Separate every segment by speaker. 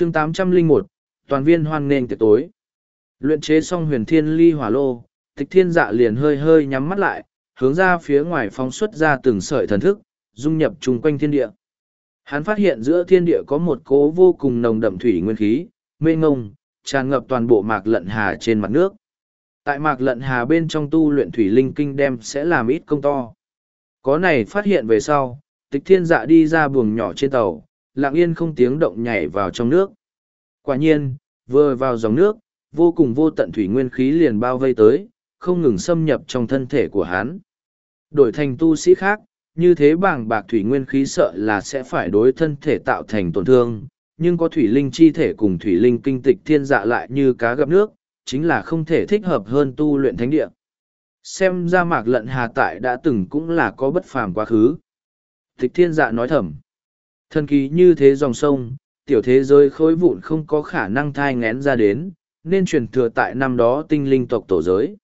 Speaker 1: chương 801, toàn viên hoan nghênh tiệc tối. Luyện chế xong huyền thiên ly hỏa lô, tịch thiên dạ liền hơi hơi nhắm mắt lại, hướng ra phía ngoài phóng xuất ra từng sợi thần thức, dung nhập chung quanh thiên địa. Hắn phát hiện giữa thiên địa có một cố vô cùng nồng đậm thủy nguyên khí, mê ngông, tràn ngập toàn bộ mạc lận hà trên mặt nước. Tại mạc lận hà bên trong tu luyện thủy linh kinh đem sẽ làm ít công to. Có này phát hiện về sau, tịch thiên dạ đi ra buồng nhỏ trên tàu, lặng yên không tiếng động nhảy vào trong nước. Quả nhiên, vừa vào dòng nước, vô cùng vô tận thủy nguyên khí liền bao vây tới, không ngừng xâm nhập trong thân thể của hắn. Đổi thành tu sĩ khác, như thế bảng bạc thủy nguyên khí sợ là sẽ phải đối thân thể tạo thành tổn thương, nhưng có thủy linh chi thể cùng thủy linh kinh tịch thiên dạ lại như cá gặp nước, chính là không thể thích hợp hơn tu luyện thánh địa. Xem ra mạc lận hà tại đã từng cũng là có bất phàm quá khứ. Tịch thiên dạ nói thầm. Thần kỳ như thế dòng sông, tiểu thế giới khối vụn không có khả năng thai ngén ra đến, nên truyền thừa tại năm đó tinh linh tộc tổ giới.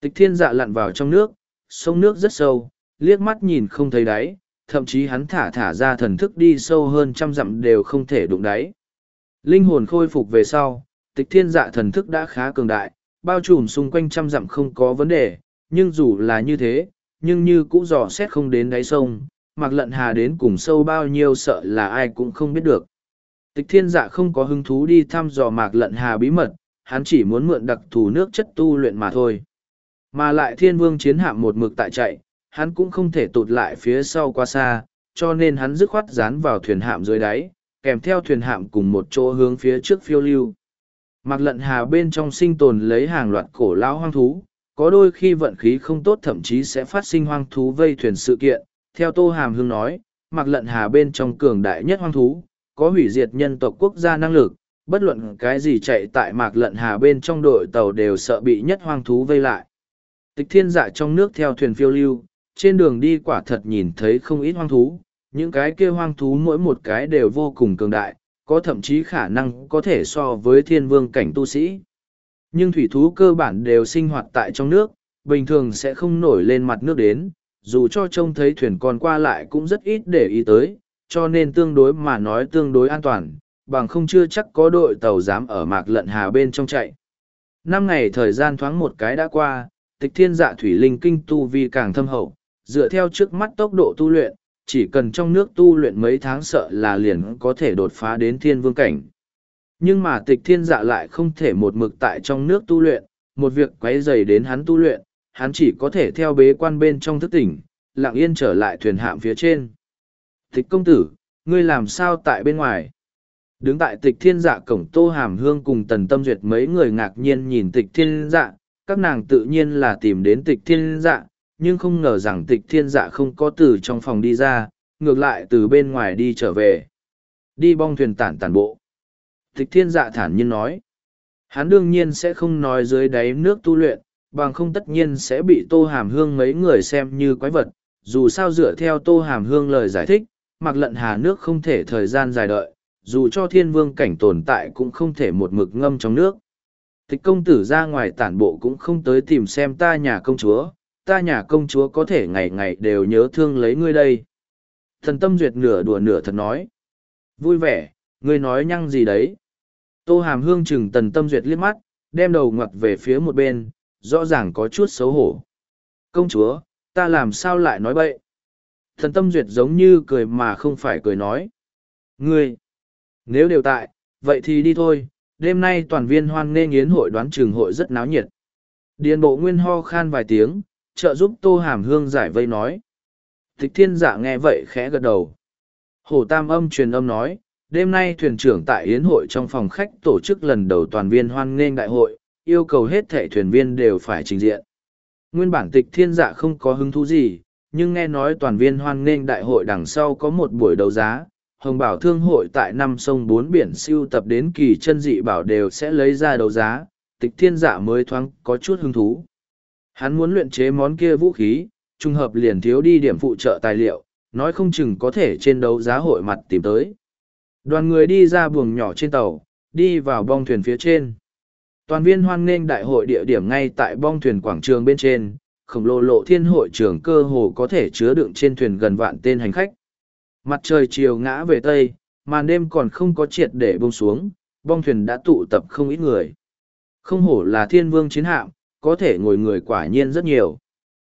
Speaker 1: Tịch thiên dạ lặn vào trong nước, sông nước rất sâu, liếc mắt nhìn không thấy đáy, thậm chí hắn thả thả ra thần thức đi sâu hơn trăm dặm đều không thể đụng đáy. Linh hồn khôi phục về sau, tịch thiên dạ thần thức đã khá cường đại, bao trùm xung quanh trăm dặm không có vấn đề, nhưng dù là như thế, nhưng như cũ dò xét không đến đáy sông, mặc lận hà đến cùng sâu bao nhiêu sợ là ai cũng không biết được. Tịch thiên dạ không có hứng thú đi thăm dò mạc lận hà bí mật, hắn chỉ muốn mượn đặc thù nước chất tu luyện mà thôi. Mà lại thiên vương chiến hạm một mực tại chạy, hắn cũng không thể tụt lại phía sau quá xa, cho nên hắn dứt khoát dán vào thuyền hạm dưới đáy, kèm theo thuyền hạm cùng một chỗ hướng phía trước phiêu lưu. Mạc lận hà bên trong sinh tồn lấy hàng loạt cổ lão hoang thú, có đôi khi vận khí không tốt thậm chí sẽ phát sinh hoang thú vây thuyền sự kiện. Theo Tô Hàm Hương nói, Mạc lận hà bên trong cường đại nhất hoang thú, có hủy diệt nhân tộc quốc gia năng lực, bất luận cái gì chạy tại Mạc lận hà bên trong đội tàu đều sợ bị nhất hoang thú vây lại. Tịch thiên dạ trong nước theo thuyền phiêu lưu, trên đường đi quả thật nhìn thấy không ít hoang thú, những cái kia hoang thú mỗi một cái đều vô cùng cường đại, có thậm chí khả năng có thể so với thiên vương cảnh tu sĩ. Nhưng thủy thú cơ bản đều sinh hoạt tại trong nước, bình thường sẽ không nổi lên mặt nước đến, dù cho trông thấy thuyền con qua lại cũng rất ít để ý tới, cho nên tương đối mà nói tương đối an toàn, bằng không chưa chắc có đội tàu dám ở mạc lận hà bên trong chạy. Năm ngày thời gian thoáng một cái đã qua, tịch thiên dạ thủy linh kinh tu vi càng thâm hậu, dựa theo trước mắt tốc độ tu luyện, chỉ cần trong nước tu luyện mấy tháng sợ là liền có thể đột phá đến thiên vương cảnh. Nhưng mà tịch thiên dạ lại không thể một mực tại trong nước tu luyện, một việc quấy dày đến hắn tu luyện, hắn chỉ có thể theo bế quan bên trong thức tỉnh, lặng yên trở lại thuyền hạm phía trên. Tịch công tử, ngươi làm sao tại bên ngoài? Đứng tại tịch thiên dạ cổng tô hàm hương cùng tần tâm duyệt mấy người ngạc nhiên nhìn tịch thiên dạ, các nàng tự nhiên là tìm đến tịch thiên dạ, nhưng không ngờ rằng tịch thiên dạ không có từ trong phòng đi ra, ngược lại từ bên ngoài đi trở về. Đi bong thuyền tản tản bộ. Tịch thiên dạ thản nhiên nói. Hắn đương nhiên sẽ không nói dưới đáy nước tu luyện, bằng không tất nhiên sẽ bị tô hàm hương mấy người xem như quái vật. Dù sao dựa theo tô hàm hương lời giải thích, mặc lận hà nước không thể thời gian dài đợi, dù cho thiên vương cảnh tồn tại cũng không thể một mực ngâm trong nước. Tịch công tử ra ngoài tản bộ cũng không tới tìm xem ta nhà công chúa, ta nhà công chúa có thể ngày ngày đều nhớ thương lấy ngươi đây. Thần tâm duyệt nửa đùa nửa thật nói. Vui vẻ, ngươi nói nhăng gì đấy. Tô hàm hương chừng tần tâm duyệt liếc mắt, đem đầu ngoặt về phía một bên, rõ ràng có chút xấu hổ. Công chúa, ta làm sao lại nói bậy? Thần tâm duyệt giống như cười mà không phải cười nói. Ngươi, nếu đều tại, vậy thì đi thôi, đêm nay toàn viên hoan nghênh yến hội đoán trường hội rất náo nhiệt. Điền bộ nguyên ho khan vài tiếng, trợ giúp tô hàm hương giải vây nói. Tịch thiên giả nghe vậy khẽ gật đầu. Hồ Tam âm truyền âm nói, đêm nay thuyền trưởng tại yến hội trong phòng khách tổ chức lần đầu toàn viên hoan nghênh đại hội, yêu cầu hết thẻ thuyền viên đều phải trình diện. Nguyên bản tịch thiên dạ không có hứng thú gì, nhưng nghe nói toàn viên hoan nghênh đại hội đằng sau có một buổi đấu giá, Hồng Bảo Thương hội tại năm sông bốn biển siêu tập đến kỳ chân dị bảo đều sẽ lấy ra đấu giá, tịch thiên dạ mới thoáng có chút hứng thú. Hắn muốn luyện chế món kia vũ khí, trùng hợp liền thiếu đi điểm phụ trợ tài liệu, nói không chừng có thể trên đấu giá hội mặt tìm tới. Đoàn người đi ra buồng nhỏ trên tàu, đi vào bong thuyền phía trên. Toàn viên hoan nghênh đại hội địa điểm ngay tại bong thuyền quảng trường bên trên, khổng lồ lộ thiên hội trường cơ hồ có thể chứa đựng trên thuyền gần vạn tên hành khách. Mặt trời chiều ngã về tây, màn đêm còn không có triệt để bông xuống, bong thuyền đã tụ tập không ít người. Không hổ là thiên vương chiến hạm, có thể ngồi người quả nhiên rất nhiều.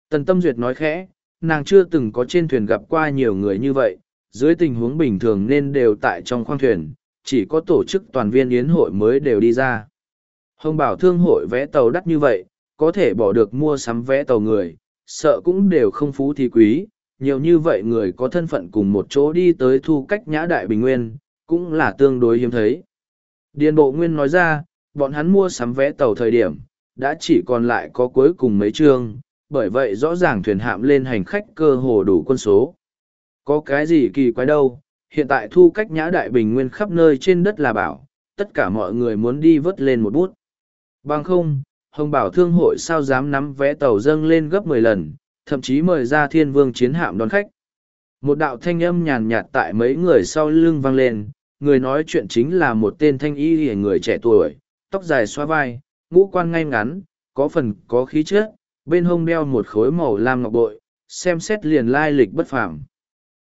Speaker 1: Tần Tâm Duyệt nói khẽ, nàng chưa từng có trên thuyền gặp qua nhiều người như vậy, dưới tình huống bình thường nên đều tại trong khoang thuyền, chỉ có tổ chức toàn viên yến hội mới đều đi ra. Hồng bảo thương hội vẽ tàu đắt như vậy, có thể bỏ được mua sắm vé tàu người, sợ cũng đều không phú thì quý, nhiều như vậy người có thân phận cùng một chỗ đi tới thu cách nhã đại bình nguyên, cũng là tương đối hiếm thấy. Điền bộ nguyên nói ra, bọn hắn mua sắm vé tàu thời điểm, đã chỉ còn lại có cuối cùng mấy chương, bởi vậy rõ ràng thuyền hạm lên hành khách cơ hồ đủ quân số. Có cái gì kỳ quái đâu, hiện tại thu cách nhã đại bình nguyên khắp nơi trên đất là bảo, tất cả mọi người muốn đi vớt lên một bút. Bằng không, Hồng Bảo Thương hội sao dám nắm vé tàu dâng lên gấp mười lần, thậm chí mời ra thiên vương chiến hạm đón khách. Một đạo thanh âm nhàn nhạt tại mấy người sau lưng vang lên, người nói chuyện chính là một tên thanh y hề người trẻ tuổi, tóc dài xoa vai, ngũ quan ngay ngắn, có phần có khí chất, bên hông đeo một khối màu lam ngọc bội, xem xét liền lai lịch bất phàm.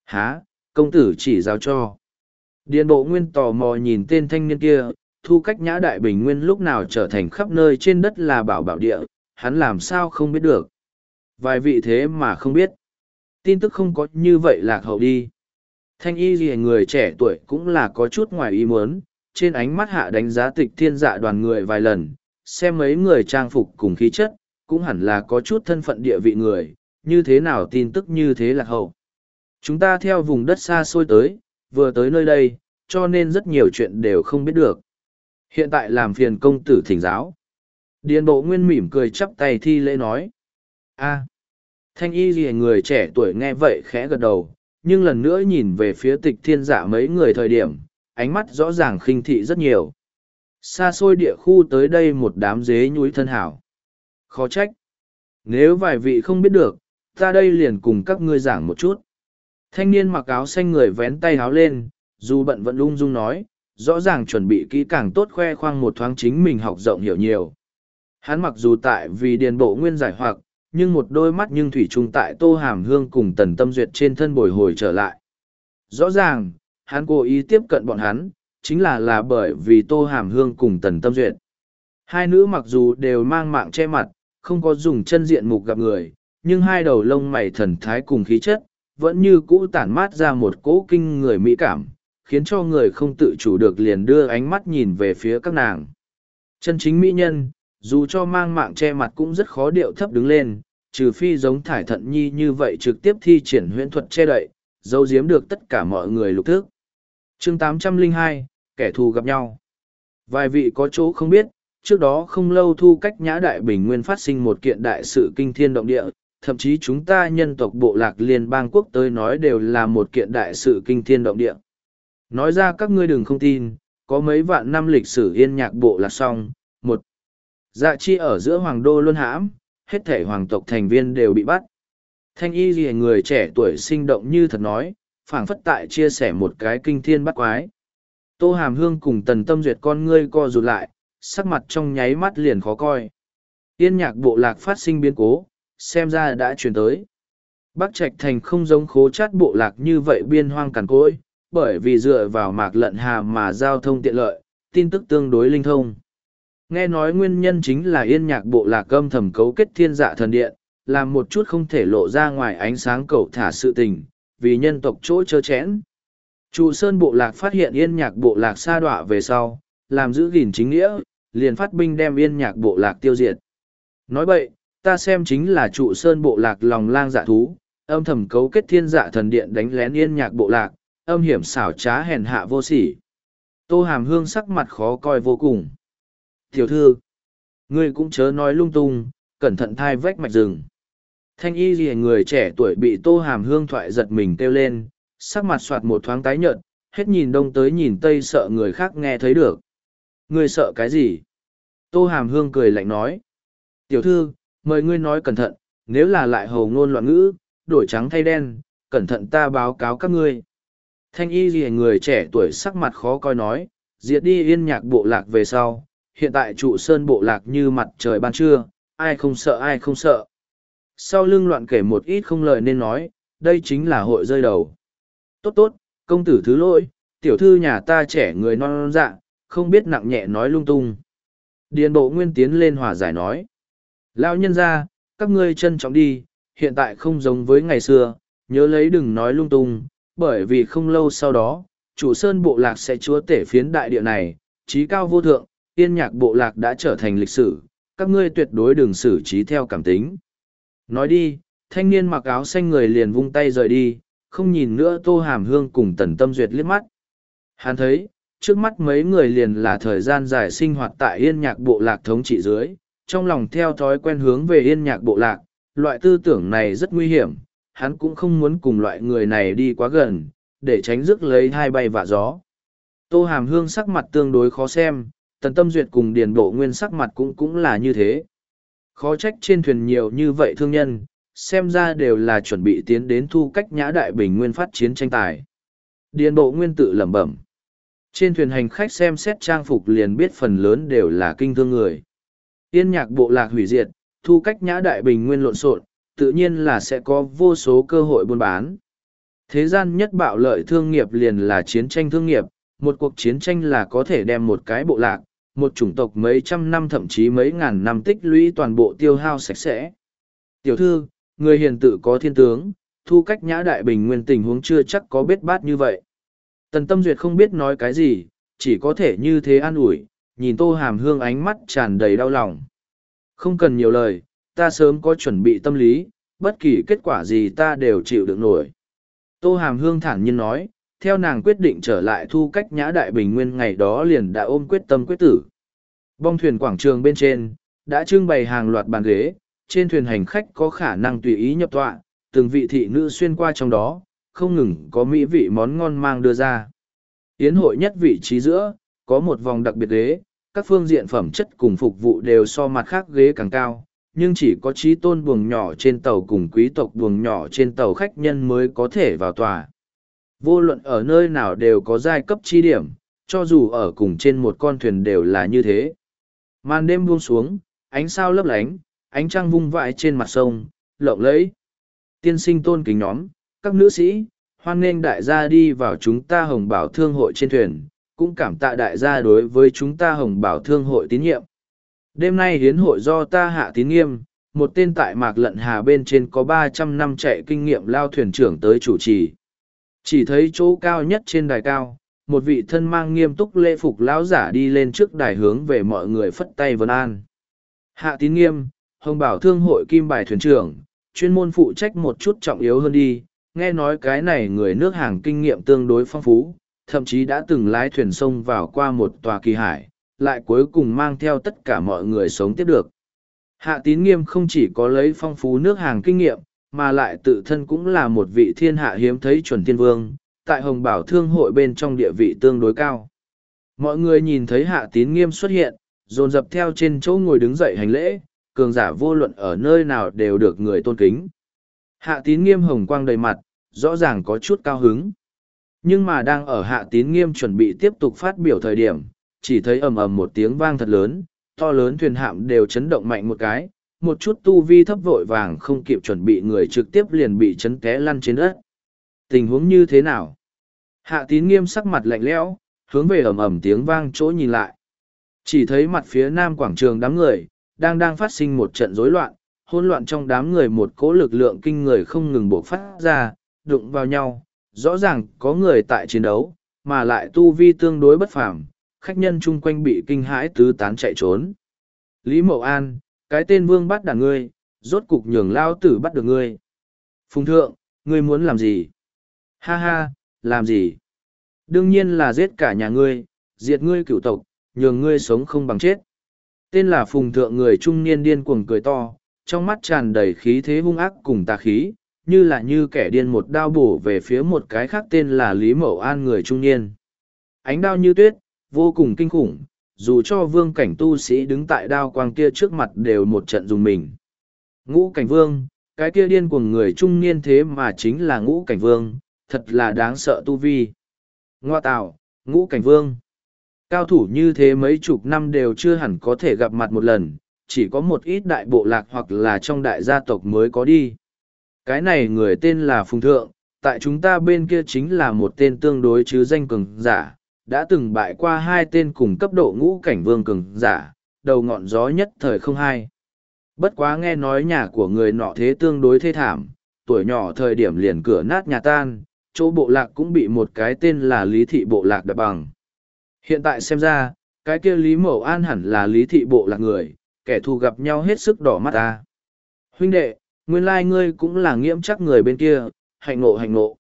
Speaker 1: Há, công tử chỉ giáo cho. Điền bộ nguyên tò mò nhìn tên thanh niên kia, thu cách nhã đại bình nguyên lúc nào trở thành khắp nơi trên đất là bảo bảo địa, hắn làm sao không biết được. Vài vị thế mà không biết. Tin tức không có như vậy lạc hậu đi. Thanh y gì người trẻ tuổi cũng là có chút ngoài ý muốn, trên ánh mắt hạ đánh giá tịch thiên dạ đoàn người vài lần, xem mấy người trang phục cùng khí chất, cũng hẳn là có chút thân phận địa vị người, như thế nào tin tức như thế lạc hậu. Chúng ta theo vùng đất xa xôi tới, vừa tới nơi đây, cho nên rất nhiều chuyện đều không biết được. Hiện tại làm phiền công tử thỉnh giáo. Điền bộ nguyên mỉm cười chắp tay thi lễ nói. a thanh y gì người trẻ tuổi nghe vậy khẽ gật đầu, nhưng lần nữa nhìn về phía tịch thiên giả mấy người thời điểm, ánh mắt rõ ràng khinh thị rất nhiều. Xa xôi địa khu tới đây một đám dế nhúi thân hảo. Khó trách. Nếu vài vị không biết được, ta đây liền cùng các ngươi giảng một chút. Thanh niên mặc áo xanh người vén tay áo lên, dù bận vẫn lung dung nói, rõ ràng chuẩn bị kỹ càng tốt khoe khoang một thoáng chính mình học rộng hiểu nhiều. Hắn mặc dù tại vì điền bộ nguyên giải hoặc, nhưng một đôi mắt nhưng thủy trung tại tô hàm hương cùng tần tâm duyệt trên thân bồi hồi trở lại. Rõ ràng, hắn cố ý tiếp cận bọn hắn, chính là là bởi vì tô hàm hương cùng tần tâm duyệt. Hai nữ mặc dù đều mang mạng che mặt, không có dùng chân diện mục gặp người, nhưng hai đầu lông mày thần thái cùng khí chất, vẫn như cũ tản mát ra một cỗ kinh người mỹ cảm, khiến cho người không tự chủ được liền đưa ánh mắt nhìn về phía các nàng. Chân chính mỹ nhân, dù cho mang mạng che mặt cũng rất khó điệu thấp đứng lên, trừ phi giống thải thận nhi như vậy trực tiếp thi triển huyễn thuật che đậy, giấu giếm được tất cả mọi người lục thức. chương 802, kẻ thù gặp nhau. Vài vị có chỗ không biết, trước đó không lâu thu cách nhã đại bình nguyên phát sinh một kiện đại sự kinh thiên động địa, thậm chí chúng ta nhân tộc bộ lạc liên bang quốc tới nói đều là một kiện đại sự kinh thiên động địa. Nói ra các ngươi đừng không tin, có mấy vạn năm lịch sử yên nhạc bộ lạc xong, một dạ chi ở giữa hoàng đô luân hãm, hết thể hoàng tộc thành viên đều bị bắt. Thanh y gì người trẻ tuổi sinh động như thật nói, phảng phất tại chia sẻ một cái kinh thiên bắt quái. Tô Hàm Hương cùng tần tâm duyệt con ngươi co rụt lại, sắc mặt trong nháy mắt liền khó coi. Yên nhạc bộ lạc phát sinh biến cố, xem ra đã chuyển tới. Bắc Trạch Thành không giống khố chát bộ lạc như vậy biên hoang cằn cỗi, bởi vì dựa vào mạc lận hà mà giao thông tiện lợi, tin tức tương đối linh thông. Nghe nói nguyên nhân chính là yên nhạc bộ lạc âm thầm cấu kết thiên dạ thần điện, làm một chút không thể lộ ra ngoài ánh sáng cầu thả sự tình, vì nhân tộc chỗ chơ chẽn. Trụ sơn bộ lạc phát hiện yên nhạc bộ lạc sa đọa về sau, làm giữ gìn chính nghĩa, liền phát binh đem yên nhạc bộ lạc tiêu diệt. Nói vậy, ta xem chính là trụ sơn bộ lạc lòng lang dạ thú, âm thầm cấu kết thiên dạ thần điện đánh lén yên nhạc bộ lạc, âm hiểm xảo trá hèn hạ vô sỉ. Tô hàm hương sắc mặt khó coi vô cùng. Tiểu thư, ngươi cũng chớ nói lung tung, cẩn thận thai vách mạch rừng. Thanh y gì người trẻ tuổi bị tô hàm hương thoại giật mình kêu lên, sắc mặt soạt một thoáng tái nhợt, hết nhìn đông tới nhìn tây sợ người khác nghe thấy được. Ngươi sợ cái gì? Tô hàm hương cười lạnh nói. Tiểu thư, mời ngươi nói cẩn thận, nếu là lại hầu ngôn loạn ngữ, đổi trắng thay đen, cẩn thận ta báo cáo các ngươi. Thanh y gì người trẻ tuổi sắc mặt khó coi nói, diệt đi yên nhạc bộ lạc về sau, hiện tại trụ sơn bộ lạc như mặt trời ban trưa, ai không sợ ai không sợ. Sau lưng loạn kể một ít không lời nên nói, đây chính là hội rơi đầu. Tốt tốt, công tử thứ lỗi, tiểu thư nhà ta trẻ người non non dạ, không biết nặng nhẹ nói lung tung. Điền bộ nguyên tiến lên hòa giải nói. Lão nhân ra, các ngươi trân trọng đi, hiện tại không giống với ngày xưa, nhớ lấy đừng nói lung tung, bởi vì không lâu sau đó, chủ sơn bộ lạc sẽ chúa tể phiến đại địa này, trí cao vô thượng, yên nhạc bộ lạc đã trở thành lịch sử, các ngươi tuyệt đối đừng xử trí theo cảm tính. Nói đi, thanh niên mặc áo xanh người liền vung tay rời đi, không nhìn nữa tô hàm hương cùng tần tâm duyệt liếc mắt. Hắn thấy, trước mắt mấy người liền là thời gian dài sinh hoạt tại yên nhạc bộ lạc thống trị dưới, trong lòng theo thói quen hướng về yên nhạc bộ lạc, loại tư tưởng này rất nguy hiểm, hắn cũng không muốn cùng loại người này đi quá gần, để tránh rước lấy hai bay vạ gió. Tô hàm hương sắc mặt tương đối khó xem, tần tâm duyệt cùng điền bộ nguyên sắc mặt cũng cũng là như thế. Khó trách trên thuyền nhiều như vậy thương nhân, xem ra đều là chuẩn bị tiến đến thu cách nhã đại bình nguyên phát chiến tranh tài. Điền bộ nguyên tự lẩm bẩm. Trên thuyền hành khách xem xét trang phục liền biết phần lớn đều là kinh thương người. Yên nhạc bộ lạc hủy diệt, thu cách nhã đại bình nguyên lộn xộn, tự nhiên là sẽ có vô số cơ hội buôn bán. Thế gian nhất bạo lợi thương nghiệp liền là chiến tranh thương nghiệp, một cuộc chiến tranh là có thể đem một cái bộ lạc, một chủng tộc mấy trăm năm thậm chí mấy ngàn năm tích lũy toàn bộ tiêu hao sạch sẽ. Tiểu thư, người hiền tự có thiên tướng, thu cách nhã đại bình nguyên tình huống chưa chắc có biết bát như vậy. Tần Tâm Duyệt không biết nói cái gì, chỉ có thể như thế an ủi, nhìn Tô Hàm Hương ánh mắt tràn đầy đau lòng. Không cần nhiều lời, ta sớm có chuẩn bị tâm lý, bất kỳ kết quả gì ta đều chịu được nổi. Tô Hàm Hương thản nhiên nói, theo nàng quyết định trở lại thu cách nhã đại bình nguyên ngày đó liền đã ôm quyết tâm quyết tử. Bong thuyền quảng trường bên trên, đã trưng bày hàng loạt bàn ghế, trên thuyền hành khách có khả năng tùy ý nhập tọa, từng vị thị nữ xuyên qua trong đó, không ngừng có mỹ vị món ngon mang đưa ra. Yến hội nhất vị trí giữa, có một vòng đặc biệt ghế, các phương diện phẩm chất cùng phục vụ đều so mặt khác ghế càng cao, nhưng chỉ có trí tôn buồng nhỏ trên tàu cùng quý tộc buồng nhỏ trên tàu khách nhân mới có thể vào tòa. Vô luận ở nơi nào đều có giai cấp chi điểm, cho dù ở cùng trên một con thuyền đều là như thế. Màn đêm buông xuống, ánh sao lấp lánh, ánh trăng vung vãi trên mặt sông, lộng lẫy. Tiên sinh tôn kính nhóm, các nữ sĩ, hoan nghênh đại gia đi vào chúng ta hồng bảo thương hội trên thuyền, cũng cảm tạ đại gia đối với chúng ta hồng bảo thương hội tín nhiệm. Đêm nay hiến hội do ta hạ tín nghiêm, một tên tại mạc lận hà bên trên có ba trăm năm chạy kinh nghiệm lao thuyền trưởng tới chủ trì. Chỉ thấy chỗ cao nhất trên đài cao, một vị thân mang nghiêm túc lễ phục lão giả đi lên trước đài hướng về mọi người phất tay vân an. Hạ tín nghiêm, hồng bảo thương hội kim bài thuyền trưởng, chuyên môn phụ trách một chút trọng yếu hơn đi, nghe nói cái này người nước hàng kinh nghiệm tương đối phong phú, thậm chí đã từng lái thuyền sông vào qua một tòa kỳ hải, lại cuối cùng mang theo tất cả mọi người sống tiếp được. Hạ tín nghiêm không chỉ có lấy phong phú nước hàng kinh nghiệm, mà lại tự thân cũng là một vị thiên hạ hiếm thấy chuẩn thiên vương, tại hồng bảo thương hội bên trong địa vị tương đối cao. Mọi người nhìn thấy hạ tín nghiêm xuất hiện, dồn dập theo trên chỗ ngồi đứng dậy hành lễ, cường giả vô luận ở nơi nào đều được người tôn kính. Hạ tín nghiêm hồng quang đầy mặt, rõ ràng có chút cao hứng. Nhưng mà đang ở hạ tín nghiêm chuẩn bị tiếp tục phát biểu thời điểm, chỉ thấy ầm ầm một tiếng vang thật lớn, to lớn thuyền hạm đều chấn động mạnh một cái, một chút tu vi thấp vội vàng không kịp chuẩn bị người trực tiếp liền bị chấn té lăn trên đất. Tình huống như thế nào? Hạ tín nghiêm sắc mặt lạnh lẽo, hướng về ầm ầm tiếng vang chỗ nhìn lại. Chỉ thấy mặt phía nam quảng trường đám người, đang đang phát sinh một trận rối loạn, hỗn loạn trong đám người một cỗ lực lượng kinh người không ngừng bộc phát ra, đụng vào nhau, rõ ràng có người tại chiến đấu, mà lại tu vi tương đối bất phàm, khách nhân chung quanh bị kinh hãi tứ tán chạy trốn. Lý Mậu An, cái tên vương bắt đàn ngươi, rốt cục nhường lao tử bắt được ngươi. Phùng thượng, ngươi muốn làm gì? Ha ha, làm gì? Đương nhiên là giết cả nhà ngươi, diệt ngươi cửu tộc, nhường ngươi sống không bằng chết. Tên là Phùng thượng người trung niên điên cuồng cười to, trong mắt tràn đầy khí thế hung ác cùng tà khí, như là như kẻ điên một đao bổ về phía một cái khác tên là Lý Mậu An người trung niên. Ánh đao như tuyết, vô cùng kinh khủng, dù cho vương cảnh tu sĩ đứng tại đao quang kia trước mặt đều một trận dùng mình. Ngũ cảnh vương, cái kia điên của người trung niên thế mà chính là ngũ cảnh vương, thật là đáng sợ tu vi. Ngoa tạo, ngũ cảnh vương. Cao thủ như thế mấy chục năm đều chưa hẳn có thể gặp mặt một lần, chỉ có một ít đại bộ lạc hoặc là trong đại gia tộc mới có đi. Cái này người tên là Phùng Thượng, tại chúng ta bên kia chính là một tên tương đối chứ danh cường giả, đã từng bại qua hai tên cùng cấp độ ngũ cảnh vương cường giả, đầu ngọn gió nhất thời không hai. Bất quá nghe nói nhà của người nọ thế tương đối thê thảm, tuổi nhỏ thời điểm liền cửa nát nhà tan, chỗ bộ lạc cũng bị một cái tên là Lý Thị Bộ Lạc đập bằng. Hiện tại xem ra, cái kia Lý Mậu An hẳn là Lý Thị Bộ Lạc người, kẻ thù gặp nhau hết sức đỏ mắt ta. Huynh đệ, nguyên lai ngươi cũng là nghiễm chắc người bên kia, hạnh ngộ hạnh ngộ.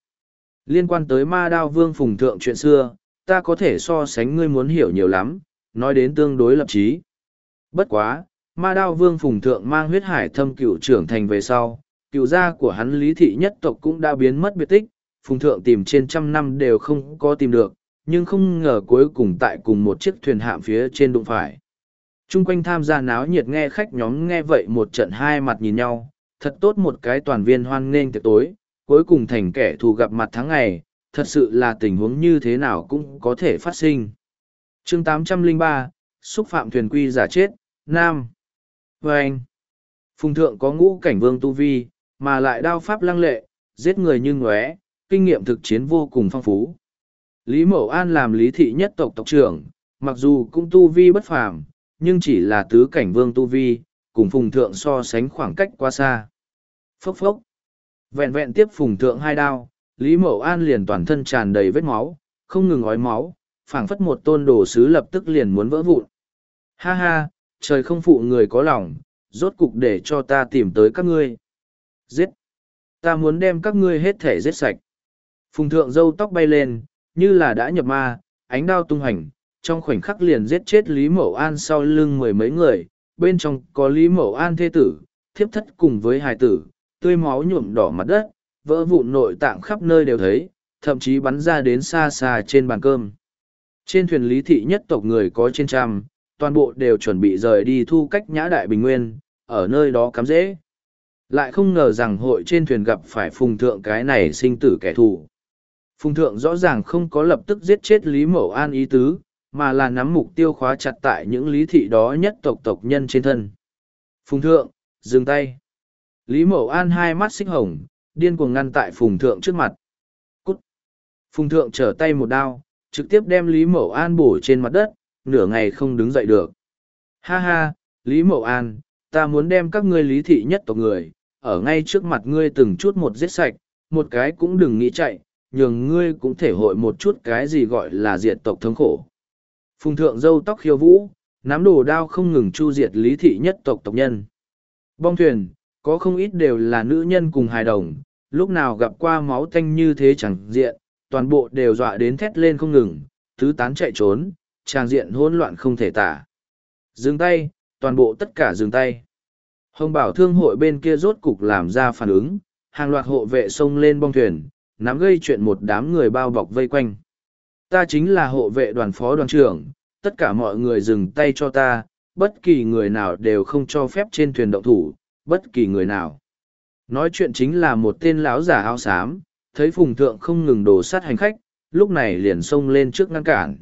Speaker 1: Liên quan tới ma đao vương phùng thượng chuyện xưa, ta có thể so sánh ngươi muốn hiểu nhiều lắm, nói đến tương đối lập trí. Bất quá, ma đao vương phùng thượng mang huyết hải thâm cựu trưởng thành về sau, cựu gia của hắn lý thị nhất tộc cũng đã biến mất biệt tích, phùng thượng tìm trên trăm năm đều không có tìm được, nhưng không ngờ cuối cùng tại cùng một chiếc thuyền hạm phía trên đụng phải. Trung quanh tham gia náo nhiệt nghe khách nhóm nghe vậy một trận hai mặt nhìn nhau, thật tốt một cái toàn viên hoan nghênh tiệc tối, cuối cùng thành kẻ thù gặp mặt tháng ngày, thật sự là tình huống như thế nào cũng có thể phát sinh. chương 803, xúc phạm thuyền quy giả chết, Nam. Và anh, Phùng thượng có ngũ cảnh vương tu vi, mà lại đao pháp lăng lệ, giết người như ngóe, kinh nghiệm thực chiến vô cùng phong phú. Lý Mậu An làm lý thị nhất tộc tộc trưởng, mặc dù cũng tu vi bất phàm, nhưng chỉ là tứ cảnh vương tu vi, cùng phùng thượng so sánh khoảng cách quá xa. Phốc phốc. Vẹn vẹn tiếp phùng thượng hai đao, Lý Mậu An liền toàn thân tràn đầy vết máu, không ngừng ói máu, phảng phất một tôn đồ sứ lập tức liền muốn vỡ vụn. Ha ha, trời không phụ người có lòng, rốt cục để cho ta tìm tới các ngươi. Giết! Ta muốn đem các ngươi hết thể giết sạch. Phùng thượng dâu tóc bay lên, như là đã nhập ma, ánh đao tung hành, trong khoảnh khắc liền giết chết Lý Mậu An sau lưng mười mấy người, bên trong có Lý Mậu An thê tử, thiếp thất cùng với hài tử, tươi máu nhuộm đỏ mặt đất, vỡ vụn nội tạng khắp nơi đều thấy, thậm chí bắn ra đến xa xa trên bàn cơm. Trên thuyền lý thị nhất tộc người có trên trăm, toàn bộ đều chuẩn bị rời đi thu cách nhã đại bình nguyên, ở nơi đó cắm dễ. Lại không ngờ rằng hội trên thuyền gặp phải phùng thượng cái này sinh tử kẻ thù. Phùng thượng rõ ràng không có lập tức giết chết Lý Mậu An ý tứ, mà là nắm mục tiêu khóa chặt tại những lý thị đó nhất tộc tộc nhân trên thân. Phùng thượng, dừng tay. Lý Mậu An hai mắt xích hồng, điên cuồng ngăn tại Phùng thượng trước mặt. Cút. Phùng thượng trở tay một đao, trực tiếp đem Lý Mậu An bổ trên mặt đất, nửa ngày không đứng dậy được. Ha ha, Lý Mậu An, ta muốn đem các ngươi lý thị nhất tộc người, ở ngay trước mặt ngươi từng chút một giết sạch, một cái cũng đừng nghĩ chạy, nhường ngươi cũng thể hội một chút cái gì gọi là diệt tộc thống khổ. Phùng thượng dâu tóc khiêu vũ, nắm đồ đao không ngừng chu diệt lý thị nhất tộc tộc nhân. Bong thuyền, có không ít đều là nữ nhân cùng hài đồng, lúc nào gặp qua máu tanh như thế chẳng diện, toàn bộ đều dọa đến thét lên không ngừng, tứ tán chạy trốn, tràng diện hỗn loạn không thể tả. Dừng tay, toàn bộ tất cả dừng tay. Hồng bảo thương hội bên kia rốt cục làm ra phản ứng, hàng loạt hộ vệ xông lên bong thuyền, nắm gây chuyện một đám người bao bọc vây quanh. Ta chính là hộ vệ đoàn phó đoàn trưởng, tất cả mọi người dừng tay cho ta, bất kỳ người nào đều không cho phép trên thuyền động thủ, bất kỳ người nào. Nói chuyện chính là một tên lão giả áo xám, thấy phùng thượng không ngừng đổ sát hành khách, lúc này liền xông lên trước ngăn cản.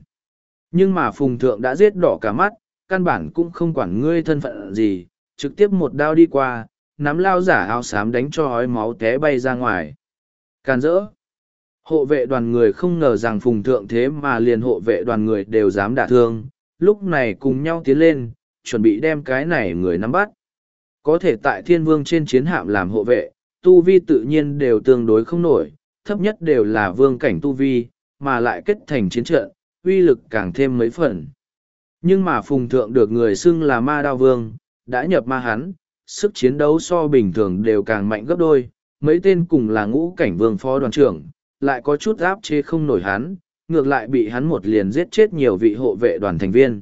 Speaker 1: Nhưng mà phùng thượng đã giết đỏ cả mắt, căn bản cũng không quản ngươi thân phận gì, trực tiếp một đao đi qua, nắm lao giả áo xám đánh cho hói máu té bay ra ngoài. can rỡ. Hộ vệ đoàn người không ngờ rằng phùng thượng thế mà liền hộ vệ đoàn người đều dám đả thương, lúc này cùng nhau tiến lên, chuẩn bị đem cái này người nắm bắt. Có thể tại thiên vương trên chiến hạm làm hộ vệ, tu vi tự nhiên đều tương đối không nổi, thấp nhất đều là vương cảnh tu vi, mà lại kết thành chiến trận, uy lực càng thêm mấy phần. Nhưng mà phùng thượng được người xưng là ma đao vương, đã nhập ma hắn, sức chiến đấu so bình thường đều càng mạnh gấp đôi, mấy tên cùng là ngũ cảnh vương phó đoàn trưởng, lại có chút áp chế không nổi hắn, ngược lại bị hắn một liền giết chết nhiều vị hộ vệ đoàn thành viên.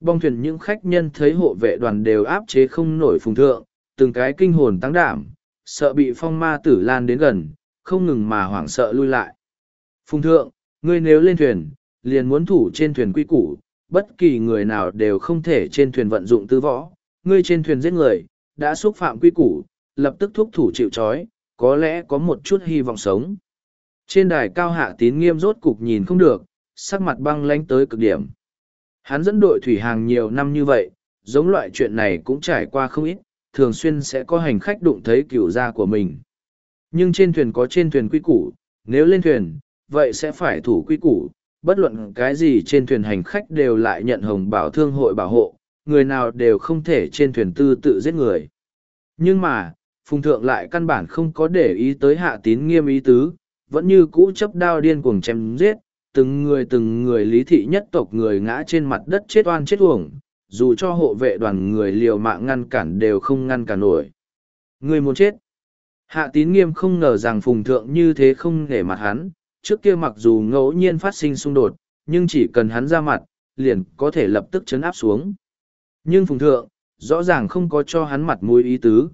Speaker 1: Bong thuyền những khách nhân thấy hộ vệ đoàn đều áp chế không nổi phùng thượng, từng cái kinh hồn tăng đảm, sợ bị phong ma tử lan đến gần, không ngừng mà hoảng sợ lui lại. Phùng thượng, ngươi nếu lên thuyền, liền muốn thủ trên thuyền quy củ, bất kỳ người nào đều không thể trên thuyền vận dụng tư võ, ngươi trên thuyền giết người, đã xúc phạm quy củ, lập tức thúc thủ chịu trói, có lẽ có một chút hy vọng sống. Trên đài cao hạ tín nghiêm rốt cục nhìn không được, sắc mặt băng lánh tới cực điểm. Hắn dẫn đội thủy hàng nhiều năm như vậy, giống loại chuyện này cũng trải qua không ít, thường xuyên sẽ có hành khách đụng thấy cửu gia của mình. Nhưng trên thuyền có trên thuyền quy củ, nếu lên thuyền, vậy sẽ phải thủ quy củ, bất luận cái gì trên thuyền hành khách đều lại nhận hồng bảo thương hội bảo hộ, người nào đều không thể trên thuyền tư tự giết người. Nhưng mà, Phùng Thượng lại căn bản không có để ý tới hạ tín nghiêm ý tứ, vẫn như cũ chấp đao điên cuồng chém giết, từng người từng người lý thị nhất tộc người ngã trên mặt đất chết oan chết uổng, dù cho hộ vệ đoàn người liều mạng ngăn cản đều không ngăn cản nổi. Người muốn chết. Hạ tín nghiêm không ngờ rằng phùng thượng như thế không để mặt hắn, trước kia mặc dù ngẫu nhiên phát sinh xung đột, nhưng chỉ cần hắn ra mặt, liền có thể lập tức chấn áp xuống. Nhưng phùng thượng, rõ ràng không có cho hắn mặt mũi ý tứ.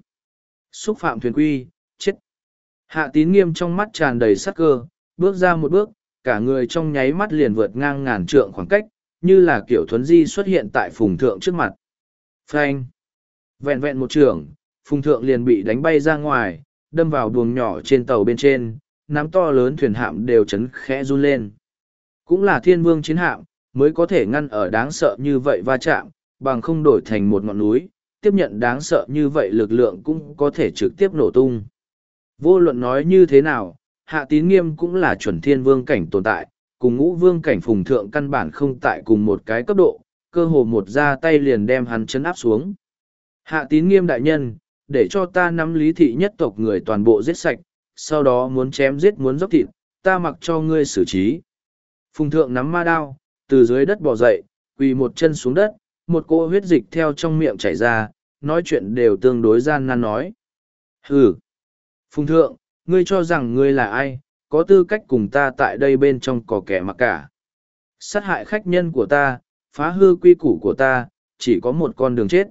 Speaker 1: Xúc phạm thuyền quy, chết. Hạ tín nghiêm trong mắt tràn đầy sắc cơ, bước ra một bước, cả người trong nháy mắt liền vượt ngang ngàn trượng khoảng cách, như là kiểu thuấn di xuất hiện tại phùng thượng trước mặt. Phanh! Vẹn vẹn một trường, phùng thượng liền bị đánh bay ra ngoài, đâm vào buồng nhỏ trên tàu bên trên, nắm to lớn thuyền hạm đều chấn khẽ run lên. Cũng là thiên vương chiến hạm, mới có thể ngăn ở đáng sợ như vậy va chạm, bằng không đổi thành một ngọn núi, tiếp nhận đáng sợ như vậy lực lượng cũng có thể trực tiếp nổ tung. Vô luận nói như thế nào, hạ tín nghiêm cũng là chuẩn thiên vương cảnh tồn tại, cùng ngũ vương cảnh phùng thượng căn bản không tại cùng một cái cấp độ, cơ hồ một ra tay liền đem hắn chấn áp xuống. Hạ tín nghiêm đại nhân, để cho ta nắm lý thị nhất tộc người toàn bộ giết sạch, sau đó muốn chém giết muốn dốc thịt, ta mặc cho ngươi xử trí. Phùng thượng nắm ma đao, từ dưới đất bò dậy, quỳ một chân xuống đất, một cô huyết dịch theo trong miệng chảy ra, nói chuyện đều tương đối gian nan nói. Hừ! Phùng thượng, ngươi cho rằng ngươi là ai, có tư cách cùng ta tại đây bên trong có kẻ mặc cả. Sát hại khách nhân của ta, phá hư quy củ của ta, chỉ có một con đường chết.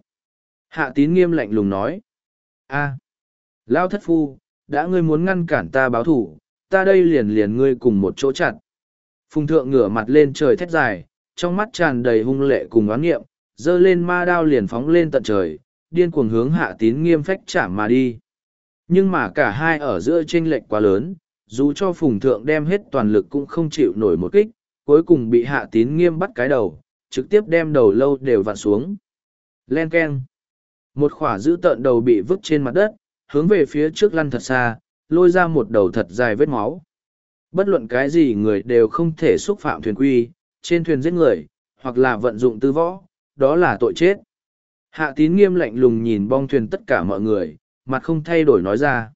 Speaker 1: Hạ tín nghiêm lạnh lùng nói. a Lao thất phu, đã ngươi muốn ngăn cản ta báo thủ, ta đây liền liền ngươi cùng một chỗ chặt. Phùng thượng ngửa mặt lên trời thét dài, trong mắt tràn đầy hung lệ cùng oán nghiệm, dơ lên ma đao liền phóng lên tận trời, điên cuồng hướng hạ tín nghiêm phách chạm mà đi. Nhưng mà cả hai ở giữa chênh lệch quá lớn, dù cho phùng thượng đem hết toàn lực cũng không chịu nổi một kích, cuối cùng bị hạ tín nghiêm bắt cái đầu, trực tiếp đem đầu lâu đều vặn xuống. Len keng. Một khỏa giữ tợn đầu bị vứt trên mặt đất, hướng về phía trước lăn thật xa, lôi ra một đầu thật dài vết máu. Bất luận cái gì người đều không thể xúc phạm thuyền quy, trên thuyền giết người, hoặc là vận dụng tư võ, đó là tội chết. Hạ tín nghiêm lạnh lùng nhìn bong thuyền tất cả mọi người, mặt không thay đổi nói ra.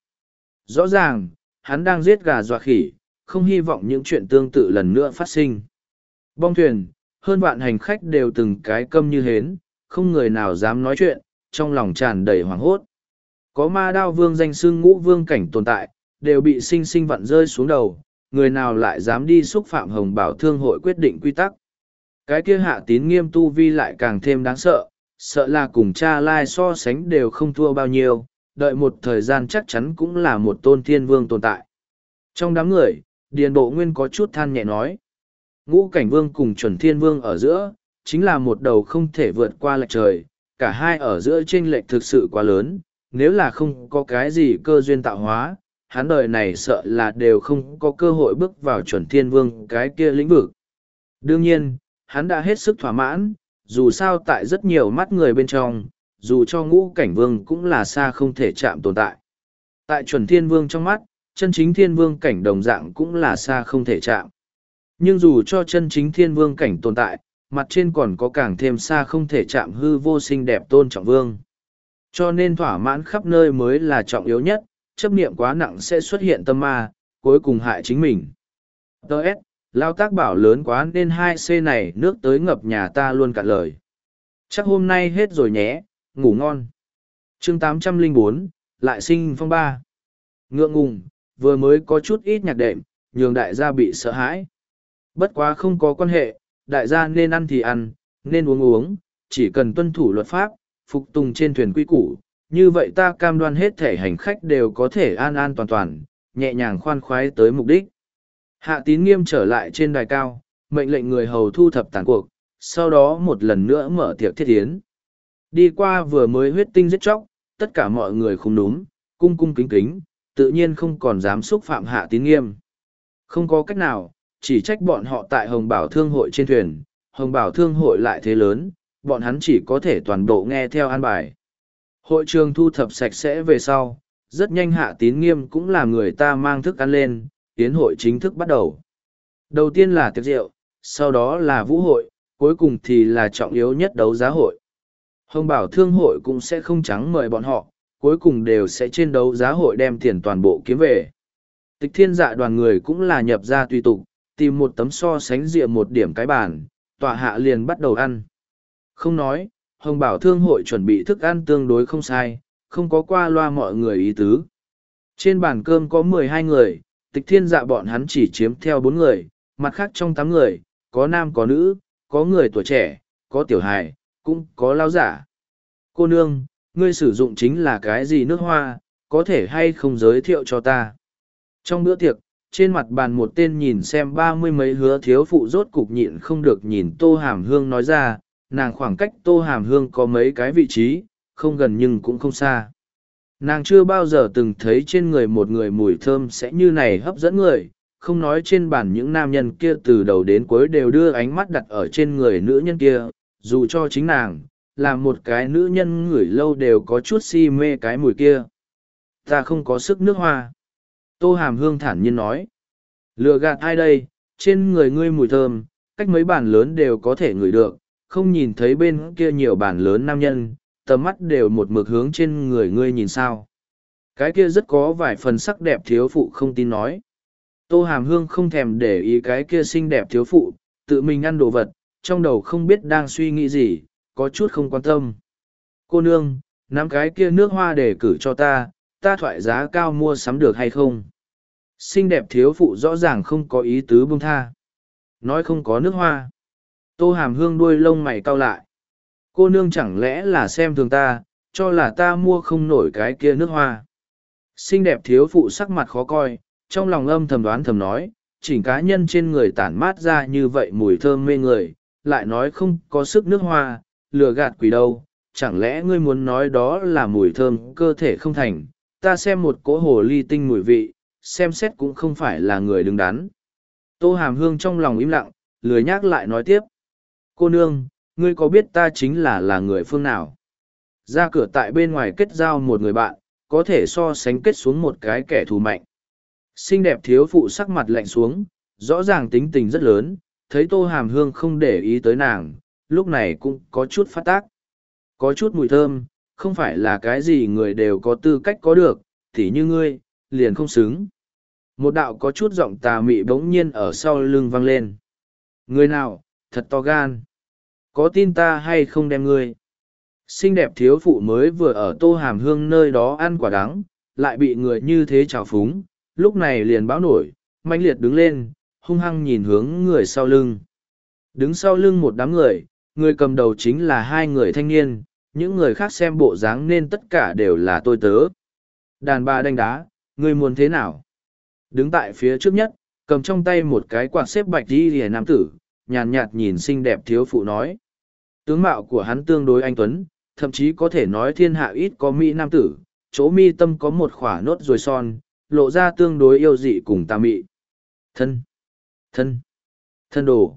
Speaker 1: Rõ ràng, hắn đang giết gà dọa khỉ, không hy vọng những chuyện tương tự lần nữa phát sinh. Bong thuyền, hơn vạn hành khách đều từng cái câm như hến, không người nào dám nói chuyện, trong lòng tràn đầy hoảng hốt. Có ma đao vương danh xưng ngũ vương cảnh tồn tại, đều bị sinh sinh vặn rơi xuống đầu, người nào lại dám đi xúc phạm hồng bảo thương hội quyết định quy tắc. Cái kia hạ tín nghiêm tu vi lại càng thêm đáng sợ, sợ là cùng cha lai so sánh đều không thua bao nhiêu, đợi một thời gian chắc chắn cũng là một tôn thiên vương tồn tại. Trong đám người, Điền Bộ Nguyên có chút than nhẹ nói. Ngũ cảnh vương cùng chuẩn thiên vương ở giữa, chính là một đầu không thể vượt qua lệch trời, cả hai ở giữa chênh lệch thực sự quá lớn, nếu là không có cái gì cơ duyên tạo hóa, hắn đời này sợ là đều không có cơ hội bước vào chuẩn thiên vương cái kia lĩnh vực. Đương nhiên, hắn đã hết sức thỏa mãn, dù sao tại rất nhiều mắt người bên trong, dù cho ngũ cảnh vương cũng là xa không thể chạm tồn tại. Tại chuẩn thiên vương trong mắt, chân chính thiên vương cảnh đồng dạng cũng là xa không thể chạm. Nhưng dù cho chân chính thiên vương cảnh tồn tại, mặt trên còn có càng thêm xa không thể chạm hư vô sinh đẹp tôn trọng vương. Cho nên thỏa mãn khắp nơi mới là trọng yếu nhất, chấp niệm quá nặng sẽ xuất hiện tâm ma, cuối cùng hại chính mình. Đợt, lao tác bảo lớn quá nên hai c này nước tới ngập nhà ta luôn cạn lời. Chắc hôm nay hết rồi nhé, ngủ ngon. chương 804, lại sinh phong ba. Ngượng ngùng, vừa mới có chút ít nhạc đệm, nhường đại gia bị sợ hãi. Bất quá không có quan hệ, đại gia nên ăn thì ăn, nên uống uống, chỉ cần tuân thủ luật pháp, phục tùng trên thuyền quy củ, như vậy ta cam đoan hết thể hành khách đều có thể an an toàn toàn, nhẹ nhàng khoan khoái tới mục đích. Hạ tín nghiêm trở lại trên đài cao, mệnh lệnh người hầu thu thập tàn cuộc, sau đó một lần nữa mở tiệc thiết yến. Đi qua vừa mới huyết tinh giết chóc, tất cả mọi người không đúng, cung cung kính kính, tự nhiên không còn dám xúc phạm hạ tín nghiêm. Không có cách nào, chỉ trách bọn họ tại Hồng Bảo Thương hội trên thuyền, Hồng Bảo Thương hội lại thế lớn, bọn hắn chỉ có thể toàn bộ nghe theo an bài. Hội trường thu thập sạch sẽ về sau, rất nhanh hạ tín nghiêm cũng là người ta mang thức ăn lên, tiến hội chính thức bắt đầu. Đầu tiên là tiệc rượu, sau đó là vũ hội, cuối cùng thì là trọng yếu nhất đấu giá hội. Hồng bảo thương hội cũng sẽ không trắng mời bọn họ, cuối cùng đều sẽ trên đấu giá hội đem tiền toàn bộ kiếm về. Tịch thiên dạ đoàn người cũng là nhập ra tùy tục, tìm một tấm so sánh rịa một điểm cái bàn, tọa hạ liền bắt đầu ăn. Không nói, Hồng Bảo Thương hội chuẩn bị thức ăn tương đối không sai, không có qua loa mọi người ý tứ. Trên bàn cơm có mười hai người, tịch thiên dạ bọn hắn chỉ chiếm theo bốn người, mặt khác trong tám người, có nam có nữ, có người tuổi trẻ, có tiểu hài, cũng có lao giả. Cô nương, ngươi sử dụng chính là cái gì nước hoa, có thể hay không giới thiệu cho ta. Trong bữa tiệc, trên mặt bàn một tên nhìn xem ba mươi mấy hứa thiếu phụ rốt cục nhịn không được nhìn tô hàm hương nói ra, nàng khoảng cách tô hàm hương có mấy cái vị trí, không gần nhưng cũng không xa. Nàng chưa bao giờ từng thấy trên người một người mùi thơm sẽ như này hấp dẫn người, không nói trên bàn những nam nhân kia từ đầu đến cuối đều đưa ánh mắt đặt ở trên người nữ nhân kia, dù cho chính nàng, là một cái nữ nhân ngửi lâu đều có chút si mê cái mùi kia. Ta không có sức nước hoa. Tô Hàm Hương thản nhiên nói. Lựa gạt ai đây, trên người ngươi mùi thơm, cách mấy bàn lớn đều có thể ngửi được, không nhìn thấy bên kia nhiều bàn lớn nam nhân, tầm mắt đều một mực hướng trên người ngươi nhìn sao. Cái kia rất có vài phần sắc đẹp thiếu phụ không tin nói. Tô Hàm Hương không thèm để ý cái kia xinh đẹp thiếu phụ, tự mình ăn đồ vật, trong đầu không biết đang suy nghĩ gì, có chút không quan tâm. Cô nương, nắm cái kia nước hoa để cử cho ta, ta thoại giá cao mua sắm được hay không? Xinh đẹp thiếu phụ rõ ràng không có ý tứ bông tha. Nói không có nước hoa. Tô hàm hương đuôi lông mày cau lại. Cô nương chẳng lẽ là xem thường ta, cho là ta mua không nổi cái kia nước hoa. Xinh đẹp thiếu phụ sắc mặt khó coi, trong lòng âm thầm đoán thầm nói, chỉnh cá nhân trên người tản mát ra như vậy mùi thơm mê người, lại nói không có sức nước hoa, lừa gạt quỷ đâu, chẳng lẽ ngươi muốn nói đó là mùi thơm cơ thể không thành, ta xem một cỗ hồ ly tinh mùi vị, xem xét cũng không phải là người đứng đắn. Tô Hàm Hương trong lòng im lặng, lười nhắc lại nói tiếp. Cô nương, ngươi có biết ta chính là là người phương nào? Ra cửa tại bên ngoài kết giao một người bạn, có thể so sánh kết xuống một cái kẻ thù mạnh. Xinh đẹp thiếu phụ sắc mặt lạnh xuống, rõ ràng tính tình rất lớn, thấy Tô Hàm Hương không để ý tới nàng, lúc này cũng có chút phát tác. Có chút mùi thơm, không phải là cái gì người đều có tư cách có được, thì như ngươi, liền không xứng. Một đạo có chút giọng tà mị bỗng nhiên ở sau lưng vang lên. Người nào, thật to gan. Có tin ta hay không đem ngươi? Xinh đẹp thiếu phụ mới vừa ở tô hàm hương nơi đó ăn quả đắng, lại bị người như thế trào phúng, lúc này liền báo nổi, manh liệt đứng lên, hung hăng nhìn hướng người sau lưng. Đứng sau lưng một đám người, người cầm đầu chính là hai người thanh niên, những người khác xem bộ dáng nên tất cả đều là tôi tớ. Đàn bà đánh đá, người muốn thế nào? Đứng tại phía trước nhất, cầm trong tay một cái quạt xếp bạch đi rìa nam tử, nhàn nhạt, nhạt nhìn xinh đẹp thiếu phụ nói. Tướng mạo của hắn tương đối anh Tuấn, thậm chí có thể nói thiên hạ ít có mỹ nam tử, chỗ mi tâm có một khỏa nốt ruồi son, lộ ra tương đối yêu dị cùng tà mị. Thân, thân, thân đồ,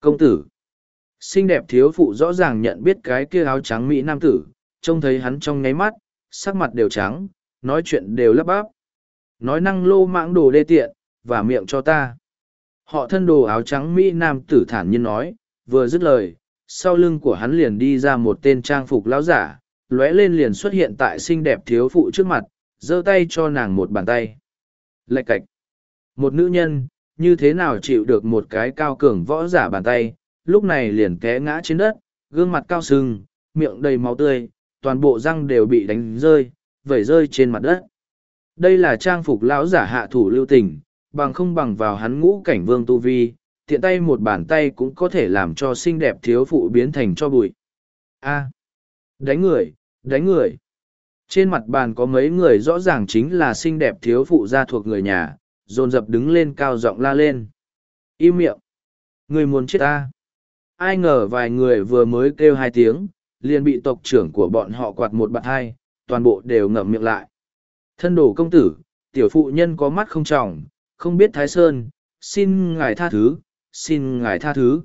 Speaker 1: công tử. Xinh đẹp thiếu phụ rõ ràng nhận biết cái kia áo trắng mỹ nam tử, trông thấy hắn trong nháy mắt, sắc mặt đều trắng, nói chuyện đều lắp bắp. Nói năng lô mãng đồ đê tiện, và miệng cho ta. Họ thân đồ áo trắng Mỹ Nam tử thản nhiên nói, vừa dứt lời, sau lưng của hắn liền đi ra một tên trang phục lão giả, lóe lên liền xuất hiện tại xinh đẹp thiếu phụ trước mặt, giơ tay cho nàng một bàn tay. Lạch cạch. Một nữ nhân, như thế nào chịu được một cái cao cường võ giả bàn tay, lúc này liền té ngã trên đất, gương mặt cao sưng, miệng đầy máu tươi, toàn bộ răng đều bị đánh rơi, vẩy rơi trên mặt đất. Đây là trang phục lão giả hạ thủ lưu tình, bằng không bằng vào hắn ngũ cảnh vương tu vi, tiện tay một bàn tay cũng có thể làm cho xinh đẹp thiếu phụ biến thành cho bụi. A. đánh người, đánh người. Trên mặt bàn có mấy người rõ ràng chính là xinh đẹp thiếu phụ gia thuộc người nhà, dồn dập đứng lên cao giọng la lên. Im miệng. Người muốn chết ta. Ai ngờ vài người vừa mới kêu hai tiếng, liền bị tộc trưởng của bọn họ quạt một bạt hai, toàn bộ đều ngậm miệng lại. Thân đồ công tử, tiểu phụ nhân có mắt không trọng, không biết Thái Sơn, xin ngài tha thứ, xin ngài tha thứ.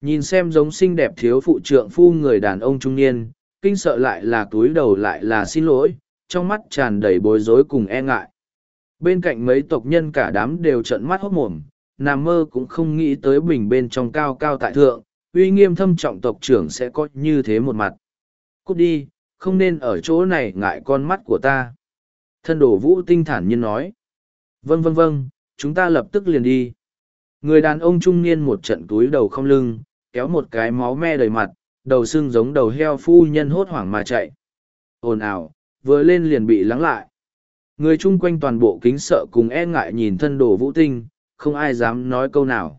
Speaker 1: Nhìn xem giống xinh đẹp thiếu phụ trượng phu người đàn ông trung niên, kinh sợ lại là túi đầu lại là xin lỗi, trong mắt tràn đầy bối rối cùng e ngại. Bên cạnh mấy tộc nhân cả đám đều trợn mắt hốt mồm, nằm mơ cũng không nghĩ tới bình bên trong cao cao tại thượng, uy nghiêm thâm trọng tộc trưởng sẽ có như thế một mặt. Cút đi, không nên ở chỗ này ngại con mắt của ta. Thân đổ vũ tinh thản nhiên nói. Vâng vâng vâng, chúng ta lập tức liền đi. Người đàn ông trung niên một trận túi đầu không lưng, kéo một cái máu me đầy mặt, đầu xương giống đầu heo phu nhân hốt hoảng mà chạy. Ồn ào, vừa lên liền bị lắng lại. Người chung quanh toàn bộ kính sợ cùng e ngại nhìn thân đồ vũ tinh, không ai dám nói câu nào.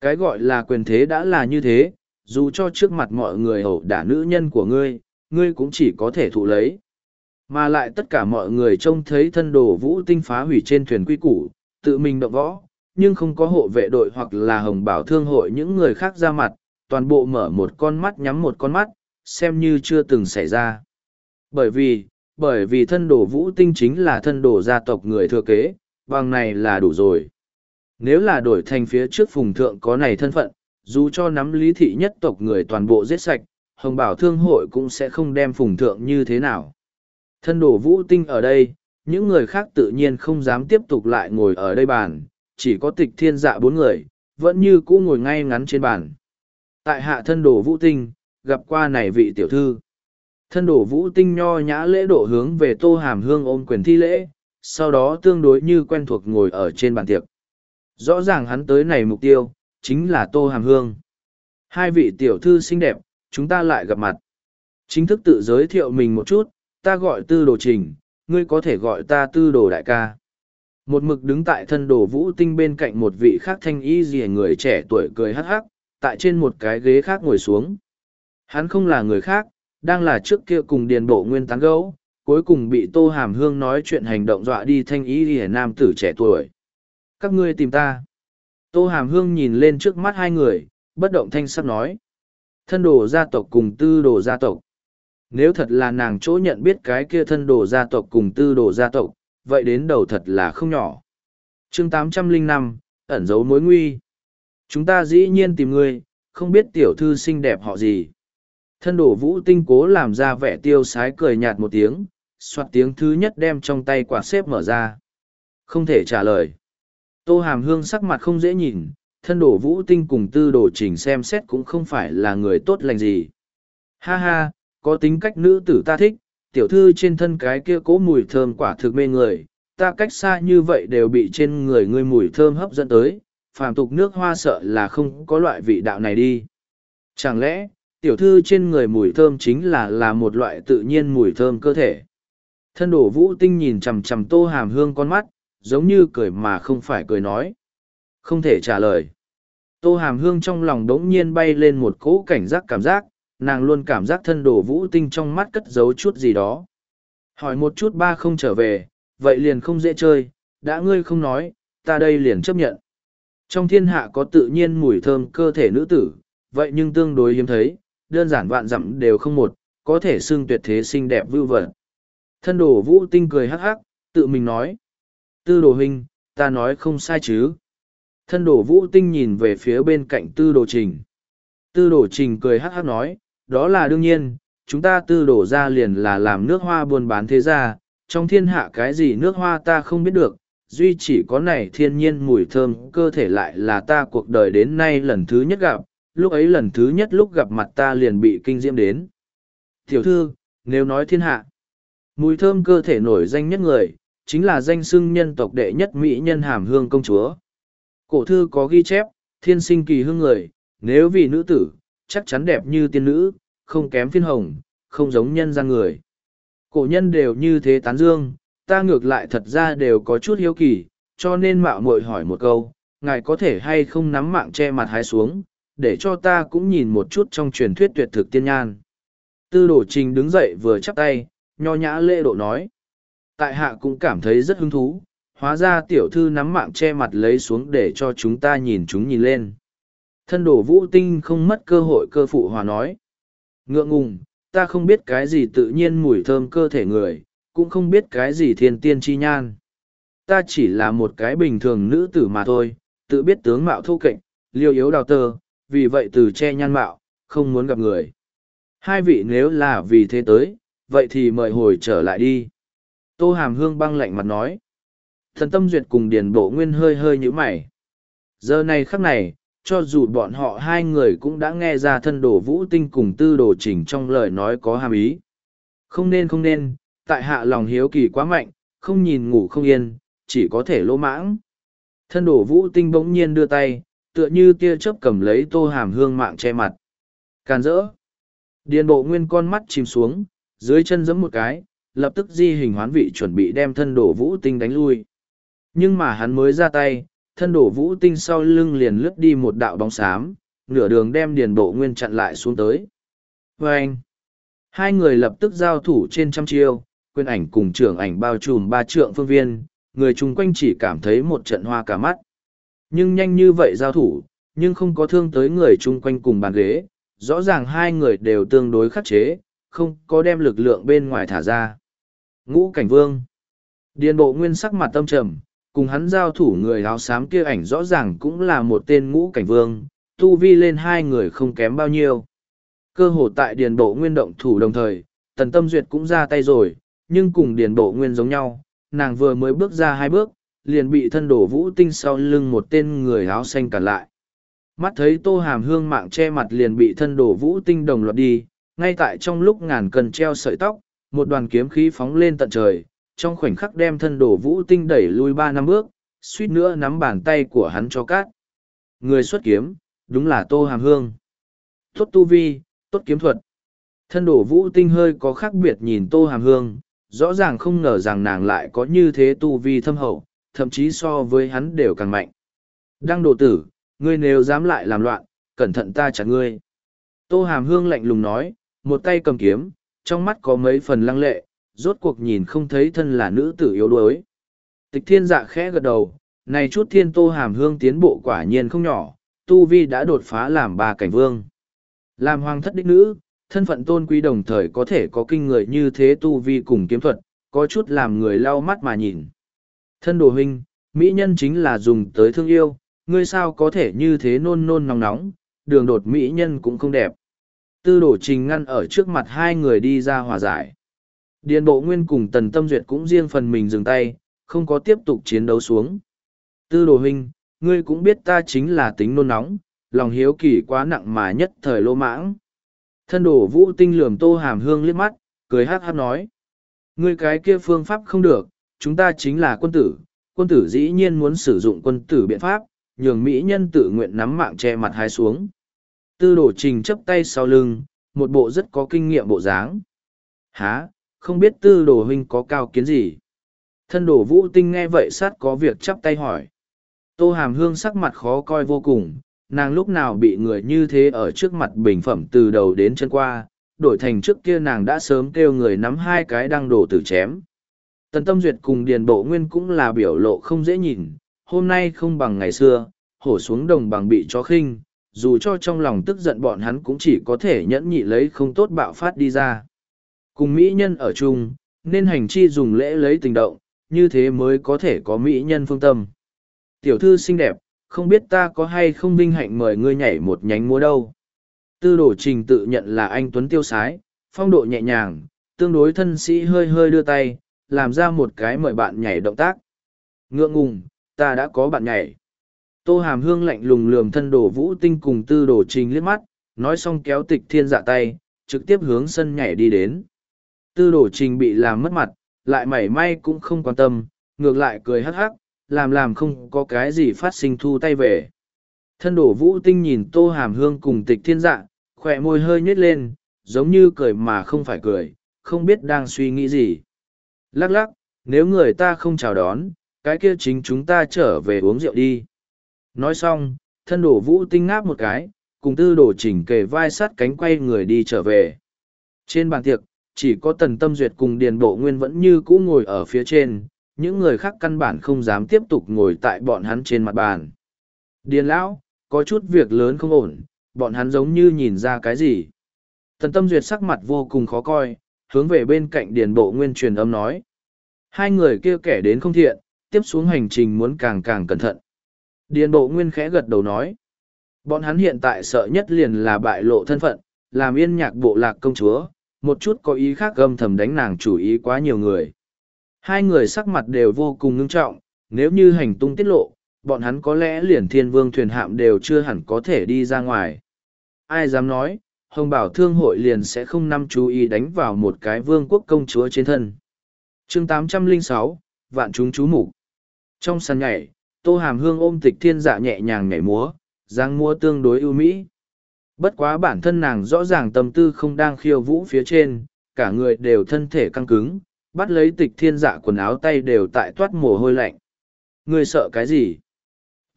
Speaker 1: Cái gọi là quyền thế đã là như thế, dù cho trước mặt mọi người hậu đả nữ nhân của ngươi, ngươi cũng chỉ có thể thụ lấy. Mà lại tất cả mọi người trông thấy thân đồ vũ tinh phá hủy trên thuyền quy củ, tự mình động võ, nhưng không có hộ vệ đội hoặc là hồng bảo thương hội những người khác ra mặt, toàn bộ mở một con mắt nhắm một con mắt, xem như chưa từng xảy ra. Bởi vì, bởi vì thân đồ vũ tinh chính là thân đồ gia tộc người thừa kế, bằng này là đủ rồi. Nếu là đổi thành phía trước phùng thượng có này thân phận, dù cho nắm lý thị nhất tộc người toàn bộ giết sạch, hồng bảo thương hội cũng sẽ không đem phùng thượng như thế nào. Thân đồ vũ tinh ở đây, những người khác tự nhiên không dám tiếp tục lại ngồi ở đây bàn, chỉ có tịch thiên dạ bốn người, vẫn như cũ ngồi ngay ngắn trên bàn. Tại hạ thân đồ vũ tinh, gặp qua này vị tiểu thư. Thân đổ vũ tinh nho nhã lễ độ hướng về tô hàm hương ôm quyền thi lễ, sau đó tương đối như quen thuộc ngồi ở trên bàn tiệc. Rõ ràng hắn tới này mục tiêu, chính là tô hàm hương. Hai vị tiểu thư xinh đẹp, chúng ta lại gặp mặt. Chính thức tự giới thiệu mình một chút, ta gọi tư đồ trình, ngươi có thể gọi ta tư đồ đại ca. Một mực đứng tại thân đồ vũ tinh bên cạnh một vị khác thanh y rìa người trẻ tuổi cười hắc hắc, tại trên một cái ghế khác ngồi xuống. Hắn không là người khác, đang là trước kia cùng điền bộ nguyên tán gấu, cuối cùng bị tô hàm hương nói chuyện hành động dọa đi thanh ý rìa nam tử trẻ tuổi. Các ngươi tìm ta. Tô hàm hương nhìn lên trước mắt hai người, bất động thanh sắc nói. Thân đồ gia tộc cùng tư đồ gia tộc. Nếu thật là nàng chỗ nhận biết cái kia thân đồ gia tộc cùng tư đồ gia tộc, vậy đến đầu thật là không nhỏ. chương 805, ẩn giấu mối nguy. Chúng ta dĩ nhiên tìm ngươi, không biết tiểu thư xinh đẹp họ gì. Thân đổ vũ tinh cố làm ra vẻ tiêu sái cười nhạt một tiếng, soạt tiếng thứ nhất đem trong tay quả xếp mở ra. Không thể trả lời. Tô hàm hương sắc mặt không dễ nhìn, thân đổ vũ tinh cùng tư đồ trình xem xét cũng không phải là người tốt lành gì. Ha ha, có tính cách nữ tử ta thích, tiểu thư trên thân cái kia cố mùi thơm quả thực mê người, ta cách xa như vậy đều bị trên người ngươi mùi thơm hấp dẫn tới, phàm tục nước hoa sợ là không có loại vị đạo này đi. Chẳng lẽ, tiểu thư trên người mùi thơm chính là là một loại tự nhiên mùi thơm cơ thể? Thân đổ vũ tinh nhìn chằm chằm tô hàm hương con mắt, giống như cười mà không phải cười nói. Không thể trả lời. Tô hàm hương trong lòng đống nhiên bay lên một cỗ cảnh giác cảm giác, nàng luôn cảm giác thân đồ vũ tinh trong mắt cất giấu chút gì đó. Hỏi một chút ba không trở về, vậy liền không dễ chơi, đã ngươi không nói, ta đây liền chấp nhận. Trong thiên hạ có tự nhiên mùi thơm cơ thể nữ tử, vậy nhưng tương đối hiếm thấy, đơn giản vạn dặm đều không một, có thể xưng tuyệt thế xinh đẹp vưu vật. Thân đồ vũ tinh cười hắc hắc, tự mình nói. Tư đồ hình, ta nói không sai chứ. Thân đồ vũ tinh nhìn về phía bên cạnh tư đồ trình. Tư đồ trình cười hắc hắc nói, đó là đương nhiên, chúng ta tư đổ ra liền là làm nước hoa buôn bán thế gia, trong thiên hạ cái gì nước hoa ta không biết được, duy chỉ có này thiên nhiên mùi thơm cơ thể lại là ta cuộc đời đến nay lần thứ nhất gặp, lúc ấy lần thứ nhất lúc gặp mặt ta liền bị kinh diễm đến. Tiểu thư, nếu nói thiên hạ, mùi thơm cơ thể nổi danh nhất người, chính là danh xưng nhân tộc đệ nhất mỹ nhân hàm hương công chúa. Cổ thư có ghi chép, thiên sinh kỳ hương người, nếu vì nữ tử, chắc chắn đẹp như tiên nữ, không kém phiên hồng, không giống nhân gian người. Cổ nhân đều như thế tán dương, ta ngược lại thật ra đều có chút hiếu kỳ, cho nên mạo muội hỏi một câu, ngài có thể hay không nắm mạng che mặt hái xuống, để cho ta cũng nhìn một chút trong truyền thuyết tuyệt thực tiên nhan. Tư đổ trình đứng dậy vừa chắp tay, nho nhã lễ độ nói. Tại hạ cũng cảm thấy rất hứng thú, hóa ra tiểu thư nắm mạng che mặt lấy xuống để cho chúng ta nhìn chúng nhìn lên. Thân đổ vũ tinh không mất cơ hội cơ phụ hòa nói. Ngượng ngùng, ta không biết cái gì tự nhiên mùi thơm cơ thể người, cũng không biết cái gì thiên tiên chi nhan. Ta chỉ là một cái bình thường nữ tử mà thôi, tự biết tướng mạo thô kệch, liêu yếu đào tơ, vì vậy từ che nhan mạo, không muốn gặp người. Hai vị nếu là vì thế tới, vậy thì mời hồi trở lại đi. Tô Hàm Hương băng lạnh mặt nói. Thần tâm duyệt cùng điền bộ nguyên hơi hơi như mày. Giờ này khắc này, cho dù bọn họ hai người cũng đã nghe ra thân đồ vũ tinh cùng tư đồ chỉnh trong lời nói có hàm ý. Không nên không nên, tại hạ lòng hiếu kỳ quá mạnh, không nhìn ngủ không yên, chỉ có thể lỗ mãng. Thân đồ vũ tinh bỗng nhiên đưa tay, tựa như tia chớp cầm lấy tô hàm hương mạng che mặt. can rỡ. Điền bộ nguyên con mắt chìm xuống, dưới chân giẫm một cái, lập tức di hình hoán vị chuẩn bị đem thân đổ vũ tinh đánh lui. Nhưng mà hắn mới ra tay, thân đổ vũ tinh sau lưng liền lướt đi một đạo bóng xám, nửa đường đem điền bộ nguyên chặn lại xuống tới. vê anh, hai người lập tức giao thủ trên trăm chiêu, quyền ảnh cùng trưởng ảnh bao trùm ba trượng phương viên, người chung quanh chỉ cảm thấy một trận hoa cả mắt. Nhưng nhanh như vậy giao thủ, nhưng không có thương tới người chung quanh cùng bàn ghế, rõ ràng hai người đều tương đối khắc chế, không có đem lực lượng bên ngoài thả ra. Ngũ cảnh vương. Điền bộ nguyên sắc mặt tâm trầm, cùng hắn giao thủ người áo xám kia ảnh rõ ràng cũng là một tên ngũ cảnh vương, tu vi lên hai người không kém bao nhiêu. Cơ hồ tại điền bộ nguyên động thủ đồng thời, tần tâm duyệt cũng ra tay rồi, nhưng cùng điền bộ nguyên giống nhau, nàng vừa mới bước ra hai bước, liền bị thân đổ vũ tinh sau lưng một tên người áo xanh cản lại. Mắt thấy tô hàm hương mạng che mặt liền bị thân đổ vũ tinh đồng loạt đi, ngay tại trong lúc ngàn cần treo sợi tóc, một đoàn kiếm khí phóng lên tận trời, trong khoảnh khắc đem thân đổ vũ tinh đẩy lui ba năm bước, suýt nữa nắm bàn tay của hắn cho cát. Người xuất kiếm, đúng là Tô Hàm Hương. Tốt tu vi, tốt kiếm thuật. Thân đổ vũ tinh hơi có khác biệt nhìn Tô Hàm Hương, rõ ràng không ngờ rằng nàng lại có như thế tu vi thâm hậu, thậm chí so với hắn đều càng mạnh. Đăng đồ tử, ngươi nếu dám lại làm loạn, cẩn thận ta chặt ngươi. Tô Hàm Hương lạnh lùng nói, một tay cầm kiếm, trong mắt có mấy phần lăng lệ, rốt cuộc nhìn không thấy thân là nữ tử yếu đuối. Tịch thiên dạ khẽ gật đầu, này chút thiên tô hàm hương tiến bộ quả nhiên không nhỏ, tu vi đã đột phá làm ba cảnh vương. Làm hoàng thất đích nữ, thân phận tôn quý đồng thời có thể có kinh người như thế tu vi cùng kiếm thuật, có chút làm người lau mắt mà nhìn. Thân đồ huynh, mỹ nhân chính là dùng tới thương yêu, ngươi sao có thể như thế nôn nôn nóng nóng, đường đột mỹ nhân cũng không đẹp. Tư đổ trình ngăn ở trước mặt hai người đi ra hòa giải. Điền bộ nguyên cùng tần tâm duyệt cũng riêng phần mình dừng tay, không có tiếp tục chiến đấu xuống. Tư đồ huynh, ngươi cũng biết ta chính là tính nôn nóng, lòng hiếu kỳ quá nặng mà nhất thời lô mãng. Thân đổ vũ tinh lườm tô hàm hương liếc mắt, cười hát hát nói. Ngươi cái kia phương pháp không được, chúng ta chính là quân tử, quân tử dĩ nhiên muốn sử dụng quân tử biện pháp, nhường mỹ nhân tự nguyện nắm mạng che mặt hai xuống. Tư đổ trình chấp tay sau lưng, một bộ rất có kinh nghiệm bộ dáng. Há, không biết tư đồ huynh có cao kiến gì. Thân đồ vũ tinh nghe vậy sát có việc chắp tay hỏi. Tô hàm hương sắc mặt khó coi vô cùng, nàng lúc nào bị người như thế ở trước mặt bình phẩm từ đầu đến chân qua, đổi thành trước kia nàng đã sớm kêu người nắm hai cái đăng đổ tử chém. Tần tâm duyệt cùng điền bộ nguyên cũng là biểu lộ không dễ nhìn, hôm nay không bằng ngày xưa, hổ xuống đồng bằng bị chó khinh, dù cho trong lòng tức giận bọn hắn cũng chỉ có thể nhẫn nhị lấy không tốt bạo phát đi ra. Cùng mỹ nhân ở chung, nên hành chi dùng lễ lấy tình động, như thế mới có thể có mỹ nhân phương tâm. Tiểu thư xinh đẹp, không biết ta có hay không vinh hạnh mời ngươi nhảy một nhánh múa đâu. Tư đổ trình tự nhận là anh Tuấn Tiêu Sái, phong độ nhẹ nhàng, tương đối thân sĩ hơi hơi đưa tay, làm ra một cái mời bạn nhảy động tác. Ngượng ngùng, ta đã có bạn nhảy. Tô Hàm Hương lạnh lùng lườm thân đổ vũ tinh cùng tư đổ trình liếc mắt, nói xong kéo tịch thiên dạ tay, trực tiếp hướng sân nhảy đi đến. Tư đổ trình bị làm mất mặt, lại mảy may cũng không quan tâm, ngược lại cười hắc hắc, làm làm không có cái gì phát sinh thu tay về. Thân đổ vũ tinh nhìn tô hàm hương cùng tịch thiên dạ, khỏe môi hơi nhếch lên, giống như cười mà không phải cười, không biết đang suy nghĩ gì. Lắc lắc, nếu người ta không chào đón, cái kia chính chúng ta trở về uống rượu đi. Nói xong, thân đổ vũ tinh ngáp một cái, cùng tư đổ chỉnh kề vai sắt cánh quay người đi trở về. Trên bàn tiệc, chỉ có tần tâm duyệt cùng điền bộ nguyên vẫn như cũ ngồi ở phía trên, những người khác căn bản không dám tiếp tục ngồi tại bọn hắn trên mặt bàn. Điền lão, có chút việc lớn không ổn, bọn hắn giống như nhìn ra cái gì. Tần tâm duyệt sắc mặt vô cùng khó coi, hướng về bên cạnh điền bộ nguyên truyền âm nói. Hai người kia kẻ đến không thiện, tiếp xuống hành trình muốn càng càng cẩn thận. Điền bộ nguyên khẽ gật đầu nói. Bọn hắn hiện tại sợ nhất liền là bại lộ thân phận, làm yên nhạc bộ lạc công chúa, một chút có ý khác gâm thầm đánh nàng chủ ý quá nhiều người. Hai người sắc mặt đều vô cùng ngưng trọng, nếu như hành tung tiết lộ, bọn hắn có lẽ liền thiên vương thuyền hạm đều chưa hẳn có thể đi ra ngoài. Ai dám nói, Hồng Bảo Thương hội liền sẽ không nắm chú ý đánh vào một cái vương quốc công chúa trên thân. chương 806, Vạn chúng chú mục Trong sàn nhảy, Tô Hàm Hương ôm tịch thiên dạ nhẹ nhàng nhảy múa, dáng múa tương đối ưu mỹ. Bất quá bản thân nàng rõ ràng tâm tư không đang khiêu vũ phía trên, cả người đều thân thể căng cứng, bắt lấy tịch thiên dạ quần áo tay đều tại toát mồ hôi lạnh. Người sợ cái gì?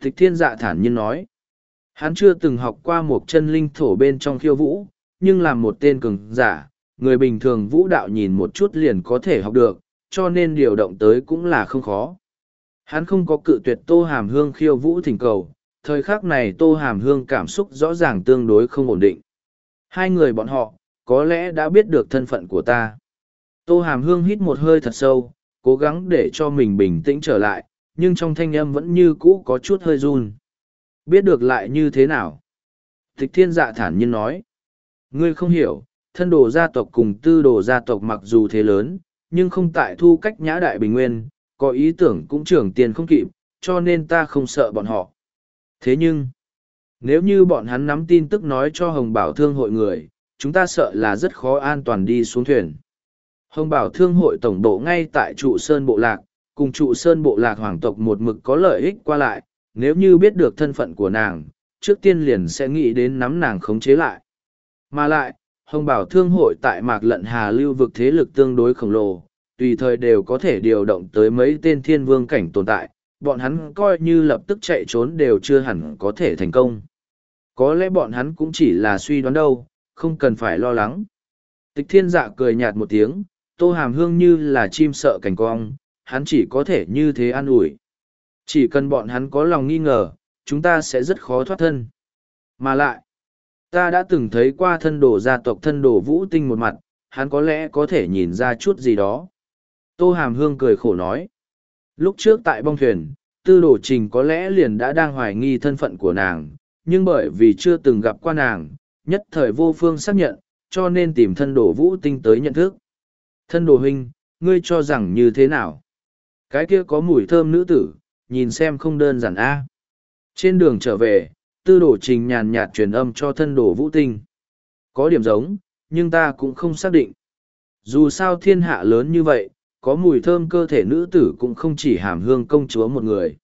Speaker 1: Tịch thiên dạ thản nhiên nói. Hắn chưa từng học qua một chân linh thổ bên trong khiêu vũ, nhưng làm một tên cường giả, người bình thường vũ đạo nhìn một chút liền có thể học được, cho nên điều động tới cũng là không khó. Hắn không có cự tuyệt tô hàm hương khiêu vũ thỉnh cầu, thời khắc này tô hàm hương cảm xúc rõ ràng tương đối không ổn định. Hai người bọn họ, có lẽ đã biết được thân phận của ta. Tô hàm hương hít một hơi thật sâu, cố gắng để cho mình bình tĩnh trở lại, nhưng trong thanh âm vẫn như cũ có chút hơi run. Biết được lại như thế nào? Tịch thiên dạ thản nhiên nói. Ngươi không hiểu, thân đồ gia tộc cùng tư đồ gia tộc mặc dù thế lớn, nhưng không tại thu cách nhã đại bình nguyên, có ý tưởng cũng trưởng tiền không kịp, cho nên ta không sợ bọn họ. Thế nhưng, nếu như bọn hắn nắm tin tức nói cho Hồng Bảo Thương hội người, chúng ta sợ là rất khó an toàn đi xuống thuyền. Hồng Bảo Thương hội tổng bộ ngay tại trụ Sơn Bộ Lạc, cùng trụ Sơn Bộ Lạc hoàng tộc một mực có lợi ích qua lại, nếu như biết được thân phận của nàng, trước tiên liền sẽ nghĩ đến nắm nàng khống chế lại. Mà lại, Hồng Bảo Thương hội tại Mạc Lận Hà lưu vực thế lực tương đối khổng lồ, tùy thời đều có thể điều động tới mấy tên thiên vương cảnh tồn tại, bọn hắn coi như lập tức chạy trốn đều chưa hẳn có thể thành công. Có lẽ bọn hắn cũng chỉ là suy đoán đâu, không cần phải lo lắng. Tịch thiên dạ cười nhạt một tiếng, tô hàm hương như là chim sợ cảnh cong, hắn chỉ có thể như thế an ủi. Chỉ cần bọn hắn có lòng nghi ngờ, chúng ta sẽ rất khó thoát thân. Mà lại, ta đã từng thấy qua thân đồ gia tộc thân đồ vũ tinh một mặt, hắn có lẽ có thể nhìn ra chút gì đó. Tô Hàm Hương cười khổ nói. Lúc trước tại bong thuyền, tư đồ trình có lẽ liền đã đang hoài nghi thân phận của nàng, nhưng bởi vì chưa từng gặp qua nàng, nhất thời vô phương xác nhận, cho nên tìm thân đồ vũ tinh tới nhận thức. Thân đồ huynh, ngươi cho rằng như thế nào? Cái kia có mùi thơm nữ tử, nhìn xem không đơn giản a. Trên đường trở về, tư đồ trình nhàn nhạt truyền âm cho thân đồ vũ tinh. Có điểm giống, nhưng ta cũng không xác định. Dù sao thiên hạ lớn như vậy, có mùi thơm cơ thể nữ tử cũng không chỉ hàm hương công chúa một người.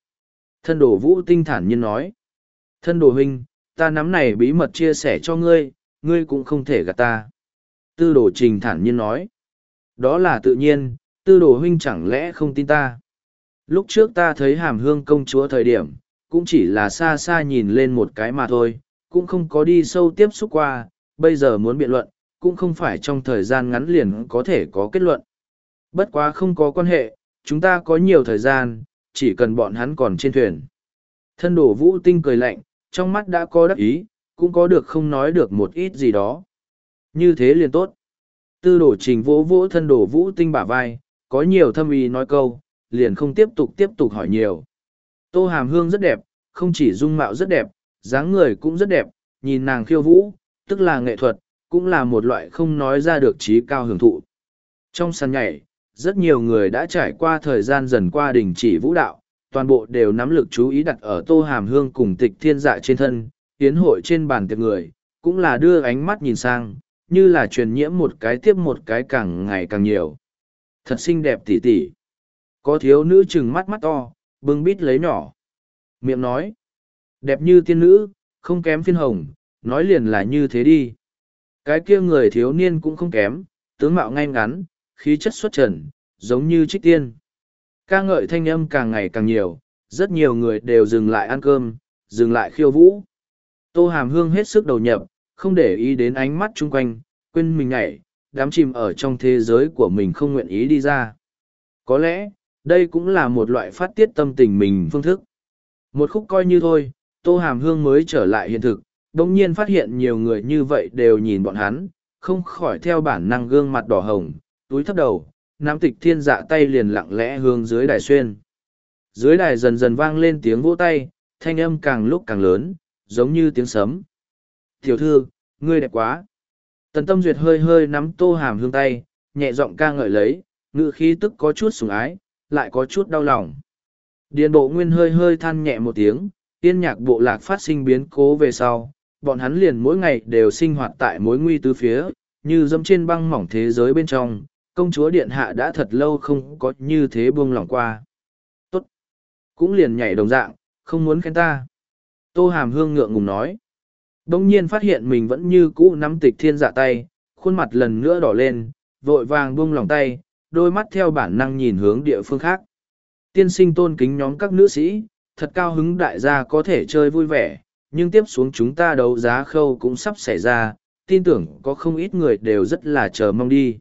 Speaker 1: Thân đồ vũ tinh thản nhiên nói. Thân đồ huynh, ta nắm này bí mật chia sẻ cho ngươi, ngươi cũng không thể gạt ta. Tư đồ trình thản nhiên nói. Đó là tự nhiên, tư đồ huynh chẳng lẽ không tin ta. Lúc trước ta thấy hàm hương công chúa thời điểm, cũng chỉ là xa xa nhìn lên một cái mà thôi, cũng không có đi sâu tiếp xúc qua, bây giờ muốn biện luận, cũng không phải trong thời gian ngắn liền có thể có kết luận. Bất quá không có quan hệ, chúng ta có nhiều thời gian, chỉ cần bọn hắn còn trên thuyền. Thân đổ vũ tinh cười lạnh, trong mắt đã có đắc ý, cũng có được không nói được một ít gì đó. Như thế liền tốt. Tư đổ trình vỗ vỗ thân đổ vũ tinh bả vai, có nhiều thâm ý nói câu, liền không tiếp tục tiếp tục hỏi nhiều. Tô hàm hương rất đẹp, không chỉ dung mạo rất đẹp, dáng người cũng rất đẹp, nhìn nàng khiêu vũ, tức là nghệ thuật, cũng là một loại không nói ra được trí cao hưởng thụ. Trong sàn nhảy, rất nhiều người đã trải qua thời gian dần qua đình chỉ vũ đạo, toàn bộ đều nắm lực chú ý đặt ở tô hàm hương cùng tịch thiên dạ trên thân, tiến hội trên bàn tiệc người, cũng là đưa ánh mắt nhìn sang, như là truyền nhiễm một cái tiếp một cái càng ngày càng nhiều. Thật xinh đẹp tỉ tỉ. Có thiếu nữ chừng mắt mắt to, bưng bít lấy nhỏ. Miệng nói, đẹp như tiên nữ, không kém phiên hồng, nói liền là như thế đi. Cái kia người thiếu niên cũng không kém, tướng mạo ngay ngắn, khí chất xuất trần, giống như trích tiên. ca ngợi thanh âm càng ngày càng nhiều, rất nhiều người đều dừng lại ăn cơm, dừng lại khiêu vũ. Tô Hàm Hương hết sức đầu nhập, không để ý đến ánh mắt chung quanh, quên mình nhảy, đám chìm ở trong thế giới của mình không nguyện ý đi ra. Có lẽ, đây cũng là một loại phát tiết tâm tình mình phương thức. Một khúc coi như thôi, Tô Hàm Hương mới trở lại hiện thực, đồng nhiên phát hiện nhiều người như vậy đều nhìn bọn hắn, không khỏi theo bản năng gương mặt đỏ hồng, túi thấp đầu, nam tịch thiên dạ tay liền lặng lẽ hướng dưới đài xuyên. Dưới đài dần dần vang lên tiếng vỗ tay, thanh âm càng lúc càng lớn, giống như tiếng sấm. Tiểu thư, ngươi đẹp quá. Tần tâm duyệt hơi hơi nắm tô hàm hương tay, nhẹ giọng ca ngợi lấy, ngự khí tức có chút sủng ái, lại có chút đau lòng. Điền bộ nguyên hơi hơi than nhẹ một tiếng, tiên nhạc bộ lạc phát sinh biến cố về sau, bọn hắn liền mỗi ngày đều sinh hoạt tại mối nguy tứ phía, như dẫm trên băng mỏng thế giới bên trong, công chúa điện hạ đã thật lâu không có như thế buông lỏng qua. Tốt! Cũng liền nhảy đồng dạng, không muốn khen ta. Tô Hàm Hương ngượng ngùng nói. Đông nhiên phát hiện mình vẫn như cũ nắm tịch thiên dạ tay, khuôn mặt lần nữa đỏ lên, vội vàng buông lòng tay, đôi mắt theo bản năng nhìn hướng địa phương khác. Tiên sinh tôn kính nhóm các nữ sĩ, thật cao hứng đại gia có thể chơi vui vẻ, nhưng tiếp xuống chúng ta đấu giá khâu cũng sắp xảy ra, tin tưởng có không ít người đều rất là chờ mong đi.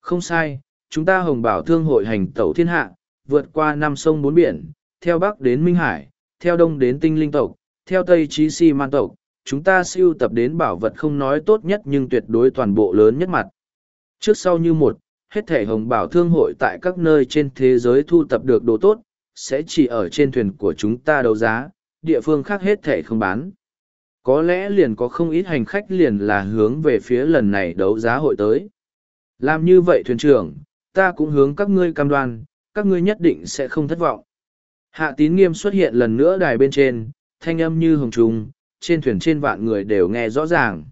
Speaker 1: Không sai, chúng ta hồng bảo thương hội hành tẩu thiên hạ, vượt qua năm sông bốn biển, theo bắc đến Minh Hải, theo đông đến tinh linh tộc, theo tây chí si man tộc, chúng ta siêu tập đến bảo vật không nói tốt nhất nhưng tuyệt đối toàn bộ lớn nhất mặt. Trước sau như một, hết thể hồng bảo thương hội tại các nơi trên thế giới thu tập được đồ tốt, sẽ chỉ ở trên thuyền của chúng ta đấu giá, địa phương khác hết thể không bán. Có lẽ liền có không ít hành khách liền là hướng về phía lần này đấu giá hội tới. Làm như vậy thuyền trưởng, ta cũng hướng các ngươi cam đoan, các ngươi nhất định sẽ không thất vọng. Hạ tín nghiêm xuất hiện lần nữa đài bên trên, thanh âm như hồng trùng, trên thuyền trên vạn người đều nghe rõ ràng.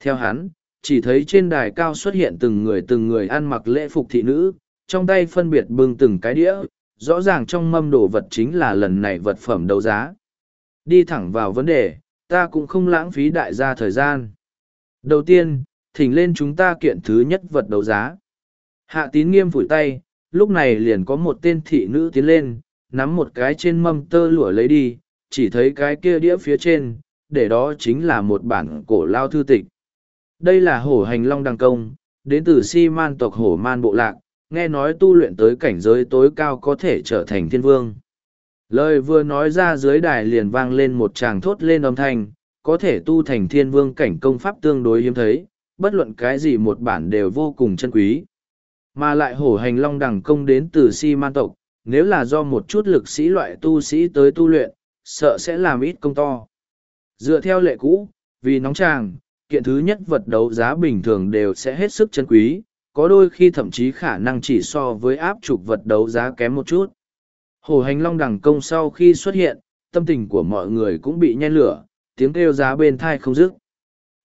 Speaker 1: Theo hắn, chỉ thấy trên đài cao xuất hiện từng người từng người ăn mặc lễ phục thị nữ, trong tay phân biệt bưng từng cái đĩa, rõ ràng trong mâm đồ vật chính là lần này vật phẩm đấu giá. Đi thẳng vào vấn đề, ta cũng không lãng phí đại gia thời gian. Đầu tiên, thỉnh lên chúng ta kiện thứ nhất vật đấu giá. Hạ tín nghiêm phủi tay, lúc này liền có một tên thị nữ tiến lên, nắm một cái trên mâm tơ lụa lấy đi, chỉ thấy cái kia đĩa phía trên, để đó chính là một bản cổ lao thư tịch. Đây là hổ hành long đăng công, đến từ si man tộc hổ man bộ lạc, nghe nói tu luyện tới cảnh giới tối cao có thể trở thành thiên vương. Lời vừa nói ra dưới đài liền vang lên một tràng thốt lên âm thanh, có thể tu thành thiên vương cảnh công pháp tương đối hiếm thấy, bất luận cái gì một bản đều vô cùng chân quý. Mà lại hổ hành long đẳng công đến từ si man tộc, nếu là do một chút lực sĩ loại tu sĩ tới tu luyện, sợ sẽ làm ít công to. Dựa theo lệ cũ, vì nóng tràng, kiện thứ nhất vật đấu giá bình thường đều sẽ hết sức chân quý, có đôi khi thậm chí khả năng chỉ so với áp trục vật đấu giá kém một chút. Hổ hành long đẳng công sau khi xuất hiện, tâm tình của mọi người cũng bị nhen lửa, tiếng kêu giá bên thai không dứt.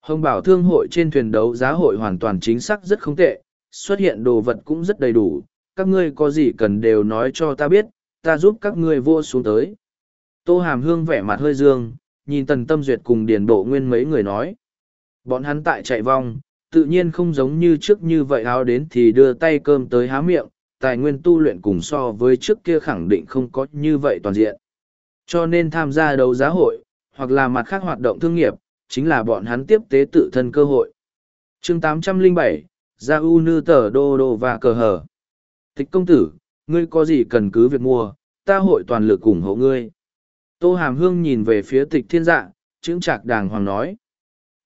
Speaker 1: Hồng bảo thương hội trên thuyền đấu giá hội hoàn toàn chính xác rất không tệ, xuất hiện đồ vật cũng rất đầy đủ, các ngươi có gì cần đều nói cho ta biết, ta giúp các ngươi vô xuống tới. Tô Hàm Hương vẻ mặt hơi dương, nhìn Tần Tâm Duyệt cùng Điền Bộ Nguyên mấy người nói. Bọn hắn tại chạy vong, tự nhiên không giống như trước như vậy áo đến thì đưa tay cơm tới há miệng, tài nguyên tu luyện cùng so với trước kia khẳng định không có như vậy toàn diện. Cho nên tham gia đấu giá hội, hoặc là mặt khác hoạt động thương nghiệp, chính là bọn hắn tiếp tế tự thân cơ hội. chương 807, Gia U Nư Tờ Đô Đô và Cờ Hờ. Tịch công tử, ngươi có gì cần cứ việc mua, ta hội toàn lực ủng hộ ngươi. Tô Hàm Hương nhìn về phía tịch thiên dạ, chứng trạc đàng hoàng nói.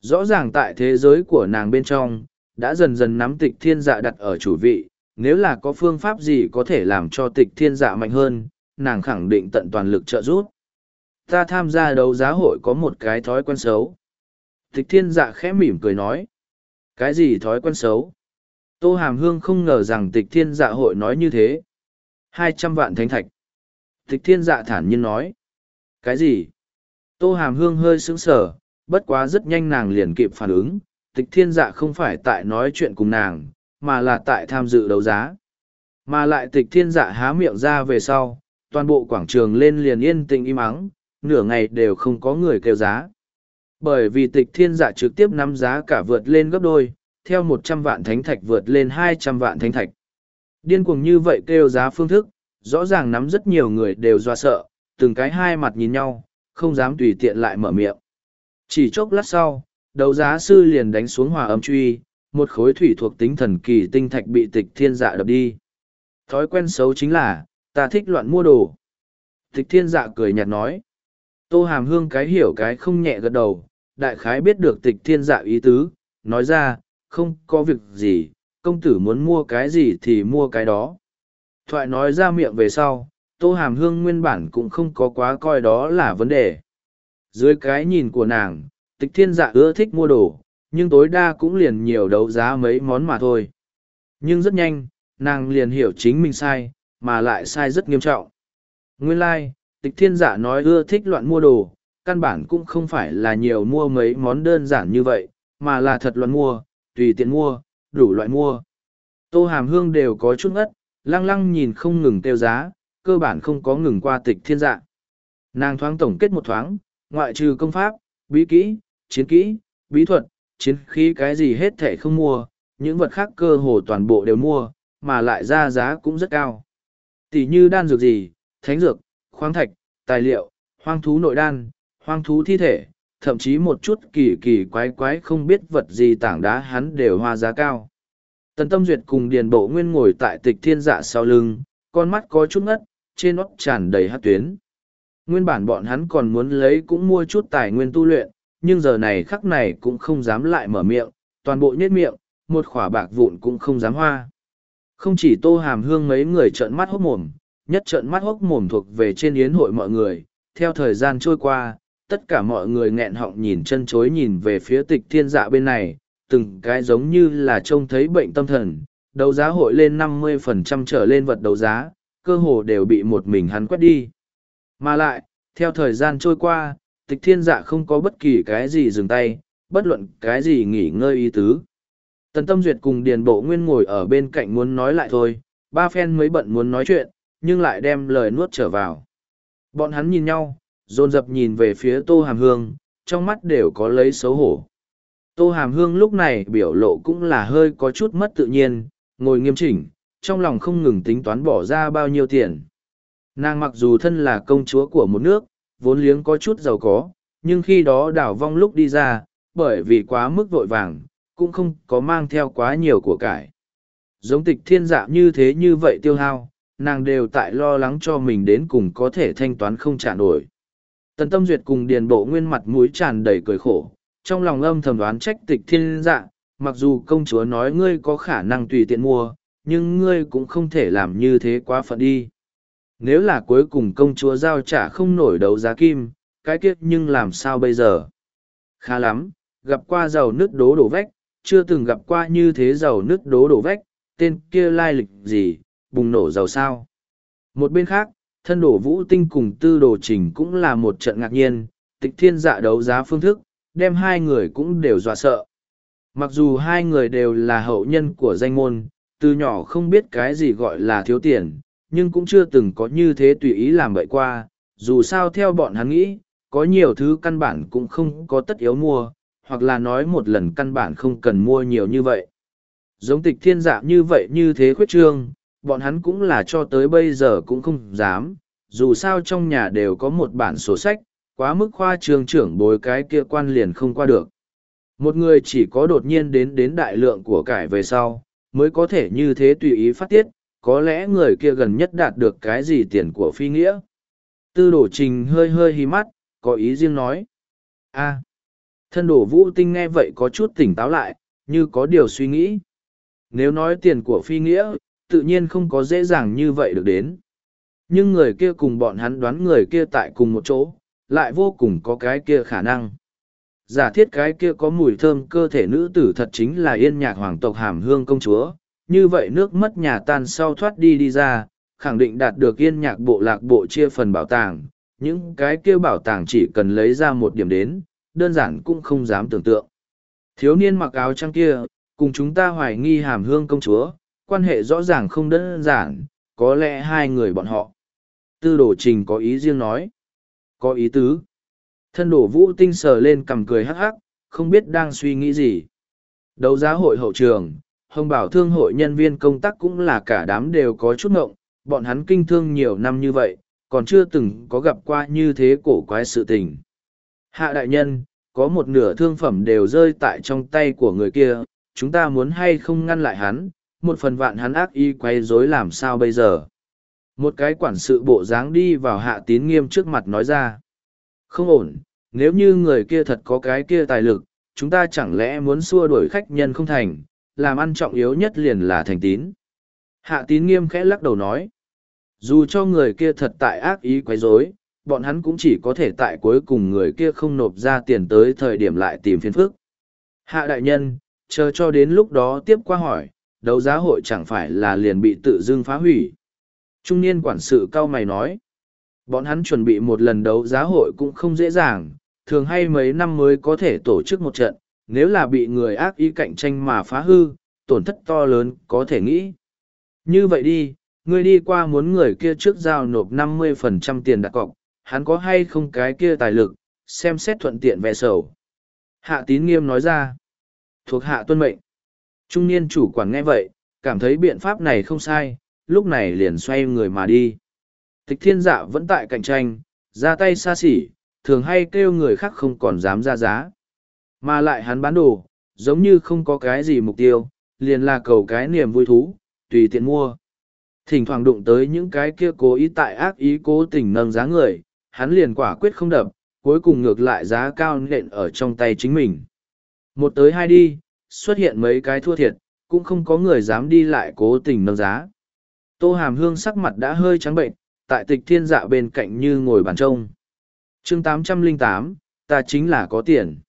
Speaker 1: Rõ ràng tại thế giới của nàng bên trong, đã dần dần nắm tịch thiên dạ đặt ở chủ vị, nếu là có phương pháp gì có thể làm cho tịch thiên dạ mạnh hơn, nàng khẳng định tận toàn lực trợ giúp. Ta tham gia đấu giá hội có một cái thói quen xấu. Tịch thiên dạ khẽ mỉm cười nói. Cái gì thói quen xấu? Tô Hàm Hương không ngờ rằng tịch thiên dạ hội nói như thế. Hai trăm vạn thánh thạch. Tịch thiên dạ thản nhiên nói. Cái gì? Tô Hàm Hương hơi sững sờ, bất quá rất nhanh nàng liền kịp phản ứng. Tịch thiên dạ không phải tại nói chuyện cùng nàng, mà là tại tham dự đấu giá. Mà lại tịch thiên dạ há miệng ra về sau, toàn bộ quảng trường lên liền yên tĩnh im ắng, nửa ngày đều không có người kêu giá. Bởi vì tịch thiên dạ trực tiếp nắm giá cả vượt lên gấp đôi, theo một trăm vạn thánh thạch vượt lên hai trăm vạn thánh thạch. Điên cuồng như vậy kêu giá phương thức, rõ ràng nắm rất nhiều người đều doa sợ, từng cái hai mặt nhìn nhau, không dám tùy tiện lại mở miệng. Chỉ chốc lát sau, đấu giá sư liền đánh xuống hòa âm truy, một khối thủy thuộc tính thần kỳ tinh thạch bị tịch thiên dạ đập đi. Thói quen xấu chính là, ta thích loạn mua đồ. Tịch thiên dạ cười nhạt nói. Tô hàm hương cái hiểu cái không nhẹ gật đầu, đại khái biết được tịch thiên dạ ý tứ, nói ra, không có việc gì, công tử muốn mua cái gì thì mua cái đó. Thoại nói ra miệng về sau, tô hàm hương nguyên bản cũng không có quá coi đó là vấn đề. Dưới cái nhìn của nàng, tịch thiên dạ ưa thích mua đồ, nhưng tối đa cũng liền nhiều đấu giá mấy món mà thôi. Nhưng rất nhanh, nàng liền hiểu chính mình sai, mà lại sai rất nghiêm trọng. Nguyên lai, like, tịch thiên dạ nói ưa thích loạn mua đồ, căn bản cũng không phải là nhiều mua mấy món đơn giản như vậy, mà là thật loạn mua, tùy tiện mua, đủ loại mua. Tô hàm hương đều có chút ngất, lăng lăng nhìn không ngừng tiêu giá, cơ bản không có ngừng qua tịch thiên dạ. Nàng thoáng tổng kết một thoáng, ngoại trừ công pháp, bí kỹ, chiến kỹ, bí thuật, chiến khí cái gì hết thể không mua, những vật khác cơ hồ toàn bộ đều mua, mà lại ra giá cũng rất cao. Tỷ như đan dược gì, thánh dược, khoáng thạch, tài liệu, hoang thú nội đan, hoang thú thi thể, thậm chí một chút kỳ kỳ quái quái không biết vật gì tảng đá hắn đều hoa giá cao. Tần Tâm Duyệt cùng Điền Bộ Nguyên ngồi tại tịch thiên dạ sau lưng, con mắt có chút ngất, trên nót tràn đầy hát tuyến. Nguyên bản bọn hắn còn muốn lấy cũng mua chút tài nguyên tu luyện, nhưng giờ này khắc này cũng không dám lại mở miệng, toàn bộ nhét miệng, một khỏa bạc vụn cũng không dám hoa. Không chỉ tô hàm hương mấy người trợn mắt hốc mồm, nhất trợn mắt hốc mồm thuộc về trên yến hội mọi người, theo thời gian trôi qua, tất cả mọi người nghẹn họng nhìn chân chối nhìn về phía tịch thiên dạ bên này, từng cái giống như là trông thấy bệnh tâm thần, đấu giá hội lên năm mươi phần trăm trở lên vật đấu giá, cơ hồ đều bị một mình hắn quét đi. Mà lại, theo thời gian trôi qua, tịch thiên dạ không có bất kỳ cái gì dừng tay, bất luận cái gì nghỉ ngơi ý tứ. Tần Tâm Duyệt cùng Điền Bộ Nguyên ngồi ở bên cạnh muốn nói lại thôi, ba phen mới bận muốn nói chuyện, nhưng lại đem lời nuốt trở vào. Bọn hắn nhìn nhau, dồn dập nhìn về phía Tô Hàm Hương, trong mắt đều có lấy xấu hổ. Tô Hàm Hương lúc này biểu lộ cũng là hơi có chút mất tự nhiên, ngồi nghiêm chỉnh, trong lòng không ngừng tính toán bỏ ra bao nhiêu tiền. Nàng mặc dù thân là công chúa của một nước, vốn liếng có chút giàu có, nhưng khi đó đảo vong lúc đi ra, bởi vì quá mức vội vàng, cũng không có mang theo quá nhiều của cải. Giống tịch thiên dạ như thế như vậy tiêu hao, nàng đều tại lo lắng cho mình đến cùng có thể thanh toán không trả nổi. Tần tâm duyệt cùng điền bộ nguyên mặt mũi tràn đầy cười khổ, trong lòng âm thầm đoán trách tịch thiên dạ, mặc dù công chúa nói ngươi có khả năng tùy tiện mua, nhưng ngươi cũng không thể làm như thế quá phận đi. Nếu là cuối cùng công chúa giao trả không nổi đấu giá kim, cái kiết nhưng làm sao bây giờ? Khá lắm, gặp qua giàu nước đố đổ vách, chưa từng gặp qua như thế giàu nước đố đổ vách, tên kia lai lịch gì, bùng nổ giàu sao. Một bên khác, thân đổ vũ tinh cùng tư đồ trình cũng là một trận ngạc nhiên, tịch thiên dạ đấu giá phương thức, đem hai người cũng đều dọa sợ. Mặc dù hai người đều là hậu nhân của danh môn, từ nhỏ không biết cái gì gọi là thiếu tiền, nhưng cũng chưa từng có như thế tùy ý làm vậy qua, dù sao theo bọn hắn nghĩ, có nhiều thứ căn bản cũng không có tất yếu mua, hoặc là nói một lần căn bản không cần mua nhiều như vậy. Giống tịch thiên dạ như vậy như thế khuyết trương, bọn hắn cũng là cho tới bây giờ cũng không dám, dù sao trong nhà đều có một bản sổ sách, quá mức khoa trường trưởng bối cái kia quan liền không qua được. Một người chỉ có đột nhiên đến đến đại lượng của cải về sau, mới có thể như thế tùy ý phát tiết, có lẽ người kia gần nhất đạt được cái gì tiền của phi nghĩa. Tư đổ trình hơi hơi hí mắt, có ý riêng nói. a thân đổ vũ tinh nghe vậy có chút tỉnh táo lại, như có điều suy nghĩ. Nếu nói tiền của phi nghĩa, tự nhiên không có dễ dàng như vậy được đến. Nhưng người kia cùng bọn hắn đoán người kia tại cùng một chỗ, lại vô cùng có cái kia khả năng. Giả thiết cái kia có mùi thơm cơ thể nữ tử thật chính là yên nhạc hoàng tộc hàm hương công chúa, như vậy nước mất nhà tan sau thoát đi đi ra, khẳng định đạt được yên nhạc bộ lạc bộ chia phần bảo tàng. Những cái kia bảo tàng chỉ cần lấy ra một điểm đến, đơn giản cũng không dám tưởng tượng. Thiếu niên mặc áo trắng kia, cùng chúng ta hoài nghi hàm hương công chúa, quan hệ rõ ràng không đơn giản, có lẽ hai người bọn họ. Tư đồ trình có ý riêng nói. Có ý tứ. Thân đổ vũ tinh sờ lên cầm cười hắc hắc, không biết đang suy nghĩ gì. Đấu giá hội hậu trường, hồng bảo thương hội nhân viên công tác cũng là cả đám đều có chút ngộng, bọn hắn kinh thương nhiều năm như vậy, còn chưa từng có gặp qua như thế cổ quái sự tình. Hạ đại nhân, có một nửa thương phẩm đều rơi tại trong tay của người kia, chúng ta muốn hay không ngăn lại hắn, một phần vạn hắn ác y quay rối làm sao bây giờ. Một cái quản sự bộ dáng đi vào hạ tín nghiêm trước mặt nói ra. Không ổn, nếu như người kia thật có cái kia tài lực, chúng ta chẳng lẽ muốn xua đuổi khách nhân không thành, làm ăn trọng yếu nhất liền là thành tín. Hạ tín nghiêm khẽ lắc đầu nói. Dù cho người kia thật tại ác ý quấy rối, bọn hắn cũng chỉ có thể tại cuối cùng người kia không nộp ra tiền tới thời điểm lại tìm phiền phức. Hạ đại nhân, chờ cho đến lúc đó tiếp qua hỏi, đấu giá hội chẳng phải là liền bị tự dưng phá hủy. Trung niên quản sự cao mày nói, bọn hắn chuẩn bị một lần đấu giá hội cũng không dễ dàng, thường hay mấy năm mới có thể tổ chức một trận, nếu là bị người ác ý cạnh tranh mà phá hư, tổn thất to lớn có thể nghĩ. Như vậy đi, ngươi đi qua muốn người kia trước giao nộp năm mươi phần trăm tiền đặt cọc, hắn có hay không cái kia tài lực, xem xét thuận tiện vẽ sầu. Hạ tín nghiêm nói ra, thuộc hạ tuân mệnh. Trung niên chủ quản nghe vậy, cảm thấy biện pháp này không sai, lúc này liền xoay người mà đi. Tịch thiên dạ vẫn tại cạnh tranh, ra tay xa xỉ, thường hay kêu người khác không còn dám ra giá. Mà lại hắn bán đồ, giống như không có cái gì mục tiêu, liền là cầu cái niềm vui thú, tùy tiện mua. Thỉnh thoảng đụng tới những cái kia cố ý tại ác ý cố tình nâng giá người, hắn liền quả quyết không đập, cuối cùng ngược lại giá cao nện ở trong tay chính mình. Một tới hai đi, xuất hiện mấy cái thua thiệt, cũng không có người dám đi lại cố tình nâng giá. Tô Hàm Hương sắc mặt đã hơi trắng bệnh, tại tịch thiên dạ bên cạnh như ngồi bàn trông. chương 808, ta chính là có tiền.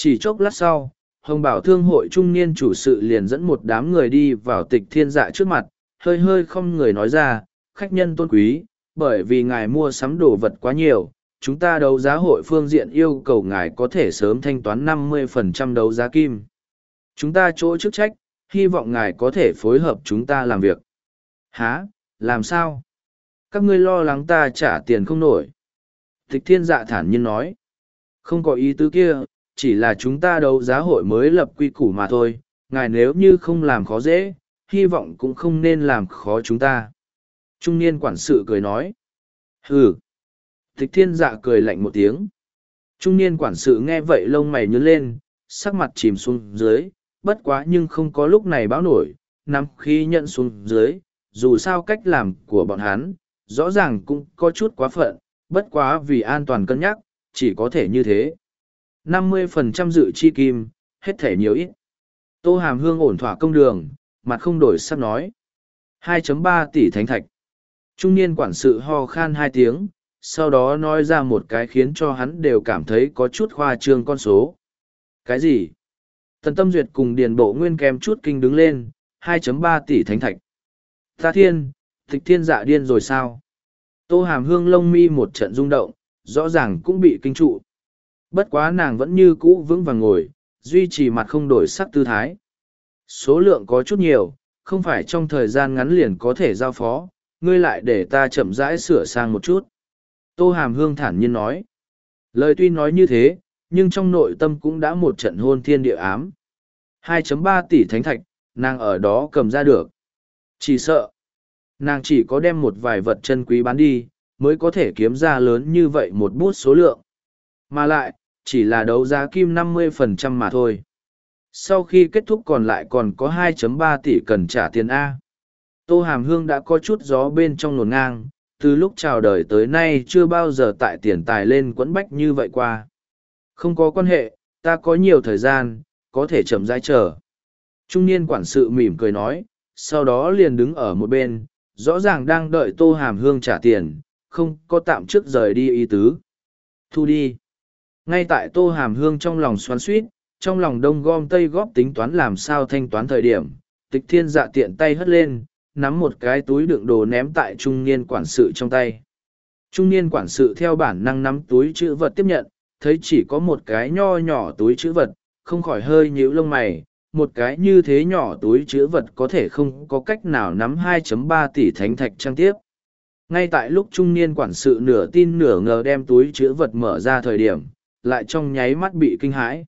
Speaker 1: Chỉ chốc lát sau, Hồng Bảo Thương hội trung niên chủ sự liền dẫn một đám người đi vào tịch thiên dạ trước mặt, hơi hơi không người nói ra, khách nhân tôn quý, bởi vì ngài mua sắm đồ vật quá nhiều, chúng ta đấu giá hội phương diện yêu cầu ngài có thể sớm thanh toán 50% đấu giá kim. Chúng ta chỗ chức trách, hy vọng ngài có thể phối hợp chúng ta làm việc. Hả, làm sao? Các ngươi lo lắng ta trả tiền không nổi. Tịch thiên dạ thản nhiên nói. Không có ý tứ kia, chỉ là chúng ta đấu giá hội mới lập quy củ mà thôi. Ngài nếu như không làm khó dễ, hy vọng cũng không nên làm khó chúng ta. Trung niên quản sự cười nói. Hừ. Tịch thiên dạ cười lạnh một tiếng. Trung niên quản sự nghe vậy lông mày nhớ lên, sắc mặt chìm xuống dưới, bất quá nhưng không có lúc này báo nổi, nắm khi nhận xuống dưới, dù sao cách làm của bọn hắn, rõ ràng cũng có chút quá phận, bất quá vì an toàn cân nhắc, chỉ có thể như thế. 50% dự chi kim, hết thể nhiều ít. Tô Hàm Hương ổn thỏa công đường, mặt không đổi sắc nói. 2.3 tỷ thánh thạch. Trung niên quản sự ho khan hai tiếng, sau đó nói ra một cái khiến cho hắn đều cảm thấy có chút khoa trương con số. Cái gì? Tần Tâm Duyệt cùng Điền Bộ Nguyên kèm chút kinh đứng lên, 2.3 tỷ thánh thạch. Ta thiên, tịch thiên dạ điên rồi sao? Tô hàm hương lông mi một trận rung động, rõ ràng cũng bị kinh trụ. Bất quá nàng vẫn như cũ vững vàng ngồi, duy trì mặt không đổi sắc tư thái. Số lượng có chút nhiều, không phải trong thời gian ngắn liền có thể giao phó, ngươi lại để ta chậm rãi sửa sang một chút. Tô hàm hương thản nhiên nói. Lời tuy nói như thế, nhưng trong nội tâm cũng đã một trận hôn thiên địa ám. 2.3 tỷ thánh thạch, nàng ở đó cầm ra được. Chỉ sợ, nàng chỉ có đem một vài vật chân quý bán đi, mới có thể kiếm ra lớn như vậy một bút số lượng. Mà lại, chỉ là đấu giá kim 50% mà thôi. Sau khi kết thúc còn lại còn có 2.3 tỷ cần trả tiền A. Tô Hàm Hương đã có chút gió bên trong nổn ngang, từ lúc chào đời tới nay chưa bao giờ tại tiền tài lên quẫn bách như vậy qua. Không có quan hệ, ta có nhiều thời gian, có thể chậm rãi chờ. Trung niên quản sự mỉm cười nói, sau đó liền đứng ở một bên, rõ ràng đang đợi tô hàm hương trả tiền, không có tạm trước rời đi ý tứ. Thu đi. Ngay tại tô hàm hương trong lòng xoắn suýt, trong lòng đông gom tây góp tính toán làm sao thanh toán thời điểm, tịch thiên dạ tiện tay hất lên, nắm một cái túi đựng đồ ném tại trung niên quản sự trong tay. Trung niên quản sự theo bản năng nắm túi chữ vật tiếp nhận, thấy chỉ có một cái nho nhỏ túi chữ vật, không khỏi hơi nhíu lông mày, một cái như thế nhỏ túi chữ vật có thể không có cách nào nắm 2.3 tỷ thánh thạch trang tiếp. Ngay tại lúc trung niên quản sự nửa tin nửa ngờ đem túi chữ vật mở ra thời điểm, lại trong nháy mắt bị kinh hãi.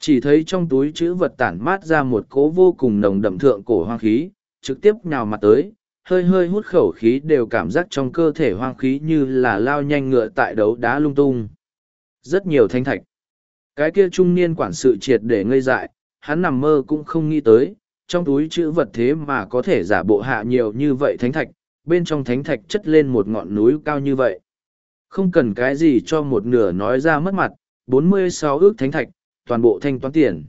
Speaker 1: Chỉ thấy trong túi chữ vật tản mát ra một cố vô cùng nồng đậm thượng cổ hoang khí, trực tiếp nhào mặt tới, hơi hơi hút khẩu khí đều cảm giác trong cơ thể hoang khí như là lao nhanh ngựa tại đấu đá lung tung. Rất nhiều thanh thạch. Cái kia trung niên quản sự triệt để ngây dại, hắn nằm mơ cũng không nghĩ tới, trong túi chữ vật thế mà có thể giả bộ hạ nhiều như vậy thánh thạch, bên trong thánh thạch chất lên một ngọn núi cao như vậy. Không cần cái gì cho một nửa nói ra mất mặt, bốn mươi sáu ước thánh thạch, toàn bộ thanh toán tiền.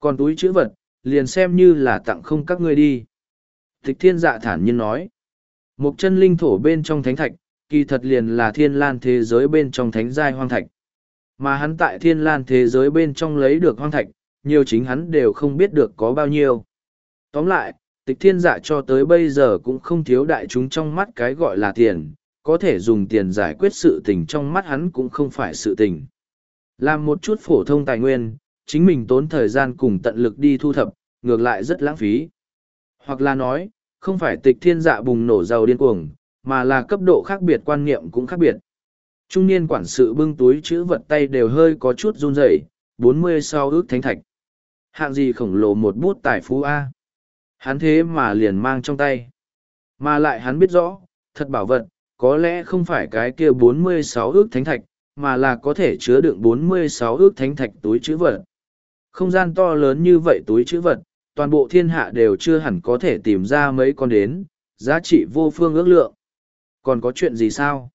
Speaker 1: Còn túi chữ vật, liền xem như là tặng không các ngươi đi. Tịch thiên dạ thản nhiên nói. Một chân linh thổ bên trong thánh thạch, kỳ thật liền là thiên lan thế giới bên trong thánh giai hoang thạch. Mà hắn tại thiên lan thế giới bên trong lấy được hoang thạch, nhiều chính hắn đều không biết được có bao nhiêu. Tóm lại, tịch thiên dạ cho tới bây giờ cũng không thiếu đại chúng trong mắt cái gọi là tiền, có thể dùng tiền giải quyết sự tình trong mắt hắn cũng không phải sự tình. Làm một chút phổ thông tài nguyên, chính mình tốn thời gian cùng tận lực đi thu thập, ngược lại rất lãng phí. Hoặc là nói, không phải tịch thiên dạ bùng nổ giàu điên cuồng, mà là cấp độ khác biệt quan niệm cũng khác biệt. Trung niên quản sự bưng túi chữ vật tay đều hơi có chút run rẩy, bốn mươi sau ước thánh thạch. Hạng gì khổng lồ một bút tài phú A. Hắn thế mà liền mang trong tay. Mà lại hắn biết rõ, thật bảo vật, có lẽ không phải cái kia bốn mươi sáu ước thánh thạch, mà là có thể chứa đựng bốn mươi sáu ước thánh thạch túi chữ vật. Không gian to lớn như vậy túi chữ vật, toàn bộ thiên hạ đều chưa hẳn có thể tìm ra mấy con đến, giá trị vô phương ước lượng. Còn có chuyện gì sao?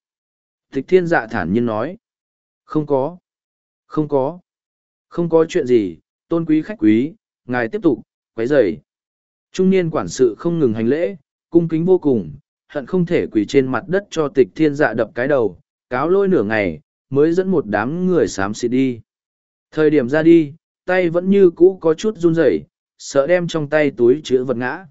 Speaker 1: Tịch thiên dạ thản nhiên nói. Không có. Không có. Không có chuyện gì, tôn quý khách quý, ngài tiếp tục, quấy rầy. Trung niên quản sự không ngừng hành lễ, cung kính vô cùng, hận không thể quỳ trên mặt đất cho tịch thiên dạ đập cái đầu, cáo lôi nửa ngày, mới dẫn một đám người xám xịt đi. Thời điểm ra đi, tay vẫn như cũ có chút run rẩy, sợ đem trong tay túi chữ vật ngã.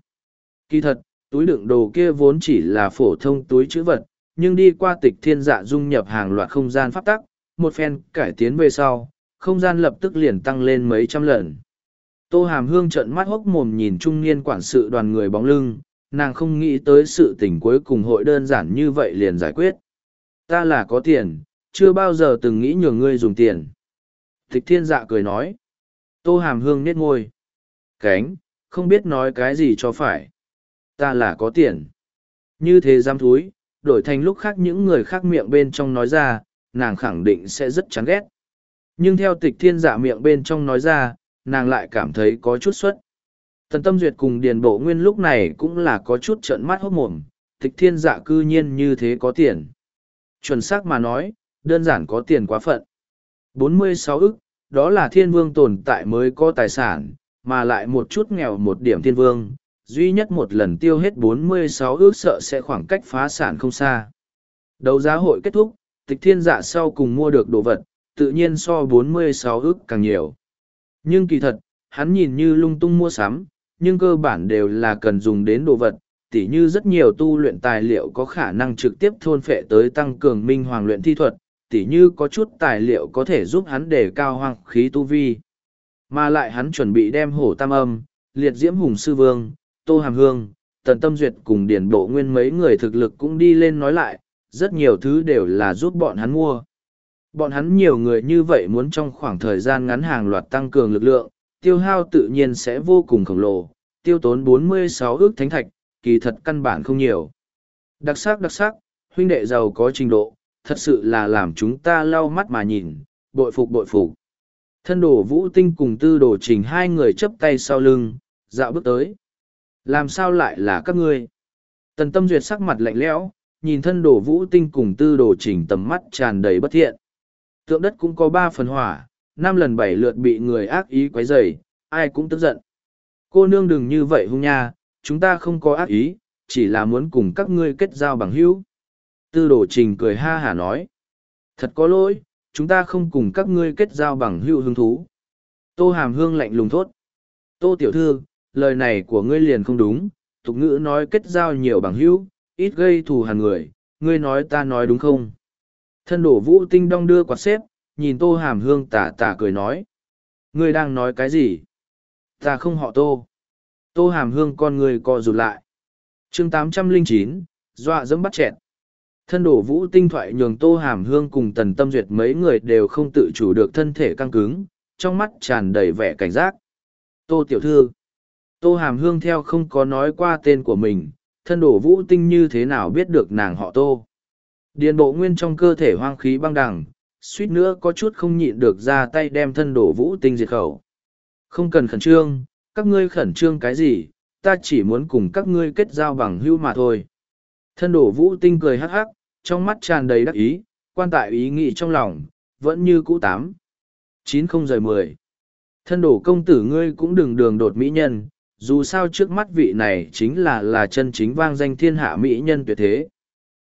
Speaker 1: Kỳ thật, túi đựng đồ kia vốn chỉ là phổ thông túi chữ vật, nhưng đi qua tịch thiên dạ dung nhập hàng loạt không gian pháp tắc, một phen cải tiến về sau, không gian lập tức liền tăng lên mấy trăm lần. Tô Hàm Hương trợn mắt hốc mồm nhìn trung niên quản sự đoàn người bóng lưng, nàng không nghĩ tới sự tình cuối cùng hội đơn giản như vậy liền giải quyết. Ta là có tiền, chưa bao giờ từng nghĩ nhường ngươi dùng tiền. Tịch thiên dạ cười nói. Tô Hàm Hương nết ngôi. Cánh, không biết nói cái gì cho phải. Ta là có tiền. Như thế giam thúi, đổi thành lúc khác những người khác miệng bên trong nói ra, nàng khẳng định sẽ rất chán ghét. Nhưng theo tịch thiên dạ miệng bên trong nói ra, nàng lại cảm thấy có chút xuất. Tần tâm duyệt cùng điền bộ nguyên lúc này cũng là có chút trợn mắt hốt mồm, tịch thiên dạ cư nhiên như thế có tiền. Chuẩn xác mà nói, đơn giản có tiền quá phận. 46 ức, đó là thiên vương tồn tại mới có tài sản, mà lại một chút nghèo một điểm thiên vương, duy nhất một lần tiêu hết 46 ước sợ sẽ khoảng cách phá sản không xa. Đấu giá hội kết thúc, tịch thiên dạ sau cùng mua được đồ vật, tự nhiên so 46 ước càng nhiều. Nhưng kỳ thật, hắn nhìn như lung tung mua sắm, nhưng cơ bản đều là cần dùng đến đồ vật, tỉ như rất nhiều tu luyện tài liệu có khả năng trực tiếp thôn phệ tới tăng cường minh hoàng luyện thi thuật, tỉ như có chút tài liệu có thể giúp hắn đề cao hoang khí tu vi. Mà lại hắn chuẩn bị đem hổ tam âm, liệt diễm hùng sư vương, tô hàm hương, tần tâm duyệt cùng điển bộ nguyên mấy người thực lực cũng đi lên nói lại, rất nhiều thứ đều là giúp bọn hắn mua. Bọn hắn nhiều người như vậy muốn trong khoảng thời gian ngắn hàng loạt tăng cường lực lượng, tiêu hao tự nhiên sẽ vô cùng khổng lồ, tiêu tốn 46 ước thánh thạch, kỳ thật căn bản không nhiều. Đặc sắc đặc sắc, huynh đệ giàu có trình độ, thật sự là làm chúng ta lau mắt mà nhìn, bội phục bội phục. Thân đồ vũ tinh cùng tư đồ trình hai người chấp tay sau lưng, dạo bước tới. Làm sao lại là các ngươi? Tần tâm duyệt sắc mặt lạnh lẽo, nhìn thân đồ vũ tinh cùng tư đồ trình tầm mắt tràn đầy bất thiện. Tượng đất cũng có ba phần hỏa, năm lần bảy lượt bị người ác ý quấy rầy, ai cũng tức giận. Cô nương đừng như vậy hung nha, chúng ta không có ác ý, chỉ là muốn cùng các ngươi kết giao bằng hữu. Tư đồ trình cười ha hả nói. Thật có lỗi, chúng ta không cùng các ngươi kết giao bằng hữu hứng thú. Tô hàm hương lạnh lùng thốt. Tô tiểu thư, lời này của ngươi liền không đúng, tục ngữ nói kết giao nhiều bằng hữu, ít gây thù hằn người, ngươi nói ta nói đúng không? Thân đổ vũ tinh đong đưa quạt xếp, nhìn tô hàm hương tả tả cười nói. Ngươi đang nói cái gì? Ta không họ tô. Tô hàm hương con người co rụt lại. chương tám trăm linh chín dọa dẫm bắt chẹt. Thân đổ vũ tinh thoại nhường tô hàm hương cùng tần tâm duyệt mấy người đều không tự chủ được thân thể căng cứng, trong mắt tràn đầy vẻ cảnh giác. Tô tiểu thư. Tô hàm hương theo không có nói qua tên của mình, thân đổ vũ tinh như thế nào biết được nàng họ tô. Điền bộ nguyên trong cơ thể hoang khí băng đằng, suýt nữa có chút không nhịn được ra tay đem thân đổ vũ tinh diệt khẩu. Không cần khẩn trương, các ngươi khẩn trương cái gì, ta chỉ muốn cùng các ngươi kết giao bằng hữu mà thôi. Thân đổ vũ tinh cười hắc hắc, trong mắt tràn đầy đắc ý, quan tại ý nghĩ trong lòng, vẫn như cũ tám. Chín không rời mười. Thân đổ công tử ngươi cũng đừng đường đột mỹ nhân, dù sao trước mắt vị này chính là là chân chính vang danh thiên hạ mỹ nhân tuyệt thế.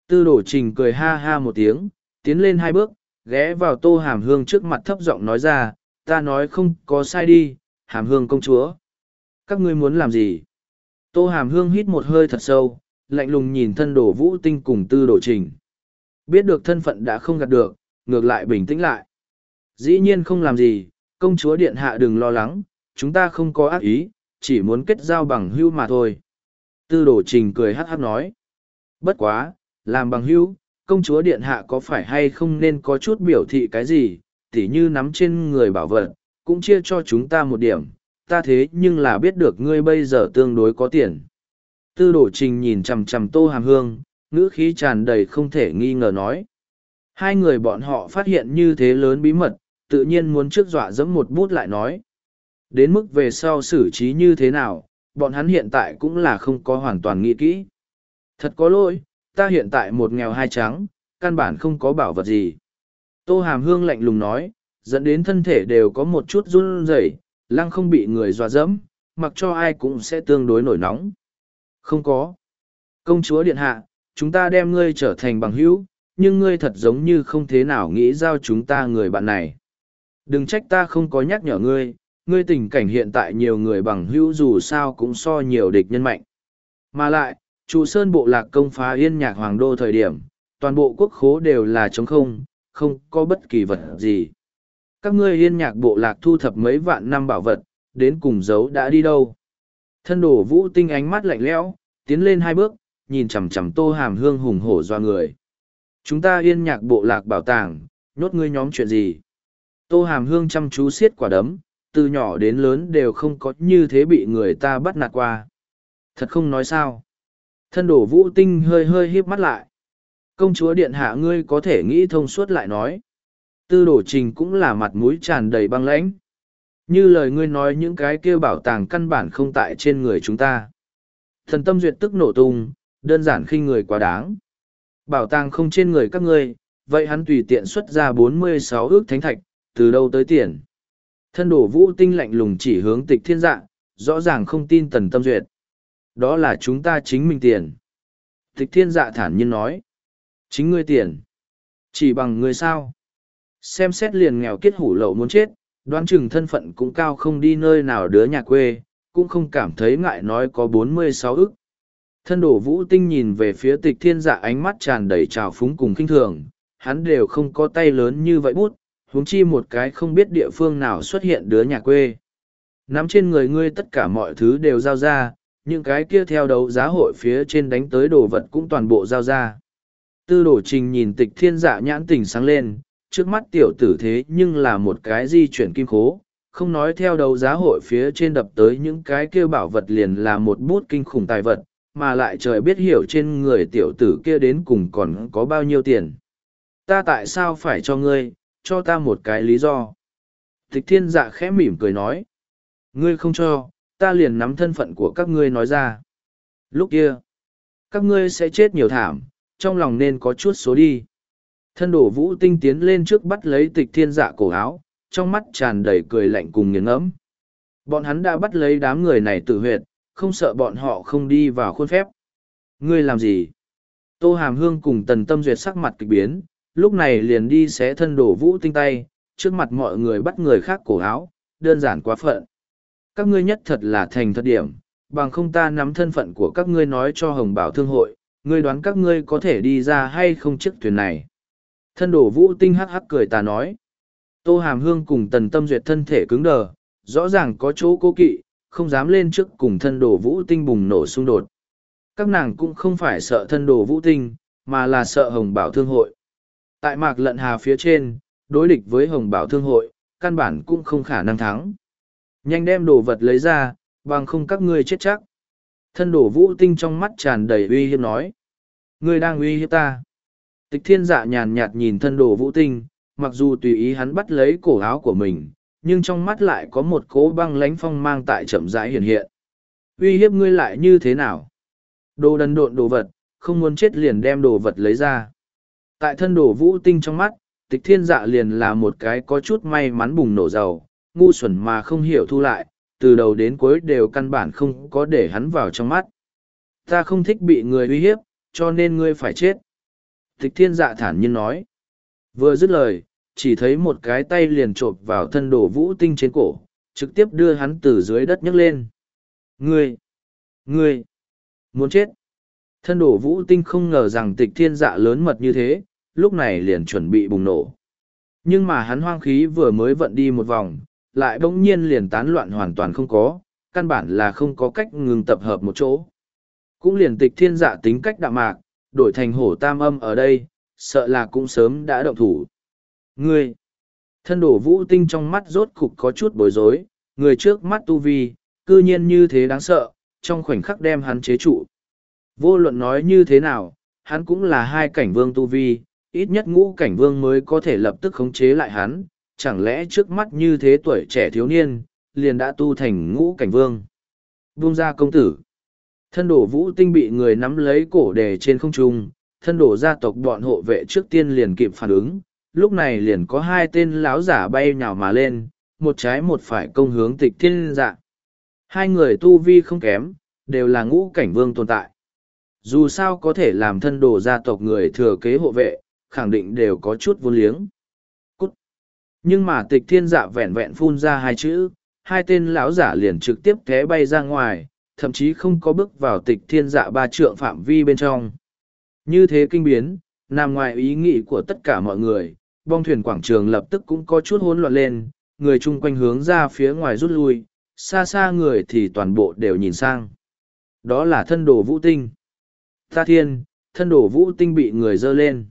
Speaker 1: Tư đổ trình cười ha ha một tiếng, tiến lên hai bước, ghé vào tô hàm hương trước mặt thấp giọng nói ra, ta nói không có sai đi, hàm hương công chúa. Các ngươi muốn làm gì? Tô Hàm Hương hít một hơi thật sâu, lạnh lùng nhìn thân đồ vũ tinh cùng tư đồ trình. Biết được thân phận đã không gạt được, ngược lại bình tĩnh lại. Dĩ nhiên không làm gì, công chúa điện hạ đừng lo lắng, chúng ta không có ác ý, chỉ muốn kết giao bằng hữu mà thôi. Tư đồ trình cười hát hát nói. Bất quá, làm bằng hữu, công chúa điện hạ có phải hay không nên có chút biểu thị cái gì, tỉ như nắm trên người bảo vật, cũng chia cho chúng ta một điểm, ta thế nhưng là biết được ngươi bây giờ tương đối có tiền. Tư đổ trình nhìn chằm chằm tô hàm hương, ngữ khí tràn đầy không thể nghi ngờ nói. Hai người bọn họ phát hiện như thế lớn bí mật, tự nhiên muốn trước dọa dẫm một bút lại nói. Đến mức về sau xử trí như thế nào, bọn hắn hiện tại cũng là không có hoàn toàn nghĩ kỹ. Thật có lỗi, ta hiện tại một nghèo hai trắng, căn bản không có bảo vật gì. Tô Hàm Hương lạnh lùng nói, dẫn đến thân thể đều có một chút run rẩy, lăng không bị người dọa dẫm, mặc cho ai cũng sẽ tương đối nổi nóng. Không có. Công chúa Điện Hạ, chúng ta đem ngươi trở thành bằng hữu, nhưng ngươi thật giống như không thế nào nghĩ giao chúng ta người bạn này. Đừng trách ta không có nhắc nhở ngươi, ngươi tình cảnh hiện tại nhiều người bằng hữu dù sao cũng so nhiều địch nhân mạnh. Mà lại, trụ sơn bộ lạc công phá yên nhạc hoàng đô thời điểm, toàn bộ quốc khố đều là trống không, không có bất kỳ vật gì. Các ngươi yên nhạc bộ lạc thu thập mấy vạn năm bảo vật, đến cùng giấu đã đi đâu. Thân đổ vũ tinh ánh mắt lạnh lẽo, tiến lên hai bước, nhìn chằm chằm tô hàm hương hùng hổ doa người. Chúng ta yên nhạc bộ lạc bảo tàng, nhốt ngươi nhóm chuyện gì? Tô hàm hương chăm chú siết quả đấm, từ nhỏ đến lớn đều không có như thế bị người ta bắt nạt qua. Thật không nói sao. Thân đổ vũ tinh hơi hơi híp mắt lại. Công chúa điện hạ ngươi có thể nghĩ thông suốt lại nói. Tư đổ trình cũng là mặt mũi tràn đầy băng lãnh. Như lời ngươi nói những cái kia bảo tàng căn bản không tại trên người chúng ta. Thần tâm duyệt tức nổ tung, đơn giản khinh người quá đáng. Bảo tàng không trên người các ngươi, vậy hắn tùy tiện xuất ra bốn mươi sáu ước thánh thạch, từ đâu tới tiền. Thân đổ vũ tinh lạnh lùng chỉ hướng tịch thiên dạ, rõ ràng không tin tần tâm duyệt. Đó là chúng ta chính mình tiền. Tịch thiên dạ thản nhiên nói. Chính ngươi tiền. Chỉ bằng ngươi sao. Xem xét liền nghèo kết hủ lậu muốn chết, đoán chừng thân phận cũng cao không đi nơi nào đứa nhà quê, cũng không cảm thấy ngại nói có bốn mươi sáu ức. Thân đổ vũ tinh nhìn về phía tịch thiên dạ ánh mắt tràn đầy trào phúng cùng kinh thường, hắn đều không có tay lớn như vậy bút, huống chi một cái không biết địa phương nào xuất hiện đứa nhà quê. Nắm trên người ngươi tất cả mọi thứ đều giao ra, những cái kia theo đấu giá hội phía trên đánh tới đồ vật cũng toàn bộ giao ra. Tư đổ trình nhìn tịch thiên dạ nhãn tình sáng lên, trước mắt tiểu tử thế nhưng là một cái di chuyển kim khố, không nói theo đấu giá hội phía trên đập tới những cái kia bảo vật liền là một bút kinh khủng tài vật, mà lại trời biết hiểu trên người tiểu tử kia đến cùng còn có bao nhiêu tiền. Ta tại sao phải cho ngươi, cho ta một cái lý do. Tịch thiên dạ khẽ mỉm cười nói. Ngươi không cho, ta liền nắm thân phận của các ngươi nói ra. Lúc kia, các ngươi sẽ chết nhiều thảm, trong lòng nên có chút số đi. Thân đổ vũ tinh tiến lên trước bắt lấy tịch thiên dạ cổ áo, trong mắt tràn đầy cười lạnh cùng nghiền ngẫm. Bọn hắn đã bắt lấy đám người này tự huyệt, không sợ bọn họ không đi vào khuôn phép. Ngươi làm gì? Tô Hàm Hương cùng Tần Tâm Duyệt sắc mặt kịch biến, lúc này liền đi xé thân đổ vũ tinh tay, trước mặt mọi người bắt người khác cổ áo, đơn giản quá phận. Các ngươi nhất thật là thành thật điểm, bằng không ta nắm thân phận của các ngươi nói cho Hồng Bảo Thương hội, ngươi đoán các ngươi có thể đi ra hay không chiếc thuyền này. Thân đổ vũ tinh hắc hắc cười ta nói. Tô Hàm Hương cùng tần tâm duyệt thân thể cứng đờ, rõ ràng có chỗ cố kỵ, không dám lên trước cùng thân đổ vũ tinh bùng nổ xung đột. Các nàng cũng không phải sợ thân đổ vũ tinh, mà là sợ hồng bảo thương hội. Tại mạc lận hà phía trên, đối địch với hồng bảo thương hội, căn bản cũng không khả năng thắng. Nhanh đem đồ vật lấy ra, bằng không các ngươi chết chắc. Thân đổ vũ tinh trong mắt tràn đầy uy hiếp nói. Ngươi đang uy hiếp ta. Tịch thiên dạ nhàn nhạt nhìn thân đồ vũ tinh, mặc dù tùy ý hắn bắt lấy cổ áo của mình, nhưng trong mắt lại có một cố băng lánh phong mang tại chậm rãi hiện hiện. Uy hiếp ngươi lại như thế nào? Đồ đần độn đồ vật, không muốn chết liền đem đồ vật lấy ra. Tại thân đồ vũ tinh trong mắt, tịch thiên dạ liền là một cái có chút may mắn bùng nổ dầu, ngu xuẩn mà không hiểu thu lại, từ đầu đến cuối đều căn bản không có để hắn vào trong mắt. Ta không thích bị người uy hiếp, cho nên ngươi phải chết. Tịch thiên dạ thản nhiên nói. Vừa dứt lời, chỉ thấy một cái tay liền chộp vào thân đồ vũ tinh trên cổ, trực tiếp đưa hắn từ dưới đất nhấc lên. Ngươi! Ngươi! muốn chết. Thân đổ vũ tinh không ngờ rằng tịch thiên dạ lớn mật như thế, lúc này liền chuẩn bị bùng nổ. Nhưng mà hắn hoang khí vừa mới vận đi một vòng, lại bỗng nhiên liền tán loạn hoàn toàn không có, căn bản là không có cách ngừng tập hợp một chỗ. Cũng liền tịch thiên dạ tính cách đạm mạc, đổi thành hổ tam âm ở đây, sợ là cũng sớm đã động thủ. Ngươi! Thân đổ vũ tinh trong mắt rốt cục có chút bối rối, người trước mắt tu vi, cư nhiên như thế đáng sợ, trong khoảnh khắc đem hắn chế trụ. Vô luận nói như thế nào, hắn cũng là hai cảnh vương tu vi, ít nhất ngũ cảnh vương mới có thể lập tức khống chế lại hắn, chẳng lẽ trước mắt như thế tuổi trẻ thiếu niên, liền đã tu thành ngũ cảnh vương. Buông ra công tử. Thân đổ vũ tinh bị người nắm lấy cổ đề trên không trung, thân đổ gia tộc bọn hộ vệ trước tiên liền kịp phản ứng, lúc này liền có hai tên láo giả bay nhào mà lên, một trái một phải công hướng tịch thiên dạ. Hai người tu vi không kém, đều là ngũ cảnh vương tồn tại. Dù sao có thể làm thân đồ gia tộc người thừa kế hộ vệ, khẳng định đều có chút vô liếng. Cút! Nhưng mà tịch thiên dạ vẹn vẹn phun ra hai chữ, hai tên lão giả liền trực tiếp té bay ra ngoài, thậm chí không có bước vào tịch thiên dạ ba trượng phạm vi bên trong. Như thế kinh biến, nằm ngoài ý nghĩ của tất cả mọi người, bong thuyền quảng trường lập tức cũng có chút hỗn loạn lên, người chung quanh hướng ra phía ngoài rút lui, xa xa người thì toàn bộ đều nhìn sang. Đó là thân đồ vũ tinh. Ta thiên, thân đồ vũ tinh bị người dơ lên.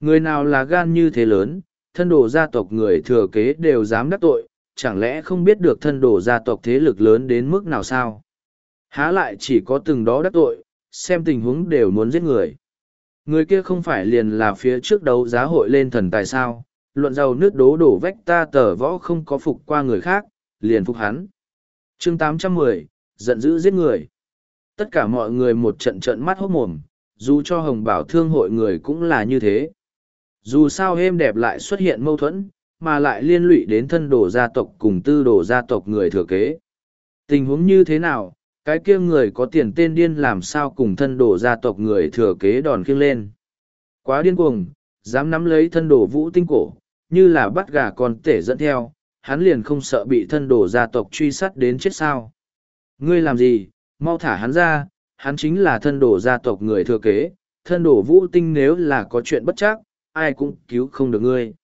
Speaker 1: Người nào là gan như thế lớn, thân đồ gia tộc người thừa kế đều dám đắc tội, chẳng lẽ không biết được thân đồ gia tộc thế lực lớn đến mức nào sao? Há lại chỉ có từng đó đắc tội, xem tình huống đều muốn giết người. Người kia không phải liền là phía trước đấu giá hội lên thần tài sao, luận giàu nước đố đổ vách ta tờ võ không có phục qua người khác, liền phục hắn. chương 810, giận dữ giết người. Tất cả mọi người một trận trận mắt hốt mồm, dù cho hồng bảo thương hội người cũng là như thế. Dù sao êm đẹp lại xuất hiện mâu thuẫn, mà lại liên lụy đến thân đồ gia tộc cùng tư đồ gia tộc người thừa kế. Tình huống như thế nào, cái kia người có tiền tên điên làm sao cùng thân đồ gia tộc người thừa kế đòn khiêng lên. Quá điên cuồng, dám nắm lấy thân đồ vũ tinh cổ, như là bắt gà con tể dẫn theo, hắn liền không sợ bị thân đồ gia tộc truy sát đến chết sao. Ngươi làm gì, mau thả hắn ra, hắn chính là thân đồ gia tộc người thừa kế, thân đồ vũ tinh nếu là có chuyện bất chắc, ai cũng cứu không được ngươi.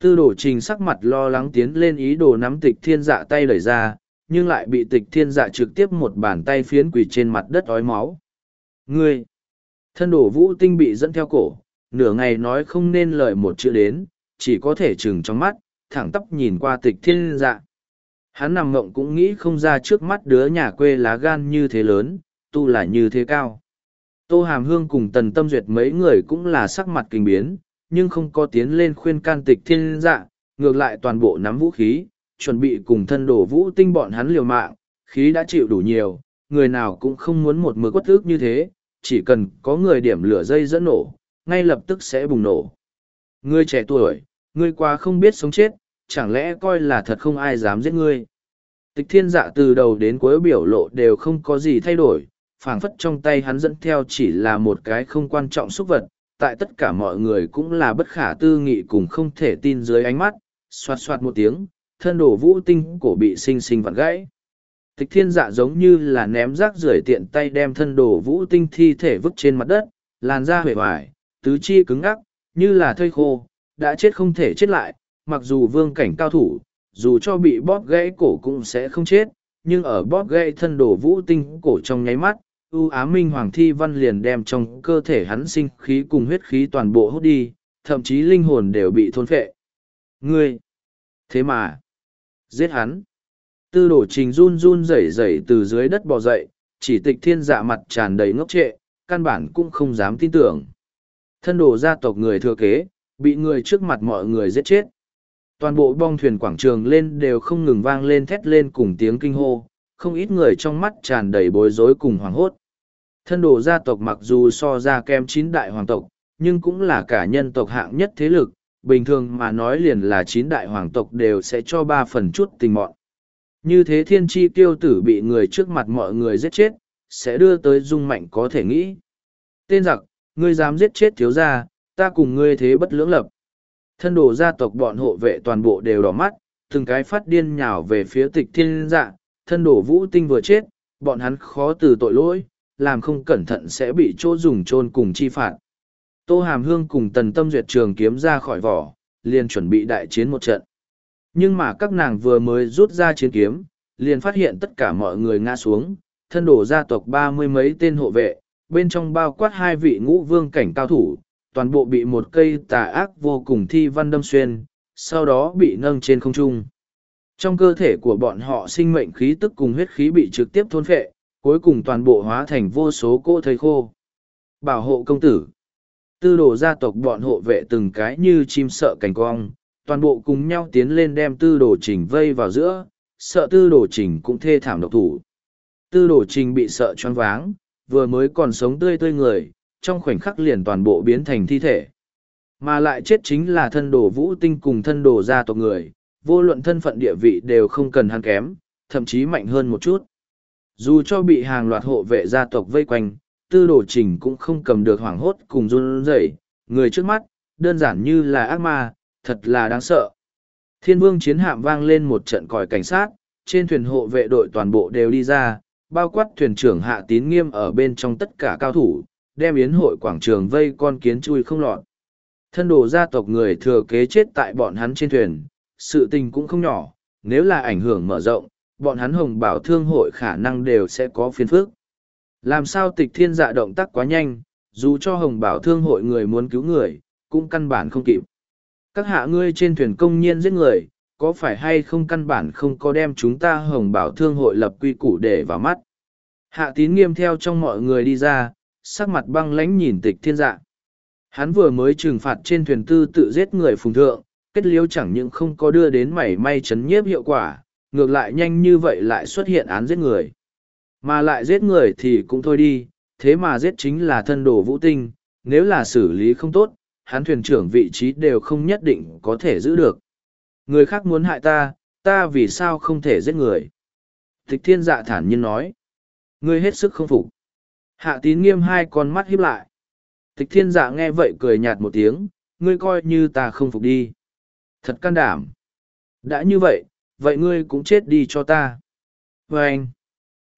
Speaker 1: Tư đồ trình sắc mặt lo lắng tiến lên ý đồ nắm tịch thiên dạ tay lời ra, nhưng lại bị tịch thiên dạ trực tiếp một bàn tay phiến quỳ trên mặt đất ói máu. Ngươi! Thân đổ vũ tinh bị dẫn theo cổ, nửa ngày nói không nên lời một chữ đến, chỉ có thể chừng trong mắt, thẳng tóc nhìn qua tịch thiên dạ. Hắn nằm ngộng cũng nghĩ không ra trước mắt đứa nhà quê lá gan như thế lớn, tu là như thế cao. Tô Hàm Hương cùng Tần Tâm Duyệt mấy người cũng là sắc mặt kinh biến, nhưng không có tiến lên khuyên can tịch thiên dạ, ngược lại toàn bộ nắm vũ khí, chuẩn bị cùng thân đổ vũ tinh bọn hắn liều mạng, khí đã chịu đủ nhiều, người nào cũng không muốn một mưa quất ước như thế, chỉ cần có người điểm lửa dây dẫn nổ, ngay lập tức sẽ bùng nổ. Ngươi trẻ tuổi, ngươi quá không biết sống chết, chẳng lẽ coi là thật không ai dám giết ngươi. Tịch thiên dạ từ đầu đến cuối biểu lộ đều không có gì thay đổi, phảng phất trong tay hắn dẫn theo chỉ là một cái không quan trọng xúc vật, tại tất cả mọi người cũng là bất khả tư nghị cùng không thể tin dưới ánh mắt, xoạt xoạt một tiếng, thân đổ vũ tinh cổ bị xinh xinh vặn gãy. Tịch thiên dạ giống như là ném rác rưởi tiện tay đem thân đổ vũ tinh thi thể vứt trên mặt đất, làn da huệ hoài, tứ chi cứng ngắc, như là thây khô, đã chết không thể chết lại, mặc dù vương cảnh cao thủ, dù cho bị bóp gãy cổ cũng sẽ không chết, nhưng ở bóp gãy thân đổ vũ tinh cổ trong nháy mắt, ưu á minh hoàng thi văn liền đem trong cơ thể hắn sinh khí cùng huyết khí toàn bộ hút đi, thậm chí linh hồn đều bị thôn phệ. Ngươi! Thế mà! Giết hắn! Tư đổ trình run run rẩy rẩy từ dưới đất bò dậy, chỉ tịch thiên dạ mặt tràn đầy ngốc trệ, căn bản cũng không dám tin tưởng. Thân đồ gia tộc người thừa kế, bị người trước mặt mọi người giết chết. Toàn bộ bong thuyền quảng trường lên đều không ngừng vang lên thét lên cùng tiếng kinh hô, không ít người trong mắt tràn đầy bối rối cùng hoảng hốt. Thân đồ gia tộc mặc dù so ra kem chín đại hoàng tộc, nhưng cũng là cả nhân tộc hạng nhất thế lực, bình thường mà nói liền là chín đại hoàng tộc đều sẽ cho ba phần chút tình mọn. Như thế thiên tri tiêu tử bị người trước mặt mọi người giết chết, sẽ đưa tới dung mạnh có thể nghĩ. Tên giặc, ngươi dám giết chết thiếu gia, ta cùng ngươi thế bất lưỡng lập. Thân đồ gia tộc bọn hộ vệ toàn bộ đều đỏ mắt, từng cái phát điên nhào về phía tịch thiên dạ, thân đồ vũ tinh vừa chết, bọn hắn khó từ tội lỗi, làm không cẩn thận sẽ bị chỗ dùng chôn cùng chi phạt. Tô Hàm Hương cùng Tần Tâm Duyệt trường kiếm ra khỏi vỏ, liền chuẩn bị đại chiến một trận. Nhưng mà các nàng vừa mới rút ra chiến kiếm, liền phát hiện tất cả mọi người ngã xuống, thân đổ gia tộc ba mươi mấy tên hộ vệ, bên trong bao quát hai vị ngũ vương cảnh cao thủ, toàn bộ bị một cây tà ác vô cùng thi văn đâm xuyên, sau đó bị nâng trên không trung. Trong cơ thể của bọn họ sinh mệnh khí tức cùng huyết khí bị trực tiếp thôn phệ, cuối cùng toàn bộ hóa thành vô số cỗ thầy khô. Bảo hộ công tử. Tư đồ gia tộc bọn hộ vệ từng cái như chim sợ cảnh cong, toàn bộ cùng nhau tiến lên đem tư đồ trình vây vào giữa, sợ tư đồ trình cũng thê thảm độc thủ. Tư đồ trình bị sợ choáng váng, vừa mới còn sống tươi tươi người, trong khoảnh khắc liền toàn bộ biến thành thi thể. Mà lại chết chính là thân đồ vũ tinh cùng thân đồ gia tộc người, vô luận thân phận địa vị đều không cần hắn kém, thậm chí mạnh hơn một chút. Dù cho bị hàng loạt hộ vệ gia tộc vây quanh, tư đồ trình cũng không cầm được hoảng hốt cùng run rẩy người trước mắt, đơn giản như là ác ma, thật là đáng sợ. Thiên vương chiến hạm vang lên một trận còi cảnh sát, trên thuyền hộ vệ đội toàn bộ đều đi ra, bao quát thuyền trưởng hạ tín nghiêm ở bên trong tất cả cao thủ, đem yến hội quảng trường vây con kiến chui không lọt. Thân đồ gia tộc người thừa kế chết tại bọn hắn trên thuyền, sự tình cũng không nhỏ, nếu là ảnh hưởng mở rộng, bọn hắn hồng bảo thương hội khả năng đều sẽ có phiền phức. Làm sao tịch thiên dạ động tác quá nhanh, dù cho hồng bảo thương hội người muốn cứu người, cũng căn bản không kịp. Các hạ ngươi trên thuyền công nhiên giết người, có phải hay không căn bản không có đem chúng ta hồng bảo thương hội lập quy củ để vào mắt. Hạ tín nghiêm theo trong mọi người đi ra, sắc mặt băng lãnh nhìn tịch thiên dạ. Hắn vừa mới trừng phạt trên thuyền tư tự giết người phùng thượng, kết liêu chẳng những không có đưa đến mảy may chấn nhiếp hiệu quả, ngược lại nhanh như vậy lại xuất hiện án giết người. Mà lại giết người thì cũng thôi đi, thế mà giết chính là thân đồ vũ tinh, nếu là xử lý không tốt, hắn thuyền trưởng vị trí đều không nhất định có thể giữ được. Người khác muốn hại ta, ta vì sao không thể giết người? Tịch thiên dạ thản nhiên nói. Ngươi hết sức không phục. Hạ tín nghiêm hai con mắt híp lại. Tịch thiên dạ nghe vậy cười nhạt một tiếng, ngươi coi như ta không phục đi. Thật can đảm. Đã như vậy, vậy ngươi cũng chết đi cho ta. Và anh.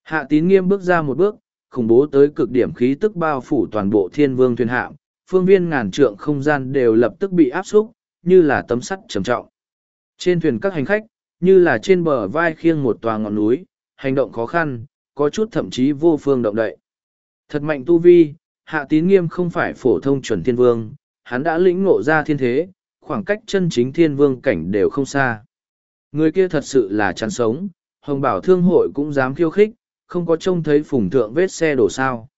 Speaker 1: Hạ tín nghiêm bước ra một bước, khủng bố tới cực điểm khí tức bao phủ toàn bộ thiên vương thuyền hạm, phương viên ngàn trượng không gian đều lập tức bị áp xúc, như là tấm sắt trầm trọng. Trên thuyền các hành khách, như là trên bờ vai khiêng một tòa ngọn núi, hành động khó khăn, có chút thậm chí vô phương động đậy. Thật mạnh tu vi, hạ tín nghiêm không phải phổ thông chuẩn thiên vương, hắn đã lĩnh ngộ ra thiên thế, khoảng cách chân chính thiên vương cảnh đều không xa. Người kia thật sự là chán sống, hồng bảo thương hội cũng dám khiêu khích, không có trông thấy phùng thượng vết xe đổ sao.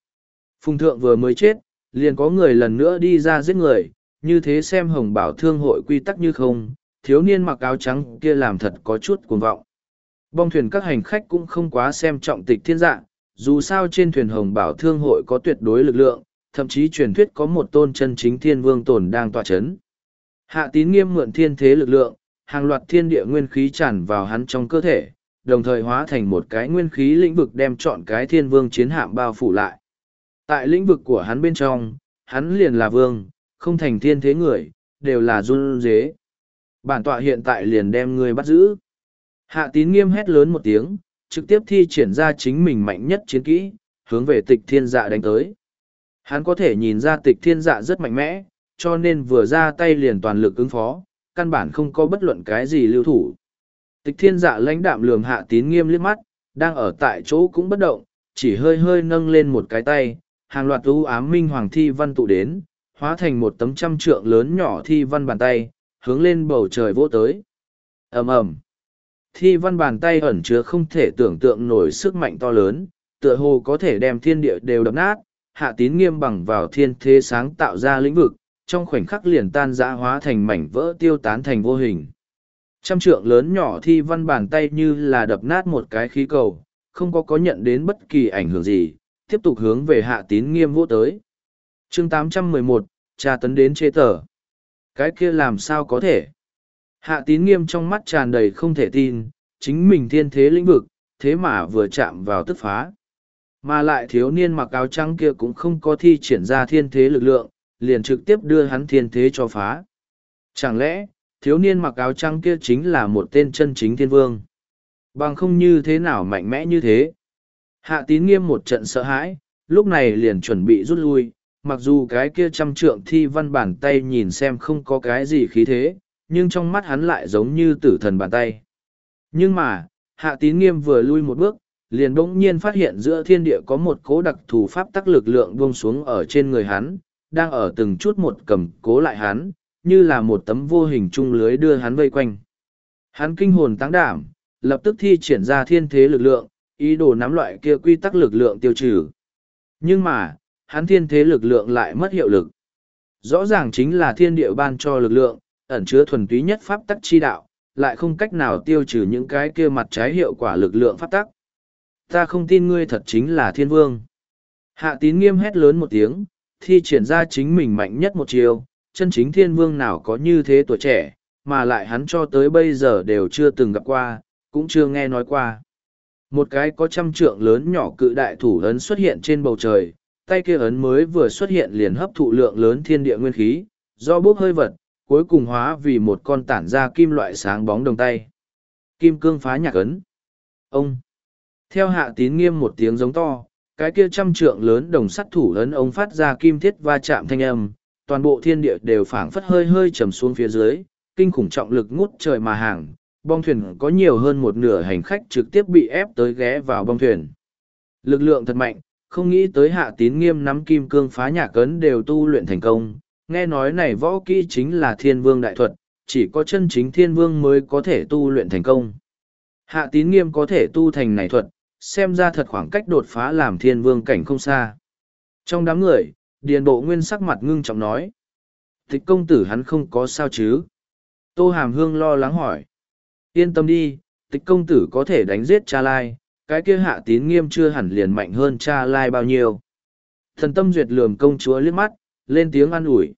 Speaker 1: Phùng thượng vừa mới chết, liền có người lần nữa đi ra giết người, như thế xem hồng bảo thương hội quy tắc như không, thiếu niên mặc áo trắng kia làm thật có chút cuồng vọng. Bong thuyền các hành khách cũng không quá xem trọng tịch thiên dạng, dù sao trên thuyền hồng bảo thương hội có tuyệt đối lực lượng, thậm chí truyền thuyết có một tôn chân chính thiên vương tồn đang tỏa chấn. Hạ tín nghiêm mượn thiên thế lực lượng, hàng loạt thiên địa nguyên khí tràn vào hắn trong cơ thể, đồng thời hóa thành một cái nguyên khí lĩnh vực đem chọn cái thiên vương chiến hạm bao phủ lại. Tại lĩnh vực của hắn bên trong, hắn liền là vương, không thành thiên thế người, đều là run dế. Bản tọa hiện tại liền đem ngươi bắt giữ. Hạ tín nghiêm hét lớn một tiếng, trực tiếp thi triển ra chính mình mạnh nhất chiến kỹ, hướng về tịch thiên dạ đánh tới. Hắn có thể nhìn ra tịch thiên dạ rất mạnh mẽ, cho nên vừa ra tay liền toàn lực ứng phó, căn bản không có bất luận cái gì lưu thủ. Tịch thiên dạ lãnh đạm lường hạ tín nghiêm liếc mắt, đang ở tại chỗ cũng bất động, chỉ hơi hơi nâng lên một cái tay, hàng loạt u ám minh hoàng thi văn tụ đến, hóa thành một tấm trăm trượng lớn nhỏ thi văn bàn tay, hướng lên bầu trời vô tới. ầm ầm Thi văn bàn tay ẩn chứa không thể tưởng tượng nổi sức mạnh to lớn, tựa hồ có thể đem thiên địa đều đập nát, hạ tín nghiêm bằng vào thiên thế sáng tạo ra lĩnh vực, trong khoảnh khắc liền tan dã hóa thành mảnh vỡ tiêu tán thành vô hình. Trăm trượng lớn nhỏ thi văn bàn tay như là đập nát một cái khí cầu, không có có nhận đến bất kỳ ảnh hưởng gì, tiếp tục hướng về hạ tín nghiêm vô tới. chương 811, tra tấn đến chế tờ. Cái kia làm sao có thể? Hạ tín nghiêm trong mắt tràn đầy không thể tin, chính mình thiên thế lĩnh vực, thế mà vừa chạm vào tức phá. Mà lại thiếu niên mặc áo trắng kia cũng không có thi triển ra thiên thế lực lượng, liền trực tiếp đưa hắn thiên thế cho phá. Chẳng lẽ, thiếu niên mặc áo trắng kia chính là một tên chân chính thiên vương? Bằng không như thế nào mạnh mẽ như thế? Hạ tín nghiêm một trận sợ hãi, lúc này liền chuẩn bị rút lui, mặc dù cái kia trăm trượng thi văn bàn tay nhìn xem không có cái gì khí thế, nhưng trong mắt hắn lại giống như tử thần bàn tay. Nhưng mà, hạ tín nghiêm vừa lui một bước, liền bỗng nhiên phát hiện giữa thiên địa có một cố đặc thù pháp tắc lực lượng buông xuống ở trên người hắn, đang ở từng chút một cầm cố lại hắn, như là một tấm vô hình chung lưới đưa hắn vây quanh. Hắn kinh hồn táng đảm, lập tức thi triển ra thiên thế lực lượng, ý đồ nắm loại kia quy tắc lực lượng tiêu trừ. Nhưng mà, hắn thiên thế lực lượng lại mất hiệu lực. Rõ ràng chính là thiên địa ban cho lực lượng, ẩn chứa thuần túy nhất pháp tắc chi đạo, lại không cách nào tiêu trừ những cái kia mặt trái hiệu quả lực lượng pháp tắc. Ta không tin ngươi thật chính là thiên vương. Hạ tín nghiêm hét lớn một tiếng, thi triển ra chính mình mạnh nhất một chiều, chân chính thiên vương nào có như thế tuổi trẻ, mà lại hắn cho tới bây giờ đều chưa từng gặp qua, cũng chưa nghe nói qua. Một cái có trăm trượng lớn nhỏ cự đại thủ ấn xuất hiện trên bầu trời, tay kia ấn mới vừa xuất hiện liền hấp thụ lượng lớn thiên địa nguyên khí, do bốc hơi vật, cuối cùng hóa vì một con tản ra kim loại sáng bóng đồng tay. Kim cương phá nhạc ấn. Ông. Theo hạ tín nghiêm một tiếng giống to, cái kia trăm trượng lớn đồng sắt thủ ấn ông phát ra kim thiết va chạm thanh âm, toàn bộ thiên địa đều phảng phất hơi hơi trầm xuống phía dưới, kinh khủng trọng lực ngút trời mà hàng, bong thuyền có nhiều hơn một nửa hành khách trực tiếp bị ép tới ghé vào bong thuyền. Lực lượng thật mạnh, không nghĩ tới hạ tín nghiêm nắm kim cương phá nhà cấn đều tu luyện thành công, nghe nói này võ kỹ chính là thiên vương đại thuật, chỉ có chân chính thiên vương mới có thể tu luyện thành công. Hạ tín nghiêm có thể tu thành này thuật, xem ra thật khoảng cách đột phá làm thiên vương cảnh không xa. Trong đám người, điền bộ nguyên sắc mặt ngưng trọng nói. Tịch công tử hắn không có sao chứ? Tô Hàm Hương lo lắng hỏi. Yên tâm đi, tịch công tử có thể đánh giết cha lai, cái kia hạ tín nghiêm chưa hẳn liền mạnh hơn cha lai bao nhiêu. Thần tâm duyệt lườm công chúa liếc mắt, lên tiếng an ủi.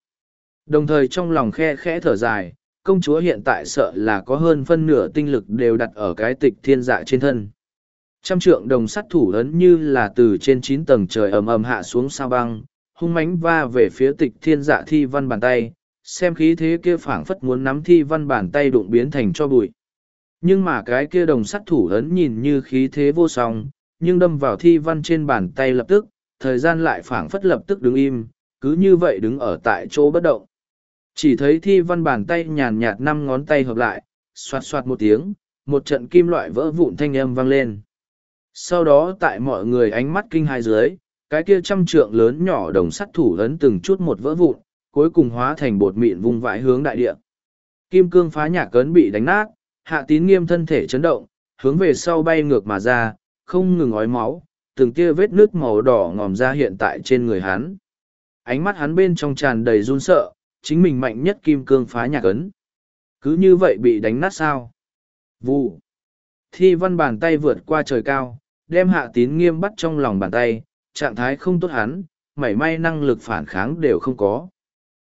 Speaker 1: Đồng thời trong lòng khe khẽ thở dài, công chúa hiện tại sợ là có hơn phân nửa tinh lực đều đặt ở cái tịch thiên dạ trên thân. Trăm trượng đồng sắt thủ ấn như là từ trên chín tầng trời ầm ầm hạ xuống sao băng, hung mãnh va về phía tịch thiên dạ thi văn bàn tay, xem khí thế kia phảng phất muốn nắm thi văn bàn tay đụng biến thành cho bụi. Nhưng mà cái kia đồng sắt thủ ấn nhìn như khí thế vô song, nhưng đâm vào thi văn trên bàn tay lập tức, thời gian lại phảng phất lập tức đứng im, cứ như vậy đứng ở tại chỗ bất động. Chỉ thấy thi văn bàn tay nhàn nhạt năm ngón tay hợp lại, xoạt xoạt một tiếng, một trận kim loại vỡ vụn thanh âm vang lên. Sau đó tại mọi người ánh mắt kinh hai dưới, cái kia trăm trượng lớn nhỏ đồng sắt thủ ấn từng chút một vỡ vụn, cuối cùng hóa thành bột mịn vung vãi hướng đại địa. Kim cương phá nhạc cấn bị đánh nát, hạ tín nghiêm thân thể chấn động, hướng về sau bay ngược mà ra, không ngừng ói máu, từng tia vết nước màu đỏ ngòm ra hiện tại trên người hắn. Ánh mắt hắn bên trong tràn đầy run sợ, chính mình mạnh nhất kim cương phá nhạc ấn. Cứ như vậy bị đánh nát sao? Vụ. Thi văn bàn tay vượt qua trời cao, đem hạ tín nghiêm bắt trong lòng bàn tay, trạng thái không tốt hắn, mảy may năng lực phản kháng đều không có.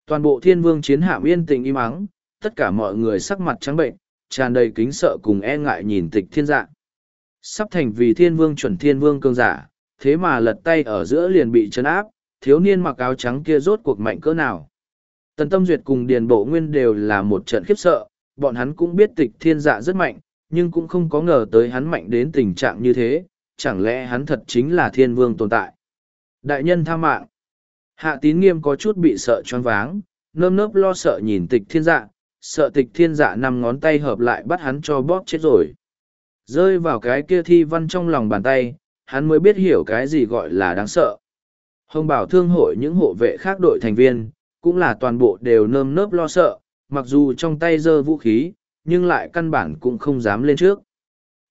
Speaker 1: Toàn bộ thiên vương chiến hạm yên tĩnh im ắng, tất cả mọi người sắc mặt trắng bệnh, tràn đầy kính sợ cùng e ngại nhìn tịch thiên dạ. Sắp thành vì thiên vương chuẩn thiên vương cương giả, thế mà lật tay ở giữa liền bị chấn áp, thiếu niên mặc áo trắng kia rốt cuộc mạnh cỡ nào. Tần Tâm Duyệt cùng Điền Bộ Nguyên đều là một trận khiếp sợ, bọn hắn cũng biết tịch thiên dạ rất mạnh, nhưng cũng không có ngờ tới hắn mạnh đến tình trạng như thế, chẳng lẽ hắn thật chính là thiên vương tồn tại. Đại nhân tha mạng. Hạ tín nghiêm có chút bị sợ choáng váng, nơm nớp lo sợ nhìn tịch thiên dạ, sợ tịch thiên dạ nằm ngón tay hợp lại bắt hắn cho bóp chết rồi. Rơi vào cái kia thi văn trong lòng bàn tay, hắn mới biết hiểu cái gì gọi là đáng sợ. Hồng bảo thương hội những hộ vệ khác đội thành viên, cũng là toàn bộ đều nơm nớp lo sợ, mặc dù trong tay giơ vũ khí, nhưng lại căn bản cũng không dám lên trước.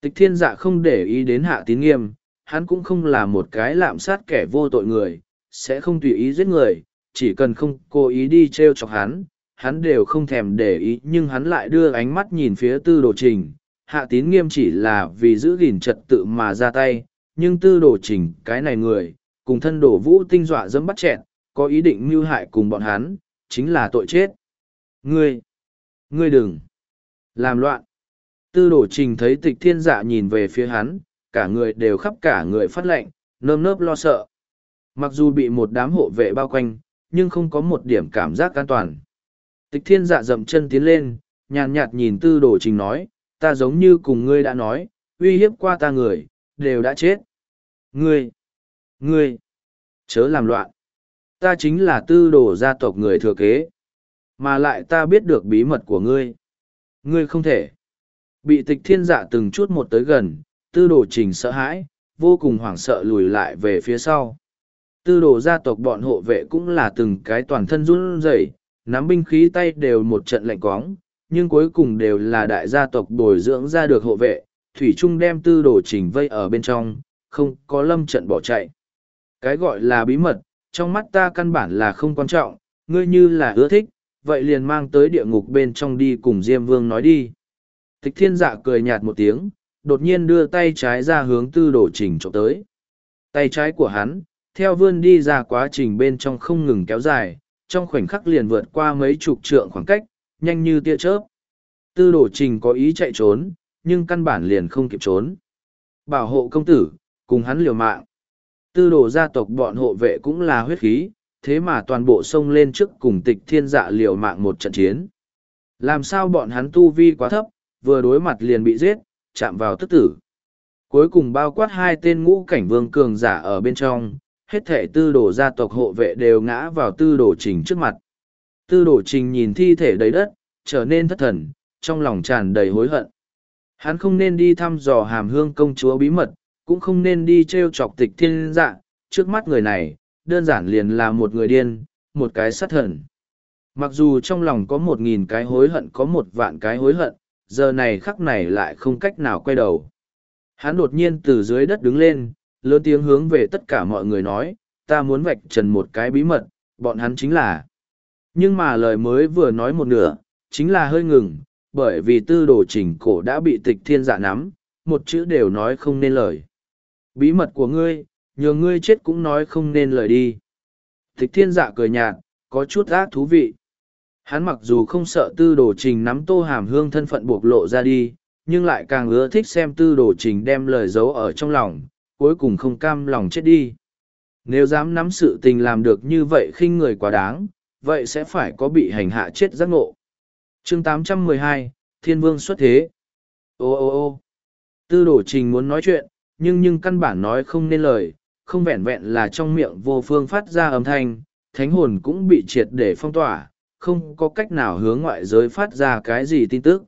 Speaker 1: Tịch thiên dạ không để ý đến hạ tín nghiêm, hắn cũng không là một cái lạm sát kẻ vô tội người, sẽ không tùy ý giết người, chỉ cần không cố ý đi t r e o chọc hắn, hắn đều không thèm để ý nhưng hắn lại đưa ánh mắt nhìn phía tư đồ trình. Hạ tín nghiêm chỉ là vì giữ gìn trật tự mà ra tay, nhưng tư đồ trình cái này người, cùng thân đổ vũ tinh dọa dẫm bắt chẹn, có ý định mưu hại cùng bọn hắn, chính là tội chết. Ngươi, ngươi đừng làm loạn. Tư đổ trình thấy tịch thiên dạ nhìn về phía hắn, cả người đều khắp cả người phát lệnh, nơm nớp lo sợ. Mặc dù bị một đám hộ vệ bao quanh, nhưng không có một điểm cảm giác an toàn. Tịch thiên dạ dậm chân tiến lên, nhàn nhạt nhìn tư đổ trình nói, ta giống như cùng ngươi đã nói, uy hiếp qua ta người, đều đã chết. Ngươi, ngươi, Chớ làm loạn. Ta chính là tư đồ gia tộc người thừa kế. Mà lại ta biết được bí mật của ngươi. Ngươi không thể. Bị tịch thiên dạ từng chút một tới gần, tư đồ trình sợ hãi, vô cùng hoảng sợ lùi lại về phía sau. Tư đồ gia tộc bọn hộ vệ cũng là từng cái toàn thân run rẩy, nắm binh khí tay đều một trận lạnh quóng, nhưng cuối cùng đều là đại gia tộc bồi dưỡng ra được hộ vệ, Thủy Trung đem tư đồ trình vây ở bên trong, không có lâm trận bỏ chạy. Cái gọi là bí mật, trong mắt ta căn bản là không quan trọng, ngươi như là ưa thích, vậy liền mang tới địa ngục bên trong đi cùng Diêm Vương nói đi. Tịch thiên dạ cười nhạt một tiếng, đột nhiên đưa tay trái ra hướng tư đồ trình trộm tới. Tay trái của hắn, theo vươn đi ra quá trình bên trong không ngừng kéo dài, trong khoảnh khắc liền vượt qua mấy chục trượng khoảng cách, nhanh như tia chớp. Tư đồ trình có ý chạy trốn, nhưng căn bản liền không kịp trốn. Bảo hộ công tử, cùng hắn liều mạng. Tư đồ gia tộc bọn hộ vệ cũng là huyết khí, thế mà toàn bộ sông lên trước cùng tịch thiên dạ liều mạng một trận chiến. Làm sao bọn hắn tu vi quá thấp, vừa đối mặt liền bị giết, chạm vào tức tử. Cuối cùng bao quát hai tên ngũ cảnh vương cường giả ở bên trong, hết thể tư đồ gia tộc hộ vệ đều ngã vào tư đồ trình trước mặt. Tư đồ trình nhìn thi thể đầy đất, trở nên thất thần, trong lòng tràn đầy hối hận. Hắn không nên đi thăm dò hàm hương công chúa bí mật, cũng không nên đi treo chọc tịch thiên dạ, trước mắt người này, đơn giản liền là một người điên, một cái sát thần. Mặc dù trong lòng có một nghìn cái hối hận có một vạn cái hối hận, giờ này khắc này lại không cách nào quay đầu. Hắn đột nhiên từ dưới đất đứng lên, lớn tiếng hướng về tất cả mọi người nói, ta muốn vạch trần một cái bí mật, bọn hắn chính là. Nhưng mà lời mới vừa nói một nửa, chính là hơi ngừng, bởi vì tư đồ chỉnh cổ đã bị tịch thiên dạ nắm, một chữ đều nói không nên lời. Bí mật của ngươi, nhờ ngươi chết cũng nói không nên lời đi. Tịch thiên dạ cười nhạt, có chút ác thú vị. Hắn mặc dù không sợ tư đồ trình nắm tô hàm hương thân phận bộc lộ ra đi, nhưng lại càng ưa thích xem tư đồ trình đem lời giấu ở trong lòng, cuối cùng không cam lòng chết đi. Nếu dám nắm sự tình làm được như vậy khinh người quá đáng, vậy sẽ phải có bị hành hạ chết giác ngộ. chương 812, Thiên Vương xuất thế. Ô ô ô tư đồ trình muốn nói chuyện, nhưng nhưng căn bản nói không nên lời, không vẹn vẹn là trong miệng vô phương phát ra âm thanh, thánh hồn cũng bị triệt để phong tỏa, không có cách nào hướng ngoại giới phát ra cái gì tin tức.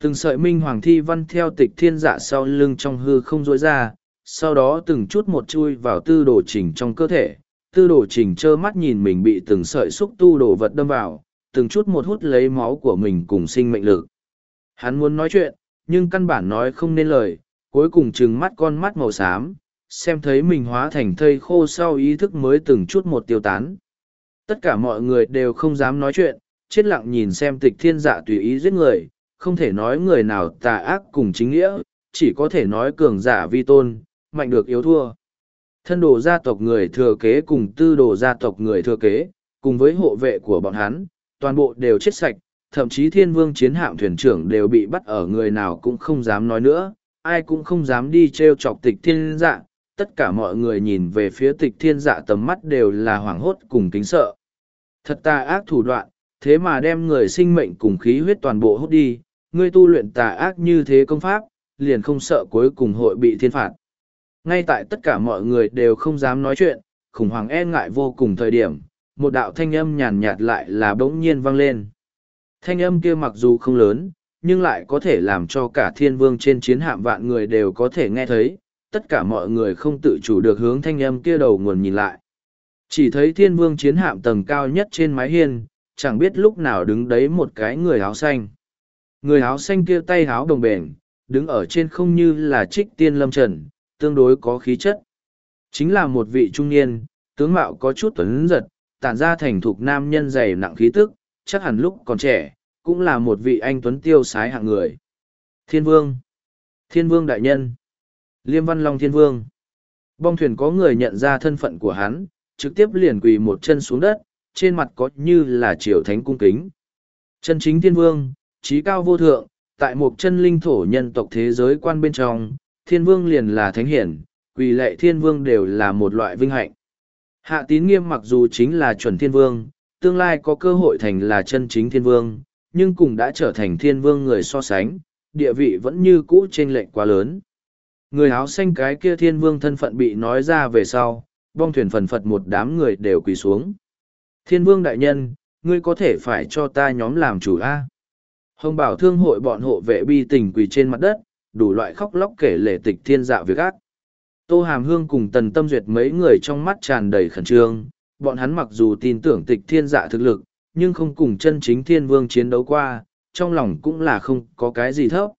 Speaker 1: Từng sợi minh hoàng thi văn theo tịch thiên dạ sau lưng trong hư không rối ra, sau đó từng chút một chui vào tư đồ trình trong cơ thể. Tư đồ trình trơ mắt nhìn mình bị từng sợi xúc tu đồ vật đâm vào, từng chút một hút lấy máu của mình cùng sinh mệnh lực. Hắn muốn nói chuyện, nhưng căn bản nói không nên lời, cuối cùng trừng mắt con mắt màu xám, xem thấy mình hóa thành thây khô sau ý thức mới từng chút một tiêu tán. Tất cả mọi người đều không dám nói chuyện, chết lặng nhìn xem tịch thiên dạ tùy ý giết người, không thể nói người nào tà ác cùng chính nghĩa, chỉ có thể nói cường giả vi tôn, mạnh được yếu thua. Thân đồ gia tộc người thừa kế cùng tư đồ gia tộc người thừa kế, cùng với hộ vệ của bọn hắn, toàn bộ đều chết sạch, thậm chí thiên vương chiến hạm thuyền trưởng đều bị bắt ở người nào cũng không dám nói nữa, ai cũng không dám đi t r e o chọc tịch thiên dạ, tất cả mọi người nhìn về phía tịch thiên dạ tầm mắt đều là hoảng hốt cùng kính sợ. Thật tà ác thủ đoạn, thế mà đem người sinh mệnh cùng khí huyết toàn bộ hút đi, ngươi tu luyện tà ác như thế công pháp, liền không sợ cuối cùng hội bị thiên phạt. Ngay tại tất cả mọi người đều không dám nói chuyện, khủng hoảng e ngại vô cùng thời điểm, một đạo thanh âm nhàn nhạt lại là bỗng nhiên vang lên. Thanh âm kia mặc dù không lớn, nhưng lại có thể làm cho cả thiên vương trên chiến hạm vạn người đều có thể nghe thấy, tất cả mọi người không tự chủ được hướng thanh âm kia đầu nguồn nhìn lại. Chỉ thấy thiên vương chiến hạm tầng cao nhất trên mái hiên, chẳng biết lúc nào đứng đấy một cái người áo xanh. Người áo xanh kia tay áo đồng bền, đứng ở trên không như là trích tiên lâm trần, tương đối có khí chất. Chính là một vị trung niên, tướng mạo có chút tuấn giật, tản ra thành thục nam nhân dày nặng khí tức, chắc hẳn lúc còn trẻ, cũng là một vị anh tuấn tiêu sái hạng người. Thiên vương! Thiên vương đại nhân! Liêm Văn Long Thiên Vương. Bong thuyền có người nhận ra thân phận của hắn, trực tiếp liền quỳ một chân xuống đất, trên mặt có như là triều thánh cung kính. Chân chính Thiên Vương, trí cao vô thượng, tại một chân linh thổ nhân tộc thế giới quan bên trong, Thiên Vương liền là thánh hiển, quỳ lệ Thiên Vương đều là một loại vinh hạnh. Hạ tín nghiêm mặc dù chính là chuẩn Thiên Vương, tương lai có cơ hội thành là chân chính Thiên Vương, nhưng cùng đã trở thành Thiên Vương người so sánh, địa vị vẫn như cũ trên lệnh quá lớn. Người áo xanh cái kia thiên vương thân phận bị nói ra về sau, bong thuyền phần phật một đám người đều quỳ xuống. Thiên vương đại nhân, ngươi có thể phải cho ta nhóm làm chủ A. Hồng bảo thương hội bọn hộ vệ bi tình quỳ trên mặt đất, đủ loại khóc lóc kể lể tịch thiên dạ việc ác. Tô Hàm Hương cùng Tần Tâm Duyệt mấy người trong mắt tràn đầy khẩn trương, bọn hắn mặc dù tin tưởng tịch thiên dạ thực lực, nhưng không cùng chân chính thiên vương chiến đấu qua, trong lòng cũng là không có cái gì thấp.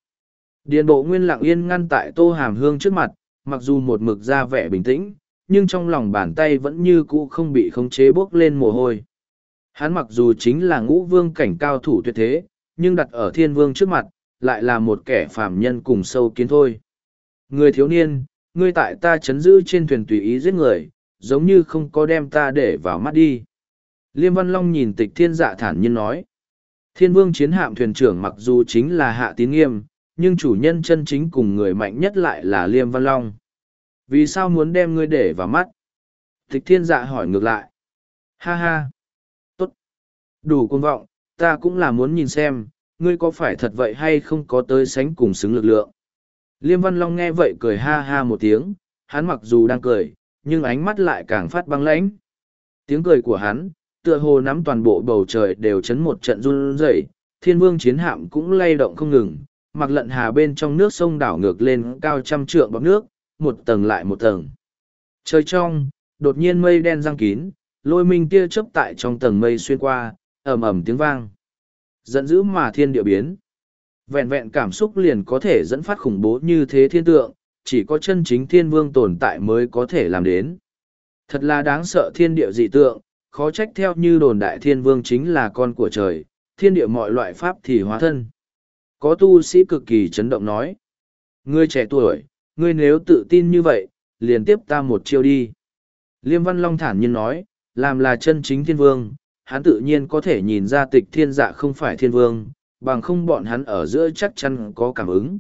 Speaker 1: Điền bộ nguyên lặng yên ngăn tại Tô Hàm Hương trước mặt, mặc dù một mực ra vẻ bình tĩnh, nhưng trong lòng bàn tay vẫn như cũ không bị khống chế bốc lên mồ hôi. Hắn mặc dù chính là ngũ vương cảnh cao thủ tuyệt thế, nhưng đặt ở thiên vương trước mặt, lại là một kẻ phàm nhân cùng sâu kiến thôi. Người thiếu niên, ngươi tại ta chấn giữ trên thuyền tùy ý giết người, giống như không có đem ta để vào mắt đi. Liêm Văn Long nhìn tịch thiên dạ thản nhiên nói. Thiên vương chiến hạm thuyền trưởng mặc dù chính là hạ tín nghiêm, nhưng chủ nhân chân chính cùng người mạnh nhất lại là Liêm Văn Long. Vì sao muốn đem ngươi để vào mắt? Tịch thiên dạ hỏi ngược lại. Ha ha. Tốt. Đủ cuồng vọng, ta cũng là muốn nhìn xem, ngươi có phải thật vậy hay không có tới sánh cùng xứng lực lượng. Liêm Văn Long nghe vậy cười ha ha một tiếng, hắn mặc dù đang cười, nhưng ánh mắt lại càng phát băng lãnh. Tiếng cười của hắn, tựa hồ nắm toàn bộ bầu trời đều chấn một trận run rẩy, thiên vương chiến hạm cũng lay động không ngừng, mặc lận hà bên trong nước sông đảo ngược lên cao trăm trượng bọc nước, một tầng lại một tầng. Trời trong, đột nhiên mây đen răng kín, lôi minh tia chớp tại trong tầng mây xuyên qua, ầm ầm tiếng vang. Giận dữ mà thiên địa biến. Vẹn vẹn cảm xúc liền có thể dẫn phát khủng bố như thế thiên tượng, chỉ có chân chính thiên vương tồn tại mới có thể làm đến. Thật là đáng sợ thiên địa dị tượng, khó trách theo như đồn đại thiên vương chính là con của trời, thiên địa mọi loại pháp thì hóa thân. Có tu sĩ cực kỳ chấn động nói. Ngươi trẻ tuổi, ngươi nếu tự tin như vậy, liền tiếp ta một chiêu đi. Liêm Văn Long thản nhiên nói, làm là chân chính thiên vương, hắn tự nhiên có thể nhìn ra tịch thiên dạ không phải thiên vương, bằng không bọn hắn ở giữa chắc chắn có cảm ứng.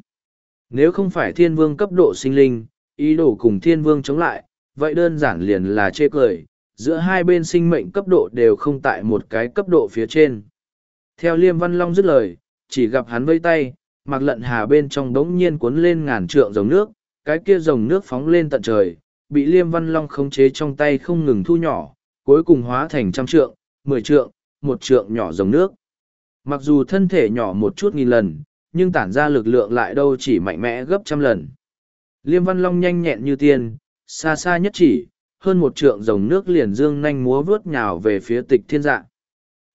Speaker 1: Nếu không phải thiên vương cấp độ sinh linh, ý đồ cùng thiên vương chống lại, vậy đơn giản liền là chê cười, giữa hai bên sinh mệnh cấp độ đều không tại một cái cấp độ phía trên. Theo Liêm Văn Long dứt lời, chỉ gặp hắn vây tay, mặc lận hà bên trong đống nhiên cuốn lên ngàn trượng dòng nước, cái kia dòng nước phóng lên tận trời, bị Liêm Văn Long khống chế trong tay không ngừng thu nhỏ, cuối cùng hóa thành trăm trượng, mười trượng, một trượng nhỏ dòng nước. Mặc dù thân thể nhỏ một chút nghìn lần, nhưng tản ra lực lượng lại đâu chỉ mạnh mẽ gấp trăm lần. Liêm Văn Long nhanh nhẹn như tiên, xa xa nhất chỉ, hơn một trượng dòng nước liền dương nhanh múa vớt nhào về phía tịch thiên dạ.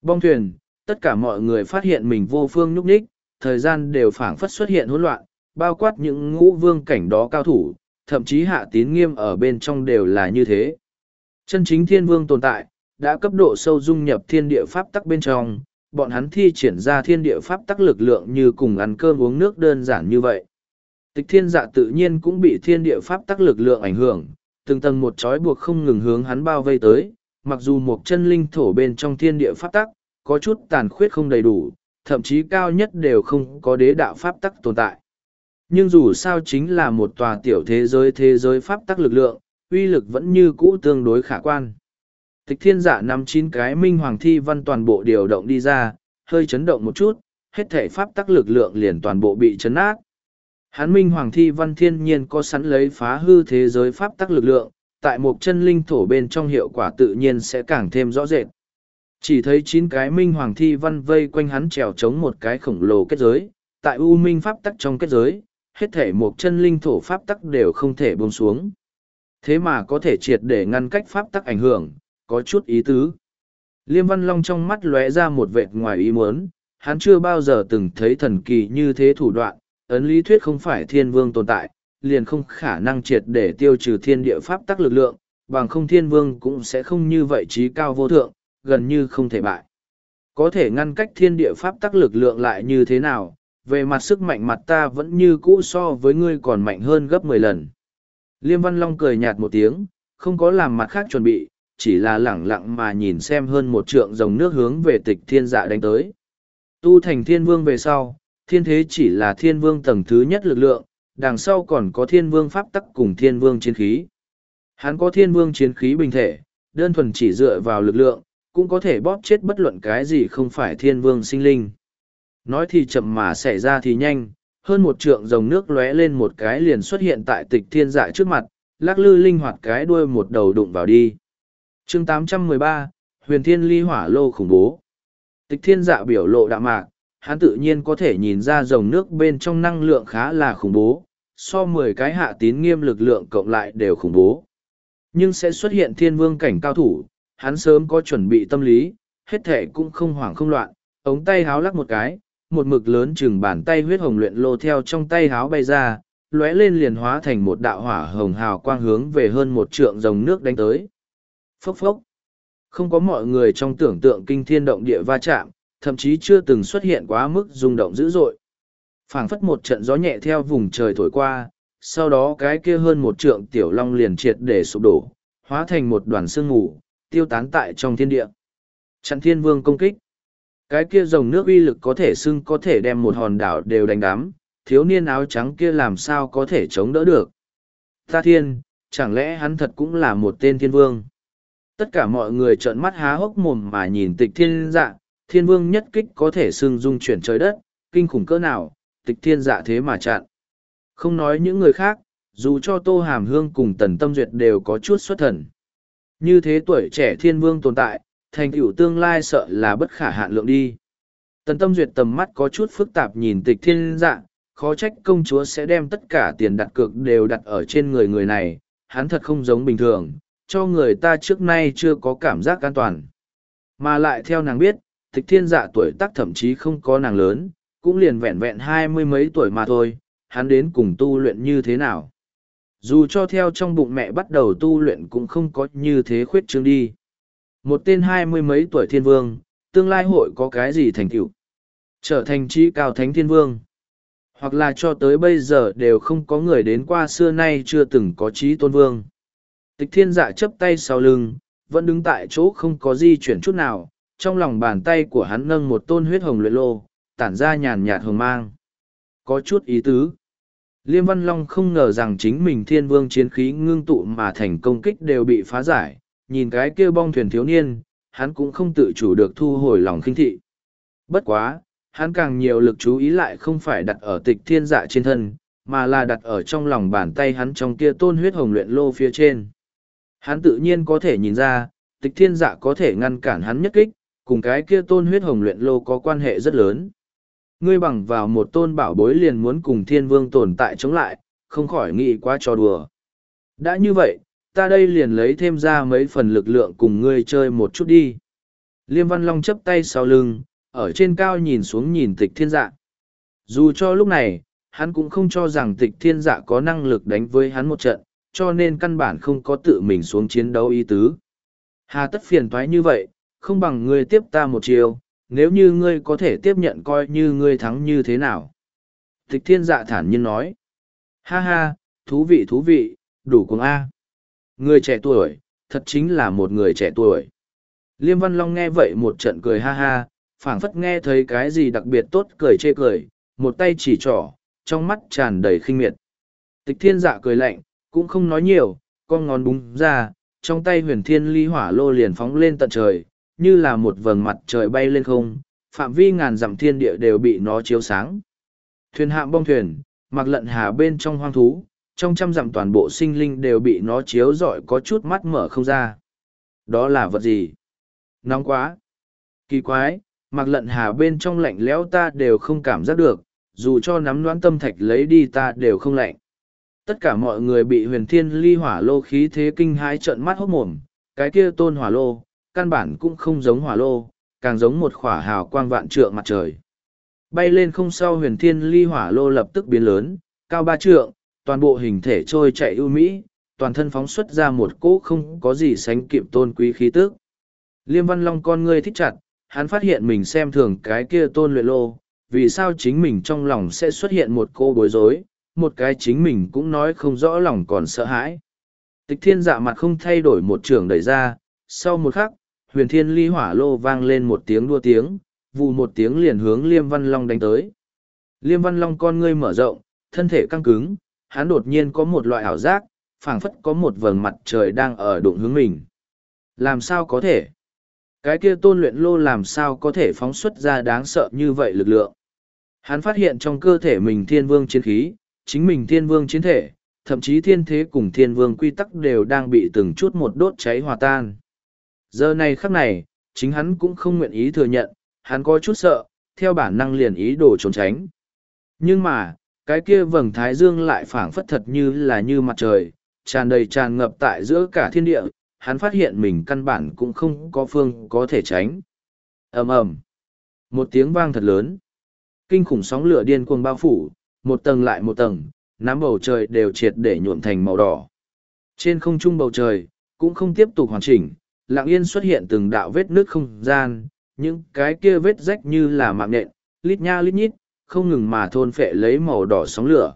Speaker 1: Bong thuyền, tất cả mọi người phát hiện mình vô phương nhúc nhích, thời gian đều phảng phất xuất hiện hỗn loạn, bao quát những ngũ vương cảnh đó cao thủ, thậm chí hạ tín nghiêm ở bên trong đều là như thế. Chân chính thiên vương tồn tại, đã cấp độ sâu dung nhập thiên địa pháp tắc bên trong, bọn hắn thi triển ra thiên địa pháp tắc lực lượng như cùng ăn cơm uống nước đơn giản như vậy. Tịch thiên dạ tự nhiên cũng bị thiên địa pháp tắc lực lượng ảnh hưởng, từng tầng một trói buộc không ngừng hướng hắn bao vây tới, mặc dù một chân linh thổ bên trong thiên địa pháp tắc, có chút tàn khuyết không đầy đủ, thậm chí cao nhất đều không có đế đạo pháp tắc tồn tại. Nhưng dù sao chính là một tòa tiểu thế giới thế giới pháp tắc lực lượng, uy lực vẫn như cũ tương đối khả quan. Tịch thiên giả nắm chín cái minh hoàng thi văn toàn bộ điều động đi ra, hơi chấn động một chút, hết thể pháp tắc lực lượng liền toàn bộ bị chấn át. Hán minh hoàng thi văn thiên nhiên có sẵn lấy phá hư thế giới pháp tắc lực lượng, tại một chân linh thổ bên trong hiệu quả tự nhiên sẽ càng thêm rõ rệt. Chỉ thấy chín cái minh hoàng thi văn vây quanh hắn trèo chống một cái khổng lồ kết giới, tại u minh pháp tắc trong kết giới, hết thể một chân linh thổ pháp tắc đều không thể buông xuống. Thế mà có thể triệt để ngăn cách pháp tắc ảnh hưởng, có chút ý tứ. Liêm Văn Long trong mắt lóe ra một vệt ngoài ý muốn, hắn chưa bao giờ từng thấy thần kỳ như thế thủ đoạn, ấn lý thuyết không phải thiên vương tồn tại, liền không khả năng triệt để tiêu trừ thiên địa pháp tắc lực lượng, bằng không thiên vương cũng sẽ không như vậy trí cao vô thượng, gần như không thể bại. Có thể ngăn cách thiên địa pháp tắc lực lượng lại như thế nào, về mặt sức mạnh mặt ta vẫn như cũ so với ngươi còn mạnh hơn gấp mười lần. Liêm Văn Long cười nhạt một tiếng, không có làm mặt khác chuẩn bị, chỉ là lẳng lặng mà nhìn xem hơn một trượng dòng nước hướng về tịch thiên dạ đánh tới. Tu thành thiên vương về sau, thiên thế chỉ là thiên vương tầng thứ nhất lực lượng, đằng sau còn có thiên vương pháp tắc cùng thiên vương chiến khí. Hắn có thiên vương chiến khí bình thể, đơn thuần chỉ dựa vào lực lượng, cũng có thể bóp chết bất luận cái gì không phải thiên vương sinh linh. Nói thì chậm mà xảy ra thì nhanh, hơn một trượng dòng nước lóe lên một cái liền xuất hiện tại tịch thiên dạ trước mặt, lắc lư linh hoạt cái đuôi một đầu đụng vào đi. chương 813, huyền thiên ly hỏa lô khủng bố. Tịch thiên dạ biểu lộ đạm mạc, hắn tự nhiên có thể nhìn ra dòng nước bên trong năng lượng khá là khủng bố, so mười cái hạ tín nghiêm lực lượng cộng lại đều khủng bố. Nhưng sẽ xuất hiện thiên vương cảnh cao thủ, hắn sớm có chuẩn bị tâm lý, hết thể cũng không hoảng không loạn, ống tay háo lắc một cái, một mực lớn chừng bàn tay huyết hồng luyện lô theo trong tay háo bay ra, lóe lên liền hóa thành một đạo hỏa hồng hào quang hướng về hơn một trượng dòng nước đánh tới. Phốc phốc. Không có mọi người trong tưởng tượng kinh thiên động địa va chạm, thậm chí chưa từng xuất hiện quá mức rung động dữ dội. phảng phất một trận gió nhẹ theo vùng trời thổi qua, sau đó cái kia hơn một trượng tiểu long liền triệt để sụp đổ, hóa thành một đoàn sương ngủ, tiêu tán tại trong thiên địa. Chặn thiên vương công kích. Cái kia dòng nước uy lực có thể xưng có thể đem một hòn đảo đều đánh đám, thiếu niên áo trắng kia làm sao có thể chống đỡ được. Ta thiên, chẳng lẽ hắn thật cũng là một tên thiên vương? Tất cả mọi người trợn mắt há hốc mồm mà nhìn tịch thiên dạ, thiên vương nhất kích có thể xưng dung chuyển trời đất, kinh khủng cỡ nào, tịch thiên dạ thế mà chặn. Không nói những người khác, dù cho tô hàm hương cùng tần tâm duyệt đều có chút xuất thần. Như thế tuổi trẻ thiên vương tồn tại, thành tựu tương lai sợ là bất khả hạn lượng đi. Tần tâm duyệt tầm mắt có chút phức tạp nhìn tịch thiên dạ, khó trách công chúa sẽ đem tất cả tiền đặt cược đều đặt ở trên người người này, hắn thật không giống bình thường, cho người ta trước nay chưa có cảm giác an toàn. Mà lại theo nàng biết, tịch thiên dạ tuổi tác thậm chí không có nàng lớn, cũng liền vẹn vẹn hai mươi mấy tuổi mà thôi, hắn đến cùng tu luyện như thế nào. Dù cho theo trong bụng mẹ bắt đầu tu luyện cũng không có như thế khuyết trương đi. Một tên hai mươi mấy tuổi thiên vương, tương lai hội có cái gì thành tựu Trở thành trí cao thánh thiên vương. Hoặc là cho tới bây giờ đều không có người đến qua xưa nay chưa từng có trí tôn vương. Tịch thiên dạ chấp tay sau lưng, vẫn đứng tại chỗ không có di chuyển chút nào, trong lòng bàn tay của hắn nâng một tôn huyết hồng luyện lô, tản ra nhàn nhạt hồng mang. Có chút ý tứ. Liêm Văn Long không ngờ rằng chính mình thiên vương chiến khí ngưng tụ mà thành công kích đều bị phá giải, nhìn cái kia bong thuyền thiếu niên, hắn cũng không tự chủ được thu hồi lòng khinh thị. Bất quá, hắn càng nhiều lực chú ý lại không phải đặt ở tịch thiên dạ trên thân, mà là đặt ở trong lòng bàn tay hắn trong kia tôn huyết hồng luyện lô phía trên. Hắn tự nhiên có thể nhìn ra, tịch thiên dạ có thể ngăn cản hắn nhất kích, cùng cái kia tôn huyết hồng luyện lô có quan hệ rất lớn. Ngươi bằng vào một tôn bảo bối liền muốn cùng thiên vương tồn tại chống lại, không khỏi nghĩ quá trò đùa. Đã như vậy, ta đây liền lấy thêm ra mấy phần lực lượng cùng ngươi chơi một chút đi. Liêm Văn Long chấp tay sau lưng, ở trên cao nhìn xuống nhìn tịch thiên dạ. Dù cho lúc này, hắn cũng không cho rằng tịch thiên dạ có năng lực đánh với hắn một trận, cho nên căn bản không có tự mình xuống chiến đấu ý tứ. Hà tất phiền toái như vậy, không bằng ngươi tiếp ta một chiều, nếu như ngươi có thể tiếp nhận coi như ngươi thắng như thế nào. Tịch thiên dạ thản nhiên nói. Ha ha, thú vị thú vị, đủ cùng A. Người trẻ tuổi, thật chính là một người trẻ tuổi. Liêm Văn Long nghe vậy một trận cười ha ha, phảng phất nghe thấy cái gì đặc biệt tốt cười chê cười, một tay chỉ trỏ, trong mắt tràn đầy khinh miệt. Tịch thiên dạ cười lạnh, cũng không nói nhiều, con ngón búng ra, trong tay huyền thiên ly hỏa lô liền phóng lên tận trời, như là một vầng mặt trời bay lên không, phạm vi ngàn dặm thiên địa đều bị nó chiếu sáng. Thuyền hạm bong thuyền, mặc lận hà bên trong hoang thú, trong trăm dặm toàn bộ sinh linh đều bị nó chiếu rọi có chút mắt mở không ra. Đó là vật gì? Nóng quá! Kỳ quái, mặc lận hà bên trong lạnh lẽo ta đều không cảm giác được, dù cho nắm đoán tâm thạch lấy đi ta đều không lạnh. Tất cả mọi người bị huyền thiên ly hỏa lô khí thế kinh hãi trợn mắt hốt mồm, cái kia tôn hỏa lô, căn bản cũng không giống hỏa lô, càng giống một khỏa hào quang vạn trượng mặt trời. Bay lên không sau huyền thiên ly hỏa lô lập tức biến lớn, cao ba trượng, toàn bộ hình thể trôi chạy ưu mỹ, toàn thân phóng xuất ra một cỗ không có gì sánh kịp tôn quý khí tức. Liêm văn long con ngươi thích chặt, hắn phát hiện mình xem thường cái kia tôn luyện lô, vì sao chính mình trong lòng sẽ xuất hiện một cô bối rối, một cái chính mình cũng nói không rõ lòng còn sợ hãi. Tịch thiên dạ mặt không thay đổi một trường đẩy ra, sau một khắc, huyền thiên ly hỏa lô vang lên một tiếng đua tiếng, vù một tiếng liền hướng liêm văn long đánh tới. Liêm văn long con ngươi mở rộng, thân thể căng cứng, hắn đột nhiên có một loại ảo giác, phảng phất có một vầng mặt trời đang ở đụng hướng mình. Làm sao có thể? Cái kia tôn luyện lô làm sao có thể phóng xuất ra đáng sợ như vậy lực lượng? Hắn phát hiện trong cơ thể mình thiên vương chiến khí, chính mình thiên vương chiến thể, thậm chí thiên thế cùng thiên vương quy tắc đều đang bị từng chút một đốt cháy hòa tan. Giờ này khắc này, chính hắn cũng không nguyện ý thừa nhận, hắn có chút sợ, theo bản năng liền ý đồ trốn tránh. Nhưng mà, cái kia vầng thái dương lại phảng phất thật như là như mặt trời, tràn đầy tràn ngập tại giữa cả thiên địa, hắn phát hiện mình căn bản cũng không có phương có thể tránh. ầm ầm Một tiếng vang thật lớn. Kinh khủng sóng lửa điên cuồng bao phủ, một tầng lại một tầng, nắm bầu trời đều triệt để nhuộm thành màu đỏ. Trên không trung bầu trời, cũng không tiếp tục hoàn chỉnh, lặng yên xuất hiện từng đạo vết nước không gian, những cái kia vết rách như là mạng nện, lít nha lít nhít, không ngừng mà thôn phệ lấy màu đỏ sóng lửa.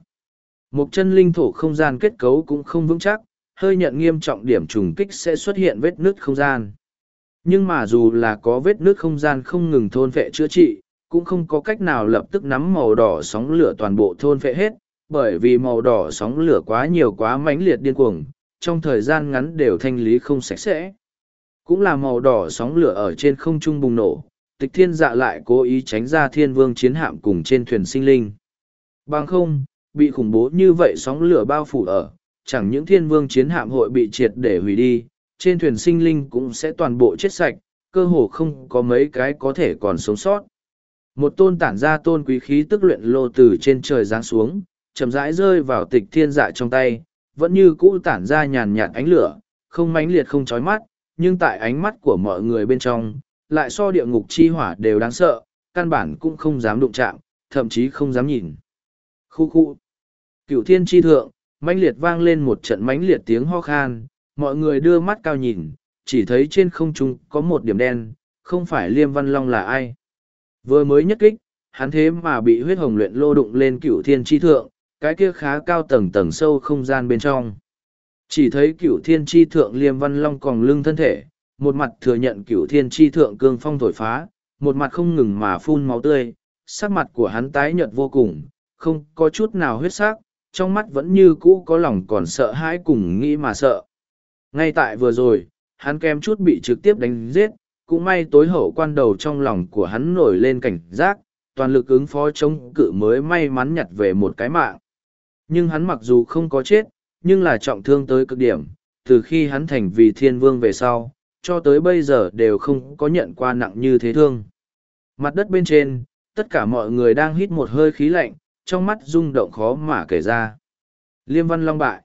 Speaker 1: Một chân linh thổ không gian kết cấu cũng không vững chắc, hơi nhận nghiêm trọng điểm trùng kích sẽ xuất hiện vết nứt không gian. Nhưng mà dù là có vết nứt không gian không ngừng thôn phệ chữa trị, cũng không có cách nào lập tức nắm màu đỏ sóng lửa toàn bộ thôn phệ hết, bởi vì màu đỏ sóng lửa quá nhiều quá mãnh liệt điên cuồng, trong thời gian ngắn đều thanh lý không sạch sẽ. Cũng là màu đỏ sóng lửa ở trên không trung bùng nổ, tịch thiên dạ lại cố ý tránh ra thiên vương chiến hạm cùng trên thuyền sinh linh. Bằng không, bị khủng bố như vậy sóng lửa bao phủ ở, chẳng những thiên vương chiến hạm hội bị triệt để hủy đi, trên thuyền sinh linh cũng sẽ toàn bộ chết sạch, cơ hồ không có mấy cái có thể còn sống sót. Một tôn tản ra tôn quý khí tức luyện lô từ trên trời giáng xuống, chậm rãi rơi vào tịch thiên dạ trong tay, vẫn như cũ tản ra nhàn nhạt ánh lửa, không mãnh liệt không chói mắt, nhưng tại ánh mắt của mọi người bên trong, lại so địa ngục chi hỏa đều đáng sợ, căn bản cũng không dám đụng chạm, thậm chí không dám nhìn. Khu khu. Cựu thiên chi thượng, mãnh liệt vang lên một trận mãnh liệt tiếng ho khan, mọi người đưa mắt cao nhìn, chỉ thấy trên không trung có một điểm đen, không phải Liêm Văn Long là ai. Vừa mới nhất kích, hắn thế mà bị huyết hồng luyện lô đụng lên cựu thiên chi thượng, cái kia khá cao tầng tầng sâu không gian bên trong. Chỉ thấy cựu thiên chi thượng Liêm Văn Long còn lưng thân thể, một mặt thừa nhận cựu thiên chi thượng cương phong thổi phá, một mặt không ngừng mà phun máu tươi, sắc mặt của hắn tái nhợt vô cùng, không có chút nào huyết sắc, trong mắt vẫn như cũ có lòng còn sợ hãi cùng nghĩ mà sợ. Ngay tại vừa rồi, hắn kém chút bị trực tiếp đánh giết, cũng may tối hậu quan đầu trong lòng của hắn nổi lên cảnh giác, toàn lực ứng phó chống cự mới may mắn nhặt về một cái mạng. Nhưng hắn mặc dù không có chết, nhưng là trọng thương tới cực điểm, từ khi hắn thành vì thiên vương về sau, cho tới bây giờ đều không có nhận qua nặng như thế thương. Mặt đất bên trên, tất cả mọi người đang hít một hơi khí lạnh, trong mắt rung động khó mà kể ra. Liêm Văn Long bại.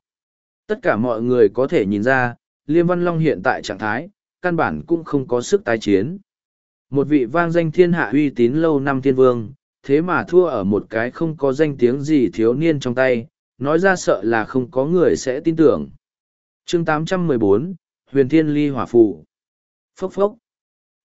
Speaker 1: Tất cả mọi người có thể nhìn ra, Liêm Văn Long hiện tại trạng thái, căn bản cũng không có sức tái chiến. Một vị vang danh thiên hạ uy tín lâu năm thiên vương, thế mà thua ở một cái không có danh tiếng gì thiếu niên trong tay, nói ra sợ là không có người sẽ tin tưởng. chương 814, Huyền Thiên Ly Hỏa Phụ Phốc phốc.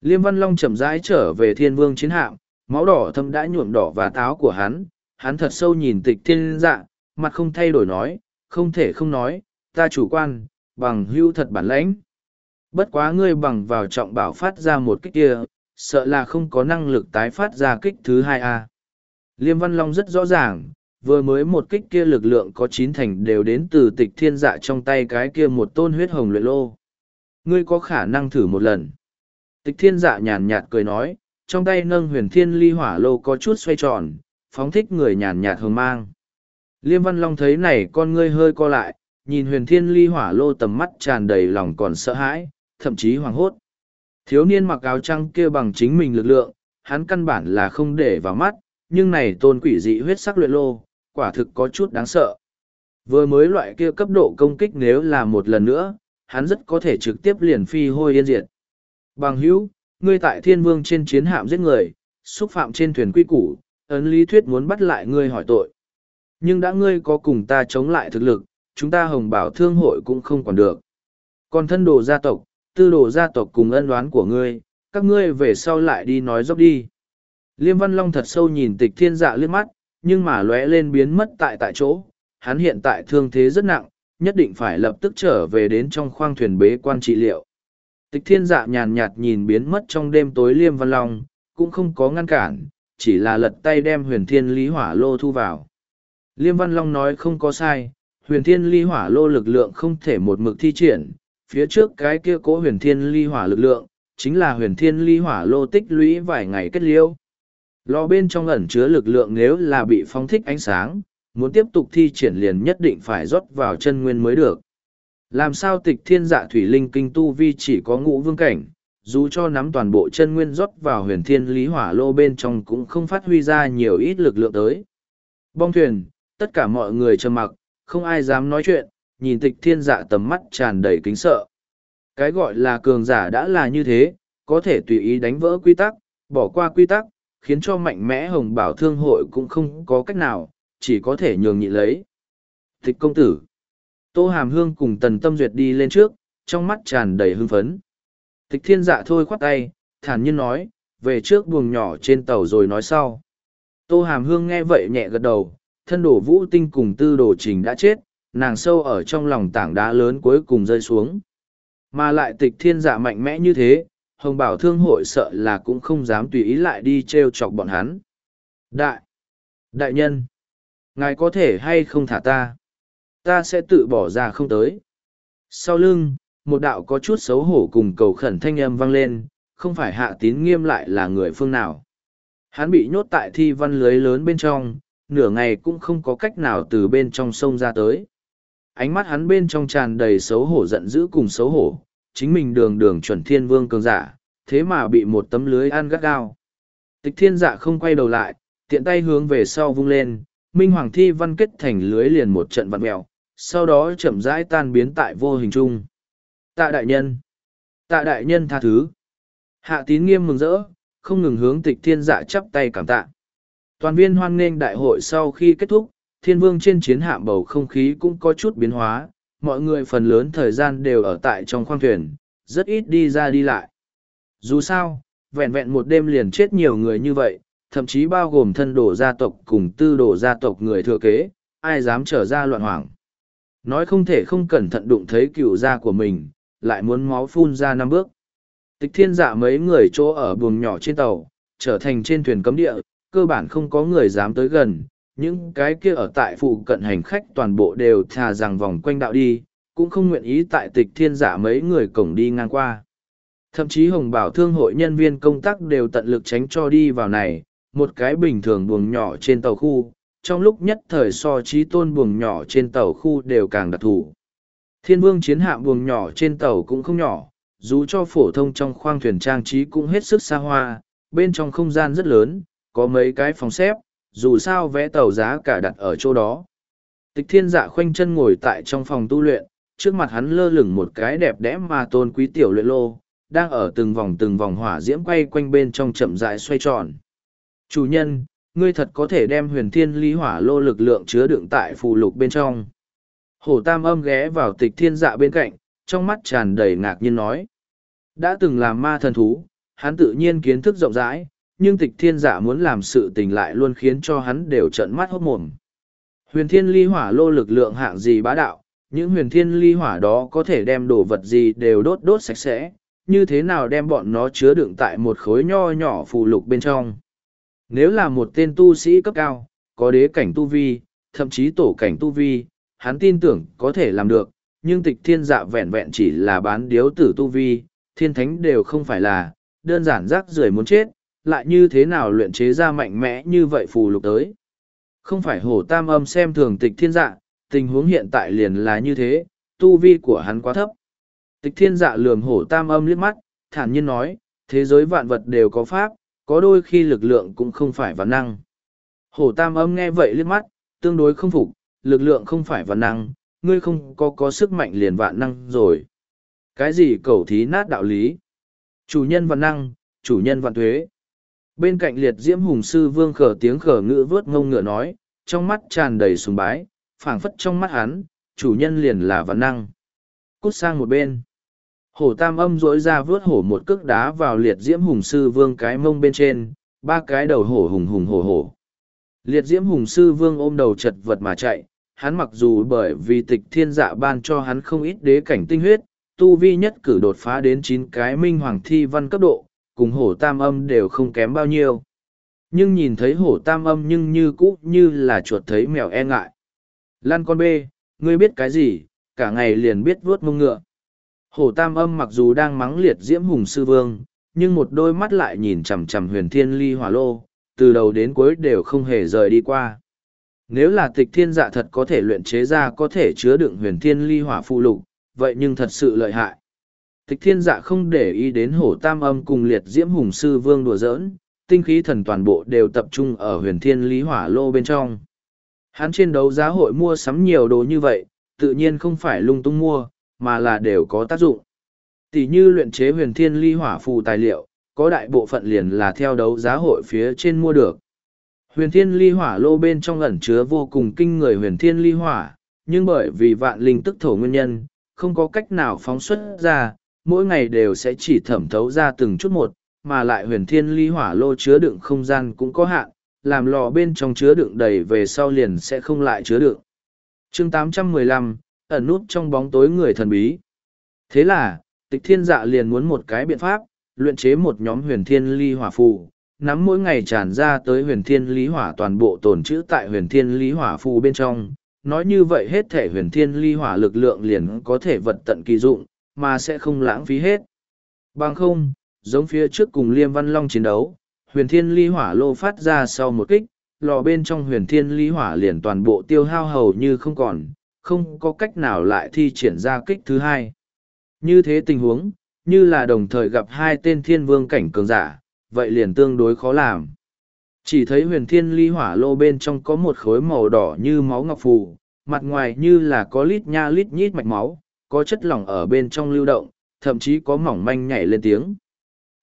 Speaker 1: Liêm Văn Long chậm rãi trở về thiên vương chiến hạm, máu đỏ thâm đã nhuộm đỏ và táo của hắn, hắn thật sâu nhìn tịch thiên dạ, mặt không thay đổi nói, không thể không nói, ta chủ quan, bằng hưu thật bản lãnh. Bất quá ngươi bằng vào trọng bảo phát ra một kích kia, sợ là không có năng lực tái phát ra kích thứ hai a Liêm Văn Long rất rõ ràng, vừa mới một kích kia lực lượng có chín thành đều đến từ tịch thiên dạ trong tay cái kia một tôn huyết hồng luyện lô. Ngươi có khả năng thử một lần. Tịch thiên dạ nhàn nhạt cười nói, trong tay nâng huyền thiên ly hỏa lô có chút xoay tròn, phóng thích người nhàn nhạt hồng mang. Liêm Văn Long thấy này con ngươi hơi co lại, nhìn huyền thiên ly hỏa lô tầm mắt tràn đầy lòng còn sợ hãi, thậm chí hoảng hốt. Thiếu niên mặc áo trăng kia bằng chính mình lực lượng, hắn căn bản là không để vào mắt, nhưng này tôn quỷ dị huyết sắc luyện lô, quả thực có chút đáng sợ. Vừa mới loại kia cấp độ công kích nếu là một lần nữa, hắn rất có thể trực tiếp liền phi hôi yên diệt. Bằng hữu, ngươi tại thiên vương trên chiến hạm giết người, xúc phạm trên thuyền quy củ, ấn lý thuyết muốn bắt lại ngươi hỏi tội. Nhưng đã ngươi có cùng ta chống lại thực lực, chúng ta hồng bảo thương hội cũng không còn được. Còn thân đồ gia tộc, tư đồ gia tộc cùng ân đoán của ngươi, các ngươi về sau lại đi nói dốc đi. Liêm Văn Long thật sâu nhìn tịch thiên dạ liếc mắt, nhưng mà lóe lên biến mất tại tại chỗ. Hắn hiện tại thương thế rất nặng, nhất định phải lập tức trở về đến trong khoang thuyền bế quan trị liệu. Tịch thiên dạ nhàn nhạt nhìn biến mất trong đêm tối Liêm Văn Long, cũng không có ngăn cản, chỉ là lật tay đem huyền thiên lý hỏa lô thu vào. Liêm Văn Long nói không có sai, huyền thiên ly hỏa lô lực lượng không thể một mực thi triển, phía trước cái kia cố huyền thiên ly hỏa lực lượng, chính là huyền thiên ly hỏa lô tích lũy vài ngày kết liêu. Lò bên trong ẩn chứa lực lượng nếu là bị phóng thích ánh sáng, muốn tiếp tục thi triển liền nhất định phải rót vào chân nguyên mới được. Làm sao tịch thiên dạ thủy linh kinh tu vi chỉ có ngũ vương cảnh, dù cho nắm toàn bộ chân nguyên rót vào huyền thiên lý hỏa lô bên trong cũng không phát huy ra nhiều ít lực lượng tới. Bong thuyền, tất cả mọi người trầm mặc, không ai dám nói chuyện, nhìn tịch thiên dạ tầm mắt tràn đầy kính sợ. Cái gọi là cường giả đã là như thế, có thể tùy ý đánh vỡ quy tắc, bỏ qua quy tắc, khiến cho mạnh mẽ hồng bảo thương hội cũng không có cách nào, chỉ có thể nhường nhị lấy. Tịch công tử. Tô Hàm Hương cùng Tần Tâm Duyệt đi lên trước, trong mắt tràn đầy hưng phấn. Tịch thiên dạ thôi khoát tay, thản nhiên nói, về trước buồng nhỏ trên tàu rồi nói sau. Tô Hàm Hương nghe vậy nhẹ gật đầu, thân đổ vũ tinh cùng tư đồ trình đã chết, nàng sâu ở trong lòng tảng đá lớn cuối cùng rơi xuống. Mà lại tịch thiên dạ mạnh mẽ như thế, Hồng Bảo Thương hội sợ là cũng không dám tùy ý lại đi treo chọc bọn hắn. Đại! Đại nhân! Ngài có thể hay không thả ta? Ta sẽ tự bỏ ra không tới. Sau lưng, một đạo có chút xấu hổ cùng cầu khẩn thanh âm vang lên, không phải hạ tín nghiêm lại là người phương nào. Hắn bị nhốt tại thi văn lưới lớn bên trong, nửa ngày cũng không có cách nào từ bên trong sông ra tới. Ánh mắt hắn bên trong tràn đầy xấu hổ giận dữ cùng xấu hổ, chính mình đường đường chuẩn thiên vương cường giả, thế mà bị một tấm lưới ăn gắt gao. Tịch thiên dạ không quay đầu lại, tiện tay hướng về sau vung lên, minh hoàng thi văn kết thành lưới liền một trận vặn mèo, sau đó chậm rãi tan biến tại vô hình chung. Tạ đại nhân! Tạ đại nhân tha thứ! Hạ tín nghiêm mừng rỡ, không ngừng hướng tịch thiên dạ chắp tay cảm tạ. Toàn viên hoan nghênh đại hội sau khi kết thúc, thiên vương trên chiến hạm bầu không khí cũng có chút biến hóa, mọi người phần lớn thời gian đều ở tại trong khoang thuyền, rất ít đi ra đi lại. Dù sao, vẹn vẹn một đêm liền chết nhiều người như vậy, thậm chí bao gồm thân đồ gia tộc cùng tư đồ gia tộc người thừa kế, ai dám trở ra loạn hoảng. Nói không thể không cẩn thận đụng thấy cựu gia của mình, lại muốn máu phun ra năm bước. Tịch thiên dạ mấy người chỗ ở buồng nhỏ trên tàu, trở thành trên thuyền cấm địa, cơ bản không có người dám tới gần. Những cái kia ở tại phụ cận hành khách toàn bộ đều thà rằng vòng quanh đạo đi, cũng không nguyện ý tại tịch thiên giả mấy người cổng đi ngang qua. Thậm chí hồng bảo thương hội nhân viên công tác đều tận lực tránh cho đi vào này, một cái bình thường buồng nhỏ trên tàu khu, trong lúc nhất thời so trí tôn buồng nhỏ trên tàu khu đều càng đặc thù. Thiên vương chiến hạm buồng nhỏ trên tàu cũng không nhỏ, dù cho phổ thông trong khoang thuyền trang trí cũng hết sức xa hoa, bên trong không gian rất lớn, có mấy cái phòng xếp, dù sao vẽ tàu giá cả đặt ở chỗ đó. Tịch thiên dạ khoanh chân ngồi tại trong phòng tu luyện, trước mặt hắn lơ lửng một cái đẹp đẽ mà tôn quý tiểu luyện lô, đang ở từng vòng từng vòng hỏa diễm quay quanh bên trong chậm rãi xoay tròn. Chủ nhân, ngươi thật có thể đem huyền thiên lý hỏa lô lực lượng chứa đựng tại phù lục bên trong. Hổ tam âm ghé vào tịch thiên dạ bên cạnh, trong mắt tràn đầy ngạc nhiên nói. Đã từng làm ma thần thú, hắn tự nhiên kiến thức rộng rãi, nhưng tịch thiên giả muốn làm sự tình lại luôn khiến cho hắn đều trợn mắt hốt mồm. Huyền thiên ly hỏa lô lực lượng hạng gì bá đạo, những huyền thiên ly hỏa đó có thể đem đồ vật gì đều đốt đốt sạch sẽ, như thế nào đem bọn nó chứa đựng tại một khối nho nhỏ phù lục bên trong. Nếu là một tên tu sĩ cấp cao, có đế cảnh tu vi, thậm chí tổ cảnh tu vi, hắn tin tưởng có thể làm được, nhưng tịch thiên dạ vẹn vẹn chỉ là bán điếu tử tu vi, thiên thánh đều không phải là, đơn giản rác rưởi muốn chết, lại như thế nào luyện chế ra mạnh mẽ như vậy phù lục tới. Không phải hổ tam âm xem thường tịch thiên dạ, tình huống hiện tại liền là như thế, tu vi của hắn quá thấp. Tịch thiên dạ lườm hổ tam âm liếc mắt, thản nhiên nói, thế giới vạn vật đều có pháp, có đôi khi lực lượng cũng không phải văn năng. Hổ tam âm nghe vậy liếc mắt, tương đối không phục, lực lượng không phải văn năng, ngươi không có có sức mạnh liền vạn năng rồi. Cái gì cầu thí nát đạo lý? Chủ nhân vạn năng, chủ nhân vạn thuế. Bên cạnh liệt diễm hùng sư vương khở tiếng khở ngữ vớt ngông ngựa nói, trong mắt tràn đầy sùng bái, phảng phất trong mắt hắn, chủ nhân liền là văn năng. Cút sang một bên. Hổ tam âm rỗi ra vớt hổ một cước đá vào liệt diễm hùng sư vương cái mông bên trên, ba cái đầu hổ hùng hùng hổ hổ. Liệt diễm hùng sư vương ôm đầu chật vật mà chạy, hắn mặc dù bởi vì tịch thiên dạ ban cho hắn không ít đế cảnh tinh huyết, tu vi nhất cử đột phá đến chín cái minh hoàng thi văn cấp độ, cùng hổ tam âm đều không kém bao nhiêu. Nhưng nhìn thấy hổ tam âm nhưng như cũ như là chuột thấy mèo e ngại. Lan con bê, ngươi biết cái gì, cả ngày liền biết vuốt mông ngựa. Hổ tam âm mặc dù đang mắng liệt diễm hùng sư vương, nhưng một đôi mắt lại nhìn chằm chằm huyền thiên ly hỏa lô, từ đầu đến cuối đều không hề rời đi qua. Nếu là tịch thiên dạ thật có thể luyện chế ra có thể chứa đựng huyền thiên ly hỏa phụ lục, vậy nhưng thật sự lợi hại. Tịch thiên dạ không để ý đến hổ tam âm cùng liệt diễm hùng sư vương đùa giỡn, tinh khí thần toàn bộ đều tập trung ở huyền thiên lý hỏa lô bên trong. Hắn trên đấu giá hội mua sắm nhiều đồ như vậy, tự nhiên không phải lung tung mua, mà là đều có tác dụng. Tỷ như luyện chế huyền thiên ly hỏa phù tài liệu, có đại bộ phận liền là theo đấu giá hội phía trên mua được. Huyền thiên ly hỏa lô bên trong ẩn chứa vô cùng kinh người huyền thiên ly hỏa, nhưng bởi vì vạn linh tức thổ nguyên nhân, không có cách nào phóng xuất ra, mỗi ngày đều sẽ chỉ thẩm thấu ra từng chút một, mà lại huyền thiên ly hỏa lô chứa đựng không gian cũng có hạn, làm lò bên trong chứa đựng đầy về sau liền sẽ không lại chứa đựng. chương 815, ẩn nút trong bóng tối người thần bí. Thế là, tịch thiên dạ liền muốn một cái biện pháp, luyện chế một nhóm huyền thiên ly hỏa phù, nắm mỗi ngày tràn ra tới huyền thiên lý hỏa toàn bộ tồn trữ tại huyền thiên lý hỏa phù bên trong. Nói như vậy hết thể huyền thiên ly hỏa lực lượng liền có thể vật tận kỳ dụng, mà sẽ không lãng phí hết. Bằng không, giống phía trước cùng Liêm Văn Long chiến đấu, huyền thiên ly hỏa lô phát ra sau một kích, lò bên trong huyền thiên ly hỏa liền toàn bộ tiêu hao hầu như không còn, không có cách nào lại thi triển ra kích thứ hai. Như thế tình huống, như là đồng thời gặp hai tên thiên vương cảnh cường giả, vậy liền tương đối khó làm. Chỉ thấy huyền thiên ly hỏa lô bên trong có một khối màu đỏ như máu ngọc phù, mặt ngoài như là có lít nha lít nhít mạch máu, có chất lỏng ở bên trong lưu động, thậm chí có mỏng manh nhảy lên tiếng.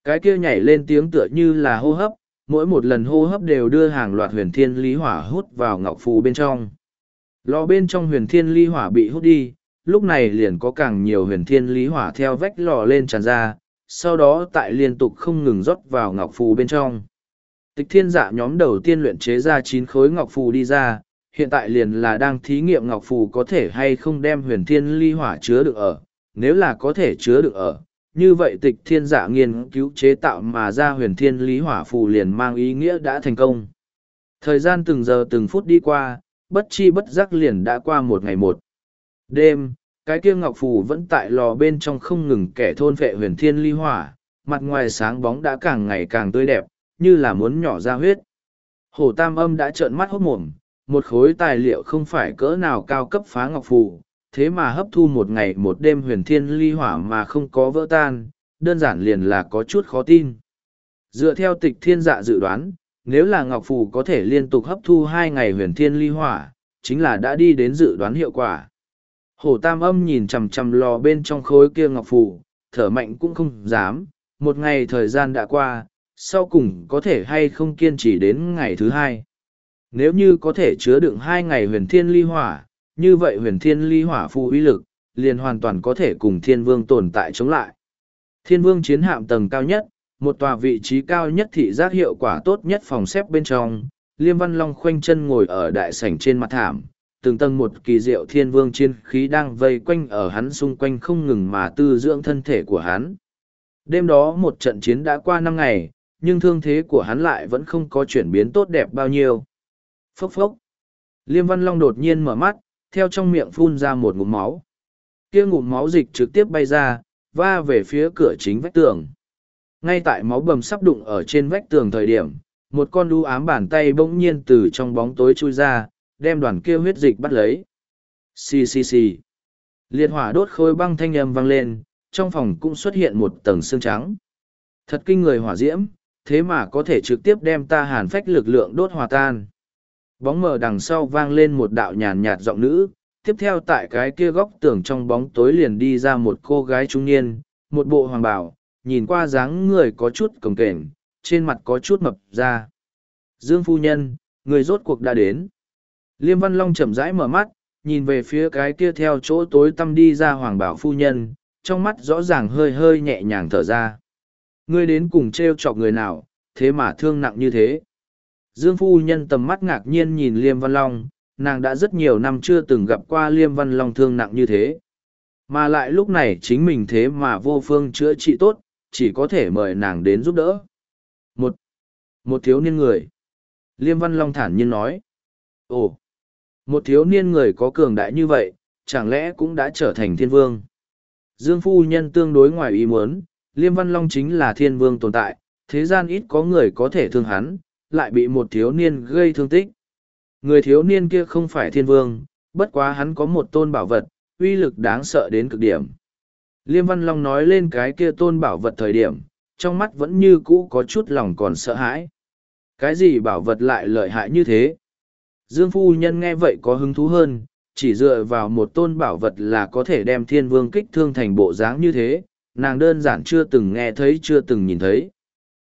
Speaker 1: Cái kia nhảy lên tiếng tựa như là hô hấp, mỗi một lần hô hấp đều đưa hàng loạt huyền thiên lý hỏa hút vào ngọc phù bên trong. Lò bên trong huyền thiên lý hỏa bị hút đi, lúc này liền có càng nhiều huyền thiên lý hỏa theo vách lò lên tràn ra, sau đó tại liên tục không ngừng rót vào ngọc phù bên trong. Tịch thiên dạ nhóm đầu tiên luyện chế ra chín khối ngọc phù đi ra, hiện tại liền là đang thí nghiệm ngọc phù có thể hay không đem huyền thiên ly hỏa chứa được ở, nếu là có thể chứa được ở. Như vậy tịch thiên giả nghiên cứu chế tạo mà ra huyền thiên lý hỏa phù liền mang ý nghĩa đã thành công. Thời gian từng giờ từng phút đi qua, bất chi bất giác liền đã qua một ngày một. Đêm, cái kia ngọc phù vẫn tại lò bên trong không ngừng kẻ thôn vệ huyền thiên ly hỏa, mặt ngoài sáng bóng đã càng ngày càng tươi đẹp, như là muốn nhỏ ra huyết. Hồ tam âm đã trợn mắt hốt mồm, một khối tài liệu không phải cỡ nào cao cấp phá ngọc phù, thế mà hấp thu một ngày một đêm huyền thiên ly hỏa mà không có vỡ tan, đơn giản liền là có chút khó tin. Dựa theo tịch thiên dạ dự đoán, nếu là ngọc phù có thể liên tục hấp thu hai ngày huyền thiên ly hỏa, chính là đã đi đến dự đoán hiệu quả. Hổ tam âm nhìn chằm chằm lò bên trong khối kia ngọc phù, thở mạnh cũng không dám, một ngày thời gian đã qua, sau cùng có thể hay không kiên trì đến ngày thứ hai. Nếu như có thể chứa đựng hai ngày huyền thiên ly hỏa, như vậy huyền thiên ly hỏa phù uy lực, liền hoàn toàn có thể cùng thiên vương tồn tại chống lại. Thiên vương chiến hạm tầng cao nhất, một tòa vị trí cao nhất thị giác hiệu quả tốt nhất phòng xếp bên trong, Liêm Văn Long khoanh chân ngồi ở đại sảnh trên mặt thảm, từng tầng một kỳ diệu thiên vương chiến khí đang vây quanh ở hắn xung quanh không ngừng mà tư dưỡng thân thể của hắn. Đêm đó một trận chiến đã qua năm ngày, nhưng thương thế của hắn lại vẫn không có chuyển biến tốt đẹp bao nhiêu. Phốc phốc. Liêm Văn Long đột nhiên mở mắt, theo trong miệng phun ra một ngụm máu. Kia ngụm máu dịch trực tiếp bay ra, va về phía cửa chính vách tường. Ngay tại máu bầm sắp đụng ở trên vách tường thời điểm, một con đu ám bàn tay bỗng nhiên từ trong bóng tối chui ra, đem đoàn kia huyết dịch bắt lấy. Xì xì xì. Liệt hỏa đốt khối băng thanh âm vang lên, trong phòng cũng xuất hiện một tầng xương trắng. Thật kinh người hỏa diễm, thế mà có thể trực tiếp đem ta hàn phách lực lượng đốt hòa tan. Bóng mờ đằng sau vang lên một đạo nhàn nhạt giọng nữ, tiếp theo tại cái kia góc tường trong bóng tối liền đi ra một cô gái trung niên, một bộ hoàng bào, nhìn qua dáng người có chút cồng kềnh, trên mặt có chút mập ra. Dương phu nhân, người rốt cuộc đã đến. Liêm Văn Long chậm rãi mở mắt, nhìn về phía cái kia theo chỗ tối tăm đi ra hoàng bảo phu nhân, trong mắt rõ ràng hơi hơi nhẹ nhàng thở ra. Ngươi đến cùng treo chọc người nào, thế mà thương nặng như thế. Dương phu nhân tầm mắt ngạc nhiên nhìn Liêm Văn Long, nàng đã rất nhiều năm chưa từng gặp qua Liêm Văn Long thương nặng như thế. Mà lại lúc này chính mình thế mà vô phương chữa trị tốt, chỉ có thể mời nàng đến giúp đỡ. Một, một thiếu niên người. Liêm Văn Long thản nhiên nói. Ồ, một thiếu niên người có cường đại như vậy, chẳng lẽ cũng đã trở thành thiên vương? Dương phu nhân tương đối ngoài ý muốn, Liêm Văn Long chính là thiên vương tồn tại, thế gian ít có người có thể thương hắn, lại bị một thiếu niên gây thương tích. người thiếu niên kia không phải thiên vương, bất quá hắn có một tôn bảo vật, uy lực đáng sợ đến cực điểm. Liêm Văn Long nói lên cái kia tôn bảo vật thời điểm, trong mắt vẫn như cũ có chút lòng còn sợ hãi. Cái gì bảo vật lại lợi hại như thế? Dương Phu Nhân nghe vậy có hứng thú hơn, chỉ dựa vào một tôn bảo vật là có thể đem thiên vương kích thương thành bộ dáng như thế, nàng đơn giản chưa từng nghe thấy chưa từng nhìn thấy.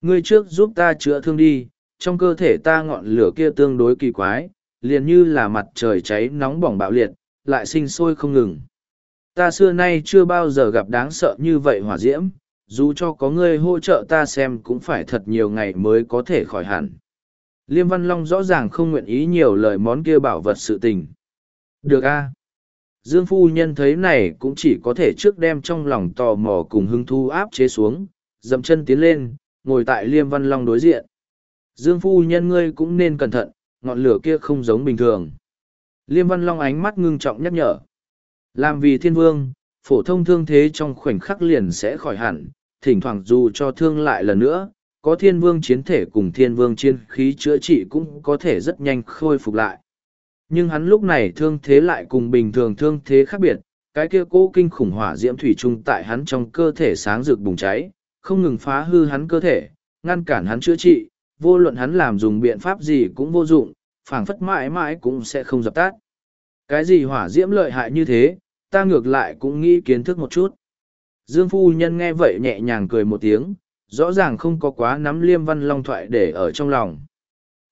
Speaker 1: Ngươi trước giúp ta chữa thương đi, trong cơ thể ta ngọn lửa kia tương đối kỳ quái, liền như là mặt trời cháy nóng bỏng bạo liệt, lại sinh sôi không ngừng. Ta xưa nay chưa bao giờ gặp đáng sợ như vậy hỏa diễm, dù cho có ngươi hỗ trợ ta xem cũng phải thật nhiều ngày mới có thể khỏi hẳn. Liêm Văn Long rõ ràng không nguyện ý nhiều lời món kia bảo vật sự tình. Được a Dương Phu Nhân thấy này cũng chỉ có thể trước đem trong lòng tò mò cùng hứng thu áp chế xuống, dậm chân tiến lên, ngồi tại Liêm Văn Long đối diện. Dương Phu Nhân ngươi cũng nên cẩn thận, ngọn lửa kia không giống bình thường. Liêm Văn Long ánh mắt ngưng trọng nhắc nhở. Làm vì thiên vương, phổ thông thương thế trong khoảnh khắc liền sẽ khỏi hẳn, thỉnh thoảng dù cho thương lại lần nữa, có thiên vương chiến thể cùng thiên vương chiến khí chữa trị cũng có thể rất nhanh khôi phục lại. Nhưng hắn lúc này thương thế lại cùng bình thường thương thế khác biệt, cái kia cố kinh khủng hỏa diễm thủy chung tại hắn trong cơ thể sáng rực bùng cháy, không ngừng phá hư hắn cơ thể, ngăn cản hắn chữa trị, vô luận hắn làm dùng biện pháp gì cũng vô dụng, phảng phất mãi mãi cũng sẽ không dập tắt. Cái gì hỏa diễm lợi hại như thế, ta ngược lại cũng nghĩ kiến thức một chút. Dương phu nhân nghe vậy nhẹ nhàng cười một tiếng, rõ ràng không có quá nắm liêm văn long thoại để ở trong lòng.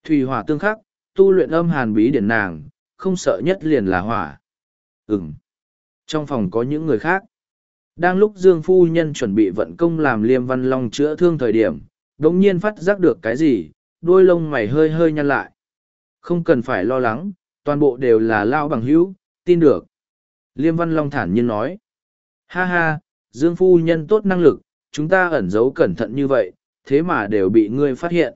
Speaker 1: Thủy hỏa tương khắc, tu luyện âm hàn bí điển nàng, không sợ nhất liền là hỏa. Ừm. Trong phòng có những người khác. Đang lúc Dương Phu Nhân chuẩn bị vận công làm liêm văn long chữa thương thời điểm, đống nhiên phát giác được cái gì, đôi lông mày hơi hơi nhăn lại. Không cần phải lo lắng, toàn bộ đều là lao bằng hữu, tin được. Liêm Văn Long thản nhiên nói. Ha ha, Dương Phu Nhân tốt năng lực, chúng ta ẩn giấu cẩn thận như vậy, thế mà đều bị ngươi phát hiện.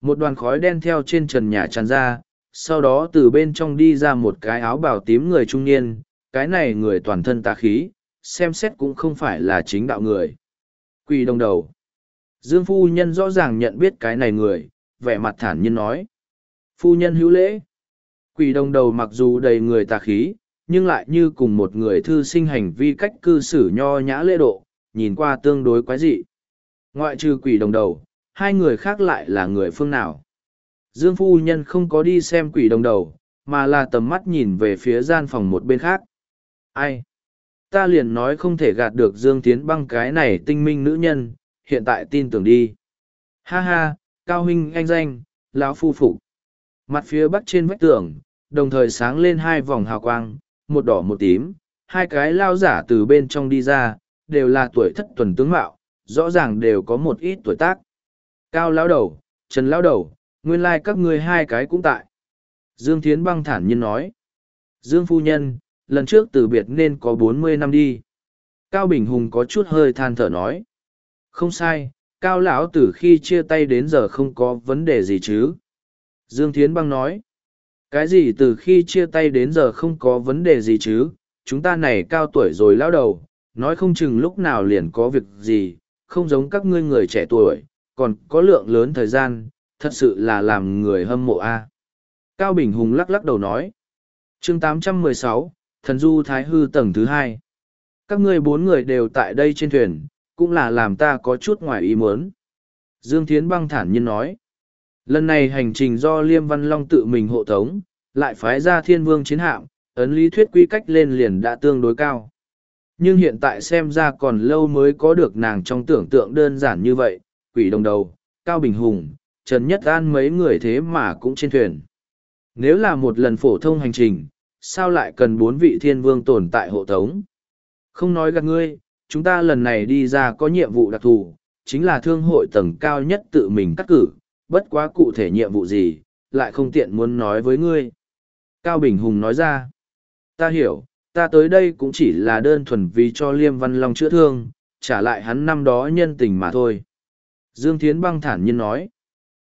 Speaker 1: Một đoàn khói đen theo trên trần nhà tràn ra, sau đó từ bên trong đi ra một cái áo bào tím người trung niên, cái này người toàn thân tà khí, xem xét cũng không phải là chính đạo người. Quỳ đồng đầu. Dương Phu Nhân rõ ràng nhận biết cái này người, vẻ mặt thản nhiên nói. Phu Nhân hữu lễ. Quỷ đồng đầu mặc dù đầy người tà khí, nhưng lại như cùng một người thư sinh hành vi cách cư xử nho nhã lễ độ, nhìn qua tương đối quái dị. Ngoại trừ quỷ đồng đầu, hai người khác lại là người phương nào. Dương phu nhân không có đi xem quỷ đồng đầu, mà là tầm mắt nhìn về phía gian phòng một bên khác. Ai? Ta liền nói không thể gạt được Dương Tiến băng cái này tinh minh nữ nhân, hiện tại tin tưởng đi. Ha ha, cao huynh anh danh, lão phu phụ. Mặt phía bắc trên vách tường, đồng thời sáng lên hai vòng hào quang, một đỏ một tím, hai cái lao giả từ bên trong đi ra, đều là tuổi thất tuần tướng mạo, rõ ràng đều có một ít tuổi tác. Cao lão đầu, Trần lão đầu, nguyên lai các ngươi hai cái cũng tại. Dương Thiến băng thản nhiên nói. Dương phu nhân, lần trước từ biệt nên có bốn mươi năm đi. Cao Bình Hùng có chút hơi than thở nói. Không sai, Cao lão từ khi chia tay đến giờ không có vấn đề gì chứ. Dương Thiến băng nói. Cái gì từ khi chia tay đến giờ không có vấn đề gì chứ, chúng ta này cao tuổi rồi lao đầu, nói không chừng lúc nào liền có việc gì, không giống các ngươi người trẻ tuổi, còn có lượng lớn thời gian, thật sự là làm người hâm mộ a. Cao Bình Hùng lắc lắc đầu nói. chương 816, Thần Du Thái Hư tầng thứ hai. Các ngươi bốn người đều tại đây trên thuyền, cũng là làm ta có chút ngoài ý muốn. Dương Thiến băng thản nhiên nói. Lần này hành trình do Liêm Văn Long tự mình hộ tống, lại phái ra thiên vương chiến hạm, ấn lý thuyết quy cách lên liền đã tương đối cao. Nhưng hiện tại xem ra còn lâu mới có được nàng trong tưởng tượng đơn giản như vậy, quỷ đồng đầu, Cao Bình Hùng, Trần Nhất An mấy người thế mà cũng trên thuyền. Nếu là một lần phổ thông hành trình, sao lại cần bốn vị thiên vương tồn tại hộ tống? Không nói gạt ngươi, chúng ta lần này đi ra có nhiệm vụ đặc thù, chính là thương hội tầng cao nhất tự mình cắt cử, bất quá cụ thể nhiệm vụ gì, lại không tiện muốn nói với ngươi. Cao Bình Hùng nói ra, ta hiểu, ta tới đây cũng chỉ là đơn thuần vì cho Liêm Văn Long chữa thương, trả lại hắn năm đó nhân tình mà thôi. Dương Thiến băng thản nhiên nói,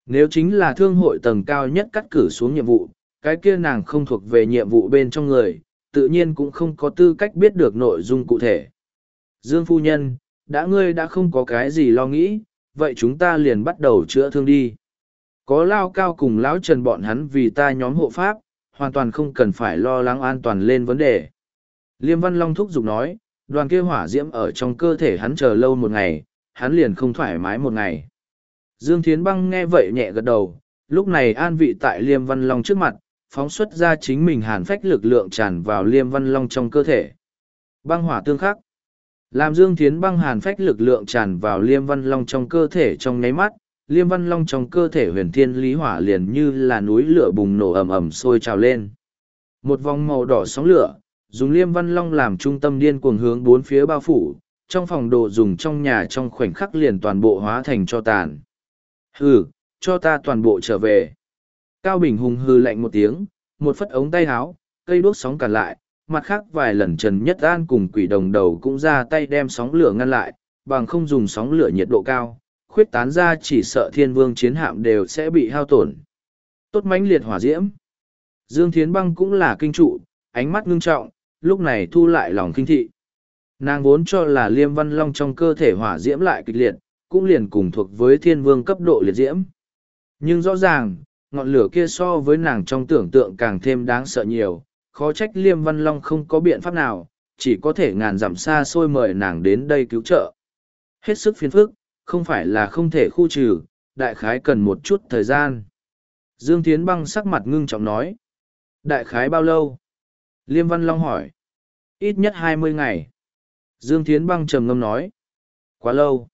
Speaker 1: nếu chính là thương hội tầng cao nhất cắt cử xuống nhiệm vụ, cái kia nàng không thuộc về nhiệm vụ bên trong người, tự nhiên cũng không có tư cách biết được nội dung cụ thể. Dương Phu Nhân, đã ngươi đã không có cái gì lo nghĩ, vậy chúng ta liền bắt đầu chữa thương đi. Có lao cao cùng lão trần bọn hắn vì ta nhóm hộ pháp, hoàn toàn không cần phải lo lắng an toàn lên vấn đề. Liêm Văn Long thúc giục nói, đoàn kia hỏa diễm ở trong cơ thể hắn chờ lâu một ngày, hắn liền không thoải mái một ngày. Dương Thiến Băng nghe vậy nhẹ gật đầu, lúc này an vị tại Liêm Văn Long trước mặt, phóng xuất ra chính mình hàn phách lực lượng tràn vào Liêm Văn Long trong cơ thể. Băng hỏa tương khắc. Làm Dương Thiến Băng hàn phách lực lượng tràn vào Liêm Văn Long trong cơ thể trong nháy mắt, Liêm Văn Long trong cơ thể huyền thiên lý hỏa liền như là núi lửa bùng nổ ầm ầm sôi trào lên. Một vòng màu đỏ sóng lửa, dùng Liêm Văn Long làm trung tâm điên cuồng hướng bốn phía bao phủ, trong phòng đồ dùng trong nhà trong khoảnh khắc liền toàn bộ hóa thành cho tàn. Hừ, cho ta toàn bộ trở về. Cao Bình hùng hư lạnh một tiếng, một phất ống tay háo, cây đuốc sóng cản lại, mặt khác vài lần Trần Nhất An cùng quỷ đồng đầu cũng ra tay đem sóng lửa ngăn lại, bằng không dùng sóng lửa nhiệt độ cao, khuyết tán ra chỉ sợ thiên vương chiến hạm đều sẽ bị hao tổn. Tốt mãnh liệt hỏa diễm. Dương Thiến Băng cũng là kinh trụ, ánh mắt ngưng trọng, lúc này thu lại lòng kinh thị. Nàng vốn cho là liêm văn long trong cơ thể hỏa diễm lại kịch liệt, cũng liền cùng thuộc với thiên vương cấp độ liệt diễm. Nhưng rõ ràng, ngọn lửa kia so với nàng trong tưởng tượng càng thêm đáng sợ nhiều, khó trách liêm văn long không có biện pháp nào, chỉ có thể ngàn dặm xa xôi mời nàng đến đây cứu trợ. Hết sức phiền phức, không phải là không thể khu trừ, đại khái cần một chút thời gian. Dương Thiến Băng sắc mặt ngưng trọng nói. Đại khái bao lâu? Liêm Văn Long hỏi. Ít nhất hai mươi ngày. Dương Thiến Băng trầm ngâm nói. Quá lâu.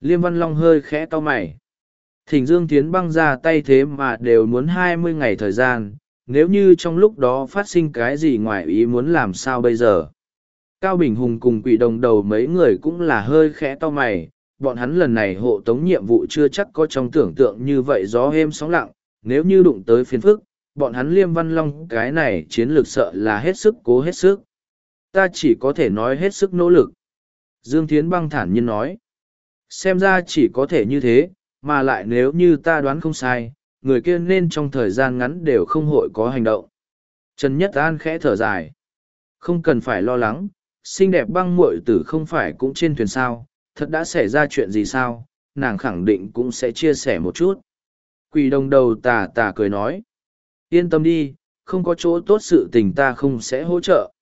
Speaker 1: Liêm Văn Long hơi khẽ to mày. Thỉnh Dương Thiến Băng ra tay thế mà đều muốn hai mươi ngày thời gian, nếu như trong lúc đó phát sinh cái gì ngoài ý muốn làm sao bây giờ. Cao Bình Hùng cùng quỷ đồng đầu mấy người cũng là hơi khẽ to mày, bọn hắn lần này hộ tống nhiệm vụ chưa chắc có trong tưởng tượng như vậy gió êm sóng lặng, nếu như đụng tới phiến phức, bọn hắn liêm văn long cái này chiến lược sợ là hết sức cố hết sức. Ta chỉ có thể nói hết sức nỗ lực. Dương Thiến băng thản nhiên nói. Xem ra chỉ có thể như thế, mà lại nếu như ta đoán không sai, người kia nên trong thời gian ngắn đều không hội có hành động. Trần Nhất An khẽ thở dài. Không cần phải lo lắng, xinh đẹp băng muội tử không phải cũng trên thuyền sao, thật đã xảy ra chuyện gì sao, nàng khẳng định cũng sẽ chia sẻ một chút. Quỷ đồng đầu tà tà cười nói. Yên tâm đi, không có chỗ tốt sự tình ta không sẽ hỗ trợ.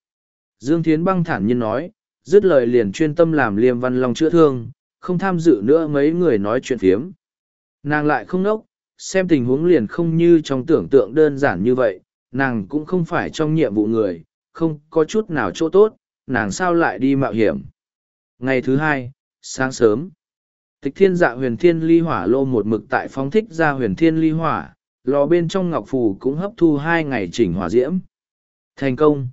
Speaker 1: Dương Thiến băng thản nhiên nói, dứt lời liền chuyên tâm làm liêm văn long chữa thương, không tham dự nữa mấy người nói chuyện phiếm. Nàng lại không nốc, xem tình huống liền không như trong tưởng tượng đơn giản như vậy, nàng cũng không phải trong nhiệm vụ người, không có chút nào chỗ tốt, nàng sao lại đi mạo hiểm. Ngày thứ hai, sáng sớm, tịch thiên dạ huyền thiên ly hỏa lô một mực tại phóng thích ra huyền thiên ly hỏa, lò bên trong ngọc phù cũng hấp thu hai ngày chỉnh hỏa diễm. Thành công!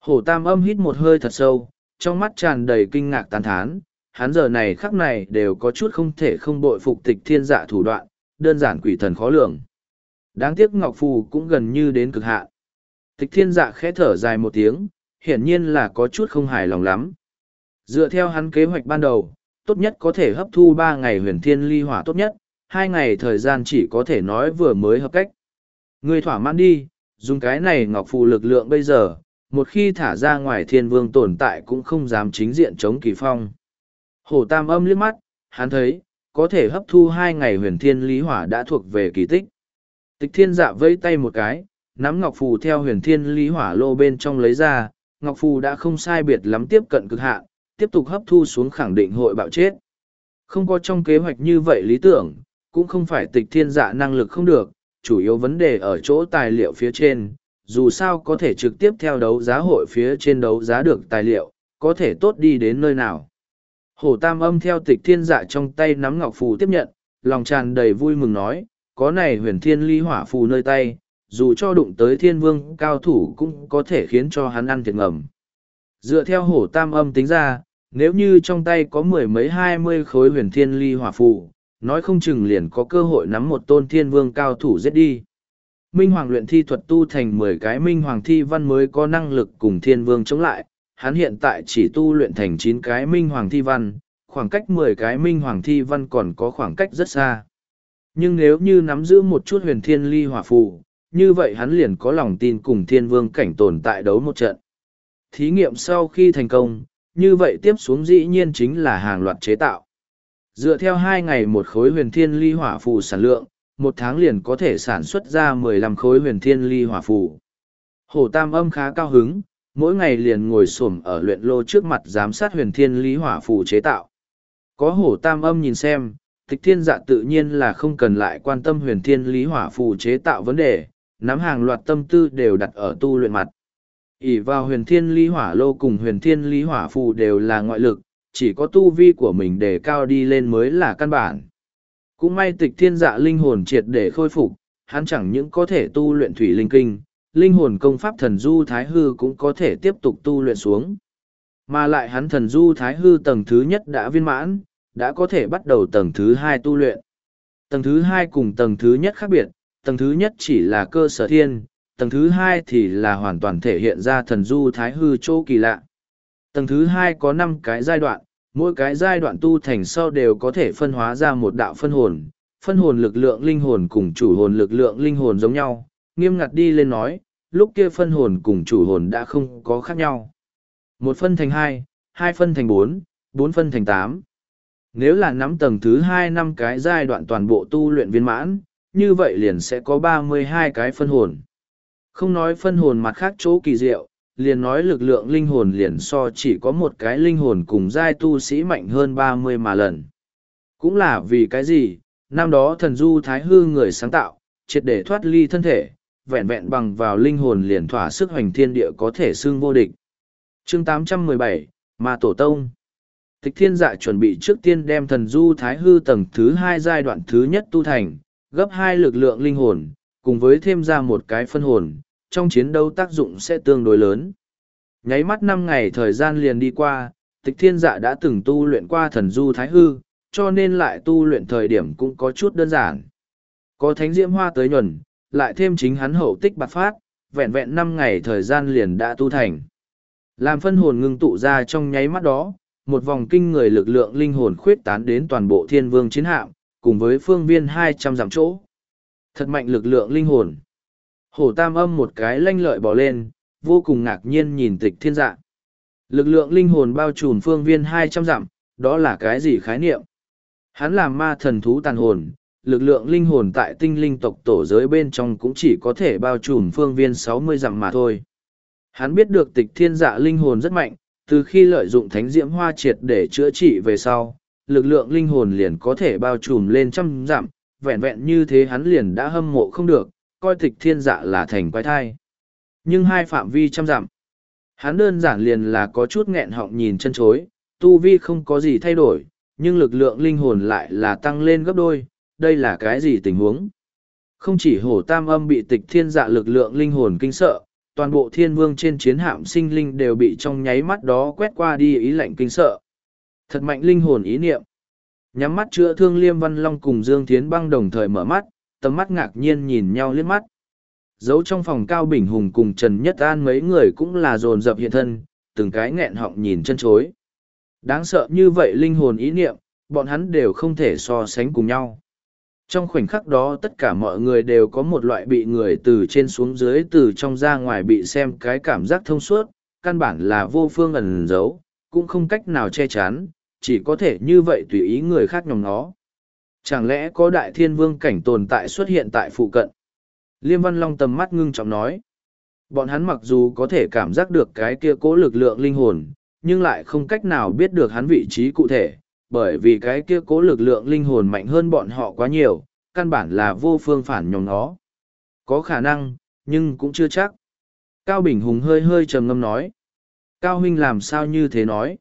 Speaker 1: Hổ tam âm hít một hơi thật sâu, trong mắt tràn đầy kinh ngạc tán thán, hắn giờ này khắc này đều có chút không thể không bội phục tịch thiên dạ thủ đoạn, đơn giản quỷ thần khó lường. Đáng tiếc Ngọc Phù cũng gần như đến cực hạn. Tịch thiên dạ khẽ thở dài một tiếng, hiển nhiên là có chút không hài lòng lắm. Dựa theo hắn kế hoạch ban đầu, tốt nhất có thể hấp thu ba ngày huyền thiên ly hỏa tốt nhất, hai ngày thời gian chỉ có thể nói vừa mới hợp cách. Người thỏa mãn đi, dùng cái này ngọc phù lực lượng bây giờ, một khi thả ra ngoài thiên vương tồn tại cũng không dám chính diện chống kỳ phong. Hổ tam âm liếc mắt, hắn thấy, có thể hấp thu hai ngày huyền thiên lý hỏa đã thuộc về kỳ tích. Tịch thiên dạ vẫy tay một cái, nắm ngọc phù theo huyền thiên lý hỏa lô bên trong lấy ra, ngọc phù đã không sai biệt lắm tiếp cận cực hạn, tiếp tục hấp thu xuống khẳng định hội bạo chết. Không có trong kế hoạch như vậy lý tưởng, cũng không phải tịch thiên dạ năng lực không được, chủ yếu vấn đề ở chỗ tài liệu phía trên, dù sao có thể trực tiếp theo đấu giá hội phía trên đấu giá được tài liệu, có thể tốt đi đến nơi nào. Hổ tam âm theo tịch thiên dạ trong tay nắm ngọc phù tiếp nhận, lòng tràn đầy vui mừng nói, có này huyền thiên ly hỏa phù nơi tay, dù cho đụng tới thiên vương cao thủ cũng có thể khiến cho hắn ăn thiệt ngầm. Dựa theo hổ tam âm tính ra, nếu như trong tay có mười mấy hai mươi khối huyền thiên ly hỏa phù, nói không chừng liền có cơ hội nắm một tôn thiên vương cao thủ giết đi. Minh Hoàng luyện thi thuật tu thành mười cái Minh Hoàng thi văn mới có năng lực cùng thiên vương chống lại, hắn hiện tại chỉ tu luyện thành chín cái Minh Hoàng thi văn, khoảng cách mười cái Minh Hoàng thi văn còn có khoảng cách rất xa. Nhưng nếu như nắm giữ một chút huyền thiên ly hỏa phù, như vậy hắn liền có lòng tin cùng thiên vương cảnh tồn tại đấu một trận. Thí nghiệm sau khi thành công, như vậy tiếp xuống dĩ nhiên chính là hàng loạt chế tạo. Dựa theo hai ngày một khối huyền thiên ly hỏa phù sản lượng, một tháng liền có thể sản xuất ra mười lăm khối huyền thiên ly hỏa phù. Hổ tam âm khá cao hứng, mỗi ngày liền ngồi xổm ở luyện lô trước mặt giám sát huyền thiên Lý hỏa phù chế tạo. Có hổ tam âm nhìn xem, tịch thiên dạ tự nhiên là không cần lại quan tâm huyền thiên lý hỏa phù chế tạo vấn đề, nắm hàng loạt tâm tư đều đặt ở tu luyện mặt. ỉ vào huyền thiên lý hỏa lô cùng huyền thiên lý hỏa phù đều là ngoại lực, chỉ có tu vi của mình để cao đi lên mới là căn bản. Cũng may tịch thiên dạ linh hồn triệt để khôi phục, hắn chẳng những có thể tu luyện thủy linh kinh, linh hồn công pháp thần du thái hư cũng có thể tiếp tục tu luyện xuống. Mà lại hắn thần du thái hư tầng thứ nhất đã viên mãn, đã có thể bắt đầu tầng thứ hai tu luyện. Tầng thứ hai cùng tầng thứ nhất khác biệt, tầng thứ nhất chỉ là cơ sở thiên, tầng thứ hai thì là hoàn toàn thể hiện ra thần du thái hư chỗ kỳ lạ. Tầng thứ hai có năm cái giai đoạn, mỗi cái giai đoạn tu thành sau đều có thể phân hóa ra một đạo phân hồn. Phân hồn lực lượng linh hồn cùng chủ hồn lực lượng linh hồn giống nhau, nghiêm ngặt đi lên nói, lúc kia phân hồn cùng chủ hồn đã không có khác nhau. Một phân thành hai, hai phân thành bốn, bốn phân thành tám. Nếu là nắm tầng thứ hai năm cái giai đoạn toàn bộ tu luyện viên mãn, như vậy liền sẽ có ba mươi hai cái phân hồn. Không nói phân hồn mặt khác chỗ kỳ diệu, liền nói lực lượng linh hồn liền so chỉ có một cái linh hồn cùng giai tu sĩ mạnh hơn ba mươi mà lần. Cũng là vì cái gì, năm đó thần du thái hư người sáng tạo, triệt để thoát ly thân thể, vẹn vẹn bằng vào linh hồn liền thỏa sức hoành thiên địa có thể xưng vô địch. chương 817, Ma Tổ Tông Tịch thiên dạ chuẩn bị trước tiên đem thần du thái hư tầng thứ hai giai đoạn thứ nhất tu thành, gấp hai lực lượng linh hồn, cùng với thêm ra một cái phân hồn, trong chiến đấu tác dụng sẽ tương đối lớn. Nháy mắt năm ngày thời gian liền đi qua, tịch thiên dạ đã từng tu luyện qua thần du thái hư, cho nên lại tu luyện thời điểm cũng có chút đơn giản. Có thánh diễm hoa tới nhuần, lại thêm chính hắn hậu tích bạc phát, vẹn vẹn năm ngày thời gian liền đã tu thành. Làm phân hồn ngưng tụ ra trong nháy mắt đó, một vòng kinh người lực lượng linh hồn khuyết tán đến toàn bộ thiên vương chiến hạm, cùng với phương viên hai trăm dặm chỗ. Thật mạnh lực lượng linh hồn. Hổ tam âm một cái lanh lợi bỏ lên, vô cùng ngạc nhiên nhìn tịch thiên dạ. Lực lượng linh hồn bao trùm phương viên hai trăm dặm, đó là cái gì khái niệm? Hắn làm ma thần thú tàn hồn, lực lượng linh hồn tại tinh linh tộc tổ giới bên trong cũng chỉ có thể bao trùm phương viên sáu mươi dặm mà thôi. Hắn biết được tịch thiên dạ linh hồn rất mạnh, từ khi lợi dụng thánh diễm hoa triệt để chữa trị về sau, lực lượng linh hồn liền có thể bao trùm lên trăm dặm, vẹn vẹn như thế hắn liền đã hâm mộ không được, coi tịch thiên dạ là thành quái thai. Nhưng hai phạm vi trăm dặm, hắn đơn giản liền là có chút nghẹn họng nhìn chân chối, tu vi không có gì thay đổi, nhưng lực lượng linh hồn lại là tăng lên gấp đôi, đây là cái gì tình huống? Không chỉ hổ tam âm bị tịch thiên dạ lực lượng linh hồn kinh sợ, toàn bộ thiên vương trên chiến hạm sinh linh đều bị trong nháy mắt đó quét qua đi ý lạnh kinh sợ. Thật mạnh linh hồn ý niệm. Nhắm mắt chữa thương Liêm Văn Long cùng Dương Thiến băng đồng thời mở mắt, tầm mắt ngạc nhiên nhìn nhau liếc mắt. Giấu trong phòng Cao Bình Hùng cùng Trần Nhất An mấy người cũng là dồn dập hiện thân, từng cái nghẹn họng nhìn chân chối. Đáng sợ như vậy linh hồn ý niệm, bọn hắn đều không thể so sánh cùng nhau. Trong khoảnh khắc đó tất cả mọi người đều có một loại bị người từ trên xuống dưới từ trong ra ngoài bị xem cái cảm giác thông suốt, căn bản là vô phương ẩn giấu, cũng không cách nào che chắn, chỉ có thể như vậy tùy ý người khác nhòm nó. Chẳng lẽ có đại thiên vương cảnh tồn tại xuất hiện tại phụ cận? Liêm Văn Long tầm mắt ngưng trọng nói. Bọn hắn mặc dù có thể cảm giác được cái kia cố lực lượng linh hồn, nhưng lại không cách nào biết được hắn vị trí cụ thể, bởi vì cái kia cố lực lượng linh hồn mạnh hơn bọn họ quá nhiều, căn bản là vô phương phản nhòm nó. Có khả năng, nhưng cũng chưa chắc. Cao Bình Hùng hơi hơi trầm ngâm nói. Cao Huynh làm sao như thế nói?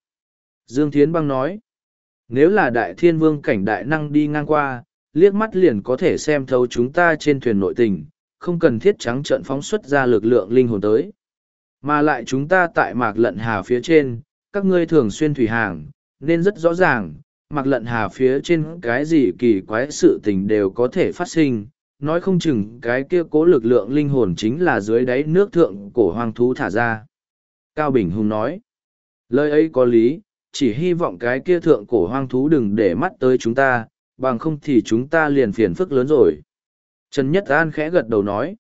Speaker 1: Dương Thiến Băng nói. Nếu là đại thiên vương cảnh đại năng đi ngang qua, liếc mắt liền có thể xem thấu chúng ta trên thuyền nội tình, không cần thiết trắng trợn phóng xuất ra lực lượng linh hồn tới. Mà lại chúng ta tại mạc lận hà phía trên, các ngươi thường xuyên thủy hàng, nên rất rõ ràng, mặc lận hà phía trên cái gì kỳ quái sự tình đều có thể phát sinh, nói không chừng cái kia cố lực lượng linh hồn chính là dưới đáy nước thượng cổ hoang thú thả ra. Cao Bình Hùng nói, lời ấy có lý, chỉ hy vọng cái kia thượng cổ hoang thú đừng để mắt tới chúng ta, bằng không thì chúng ta liền phiền phức lớn rồi. Trần Nhất An khẽ gật đầu nói,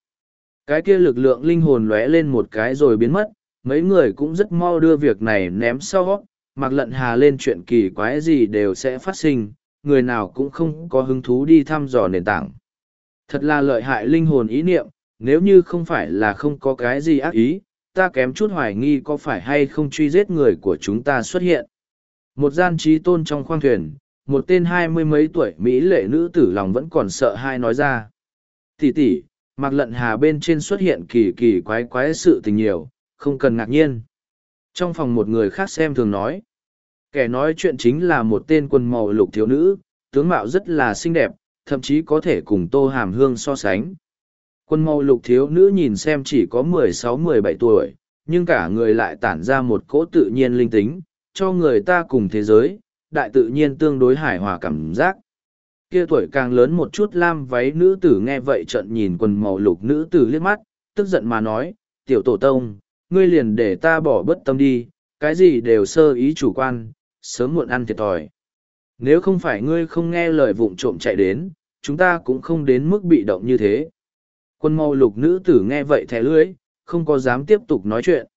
Speaker 1: cái kia lực lượng linh hồn lóe lên một cái rồi biến mất, mấy người cũng rất mau đưa việc này ném sau, mặc lận hà lên chuyện kỳ quái gì đều sẽ phát sinh, người nào cũng không có hứng thú đi thăm dò nền tảng. Thật là lợi hại linh hồn ý niệm, nếu như không phải là không có cái gì ác ý, ta kém chút hoài nghi có phải hay không truy giết người của chúng ta xuất hiện. Một gian trí tôn trong khoang thuyền, một tên hai mươi mấy tuổi Mỹ lệ nữ tử lòng vẫn còn sợ hai nói ra. tỉ tỷ, mặc lận hà bên trên xuất hiện kỳ kỳ quái quái sự tình nhiều, không cần ngạc nhiên. Trong phòng một người khác xem thường nói. Kẻ nói chuyện chính là một tên quần màu lục thiếu nữ, tướng mạo rất là xinh đẹp, thậm chí có thể cùng tô hàm hương so sánh. Quân màu lục thiếu nữ nhìn xem chỉ có mười sáu mười bảy tuổi, nhưng cả người lại tản ra một cỗ tự nhiên linh tính, cho người ta cùng thế giới, đại tự nhiên tương đối hài hòa cảm giác. Kia tuổi càng lớn một chút lam váy nữ tử nghe vậy trận nhìn quần màu lục nữ tử liếc mắt, tức giận mà nói, tiểu tổ tông, ngươi liền để ta bỏ bất tâm đi, cái gì đều sơ ý chủ quan, sớm muộn ăn thiệt thòi. Nếu không phải ngươi không nghe lời vụng trộm chạy đến, chúng ta cũng không đến mức bị động như thế. Quân màu lục nữ tử nghe vậy thẻ lưới, không có dám tiếp tục nói chuyện.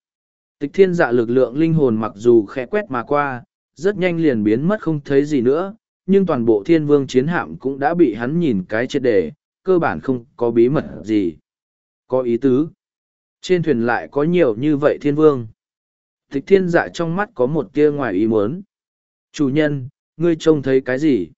Speaker 1: Tịch thiên dạ lực lượng linh hồn mặc dù khẽ quét mà qua, rất nhanh liền biến mất không thấy gì nữa, nhưng toàn bộ thiên vương chiến hạm cũng đã bị hắn nhìn cái chết đề, cơ bản không có bí mật gì. Có ý tứ. Trên thuyền lại có nhiều như vậy thiên vương. Tịch thiên dạ trong mắt có một tia ngoài ý muốn. Chủ nhân, ngươi trông thấy cái gì?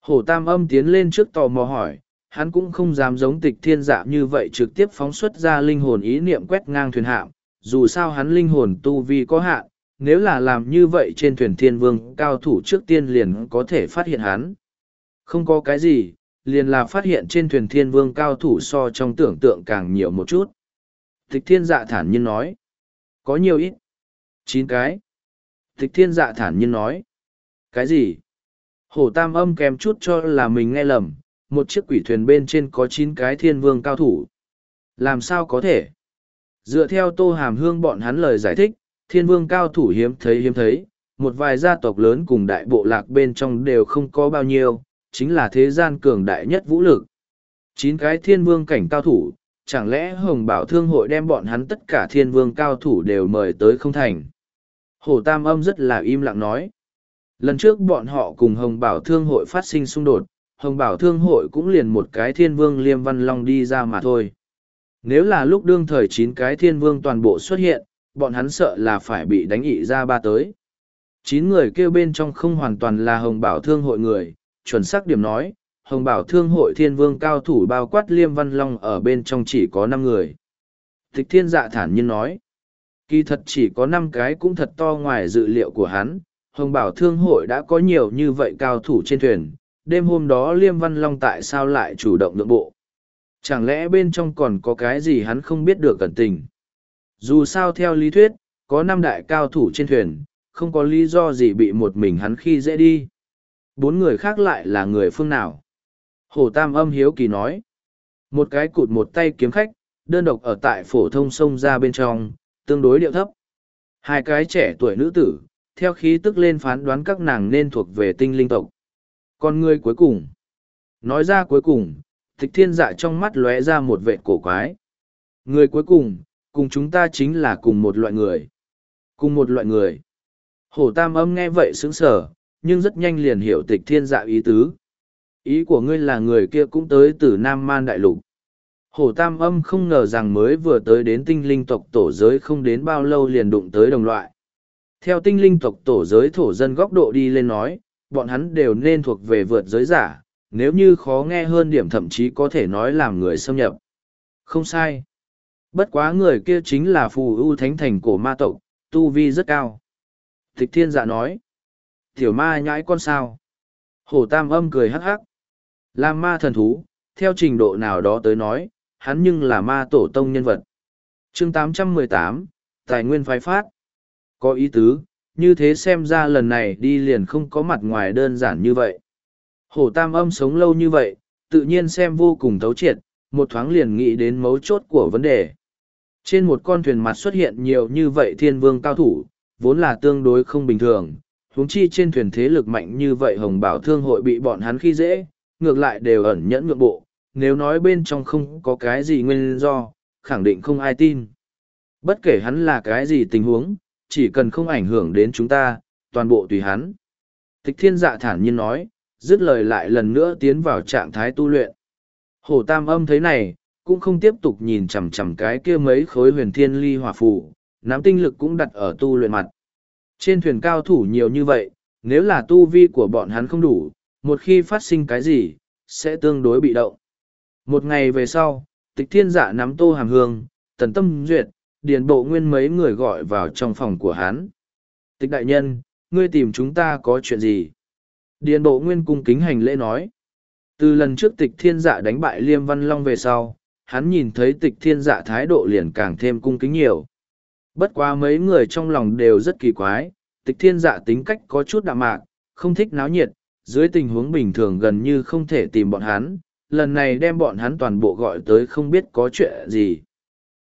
Speaker 1: Hổ tam âm tiến lên trước tò mò hỏi, hắn cũng không dám giống tịch thiên dạ như vậy trực tiếp phóng xuất ra linh hồn ý niệm quét ngang thuyền hạm, dù sao hắn linh hồn tu vi có hạn, nếu là làm như vậy trên thuyền thiên vương cao thủ trước tiên liền có thể phát hiện hắn. Không có cái gì, liền là phát hiện trên thuyền thiên vương cao thủ so trong tưởng tượng càng nhiều một chút. Tịch thiên dạ thản nhiên nói. Có nhiều ít. Chín cái. Tịch thiên dạ thản nhiên nói. Cái gì? Hổ tam âm kèm chút cho là mình nghe lầm, một chiếc quỷ thuyền bên trên có chín cái thiên vương cao thủ. Làm sao có thể? Dựa theo tô hàm hương bọn hắn lời giải thích, thiên vương cao thủ hiếm thấy hiếm thấy, một vài gia tộc lớn cùng đại bộ lạc bên trong đều không có bao nhiêu, chính là thế gian cường đại nhất vũ lực. Chín cái thiên vương cảnh cao thủ, chẳng lẽ Hồng Bảo Thương hội đem bọn hắn tất cả thiên vương cao thủ đều mời tới không thành? Hồ Tam Âm rất là im lặng nói. Lần trước bọn họ cùng Hồng Bảo Thương hội phát sinh xung đột, Hồng Bảo Thương hội cũng liền một cái thiên vương liêm văn long đi ra mà thôi. Nếu là lúc đương thời chín cái thiên vương toàn bộ xuất hiện, bọn hắn sợ là phải bị đánh ị ra ba tới. Chín người kêu bên trong không hoàn toàn là Hồng Bảo Thương hội người, chuẩn xác điểm nói, Hồng Bảo Thương hội thiên vương cao thủ bao quát liêm văn long ở bên trong chỉ có năm người. Thích thiên dạ thản nhiên nói, kỳ thật chỉ có năm cái cũng thật to ngoài dự liệu của hắn, Hồng Bảo Thương hội đã có nhiều như vậy cao thủ trên thuyền, đêm hôm đó Liêm Văn Long tại sao lại chủ động nhượng bộ? Chẳng lẽ bên trong còn có cái gì hắn không biết được cẩn tình? Dù sao theo lý thuyết, có năm đại cao thủ trên thuyền, không có lý do gì bị một mình hắn khi dễ đi. Bốn người khác lại là người phương nào? Hồ Tam âm hiếu kỳ nói. Một cái cụt một tay kiếm khách, đơn độc ở tại phổ thông sông ra bên trong, tương đối điệu thấp. Hai cái trẻ tuổi nữ tử, theo khí tức lên phán đoán các nàng nên thuộc về tinh linh tộc. Còn người cuối cùng, nói ra cuối cùng, tịch thiên dạ trong mắt lóe ra một vệ cổ quái. Người cuối cùng, cùng chúng ta chính là cùng một loại người. Cùng một loại người. Hổ tam âm nghe vậy sững sờ, nhưng rất nhanh liền hiểu tịch thiên dạ ý tứ. Ý của ngươi là người kia cũng tới từ Nam Man Đại Lục. Hổ tam âm không ngờ rằng mới vừa tới đến tinh linh tộc tổ giới không đến bao lâu liền đụng tới đồng loại. Theo tinh linh tộc tổ giới thổ dân góc độ đi lên nói, bọn hắn đều nên thuộc về vượt giới giả, nếu như khó nghe hơn điểm thậm chí có thể nói làm người xâm nhập. Không sai. Bất quá người kia chính là phù ưu thánh thành cổ ma tộc, tu vi rất cao. Tịch thiên dạ nói. Tiểu ma nhãi con sao. Hổ tam âm cười hắc hắc. Làm ma thần thú, theo trình độ nào đó tới nói, hắn nhưng là ma tổ tông nhân vật. chương 818, Tài nguyên phái phát. Có ý tứ, như thế xem ra lần này đi liền không có mặt ngoài đơn giản như vậy. Hổ tam âm sống lâu như vậy, tự nhiên xem vô cùng thấu triệt, một thoáng liền nghĩ đến mấu chốt của vấn đề. Trên một con thuyền mặt xuất hiện nhiều như vậy thiên vương cao thủ, vốn là tương đối không bình thường, huống chi trên thuyền thế lực mạnh như vậy hồng bảo thương hội bị bọn hắn khi dễ, ngược lại đều ẩn nhẫn ngược bộ, nếu nói bên trong không có cái gì nguyên do, khẳng định không ai tin. Bất kể hắn là cái gì tình huống, chỉ cần không ảnh hưởng đến chúng ta, toàn bộ tùy hắn. Tịch thiên dạ thản nhiên nói, dứt lời lại lần nữa tiến vào trạng thái tu luyện. Hổ tam âm thấy này, cũng không tiếp tục nhìn chằm chằm cái kia mấy khối huyền thiên ly hỏa phù, nắm tinh lực cũng đặt ở tu luyện mặt. Trên thuyền cao thủ nhiều như vậy, nếu là tu vi của bọn hắn không đủ, một khi phát sinh cái gì, sẽ tương đối bị động. Một ngày về sau, tịch thiên dạ nắm tô hàm hương, tần tâm duyệt, điền bộ nguyên mấy người gọi vào trong phòng của hắn. Tịch đại nhân, ngươi tìm chúng ta có chuyện gì? Điền bộ nguyên cung kính hành lễ nói. Từ lần trước tịch thiên dạ đánh bại Liêm Văn Long về sau, hắn nhìn thấy tịch thiên dạ thái độ liền càng thêm cung kính nhiều. Bất quá mấy người trong lòng đều rất kỳ quái, tịch thiên dạ tính cách có chút đạm mạc, không thích náo nhiệt, dưới tình huống bình thường gần như không thể tìm bọn hắn, lần này đem bọn hắn toàn bộ gọi tới không biết có chuyện gì.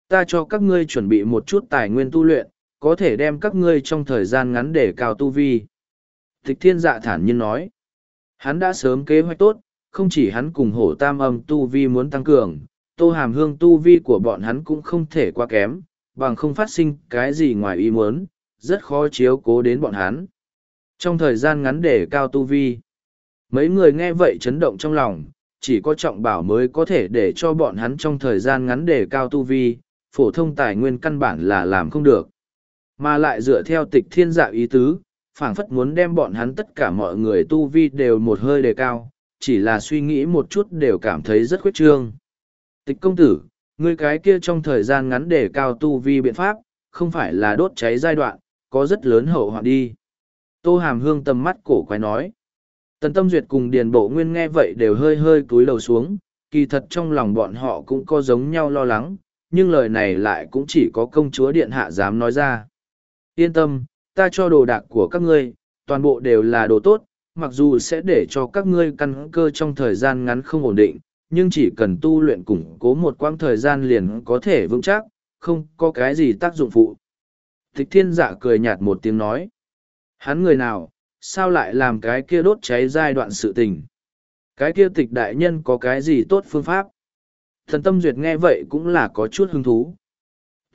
Speaker 1: Ta cho các ngươi chuẩn bị một chút tài nguyên tu luyện, có thể đem các ngươi trong thời gian ngắn để cao tu vi. Tịch thiên dạ thản nhiên nói, hắn đã sớm kế hoạch tốt, không chỉ hắn cùng hổ tam âm tu vi muốn tăng cường, tô hàm hương tu vi của bọn hắn cũng không thể quá kém, bằng không phát sinh cái gì ngoài ý muốn, rất khó chiếu cố đến bọn hắn. Trong thời gian ngắn để cao tu vi, mấy người nghe vậy chấn động trong lòng, chỉ có trọng bảo mới có thể để cho bọn hắn trong thời gian ngắn để cao tu vi, phổ thông tài nguyên căn bản là làm không được. Mà lại dựa theo tịch thiên dạ ý tứ, phảng phất muốn đem bọn hắn tất cả mọi người tu vi đều một hơi đề cao, chỉ là suy nghĩ một chút đều cảm thấy rất khuyết trương. Tịch công tử, ngươi cái kia trong thời gian ngắn để cao tu vi biện pháp, không phải là đốt cháy giai đoạn, có rất lớn hậu hoạn đi. Tô Hàm Hương tầm mắt cổ quái nói. Tần Tâm Duyệt cùng Điền Bộ Nguyên nghe vậy đều hơi hơi cúi đầu xuống, kỳ thật trong lòng bọn họ cũng có giống nhau lo lắng, nhưng lời này lại cũng chỉ có công chúa Điện Hạ dám nói ra. Yên tâm, ta cho đồ đạc của các ngươi, toàn bộ đều là đồ tốt, mặc dù sẽ để cho các ngươi căn cơ trong thời gian ngắn không ổn định, nhưng chỉ cần tu luyện củng cố một quãng thời gian liền có thể vững chắc, không có cái gì tác dụng phụ. Tịch thiên dạ cười nhạt một tiếng nói. Hắn người nào, sao lại làm cái kia đốt cháy giai đoạn sự tình? Cái kia tịch đại nhân có cái gì tốt phương pháp? Thần tâm duyệt nghe vậy cũng là có chút hứng thú.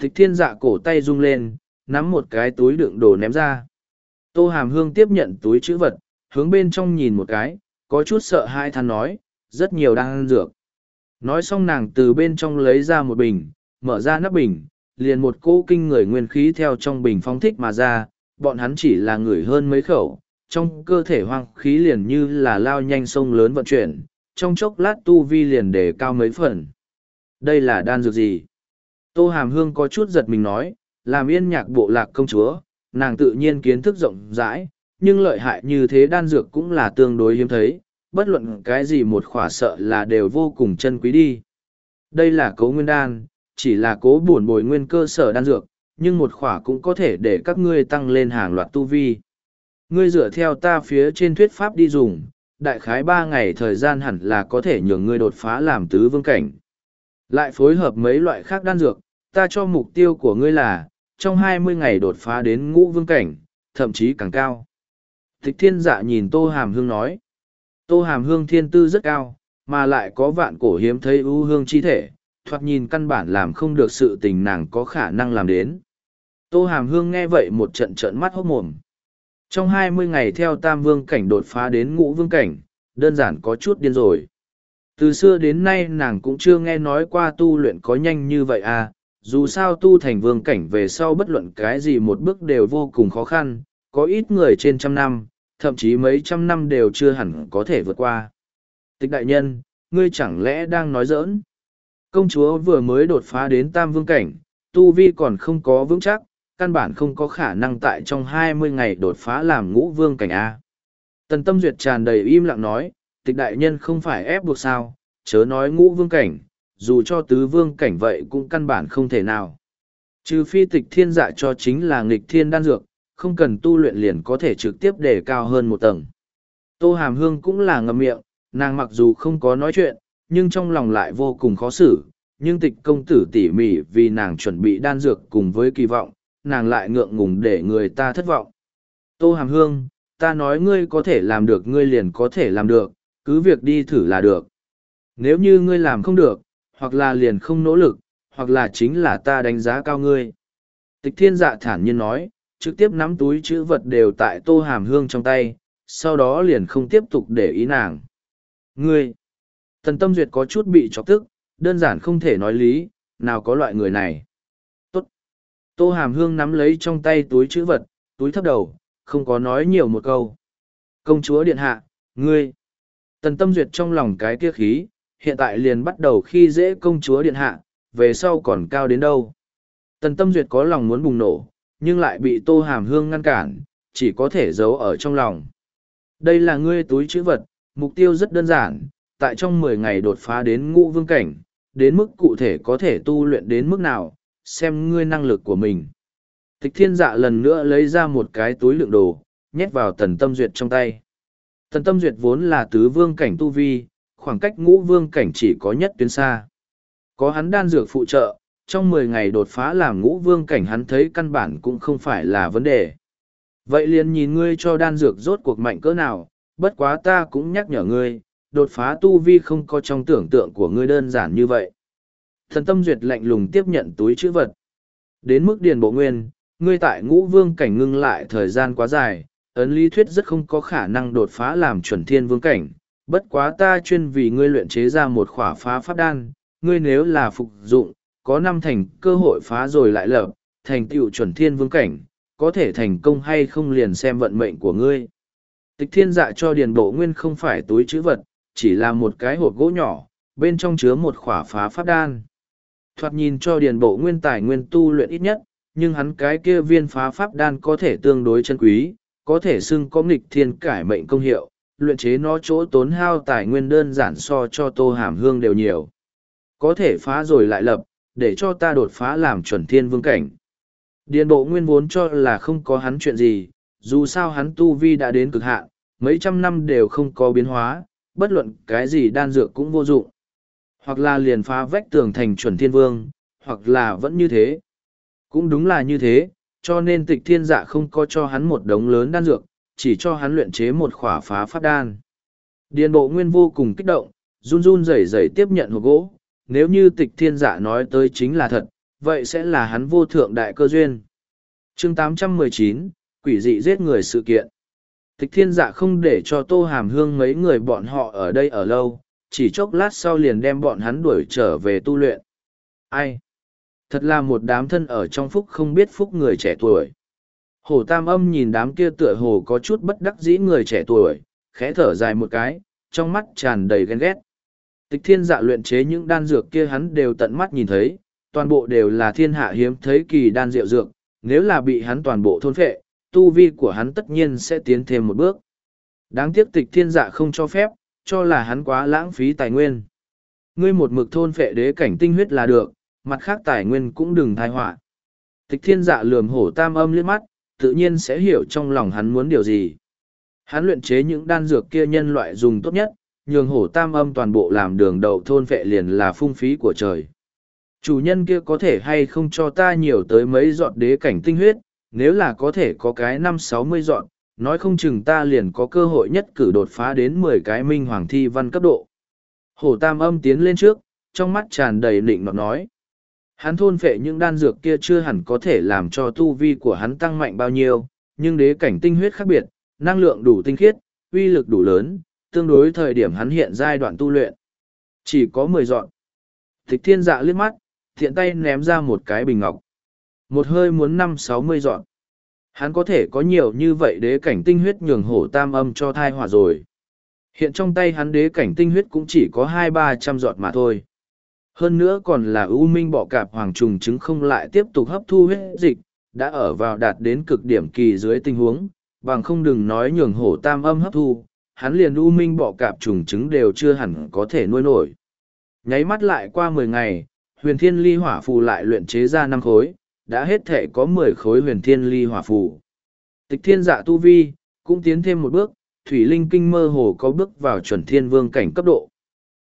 Speaker 1: Tịch thiên dạ cổ tay rung lên, nắm một cái túi đựng đồ ném ra. Tô hàm hương tiếp nhận túi chữ vật, hướng bên trong nhìn một cái, có chút sợ hai than nói, rất nhiều đang ăn dược. Nói xong nàng từ bên trong lấy ra một bình, mở ra nắp bình, liền một cỗ kinh người nguyên khí theo trong bình phóng thích mà ra, bọn hắn chỉ là người hơn mấy khẩu, trong cơ thể hoang khí liền như là lao nhanh sông lớn vận chuyển, trong chốc lát tu vi liền để cao mấy phần. Đây là đan dược gì? Tô Hàm Hương có chút giật mình nói, làm yên nhạc bộ lạc công chúa, nàng tự nhiên kiến thức rộng rãi, nhưng lợi hại như thế đan dược cũng là tương đối hiếm thấy, bất luận cái gì một khỏa sợ là đều vô cùng chân quý đi. Đây là cấu nguyên đan, chỉ là cố buồn bồi nguyên cơ sở đan dược, nhưng một khỏa cũng có thể để các ngươi tăng lên hàng loạt tu vi. Ngươi dựa theo ta phía trên thuyết pháp đi dùng, đại khái ba ngày thời gian hẳn là có thể nhường ngươi đột phá làm tứ vương cảnh. Lại phối hợp mấy loại khác đan dược, ta cho mục tiêu của ngươi là, trong hai mươi ngày đột phá đến ngũ vương cảnh, thậm chí càng cao. Tịch thiên dạ nhìn Tô Hàm Hương nói. Tô Hàm Hương thiên tư rất cao, mà lại có vạn cổ hiếm thấy ưu hương chi thể, thoạt nhìn căn bản làm không được sự tình nàng có khả năng làm đến. Tô Hàm Hương nghe vậy một trận trận mắt hốc mồm. Trong hai mươi ngày theo tam vương cảnh đột phá đến ngũ vương cảnh, đơn giản có chút điên rồi. Từ xưa đến nay nàng cũng chưa nghe nói qua tu luyện có nhanh như vậy à, dù sao tu thành vương cảnh về sau bất luận cái gì một bước đều vô cùng khó khăn, có ít người trên trăm năm, thậm chí mấy trăm năm đều chưa hẳn có thể vượt qua. Tịch đại nhân, ngươi chẳng lẽ đang nói giỡn? Công chúa vừa mới đột phá đến tam vương cảnh, tu vi còn không có vững chắc, căn bản không có khả năng tại trong hai mươi ngày đột phá làm ngũ vương cảnh A. Tần tâm duyệt tràn đầy im lặng nói, tịch đại nhân không phải ép buộc sao, chớ nói ngũ vương cảnh, dù cho tứ vương cảnh vậy cũng căn bản không thể nào. Trừ phi tịch thiên dạ cho chính là nghịch thiên đan dược, không cần tu luyện liền có thể trực tiếp đề cao hơn một tầng. Tô Hàm Hương cũng là ngầm miệng, nàng mặc dù không có nói chuyện, nhưng trong lòng lại vô cùng khó xử, nhưng tịch công tử tỉ mỉ vì nàng chuẩn bị đan dược cùng với kỳ vọng, nàng lại ngượng ngùng để người ta thất vọng. Tô Hàm Hương, ta nói ngươi có thể làm được ngươi liền có thể làm được, cứ việc đi thử là được. Nếu như ngươi làm không được, hoặc là liền không nỗ lực, hoặc là chính là ta đánh giá cao ngươi. Tịch thiên dạ thản nhiên nói, trực tiếp nắm túi chữ vật đều tại tô hàm hương trong tay, sau đó liền không tiếp tục để ý nàng. Ngươi! Tần Tâm Duyệt có chút bị chọc tức, đơn giản không thể nói lý, nào có loại người này. Tô Hàm Hương nắm lấy trong tay túi chữ vật, túi thấp đầu, không có nói nhiều một câu. Công chúa điện hạ, ngươi. Tần Tâm Duyệt trong lòng cái kia khí, hiện tại liền bắt đầu khi dễ công chúa điện hạ, về sau còn cao đến đâu. Tần Tâm Duyệt có lòng muốn bùng nổ, nhưng lại bị Tô Hàm Hương ngăn cản, chỉ có thể giấu ở trong lòng. Đây là ngươi túi chữ vật, mục tiêu rất đơn giản, tại trong mười ngày đột phá đến ngũ vương cảnh, đến mức cụ thể có thể tu luyện đến mức nào, xem ngươi năng lực của mình. Tịch thiên dạ lần nữa lấy ra một cái túi lượng đồ, nhét vào tần tâm duyệt trong tay. Tần tâm duyệt vốn là tứ vương cảnh tu vi, khoảng cách ngũ vương cảnh chỉ có nhất tuyến xa. Có hắn đan dược phụ trợ, trong mười ngày đột phá làm ngũ vương cảnh hắn thấy căn bản cũng không phải là vấn đề. Vậy liền nhìn ngươi cho đan dược rốt cuộc mạnh cỡ nào, bất quá ta cũng nhắc nhở ngươi, đột phá tu vi không có trong tưởng tượng của ngươi đơn giản như vậy. Thần tâm duyệt lạnh lùng tiếp nhận túi chữ vật. Đến mức điền bộ nguyên, ngươi tại ngũ vương cảnh ngưng lại thời gian quá dài, ấn lý thuyết rất không có khả năng đột phá làm chuẩn thiên vương cảnh. Bất quá ta chuyên vì ngươi luyện chế ra một khỏa phá pháp đan, ngươi nếu là phục dụng, có năm thành cơ hội phá rồi lại lở thành tựu chuẩn thiên vương cảnh, có thể thành công hay không liền xem vận mệnh của ngươi. Tịch thiên dạ cho điền bộ nguyên không phải túi chữ vật, chỉ là một cái hộp gỗ nhỏ, bên trong chứa một khỏa phá pháp đan. Thoạt nhìn cho điền bộ nguyên tài nguyên tu luyện ít nhất, nhưng hắn cái kia viên phá pháp đan có thể tương đối chân quý, có thể xưng có nghịch thiên cải mệnh công hiệu, luyện chế nó chỗ tốn hao tài nguyên đơn giản so cho tô hàm hương đều nhiều. Có thể phá rồi lại lập, để cho ta đột phá làm chuẩn thiên vương cảnh. Điền bộ nguyên vốn cho là không có hắn chuyện gì, dù sao hắn tu vi đã đến cực hạn, mấy trăm năm đều không có biến hóa, bất luận cái gì đan dược cũng vô dụng. Hoặc là liền phá vách tường thành chuẩn thiên vương, hoặc là vẫn như thế. Cũng đúng là như thế, cho nên tịch thiên dạ không có cho hắn một đống lớn đan dược, chỉ cho hắn luyện chế một khỏa phá pháp đan. Điền bộ nguyên vô cùng kích động, run run rẩy rẩy tiếp nhận hộp gỗ, nếu như tịch thiên dạ nói tới chính là thật, vậy sẽ là hắn vô thượng đại cơ duyên. chương 819, quỷ dị giết người sự kiện. Tịch thiên dạ không để cho tô hàm hương mấy người bọn họ ở đây ở lâu, chỉ chốc lát sau liền đem bọn hắn đuổi trở về tu luyện. Ai? Thật là một đám thân ở trong phúc không biết phúc người trẻ tuổi. Hồ Tam Âm nhìn đám kia tựa hồ có chút bất đắc dĩ người trẻ tuổi, khẽ thở dài một cái, trong mắt tràn đầy ghen ghét. Tịch thiên dạ luyện chế những đan dược kia hắn đều tận mắt nhìn thấy, toàn bộ đều là thiên hạ hiếm thấy kỳ đan rượu dược, nếu là bị hắn toàn bộ thôn phệ, tu vi của hắn tất nhiên sẽ tiến thêm một bước. Đáng tiếc tịch thiên dạ không cho phép, cho là hắn quá lãng phí tài nguyên. Ngươi một mực thôn phệ đế cảnh tinh huyết là được, mặt khác tài nguyên cũng đừng thai họa. Tịch thiên dạ lườm hổ tam âm liếc mắt, tự nhiên sẽ hiểu trong lòng hắn muốn điều gì. Hắn luyện chế những đan dược kia nhân loại dùng tốt nhất, nhường hổ tam âm toàn bộ làm đường đầu thôn phệ liền là phung phí của trời. Chủ nhân kia có thể hay không cho ta nhiều tới mấy giọt đế cảnh tinh huyết, nếu là có thể có cái năm sáu mươi dọn, nói không chừng ta liền có cơ hội nhất cử đột phá đến mười cái minh hoàng thi văn cấp độ. Hổ tam âm tiến lên trước, trong mắt tràn đầy nịnh nọt nói. Hắn thôn phệ những đan dược kia chưa hẳn có thể làm cho tu vi của hắn tăng mạnh bao nhiêu, nhưng đế cảnh tinh huyết khác biệt, năng lượng đủ tinh khiết, uy lực đủ lớn, tương đối thời điểm hắn hiện giai đoạn tu luyện. Chỉ có mười dọn. Tịch thiên dạ liếc mắt, thiện tay ném ra một cái bình ngọc một hơi muốn năm sáu mươi dọn hắn có thể có nhiều như vậy đế cảnh tinh huyết nhường hổ tam âm cho thai hỏa rồi. Hiện trong tay hắn đế cảnh tinh huyết cũng chỉ có hai ba trăm giọt mà thôi. Hơn nữa còn là ưu minh bọ cạp hoàng trùng chứng không lại tiếp tục hấp thu huyết dịch, đã ở vào đạt đến cực điểm kỳ dưới tình huống, bằng không đừng nói nhường hổ tam âm hấp thu, hắn liền ưu minh bọ cạp trùng chứng đều chưa hẳn có thể nuôi nổi. Nháy mắt lại qua mười ngày, huyền thiên ly hỏa phù lại luyện chế ra năm khối đã hết thể có mười khối huyền thiên ly hỏa phù. Tịch thiên dạ tu vi, cũng tiến thêm một bước, thủy linh kinh mơ hồ có bước vào chuẩn thiên vương cảnh cấp độ.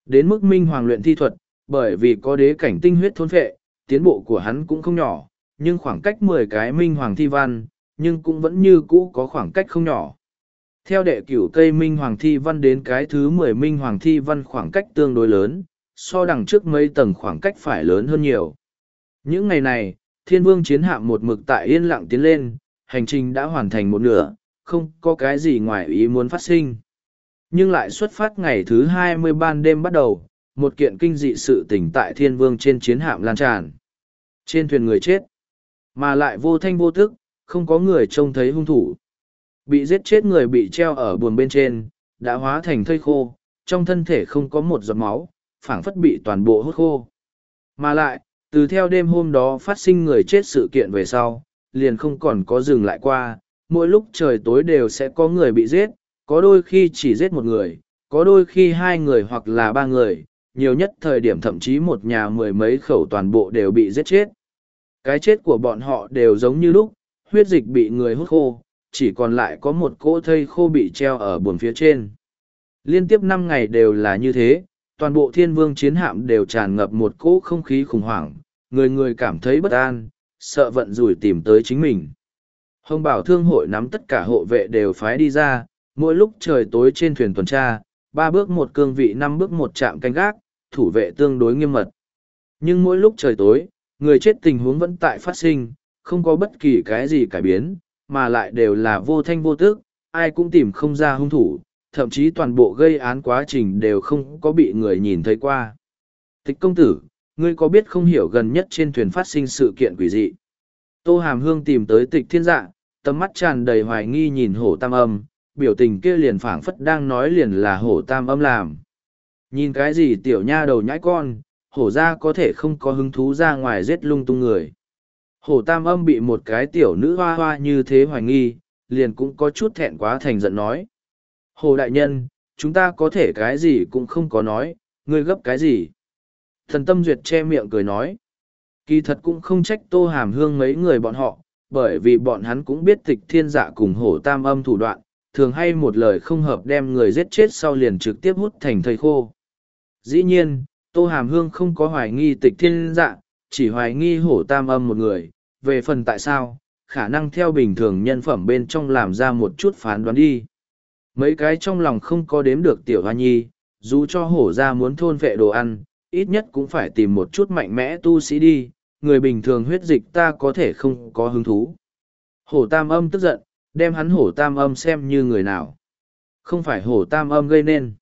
Speaker 1: Đến mức minh hoàng luyện thi thuật, bởi vì có đế cảnh tinh huyết thôn phệ, tiến bộ của hắn cũng không nhỏ, nhưng khoảng cách mười cái minh hoàng thi văn, nhưng cũng vẫn như cũ có khoảng cách không nhỏ. Theo đệ cửu cây minh hoàng thi văn đến cái thứ mười minh hoàng thi văn khoảng cách tương đối lớn, so đằng trước mấy tầng khoảng cách phải lớn hơn nhiều. Những ngày này, thiên vương chiến hạm một mực tại yên lặng tiến lên, hành trình đã hoàn thành một nửa, không có cái gì ngoài ý muốn phát sinh. Nhưng lại xuất phát ngày thứ hai mươi ban đêm bắt đầu, một kiện kinh dị sự tỉnh tại thiên vương trên chiến hạm lan tràn. Trên thuyền người chết, mà lại vô thanh vô thức, không có người trông thấy hung thủ. Bị giết chết người bị treo ở buồng bên trên, đã hóa thành thây khô, trong thân thể không có một giọt máu, phảng phất bị toàn bộ hút khô. Mà lại, từ theo đêm hôm đó phát sinh người chết sự kiện về sau, liền không còn có dừng lại qua, mỗi lúc trời tối đều sẽ có người bị giết, có đôi khi chỉ giết một người, có đôi khi hai người hoặc là ba người, nhiều nhất thời điểm thậm chí một nhà mười mấy khẩu toàn bộ đều bị giết chết. Cái chết của bọn họ đều giống như lúc, huyết dịch bị người hút khô, chỉ còn lại có một cỗ thây khô bị treo ở buồn phía trên. Liên tiếp năm ngày đều là như thế, toàn bộ thiên vương chiến hạm đều tràn ngập một cỗ không khí khủng hoảng, người người cảm thấy bất an, sợ vận rủi tìm tới chính mình. Hồng bảo thương hội nắm tất cả hộ vệ đều phái đi ra, mỗi lúc trời tối trên thuyền tuần tra, ba bước một cương vị năm bước một chạm canh gác, thủ vệ tương đối nghiêm mật. Nhưng mỗi lúc trời tối, người chết tình huống vẫn tại phát sinh, không có bất kỳ cái gì cải biến, mà lại đều là vô thanh vô tức, ai cũng tìm không ra hung thủ, thậm chí toàn bộ gây án quá trình đều không có bị người nhìn thấy qua. Tịch công tử, ngươi có biết không hiểu gần nhất trên thuyền phát sinh sự kiện quỷ dị? Tô Hàm Hương tìm tới tịch thiên dạ, tầm mắt tràn đầy hoài nghi nhìn hổ tam âm, biểu tình kia liền phảng phất đang nói liền là hổ tam âm làm. Nhìn cái gì tiểu nha đầu nhãi con, hổ ra có thể không có hứng thú ra ngoài giết lung tung người. Hổ tam âm bị một cái tiểu nữ hoa hoa như thế hoài nghi, liền cũng có chút thẹn quá thành giận nói. Hồ đại nhân, chúng ta có thể cái gì cũng không có nói, ngươi gấp cái gì. Thần tâm duyệt che miệng cười nói. Kỳ thật cũng không trách tô hàm hương mấy người bọn họ, bởi vì bọn hắn cũng biết tịch thiên dạ cùng hổ tam âm thủ đoạn, thường hay một lời không hợp đem người giết chết sau liền trực tiếp hút thành thầy khô. Dĩ nhiên, tô hàm hương không có hoài nghi tịch thiên dạ, chỉ hoài nghi hổ tam âm một người, về phần tại sao, khả năng theo bình thường nhân phẩm bên trong làm ra một chút phán đoán đi. Mấy cái trong lòng không có đếm được tiểu hoa nhi, dù cho hổ ra muốn thôn vệ đồ ăn, ít nhất cũng phải tìm một chút mạnh mẽ tu sĩ đi, người bình thường huyết dịch ta có thể không có hứng thú. Hổ tam âm tức giận, đem hắn hổ tam âm xem như người nào. Không phải hổ tam âm gây nên.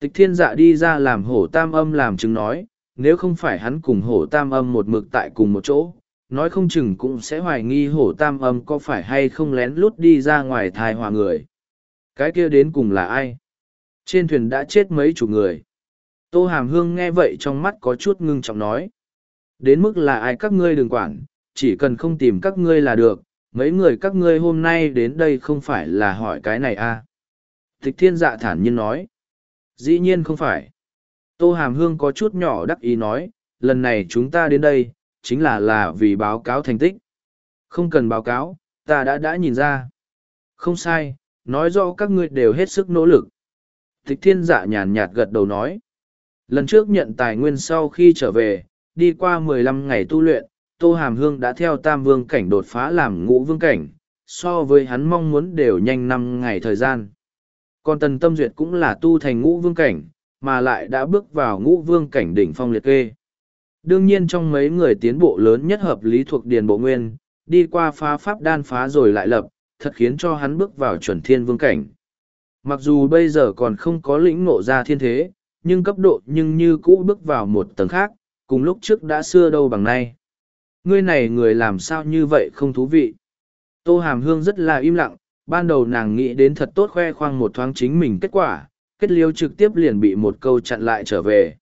Speaker 1: Tịch thiên dạ đi ra làm hổ tam âm làm chứng nói, nếu không phải hắn cùng hổ tam âm một mực tại cùng một chỗ, nói không chừng cũng sẽ hoài nghi hổ tam âm có phải hay không lén lút đi ra ngoài thai hòa người. Cái kia đến cùng là ai? Trên thuyền đã chết mấy chục người. Tô Hàm Hương nghe vậy trong mắt có chút ngưng trọng nói. Đến mức là ai các ngươi đừng quản, chỉ cần không tìm các ngươi là được, mấy người các ngươi hôm nay đến đây không phải là hỏi cái này à? Tịch thiên dạ thản nhiên nói. Dĩ nhiên không phải. Tô Hàm Hương có chút nhỏ đắc ý nói, lần này chúng ta đến đây, chính là là vì báo cáo thành tích. Không cần báo cáo, ta đã đã nhìn ra. Không sai, nói rõ các ngươi đều hết sức nỗ lực. Tịch thiên dạ nhàn nhạt gật đầu nói. Lần trước nhận tài nguyên sau khi trở về, đi qua mười lăm ngày tu luyện, Tô Hàm Hương đã theo tam vương cảnh đột phá làm ngũ vương cảnh, so với hắn mong muốn đều nhanh năm ngày thời gian. Còn Tần Tâm Duyệt cũng là tu thành ngũ vương cảnh, mà lại đã bước vào ngũ vương cảnh đỉnh phong liệt kê. Đương nhiên trong mấy người tiến bộ lớn nhất hợp lý thuộc Điền Bộ Nguyên, đi qua phá pháp đan phá rồi lại lập, thật khiến cho hắn bước vào chuẩn thiên vương cảnh. Mặc dù bây giờ còn không có lĩnh ngộ ra thiên thế, nhưng cấp độ nhưng như cũ bước vào một tầng khác, cùng lúc trước đã xưa đâu bằng nay. Ngươi này người làm sao như vậy không thú vị. Tô Hàm Hương rất là im lặng, ban đầu nàng nghĩ đến thật tốt khoe khoang một thoáng chính mình kết quả, kết liêu trực tiếp liền bị một câu chặn lại trở về.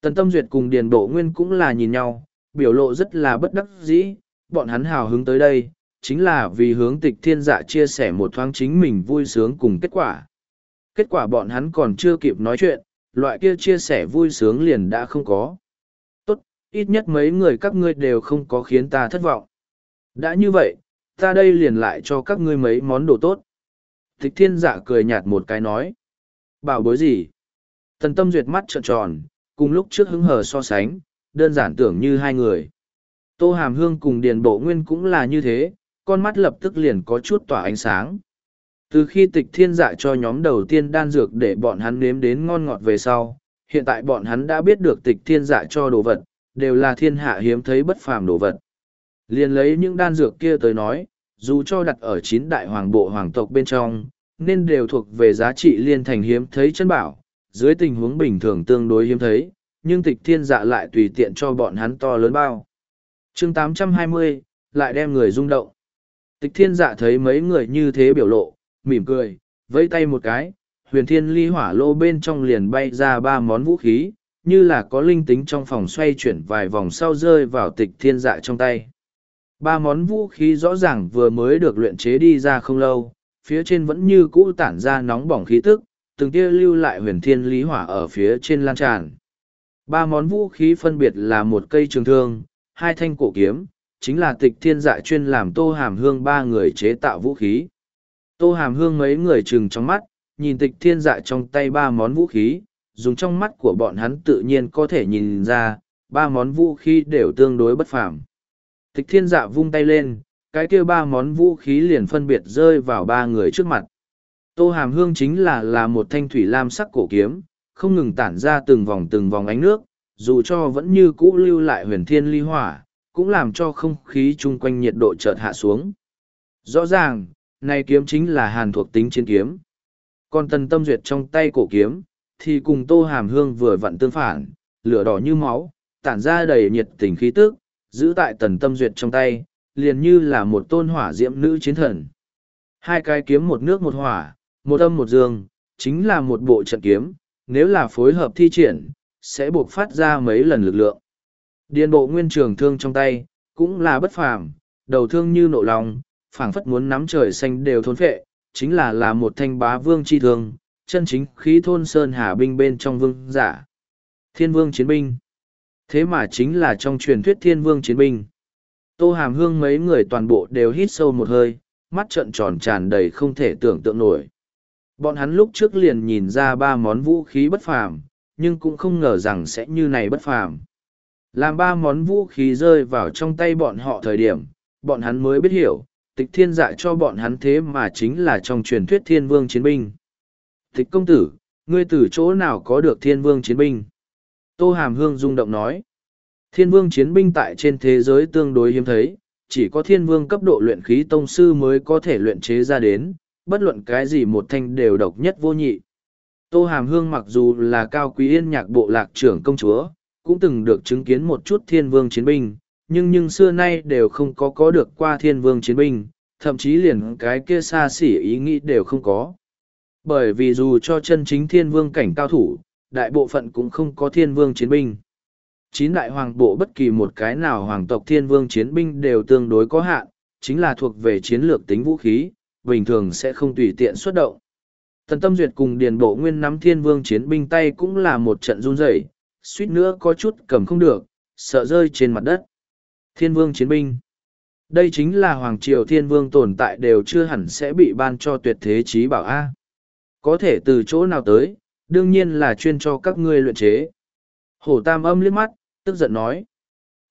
Speaker 1: Tần Tâm Duyệt cùng Điền Bộ Nguyên cũng là nhìn nhau, biểu lộ rất là bất đắc dĩ, bọn hắn hào hứng tới đây, chính là vì hướng tịch thiên dạ chia sẻ một thoáng chính mình vui sướng cùng kết quả. Kết quả bọn hắn còn chưa kịp nói chuyện, loại kia chia sẻ vui sướng liền đã không có. Tốt, ít nhất mấy người các ngươi đều không có khiến ta thất vọng. Đã như vậy, ta đây liền lại cho các ngươi mấy món đồ tốt. Tịch thiên dạ cười nhạt một cái nói. Bảo bối gì? Tần tâm duyệt mắt trợn tròn, cùng lúc trước hứng hờ so sánh, đơn giản tưởng như hai người. Tô Hàm Hương cùng Điền Bộ Nguyên cũng là như thế, con mắt lập tức liền có chút tỏa ánh sáng. Từ khi tịch thiên dạ cho nhóm đầu tiên đan dược để bọn hắn nếm đến ngon ngọt về sau, hiện tại bọn hắn đã biết được tịch thiên dạ cho đồ vật, đều là thiên hạ hiếm thấy bất phàm đồ vật. Liền lấy những đan dược kia tới nói, dù cho đặt ở chín đại hoàng bộ hoàng tộc bên trong, nên đều thuộc về giá trị liên thành hiếm thấy chân bảo, dưới tình huống bình thường tương đối hiếm thấy, nhưng tịch thiên dạ lại tùy tiện cho bọn hắn to lớn bao. chương 820, lại đem người rung động. Tịch thiên dạ thấy mấy người như thế biểu lộ, mỉm cười, vẫy tay một cái, huyền thiên ly hỏa lô bên trong liền bay ra ba món vũ khí, như là có linh tính trong phòng xoay chuyển vài vòng sau rơi vào tịch thiên dạ trong tay. Ba món vũ khí rõ ràng vừa mới được luyện chế đi ra không lâu, phía trên vẫn như cũ tản ra nóng bỏng khí tức, từng tia lưu lại huyền thiên lý hỏa ở phía trên lan tràn. Ba món vũ khí phân biệt là một cây trường thương, hai thanh cổ kiếm, chính là tịch thiên dạ chuyên làm tô hàm hương ba người chế tạo vũ khí. Tô hàm hương mấy người chừng trong mắt, nhìn tịch thiên dạ trong tay ba món vũ khí, dùng trong mắt của bọn hắn tự nhiên có thể nhìn ra, ba món vũ khí đều tương đối bất phàm. Tịch thiên dạ vung tay lên, cái kia ba món vũ khí liền phân biệt rơi vào ba người trước mặt. Tô hàm hương chính là là một thanh thủy lam sắc cổ kiếm, không ngừng tản ra từng vòng từng vòng ánh nước, dù cho vẫn như cũ lưu lại huyền thiên ly hỏa, cũng làm cho không khí chung quanh nhiệt độ chợt hạ xuống. Rõ ràng, này kiếm chính là hàn thuộc tính chiến kiếm. Còn tần tâm duyệt trong tay cổ kiếm, thì cùng tô hàm hương vừa vặn tương phản, lửa đỏ như máu, tản ra đầy nhiệt tình khí tức, giữ tại tần tâm duyệt trong tay, liền như là một tôn hỏa diễm nữ chiến thần. Hai cái kiếm một nước một hỏa, một âm một dương, chính là một bộ trận kiếm, nếu là phối hợp thi triển, sẽ buộc phát ra mấy lần lực lượng. Điền bộ nguyên trường thương trong tay, cũng là bất phàm, đầu thương như nộ lòng, phảng phất muốn nắm trời xanh đều thôn phệ, chính là là một thanh bá vương chi thương, chân chính khí thôn sơn hà binh bên trong vương giả. Thiên vương chiến binh. Thế mà chính là trong truyền thuyết thiên vương chiến binh. Tô hàm hương mấy người toàn bộ đều hít sâu một hơi, mắt trợn tròn tràn đầy không thể tưởng tượng nổi. Bọn hắn lúc trước liền nhìn ra ba món vũ khí bất phàm, nhưng cũng không ngờ rằng sẽ như này bất phàm. Làm ba món vũ khí rơi vào trong tay bọn họ thời điểm, bọn hắn mới biết hiểu, tịch thiên dạ cho bọn hắn thế mà chính là trong truyền thuyết thiên vương chiến binh. Tịch công tử, ngươi từ chỗ nào có được thiên vương chiến binh? Tô Hàm Hương rung động nói. Thiên vương chiến binh tại trên thế giới tương đối hiếm thấy, chỉ có thiên vương cấp độ luyện khí tông sư mới có thể luyện chế ra đến, bất luận cái gì một thanh đều độc nhất vô nhị. Tô Hàm Hương mặc dù là cao quý yên nhạc bộ lạc trưởng công chúa, cũng từng được chứng kiến một chút thiên vương chiến binh, nhưng nhưng xưa nay đều không có có được qua thiên vương chiến binh, thậm chí liền cái kia xa xỉ ý nghĩ đều không có. Bởi vì dù cho chân chính thiên vương cảnh cao thủ, đại bộ phận cũng không có thiên vương chiến binh. Chín đại hoàng bộ bất kỳ một cái nào hoàng tộc thiên vương chiến binh đều tương đối có hạn, chính là thuộc về chiến lược tính vũ khí, bình thường sẽ không tùy tiện xuất động. Tần Tâm Duyệt cùng Điền Bộ Nguyên nắm thiên vương chiến binh tay cũng là một trận run rẩy, suýt nữa có chút cầm không được, sợ rơi trên mặt đất. Thiên vương chiến binh. Đây chính là Hoàng Triều Thiên Vương tồn tại đều chưa hẳn sẽ bị ban cho tuyệt thế trí bảo A. Có thể từ chỗ nào tới, đương nhiên là chuyên cho các ngươi luyện chế. Hổ Tam âm liếc mắt, tức giận nói.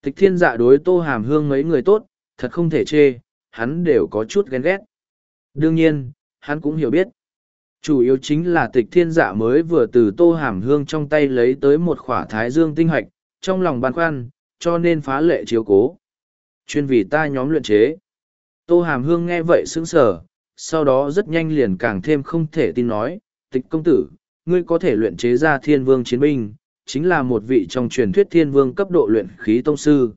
Speaker 1: Tịch thiên dạ đối tô hàm hương mấy người tốt, thật không thể chê, hắn đều có chút ghen ghét. Đương nhiên, hắn cũng hiểu biết. Chủ yếu chính là tịch thiên dạ mới vừa từ tô hàm hương trong tay lấy tới một khỏa thái dương tinh hạch trong lòng băn khoăn, cho nên phá lệ chiếu cố. Chuyên vì ta nhóm luyện chế. Tô hàm hương nghe vậy sững sờ, sau đó rất nhanh liền càng thêm không thể tin nói, tịch công tử, ngươi có thể luyện chế ra thiên vương chiến binh, chính là một vị trong truyền thuyết thiên vương cấp độ luyện khí tông sư.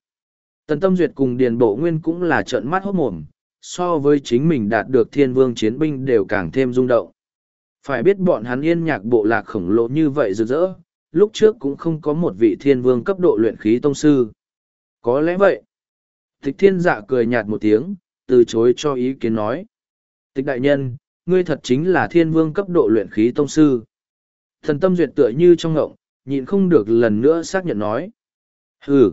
Speaker 1: Tần Tâm Duyệt cùng Điền Bộ Nguyên cũng là trợn mắt hốt mồm, so với chính mình đạt được thiên vương chiến binh đều càng thêm rung động. Phải biết bọn hắn yên nhạc bộ lạc khổng lồ như vậy rực rỡ, lúc trước cũng không có một vị thiên vương cấp độ luyện khí tông sư. Có lẽ vậy. Tịch thiên dạ cười nhạt một tiếng, từ chối cho ý kiến nói. Tịch đại nhân, ngươi thật chính là thiên vương cấp độ luyện khí tông sư. Thần tâm duyệt tựa như trong ngộng, nhịn không được lần nữa xác nhận nói. Hừ,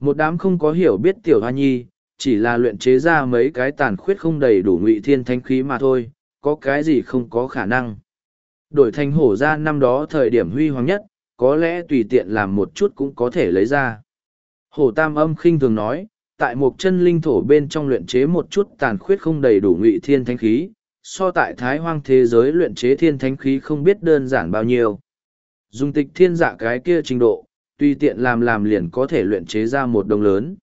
Speaker 1: một đám không có hiểu biết tiểu hoa nhi, chỉ là luyện chế ra mấy cái tàn khuyết không đầy đủ ngụy thiên thanh khí mà thôi, có cái gì không có khả năng. Đổi thành hổ ra năm đó thời điểm huy hoàng nhất, có lẽ tùy tiện làm một chút cũng có thể lấy ra. Hổ tam âm khinh thường nói, tại một chân linh thổ bên trong luyện chế một chút tàn khuyết không đầy đủ ngụy thiên thanh khí, so tại thái hoang thế giới luyện chế thiên thanh khí không biết đơn giản bao nhiêu. Dùng tịch thiên dạ cái kia trình độ, tùy tiện làm làm liền có thể luyện chế ra một đồng lớn.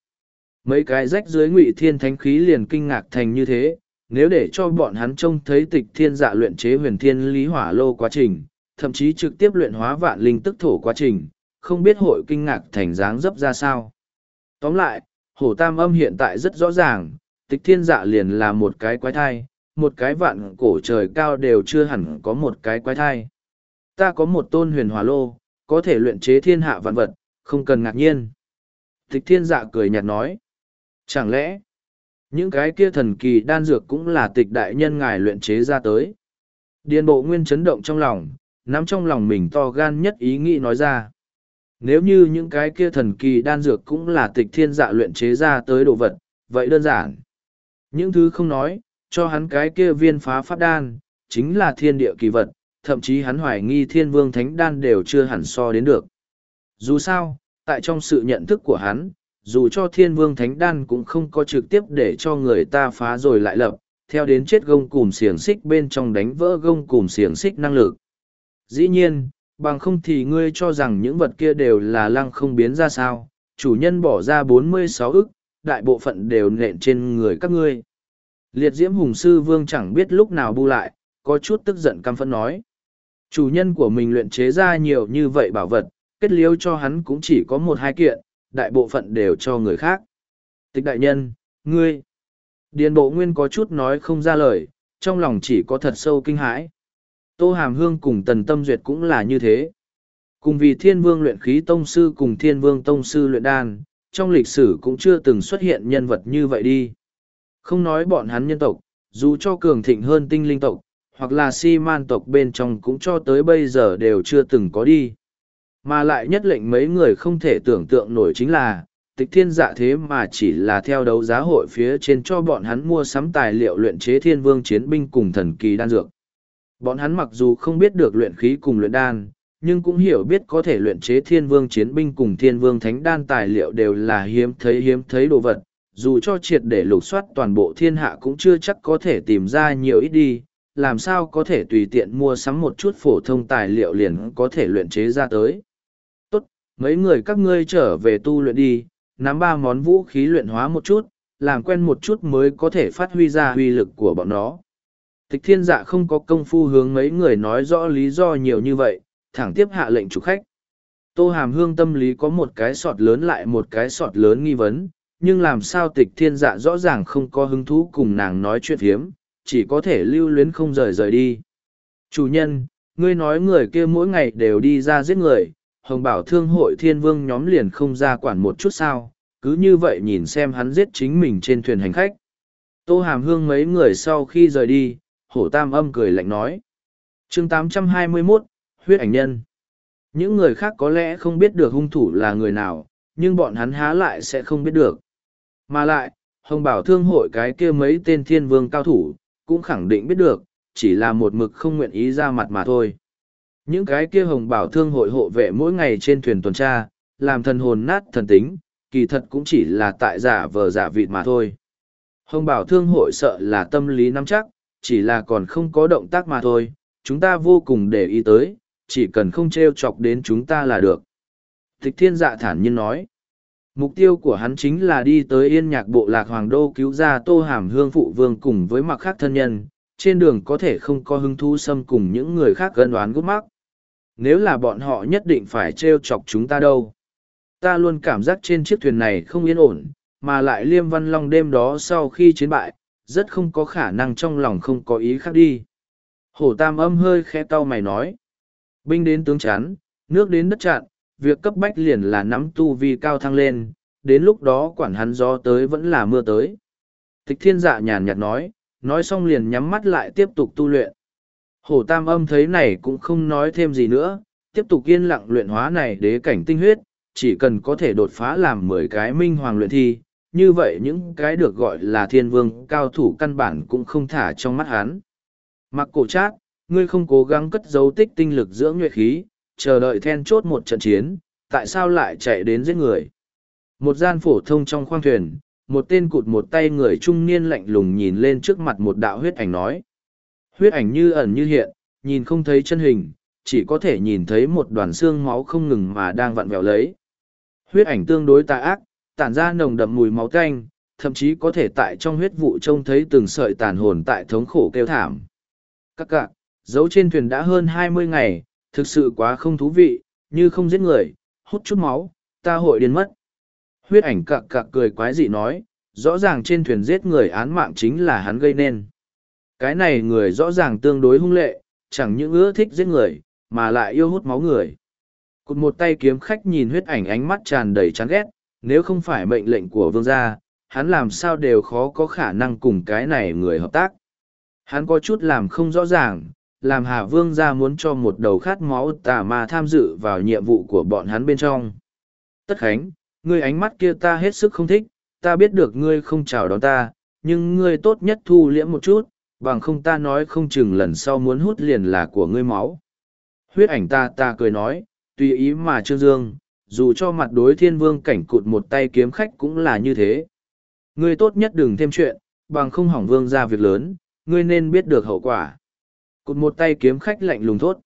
Speaker 1: Mấy cái rách dưới ngụy thiên thánh khí liền kinh ngạc thành như thế, nếu để cho bọn hắn trông thấy tịch thiên dạ luyện chế huyền thiên lý hỏa lô quá trình, thậm chí trực tiếp luyện hóa vạn linh tức thổ quá trình, không biết hội kinh ngạc thành dáng dấp ra sao. Tóm lại, hổ tam âm hiện tại rất rõ ràng, tịch thiên dạ liền là một cái quái thai, một cái vạn cổ trời cao đều chưa hẳn có một cái quái thai. Ta có một tôn huyền hỏa lô, có thể luyện chế thiên hạ vạn vật, không cần ngạc nhiên. Tịch thiên dạ cười nhạt nói. Chẳng lẽ, những cái kia thần kỳ đan dược cũng là tịch đại nhân ngài luyện chế ra tới. Điền bộ nguyên chấn động trong lòng, nắm trong lòng mình to gan nhất ý nghĩ nói ra. Nếu như những cái kia thần kỳ đan dược cũng là tịch thiên dạ luyện chế ra tới đồ vật, vậy đơn giản. Những thứ không nói, cho hắn cái kia viên phá pháp đan, chính là thiên địa kỳ vật, thậm chí hắn hoài nghi thiên vương thánh đan đều chưa hẳn so đến được. Dù sao, tại trong sự nhận thức của hắn, dù cho thiên vương thánh đan cũng không có trực tiếp để cho người ta phá rồi lại lập, theo đến chết gông cùm xiềng xích bên trong đánh vỡ gông cùm xiềng xích năng lực. Dĩ nhiên, bằng không thì ngươi cho rằng những vật kia đều là lăng không biến ra sao, chủ nhân bỏ ra bốn mươi sáu ức, đại bộ phận đều nện trên người các ngươi. Liệt diễm hùng sư vương chẳng biết lúc nào bu lại, có chút tức giận căm phẫn nói. Chủ nhân của mình luyện chế ra nhiều như vậy bảo vật, kết liêu cho hắn cũng chỉ có một hai kiện, đại bộ phận đều cho người khác. Tịch đại nhân, ngươi. Điền bộ nguyên có chút nói không ra lời, trong lòng chỉ có thật sâu kinh hãi. Tô Hàm Hương cùng Tần Tâm Duyệt cũng là như thế. Cùng vì thiên vương luyện khí tông sư cùng thiên vương tông sư luyện đan, trong lịch sử cũng chưa từng xuất hiện nhân vật như vậy đi. Không nói bọn hắn nhân tộc, dù cho cường thịnh hơn tinh linh tộc, hoặc là si man tộc bên trong cũng cho tới bây giờ đều chưa từng có đi. Mà lại nhất lệnh mấy người không thể tưởng tượng nổi chính là, tịch thiên dạ thế mà chỉ là theo đấu giá hội phía trên cho bọn hắn mua sắm tài liệu luyện chế thiên vương chiến binh cùng thần kỳ đan dược. Bọn hắn mặc dù không biết được luyện khí cùng luyện đan, nhưng cũng hiểu biết có thể luyện chế thiên vương chiến binh cùng thiên vương thánh đan tài liệu đều là hiếm thấy hiếm thấy đồ vật. Dù cho triệt để lục soát toàn bộ thiên hạ cũng chưa chắc có thể tìm ra nhiều ít đi, làm sao có thể tùy tiện mua sắm một chút phổ thông tài liệu liền có thể luyện chế ra tới. Mấy người các ngươi trở về tu luyện đi, nắm ba món vũ khí luyện hóa một chút, làm quen một chút mới có thể phát huy ra huy lực của bọn nó. Tịch thiên dạ không có công phu hướng mấy người nói rõ lý do nhiều như vậy, thẳng tiếp hạ lệnh chủ khách. Tô Hàm Hương tâm lý có một cái sọt lớn lại một cái sọt lớn nghi vấn, nhưng làm sao tịch thiên dạ rõ ràng không có hứng thú cùng nàng nói chuyện hiếm, chỉ có thể lưu luyến không rời rời đi. Chủ nhân, ngươi nói người kia mỗi ngày đều đi ra giết người, hồng bảo thương hội thiên vương nhóm liền không ra quản một chút sao, cứ như vậy nhìn xem hắn giết chính mình trên thuyền hành khách. Tô Hàm Hương mấy người sau khi rời đi, hổ tam âm cười lạnh nói. chương 821, huyết ảnh nhân. Những người khác có lẽ không biết được hung thủ là người nào, nhưng bọn hắn há lại sẽ không biết được. Mà lại, hồng bảo thương hội cái kia mấy tên thiên vương cao thủ, cũng khẳng định biết được, chỉ là một mực không nguyện ý ra mặt mà thôi. Những cái kia hồng bảo thương hội hộ vệ mỗi ngày trên thuyền tuần tra, làm thần hồn nát thần tính, kỳ thật cũng chỉ là tại giả vờ giả vịt mà thôi. Hồng bảo thương hội sợ là tâm lý nắm chắc, chỉ là còn không có động tác mà thôi, chúng ta vô cùng để ý tới, chỉ cần không t r e o chọc đến chúng ta là được. Tịch thiên dạ thản nhiên nói, mục tiêu của hắn chính là đi tới yên nhạc bộ lạc hoàng đô cứu ra tô hàm hương phụ vương cùng với mặc khác thân nhân, trên đường có thể không có hứng thú xâm cùng những người khác gân đoán gút mắc. Nếu là bọn họ nhất định phải trêu chọc chúng ta đâu. Ta luôn cảm giác trên chiếc thuyền này không yên ổn, mà lại liêm văn long đêm đó sau khi chiến bại, rất không có khả năng trong lòng không có ý khác đi. Hổ tam âm hơi khẽ cau mày nói. Binh đến tướng chán, nước đến đất chặn, việc cấp bách liền là nắm tu vi cao thăng lên, đến lúc đó quản hắn gió tới vẫn là mưa tới. Tịch thiên dạ nhàn nhạt nói, nói xong liền nhắm mắt lại tiếp tục tu luyện. Hổ tam âm thấy này cũng không nói thêm gì nữa, tiếp tục yên lặng luyện hóa này đế cảnh tinh huyết, chỉ cần có thể đột phá làm mười cái minh hoàng luyện thi, như vậy những cái được gọi là thiên vương cao thủ căn bản cũng không thả trong mắt hắn. Mặc cổ trác, ngươi không cố gắng cất giấu tích tinh lực dưỡng nhuệ khí, chờ đợi then chốt một trận chiến, tại sao lại chạy đến giết người? Một gian phổ thông trong khoang thuyền, một tên cụt một tay người trung niên lạnh lùng nhìn lên trước mặt một đạo huyết ảnh nói. Huyết ảnh như ẩn như hiện, nhìn không thấy chân hình, chỉ có thể nhìn thấy một đoàn xương máu không ngừng mà đang vặn vẹo lấy. Huyết ảnh tương đối tà ác, tản ra nồng đậm mùi máu tanh, thậm chí có thể tại trong huyết vụ trông thấy từng sợi tàn hồn tại thống khổ kêu thảm. Các cạc, giấu trên thuyền đã hơn hai mươi ngày, thực sự quá không thú vị, như không giết người, hút chút máu, ta hội điên mất. Huyết ảnh cặc cặc cười quái dị nói, rõ ràng trên thuyền giết người án mạng chính là hắn gây nên. Cái này người rõ ràng tương đối hung lệ, chẳng những ưa thích giết người, mà lại yêu hút máu người. Cụt một tay kiếm khách nhìn huyết ảnh ánh mắt tràn đầy chán ghét, nếu không phải mệnh lệnh của vương gia, hắn làm sao đều khó có khả năng cùng cái này người hợp tác. Hắn có chút làm không rõ ràng, làm Hà Vương gia muốn cho một đầu khát máu tà ma tham dự vào nhiệm vụ của bọn hắn bên trong. Tất Khánh, ngươi ánh mắt kia ta hết sức không thích, ta biết được ngươi không chào đón ta, nhưng ngươi tốt nhất thu liễm một chút, bằng không ta nói không chừng lần sau muốn hút liền là của ngươi máu. Huyết ảnh ta ta cười nói, tùy ý mà Trương Dương, dù cho mặt đối thiên vương cảnh cụt một tay kiếm khách cũng là như thế. Ngươi tốt nhất đừng thêm chuyện, bằng không hỏng vương ra việc lớn, ngươi nên biết được hậu quả. Cụt một tay kiếm khách lạnh lùng thốt.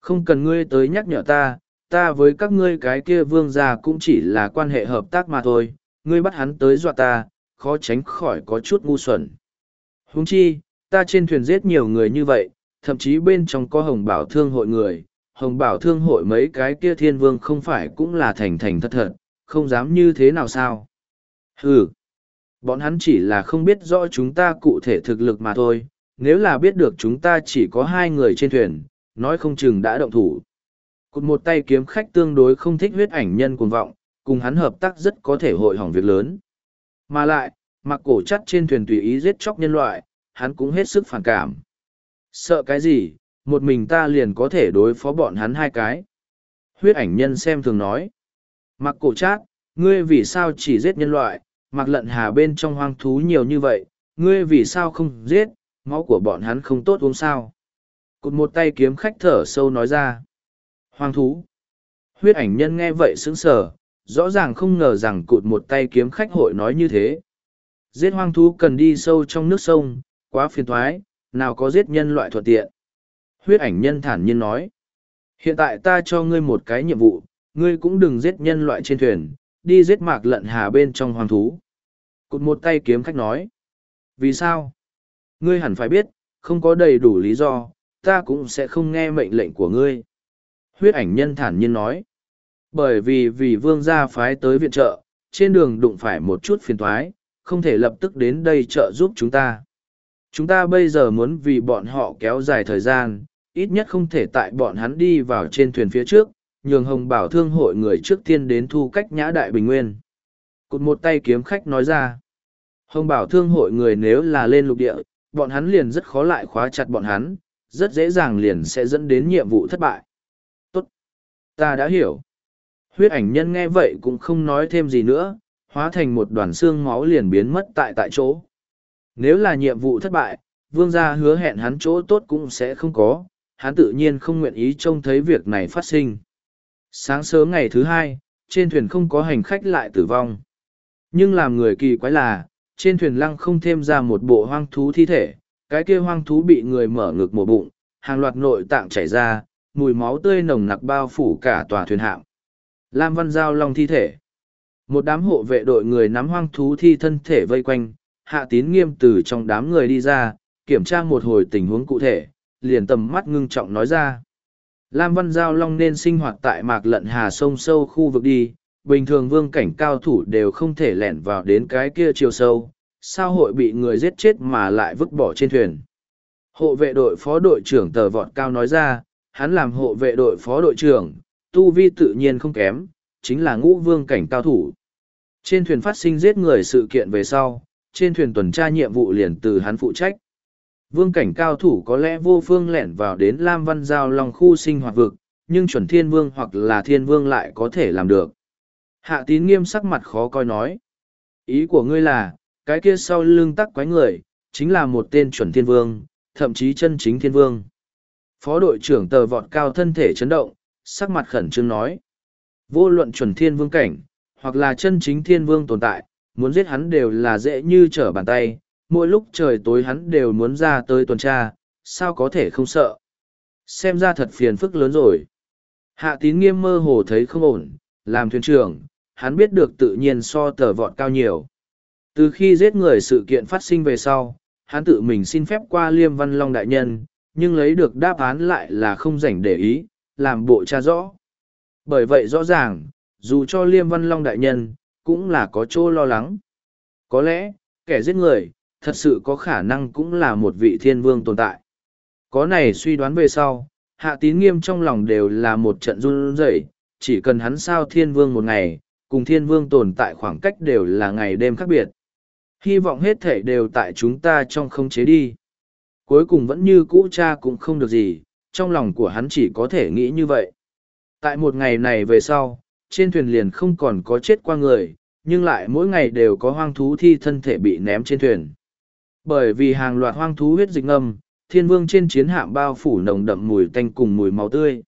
Speaker 1: Không cần ngươi tới nhắc nhở ta, ta với các ngươi cái kia vương gia cũng chỉ là quan hệ hợp tác mà thôi, ngươi bắt hắn tới dọa ta, khó tránh khỏi có chút ngu xuẩn. Huống chi, ta trên thuyền giết nhiều người như vậy, thậm chí bên trong có hồng bảo thương hội người, hồng bảo thương hội mấy cái kia thiên vương không phải cũng là thành thành thật thật, không dám như thế nào sao. Ừ, bọn hắn chỉ là không biết rõ chúng ta cụ thể thực lực mà thôi, nếu là biết được chúng ta chỉ có hai người trên thuyền, nói không chừng đã động thủ. Cụt một tay kiếm khách tương đối không thích huyết ảnh nhân cuồng vọng, cùng hắn hợp tác rất có thể hội hỏng việc lớn. Mà lại, mặc cổ chắt trên thuyền tùy ý giết chóc nhân loại, hắn cũng hết sức phản cảm. Sợ cái gì, một mình ta liền có thể đối phó bọn hắn hai cái. Huyết ảnh nhân xem thường nói. Mặc cổ chát, ngươi vì sao chỉ giết nhân loại, mặc lận hà bên trong hoang thú nhiều như vậy, ngươi vì sao không giết, máu của bọn hắn không tốt uống sao. Cụt một tay kiếm khách thở sâu nói ra. Hoang thú. Huyết ảnh nhân nghe vậy sững sờ, rõ ràng không ngờ rằng cụt một tay kiếm khách hội nói như thế. Giết hoang thú cần đi sâu trong nước sông, quá phiền thoái, nào có giết nhân loại thuận tiện. Huyết ảnh nhân thản nhiên nói. Hiện tại ta cho ngươi một cái nhiệm vụ, ngươi cũng đừng giết nhân loại trên thuyền, đi giết mạc lận hà bên trong hoang thú. Cụt một tay kiếm khách nói. Vì sao? Ngươi hẳn phải biết, không có đầy đủ lý do, ta cũng sẽ không nghe mệnh lệnh của ngươi. Huyết ảnh nhân thản nhiên nói. Bởi vì vì vương gia phái tới viện trợ, trên đường đụng phải một chút phiền thoái, không thể lập tức đến đây trợ giúp chúng ta. Chúng ta bây giờ muốn vì bọn họ kéo dài thời gian, ít nhất không thể tại bọn hắn đi vào trên thuyền phía trước, nhường hồng bảo thương hội người trước tiên đến thu cách nhã đại bình nguyên. Cụt một tay kiếm khách nói ra, hồng bảo thương hội người nếu là lên lục địa, bọn hắn liền rất khó lại khóa chặt bọn hắn, rất dễ dàng liền sẽ dẫn đến nhiệm vụ thất bại. Ta đã hiểu. Huyết ảnh nhân nghe vậy cũng không nói thêm gì nữa, hóa thành một đoàn xương máu liền biến mất tại tại chỗ. Nếu là nhiệm vụ thất bại, vương gia hứa hẹn hắn chỗ tốt cũng sẽ không có, hắn tự nhiên không nguyện ý trông thấy việc này phát sinh. Sáng sớm ngày thứ hai, trên thuyền không có hành khách lại tử vong. Nhưng làm người kỳ quái là, trên thuyền lăng không thêm ra một bộ hoang thú thi thể, cái kia hoang thú bị người mở ngực mổ bụng, hàng loạt nội tạng chảy ra, mùi máu tươi nồng nặc bao phủ cả tòa thuyền hạm. Lam Văn Giao Long thi thể. Một đám hộ vệ đội người nắm hoang thú thi thân thể vây quanh, hạ tín nghiêm từ trong đám người đi ra, kiểm tra một hồi tình huống cụ thể, liền tầm mắt ngưng trọng nói ra. Lam Văn Giao Long nên sinh hoạt tại mạc lận hà sông sâu khu vực đi, bình thường vương cảnh cao thủ đều không thể lẻn vào đến cái kia chiều sâu, sao hội bị người giết chết mà lại vứt bỏ trên thuyền. Hộ vệ đội phó đội trưởng tờ vọt cao nói ra, hắn làm hộ vệ đội phó đội trưởng, tu vi tự nhiên không kém, chính là ngũ vương cảnh cao thủ. Trên thuyền phát sinh giết người sự kiện về sau, trên thuyền tuần tra nhiệm vụ liền từ hắn phụ trách. Vương cảnh cao thủ có lẽ vô phương lẻn vào đến Lam Văn Giao Long khu sinh hoạt vực, nhưng chuẩn thiên vương hoặc là thiên vương lại có thể làm được. Hạ tín nghiêm sắc mặt khó coi nói. Ý của ngươi là, cái kia sau lưng tắc quái người, chính là một tên chuẩn thiên vương, thậm chí chân chính thiên vương. Phó đội trưởng tờ vọt cao thân thể chấn động, sắc mặt khẩn trương nói. Vô luận chuẩn thiên vương cảnh, hoặc là chân chính thiên vương tồn tại, muốn giết hắn đều là dễ như trở bàn tay, mỗi lúc trời tối hắn đều muốn ra tới tuần tra, sao có thể không sợ. Xem ra thật phiền phức lớn rồi. Hạ tín nghiêm mơ hồ thấy không ổn, làm thuyền trưởng, hắn biết được tự nhiên so tờ vọt cao nhiều. Từ khi giết người sự kiện phát sinh về sau, hắn tự mình xin phép qua Liêm Văn Long Đại Nhân, nhưng lấy được đáp án lại là không dành để ý, làm bộ tra rõ. Bởi vậy rõ ràng, dù cho Liêm Văn Long Đại Nhân, cũng là có chỗ lo lắng. Có lẽ, kẻ giết người, thật sự có khả năng cũng là một vị thiên vương tồn tại. Có này suy đoán về sau, hạ tín nghiêm trong lòng đều là một trận run rẩy, chỉ cần hắn sao thiên vương một ngày, cùng thiên vương tồn tại khoảng cách đều là ngày đêm khác biệt. Hy vọng hết thể đều tại chúng ta trong không chế đi. Cuối cùng vẫn như cũ cha cũng không được gì, trong lòng của hắn chỉ có thể nghĩ như vậy. Tại một ngày này về sau, trên thuyền liền không còn có chết qua người, nhưng lại mỗi ngày đều có hoang thú thi thân thể bị ném trên thuyền. Bởi vì hàng loạt hoang thú huyết dịch ngâm, thiên vương trên chiến hạm bao phủ nồng đậm mùi tanh cùng mùi máu tươi.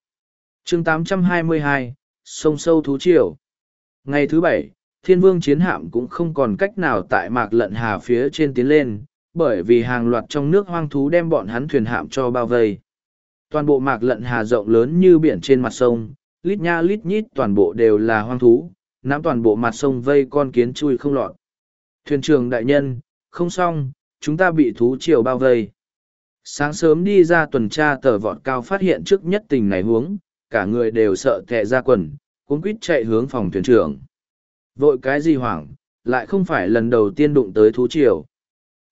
Speaker 1: chương 822, sông sâu thú triều. Ngày thứ bảy, thiên vương chiến hạm cũng không còn cách nào tại mạc lận hà phía trên tiến lên, bởi vì hàng loạt trong nước hoang thú đem bọn hắn thuyền hạm cho bao vây. Toàn bộ mạc lận hà rộng lớn như biển trên mặt sông, lít nha lít nhít toàn bộ đều là hoang thú, nắm toàn bộ mặt sông vây con kiến chui không lọt. Thuyền trưởng đại nhân, không xong, chúng ta bị thú triều bao vây. Sáng sớm đi ra tuần tra tờ vọt cao phát hiện trước nhất tình này huống, cả người đều sợ tệ ra quần, cuống quýt chạy hướng phòng thuyền trưởng. Vội cái gì hoảng, lại không phải lần đầu tiên đụng tới thú triều.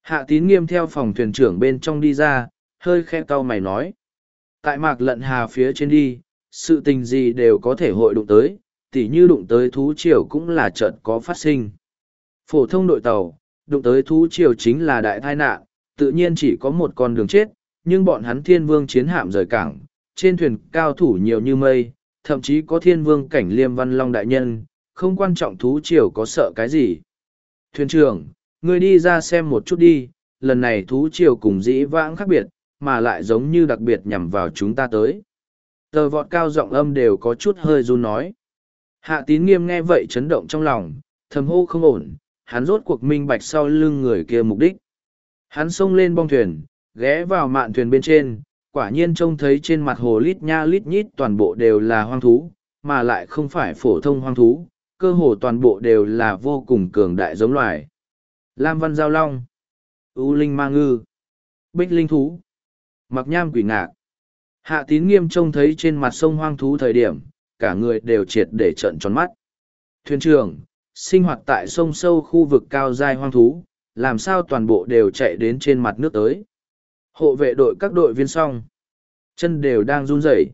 Speaker 1: Hạ tín nghiêm theo phòng thuyền trưởng bên trong đi ra, hơi khe cau mày nói. Tại mạc lận hà phía trên đi, sự tình gì đều có thể hội đụng tới, tỉ như đụng tới thú triều cũng là trận có phát sinh. Phổ thông đội tàu, đụng tới thú triều chính là đại tai nạn, tự nhiên chỉ có một con đường chết, nhưng bọn hắn thiên vương chiến hạm rời cảng, trên thuyền cao thủ nhiều như mây, thậm chí có thiên vương cảnh liêm văn long đại nhân, không quan trọng thú triều có sợ cái gì. Thuyền trưởng, ngươi đi ra xem một chút đi, lần này thú triều cùng dĩ vãng khác biệt, mà lại giống như đặc biệt nhằm vào chúng ta tới. Tờ vọt cao giọng âm đều có chút hơi run nói. Hạ tín nghiêm nghe vậy chấn động trong lòng, thầm hô không ổn, hắn rốt cuộc minh bạch sau lưng người kia mục đích. Hắn xông lên bong thuyền, ghé vào mạn thuyền bên trên, quả nhiên trông thấy trên mặt hồ lít nha lít nhít toàn bộ đều là hoang thú, mà lại không phải phổ thông hoang thú, cơ hồ toàn bộ đều là vô cùng cường đại giống loài. Lam văn giao long, U linh ma ngư, bích linh thú, mặc nham quỷ ngạc. Hạ tín nghiêm trông thấy trên mặt sông hoang thú thời điểm, cả người đều triệt để trận tròn mắt. Thuyền trưởng, sinh hoạt tại sông sâu khu vực cao dai hoang thú, làm sao toàn bộ đều chạy đến trên mặt nước tới. Hộ vệ đội các đội viên xong, chân đều đang run rẩy.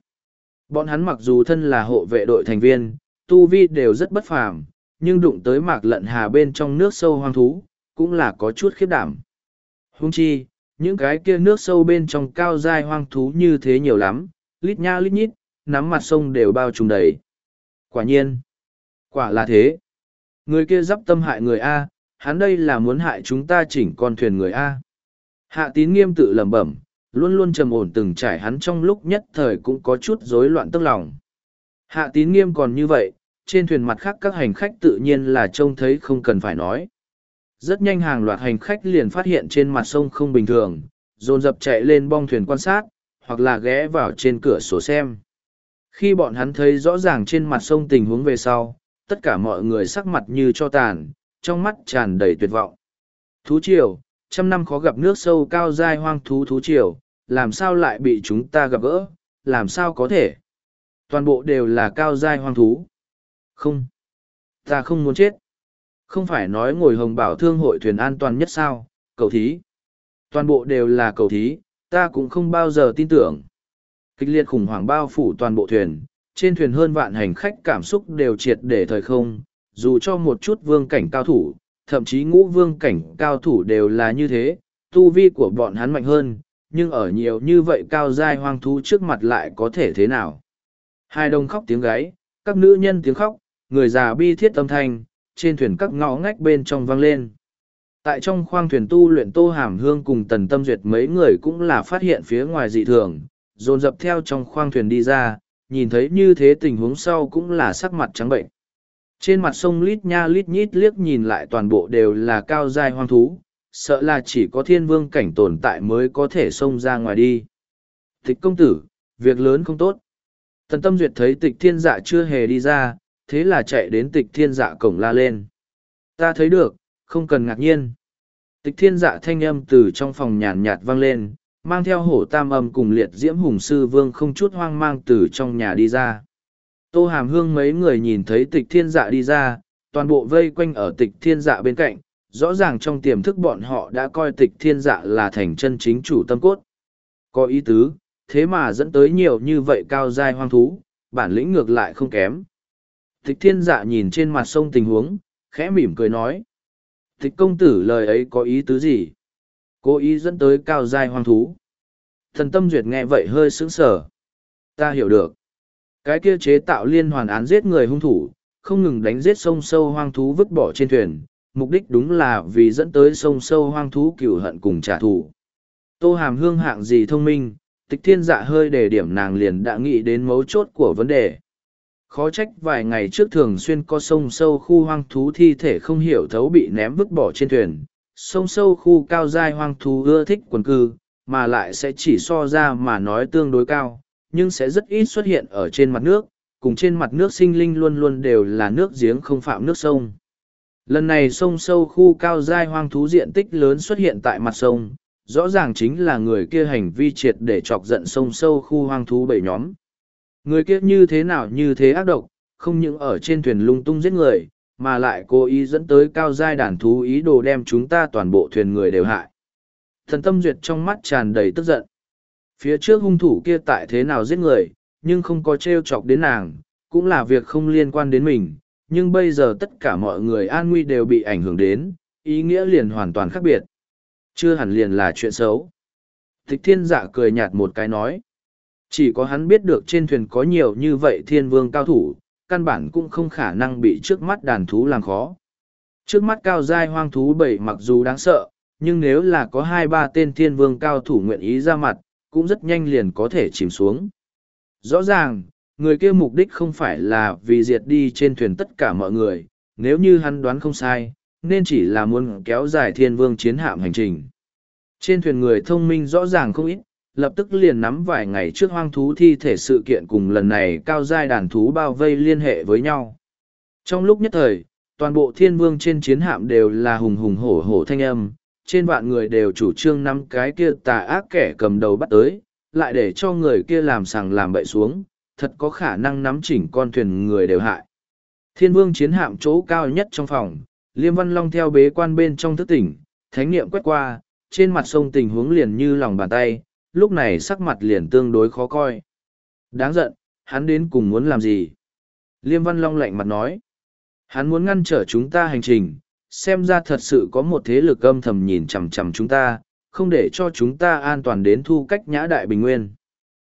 Speaker 1: Bọn hắn mặc dù thân là hộ vệ đội thành viên, tu vi đều rất bất phàm, nhưng đụng tới mạc lận hà bên trong nước sâu hoang thú, cũng là có chút khiếp đảm. Hung chi, những cái kia nước sâu bên trong cao dai hoang thú như thế nhiều lắm, lít nha lít nhít, nắm mặt sông đều bao trùm đầy. Quả nhiên, quả là thế. Người kia dắp tâm hại người A, hắn đây là muốn hại chúng ta chỉnh con thuyền người A. Hạ tín nghiêm tự lẩm bẩm, luôn luôn trầm ổn từng trải hắn trong lúc nhất thời cũng có chút rối loạn tức lòng. Hạ tín nghiêm còn như vậy, trên thuyền mặt khác các hành khách tự nhiên là trông thấy không cần phải nói. Rất nhanh hàng loạt hành khách liền phát hiện trên mặt sông không bình thường, dồn dập chạy lên bong thuyền quan sát, hoặc là ghé vào trên cửa sổ xem. Khi bọn hắn thấy rõ ràng trên mặt sông tình huống về sau, tất cả mọi người sắc mặt như cho tàn, trong mắt tràn đầy tuyệt vọng. Thú triều, trăm năm khó gặp nước sâu cao dai hoang thú thú triều, làm sao lại bị chúng ta gặp gỡ, làm sao có thể. Toàn bộ đều là cao dai hoang thú. Không. Ta không muốn chết. Không phải nói ngồi hồng bảo thương hội thuyền an toàn nhất sao, cầu thí. Toàn bộ đều là cầu thí, ta cũng không bao giờ tin tưởng. Kịch liệt khủng hoảng bao phủ toàn bộ thuyền, trên thuyền hơn vạn hành khách cảm xúc đều triệt để thời không, dù cho một chút vương cảnh cao thủ, thậm chí ngũ vương cảnh cao thủ đều là như thế, tu vi của bọn hắn mạnh hơn, nhưng ở nhiều như vậy cao giai hoang thú trước mặt lại có thể thế nào. Hai đông khóc tiếng gáy, các nữ nhân tiếng khóc, người già bi thiết âm thanh, trên thuyền các ngõ ngách bên trong vang lên. Tại trong khoang thuyền tu luyện Tô Hàm Hương cùng Tần Tâm Duyệt mấy người cũng là phát hiện phía ngoài dị thường, dồn dập theo trong khoang thuyền đi ra, nhìn thấy như thế tình huống sau cũng là sắc mặt trắng bệnh. Trên mặt sông lít nha lít nhít liếc nhìn lại toàn bộ đều là cao dài hoang thú, sợ là chỉ có thiên vương cảnh tồn tại mới có thể xông ra ngoài đi. Tịch công tử, việc lớn không tốt. Tần tâm duyệt thấy tịch thiên dạ chưa hề đi ra, thế là chạy đến tịch thiên dạ cổng la lên. Ta thấy được, không cần ngạc nhiên. Tịch thiên dạ thanh âm từ trong phòng nhàn nhạt vang lên, mang theo hổ tam âm cùng liệt diễm hùng sư vương không chút hoang mang từ trong nhà đi ra. Tô hàm hương mấy người nhìn thấy tịch thiên dạ đi ra, toàn bộ vây quanh ở tịch thiên dạ bên cạnh, rõ ràng trong tiềm thức bọn họ đã coi tịch thiên dạ là thành chân chính chủ tâm cốt. Có ý tứ, thế mà dẫn tới nhiều như vậy cao giai hoang thú, bản lĩnh ngược lại không kém. Tịch thiên dạ nhìn trên mặt sông tình huống, khẽ mỉm cười nói. Tịch công tử lời ấy có ý tứ gì? Cố ý dẫn tới cao giai hoang thú. Thần tâm duyệt nghe vậy hơi sững sờ. Ta hiểu được. Cái kia chế tạo liên hoàn án giết người hung thủ, không ngừng đánh giết sông sâu hoang thú vứt bỏ trên thuyền, mục đích đúng là vì dẫn tới sông sâu hoang thú cửu hận cùng trả thù. Tô hàm hương hạng gì thông minh, tịch thiên dạ hơi để điểm nàng liền đã nghĩ đến mấu chốt của vấn đề. Khó trách vài ngày trước thường xuyên có sông sâu khu hoang thú thi thể không hiểu thấu bị ném vứt bỏ trên thuyền. Sông sâu khu cao dai hoang thú ưa thích quần cư, mà lại sẽ chỉ so ra mà nói tương đối cao, nhưng sẽ rất ít xuất hiện ở trên mặt nước, cùng trên mặt nước sinh linh luôn luôn đều là nước giếng không phạm nước sông. Lần này sông sâu khu cao dai hoang thú diện tích lớn xuất hiện tại mặt sông, rõ ràng chính là người kia hành vi triệt để chọc giận sông sâu khu hoang thú bảy nhóm. Người kia như thế nào như thế ác độc, không những ở trên thuyền lung tung giết người, mà lại cố ý dẫn tới cao giai đàn thú ý đồ đem chúng ta toàn bộ thuyền người đều hại. Thần tâm duyệt trong mắt tràn đầy tức giận. Phía trước hung thủ kia tại thế nào giết người, nhưng không có trêu chọc đến nàng, cũng là việc không liên quan đến mình, nhưng bây giờ tất cả mọi người an nguy đều bị ảnh hưởng đến, ý nghĩa liền hoàn toàn khác biệt. Chưa hẳn liền là chuyện xấu. Tịch thiên dạ cười nhạt một cái nói. Chỉ có hắn biết được trên thuyền có nhiều như vậy thiên vương cao thủ, căn bản cũng không khả năng bị trước mắt đàn thú làm khó. Trước mắt cao giai hoang thú bảy mặc dù đáng sợ, nhưng nếu là có hai ba tên thiên vương cao thủ nguyện ý ra mặt, cũng rất nhanh liền có thể chìm xuống. Rõ ràng, người kia mục đích không phải là vì diệt đi trên thuyền tất cả mọi người, nếu như hắn đoán không sai, nên chỉ là muốn kéo dài thiên vương chiến hạm hành trình. Trên thuyền người thông minh rõ ràng không ít, lập tức liền nắm vài ngày trước hoang thú thi thể sự kiện cùng lần này cao giai đàn thú bao vây liên hệ với nhau. Trong lúc nhất thời, toàn bộ thiên vương trên chiến hạm đều là hùng hùng hổ hổ thanh âm, trên vạn người đều chủ trương nắm cái kia tà ác kẻ cầm đầu bắt tới, lại để cho người kia làm sằng làm bậy xuống, thật có khả năng nắm chỉnh con thuyền người đều hại. Thiên vương chiến hạm chỗ cao nhất trong phòng, Liêm Văn Long theo bế quan bên trong thức tỉnh, thánh niệm quét qua, trên mặt sông tình huống liền như lòng bàn tay, lúc này sắc mặt liền tương đối khó coi. Đáng giận, hắn đến cùng muốn làm gì? Liêm Văn Long lạnh mặt nói. Hắn muốn ngăn trở chúng ta hành trình, xem ra thật sự có một thế lực âm thầm nhìn chằm chằm chúng ta, không để cho chúng ta an toàn đến thu cách nhã đại bình nguyên.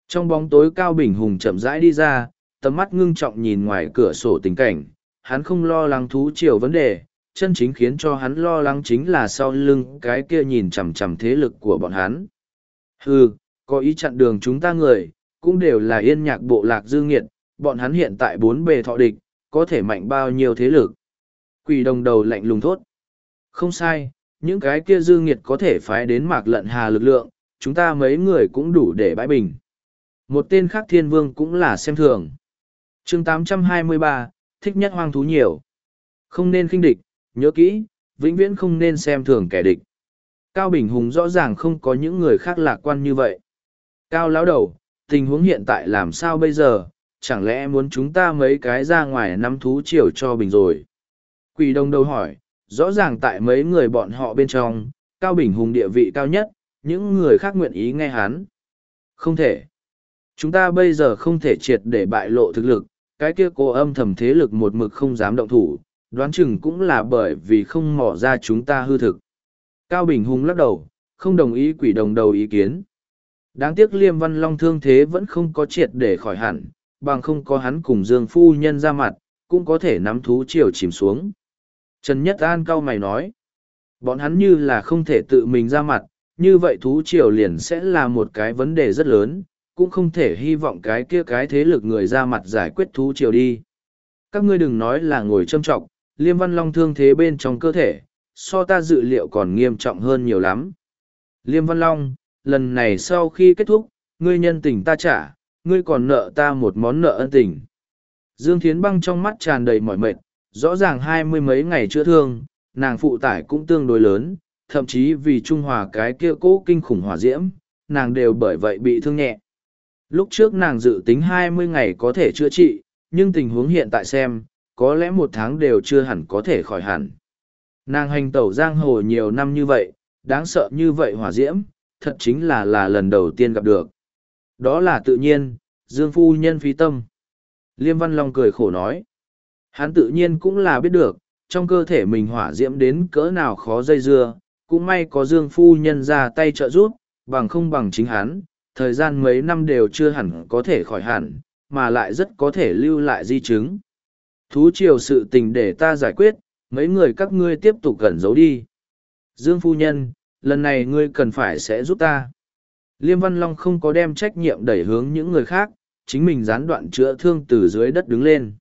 Speaker 1: Trong bóng tối Cao Bình Hùng chậm rãi đi ra, tầm mắt ngưng trọng nhìn ngoài cửa sổ tình cảnh, hắn không lo lắng thú chiều vấn đề, chân chính khiến cho hắn lo lắng chính là sau lưng cái kia nhìn chằm chằm thế lực của bọn hắn. Hừ, có ý chặn đường chúng ta người, cũng đều là yên nhạc bộ lạc dư nghiệt, bọn hắn hiện tại bốn bề thọ địch, có thể mạnh bao nhiêu thế lực. Quỷ đồng đầu lạnh lùng thốt. Không sai, những cái kia dư nghiệt có thể phái đến mạc lận hà lực lượng, chúng ta mấy người cũng đủ để bãi bình. Một tên khác thiên vương cũng là xem thường. chương 823, thích nhất hoang thú nhiều. Không nên khinh địch, nhớ kỹ, vĩnh viễn không nên xem thường kẻ địch. Cao Bình Hùng rõ ràng không có những người khác lạc quan như vậy. Cao lão đầu, tình huống hiện tại làm sao bây giờ, chẳng lẽ muốn chúng ta mấy cái ra ngoài nắm thú chiều cho Bình rồi? Quỷ đông đầu hỏi, rõ ràng tại mấy người bọn họ bên trong, Cao Bình Hùng địa vị cao nhất, những người khác nguyện ý nghe hắn. Không thể. Chúng ta bây giờ không thể triệt để bại lộ thực lực, cái kia cô âm thầm thế lực một mực không dám động thủ, đoán chừng cũng là bởi vì không mỏ ra chúng ta hư thực. Cao Bình Hùng lắc đầu, không đồng ý quỷ đồng đầu ý kiến. Đáng tiếc Liêm Văn Long thương thế vẫn không có triệt để khỏi hẳn, bằng không có hắn cùng Dương Phu Nhân ra mặt, cũng có thể nắm thú chiều chìm xuống. Trần Nhất An cao mày nói, bọn hắn như là không thể tự mình ra mặt, như vậy thú triều liền sẽ là một cái vấn đề rất lớn, cũng không thể hy vọng cái kia cái thế lực người ra mặt giải quyết thú triều đi. Các ngươi đừng nói là ngồi châm trọng, liêm văn long thương thế bên trong cơ thể, so ta dự liệu còn nghiêm trọng hơn nhiều lắm. Liêm văn long, lần này sau khi kết thúc, ngươi nhân tình ta trả, ngươi còn nợ ta một món nợ ân tình. Dương Thiến Băng trong mắt tràn đầy mỏi mệt, rõ ràng hai mươi mấy ngày chữa thương, nàng phụ tải cũng tương đối lớn, thậm chí vì Trung Hòa cái kia cố kinh khủng hỏa diễm, nàng đều bởi vậy bị thương nhẹ. Lúc trước nàng dự tính hai mươi ngày có thể chữa trị, nhưng tình huống hiện tại xem, có lẽ một tháng đều chưa hẳn có thể khỏi hẳn. Nàng hành tẩu giang hồ nhiều năm như vậy, đáng sợ như vậy hỏa diễm, thật chính là là lần đầu tiên gặp được. Đó là tự nhiên, Dương Phu Nhân phí tâm. Liêm Văn Long cười khổ nói. Hắn tự nhiên cũng là biết được, trong cơ thể mình hỏa diễm đến cỡ nào khó dây dưa, cũng may có Dương Phu Nhân ra tay trợ giúp, bằng không bằng chính hắn, thời gian mấy năm đều chưa hẳn có thể khỏi hẳn, mà lại rất có thể lưu lại di chứng. Thú triều sự tình để ta giải quyết, mấy người các ngươi tiếp tục gần giấu đi. Dương Phu Nhân, lần này ngươi cần phải sẽ giúp ta. Liêm Văn Long không có đem trách nhiệm đẩy hướng những người khác, chính mình gián đoạn chữa thương từ dưới đất đứng lên.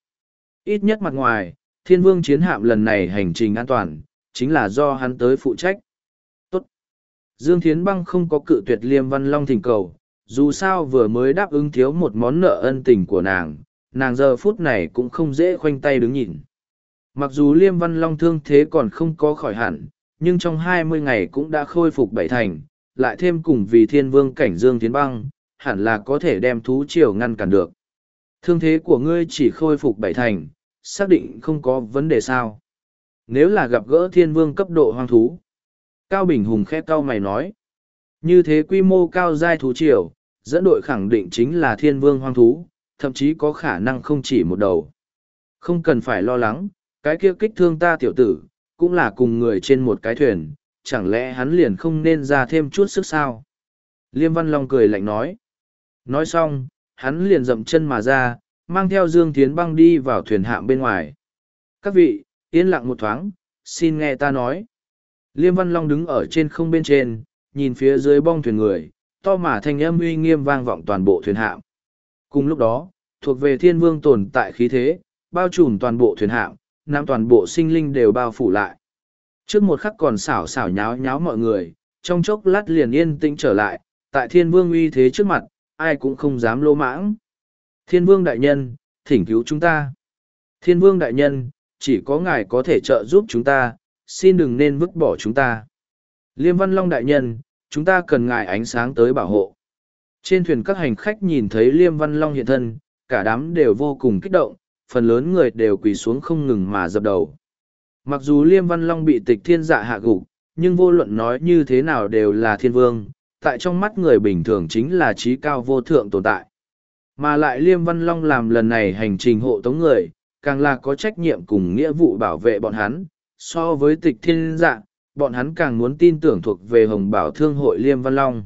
Speaker 1: Ít nhất mặt ngoài, thiên vương chiến hạm lần này hành trình an toàn, chính là do hắn tới phụ trách. Tốt. Dương Thiến Băng không có cự tuyệt Liêm Văn Long thỉnh cầu, dù sao vừa mới đáp ứng thiếu một món nợ ân tình của nàng, nàng giờ phút này cũng không dễ khoanh tay đứng nhìn. Mặc dù Liêm Văn Long thương thế còn không có khỏi hẳn, nhưng trong hai mươi ngày cũng đã khôi phục bảy thành, lại thêm cùng vì thiên vương cảnh Dương tiến Băng, hẳn là có thể đem thú triều ngăn cản được. Thương thế của ngươi chỉ khôi phục bảy thành, xác định không có vấn đề sao. Nếu là gặp gỡ thiên vương cấp độ hoang thú. Cao Bình Hùng khẽ cau mày nói. Như thế quy mô cao giai thú triều, dẫn đội khẳng định chính là thiên vương hoang thú, thậm chí có khả năng không chỉ một đầu. Không cần phải lo lắng, cái kia kích thương ta tiểu tử, cũng là cùng người trên một cái thuyền, chẳng lẽ hắn liền không nên ra thêm chút sức sao? Liêm Văn Long cười lạnh nói. Nói xong, hắn liền dậm chân mà ra, mang theo Dương Thiến băng đi vào thuyền hạm bên ngoài. Các vị, yên lặng một thoáng, xin nghe ta nói. Liêm Văn Long đứng ở trên không bên trên, nhìn phía dưới bong thuyền người, to mà thanh âm uy nghiêm vang vọng toàn bộ thuyền hạm. Cùng lúc đó, thuộc về thiên vương tồn tại khí thế, bao trùm toàn bộ thuyền hạm, nam toàn bộ sinh linh đều bao phủ lại. Trước một khắc còn xảo xảo nháo nháo mọi người, trong chốc lát liền yên tĩnh trở lại, tại thiên vương uy thế trước mặt, ai cũng không dám lô mãng. Thiên vương đại nhân, thỉnh cứu chúng ta. Thiên vương đại nhân, chỉ có ngài có thể trợ giúp chúng ta, xin đừng nên vứt bỏ chúng ta. Liêm văn long đại nhân, chúng ta cần ngài ánh sáng tới bảo hộ. Trên thuyền các hành khách nhìn thấy Liêm Văn Long hiện thân, cả đám đều vô cùng kích động, phần lớn người đều quỳ xuống không ngừng mà dập đầu. Mặc dù Liêm Văn Long bị tịch thiên dạ hạ gục, nhưng vô luận nói như thế nào đều là thiên vương, tại trong mắt người bình thường chính là trí cao vô thượng tồn tại. Mà lại Liêm Văn Long làm lần này hành trình hộ tống người, càng là có trách nhiệm cùng nghĩa vụ bảo vệ bọn hắn, so với tịch thiên dạ, bọn hắn càng muốn tin tưởng thuộc về Hồng Bảo Thương hội Liêm Văn Long.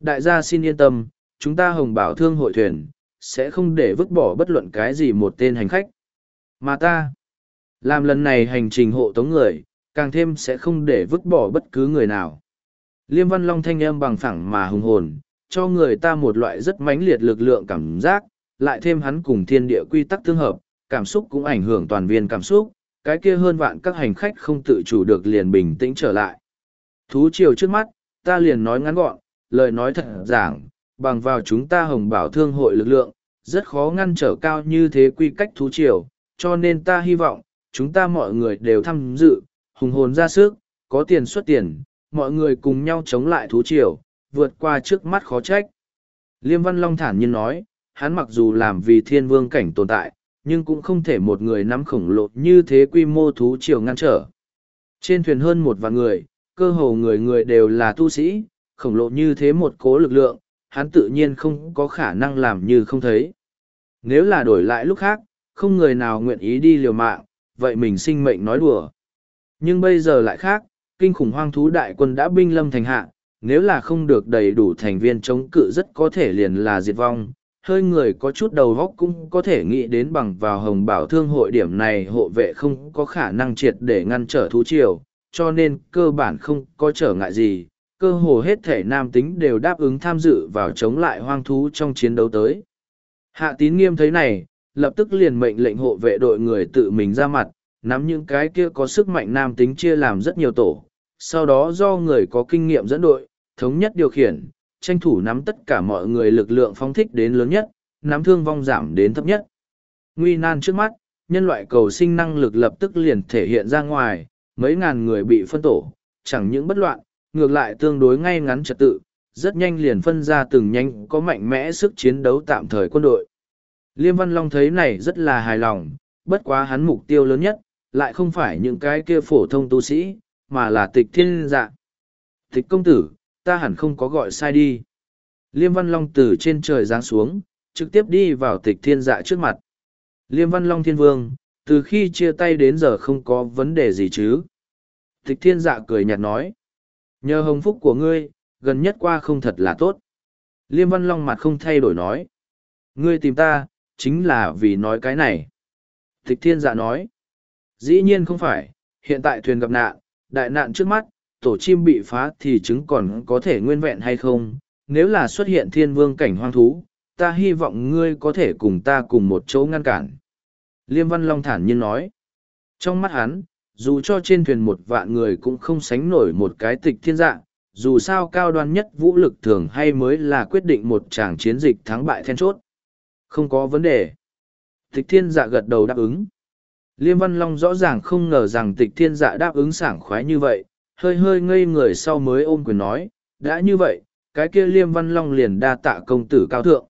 Speaker 1: Đại gia xin yên tâm, chúng ta Hồng Bảo Thương hội thuyền, sẽ không để vứt bỏ bất luận cái gì một tên hành khách. Mà ta, làm lần này hành trình hộ tống người, càng thêm sẽ không để vứt bỏ bất cứ người nào. Liêm Văn Long thanh âm bằng phẳng mà hùng hồn, cho người ta một loại rất mãnh liệt lực lượng cảm giác, lại thêm hắn cùng thiên địa quy tắc tương hợp, cảm xúc cũng ảnh hưởng toàn viên cảm xúc, cái kia hơn vạn các hành khách không tự chủ được liền bình tĩnh trở lại. Thú chiều trước mắt, ta liền nói ngắn gọn, lời nói thật giảng, bằng vào chúng ta hồng bảo thương hội lực lượng, rất khó ngăn trở cao như thế quy cách thú triều, cho nên ta hy vọng, chúng ta mọi người đều tham dự, hùng hồn ra sức, có tiền xuất tiền, mọi người cùng nhau chống lại thú triều, vượt qua trước mắt khó trách. Liêm Văn Long thản nhiên nói, hắn mặc dù làm vì thiên vương cảnh tồn tại, nhưng cũng không thể một người nắm khổng lồ như thế quy mô thú triều ngăn trở. Trên thuyền hơn một vạn người, cơ hồ người người đều là tu sĩ, khổng lồ như thế một cố lực lượng, hắn tự nhiên không có khả năng làm như không thấy. Nếu là đổi lại lúc khác, không người nào nguyện ý đi liều mạng, vậy mình sinh mệnh nói đùa. Nhưng bây giờ lại khác, kinh khủng hoang thú đại quân đã binh lâm thành hạ, nếu là không được đầy đủ thành viên chống cự rất có thể liền là diệt vong. Hơi người có chút đầu góc cũng có thể nghĩ đến bằng vào hồng bảo thương hội điểm này hộ vệ không có khả năng triệt để ngăn trở thú triều, cho nên cơ bản không có trở ngại gì, cơ hồ hết thể nam tính đều đáp ứng tham dự vào chống lại hoang thú trong chiến đấu tới. Hạ tín nghiêm thấy này, lập tức liền mệnh lệnh hộ vệ đội người tự mình ra mặt, nắm những cái kia có sức mạnh nam tính chia làm rất nhiều tổ, sau đó do người có kinh nghiệm dẫn đội, thống nhất điều khiển, tranh thủ nắm tất cả mọi người lực lượng phóng thích đến lớn nhất, nắm thương vong giảm đến thấp nhất. Nguy nan trước mắt, nhân loại cầu sinh năng lực lập tức liền thể hiện ra ngoài, mấy ngàn người bị phân tổ, chẳng những bất loạn, ngược lại tương đối ngay ngắn trật tự, rất nhanh liền phân ra từng nhanh có mạnh mẽ sức chiến đấu tạm thời quân đội. Liêm Văn Long thấy này rất là hài lòng, bất quá hắn mục tiêu lớn nhất, lại không phải những cái kia phổ thông tu sĩ, mà là tịch thiên dạ. Tịch công tử, ta hẳn không có gọi sai đi. Liêm Văn Long từ trên trời giáng xuống, trực tiếp đi vào tịch thiên dạ trước mặt. Liêm Văn Long Thiên Vương, từ khi chia tay đến giờ không có vấn đề gì chứ. Tịch thiên dạ cười nhạt nói. Nhờ hồng phúc của ngươi, gần nhất qua không thật là tốt. Liêm Văn Long mặt không thay đổi nói. Ngươi tìm ta, chính là vì nói cái này. Tịch thiên dạ nói. Dĩ nhiên không phải, hiện tại thuyền gặp nạn, đại nạn trước mắt, tổ chim bị phá thì chứng còn có thể nguyên vẹn hay không. Nếu là xuất hiện thiên vương cảnh hoang thú, ta hy vọng ngươi có thể cùng ta cùng một chỗ ngăn cản. Liêm Văn Long thản nhiên nói. Trong mắt hắn, dù cho trên thuyền một vạn người cũng không sánh nổi một cái tịch thiên dạng, dù sao cao đoan nhất vũ lực thường hay mới là quyết định một tràng chiến dịch thắng bại then chốt. Không có vấn đề. Tịch thiên dạ gật đầu đáp ứng. Liêm Văn Long rõ ràng không ngờ rằng tịch thiên dạ đáp ứng sảng khoái như vậy, hơi hơi ngây người sau mới ôm quyền nói, đã như vậy, cái kia Liêm Văn Long liền đa tạ công tử cao thượng.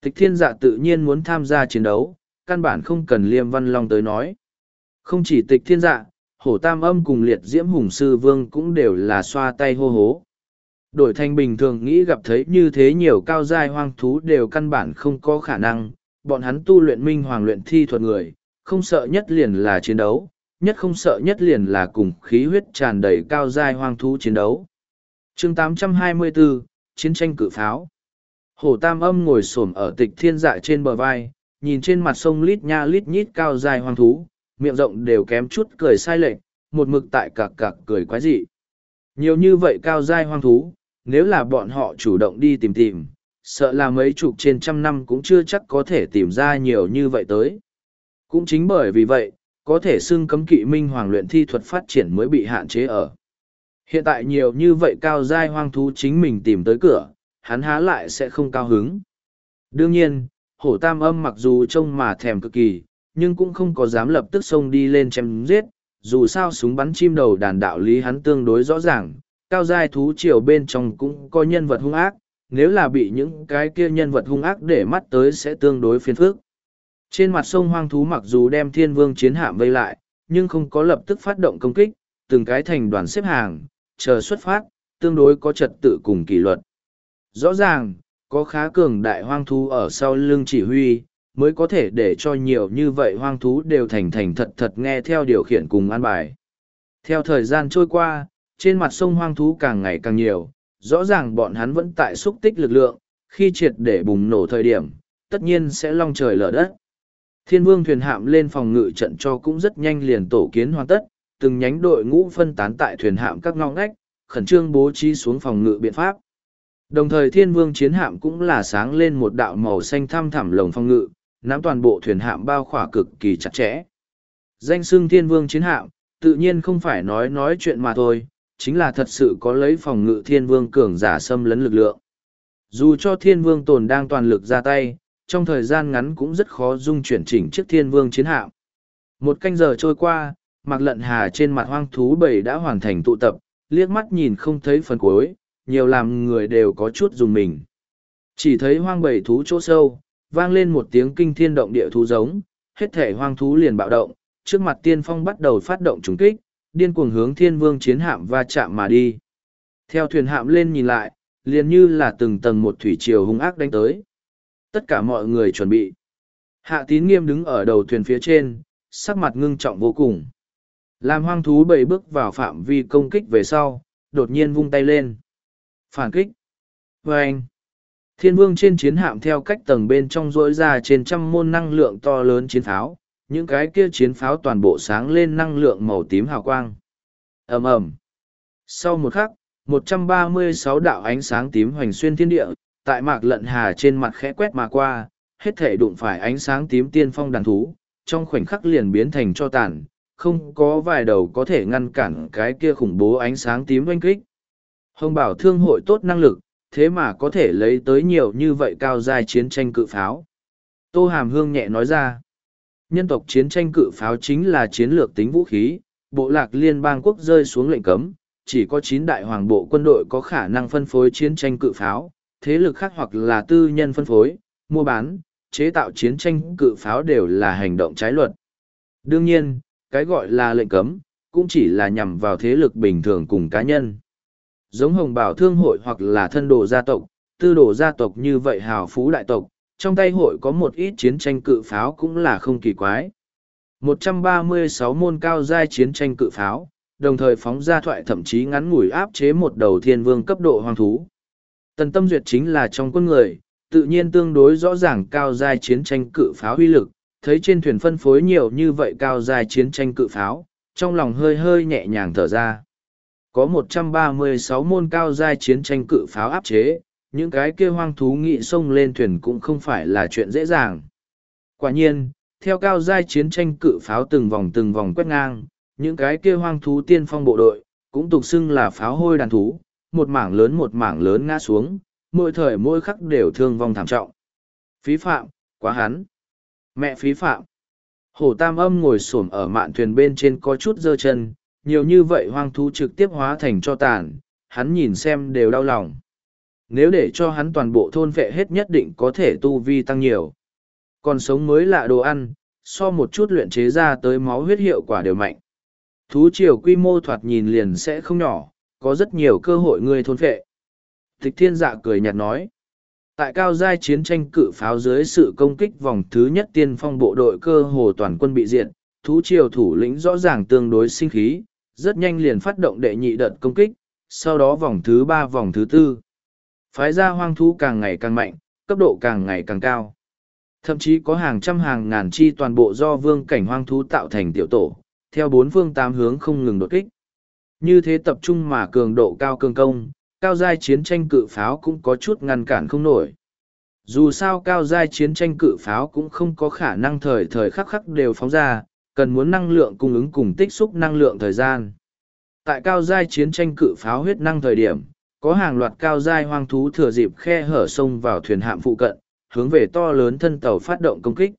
Speaker 1: Tịch thiên dạ tự nhiên muốn tham gia chiến đấu, căn bản không cần Liêm Văn Long tới nói. Không chỉ tịch thiên dạ, hổ tam âm cùng liệt diễm hùng sư vương cũng đều là xoa tay hô hố. Đổi thành bình thường nghĩ gặp thấy như thế nhiều cao giai hoang thú đều căn bản không có khả năng, bọn hắn tu luyện minh hoàng luyện thi thuật người, không sợ nhất liền là chiến đấu, nhất không sợ nhất liền là cùng khí huyết tràn đầy cao giai hoang thú chiến đấu. chương 824, Chiến tranh cự pháo Hổ tam âm ngồi xổm ở tịch thiên dạ trên bờ vai, nhìn trên mặt sông lít nha lít nhít cao dài hoang thú, miệng rộng đều kém chút cười sai lệch, một mực tại cặc cặc cười quái dị. Nhiều như vậy cao dai hoang thú, nếu là bọn họ chủ động đi tìm tìm, sợ là mấy chục trên trăm năm cũng chưa chắc có thể tìm ra nhiều như vậy tới. Cũng chính bởi vì vậy, có thể xưng cấm kỵ minh hoàng luyện thi thuật phát triển mới bị hạn chế ở. Hiện tại nhiều như vậy cao giai hoang thú chính mình tìm tới cửa, hắn há lại sẽ không cao hứng. Đương nhiên, hổ tam âm mặc dù trông mà thèm cực kỳ, nhưng cũng không có dám lập tức xông đi lên chém giết, dù sao súng bắn chim đầu đàn đạo lý hắn tương đối rõ ràng, cao giai thú triều bên trong cũng có nhân vật hung ác, nếu là bị những cái kia nhân vật hung ác để mắt tới sẽ tương đối phiền phức. Trên mặt sông hoang thú mặc dù đem thiên vương chiến hạm vây lại, nhưng không có lập tức phát động công kích, từng cái thành đoàn xếp hàng, chờ xuất phát, tương đối có trật tự cùng kỷ luật. Rõ ràng, có khá cường đại hoang thú ở sau lưng chỉ huy, mới có thể để cho nhiều như vậy hoang thú đều thành thành thật thật nghe theo điều khiển cùng an bài. Theo thời gian trôi qua, trên mặt sông hoang thú càng ngày càng nhiều, rõ ràng bọn hắn vẫn tại xúc tích lực lượng, khi triệt để bùng nổ thời điểm, tất nhiên sẽ long trời lở đất. Thiên vương thuyền hạm lên phòng ngự trận cho cũng rất nhanh liền tổ kiến hoàn tất, từng nhánh đội ngũ phân tán tại thuyền hạm các ngõ ngách, khẩn trương bố trí xuống phòng ngự biện pháp. Đồng thời thiên vương chiến hạm cũng là sáng lên một đạo màu xanh thăm thẳm lồng phong ngự, nắm toàn bộ thuyền hạm bao khỏa cực kỳ chặt chẽ. Danh xưng thiên vương chiến hạm, tự nhiên không phải nói nói chuyện mà thôi, chính là thật sự có lấy phòng ngự thiên vương cường giả xâm lấn lực lượng. Dù cho thiên vương tồn đang toàn lực ra tay, trong thời gian ngắn cũng rất khó dung chuyển chỉnh chiếc thiên vương chiến hạm. Một canh giờ trôi qua, mặc lận hà trên mặt hoang thú bầy đã hoàn thành tụ tập, liếc mắt nhìn không thấy phần cuối, nhiều làm người đều có chút dùng mình. Chỉ thấy hoang bầy thú chỗ sâu, vang lên một tiếng kinh thiên động địa thú giống, hết thể hoang thú liền bạo động, trước mặt tiên phong bắt đầu phát động trùng kích, điên cuồng hướng thiên vương chiến hạm va chạm mà đi. Theo thuyền hạm lên nhìn lại, liền như là từng tầng một thủy triều hung ác đánh tới. Tất cả mọi người chuẩn bị. Hạ tín nghiêm đứng ở đầu thuyền phía trên, sắc mặt ngưng trọng vô cùng. Làm hoang thú bầy bước vào phạm vi công kích về sau, đột nhiên vung tay lên. Phản kích. Và anh. Thiên vương trên chiến hạm theo cách tầng bên trong rỗi ra trên trăm môn năng lượng to lớn chiến pháo, những cái kia chiến pháo toàn bộ sáng lên năng lượng màu tím hào quang. ầm ầm Sau một khắc, 136 đạo ánh sáng tím hoành xuyên thiên địa, tại mạc lận hà trên mặt khẽ quét mà qua, hết thể đụng phải ánh sáng tím tiên phong đàn thú, trong khoảnh khắc liền biến thành cho tàn, không có vài đầu có thể ngăn cản cái kia khủng bố ánh sáng tím oanh kích. Hồng bảo thương hội tốt năng lực, thế mà có thể lấy tới nhiều như vậy cao giai chiến tranh cự pháo. Tô Hàm Hương nhẹ nói ra, nhân tộc chiến tranh cự pháo chính là chiến lược tính vũ khí, bộ lạc liên bang quốc rơi xuống lệnh cấm, chỉ có chín đại hoàng bộ quân đội có khả năng phân phối chiến tranh cự pháo, thế lực khác hoặc là tư nhân phân phối, mua bán, chế tạo chiến tranh cự pháo đều là hành động trái luật. Đương nhiên, cái gọi là lệnh cấm, cũng chỉ là nhằm vào thế lực bình thường cùng cá nhân. Giống hồng bảo thương hội hoặc là thân đồ gia tộc, tư đồ gia tộc như vậy hào phú đại tộc, trong tay hội có một ít chiến tranh cự pháo cũng là không kỳ quái. 136 môn cao giai chiến tranh cự pháo, đồng thời phóng ra thoại thậm chí ngắn ngủi áp chế một đầu thiên vương cấp độ hoang thú. Tần tâm duyệt chính là trong quân người, tự nhiên tương đối rõ ràng cao giai chiến tranh cự pháo uy lực, thấy trên thuyền phân phối nhiều như vậy cao giai chiến tranh cự pháo, trong lòng hơi hơi nhẹ nhàng thở ra. Có 136 môn cao giai chiến tranh cự pháo áp chế, những cái kia hoang thú nghị xông lên thuyền cũng không phải là chuyện dễ dàng. Quả nhiên, theo cao giai chiến tranh cự pháo từng vòng từng vòng quét ngang, những cái kia hoang thú tiên phong bộ đội, cũng tục xưng là pháo hôi đàn thú, một mảng lớn một mảng lớn ngã xuống, mỗi thời mỗi khắc đều thương vong thảm trọng. Phí phạm, quá hắn. Mẹ phí phạm. Hổ tam âm ngồi xổm ở mạn thuyền bên trên có chút dơ chân, nhiều như vậy hoang thú trực tiếp hóa thành cho tàn, hắn nhìn xem đều đau lòng. Nếu để cho hắn toàn bộ thôn vệ hết nhất định có thể tu vi tăng nhiều. Còn sống mới lạ đồ ăn, so một chút luyện chế ra tới máu huyết hiệu quả đều mạnh. Thú triều quy mô thoạt nhìn liền sẽ không nhỏ, có rất nhiều cơ hội ngươi thôn vệ. Tịch thiên dạ cười nhạt nói. Tại cao giai chiến tranh cự pháo dưới sự công kích vòng thứ nhất tiên phong bộ đội cơ hồ toàn quân bị diện, thú triều thủ lĩnh rõ ràng tương đối sinh khí, rất nhanh liền phát động đệ nhị đợt công kích, sau đó vòng thứ ba vòng thứ tư. Phái ra hoang thú càng ngày càng mạnh, cấp độ càng ngày càng cao. Thậm chí có hàng trăm hàng ngàn chi toàn bộ do vương cảnh hoang thú tạo thành tiểu tổ, theo bốn phương tám hướng không ngừng đột kích. Như thế tập trung mà cường độ cao cường công, cao giai chiến tranh cự pháo cũng có chút ngăn cản không nổi. Dù sao cao giai chiến tranh cự pháo cũng không có khả năng thời thời khắc khắc đều phóng ra, cần muốn năng lượng cung ứng cùng tích xúc năng lượng thời gian. Tại cao giai chiến tranh cự pháo huyết năng thời điểm, có hàng loạt cao giai hoang thú thừa dịp khe hở sông vào thuyền hạm phụ cận, hướng về to lớn thân tàu phát động công kích.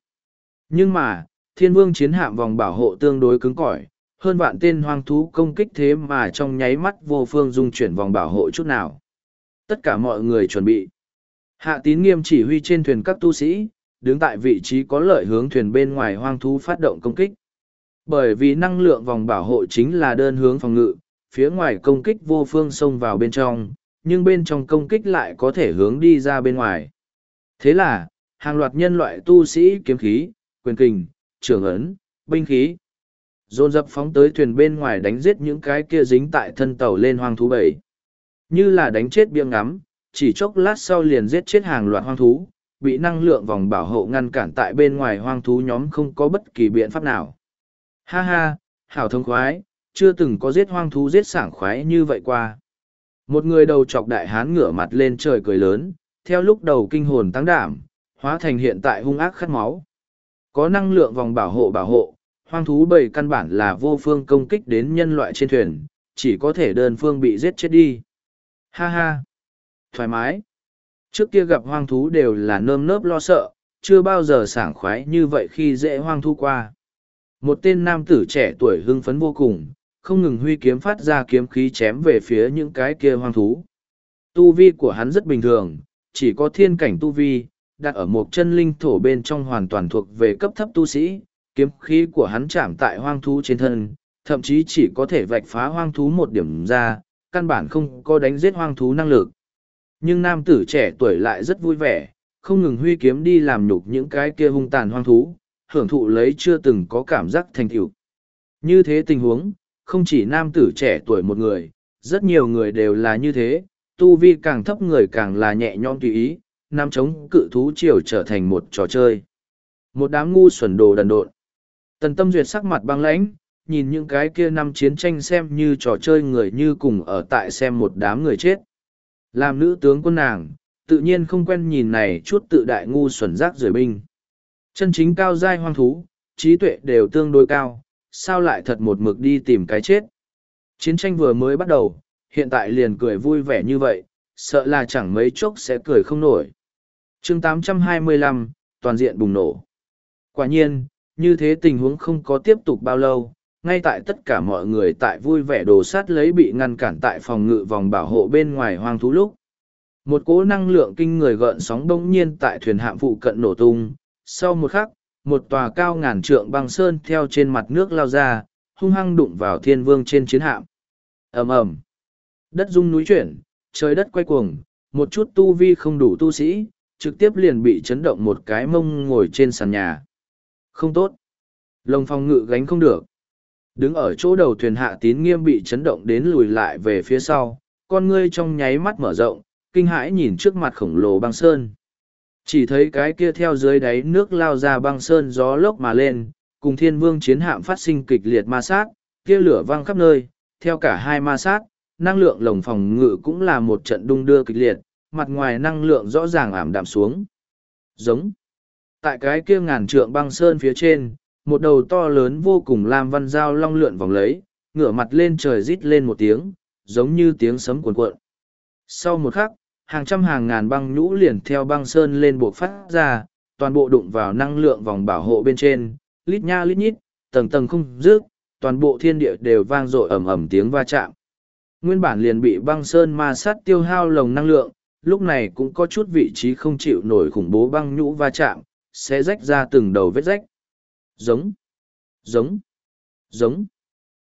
Speaker 1: Nhưng mà, thiên vương chiến hạm vòng bảo hộ tương đối cứng cỏi, hơn vạn tên hoang thú công kích thế mà trong nháy mắt vô phương dung chuyển vòng bảo hộ chút nào. Tất cả mọi người chuẩn bị. Hạ tín nghiêm chỉ huy trên thuyền các tu sĩ, đứng tại vị trí có lợi hướng thuyền bên ngoài hoang thú phát động công kích. Bởi vì năng lượng vòng bảo hộ chính là đơn hướng phòng ngự, phía ngoài công kích vô phương xông vào bên trong, nhưng bên trong công kích lại có thể hướng đi ra bên ngoài. Thế là, hàng loạt nhân loại tu sĩ kiếm khí, quyền kình, trưởng ấn, binh khí. Dồn dập phóng tới thuyền bên ngoài đánh giết những cái kia dính tại thân tàu lên hoang thú bảy. Như là đánh chết biêng ngắm, chỉ chốc lát sau liền giết chết hàng loạt hoang thú, bị năng lượng vòng bảo hộ ngăn cản tại bên ngoài hoang thú nhóm không có bất kỳ biện pháp nào. Ha ha, hảo thông khoái, chưa từng có giết hoang thú giết sảng khoái như vậy qua. Một người đầu chọc đại hán ngửa mặt lên trời cười lớn, theo lúc đầu kinh hồn tăng đảm, hóa thành hiện tại hung ác khát máu. Có năng lượng vòng bảo hộ bảo hộ, hoang thú bầy căn bản là vô phương công kích đến nhân loại trên thuyền, chỉ có thể đơn phương bị giết chết đi. Ha ha! Thoải mái! Trước kia gặp hoang thú đều là nơm nớp lo sợ, chưa bao giờ sảng khoái như vậy khi dễ hoang thú qua. Một tên nam tử trẻ tuổi hưng phấn vô cùng, không ngừng huy kiếm phát ra kiếm khí chém về phía những cái kia hoang thú. Tu vi của hắn rất bình thường, chỉ có thiên cảnh tu vi, đặt ở một chân linh thổ bên trong hoàn toàn thuộc về cấp thấp tu sĩ, kiếm khí của hắn chạm tại hoang thú trên thân, thậm chí chỉ có thể vạch phá hoang thú một điểm ra, căn bản không có đánh giết hoang thú năng lực. Nhưng nam tử trẻ tuổi lại rất vui vẻ, không ngừng huy kiếm đi làm nhục những cái kia hung tàn hoang thú, hưởng thụ lấy chưa từng có cảm giác thành tựu. Như thế tình huống, không chỉ nam tử trẻ tuổi một người, rất nhiều người đều là như thế, tu vi càng thấp người càng là nhẹ nhõm tùy ý, nam chống cự thú triều trở thành một trò chơi. Một đám ngu xuẩn đồ đần độn. Tần tâm duyệt sắc mặt băng lãnh, nhìn những cái kia năm chiến tranh xem như trò chơi người như cùng ở tại xem một đám người chết. Làm nữ tướng quân nàng, tự nhiên không quen nhìn này chút tự đại ngu xuẩn rác rời binh. Chân chính cao giai hoang thú, trí tuệ đều tương đối cao, sao lại thật một mực đi tìm cái chết. Chiến tranh vừa mới bắt đầu, hiện tại liền cười vui vẻ như vậy, sợ là chẳng mấy chốc sẽ cười không nổi. chương 825, toàn diện bùng nổ. Quả nhiên, như thế tình huống không có tiếp tục bao lâu, ngay tại tất cả mọi người tại vui vẻ đồ sát lấy bị ngăn cản tại phòng ngự vòng bảo hộ bên ngoài hoang thú lúc. Một cỗ năng lượng kinh người gợn sóng đông nhiên tại thuyền hạm phụ cận nổ tung. Sau một khắc, một tòa cao ngàn trượng băng sơn theo trên mặt nước lao ra, hung hăng đụng vào thiên vương trên chiến hạm. ầm ầm Đất rung núi chuyển, trời đất quay cuồng, một chút tu vi không đủ tu sĩ, trực tiếp liền bị chấn động một cái mông ngồi trên sàn nhà. Không tốt. Lồng phòng ngự gánh không được. Đứng ở chỗ đầu thuyền hạ tín nghiêm bị chấn động đến lùi lại về phía sau, con ngươi trong nháy mắt mở rộng, kinh hãi nhìn trước mặt khổng lồ băng sơn. Chỉ thấy cái kia theo dưới đáy nước lao ra băng sơn gió lốc mà lên, cùng thiên vương chiến hạm phát sinh kịch liệt ma sát, kia lửa văng khắp nơi, theo cả hai ma sát, năng lượng lồng phòng ngự cũng là một trận đung đưa kịch liệt, mặt ngoài năng lượng rõ ràng ảm đạm xuống. Giống. Tại cái kia ngàn trượng băng sơn phía trên, một đầu to lớn vô cùng lam văn dao long lượn vòng lấy, ngửa mặt lên trời rít lên một tiếng, giống như tiếng sấm cuồn cuộn. Sau một khắc, hàng trăm hàng ngàn băng nhũ liền theo băng sơn lên bộ phát ra, toàn bộ đụng vào năng lượng vòng bảo hộ bên trên, lít nha lít nhít, tầng tầng không dứt, toàn bộ thiên địa đều vang dội ầm ầm tiếng va chạm. Nguyên bản liền bị băng sơn ma sát tiêu hao lồng năng lượng, lúc này cũng có chút vị trí không chịu nổi khủng bố băng nhũ va chạm, sẽ rách ra từng đầu vết rách. Giống, giống, giống.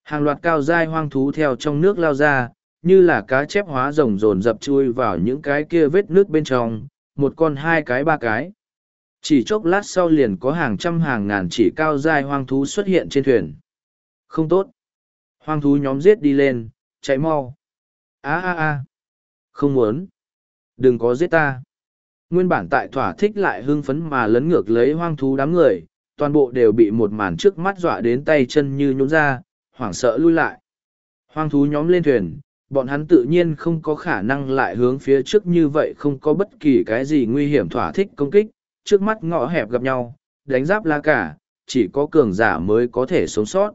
Speaker 1: Hàng loạt cao dai hoang thú theo trong nước lao ra, như là cá chép hóa rồng rồn dập chui vào những cái kia vết nước bên trong, một con hai cái ba cái. Chỉ chốc lát sau liền có hàng trăm hàng ngàn chỉ cao dai hoang thú xuất hiện trên thuyền. Không tốt. Hoang thú nhóm giết đi lên, chạy mau. a a a Không muốn. Đừng có giết ta. Nguyên bản tại thỏa thích lại hưng phấn mà lấn ngược lấy hoang thú đám người, toàn bộ đều bị một màn trước mắt dọa đến tay chân như nhũn ra, hoảng sợ lui lại. Hoang thú nhóm lên thuyền, bọn hắn tự nhiên không có khả năng lại hướng phía trước như vậy không có bất kỳ cái gì nguy hiểm thỏa thích công kích, trước mắt ngõ hẹp gặp nhau, đánh giáp la cả, chỉ có cường giả mới có thể sống sót.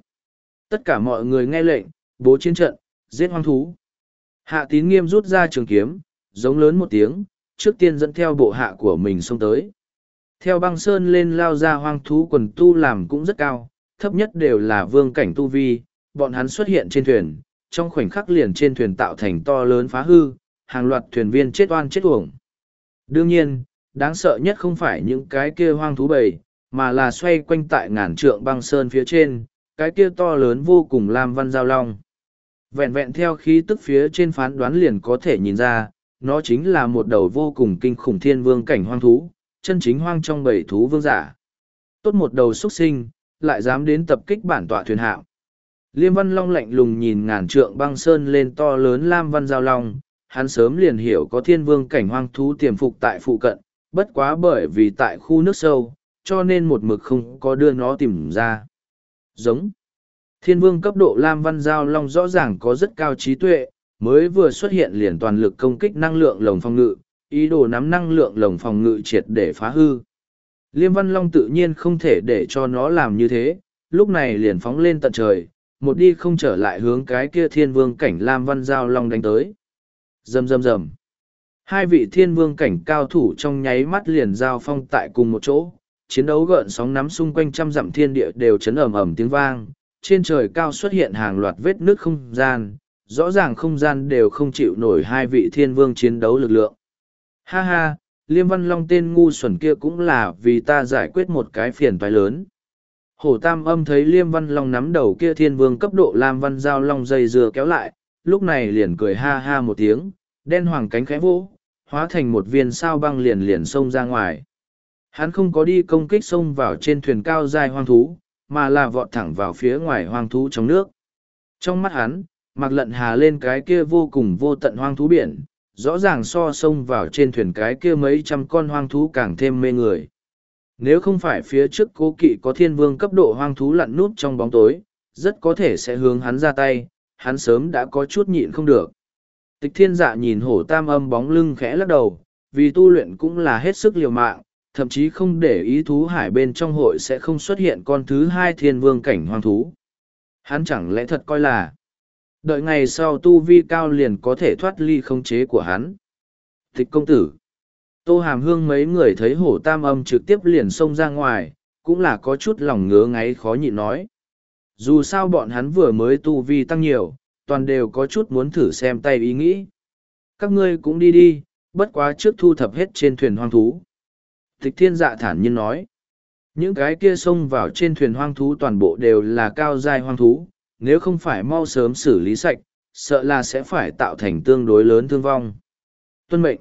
Speaker 1: Tất cả mọi người nghe lệnh, bố chiến trận, giết hoang thú. Hạ tín nghiêm rút ra trường kiếm, giống lớn một tiếng, trước tiên dẫn theo bộ hạ của mình xông tới. Theo băng sơn lên lao ra hoang thú quần tu làm cũng rất cao, thấp nhất đều là vương cảnh tu vi, bọn hắn xuất hiện trên thuyền, trong khoảnh khắc liền trên thuyền tạo thành to lớn phá hư, hàng loạt thuyền viên chết oan chết uổng. Đương nhiên, đáng sợ nhất không phải những cái kia hoang thú bầy, mà là xoay quanh tại ngàn trượng băng sơn phía trên, cái kia to lớn vô cùng lam văn giao long. Vẹn vẹn theo khí tức phía trên phán đoán liền có thể nhìn ra, nó chính là một đầu vô cùng kinh khủng thiên vương cảnh hoang thú, chân chính hoang trong bầy thú vương giả. Tốt một đầu xuất sinh, lại dám đến tập kích bản tọa thuyền hạng. Liêm Văn Long lạnh lùng nhìn ngàn trượng băng sơn lên to lớn Lam Văn Giao Long, hắn sớm liền hiểu có thiên vương cảnh hoang thú tiềm phục tại phụ cận, bất quá bởi vì tại khu nước sâu, cho nên một mực không có đưa nó tìm ra. Giống. Thiên vương cấp độ Lam Văn Giao Long rõ ràng có rất cao trí tuệ, mới vừa xuất hiện liền toàn lực công kích năng lượng lồng phòng ngự, ý đồ nắm năng lượng lồng phòng ngự triệt để phá hư. Liêm Văn Long tự nhiên không thể để cho nó làm như thế, lúc này liền phóng lên tận trời, một đi không trở lại hướng cái kia thiên vương cảnh Lam Văn Giao Long đánh tới. Rầm rầm rầm. Hai vị thiên vương cảnh cao thủ trong nháy mắt liền giao phong tại cùng một chỗ, chiến đấu gợn sóng nắm xung quanh trăm dặm thiên địa đều chấn ầm ầm tiếng vang, trên trời cao xuất hiện hàng loạt vết nước không gian, rõ ràng không gian đều không chịu nổi hai vị thiên vương chiến đấu lực lượng. Ha ha, Liêm Văn Long tên ngu xuẩn kia cũng là vì ta giải quyết một cái phiền toái lớn. Hổ Tam âm thấy Liêm Văn Long nắm đầu kia thiên vương cấp độ Lam Văn Giao Long dây dừa kéo lại, lúc này liền cười ha ha một tiếng, đen hoàng cánh khẽ vỗ, hóa thành một viên sao băng liền liền xông ra ngoài. Hắn không có đi công kích xông vào trên thuyền cao dài hoang thú, mà là vọt thẳng vào phía ngoài hoang thú trong nước. Trong mắt hắn, mặc lận hà lên cái kia vô cùng vô tận hoang thú biển, rõ ràng so xông vào trên thuyền cái kia mấy trăm con hoang thú càng thêm mê người. Nếu không phải phía trước cố kỵ có thiên vương cấp độ hoang thú lặn nút trong bóng tối, rất có thể sẽ hướng hắn ra tay, hắn sớm đã có chút nhịn không được. Tịch thiên dạ nhìn hổ tam âm bóng lưng khẽ lắc đầu, vì tu luyện cũng là hết sức liều mạng, thậm chí không để ý thú hải bên trong hội sẽ không xuất hiện con thứ hai thiên vương cảnh hoang thú. Hắn chẳng lẽ thật coi là đợi ngày sau tu vi cao liền có thể thoát ly không chế của hắn. Tịch công tử Tô Hàm Hương mấy người thấy hổ tam âm trực tiếp liền xông ra ngoài, cũng là có chút lòng ngứa ngáy khó nhịn nói. Dù sao bọn hắn vừa mới tu vi tăng nhiều, toàn đều có chút muốn thử xem tay ý nghĩ. Các ngươi cũng đi đi, bất quá trước thu thập hết trên thuyền hoang thú. Tịch thiên dạ thản nhiên nói. Những cái kia xông vào trên thuyền hoang thú toàn bộ đều là cao giai hoang thú, nếu không phải mau sớm xử lý sạch, sợ là sẽ phải tạo thành tương đối lớn thương vong. Tuân mệnh.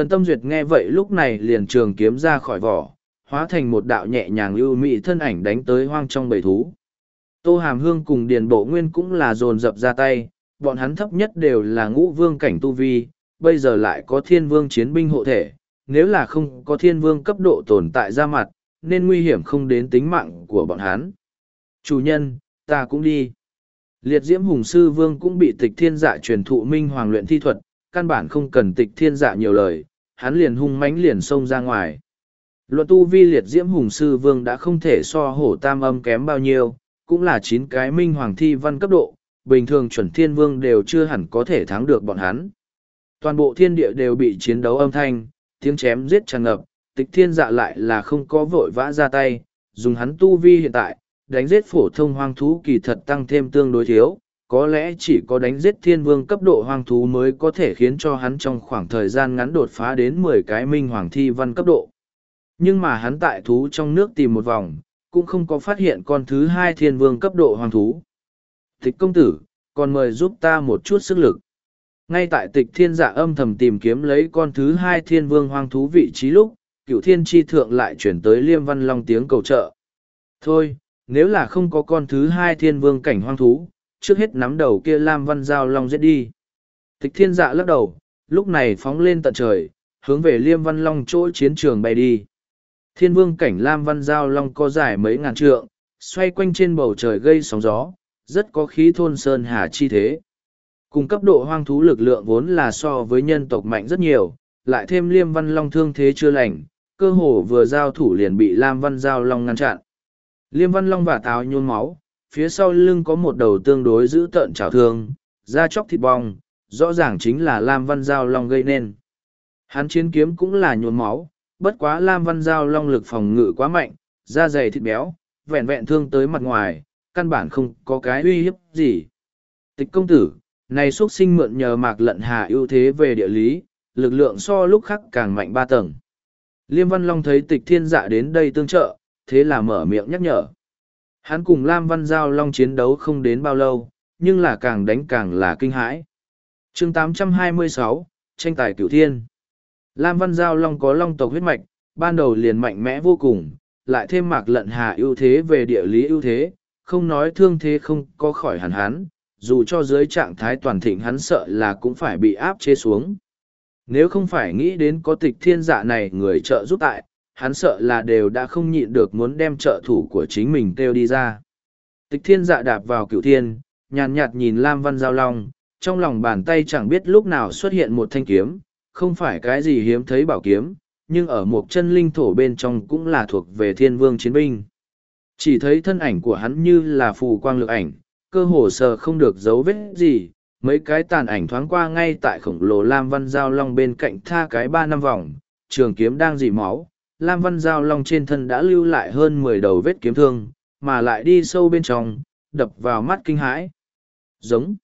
Speaker 1: Tần Tâm Duyệt nghe vậy lúc này liền trường kiếm ra khỏi vỏ, hóa thành một đạo nhẹ nhàng ưu mị thân ảnh đánh tới hoang trong bầy thú. Tô Hàm Hương cùng Điền Bộ Nguyên cũng là dồn dập ra tay, bọn hắn thấp nhất đều là ngũ vương cảnh tu vi, bây giờ lại có thiên vương chiến binh hộ thể, nếu là không có thiên vương cấp độ tồn tại ra mặt, nên nguy hiểm không đến tính mạng của bọn hắn. Chủ nhân, ta cũng đi. Liệt diễm hùng sư vương cũng bị tịch thiên dạ truyền thụ minh hoàng luyện thi thuật, căn bản không cần tịch thiên dạ nhiều lời, hắn liền hung mãnh liền xông ra ngoài. Luận tu vi liệt diễm hùng sư vương đã không thể so hổ tam âm kém bao nhiêu, cũng là chín cái minh hoàng thi văn cấp độ, bình thường chuẩn thiên vương đều chưa hẳn có thể thắng được bọn hắn. Toàn bộ thiên địa đều bị chiến đấu âm thanh, tiếng chém giết tràn ngập, tịch thiên dạ lại là không có vội vã ra tay, dùng hắn tu vi hiện tại, đánh giết phổ thông hoang thú kỳ thật tăng thêm tương đối thiếu, có lẽ chỉ có đánh giết thiên vương cấp độ hoang thú mới có thể khiến cho hắn trong khoảng thời gian ngắn đột phá đến mười cái minh hoàng thi văn cấp độ. Nhưng mà hắn tại thú trong nước tìm một vòng, cũng không có phát hiện con thứ hai thiên vương cấp độ hoang thú. Tịch công tử, còn mời giúp ta một chút sức lực. Ngay tại tịch thiên giả âm thầm tìm kiếm lấy con thứ hai thiên vương hoang thú vị trí lúc, cựu thiên tri thượng lại chuyển tới liêm văn long tiếng cầu trợ. Thôi, nếu là không có con thứ hai thiên vương cảnh hoang thú, trước hết nắm đầu kia lam văn giao long giết đi. Tịch thiên dạ lắc đầu, lúc này phóng lên tận trời, hướng về liêm văn long chỗ chiến trường bay đi. Thiên vương cảnh lam văn giao long có dài mấy ngàn trượng, xoay quanh trên bầu trời gây sóng gió, rất có khí thôn sơn hà chi thế. Cùng cấp độ hoang thú lực lượng vốn là so với nhân tộc mạnh rất nhiều, lại thêm liêm văn long thương thế chưa lành, cơ hồ vừa giao thủ liền bị lam văn giao long ngăn chặn. Liêm văn long và táo nhôn máu, phía sau lưng có một đầu tương đối giữ tợn trào thương, da chóc thịt bong, rõ ràng chính là lam văn giao long gây nên. Hắn chiến kiếm cũng là nhuộm máu, bất quá lam văn giao long lực phòng ngự quá mạnh, da dày thịt béo, vẹn vẹn thương tới mặt ngoài, căn bản không có cái uy hiếp gì. Tịch công tử, này xuất sinh mượn nhờ mạc lận hà ưu thế về địa lý, lực lượng so lúc khác càng mạnh ba tầng. Liêm Văn Long thấy tịch thiên dạ đến đây tương trợ, thế là mở miệng nhắc nhở. Hắn cùng Lam Văn Giao Long chiến đấu không đến bao lâu, nhưng là càng đánh càng là kinh hãi. chương 826, tranh tài cửu thiên. Lam Văn Giao Long có long tộc huyết mạch, ban đầu liền mạnh mẽ vô cùng, lại thêm mạc lận hà ưu thế về địa lý ưu thế, không nói thương thế không có khỏi hẳn hắn, dù cho dưới trạng thái toàn thịnh hắn sợ là cũng phải bị áp chế xuống. Nếu không phải nghĩ đến có tịch thiên dạ này người trợ giúp tại, hắn sợ là đều đã không nhịn được muốn đem trợ thủ của chính mình kêu đi ra. Tịch thiên dạ đạp vào cựu thiên, nhàn nhạt nhìn Lam Văn Giao Long, trong lòng bàn tay chẳng biết lúc nào xuất hiện một thanh kiếm, không phải cái gì hiếm thấy bảo kiếm, nhưng ở một chân linh thổ bên trong cũng là thuộc về thiên vương chiến binh. Chỉ thấy thân ảnh của hắn như là phù quang lực ảnh, cơ hồ sờ không được dấu vết gì, mấy cái tàn ảnh thoáng qua ngay tại khổng lồ Lam Văn Giao Long bên cạnh tha cái ba năm vòng, trường kiếm đang dỉ máu, Lam Văn Giao Long trên thân đã lưu lại hơn mười đầu vết kiếm thương, mà lại đi sâu bên trong, đập vào mắt kinh hãi. Giống.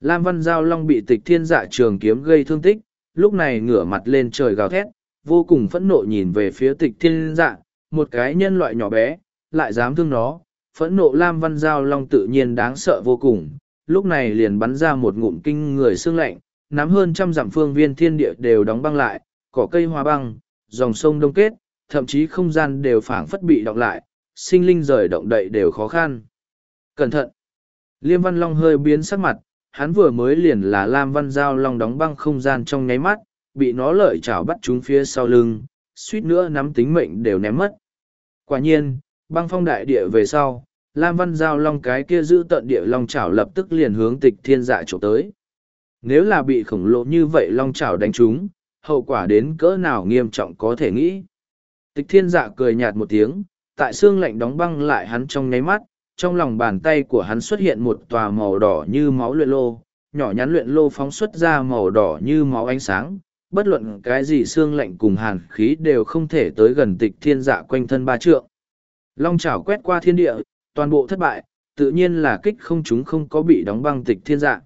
Speaker 1: Lam Văn Giao Long bị tịch thiên dạ trường kiếm gây thương tích, lúc này ngửa mặt lên trời gào thét, vô cùng phẫn nộ nhìn về phía tịch thiên dạ, một cái nhân loại nhỏ bé, lại dám thương nó, phẫn nộ Lam Văn Giao Long tự nhiên đáng sợ vô cùng, lúc này liền bắn ra một ngụm kinh người xương lạnh, nắm hơn trăm dặm phương viên thiên địa đều đóng băng lại, cỏ cây hoa băng, dòng sông đông kết, thậm chí không gian đều phảng phất bị động lại, sinh linh rời động đậy đều khó khăn. Cẩn thận! Liêm Văn Long hơi biến sắc mặt, hắn vừa mới liền là Lam Văn Giao Long đóng băng không gian trong nháy mắt, bị nó lợi chảo bắt chúng phía sau lưng, suýt nữa nắm tính mệnh đều ném mất. Quả nhiên, băng phong đại địa về sau, Lam Văn Giao Long cái kia giữ tận địa Long chảo lập tức liền hướng tịch thiên dạ chỗ tới. Nếu là bị khổng lồ như vậy Long chảo đánh trúng, hậu quả đến cỡ nào nghiêm trọng có thể nghĩ. Tịch thiên dạ cười nhạt một tiếng, tại xương lạnh đóng băng lại hắn trong nháy mắt, trong lòng bàn tay của hắn xuất hiện một tòa màu đỏ như máu luyện lô, nhỏ nhắn luyện lô phóng xuất ra màu đỏ như máu ánh sáng, bất luận cái gì xương lạnh cùng hàn khí đều không thể tới gần tịch thiên dạ quanh thân ba trượng. Long chảo quét qua thiên địa, toàn bộ thất bại, tự nhiên là kích không chúng không có bị đóng băng tịch thiên dạ.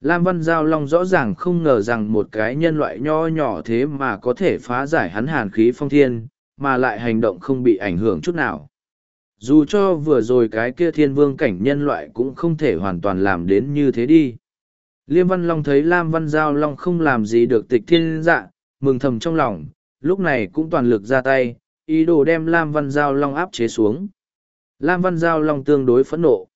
Speaker 1: Lam Văn Giao Long rõ ràng không ngờ rằng một cái nhân loại nho nhỏ thế mà có thể phá giải hắn hàn khí phong thiên, mà lại hành động không bị ảnh hưởng chút nào. Dù cho vừa rồi cái kia thiên vương cảnh nhân loại cũng không thể hoàn toàn làm đến như thế đi. Liêm Văn Long thấy Lam Văn Giao Long không làm gì được tịch thiên dạ, mừng thầm trong lòng, lúc này cũng toàn lực ra tay, ý đồ đem Lam Văn Giao Long áp chế xuống. Lam Văn Giao Long tương đối phẫn nộ.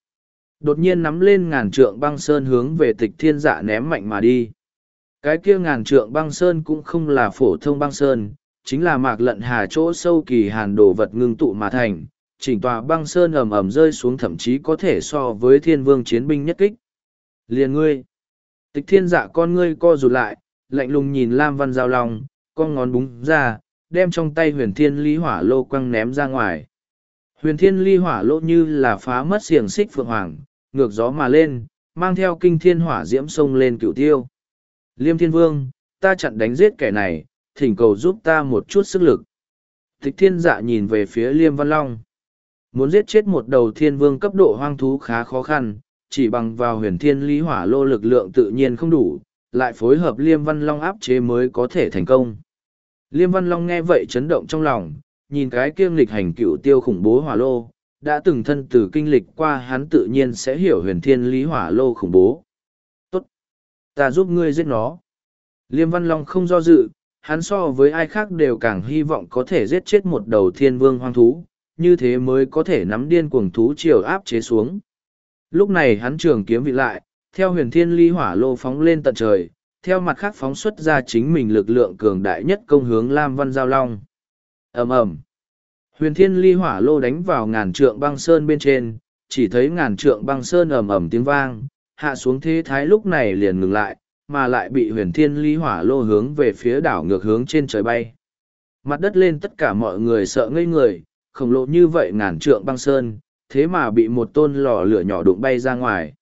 Speaker 1: Đột nhiên nắm lên ngàn trượng băng sơn hướng về tịch thiên dạ ném mạnh mà đi. Cái kia ngàn trượng băng sơn cũng không là phổ thông băng sơn, chính là mạc lận hà chỗ sâu kỳ hàn đồ vật ngưng tụ mà thành. Chỉnh tòa băng sơn ầm ầm rơi xuống thậm chí có thể so với thiên vương chiến binh nhất kích. Liền ngươi. Tịch thiên dạ con ngươi co rụt lại, lạnh lùng nhìn Lam Văn Giao Long, con ngón búng ra, đem trong tay huyền thiên ly hỏa lô quăng ném ra ngoài. Huyền thiên ly hỏa lô như là phá mất xiềng xích phượng hoàng, ngược gió mà lên, mang theo kinh thiên hỏa diễm sông lên cửu tiêu. Liêm thiên vương, ta chặn đánh giết kẻ này, thỉnh cầu giúp ta một chút sức lực. Tịch thiên dạ nhìn về phía liêm văn long. Muốn giết chết một đầu thiên vương cấp độ hoang thú khá khó khăn, chỉ bằng vào huyền thiên lý hỏa lô lực lượng tự nhiên không đủ, lại phối hợp liêm văn long áp chế mới có thể thành công. Liêm văn long nghe vậy chấn động trong lòng, nhìn cái kiêm lịch hành cựu tiêu khủng bố hỏa lô, đã từng thân từ kinh lịch qua hắn tự nhiên sẽ hiểu huyền thiên lý hỏa lô khủng bố. Tốt! Ta giúp ngươi giết nó. Liêm văn long không do dự, hắn so với ai khác đều càng hy vọng có thể giết chết một đầu thiên vương hoang thú, như thế mới có thể nắm điên cuồng thú chiều áp chế xuống. Lúc này hắn trường kiếm vị lại, theo huyền thiên ly hỏa lô phóng lên tận trời, theo mặt khác phóng xuất ra chính mình lực lượng cường đại nhất công hướng Lam Văn Giao Long. ầm ầm Huyền thiên ly hỏa lô đánh vào ngàn trượng băng sơn bên trên, chỉ thấy ngàn trượng băng sơn ầm ầm tiếng vang, hạ xuống thế thái lúc này liền ngừng lại, mà lại bị huyền thiên ly hỏa lô hướng về phía đảo ngược hướng trên trời bay. Mặt đất lên tất cả mọi người sợ ngây người, khổng lồ như vậy ngàn trượng băng sơn, thế mà bị một tôn lò lửa nhỏ đụng bay ra ngoài.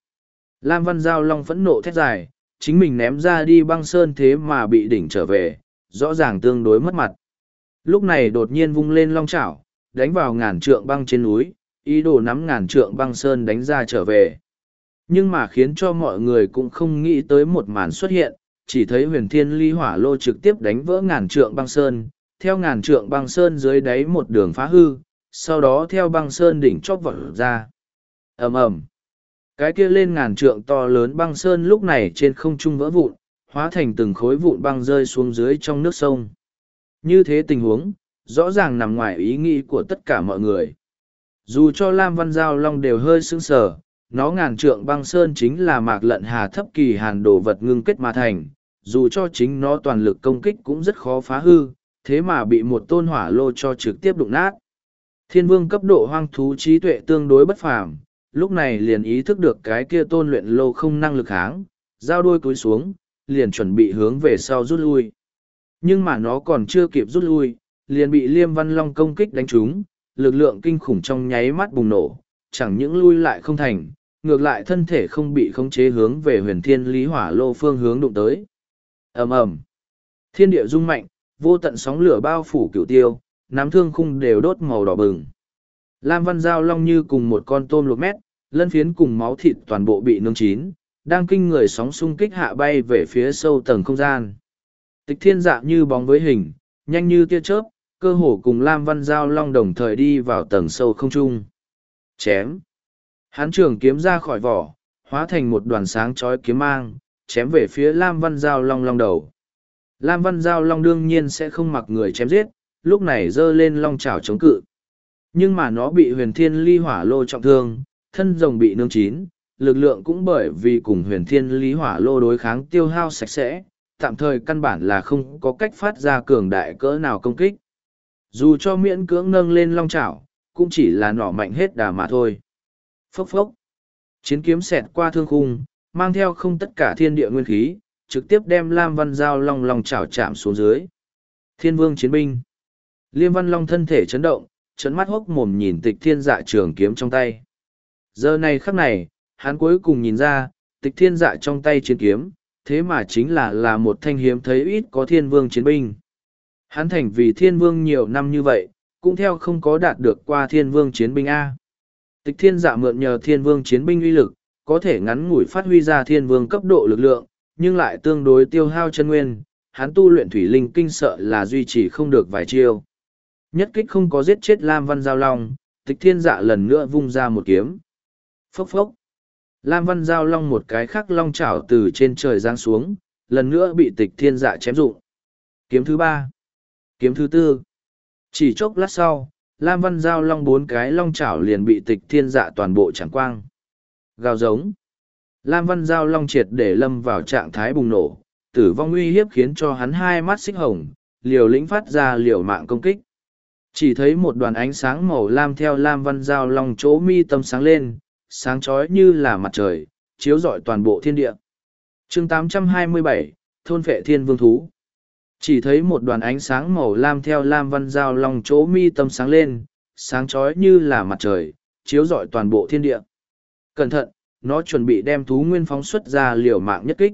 Speaker 1: Lam Văn Giao Long phẫn nộ thét dài, chính mình ném ra đi băng sơn thế mà bị đỉnh trở về, rõ ràng tương đối mất mặt. Lúc này đột nhiên vung lên long chảo, đánh vào ngàn trượng băng trên núi, ý đồ nắm ngàn trượng băng sơn đánh ra trở về. Nhưng mà khiến cho mọi người cũng không nghĩ tới một màn xuất hiện, chỉ thấy huyền thiên ly hỏa lô trực tiếp đánh vỡ ngàn trượng băng sơn, theo ngàn trượng băng sơn dưới đáy một đường phá hư, sau đó theo băng sơn đỉnh chóp vọt ra. ầm ầm Cái kia lên ngàn trượng to lớn băng sơn lúc này trên không trung vỡ vụn, hóa thành từng khối vụn băng rơi xuống dưới trong nước sông. Như thế tình huống, rõ ràng nằm ngoài ý nghĩ của tất cả mọi người. Dù cho Lam Văn Giao Long đều hơi sững sờ, nó ngàn trượng băng sơn chính là mạc lận hà thấp kỳ hàn đồ vật ngưng kết mà thành, dù cho chính nó toàn lực công kích cũng rất khó phá hư, thế mà bị một tôn hỏa lô cho trực tiếp đụng nát. Thiên vương cấp độ hoang thú trí tuệ tương đối bất phàm, lúc này liền ý thức được cái kia tôn luyện lô không năng lực kháng, giao đuôi cúi xuống, liền chuẩn bị hướng về sau rút lui. Nhưng mà nó còn chưa kịp rút lui, liền bị liêm văn long công kích đánh trúng, lực lượng kinh khủng trong nháy mắt bùng nổ, chẳng những lui lại không thành, ngược lại thân thể không bị khống chế hướng về huyền thiên lý hỏa lô phương hướng đụng tới. ầm ầm Thiên địa rung mạnh, vô tận sóng lửa bao phủ cửu tiêu, nắm thương khung đều đốt màu đỏ bừng. Lam Văn Giao Long như cùng một con tôm lột mét, lân phiến cùng máu thịt toàn bộ bị nướng chín, đang kinh người sóng xung kích hạ bay về phía sâu tầng không gian. Tịch thiên dạ như bóng với hình, nhanh như tia chớp, cơ hồ cùng Lam Văn Giao Long đồng thời đi vào tầng sâu không trung. Chém. Hán trường kiếm ra khỏi vỏ, hóa thành một đoàn sáng chói kiếm mang, chém về phía Lam Văn Giao Long long đầu. Lam Văn Giao Long đương nhiên sẽ không mặc người chém giết, lúc này giơ lên long chảo chống cự. Nhưng mà nó bị huyền thiên ly hỏa lô trọng thương, thân rồng bị nương chín, lực lượng cũng bởi vì cùng huyền thiên Lý hỏa lô đối kháng tiêu hao sạch sẽ, tạm thời căn bản là không có cách phát ra cường đại cỡ nào công kích. Dù cho miễn cưỡng nâng lên long chảo, cũng chỉ là nỏ mạnh hết đà mà thôi. Phốc phốc. Chiến kiếm xẹt qua thương khung, mang theo không tất cả thiên địa nguyên khí, trực tiếp đem Lam Văn Giao long long chảo chạm xuống dưới. Thiên vương chiến binh. Liêm Văn Long thân thể chấn động, chấn mắt hốc mồm nhìn tịch thiên dạ trường kiếm trong tay. Giờ này khắc này, hắn cuối cùng nhìn ra, tịch thiên dạ trong tay chiến kiếm, thế mà chính là là một thanh hiếm thấy ít có thiên vương chiến binh. Hắn thành vì thiên vương nhiều năm như vậy, cũng theo không có đạt được qua thiên vương chiến binh A. Tịch thiên dạ mượn nhờ thiên vương chiến binh uy lực, có thể ngắn ngủi phát huy ra thiên vương cấp độ lực lượng, nhưng lại tương đối tiêu hao chân nguyên, hắn tu luyện thủy linh kinh sợ là duy trì không được vài chiêu. Nhất kích không có giết chết Lam Văn Giao Long, tịch thiên dạ lần nữa vung ra một kiếm. Phốc phốc. Lam Văn Giao Long một cái khắc long chảo từ trên trời giáng xuống, lần nữa bị tịch thiên dạ chém rụng. Kiếm thứ ba. Kiếm thứ tư. Chỉ chốc lát sau, Lam Văn Giao Long bốn cái long chảo liền bị tịch thiên dạ toàn bộ chẳng quang. Gào giống. Lam Văn Giao Long triệt để lâm vào trạng thái bùng nổ, tử vong uy hiếp khiến cho hắn hai mắt xích hồng, liều lĩnh phát ra liều mạng công kích. Chỉ thấy một đoàn ánh sáng màu lam theo Lam Văn Giao Long chỗ mi tâm sáng lên, sáng chói như là mặt trời, chiếu rọi toàn bộ thiên địa. chương 827, Thôn Phệ Thiên Vương Thú chỉ thấy một đoàn ánh sáng màu lam theo Lam Văn Giao Long chỗ mi tâm sáng lên, sáng chói như là mặt trời, chiếu rọi toàn bộ thiên địa. Cẩn thận, nó chuẩn bị đem thú nguyên phóng xuất ra liều mạng nhất kích.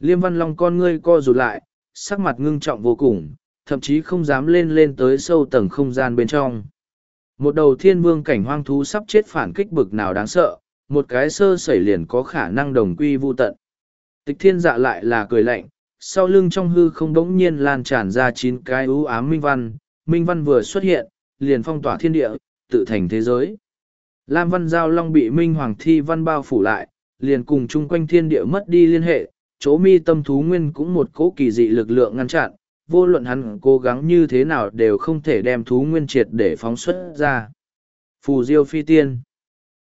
Speaker 1: Liêm Văn Long con ngươi co rụt lại, sắc mặt ngưng trọng vô cùng, thậm chí không dám lên lên tới sâu tầng không gian bên trong. Một đầu thiên vương cảnh hoang thú sắp chết phản kích bực nào đáng sợ, một cái sơ sẩy liền có khả năng đồng quy vô tận. Tịch thiên dạ lại là cười lạnh, sau lưng trong hư không đống nhiên lan tràn ra chín cái ưu ám minh văn, minh văn vừa xuất hiện, liền phong tỏa thiên địa, tự thành thế giới. Lam văn giao long bị minh hoàng thi văn bao phủ lại, liền cùng chung quanh thiên địa mất đi liên hệ, chỗ mi tâm thú nguyên cũng một cỗ kỳ dị lực lượng ngăn chặn, vô luận hắn cố gắng như thế nào đều không thể đem thú nguyên triệt để phóng xuất ra. Phù diêu phi tiên.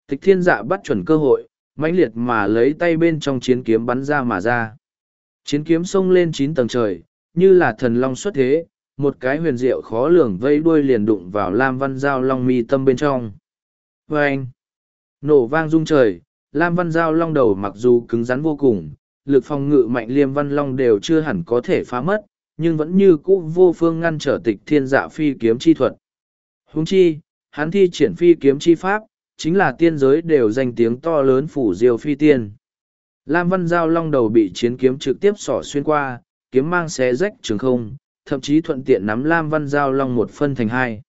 Speaker 1: Tịch thiên dạ bắt chuẩn cơ hội, mãnh liệt mà lấy tay bên trong chiến kiếm bắn ra mà ra. Chiến kiếm xông lên chín tầng trời, như là thần long xuất thế, một cái huyền diệu khó lường vây đuôi liền đụng vào Lam Văn Giao Long mi tâm bên trong. Vâng! Nổ vang rung trời, Lam Văn Giao Long đầu mặc dù cứng rắn vô cùng, lực phòng ngự mạnh liêm văn long đều chưa hẳn có thể phá mất, nhưng vẫn như cũ vô phương ngăn trở tịch thiên dạ phi kiếm chi thuật. Húng chi, hắn thi triển phi kiếm chi pháp, chính là tiên giới đều danh tiếng to lớn phủ diêu phi tiên. Lam văn giao long đầu bị chiến kiếm trực tiếp sỏ xuyên qua, kiếm mang xé rách trường không, thậm chí thuận tiện nắm Lam văn giao long một phân thành hai.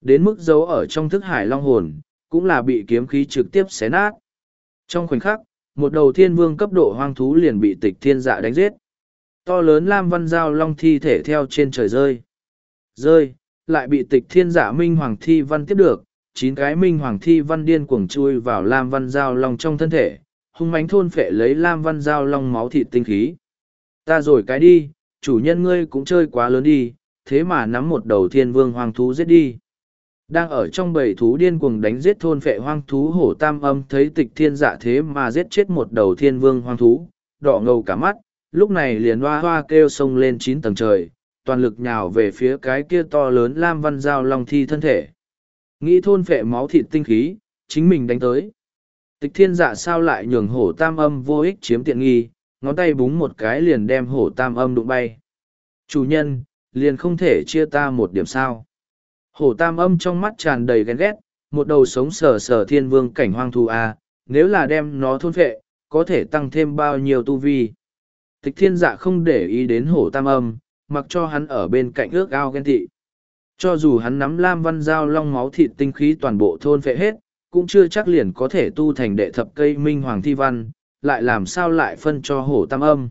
Speaker 1: Đến mức dấu ở trong thức hải long hồn, cũng là bị kiếm khí trực tiếp xé nát. Trong khoảnh khắc, một đầu thiên vương cấp độ hoang thú liền bị tịch thiên dạ đánh giết. To lớn Lam Văn Giao Long thi thể theo trên trời rơi. Rơi, lại bị tịch thiên Dạ Minh Hoàng Thi Văn tiếp được, chín cái Minh Hoàng Thi Văn điên cuồng chui vào Lam Văn Giao Long trong thân thể, hung mánh thôn phệ lấy Lam Văn Giao Long máu thịt tinh khí. Ta rồi cái đi, chủ nhân ngươi cũng chơi quá lớn đi, thế mà nắm một đầu thiên vương hoàng thú giết đi. Đang ở trong bầy thú điên cuồng đánh giết thôn phệ hoang thú hổ tam âm thấy tịch thiên dạ thế mà giết chết một đầu thiên vương hoang thú, đỏ ngầu cả mắt, lúc này liền hoa hoa kêu sông lên chín tầng trời, toàn lực nhào về phía cái kia to lớn lam văn giao long thi thân thể. Nghĩ thôn phệ máu thịt tinh khí, chính mình đánh tới. Tịch thiên dạ sao lại nhường hổ tam âm vô ích chiếm tiện nghi, ngón tay búng một cái liền đem hổ tam âm đụng bay. Chủ nhân, liền không thể chia ta một điểm sao. Hổ tam âm trong mắt tràn đầy ghen ghét, một đầu sống sờ sờ thiên vương cảnh hoang thu à? nếu là đem nó thôn phệ, có thể tăng thêm bao nhiêu tu vi. Tịch thiên dạ không để ý đến hổ tam âm, mặc cho hắn ở bên cạnh ước ao ghen tị. Cho dù hắn nắm lam văn dao long máu thịt tinh khí toàn bộ thôn phệ hết, cũng chưa chắc liền có thể tu thành đệ thập cây minh hoàng thi văn, lại làm sao lại phân cho hổ tam âm.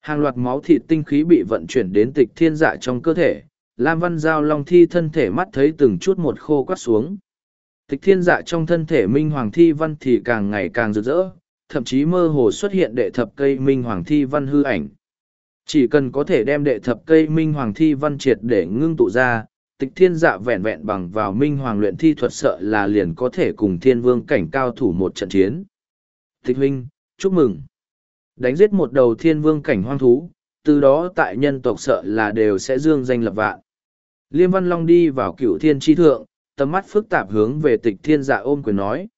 Speaker 1: Hàng loạt máu thịt tinh khí bị vận chuyển đến tịch thiên dạ trong cơ thể, lam văn giao long thi thân thể mắt thấy từng chút một khô quắt xuống. Tịch thiên dạ trong thân thể minh hoàng thi văn thì càng ngày càng rực rỡ, thậm chí mơ hồ xuất hiện đệ thập cây minh hoàng thi văn hư ảnh. Chỉ cần có thể đem đệ thập cây minh hoàng thi văn triệt để ngưng tụ ra, tịch thiên dạ vẹn vẹn bằng vào minh hoàng luyện thi thuật sợ là liền có thể cùng thiên vương cảnh cao thủ một trận chiến. Tịch huynh, chúc mừng. Đánh giết một đầu thiên vương cảnh hoang thú, từ đó tại nhân tộc sợ là đều sẽ dương danh lập vạn. Liêm Văn Long đi vào cựu thiên tri thượng, tầm mắt phức tạp hướng về tịch thiên dạ ôm quyền nói.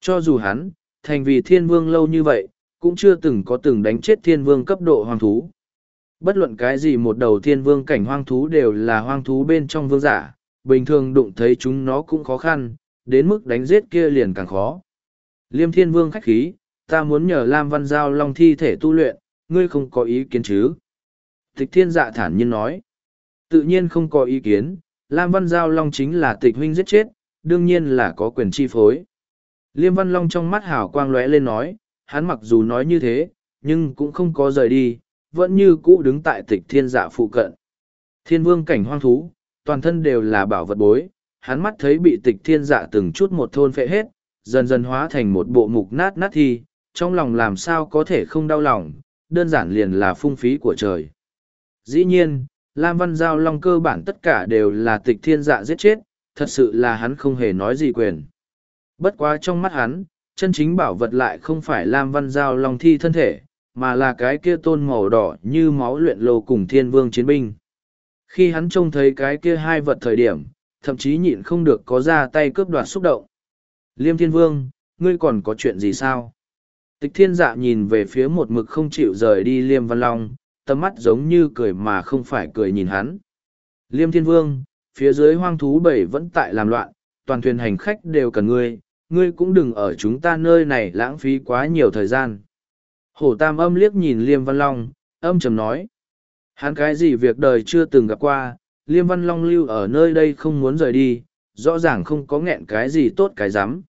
Speaker 1: Cho dù hắn, thành vì thiên vương lâu như vậy, cũng chưa từng có từng đánh chết thiên vương cấp độ hoàng thú. Bất luận cái gì một đầu thiên vương cảnh hoang thú đều là hoang thú bên trong vương giả, bình thường đụng thấy chúng nó cũng khó khăn, đến mức đánh giết kia liền càng khó. Liêm thiên vương khách khí, ta muốn nhờ Lam Văn Giao Long thi thể tu luyện, ngươi không có ý kiến chứ? Tịch thiên dạ thản nhiên nói. Tự nhiên không có ý kiến, Lam Văn Giao Long chính là tịch huynh giết chết, đương nhiên là có quyền chi phối. Liêm Văn Long trong mắt hào quang lóe lên nói, hắn mặc dù nói như thế, nhưng cũng không có rời đi, vẫn như cũ đứng tại tịch thiên dạ phụ cận. Thiên vương cảnh hoang thú, toàn thân đều là bảo vật bối, hắn mắt thấy bị tịch thiên dạ từng chút một thôn phệ hết, dần dần hóa thành một bộ mục nát nát thi, trong lòng làm sao có thể không đau lòng, đơn giản liền là phung phí của trời. Dĩ nhiên, Lam Văn Giao Long cơ bản tất cả đều là tịch thiên dạ giết chết, thật sự là hắn không hề nói gì quyền. Bất quá trong mắt hắn, chân chính bảo vật lại không phải Lam Văn Giao Long thi thân thể, mà là cái kia tôn màu đỏ như máu luyện lô cùng thiên vương chiến binh. Khi hắn trông thấy cái kia hai vật thời điểm, thậm chí nhịn không được có ra tay cướp đoạt xúc động. Liêm thiên vương, ngươi còn có chuyện gì sao? Tịch thiên dạ nhìn về phía một mực không chịu rời đi liêm văn long, tầm mắt giống như cười mà không phải cười nhìn hắn. Liêm thiên vương, phía dưới hoang thú bảy vẫn tại làm loạn, toàn thuyền hành khách đều cần ngươi, ngươi cũng đừng ở chúng ta nơi này lãng phí quá nhiều thời gian. Hổ tam âm liếc nhìn liêm văn long, âm trầm nói. Hắn cái gì việc đời chưa từng gặp qua, liêm văn long lưu ở nơi đây không muốn rời đi, rõ ràng không có nghẹn cái gì tốt cái rắm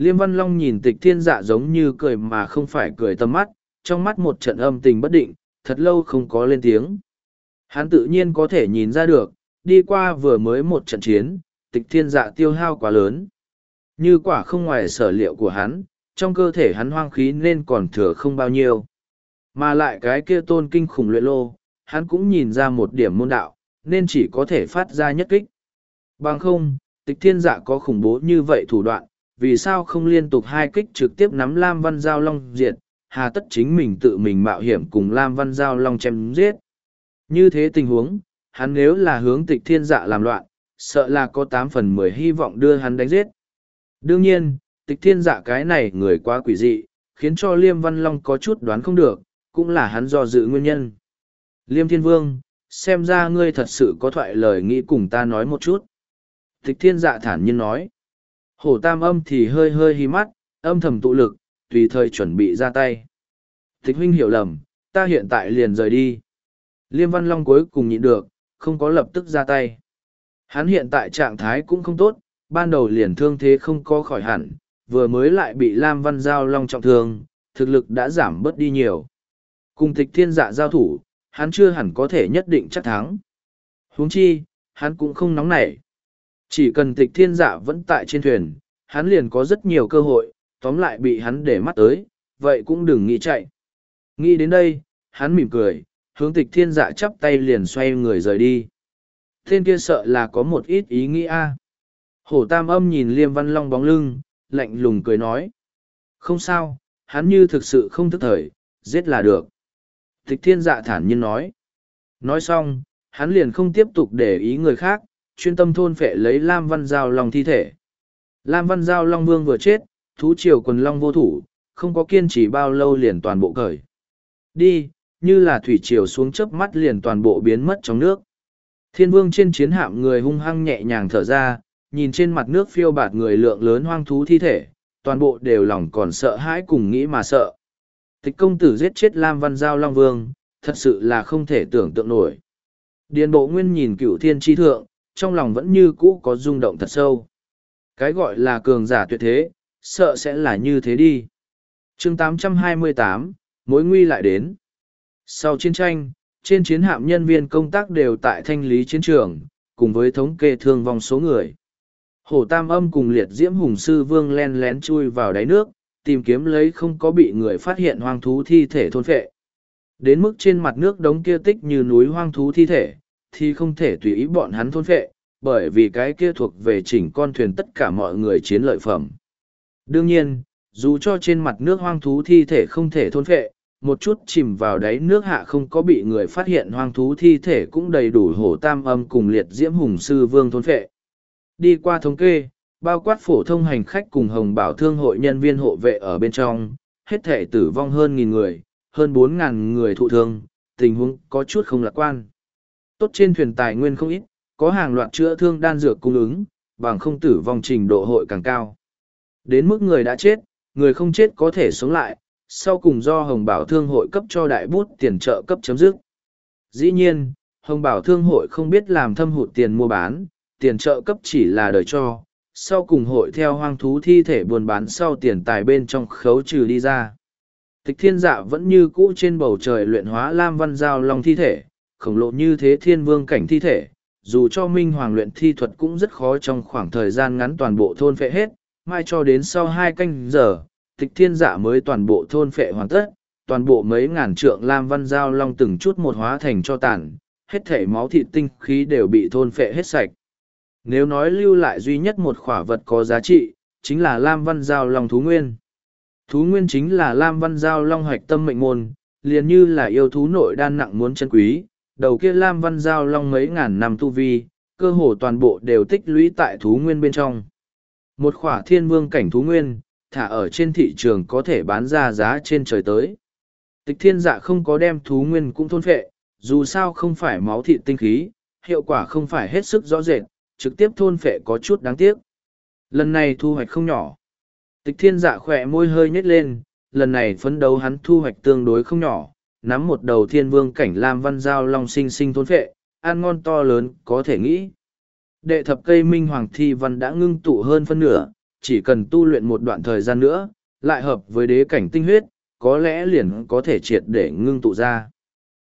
Speaker 1: Liêm Văn Long nhìn tịch thiên dạ giống như cười mà không phải cười tâm mắt, trong mắt một trận âm tình bất định, thật lâu không có lên tiếng. Hắn tự nhiên có thể nhìn ra được, đi qua vừa mới một trận chiến, tịch thiên dạ tiêu hao quá lớn. Như quả không ngoài sở liệu của hắn, trong cơ thể hắn hoang khí nên còn thừa không bao nhiêu. Mà lại cái kia tôn kinh khủng luyện lô, hắn cũng nhìn ra một điểm môn đạo, nên chỉ có thể phát ra nhất kích. Bằng không, tịch thiên dạ có khủng bố như vậy thủ đoạn, vì sao không liên tục hai kích trực tiếp nắm Lam Văn Giao Long diệt, hà tất chính mình tự mình mạo hiểm cùng Lam Văn Giao Long chém giết. Như thế tình huống, hắn nếu là hướng tịch thiên dạ làm loạn, sợ là có tám phần mười hy vọng đưa hắn đánh giết. Đương nhiên, tịch thiên dạ cái này người quá quỷ dị, khiến cho Liêm Văn Long có chút đoán không được, cũng là hắn do dự nguyên nhân. Liêm Thiên Vương, xem ra ngươi thật sự có thoại lời nghĩ cùng ta nói một chút. Tịch thiên dạ thản nhiên nói. Hổ tam âm thì hơi hơi hí mắt, âm thầm tụ lực, tùy thời chuẩn bị ra tay. Tịch huynh hiểu lầm, ta hiện tại liền rời đi. Liêm Văn Long cuối cùng nhịn được, không có lập tức ra tay. Hắn hiện tại trạng thái cũng không tốt, ban đầu liền thương thế không có khỏi hẳn, vừa mới lại bị Lam Văn Giao Long trọng thương, thực lực đã giảm bớt đi nhiều. Cùng tịch thiên dạ giao thủ, hắn chưa hẳn có thể nhất định chắc thắng. huống chi, hắn cũng không nóng nảy. Chỉ cần tịch thiên dạ vẫn tại trên thuyền, hắn liền có rất nhiều cơ hội, tóm lại bị hắn để mắt tới, vậy cũng đừng nghĩ chạy. Nghĩ đến đây, hắn mỉm cười, hướng tịch thiên dạ chắp tay liền xoay người rời đi. Thiên kia sợ là có một ít ý nghĩ a. Hổ tam âm nhìn liêm văn long bóng lưng, lạnh lùng cười nói. Không sao, hắn như thực sự không thức thời, giết là được. Tịch thiên dạ thản nhiên nói. Nói xong, hắn liền không tiếp tục để ý người khác, chuyên tâm thôn phệ lấy Lam Văn Giao Long thi thể. Lam Văn Giao Long Vương vừa chết, thú triều quần Long vô thủ, không có kiên trì bao lâu liền toàn bộ cởi. Đi, như là thủy triều xuống chớp mắt liền toàn bộ biến mất trong nước. Thiên vương trên chiến hạm người hung hăng nhẹ nhàng thở ra, nhìn trên mặt nước phiêu bạt người lượng lớn hoang thú thi thể, toàn bộ đều lòng còn sợ hãi cùng nghĩ mà sợ. Tịch công tử giết chết Lam Văn Giao Long Vương, thật sự là không thể tưởng tượng nổi. Điền bộ nguyên nhìn cửu thiên tri thượng, trong lòng vẫn như cũ có rung động thật sâu. Cái gọi là cường giả tuyệt thế, sợ sẽ là như thế đi. chương 828, mối nguy lại đến. Sau chiến tranh, trên chiến hạm nhân viên công tác đều tại thanh lý chiến trường, cùng với thống kê thương vong số người. Hổ Tam Âm cùng liệt diễm hùng sư vương len lén chui vào đáy nước, tìm kiếm lấy không có bị người phát hiện hoang thú thi thể thôn phệ. Đến mức trên mặt nước đống kia tích như núi hoang thú thi thể, thì không thể tùy ý bọn hắn thôn phệ, bởi vì cái kia thuộc về chỉnh con thuyền tất cả mọi người chiến lợi phẩm. Đương nhiên, dù cho trên mặt nước hoang thú thi thể không thể thôn phệ, một chút chìm vào đáy nước hạ không có bị người phát hiện hoang thú thi thể cũng đầy đủ hổ tam âm cùng liệt diễm hùng sư vương thôn phệ. Đi qua thống kê, bao quát phổ thông hành khách cùng hồng bảo thương hội nhân viên hộ vệ ở bên trong, hết thể tử vong hơn nghìn người, hơn bốn ngàn người thụ thương, tình huống có chút không lạc quan tốt trên thuyền tài nguyên không ít, có hàng loạt chữa thương đan dược cung ứng, bằng không tử vong trình độ hội càng cao. Đến mức người đã chết, người không chết có thể sống lại, sau cùng do Hồng Bảo Thương hội cấp cho đại bút tiền trợ cấp chấm dứt. Dĩ nhiên, Hồng Bảo Thương hội không biết làm thâm hụt tiền mua bán, tiền trợ cấp chỉ là đời cho, sau cùng hội theo hoang thú thi thể buôn bán sau tiền tài bên trong khấu trừ đi ra. Tịch thiên dạ vẫn như cũ trên bầu trời luyện hóa Lam Văn Giao Long thi thể, khổng lộ như thế thiên vương cảnh thi thể, dù cho Minh Hoàng luyện thi thuật cũng rất khó trong khoảng thời gian ngắn toàn bộ thôn phệ hết, mai cho đến sau hai canh giờ, tịch thiên dạ mới toàn bộ thôn phệ hoàn tất, toàn bộ mấy ngàn trượng Lam Văn Giao Long từng chút một hóa thành cho tàn, hết thể máu thịt tinh khí đều bị thôn phệ hết sạch. Nếu nói lưu lại duy nhất một khỏa vật có giá trị, chính là Lam Văn Giao Long Thú Nguyên. Thú Nguyên chính là Lam Văn Giao Long hoạch tâm mệnh môn, liền như là yêu thú nội đan nặng muốn chân quý, đầu kia Lam Văn Giao Long mấy ngàn năm tu vi, cơ hồ toàn bộ đều tích lũy tại Thú Nguyên bên trong. Một khỏa thiên vương cảnh Thú Nguyên, thả ở trên thị trường có thể bán ra giá trên trời tới. Tịch thiên dạ không có đem Thú Nguyên cũng thôn phệ, dù sao không phải máu thịt tinh khí, hiệu quả không phải hết sức rõ rệt, trực tiếp thôn phệ có chút đáng tiếc. Lần này thu hoạch không nhỏ. Tịch thiên dạ khỏe môi hơi nhếch lên, lần này phấn đấu hắn thu hoạch tương đối không nhỏ, nắm một đầu thiên vương cảnh lam văn giao long sinh sinh thôn phệ, ăn ngon to lớn, có thể nghĩ. Đệ thập cây minh hoàng thi văn đã ngưng tụ hơn phân nửa, chỉ cần tu luyện một đoạn thời gian nữa, lại hợp với đế cảnh tinh huyết, có lẽ liền có thể triệt để ngưng tụ ra.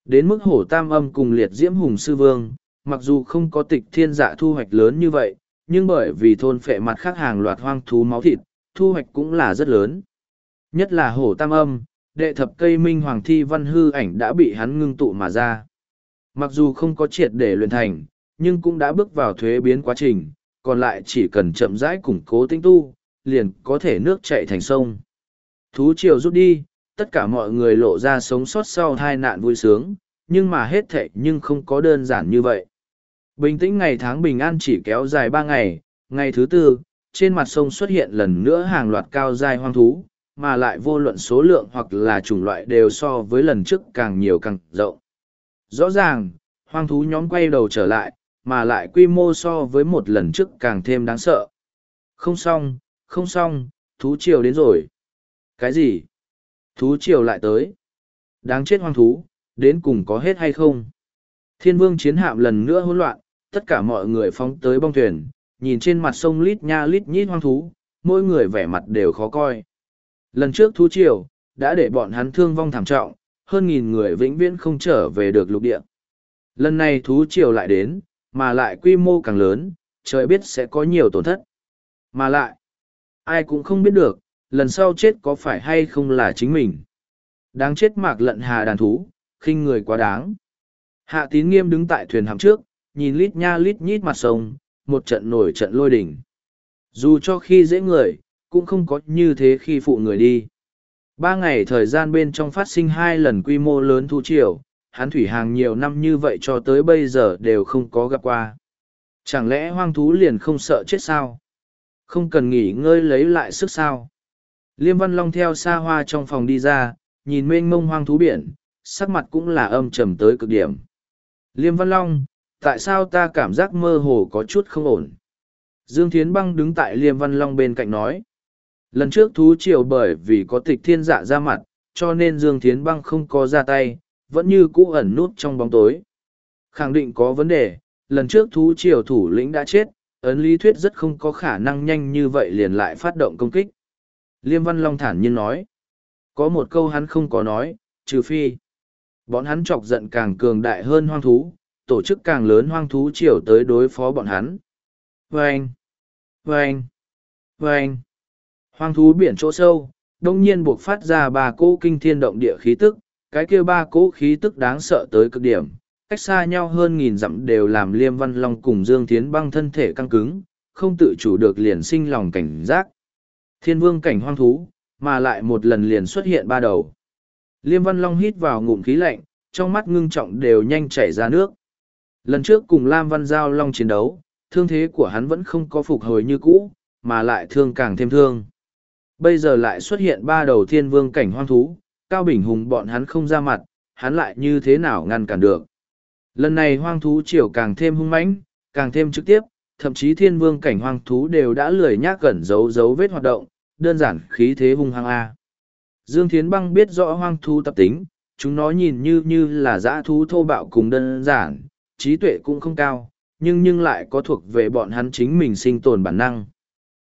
Speaker 1: Đến mức hổ tam âm cùng liệt diễm hùng sư vương, mặc dù không có tịch thiên dạ thu hoạch lớn như vậy, nhưng bởi vì thôn phệ mặt khác hàng loạt hoang thú máu thịt, thu hoạch cũng là rất lớn. Nhất là hổ tam âm, đệ thập cây minh hoàng thi văn hư ảnh đã bị hắn ngưng tụ mà ra. Mặc dù không có triệt để luyện thành, nhưng cũng đã bước vào thuế biến quá trình, còn lại chỉ cần chậm rãi củng cố tinh tu, liền có thể nước chạy thành sông. Thú triều rút đi, tất cả mọi người lộ ra sống sót sau tai nạn vui sướng, nhưng mà hết thệ nhưng không có đơn giản như vậy. Bình tĩnh ngày tháng bình an chỉ kéo dài ba ngày, ngày thứ tư, trên mặt sông xuất hiện lần nữa hàng loạt cao dài hoang thú, mà lại vô luận số lượng hoặc là chủng loại đều so với lần trước càng nhiều càng rộng. Rõ ràng, hoang thú nhóm quay đầu trở lại, mà lại quy mô so với một lần trước càng thêm đáng sợ. Không xong, không xong, thú triều đến rồi. Cái gì? Thú triều lại tới. Đáng chết hoang thú, đến cùng có hết hay không? Thiên vương chiến hạm lần nữa hỗn loạn, tất cả mọi người phóng tới bong thuyền, nhìn trên mặt sông lít nha lít nhít hoang thú, mỗi người vẻ mặt đều khó coi. Lần trước thú triều, đã để bọn hắn thương vong thảm trọng, hơn nghìn người vĩnh viễn không trở về được lục địa. Lần này thú triều lại đến, mà lại quy mô càng lớn, trời biết sẽ có nhiều tổn thất. Mà lại, ai cũng không biết được, lần sau chết có phải hay không là chính mình. Đáng chết mạc lận hà đàn thú, khinh người quá đáng. Hạ tín nghiêm đứng tại thuyền hạm trước, nhìn lít nha lít nhít mặt sông, một trận nổi trận lôi đỉnh. Dù cho khi dễ người, cũng không có như thế khi phụ người đi. Ba ngày thời gian bên trong phát sinh hai lần quy mô lớn thu triều, hắn thủy hàng nhiều năm như vậy cho tới bây giờ đều không có gặp qua. Chẳng lẽ hoang thú liền không sợ chết sao? Không cần nghỉ ngơi lấy lại sức sao? Liêm Văn Long theo xa hoa trong phòng đi ra, nhìn mênh mông hoang thú biển, sắc mặt cũng là âm trầm tới cực điểm. Liêm Văn Long, tại sao ta cảm giác mơ hồ có chút không ổn? Dương Thiến Băng đứng tại Liêm Văn Long bên cạnh nói. Lần trước thú triều bởi vì có tịch thiên dạ ra mặt, cho nên Dương Thiến Băng không có ra tay, vẫn như cũ ẩn nút trong bóng tối. Khẳng định có vấn đề, lần trước thú triều thủ lĩnh đã chết, ấn lý thuyết rất không có khả năng nhanh như vậy liền lại phát động công kích. Liêm Văn Long thản nhiên nói. Có một câu hắn không có nói, trừ phi. Bọn hắn chọc giận càng cường đại hơn hoang thú, tổ chức càng lớn hoang thú triều tới đối phó bọn hắn. Vâng! Vâng! Vâng! Hoang thú biển chỗ sâu, đông nhiên buộc phát ra ba cỗ kinh thiên động địa khí tức, cái kia ba cỗ khí tức đáng sợ tới cực điểm, cách xa nhau hơn nghìn dặm đều làm Liêm Văn Long cùng Dương Thiến băng thân thể căng cứng, không tự chủ được liền sinh lòng cảnh giác. Thiên vương cảnh hoang thú, mà lại một lần liền xuất hiện ba đầu. Liêm Văn Long hít vào ngụm khí lạnh, trong mắt ngưng trọng đều nhanh chảy ra nước. Lần trước cùng Lam Văn Giao Long chiến đấu, thương thế của hắn vẫn không có phục hồi như cũ, mà lại thương càng thêm thương. Bây giờ lại xuất hiện ba đầu thiên vương cảnh hoang thú, Cao Bình Hùng bọn hắn không ra mặt, hắn lại như thế nào ngăn cản được. Lần này hoang thú triều càng thêm hung mãnh, càng thêm trực tiếp, thậm chí thiên vương cảnh hoang thú đều đã lười nhác gần dấu dấu vết hoạt động, đơn giản khí thế hung hăng A. Dương Thiến Băng biết rõ hoang thú tập tính, chúng nó nhìn như như là dã thú thô bạo cùng đơn giản, trí tuệ cũng không cao, nhưng nhưng lại có thuộc về bọn hắn chính mình sinh tồn bản năng.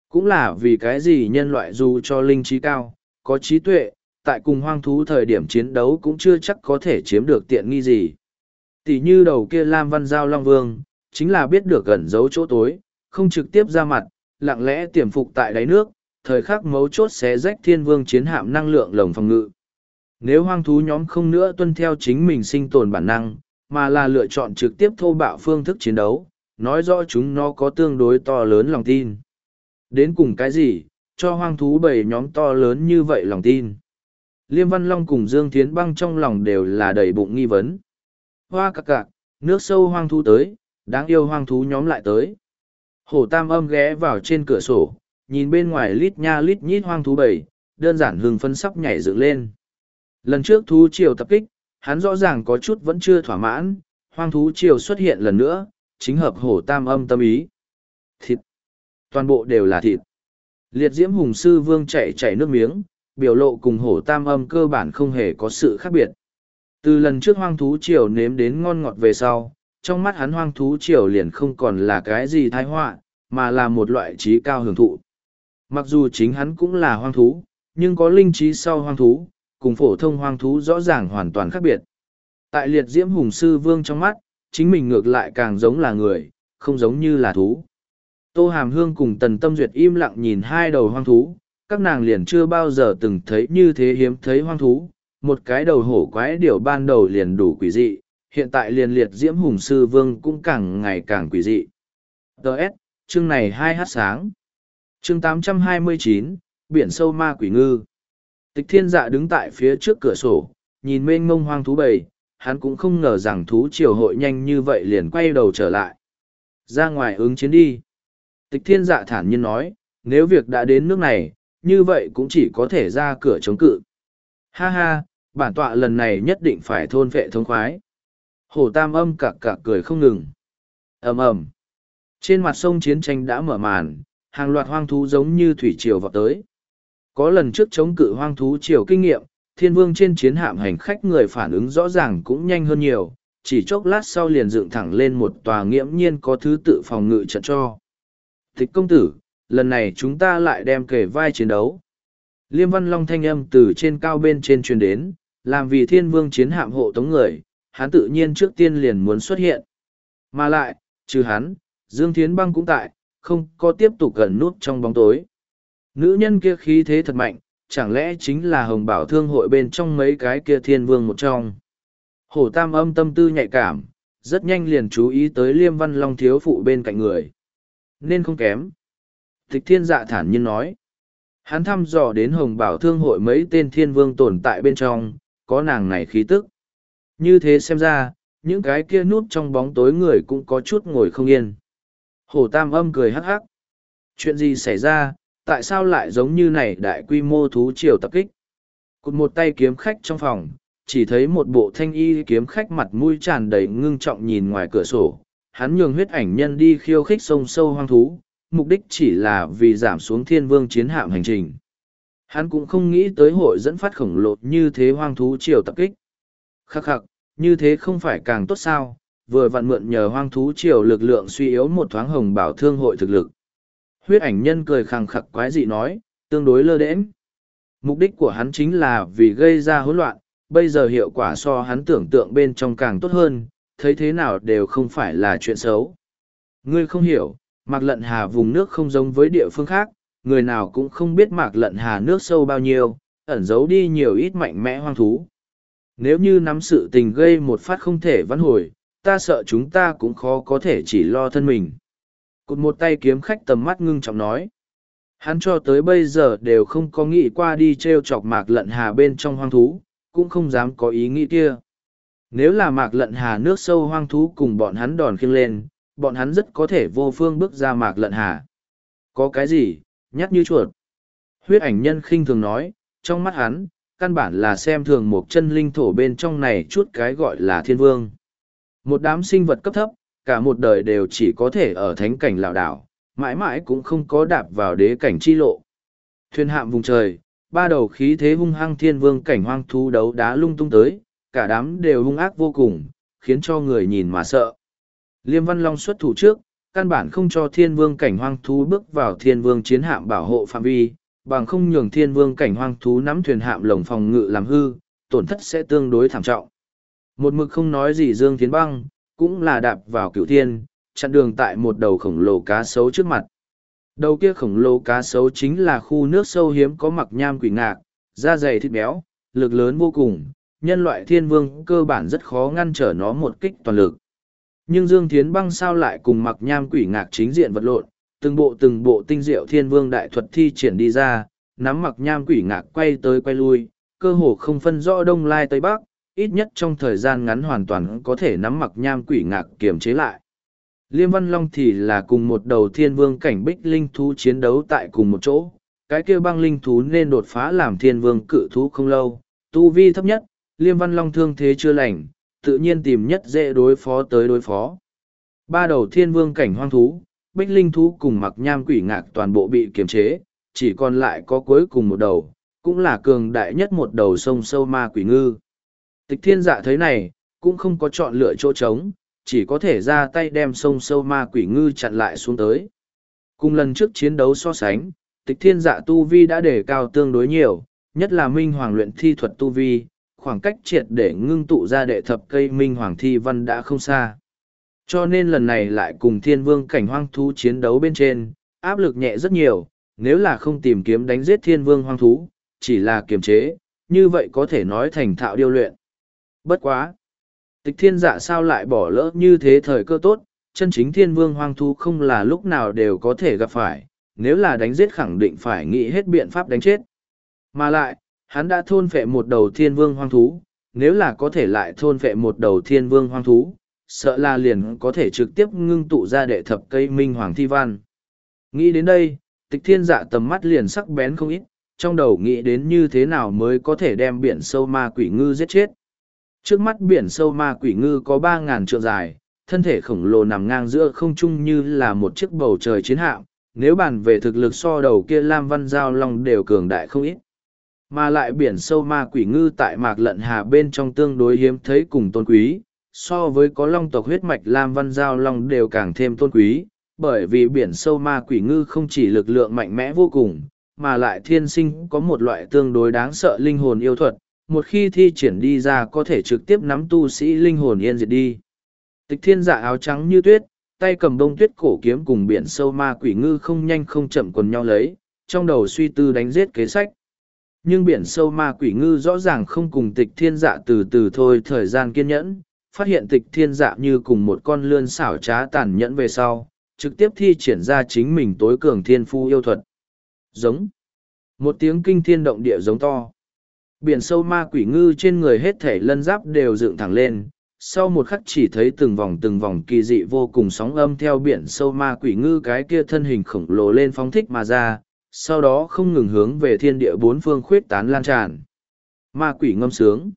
Speaker 1: Cũng là vì cái gì nhân loại dù cho linh trí cao, có trí tuệ, tại cùng hoang thú thời điểm chiến đấu cũng chưa chắc có thể chiếm được tiện nghi gì. Tỷ như đầu kia Lam Văn Giao Long Vương, chính là biết được gần giấu chỗ tối, không trực tiếp ra mặt, lặng lẽ tiềm phục tại đáy nước, thời khắc mấu chốt xé rách thiên vương chiến hạm năng lượng lồng phòng ngự. Nếu hoang thú nhóm không nữa tuân theo chính mình sinh tồn bản năng, mà là lựa chọn trực tiếp thô bạo phương thức chiến đấu, nói rõ chúng nó có tương đối to lớn lòng tin. Đến cùng cái gì, cho hoang thú bầy nhóm to lớn như vậy lòng tin. Liêm Văn Long cùng Dương Thiến Băng trong lòng đều là đầy bụng nghi vấn. Hoa cạc cạc, nước sâu hoang thú tới, đáng yêu hoang thú nhóm lại tới. Hổ tam âm ghé vào trên cửa sổ, nhìn bên ngoài lít nha lít nhít hoang thú bầy, đơn giản hưng phân sắp nhảy dựng lên. Lần trước thú triều tập kích, hắn rõ ràng có chút vẫn chưa thỏa mãn, hoang thú triều xuất hiện lần nữa, chính hợp hổ tam âm tâm ý. Thịt. Toàn bộ đều là thịt. Liệt diễm hùng sư vương chạy chạy nước miếng, biểu lộ cùng hổ tam âm cơ bản không hề có sự khác biệt. Từ lần trước hoang thú triều nếm đến ngon ngọt về sau, trong mắt hắn hoang thú triều liền không còn là cái gì thái họa, mà là một loại trí cao hưởng thụ. Mặc dù chính hắn cũng là hoang thú, nhưng có linh trí sau hoang thú, cùng phổ thông hoang thú rõ ràng hoàn toàn khác biệt. Tại liệt diễm hùng sư vương trong mắt, chính mình ngược lại càng giống là người, không giống như là thú. Tô Hàm Hương cùng Tần Tâm Duyệt im lặng nhìn hai đầu hoang thú, các nàng liền chưa bao giờ từng thấy như thế hiếm thấy hoang thú, một cái đầu hổ quái điều ban đầu liền đủ quỷ dị, hiện tại liền liệt diễm hùng sư vương cũng càng ngày càng quỷ dị. Đợt, chương này hai hát sáng. chương 829, biển sâu ma quỷ ngư. Tịch thiên dạ đứng tại phía trước cửa sổ, nhìn mênh mông hoang thú bầy, hắn cũng không ngờ rằng thú triều hội nhanh như vậy liền quay đầu trở lại. Ra ngoài ứng chiến đi. Tịch thiên dạ thản nhiên nói, nếu việc đã đến nước này, như vậy cũng chỉ có thể ra cửa chống cự. Ha ha, bản tọa lần này nhất định phải thôn vệ thống khoái. Hổ tam âm cạc cạc cười không ngừng. ầm ầm Trên mặt sông chiến tranh đã mở màn, hàng loạt hoang thú giống như thủy triều vọt tới. Có lần trước chống cự hoang thú triều kinh nghiệm, thiên vương trên chiến hạm hành khách người phản ứng rõ ràng cũng nhanh hơn nhiều, chỉ chốc lát sau liền dựng thẳng lên một tòa nghiễm nhiên có thứ tự phòng ngự trận cho. Thích công tử, lần này chúng ta lại đem kể vai chiến đấu. Liêm văn long thanh âm từ trên cao bên trên truyền đến, làm vì thiên vương chiến hạm hộ tống người, hắn tự nhiên trước tiên liền muốn xuất hiện. Mà lại, trừ hắn, Dương Thiến Băng cũng tại, không có tiếp tục gần nút trong bóng tối. Nữ nhân kia khí thế thật mạnh, chẳng lẽ chính là hồng bảo thương hội bên trong mấy cái kia thiên vương một trong. Hổ tam âm tâm tư nhạy cảm, rất nhanh liền chú ý tới liêm văn long thiếu phụ bên cạnh người. Nên không kém. Tịch thiên dạ thản nhiên nói. Hắn thăm dò đến hồng bảo thương hội mấy tên thiên vương tồn tại bên trong, có nàng này khí tức. Như thế xem ra, những cái kia núp trong bóng tối người cũng có chút ngồi không yên. Hổ tam âm cười hắc hắc. Chuyện gì xảy ra, tại sao lại giống như này đại quy mô thú triều tập kích? Cụt một tay kiếm khách trong phòng, chỉ thấy một bộ thanh y kiếm khách mặt mũi tràn đầy ngưng trọng nhìn ngoài cửa sổ. Hắn nhường huyết ảnh nhân đi khiêu khích sông sâu hoang thú, mục đích chỉ là vì giảm xuống thiên vương chiến hạm hành trình. Hắn cũng không nghĩ tới hội dẫn phát khổng lồ như thế hoang thú triều tập kích. Khắc khắc, như thế không phải càng tốt sao, vừa vặn mượn nhờ hoang thú triều lực lượng suy yếu một thoáng hồng bảo thương hội thực lực. Huyết ảnh nhân cười khẳng khặc quái dị nói, tương đối lơ đễnh. Mục đích của hắn chính là vì gây ra hỗn loạn, bây giờ hiệu quả so hắn tưởng tượng bên trong càng tốt hơn, thấy thế nào đều không phải là chuyện xấu. Ngươi không hiểu, mạc lận hà vùng nước không giống với địa phương khác, người nào cũng không biết mạc lận hà nước sâu bao nhiêu, ẩn giấu đi nhiều ít mạnh mẽ hoang thú. Nếu như nắm sự tình gây một phát không thể vãn hồi, ta sợ chúng ta cũng khó có thể chỉ lo thân mình. Cụt một tay kiếm khách tầm mắt ngưng trọng nói. Hắn cho tới bây giờ đều không có nghĩ qua đi t r e o chọc mạc lận hà bên trong hoang thú, cũng không dám có ý nghĩ kia. Nếu là mạc lận hà nước sâu hoang thú cùng bọn hắn đòn khiêng lên, bọn hắn rất có thể vô phương bước ra mạc lận hà. Có cái gì, nhắc như chuột. Huyết ảnh nhân khinh thường nói, trong mắt hắn, căn bản là xem thường một chân linh thổ bên trong này chút cái gọi là thiên vương. Một đám sinh vật cấp thấp, cả một đời đều chỉ có thể ở thánh cảnh lảo đảo, mãi mãi cũng không có đạp vào đế cảnh chi lộ. Thuyền hạm vùng trời, ba đầu khí thế hung hăng thiên vương cảnh hoang thú đấu đá lung tung tới, cả đám đều hung ác vô cùng, khiến cho người nhìn mà sợ. Liêm Văn Long xuất thủ trước, căn bản không cho thiên vương cảnh hoang thú bước vào thiên vương chiến hạm bảo hộ phạm vi, bằng không nhường thiên vương cảnh hoang thú nắm thuyền hạm lồng phòng ngự làm hư, tổn thất sẽ tương đối thảm trọng. Một mực không nói gì Dương Tiến Băng, cũng là đạp vào cựu thiên, chặn đường tại một đầu khổng lồ cá sấu trước mặt. Đầu kia khổng lồ cá sấu chính là khu nước sâu hiếm có mặc nham quỷ ngạc, da dày thịt béo, lực lớn vô cùng, nhân loại thiên vương cơ bản rất khó ngăn trở nó một kích toàn lực. Nhưng Dương Thiến Băng sao lại cùng mặc nham quỷ ngạc chính diện vật lộn, từng bộ từng bộ tinh diệu thiên vương đại thuật thi triển đi ra, nắm mặc nham quỷ ngạc quay tới quay lui, cơ hồ không phân rõ đông lai tây bắc, ít nhất trong thời gian ngắn hoàn toàn có thể nắm mặc nham quỷ ngạc kiềm chế lại. Liêm Văn Long thì là cùng một đầu thiên vương cảnh bích linh thú chiến đấu tại cùng một chỗ, cái kia băng linh thú nên đột phá làm thiên vương cự thú không lâu, tu vi thấp nhất, Liêm Văn Long thương thế chưa lành, tự nhiên tìm nhất dễ đối phó tới đối phó. Ba đầu thiên vương cảnh hoang thú, bích linh thú cùng mặc nham quỷ ngạc toàn bộ bị kiềm chế, chỉ còn lại có cuối cùng một đầu, cũng là cường đại nhất một đầu sông sâu ma quỷ ngư. Tịch thiên dạ thấy này, cũng không có chọn lựa chỗ trống, chỉ có thể ra tay đem sông sâu ma quỷ ngư chặn lại xuống tới. Cùng lần trước chiến đấu so sánh, tịch thiên dạ tu vi đã đề cao tương đối nhiều, nhất là minh hoàng luyện thi thuật tu vi, khoảng cách triệt để ngưng tụ ra đệ thập cây minh hoàng thi văn đã không xa. Cho nên lần này lại cùng thiên vương cảnh hoang thú chiến đấu bên trên, áp lực nhẹ rất nhiều, nếu là không tìm kiếm đánh giết thiên vương hoang thú, chỉ là kiềm chế, như vậy có thể nói thành thạo điêu luyện. Bất quá! Tịch thiên dạ sao lại bỏ lỡ như thế thời cơ tốt, chân chính thiên vương hoang thú không là lúc nào đều có thể gặp phải, nếu là đánh giết khẳng định phải nghĩ hết biện pháp đánh chết. Mà lại, hắn đã thôn phệ một đầu thiên vương hoang thú, nếu là có thể lại thôn phệ một đầu thiên vương hoang thú, sợ là liền có thể trực tiếp ngưng tụ ra đệ thập cây minh hoàng thi văn. Nghĩ đến đây, tịch thiên dạ tầm mắt liền sắc bén không ít, trong đầu nghĩ đến như thế nào mới có thể đem biển sâu ma quỷ ngư giết chết. Trước mắt biển sâu ma quỷ ngư có ba ngàn trượng dài, thân thể khổng lồ nằm ngang giữa không trung như là một chiếc bầu trời chiến hạm, nếu bàn về thực lực so đầu kia Lam Văn Giao Long đều cường đại không ít. Mà lại biển sâu ma quỷ ngư tại mạc lận hà bên trong tương đối hiếm thấy cùng tôn quý, so với có long tộc huyết mạch Lam Văn Giao Long đều càng thêm tôn quý, bởi vì biển sâu ma quỷ ngư không chỉ lực lượng mạnh mẽ vô cùng, mà lại thiên sinh có một loại tương đối đáng sợ linh hồn yêu thuật, một khi thi triển đi ra có thể trực tiếp nắm tu sĩ linh hồn yên diệt đi. Tịch thiên dạ áo trắng như tuyết, tay cầm bông tuyết cổ kiếm cùng biển sâu ma quỷ ngư không nhanh không chậm quần nhau lấy, trong đầu suy tư đánh giết kế sách. Nhưng biển sâu ma quỷ ngư rõ ràng không cùng tịch thiên dạ từ từ thôi thời gian kiên nhẫn, phát hiện tịch thiên dạ như cùng một con lươn xảo trá tàn nhẫn về sau, trực tiếp thi triển ra chính mình tối cường thiên phu yêu thuật. Giống. Một tiếng kinh thiên động địa giống to. Biển sâu ma quỷ ngư trên người hết thể lân giáp đều dựng thẳng lên, sau một khắc chỉ thấy từng vòng từng vòng kỳ dị vô cùng sóng âm theo biển sâu ma quỷ ngư cái kia thân hình khổng lồ lên phóng thích mà ra, sau đó không ngừng hướng về thiên địa bốn phương khuyết tán lan tràn. Ma quỷ ngâm sướng.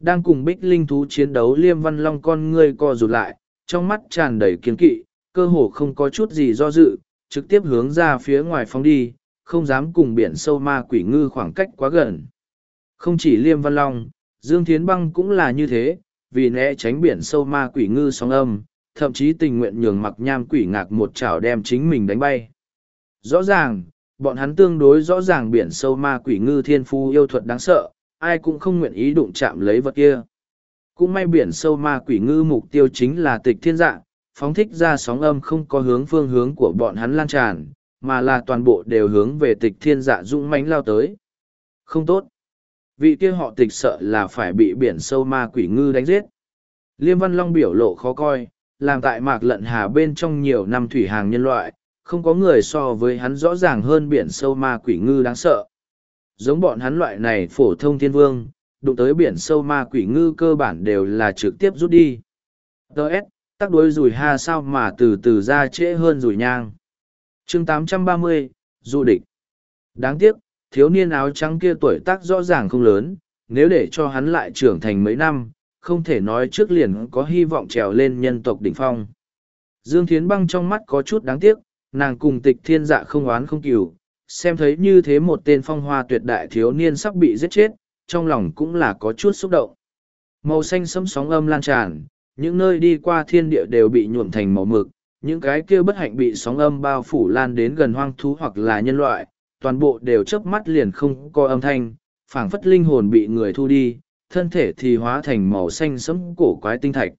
Speaker 1: Đang cùng bích linh thú chiến đấu liêm văn long con ngươi co rụt lại, trong mắt tràn đầy kiến kỵ, cơ hồ không có chút gì do dự, trực tiếp hướng ra phía ngoài phóng đi, không dám cùng biển sâu ma quỷ ngư khoảng cách quá gần. Không chỉ liêm văn long, Dương Thiến Băng cũng là như thế, vì né tránh biển sâu ma quỷ ngư sóng âm, thậm chí tình nguyện nhường mặc nham quỷ ngạc một chảo đem chính mình đánh bay. Rõ ràng, bọn hắn tương đối rõ ràng biển sâu ma quỷ ngư thiên phu yêu thuật đáng sợ, ai cũng không nguyện ý đụng chạm lấy vật kia. Cũng may biển sâu ma quỷ ngư mục tiêu chính là tịch thiên dạng, phóng thích ra sóng âm không có hướng phương hướng của bọn hắn lan tràn, mà là toàn bộ đều hướng về tịch thiên dạ dũng mãnh lao tới. Không tốt. Vị kia họ tịch sợ là phải bị biển sâu ma quỷ ngư đánh giết. Liêm Văn Long biểu lộ khó coi, làm tại mạc lận hà bên trong nhiều năm thủy hàng nhân loại, không có người so với hắn rõ ràng hơn biển sâu ma quỷ ngư đáng sợ. Giống bọn hắn loại này phổ thông thiên vương, đụng tới biển sâu ma quỷ ngư cơ bản đều là trực tiếp rút đi. Đợt, tắc đối rùi ha sao mà từ từ ra trễ hơn rùi nhang. chương 830, du địch. Đáng tiếc, thiếu niên áo trắng kia tuổi tác rõ ràng không lớn, nếu để cho hắn lại trưởng thành mấy năm, không thể nói trước liền có hy vọng trèo lên nhân tộc đỉnh phong. Dương Thiến Băng trong mắt có chút đáng tiếc, nàng cùng tịch thiên dạ không oán không cừu, xem thấy như thế một tên phong hoa tuyệt đại thiếu niên sắp bị giết chết, trong lòng cũng là có chút xúc động. Màu xanh sấm sóng âm lan tràn, những nơi đi qua thiên địa đều bị nhuộm thành màu mực, những cái kia bất hạnh bị sóng âm bao phủ lan đến gần hoang thú hoặc là nhân loại, toàn bộ đều chớp mắt liền không có âm thanh, phảng phất linh hồn bị người thu đi, thân thể thì hóa thành màu xanh sẫm cổ quái tinh thạch.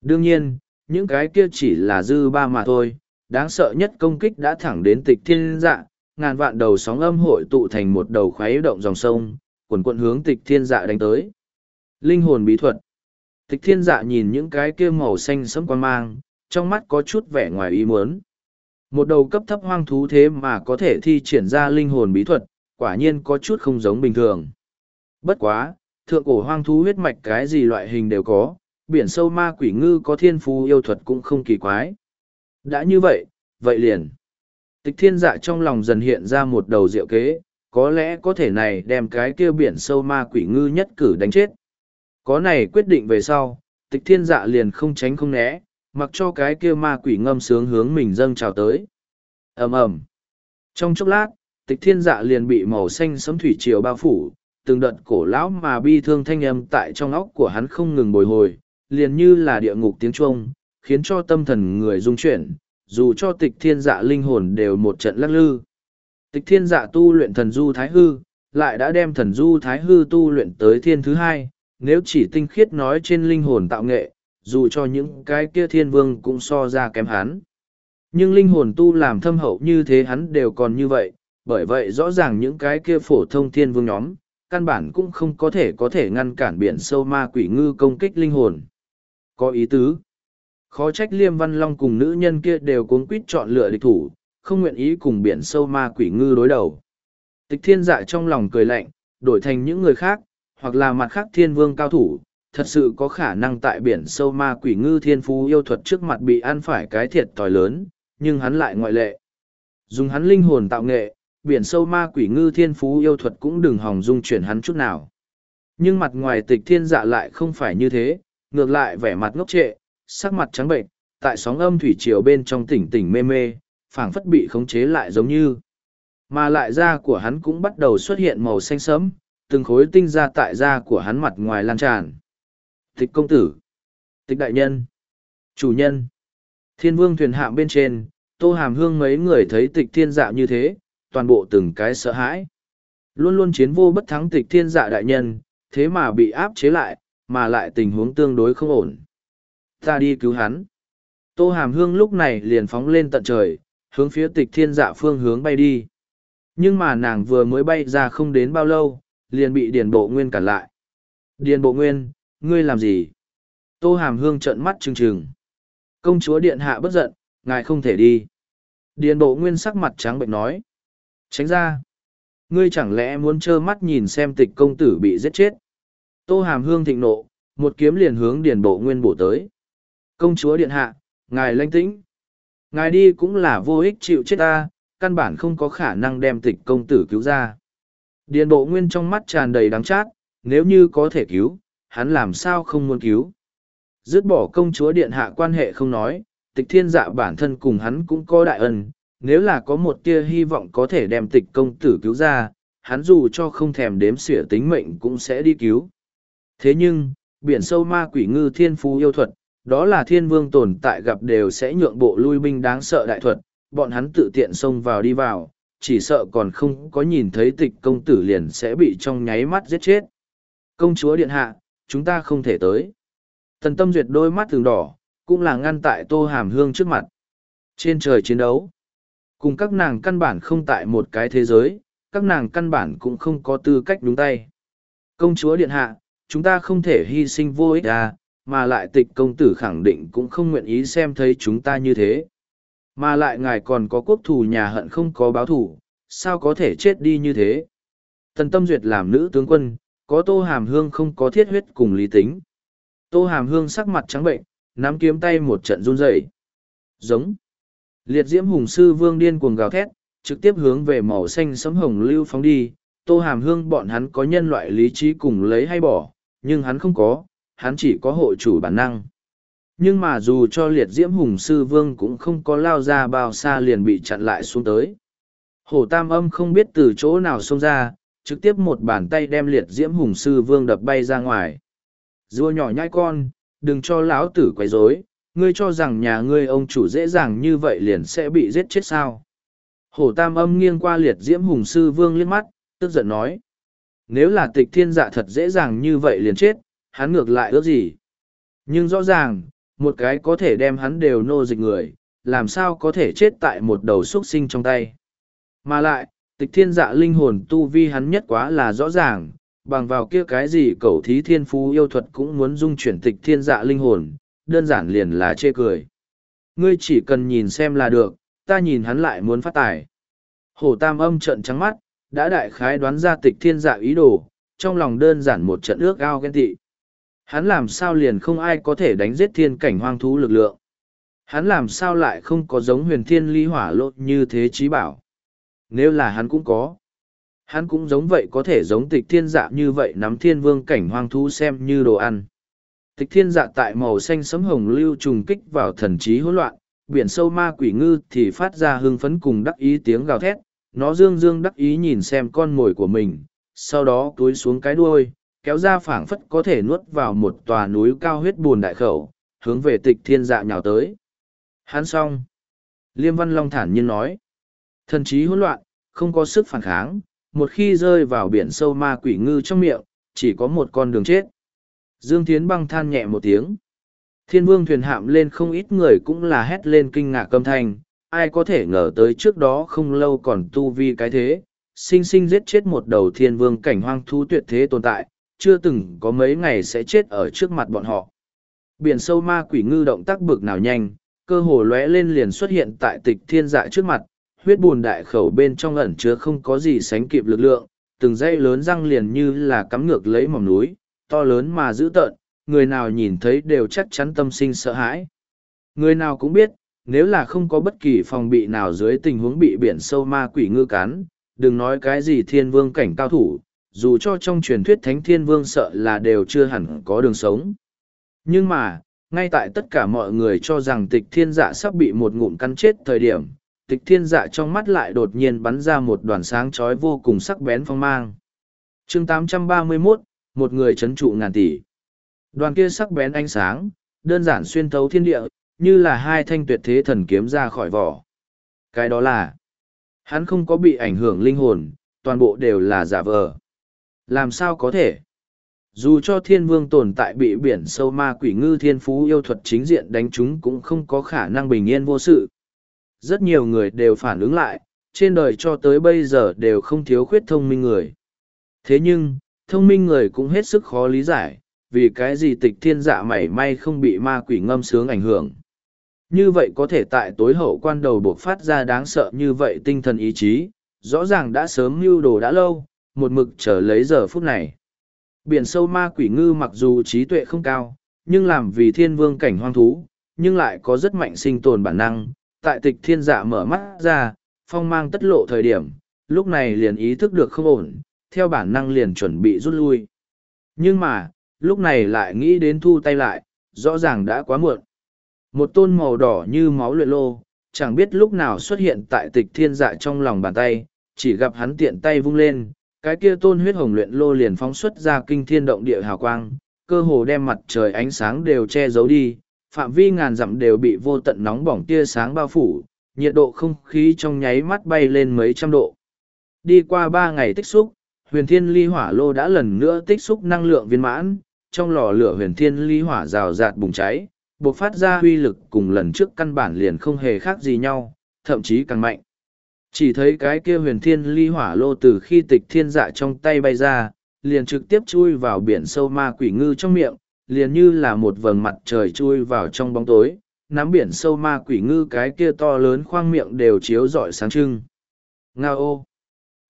Speaker 1: Đương nhiên, những cái kia chỉ là dư ba mà thôi, đáng sợ nhất công kích đã thẳng đến tịch thiên dạ, ngàn vạn đầu sóng âm hội tụ thành một đầu khoáy động dòng sông, quần quận hướng tịch thiên dạ đánh tới. Linh hồn bí thuật Tịch thiên dạ nhìn những cái kia màu xanh sẫm quan mang, trong mắt có chút vẻ ngoài ý muốn. Một đầu cấp thấp hoang thú thế mà có thể thi triển ra linh hồn bí thuật, quả nhiên có chút không giống bình thường. Bất quá, thượng cổ hoang thú huyết mạch cái gì loại hình đều có, biển sâu ma quỷ ngư có thiên phú yêu thuật cũng không kỳ quái. Đã như vậy, vậy liền. Tịch thiên dạ trong lòng dần hiện ra một đầu diệu kế, có lẽ có thể này đem cái kia biển sâu ma quỷ ngư nhất cử đánh chết. Có này quyết định về sau, tịch thiên dạ liền không tránh không né, mặc cho cái kia ma quỷ ngâm sướng hướng mình dâng trào tới. ầm ầm Trong chốc lát, tịch thiên dạ liền bị màu xanh sấm thủy triều bao phủ, từng đợt cổ lão mà bi thương thanh âm tại trong óc của hắn không ngừng bồi hồi, liền như là địa ngục tiếng chuông, khiến cho tâm thần người rung chuyển, dù cho tịch thiên dạ linh hồn đều một trận lắc lư. Tịch thiên dạ tu luyện thần du thái hư, lại đã đem thần du thái hư tu luyện tới thiên thứ hai, nếu chỉ tinh khiết nói trên linh hồn tạo nghệ, dù cho những cái kia thiên vương cũng so ra kém hắn. Nhưng linh hồn tu làm thâm hậu như thế hắn đều còn như vậy, bởi vậy rõ ràng những cái kia phổ thông thiên vương nhóm, căn bản cũng không có thể có thể ngăn cản biển sâu ma quỷ ngư công kích linh hồn. Có ý tứ. Khó trách liêm văn long cùng nữ nhân kia đều cuống quýt chọn lựa địch thủ, không nguyện ý cùng biển sâu ma quỷ ngư đối đầu. Tịch thiên dạ trong lòng cười lạnh, đổi thành những người khác, hoặc là mặt khác thiên vương cao thủ, thật sự có khả năng tại biển sâu ma quỷ ngư thiên phú yêu thuật trước mặt bị ăn phải cái thiệt tòi lớn, nhưng hắn lại ngoại lệ. Dùng hắn linh hồn tạo nghệ, biển sâu ma quỷ ngư thiên phú yêu thuật cũng đừng hòng dung chuyển hắn chút nào. Nhưng mặt ngoài tịch thiên dạ lại không phải như thế, ngược lại vẻ mặt ngốc trệ, sắc mặt trắng bệnh, tại sóng âm thủy triều bên trong tỉnh tỉnh mê mê, phảng phất bị khống chế lại giống như. Mà lại da của hắn cũng bắt đầu xuất hiện màu xanh sẫm, từng khối tinh ra tại da của hắn mặt ngoài lan tràn. Tịch công tử, tịch đại nhân, chủ nhân, thiên vương thuyền hạm bên trên, tô hàm hương mấy người thấy tịch thiên dạ như thế, toàn bộ từng cái sợ hãi. Luôn luôn chiến vô bất thắng tịch thiên dạ đại nhân, thế mà bị áp chế lại, mà lại tình huống tương đối không ổn. Ta đi cứu hắn. Tô hàm hương lúc này liền phóng lên tận trời, hướng phía tịch thiên dạ phương hướng bay đi. Nhưng mà nàng vừa mới bay ra không đến bao lâu, liền bị Điền Bộ Nguyên cản lại. Điền Bộ Nguyên, ngươi làm gì? Tô hàm hương trợn mắt trừng trừng. Công chúa điện hạ bất giận, ngài không thể đi. Điền Bộ Nguyên sắc mặt trắng bệnh nói. Tránh ra. Ngươi chẳng lẽ muốn trơ mắt nhìn xem tịch công tử bị giết chết? Tô hàm hương thịnh nộ, một kiếm liền hướng Điền Bộ Nguyên bổ tới. Công chúa điện hạ, ngài lanh tĩnh. Ngài đi cũng là vô ích chịu chết ta, căn bản không có khả năng đem tịch công tử cứu ra. Điền bộ nguyên trong mắt tràn đầy đắng chát, nếu như có thể cứu, hắn làm sao không muốn cứu. Dứt bỏ công chúa điện hạ quan hệ không nói, tịch thiên dạ bản thân cùng hắn cũng có đại ân, nếu là có một tia hy vọng có thể đem tịch công tử cứu ra, hắn dù cho không thèm đếm xỉa tính mệnh cũng sẽ đi cứu. Thế nhưng, biển sâu ma quỷ ngư thiên phú yêu thuật, đó là thiên vương tồn tại gặp đều sẽ nhượng bộ lui binh đáng sợ đại thuật, bọn hắn tự tiện xông vào đi vào, chỉ sợ còn không có nhìn thấy tịch công tử liền sẽ bị trong nháy mắt giết chết. Công chúa điện hạ, chúng ta không thể tới. Tần tâm duyệt đôi mắt thường đỏ, cũng là ngăn tại tô hàm hương trước mặt. Trên trời chiến đấu, cùng các nàng căn bản không tại một cái thế giới, các nàng căn bản cũng không có tư cách đúng tay. Công chúa điện hạ, chúng ta không thể hy sinh vô ích à, mà lại tịch công tử khẳng định cũng không nguyện ý xem thấy chúng ta như thế. Mà lại ngài còn có quốc thù nhà hận không có báo thù, sao có thể chết đi như thế? Tần Tâm Duyệt làm nữ tướng quân, có Tô Hàm Hương không có thiết huyết cùng lý tính. Tô Hàm Hương sắc mặt trắng bệnh, nắm kiếm tay một trận run rẩy. Giống. Liệt diễm hùng sư vương điên cuồng gào thét, trực tiếp hướng về màu xanh sấm hồng lưu phóng đi. Tô Hàm Hương bọn hắn có nhân loại lý trí cùng lấy hay bỏ, nhưng hắn không có, hắn chỉ có hội chủ bản năng. Nhưng mà dù cho liệt diễm hùng sư vương cũng không có lao ra bao xa liền bị chặn lại xuống tới. Hổ tam âm không biết từ chỗ nào xông ra, trực tiếp một bàn tay đem liệt diễm hùng sư vương đập bay ra ngoài. Rùa nhỏ nhai con, đừng cho lão tử quấy rối, ngươi cho rằng nhà ngươi ông chủ dễ dàng như vậy liền sẽ bị giết chết sao? Hổ tam âm nghiêng qua liệt diễm hùng sư vương liếc mắt tức giận nói nếu là tịch thiên dạ thật dễ dàng như vậy liền chết hắn ngược lại ước gì? Nhưng rõ ràng một cái có thể đem hắn đều nô dịch người làm sao có thể chết tại một đầu x u ấ t sinh trong tay? Mà lại tịch thiên dạ linh hồn tu vi hắn nhất quá là rõ ràng, bằng vào kia cái gì cẩu thí thiên phú yêu thuật cũng muốn dung chuyển tịch thiên dạ linh hồn, đơn giản liền là chê cười. Ngươi chỉ cần nhìn xem là được, ta nhìn hắn lại muốn phát tài. Hổ tam âm trận trắng mắt, đã đại khái đoán ra tịch thiên dạ ý đồ, trong lòng đơn giản một trận ước ao ghen tị. Hắn làm sao liền không ai có thể đánh giết thiên cảnh hoang thú lực lượng? Hắn làm sao lại không có giống huyền thiên ly hỏa lột như thế trí bảo? Nếu là hắn cũng có. Hắn cũng giống vậy có thể giống tịch thiên dạ như vậy nắm thiên vương cảnh hoang thú xem như đồ ăn. Tịch thiên dạ tại màu xanh sấm hồng lưu trùng kích vào thần trí hỗn loạn, biển sâu ma quỷ ngư thì phát ra hưng phấn cùng đắc ý tiếng gào thét. Nó dương dương đắc ý nhìn xem con mồi của mình, sau đó túi xuống cái đuôi, kéo ra phảng phất có thể nuốt vào một tòa núi cao huyết bùn đại khẩu, hướng về tịch thiên dạ nhào tới. Hắn xong. Liêm văn long thản nhiên nói thần trí hỗn loạn, không có sức phản kháng, một khi rơi vào biển sâu ma quỷ ngư trong miệng, chỉ có một con đường chết. Dương tiến băng than nhẹ một tiếng. Thiên vương thuyền hạm lên không ít người cũng là hét lên kinh ngạc âm thanh, ai có thể ngờ tới trước đó không lâu còn tu vi cái thế, sinh sinh giết chết một đầu thiên vương cảnh hoang thú tuyệt thế tồn tại, chưa từng có mấy ngày sẽ chết ở trước mặt bọn họ. Biển sâu ma quỷ ngư động tác bực nào nhanh, cơ hồ lóe lên liền xuất hiện tại tịch thiên dạ trước mặt huyết bùn đại khẩu bên trong ẩn chứa không có gì sánh kịp lực lượng, từng dây lớn răng liền như là cắm ngược lấy mỏm núi, to lớn mà dữ tợn, người nào nhìn thấy đều chắc chắn tâm sinh sợ hãi. Người nào cũng biết, nếu là không có bất kỳ phòng bị nào dưới tình huống bị biển sâu ma quỷ ngư cắn, đừng nói cái gì thiên vương cảnh cao thủ, dù cho trong truyền thuyết thánh thiên vương sợ là đều chưa hẳn có đường sống. Nhưng mà, ngay tại tất cả mọi người cho rằng tịch thiên dạ sắp bị một ngụm cắn chết thời điểm tịch thiên dạ trong mắt lại đột nhiên bắn ra một đoàn sáng trói vô cùng sắc bén phong mang. Chương 831, một người c h ấ n trụ ngàn tỷ. Đoàn kia sắc bén ánh sáng đơn giản xuyên thấu thiên địa như là hai thanh tuyệt thế thần kiếm ra khỏi vỏ. Cái đó là hắn không có bị ảnh hưởng linh hồn toàn bộ đều là giả vờ. Làm sao có thể? Dù cho thiên vương tồn tại bị biển sâu ma quỷ ngư thiên phú yêu thuật chính diện đánh chúng cũng không có khả năng bình yên vô sự rất nhiều người đều phản ứng lại trên đời cho tới bây giờ đều không thiếu khuyết thông minh người thế nhưng thông minh người cũng hết sức khó lý giải vì cái gì tịch thiên dạ mảy may không bị ma quỷ ngâm sướng ảnh hưởng như vậy có thể tại tối hậu quan đầu buộc phát ra đáng sợ như vậy tinh thần ý chí rõ ràng đã sớm mưu đồ đã lâu một mực chờ lấy giờ phút này Biển sâu ma quỷ ngư mặc dù trí tuệ không cao, nhưng làm vì thiên vương cảnh hoang thú, nhưng lại có rất mạnh sinh tồn bản năng. Tại tịch thiên dạ mở mắt ra, phong mang tất lộ thời điểm, lúc này liền ý thức được không ổn, theo bản năng liền chuẩn bị rút lui. Nhưng mà, lúc này lại nghĩ đến thu tay lại, rõ ràng đã quá muộn. Một tôn màu đỏ như máu luyện lô, chẳng biết lúc nào xuất hiện tại tịch thiên dạ trong lòng bàn tay, chỉ gặp hắn tiện tay vung lên, cái kia tôn huyết hồng luyện lô liền phóng xuất ra kinh thiên động địa hào quang, cơ hồ đem mặt trời ánh sáng đều che giấu đi, phạm vi ngàn dặm đều bị vô tận nóng bỏng tia sáng bao phủ, nhiệt độ không khí trong nháy mắt bay lên mấy trăm độ. Đi qua ba ngày tích xúc, huyền thiên ly hỏa lô đã lần nữa tích xúc năng lượng viên mãn, trong lò lửa huyền thiên ly hỏa rào rạt bùng cháy, bộc phát ra huy lực cùng lần trước căn bản liền không hề khác gì nhau, thậm chí càng mạnh. Chỉ thấy cái kia huyền thiên ly hỏa lô từ khi tịch thiên dạ trong tay bay ra, liền trực tiếp chui vào biển sâu ma quỷ ngư trong miệng, liền như là một vầng mặt trời chui vào trong bóng tối, nắm biển sâu ma quỷ ngư cái kia to lớn khoang miệng đều chiếu rọi sáng trưng. Nga ô!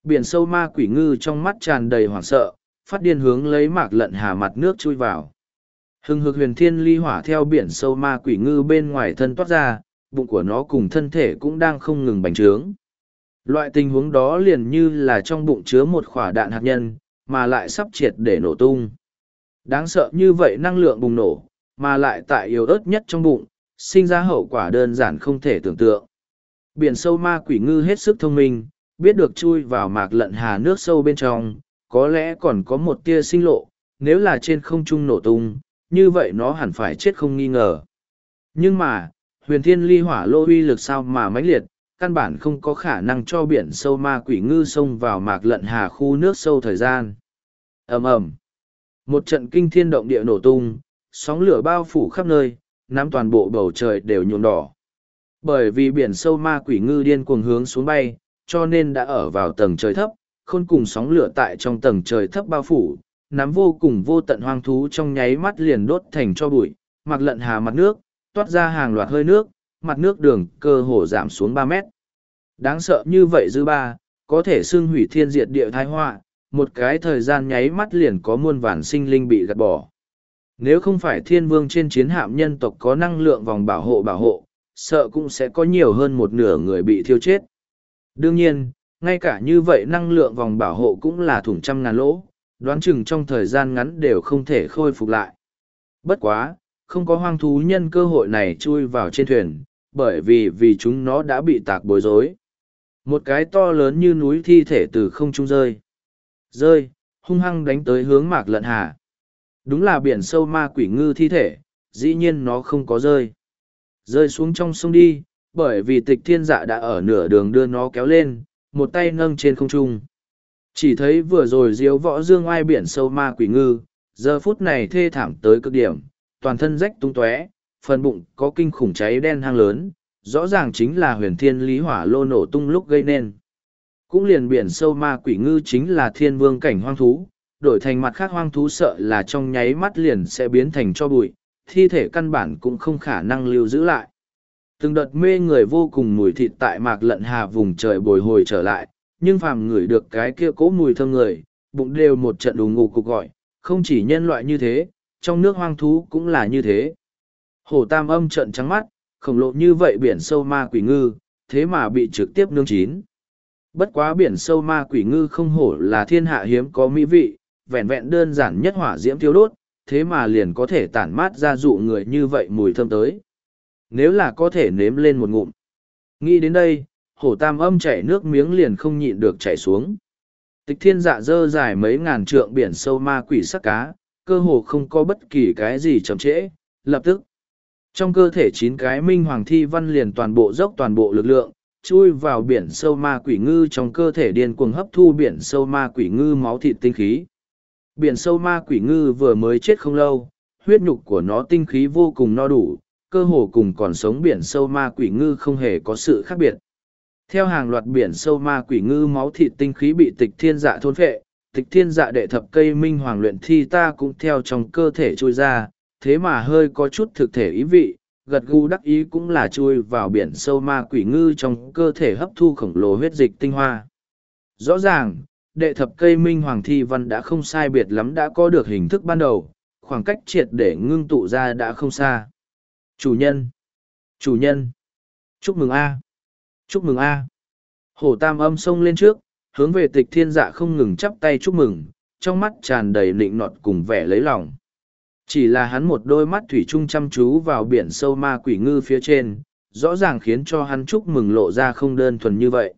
Speaker 1: Biển sâu ma quỷ ngư trong mắt tràn đầy hoảng sợ, phát điên hướng lấy mạc lận hà mặt nước chui vào. Hừng hực huyền thiên ly hỏa theo biển sâu ma quỷ ngư bên ngoài thân toát ra, bụng của nó cùng thân thể cũng đang không ngừng bành trướng. Loại tình huống đó liền như là trong bụng chứa một quả đạn hạt nhân, mà lại sắp triệt để nổ tung. Đáng sợ như vậy năng lượng bùng nổ, mà lại tại yếu ớt nhất trong bụng, sinh ra hậu quả đơn giản không thể tưởng tượng. Biển sâu ma quỷ ngư hết sức thông minh, biết được chui vào mạc lận hà nước sâu bên trong, có lẽ còn có một tia sinh lộ, nếu là trên không trung nổ tung, như vậy nó hẳn phải chết không nghi ngờ. Nhưng mà, huyền thiên ly hỏa lô uy lực sao mà mãnh liệt, căn bản không có khả năng cho biển sâu ma quỷ ngư xông vào mạc lận hà khu nước sâu thời gian. ầm ầm một trận kinh thiên động địa nổ tung, sóng lửa bao phủ khắp nơi, nắm toàn bộ bầu trời đều nhuộm đỏ. Bởi vì biển sâu ma quỷ ngư điên cuồng hướng xuống bay, cho nên đã ở vào tầng trời thấp, khôn cùng sóng lửa tại trong tầng trời thấp bao phủ, nắm vô cùng vô tận hoang thú trong nháy mắt liền đốt thành cho bụi, mặc lận hà mặt nước, toát ra hàng loạt hơi nước, mặt nước đường cơ hồ giảm xuống ba mét. Đáng sợ như vậy dư ba, có thể xưng hủy thiên diệt địa thái họa, một cái thời gian nháy mắt liền có muôn vàn sinh linh bị gạt bỏ. Nếu không phải thiên vương trên chiến hạm nhân tộc có năng lượng vòng bảo hộ bảo hộ, sợ cũng sẽ có nhiều hơn một nửa người bị thiêu chết. Đương nhiên, ngay cả như vậy năng lượng vòng bảo hộ cũng là thủng trăm ngàn lỗ, đoán chừng trong thời gian ngắn đều không thể khôi phục lại. Bất quá, không có hoang thú nhân cơ hội này chui vào trên thuyền, bởi vì vì chúng nó đã bị tạc bối rối. Một cái to lớn như núi thi thể từ không trung rơi. Rơi, hung hăng đánh tới hướng mạc lận hà. Đúng là biển sâu ma quỷ ngư thi thể, dĩ nhiên nó không có rơi. Rơi xuống trong sông đi, bởi vì tịch thiên dạ đã ở nửa đường đưa nó kéo lên, một tay nâng trên không trung. Chỉ thấy vừa rồi diếu võ dương oai biển sâu ma quỷ ngư, giờ phút này thê thảm tới cực điểm, toàn thân rách tung tóe, phần bụng có kinh khủng cháy đen hang lớn, rõ ràng chính là huyền thiên lý hỏa lô nổ tung lúc gây nên. Cũng liền biển sâu ma quỷ ngư chính là thiên vương cảnh hoang thú, đổi thành mặt khác hoang thú sợ là trong nháy mắt liền sẽ biến thành cho bụi, thi thể căn bản cũng không khả năng lưu giữ lại. Từng đợt mê người vô cùng mùi thịt tại mạc lận hà vùng trời bồi hồi trở lại, nhưng phàm ngửi được cái kia cố mùi thơm người, bụng đều một trận đủ ngủ cục gọi, không chỉ nhân loại như thế, trong nước hoang thú cũng là như thế. Hổ tam âm trận trắng mắt, khổng lồ như vậy biển sâu ma quỷ ngư, thế mà bị trực tiếp nương chín. Bất quá biển sâu ma quỷ ngư không hổ là thiên hạ hiếm có mỹ vị, vẹn vẹn đơn giản nhất hỏa diễm thiêu đốt, thế mà liền có thể tản mát ra dụ người như vậy mùi thơm tới. Nếu là có thể nếm lên một ngụm. Nghĩ đến đây, hổ tam âm chảy nước miếng liền không nhịn được chảy xuống. Tịch thiên dạ dơ dài mấy ngàn trượng biển sâu ma quỷ sắc cá, cơ hồ không có bất kỳ cái gì chậm trễ, lập tức. Trong cơ thể chín cái minh hoàng thi văn liền toàn bộ dốc toàn bộ lực lượng, chui vào biển sâu ma quỷ ngư trong cơ thể điên cuồng hấp thu biển sâu ma quỷ ngư máu thịt tinh khí. Biển sâu ma quỷ ngư vừa mới chết không lâu, huyết nhục của nó tinh khí vô cùng no đủ, cơ hồ cùng còn sống biển sâu ma quỷ ngư không hề có sự khác biệt. Theo hàng loạt biển sâu ma quỷ ngư máu thịt tinh khí bị tịch thiên dạ thôn phệ, tịch thiên dạ đệ thập cây minh hoàng luyện thi ta cũng theo trong cơ thể trôi ra, thế mà hơi có chút thực thể ý vị, gật gù đắc ý cũng là chui vào biển sâu ma quỷ ngư trong cơ thể hấp thu khổng lồ huyết dịch tinh hoa. Rõ ràng, đệ thập cây minh hoàng thi văn đã không sai biệt lắm đã có được hình thức ban đầu, khoảng cách triệt để ngưng tụ ra đã không xa. Chủ nhân! Chủ nhân! Chúc mừng A! Chúc mừng A! Hổ tam âm xông lên trước, hướng về tịch thiên dạ không ngừng chắp tay chúc mừng, trong mắt tràn đầy nịnh nọt cùng vẻ lấy lòng. Chỉ là hắn một đôi mắt thủy chung chăm chú vào biển sâu ma quỷ ngư phía trên, rõ ràng khiến cho hắn chúc mừng lộ ra không đơn thuần như vậy.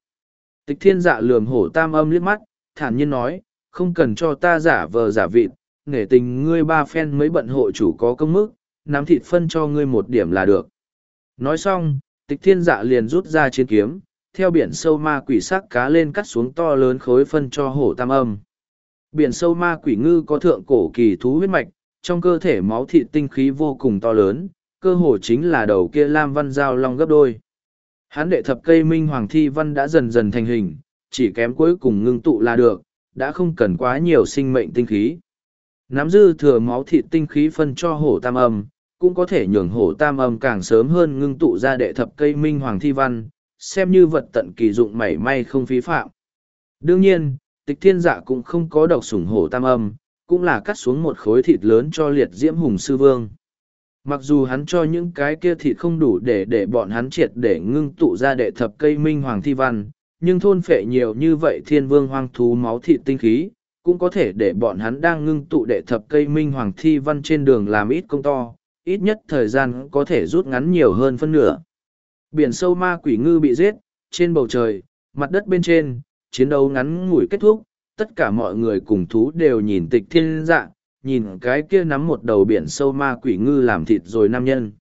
Speaker 1: Tịch thiên dạ lườm hổ tam âm liếc mắt, thản nhiên nói, không cần cho ta giả vờ giả vịt, nể tình ngươi ba phen mới bận hộ chủ có công mức, nắm thịt phân cho ngươi một điểm là được. Nói xong, tịch thiên dạ liền rút ra chiến kiếm, theo biển sâu ma quỷ sắc cá lên cắt xuống to lớn khối phân cho hổ tam âm. Biển sâu ma quỷ ngư có thượng cổ kỳ thú huyết mạch, trong cơ thể máu thịt tinh khí vô cùng to lớn, cơ hồ chính là đầu kia lam văn giao long gấp đôi. Hán đệ thập cây minh hoàng thi văn đã dần dần thành hình, chỉ kém cuối cùng ngưng tụ là được, đã không cần quá nhiều sinh mệnh tinh khí. Nắm dư thừa máu thịt tinh khí phân cho hổ tam âm, cũng có thể nhường hổ tam âm càng sớm hơn ngưng tụ ra đệ thập cây minh hoàng thi văn, xem như vật tận kỳ dụng mảy may không phí phạm. Đương nhiên, tịch thiên dạ cũng không có độc sủng hổ tam âm, cũng là cắt xuống một khối thịt lớn cho liệt diễm hùng sư vương. Mặc dù hắn cho những cái kia thịt không đủ để để bọn hắn triệt để ngưng tụ ra đệ thập cây minh hoàng thi văn, nhưng thôn phệ nhiều như vậy thiên vương hoang thú máu thịt tinh khí, cũng có thể để bọn hắn đang ngưng tụ đệ thập cây minh hoàng thi văn trên đường làm ít công to, ít nhất thời gian có thể rút ngắn nhiều hơn phân nửa. Biển sâu ma quỷ ngư bị giết, trên bầu trời, mặt đất bên trên, chiến đấu ngắn ngủi kết thúc, tất cả mọi người cùng thú đều nhìn tịch thiên dạ, nhìn cái kia nắm một đầu biển sâu ma quỷ ngư làm thịt rồi nam nhân.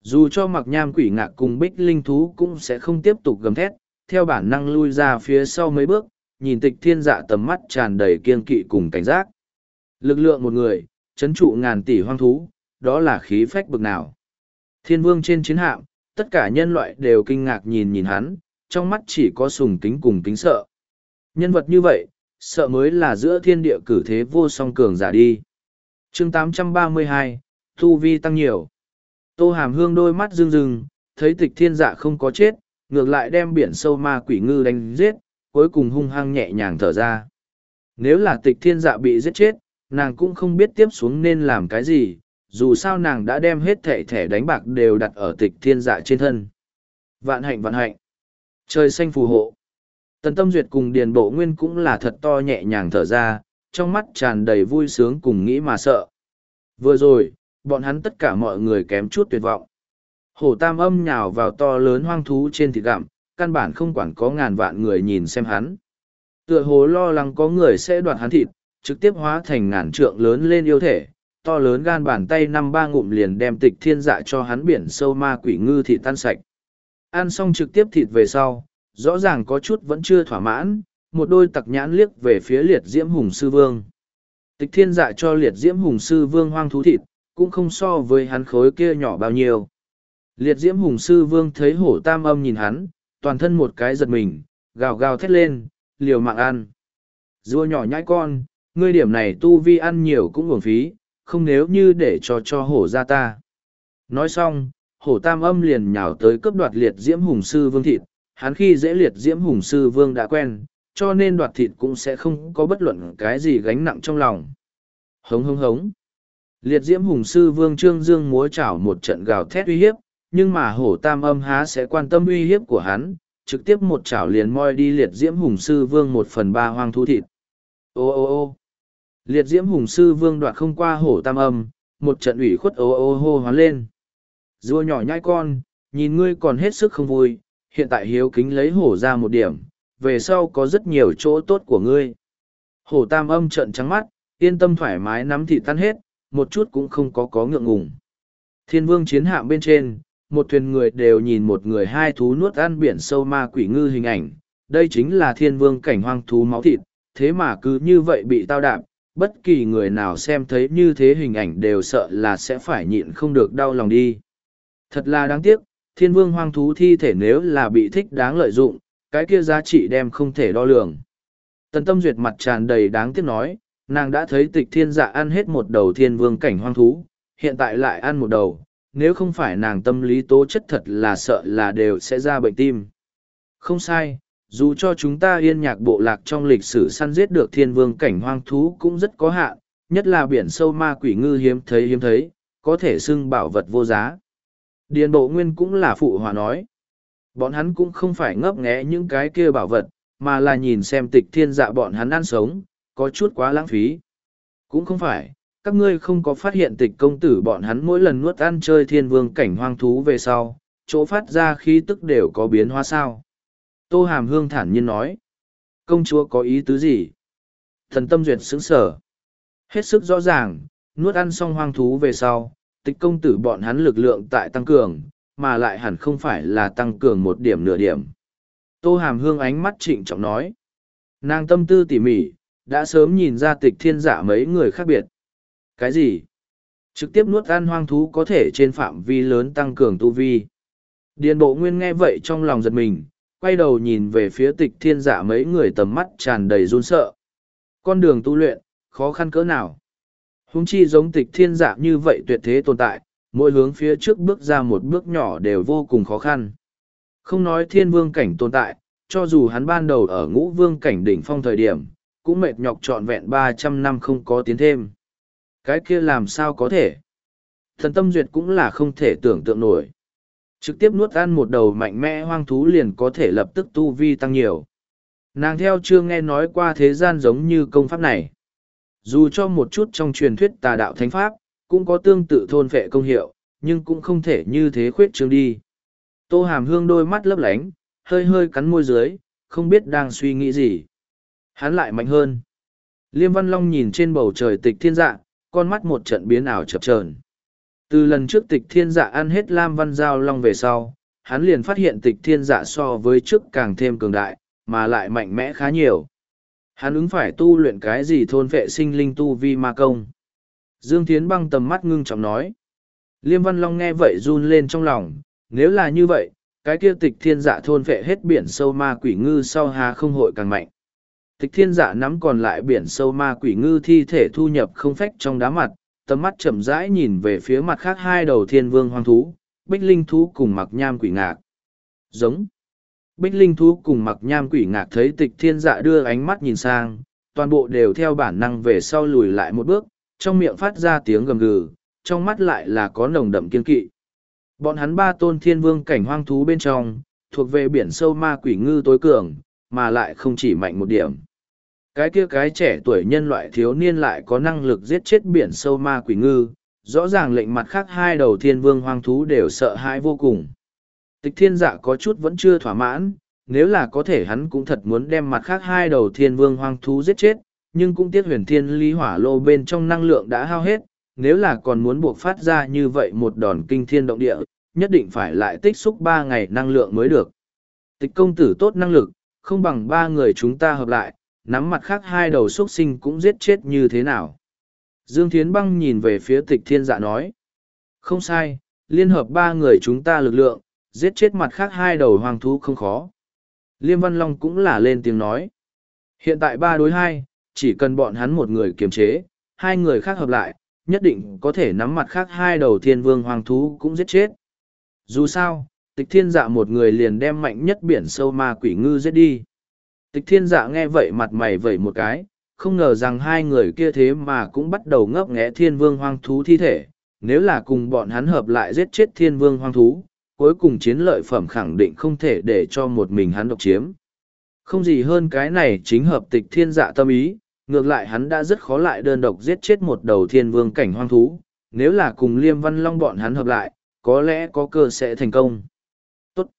Speaker 1: dù cho mặc nham quỷ ngạc cùng bích linh thú cũng sẽ không tiếp tục gầm thét theo bản năng lui ra phía sau mấy bước nhìn tịch thiên dạ tầm mắt tràn đầy kiên kỵ cùng cảnh giác. Lực lượng một người chấn trụ ngàn tỷ hoang thú đó là khí phách bực nào. Thiên vương trên chiến hạm tất cả nhân loại đều kinh ngạc nhìn nhìn hắn trong mắt chỉ có sùng kính cùng kính sợ. Nhân vật như vậy sợ mới là giữa thiên địa cử thế vô song cường giả đi. Chương 832, thu vi tăng nhiều. Tô hàm hương đôi mắt rưng rưng thấy tịch thiên dạ không có chết ngược lại đem biển sâu ma quỷ ngư đánh giết cuối cùng hung hăng nhẹ nhàng thở ra. Nếu là tịch thiên dạ bị giết chết nàng cũng không biết tiếp xuống nên làm cái gì dù sao nàng đã đem hết thẻ thẻ đánh bạc đều đặt ở tịch thiên dạ trên thân. Vạn hạnh vạn hạnh. Trời xanh phù hộ tần tâm duyệt cùng điền bộ nguyên cũng là thật to nhẹ nhàng thở ra, trong mắt tràn đầy vui sướng cùng nghĩ mà sợ. Vừa rồi, bọn hắn tất cả mọi người kém chút tuyệt vọng. Hổ tam âm nhào vào to lớn hoang thú trên thịt gặm, căn bản không quản có ngàn vạn người nhìn xem hắn. Tựa hồ lo lắng có người sẽ đoạt hắn thịt, trực tiếp hóa thành ngàn trượng lớn lên yêu thể, to lớn gan bàn tay năm ba ngụm liền đem tịch thiên dạ cho hắn biển sâu ma quỷ ngư thịt tan sạch. Ăn xong trực tiếp thịt về sau rõ ràng có chút vẫn chưa thỏa mãn, một đôi tặc nhãn liếc về phía liệt diễm hùng sư vương. Tịch thiên dạ cho liệt diễm hùng sư vương hoang thú thịt, cũng không so với hắn khối kia nhỏ bao nhiêu. Liệt diễm hùng sư vương thấy hổ tam âm nhìn hắn, toàn thân một cái giật mình, gào gào thét lên, liều mạng ăn. Rùa nhỏ nhãi con, ngươi điểm này tu vi ăn nhiều cũng uổng phí, không nếu như để cho cho hổ ra ta. Nói xong, hổ tam âm liền nhào tới cướp đoạt liệt diễm hùng sư vương thịt hắn khi dễ liệt diễm hùng sư vương đã quen, cho nên đoạt thịt cũng sẽ không có bất luận cái gì gánh nặng trong lòng. Hống hống hống. Liệt diễm hùng sư vương trương dương múa chảo một trận gào thét uy hiếp, nhưng mà hổ tam âm há sẽ quan tâm uy hiếp của hắn, trực tiếp một chảo liền moi đi liệt diễm hùng sư vương một phần ba hoang thu thịt. Ô ô ô. Liệt diễm hùng sư vương đoạt không qua hổ tam âm, một trận ủy khuất ô ô hô hoán lên. Rùa nhỏ nhai con, nhìn ngươi còn hết sức không vui hiện tại hiếu kính lấy hổ ra một điểm, về sau có rất nhiều chỗ tốt của ngươi. Hổ tam âm trợn trắng mắt, yên tâm thoải mái nắm thị tan hết, một chút cũng không có có ngượng ngùng. Thiên vương chiến hạm bên trên, một thuyền người đều nhìn một người hai thú nuốt ăn biển sâu ma quỷ ngư hình ảnh. Đây chính là thiên vương cảnh hoang thú máu thịt, thế mà cứ như vậy bị tao đạp, bất kỳ người nào xem thấy như thế hình ảnh đều sợ là sẽ phải nhịn không được đau lòng đi. Thật là đáng tiếc thiên vương hoang thú thi thể nếu là bị thích đáng lợi dụng cái kia giá trị đem không thể đo lường tần tâm duyệt mặt tràn đầy đáng tiếc nói nàng đã thấy tịch thiên dạ ăn hết một đầu thiên vương cảnh hoang thú hiện tại lại ăn một đầu nếu không phải nàng tâm lý tố chất thật là sợ là đều sẽ ra bệnh tim. Không sai, dù cho chúng ta yên nhạc bộ lạc trong lịch sử săn giết được thiên vương cảnh hoang thú cũng rất có hạn, nhất là biển sâu ma quỷ ngư hiếm thấy hiếm thấy, có thể xưng bảo vật vô giá. Điền bộ nguyên cũng là phụ hòa nói. Bọn hắn cũng không phải ngấp nghé những cái kia bảo vật, mà là nhìn xem tịch thiên dạ bọn hắn ăn sống, có chút quá lãng phí. Cũng không phải, các ngươi không có phát hiện tịch công tử bọn hắn mỗi lần nuốt ăn chơi thiên vương cảnh hoang thú về sau, chỗ phát ra khí tức đều có biến hóa sao. Tô Hàm Hương thản nhiên nói, công chúa có ý tứ gì? Thần tâm duyệt sững sở. Hết sức rõ ràng, nuốt ăn xong hoang thú về sau, tịch công tử bọn hắn lực lượng tại tăng cường, mà lại hẳn không phải là tăng cường một điểm nửa điểm. Tô Hàm Hương ánh mắt trịnh trọng nói. Nàng tâm tư tỉ mỉ, đã sớm nhìn ra tịch thiên giả mấy người khác biệt. Cái gì? Trực tiếp nuốt ăn hoang thú có thể trên phạm vi lớn tăng cường tu vi. Điền bộ nguyên nghe vậy trong lòng giật mình, quay đầu nhìn về phía tịch thiên giả mấy người tầm mắt tràn đầy run sợ. Con đường tu luyện, khó khăn cỡ nào? Húng chi giống tịch thiên dạ như vậy tuyệt thế tồn tại, mỗi hướng phía trước bước ra một bước nhỏ đều vô cùng khó khăn. Không nói thiên vương cảnh tồn tại, cho dù hắn ban đầu ở ngũ vương cảnh đỉnh phong thời điểm, cũng mệt nhọc trọn vẹn ba trăm năm không có tiến thêm. Cái kia làm sao có thể? Thần tâm duyệt cũng là không thể tưởng tượng nổi. Trực tiếp nuốt ăn một đầu mạnh mẽ hoang thú liền có thể lập tức tu vi tăng nhiều. Nàng theo chưa nghe nói qua thế gian giống như công pháp này. Dù cho một chút trong truyền thuyết tà đạo thánh pháp, cũng có tương tự thôn vệ công hiệu, nhưng cũng không thể như thế khuyết trương đi. Tô hàm hương đôi mắt lấp lánh, hơi hơi cắn môi dưới, không biết đang suy nghĩ gì. Hắn lại mạnh hơn. Liêm Văn Long nhìn trên bầu trời tịch thiên dạ, con mắt một trận biến ảo chập chờn Từ lần trước tịch thiên dạ ăn hết Lam Văn Giao Long về sau, hắn liền phát hiện tịch thiên dạ so với trước càng thêm cường đại, mà lại mạnh mẽ khá nhiều. Hắn ứng phải tu luyện cái gì thôn vệ sinh linh tu vi ma công. Dương Thiến băng tầm mắt ngưng trọng nói. Liêm Văn Long nghe vậy run lên trong lòng, nếu là như vậy, cái kia tịch thiên dạ thôn vệ hết biển sâu ma quỷ ngư sau hà không hội càng mạnh. Tịch thiên dạ nắm còn lại biển sâu ma quỷ ngư thi thể thu nhập không phách trong đá mặt, tầm mắt chậm rãi nhìn về phía mặt khác hai đầu thiên vương hoang thú, bích linh thú cùng mặc nham quỷ ngạc. Giống. Bích linh thú cùng mặc nham quỷ ngạc thấy tịch thiên dạ đưa ánh mắt nhìn sang, toàn bộ đều theo bản năng về sau lùi lại một bước, trong miệng phát ra tiếng gầm gừ, trong mắt lại là có nồng đậm kiên kỵ. Bọn hắn ba tôn thiên vương cảnh hoang thú bên trong, thuộc về biển sâu ma quỷ ngư tối cường, mà lại không chỉ mạnh một điểm. Cái kia cái trẻ tuổi nhân loại thiếu niên lại có năng lực giết chết biển sâu ma quỷ ngư, rõ ràng lệnh mặt khác hai đầu thiên vương hoang thú đều sợ hãi vô cùng. Tịch thiên dạ có chút vẫn chưa thỏa mãn, nếu là có thể hắn cũng thật muốn đem mặt khác hai đầu thiên vương hoang thú giết chết, nhưng cũng tiếc huyền thiên ly hỏa lô bên trong năng lượng đã hao hết, nếu là còn muốn buộc phát ra như vậy một đòn kinh thiên động địa, nhất định phải lại tích xúc ba ngày năng lượng mới được. Tịch công tử tốt năng lực, không bằng ba người chúng ta hợp lại, nắm mặt khác hai đầu xuất sinh cũng giết chết như thế nào. Dương Thiến Băng nhìn về phía tịch thiên dạ nói. Không sai, liên hợp ba người chúng ta lực lượng, giết chết mặt khác hai đầu hoàng thú không khó. Liêm Văn Long cũng là lên tiếng nói. Hiện tại ba đối hai, chỉ cần bọn hắn một người kiềm chế, hai người khác hợp lại, nhất định có thể nắm mặt khác hai đầu thiên vương hoàng thú cũng giết chết. Dù sao, tịch thiên dạ một người liền đem mạnh nhất biển sâu ma quỷ ngư giết đi. Tịch thiên dạ nghe vậy mặt mày vẩy một cái, không ngờ rằng hai người kia thế mà cũng bắt đầu ngấp nghé thiên vương hoang thú thi thể. Nếu là cùng bọn hắn hợp lại giết chết thiên vương hoang thú, cuối cùng chiến lợi phẩm khẳng định không thể để cho một mình hắn độc chiếm. Không gì hơn cái này chính hợp tịch thiên dạ tâm ý, ngược lại hắn đã rất khó lại đơn độc giết chết một đầu thiên vương cảnh hoang thú, nếu là cùng liêm văn long bọn hắn hợp lại, có lẽ có cơ sẽ thành công. Tốt.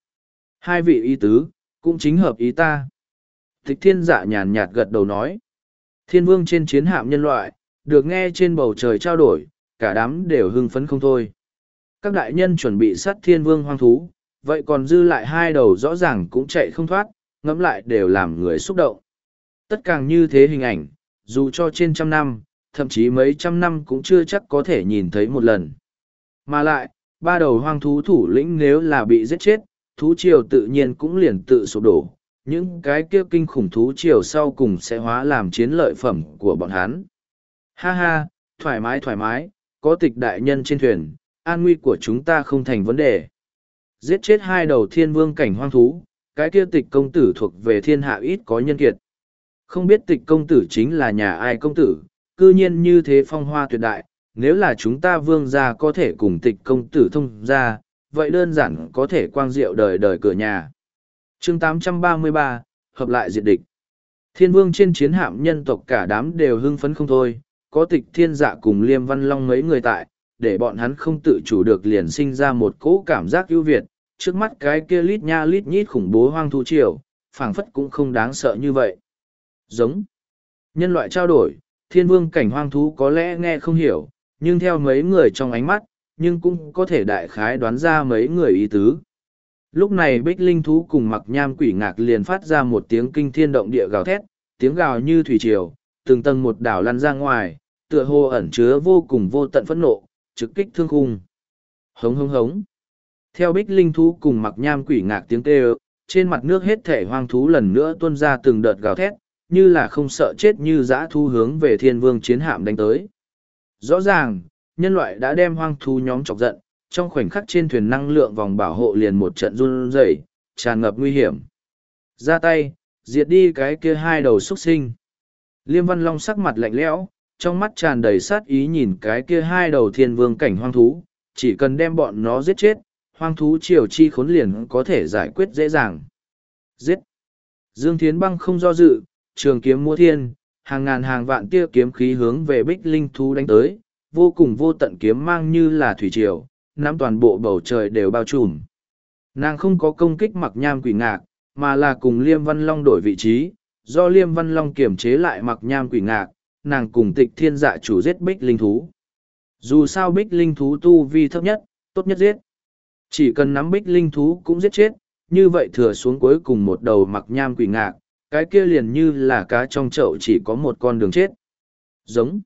Speaker 1: Hai vị y tứ, cũng chính hợp ý ta. Tịch thiên dạ nhàn nhạt gật đầu nói. Thiên vương trên chiến hạm nhân loại, được nghe trên bầu trời trao đổi, cả đám đều hưng phấn không thôi. Các đại nhân chuẩn bị sát thiên vương hoang thú, vậy còn dư lại hai đầu rõ ràng cũng chạy không thoát, ngẫm lại đều làm người xúc động. Tất càng như thế hình ảnh, dù cho trên trăm năm, thậm chí mấy trăm năm cũng chưa chắc có thể nhìn thấy một lần. Mà lại, ba đầu hoang thú thủ lĩnh nếu là bị giết chết, thú triều tự nhiên cũng liền tự sụp đổ, những cái kia kinh khủng thú triều sau cùng sẽ hóa làm chiến lợi phẩm của bọn hắn. Ha ha, thoải mái thoải mái, có tịch đại nhân trên thuyền, an nguy của chúng ta không thành vấn đề. Giết chết hai đầu thiên vương cảnh hoang thú, cái kia tịch công tử thuộc về thiên hạ ít có nhân kiệt. Không biết tịch công tử chính là nhà ai công tử, cư nhiên như thế phong hoa tuyệt đại, nếu là chúng ta vương gia có thể cùng tịch công tử thông ra, vậy đơn giản có thể quang diệu đời đời cửa nhà chương 833, hợp lại diệt địch. Thiên vương trên chiến hạm nhân tộc cả đám đều hưng phấn không thôi, có tịch thiên dạ cùng liêm văn long mấy người tại, để bọn hắn không tự chủ được liền sinh ra một cỗ cảm giác ưu việt, trước mắt cái kia lít nha lít nhít khủng bố hoang thu triều, phảng phất cũng không đáng sợ như vậy. Giống. Nhân loại trao đổi, thiên vương cảnh hoang thú có lẽ nghe không hiểu, nhưng theo mấy người trong ánh mắt, nhưng cũng có thể đại khái đoán ra mấy người ý tứ. Lúc này bích linh thú cùng mặc nham quỷ ngạc liền phát ra một tiếng kinh thiên động địa gào thét, tiếng gào như thủy triều, từng tầng một đảo lăn ra ngoài, tựa hồ ẩn chứa vô cùng vô tận phẫn nộ, trực kích thương khung. Hống hống hống. Theo bích linh thú cùng mặc nham quỷ ngạc tiếng kêu, trên mặt nước hết thể hoang thú lần nữa tuôn ra từng đợt gào thét, như là không sợ chết như dã thu hướng về thiên vương chiến hạm đánh tới. Rõ ràng, nhân loại đã đem hoang thú nhóm chọc giận, trong khoảnh khắc trên thuyền năng lượng vòng bảo hộ liền một trận run rẩy, tràn ngập nguy hiểm. Ra tay, diệt đi cái kia hai đầu xuất sinh. Liêm Văn Long sắc mặt lạnh lẽo, trong mắt tràn đầy sát ý nhìn cái kia hai đầu thiên vương cảnh hoang thú, chỉ cần đem bọn nó giết chết, hoang thú triều chi khốn liền có thể giải quyết dễ dàng. Giết! Dương Thiến Băng không do dự, trường kiếm mua thiên, hàng ngàn hàng vạn tia kiếm khí hướng về bích linh thú đánh tới, vô cùng vô tận kiếm mang như là thủy triều, nắm toàn bộ bầu trời đều bao trùm. Nàng không có công kích mặc nham quỷ ngạc, mà là cùng Liêm Văn Long đổi vị trí, do Liêm Văn Long kiểm chế lại mặc nham quỷ ngạc, nàng cùng tịch thiên dạ chủ giết bích linh thú. Dù sao bích linh thú tu vi thấp nhất, tốt nhất giết. Chỉ cần nắm bích linh thú cũng giết chết, như vậy thừa xuống cuối cùng một đầu mặc nham quỷ ngạc, cái kia liền như là cá trong chậu chỉ có một con đường chết. Giống.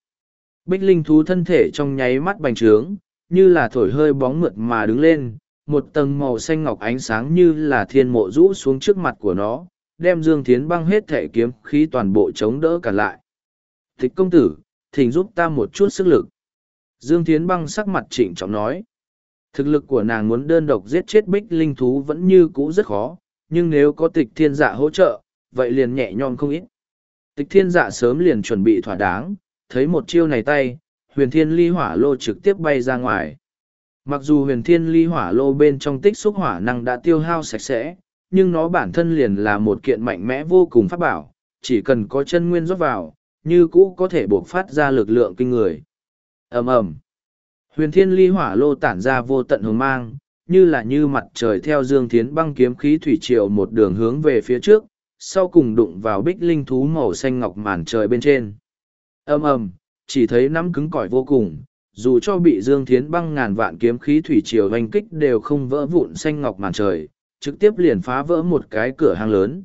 Speaker 1: Bích linh thú thân thể trong nháy mắt bành trướng, như là thổi hơi bóng mượt mà đứng lên, một tầng màu xanh ngọc ánh sáng như là thiên mộ rũ xuống trước mặt của nó, đem Dương Thiến băng hết thể kiếm khí toàn bộ chống đỡ cả lại. Thích công tử, thỉnh giúp ta một chút sức lực. Dương Thiến băng sắc mặt trịnh trọng nói. Thực lực của nàng muốn đơn độc giết chết bích linh thú vẫn như cũ rất khó, nhưng nếu có tịch thiên dạ hỗ trợ, vậy liền nhẹ nhõm không ít. Tịch thiên dạ sớm liền chuẩn bị thỏa đáng, thấy một chiêu này tay, huyền thiên ly hỏa lô trực tiếp bay ra ngoài. Mặc dù huyền thiên ly hỏa lô bên trong tích xúc hỏa năng đã tiêu hao sạch sẽ, nhưng nó bản thân liền là một kiện mạnh mẽ vô cùng pháp bảo, chỉ cần có chân nguyên rót vào, như cũ có thể buộc phát ra lực lượng kinh người. ầm ầm Huyền thiên ly hỏa lô tản ra vô tận hồng mang, như là như mặt trời theo dương thiến băng kiếm khí thủy triều một đường hướng về phía trước, sau cùng đụng vào bích linh thú màu xanh ngọc màn trời bên trên. ầm ầm chỉ thấy nắm cứng cỏi vô cùng, dù cho bị dương thiến băng ngàn vạn kiếm khí thủy triều oanh kích đều không vỡ vụn xanh ngọc màn trời, trực tiếp liền phá vỡ một cái cửa hàng lớn.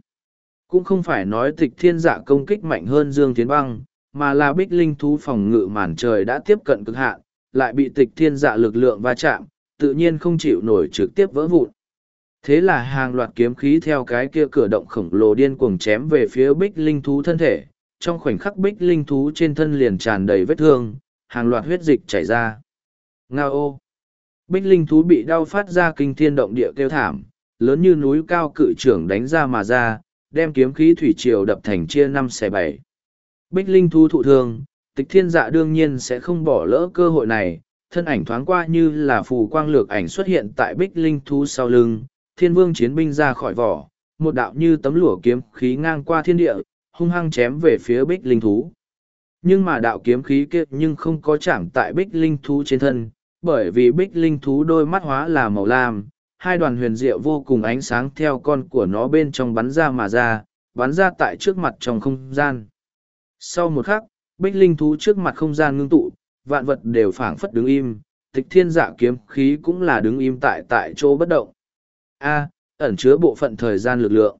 Speaker 1: Cũng không phải nói tịch thiên dạ công kích mạnh hơn dương tiến băng, mà là bích linh thú phòng ngự màn trời đã tiếp cận cực hạn, lại bị tịch thiên dạ lực lượng va chạm, tự nhiên không chịu nổi trực tiếp vỡ vụn. Thế là hàng loạt kiếm khí theo cái kia cửa động khổng lồ điên cuồng chém về phía bích linh thú thân thể, trong khoảnh khắc bích linh thú trên thân liền tràn đầy vết thương, hàng loạt huyết dịch chảy ra. Nga ô! Bích linh thú bị đau phát ra kinh thiên động địa kêu thảm, lớn như núi cao cự trưởng đánh ra mà ra, đem kiếm khí thủy triều đập thành chia năm xẻ bảy. Bích linh thú thụ thương, tịch thiên dạ đương nhiên sẽ không bỏ lỡ cơ hội này, thân ảnh thoáng qua như là phù quang lược ảnh xuất hiện tại bích linh thú sau lưng, thiên vương chiến binh ra khỏi vỏ, một đạo như tấm lụa kiếm khí ngang qua thiên địa, hung hăng chém về phía bích linh thú. Nhưng mà đạo kiếm khí kia nhưng không có chạm tại bích linh thú trên thân, bởi vì bích linh thú đôi mắt hóa là màu lam, hai đoàn huyền diệu vô cùng ánh sáng theo con của nó bên trong bắn ra mà ra, bắn ra tại trước mặt trong không gian. Sau một khắc, bích linh thú trước mặt không gian ngưng tụ, vạn vật đều phảng phất đứng im, tịch thiên dạ kiếm khí cũng là đứng im tại tại chỗ bất động. A, ẩn chứa bộ phận thời gian lực lượng.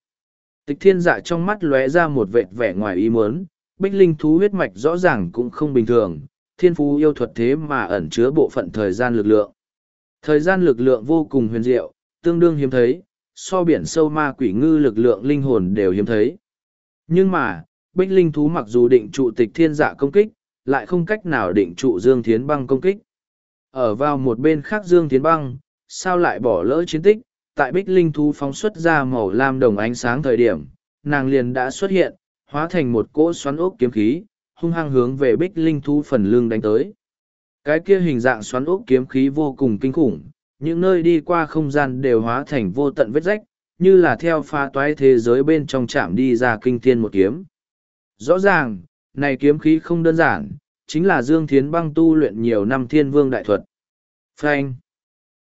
Speaker 1: Tịch thiên dạ trong mắt lóe ra một vệt vẻ ngoài ý muốn, bích linh thú huyết mạch rõ ràng cũng không bình thường, thiên phú yêu thuật thế mà ẩn chứa bộ phận thời gian lực lượng. Thời gian lực lượng vô cùng huyền diệu, tương đương hiếm thấy, so biển sâu ma quỷ ngư lực lượng linh hồn đều hiếm thấy. Nhưng mà, bích linh thú mặc dù định trụ tịch thiên giả công kích, lại không cách nào định trụ Dương Thiến Băng công kích. Ở vào một bên khác Dương Thiến Băng, sao lại bỏ lỡ chiến tích, tại bích linh thú phóng xuất ra màu lam đồng ánh sáng thời điểm, nàng liền đã xuất hiện, hóa thành một cỗ xoắn ốc kiếm khí, hung hăng hướng về bích linh thú phần lưng đánh tới. Cái kia hình dạng xoắn ốc kiếm khí vô cùng kinh khủng, những nơi đi qua không gian đều hóa thành vô tận vết rách, như là theo pha toái thế giới bên trong chạm đi ra kinh thiên một kiếm. Rõ ràng, này kiếm khí không đơn giản, chính là Dương Thiến băng tu luyện nhiều năm thiên vương đại thuật. Frank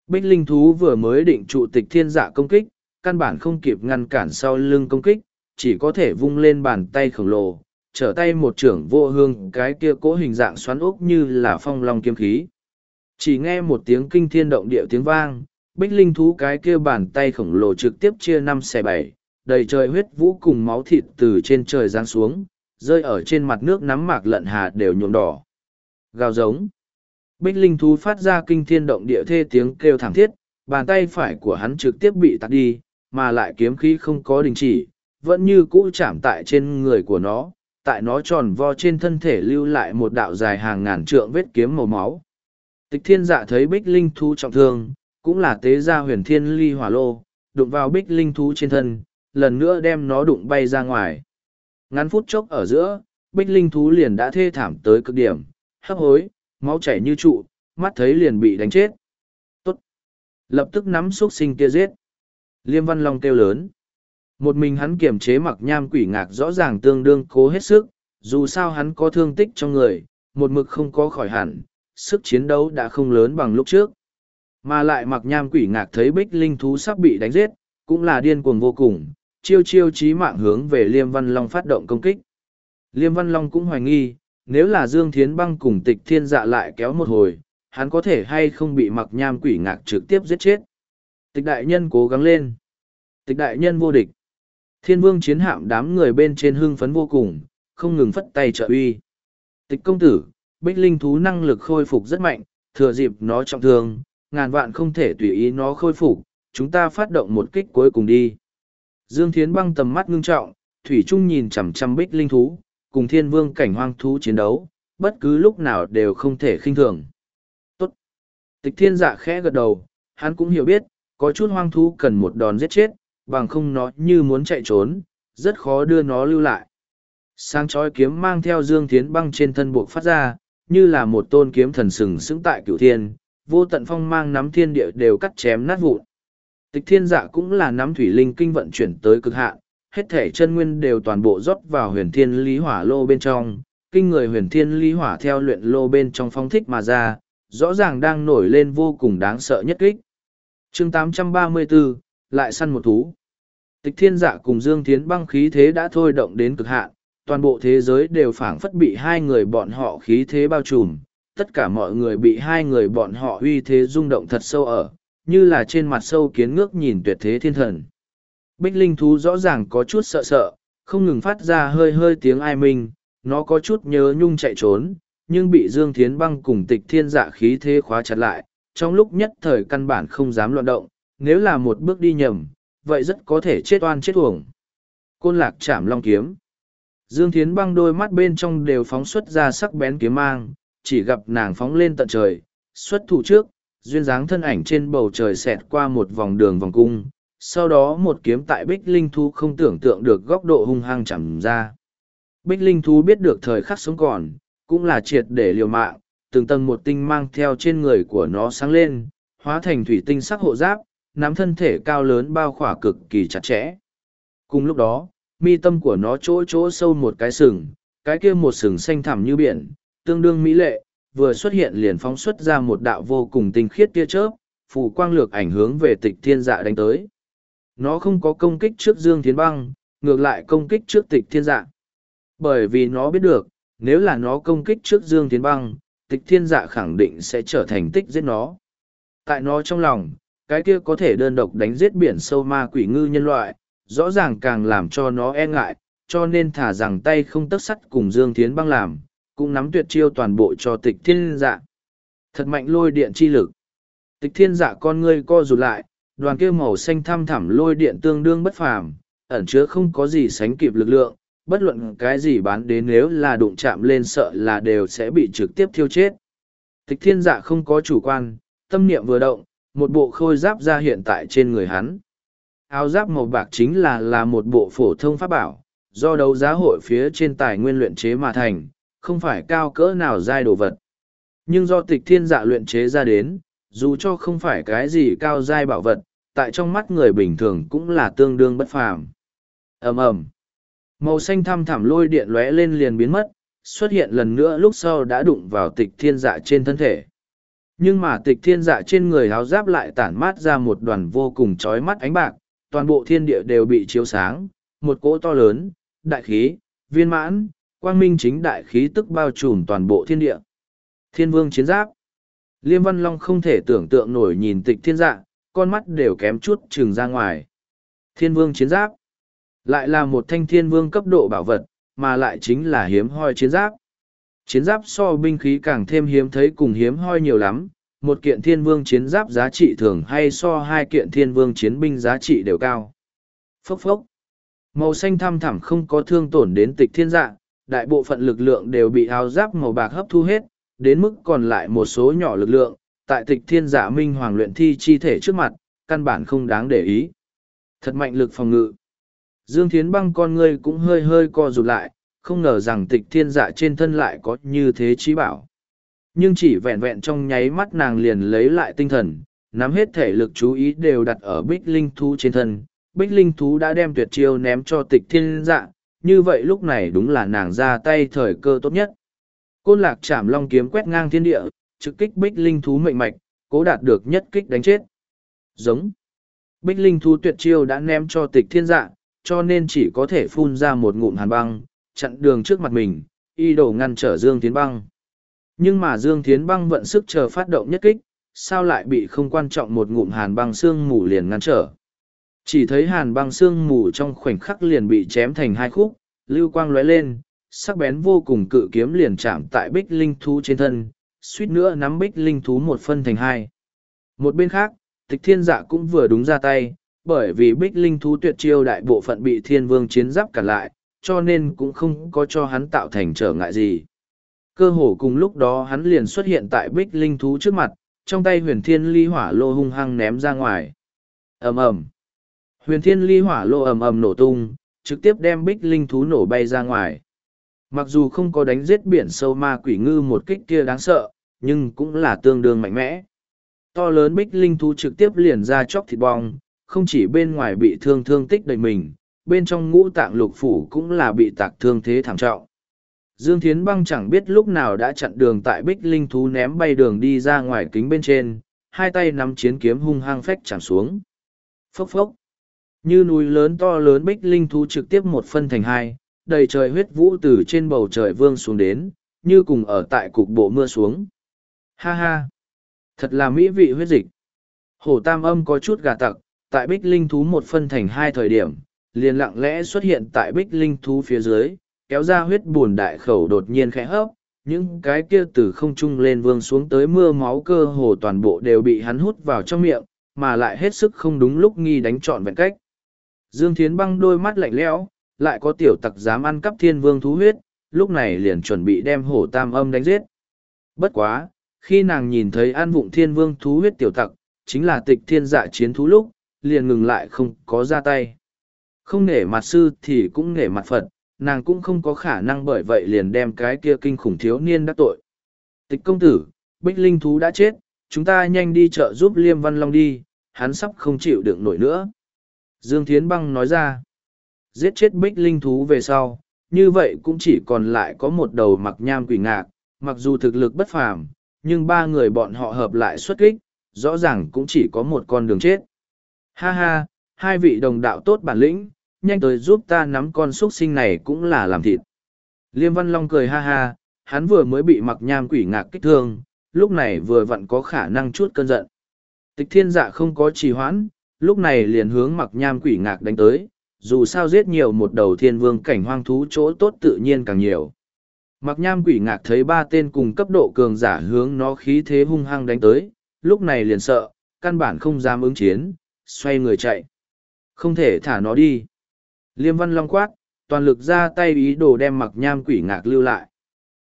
Speaker 1: Bích Linh Thú vừa mới định trụ tịch thiên giả công kích, căn bản không kịp ngăn cản sau lưng công kích, chỉ có thể vung lên bàn tay khổng lồ, trở tay một trưởng vô hương cái kia cố hình dạng xoắn ốc như là phong long kiếm khí. Chỉ nghe một tiếng kinh thiên động địa tiếng vang, bích linh thú cái kia bàn tay khổng lồ trực tiếp chia năm xẻ bảy, đầy trời huyết vũ cùng máu thịt từ trên trời giáng xuống, rơi ở trên mặt nước nắm mạc lận hà đều nhuộm đỏ. Gào giống. Bích linh thú phát ra kinh thiên động địa thê tiếng kêu thảm thiết, bàn tay phải của hắn trực tiếp bị tắt đi, mà lại kiếm khí không có đình chỉ, vẫn như cũ chạm tại trên người của nó, tại nó tròn vo trên thân thể lưu lại một đạo dài hàng ngàn trượng vết kiếm màu máu. Tịch thiên dạ thấy bích linh thú trọng thương, cũng là tế gia huyền thiên ly hỏa lô, đụng vào bích linh thú trên thân, lần nữa đem nó đụng bay ra ngoài. Ngắn phút chốc ở giữa, bích linh thú liền đã thê thảm tới cực điểm, hấp hối, máu chảy như trụ, mắt thấy liền bị đánh chết. Tốt! Lập tức nắm xúc sinh kia giết. Liêm văn long kêu lớn. Một mình hắn kiềm chế mặc nham quỷ ngạc rõ ràng tương đương cố hết sức, dù sao hắn có thương tích trong người, một mực không có khỏi hẳn, sức chiến đấu đã không lớn bằng lúc trước. Mà lại mặc nham quỷ ngạc thấy bích linh thú sắp bị đánh giết, cũng là điên cuồng vô cùng, chiêu chiêu chí mạng hướng về Liêm Văn Long phát động công kích. Liêm Văn Long cũng hoài nghi, nếu là Dương Thiến Băng cùng tịch thiên dạ lại kéo một hồi, hắn có thể hay không bị mặc nham quỷ ngạc trực tiếp giết chết. Tịch đại nhân cố gắng lên. Tịch đại nhân vô địch. Thiên vương chiến hạm đám người bên trên hưng phấn vô cùng, không ngừng phất tay trợ uy. Tịch công tử, bích linh thú năng lực khôi phục rất mạnh, thừa dịp nó trọng thương, ngàn vạn không thể tùy ý nó khôi phục, chúng ta phát động một kích cuối cùng đi. Dương Thiến băng tầm mắt ngưng trọng, Thủy Trung nhìn chằm chằm bích linh thú, cùng thiên vương cảnh hoang thú chiến đấu, bất cứ lúc nào đều không thể khinh thường. Tốt. Tịch thiên dạ khẽ gật đầu, hắn cũng hiểu biết, có chút hoang thú cần một đòn giết chết, bằng không nó như muốn chạy trốn, rất khó đưa nó lưu lại. sáng chói kiếm mang theo Dương Thiến băng trên thân buộc phát ra, như là một tôn kiếm thần sừng sững tại cửu thiên, vô tận phong mang nắm thiên địa đều cắt chém nát vụn. Tịch thiên dạ cũng là nắm thủy linh kinh vận chuyển tới cực hạn, hết thể chân nguyên đều toàn bộ rót vào huyền thiên lý hỏa lô bên trong, kinh người huyền thiên lý hỏa theo luyện lô bên trong phong thích mà ra, rõ ràng đang nổi lên vô cùng đáng sợ nhất kích. chương 834, lại săn một thú. Tịch thiên dạ cùng Dương Thiến băng khí thế đã thôi động đến cực hạn, toàn bộ thế giới đều phảng phất bị hai người bọn họ khí thế bao trùm, tất cả mọi người bị hai người bọn họ uy thế rung động thật sâu ở, như là trên mặt sâu kiến ngước nhìn tuyệt thế thiên thần. Bích linh thú rõ ràng có chút sợ sợ, không ngừng phát ra hơi hơi tiếng ai minh, nó có chút nhớ nhung chạy trốn, nhưng bị Dương Thiến băng cùng tịch thiên dạ khí thế khóa chặt lại, trong lúc nhất thời căn bản không dám loạn động, nếu là một bước đi nhầm, vậy rất có thể chết oan chết uổng. Côn lạc chạm long kiếm. Dương Thiến băng đôi mắt bên trong đều phóng xuất ra sắc bén kiếm mang, chỉ gặp nàng phóng lên tận trời, xuất thủ trước, duyên dáng thân ảnh trên bầu trời xẹt qua một vòng đường vòng cung, sau đó một kiếm tại bích linh thú không tưởng tượng được góc độ hung hăng chẳng ra. Bích linh thú biết được thời khắc sống còn, cũng là triệt để liều mạng, từng tầng một tinh mang theo trên người của nó sáng lên, hóa thành thủy tinh sắc hộ giáp, nắm thân thể cao lớn bao khỏa cực kỳ chặt chẽ. Cùng lúc đó, mi tâm của nó chỗ chỗ sâu một cái sừng, cái kia một sừng xanh thẳm như biển, tương đương mỹ lệ, vừa xuất hiện liền phóng xuất ra một đạo vô cùng tinh khiết tia chớp, phủ quang lược ảnh hướng về tịch thiên dạ đánh tới. Nó không có công kích trước Dương Thiến Băng, ngược lại công kích trước tịch thiên dạ. Bởi vì nó biết được, nếu là nó công kích trước Dương Thiến Băng, tịch thiên dạ khẳng định sẽ trở thành tích giết nó. Tại nó trong lòng, cái kia có thể đơn độc đánh giết biển sâu ma quỷ ngư nhân loại, rõ ràng càng làm cho nó e ngại, cho nên thả rằng tay không tất sắt cùng Dương Thiến Băng làm, cũng nắm tuyệt chiêu toàn bộ cho tịch thiên dạ. Thật mạnh lôi điện chi lực. Tịch thiên dạ con ngươi co rụt lại, đoàn kia màu xanh thăm thẳm lôi điện tương đương bất phàm, ẩn chứa không có gì sánh kịp lực lượng, bất luận cái gì bán đến nếu là đụng chạm lên sợ là đều sẽ bị trực tiếp thiêu chết. Tịch thiên dạ không có chủ quan, tâm niệm vừa động, một bộ khôi giáp ra hiện tại trên người hắn. Áo giáp màu bạc chính là là một bộ phổ thông pháp bảo, do đấu giá hội phía trên tài nguyên luyện chế mà thành, không phải cao cỡ nào giai đồ vật. Nhưng do tịch thiên dạ luyện chế ra đến, dù cho không phải cái gì cao giai bảo vật, tại trong mắt người bình thường cũng là tương đương bất phàm. ầm ầm Màu xanh thăm thẳm lôi điện lóe lên liền biến mất, xuất hiện lần nữa lúc sau đã đụng vào tịch thiên dạ trên thân thể. Nhưng mà tịch thiên dạ trên người áo giáp lại tản mát ra một đoàn vô cùng chói mắt ánh bạc, toàn bộ thiên địa đều bị chiếu sáng, một cỗ to lớn, đại khí, viên mãn, quang minh chính đại khí tức bao trùm toàn bộ thiên địa. Thiên vương chiến giáp. Liêm Văn Long không thể tưởng tượng nổi nhìn tịch thiên dạ, con mắt đều kém chút trừng ra ngoài. Thiên vương chiến giáp. Lại là một thanh thiên vương cấp độ bảo vật, mà lại chính là hiếm hoi chiến giáp. Chiến giáp so binh khí càng thêm hiếm thấy cùng hiếm hoi nhiều lắm, một kiện thiên vương chiến giáp giá trị thường hay so hai kiện thiên vương chiến binh giá trị đều cao. Phốc phốc. Màu xanh thăm thẳm không có thương tổn đến tịch thiên dạ, đại bộ phận lực lượng đều bị áo giáp màu bạc hấp thu hết, đến mức còn lại một số nhỏ lực lượng, tại tịch thiên dạ minh hoàng luyện thi chi thể trước mặt, căn bản không đáng để ý. Thật mạnh lực phòng ngự. Dương Thiến băng con ngươi cũng hơi hơi co rụt lại, không ngờ rằng tịch thiên dạ trên thân lại có như thế trí bảo. Nhưng chỉ vẹn vẹn trong nháy mắt nàng liền lấy lại tinh thần, nắm hết thể lực chú ý đều đặt ở bích linh thú trên thân. Bích linh thú đã đem tuyệt chiêu ném cho tịch thiên dạ, như vậy lúc này đúng là nàng ra tay thời cơ tốt nhất. Côn lạc chạm long kiếm quét ngang thiên địa, trực kích bích linh thú mệnh mạch, cố đạt được nhất kích đánh chết. Giống. Bích linh thú tuyệt chiêu đã ném cho tịch thiên dạ, cho nên chỉ có thể phun ra một ngụm hàn băng, chặn đường trước mặt mình, y đổ ngăn trở Dương Tiến Băng. Nhưng mà Dương Thiến băng vận sức chờ phát động nhất kích, sao lại bị không quan trọng một ngụm hàn băng xương mù liền ngăn trở. Chỉ thấy hàn băng xương mù trong khoảnh khắc liền bị chém thành hai khúc, lưu quang lóe lên, sắc bén vô cùng cự kiếm liền chạm tại bích linh thú trên thân, suýt nữa nắm bích linh thú một phân thành hai. Một bên khác, tịch thiên dạ cũng vừa đúng ra tay, bởi vì bích linh thú tuyệt chiêu đại bộ phận bị thiên vương chiến giáp cản lại, cho nên cũng không có cho hắn tạo thành trở ngại gì. Cơ hồ cùng lúc đó hắn liền xuất hiện tại bích linh thú trước mặt, trong tay huyền thiên ly hỏa lô hung hăng ném ra ngoài. ầm ầm Huyền thiên ly hỏa lô ầm ầm nổ tung, trực tiếp đem bích linh thú nổ bay ra ngoài. Mặc dù không có đánh giết biển sâu ma quỷ ngư một kích kia đáng sợ, nhưng cũng là tương đương mạnh mẽ. To lớn bích linh thú trực tiếp liền ra chóc thịt bong, không chỉ bên ngoài bị thương thương tích đầy mình, bên trong ngũ tạng lục phủ cũng là bị tạc thương thế thảm trọng. Dương Thiến Băng chẳng biết lúc nào đã chặn đường tại bích linh thú ném bay đường đi ra ngoài kính bên trên, hai tay nắm chiến kiếm hung hăng phách chạm xuống. Phốc phốc. Như núi lớn to lớn bích linh thú trực tiếp một phân thành hai, đầy trời huyết vũ từ trên bầu trời vương xuống đến, như cùng ở tại cục bộ mưa xuống. Ha ha! Thật là mỹ vị huyết dịch. Hổ tam âm có chút gà tặc, tại bích linh thú một phân thành hai thời điểm, liền lặng lẽ xuất hiện tại bích linh thú phía dưới, kéo ra huyết buồn đại khẩu đột nhiên khẽ hấp, những cái kia từ không trung lên vương xuống tới mưa máu cơ hồ toàn bộ đều bị hắn hút vào trong miệng, mà lại hết sức không đúng lúc nghi đánh trọn vẹn cách. Dương Thiến băng đôi mắt lạnh lẽo, lại có tiểu tặc dám ăn cắp thiên vương thú huyết, lúc này liền chuẩn bị đem hổ tam âm đánh giết. Bất quá, khi nàng nhìn thấy an vụng thiên vương thú huyết tiểu tặc, chính là tịch thiên dạ chiến thú lúc, liền ngừng lại không có ra tay. Không nể mặt sư thì cũng nể mặt Phật, nàng cũng không có khả năng bởi vậy liền đem cái kia kinh khủng thiếu niên đắc tội. Tịch công tử, bích linh thú đã chết, chúng ta nhanh đi chợ giúp Liêm Văn Long đi, hắn sắp không chịu đựng nổi nữa. Dương Thiến Băng nói ra, giết chết bích linh thú về sau, như vậy cũng chỉ còn lại có một đầu mặc nham quỷ ngạc, mặc dù thực lực bất phàm, nhưng ba người bọn họ hợp lại xuất kích, rõ ràng cũng chỉ có một con đường chết. Ha ha, hai vị đồng đạo tốt bản lĩnh, nhanh tới giúp ta nắm con xuất sinh này cũng là làm thịt. Liêm Văn Long cười ha ha, hắn vừa mới bị mặc nham quỷ ngạc kích thương, lúc này vừa vặn có khả năng chút cơn giận. Tịch thiên dạ không có trì hoãn, lúc này liền hướng mặc nham quỷ ngạc đánh tới, dù sao giết nhiều một đầu thiên vương cảnh hoang thú chỗ tốt tự nhiên càng nhiều. Mặc nham quỷ ngạc thấy ba tên cùng cấp độ cường giả hướng nó khí thế hung hăng đánh tới, lúc này liền sợ, căn bản không dám ứng chiến, xoay người chạy. Không thể thả nó đi. Liêm văn long quát, toàn lực ra tay ý đồ đem mặc nham quỷ ngạc lưu lại.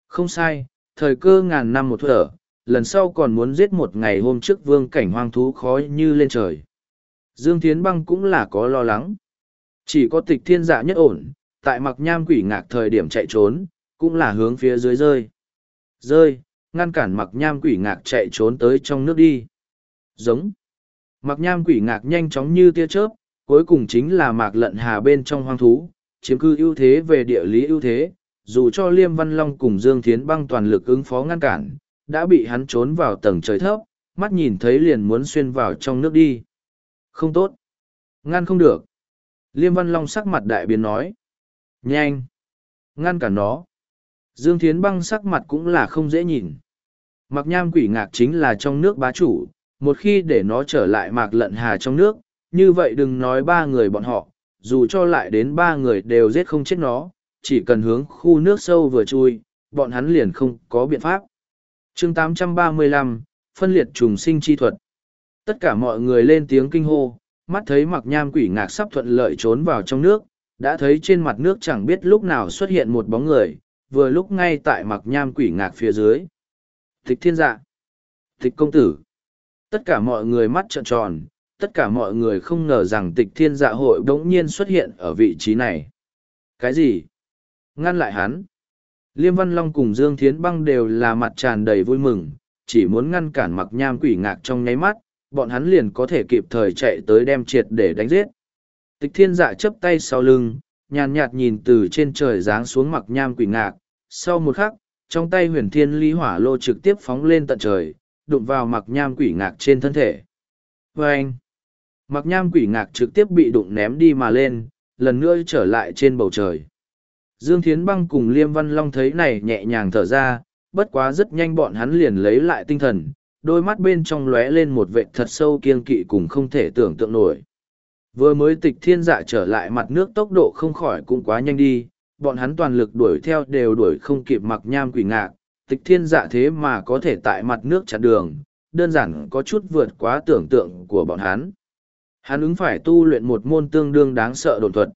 Speaker 1: Không sai, thời cơ ngàn năm một thở, lần sau còn muốn giết một ngày hôm trước vương cảnh hoang thú khói như lên trời. Dương Thiến Băng cũng là có lo lắng. Chỉ có tịch thiên dạ nhất ổn, tại mặc nham quỷ ngạc thời điểm chạy trốn, cũng là hướng phía dưới rơi. Rơi, ngăn cản mặc nham quỷ ngạc chạy trốn tới trong nước đi. Giống. Mặc nham quỷ ngạc nhanh chóng như tia chớp, cuối cùng chính là mạc lận hà bên trong hoang thú, chiếm cư ưu thế về địa lý ưu thế, dù cho Liêm Văn Long cùng Dương Thiến băng toàn lực ứng phó ngăn cản, đã bị hắn trốn vào tầng trời thấp, mắt nhìn thấy liền muốn xuyên vào trong nước đi. Không tốt. Ngăn không được. Liêm Văn Long sắc mặt đại biến nói. Nhanh. Ngăn cản nó. Dương Thiến băng sắc mặt cũng là không dễ nhìn. Mặc nham quỷ ngạc chính là trong nước bá chủ, một khi để nó trở lại mạc lận hà trong nước, như vậy đừng nói ba người bọn họ, dù cho lại đến ba người đều giết không chết nó, chỉ cần hướng khu nước sâu vừa chui, bọn hắn liền không có biện pháp. chương 835, phân liệt trùng sinh chi thuật. Tất cả mọi người lên tiếng kinh hô, mắt thấy mặc nham quỷ ngạc sắp thuận lợi trốn vào trong nước, đã thấy trên mặt nước chẳng biết lúc nào xuất hiện một bóng người, vừa lúc ngay tại mặc nham quỷ ngạc phía dưới. Tịch thiên dạ. Tịch công tử. Tất cả mọi người mắt trợn tròn, tất cả mọi người không ngờ rằng tịch thiên dạ hội bỗng nhiên xuất hiện ở vị trí này. Cái gì? Ngăn lại hắn. Liêm Văn Long cùng Dương Thiến Băng đều là mặt tràn đầy vui mừng, chỉ muốn ngăn cản mặc nham quỷ ngạc trong nháy mắt, bọn hắn liền có thể kịp thời chạy tới đem triệt để đánh giết. Tịch thiên dạ chấp tay sau lưng, nhàn nhạt nhìn từ trên trời giáng xuống mặc nham quỷ ngạc, sau một khắc, trong tay huyền thiên ly hỏa lô trực tiếp phóng lên tận trời, đụng vào mặc nham quỷ ngạc trên thân thể. vê anh, mặc nham quỷ ngạc trực tiếp bị đụng ném đi mà lên, lần nữa trở lại trên bầu trời. Dương Thiến Băng cùng Liêm Văn Long thấy này nhẹ nhàng thở ra, bất quá rất nhanh bọn hắn liền lấy lại tinh thần, đôi mắt bên trong lóe lên một vệ thật sâu kiên kỵ cùng không thể tưởng tượng nổi. Vừa mới tịch thiên dạ trở lại mặt nước tốc độ không khỏi cũng quá nhanh đi, bọn hắn toàn lực đuổi theo đều đuổi không kịp mặc nham quỷ ngạc, tịch thiên dạ thế mà có thể tại mặt nước chặn đường, đơn giản có chút vượt quá tưởng tượng của bọn hắn. Hắn ứng phải tu luyện một môn tương đương đáng sợ đồn thuật.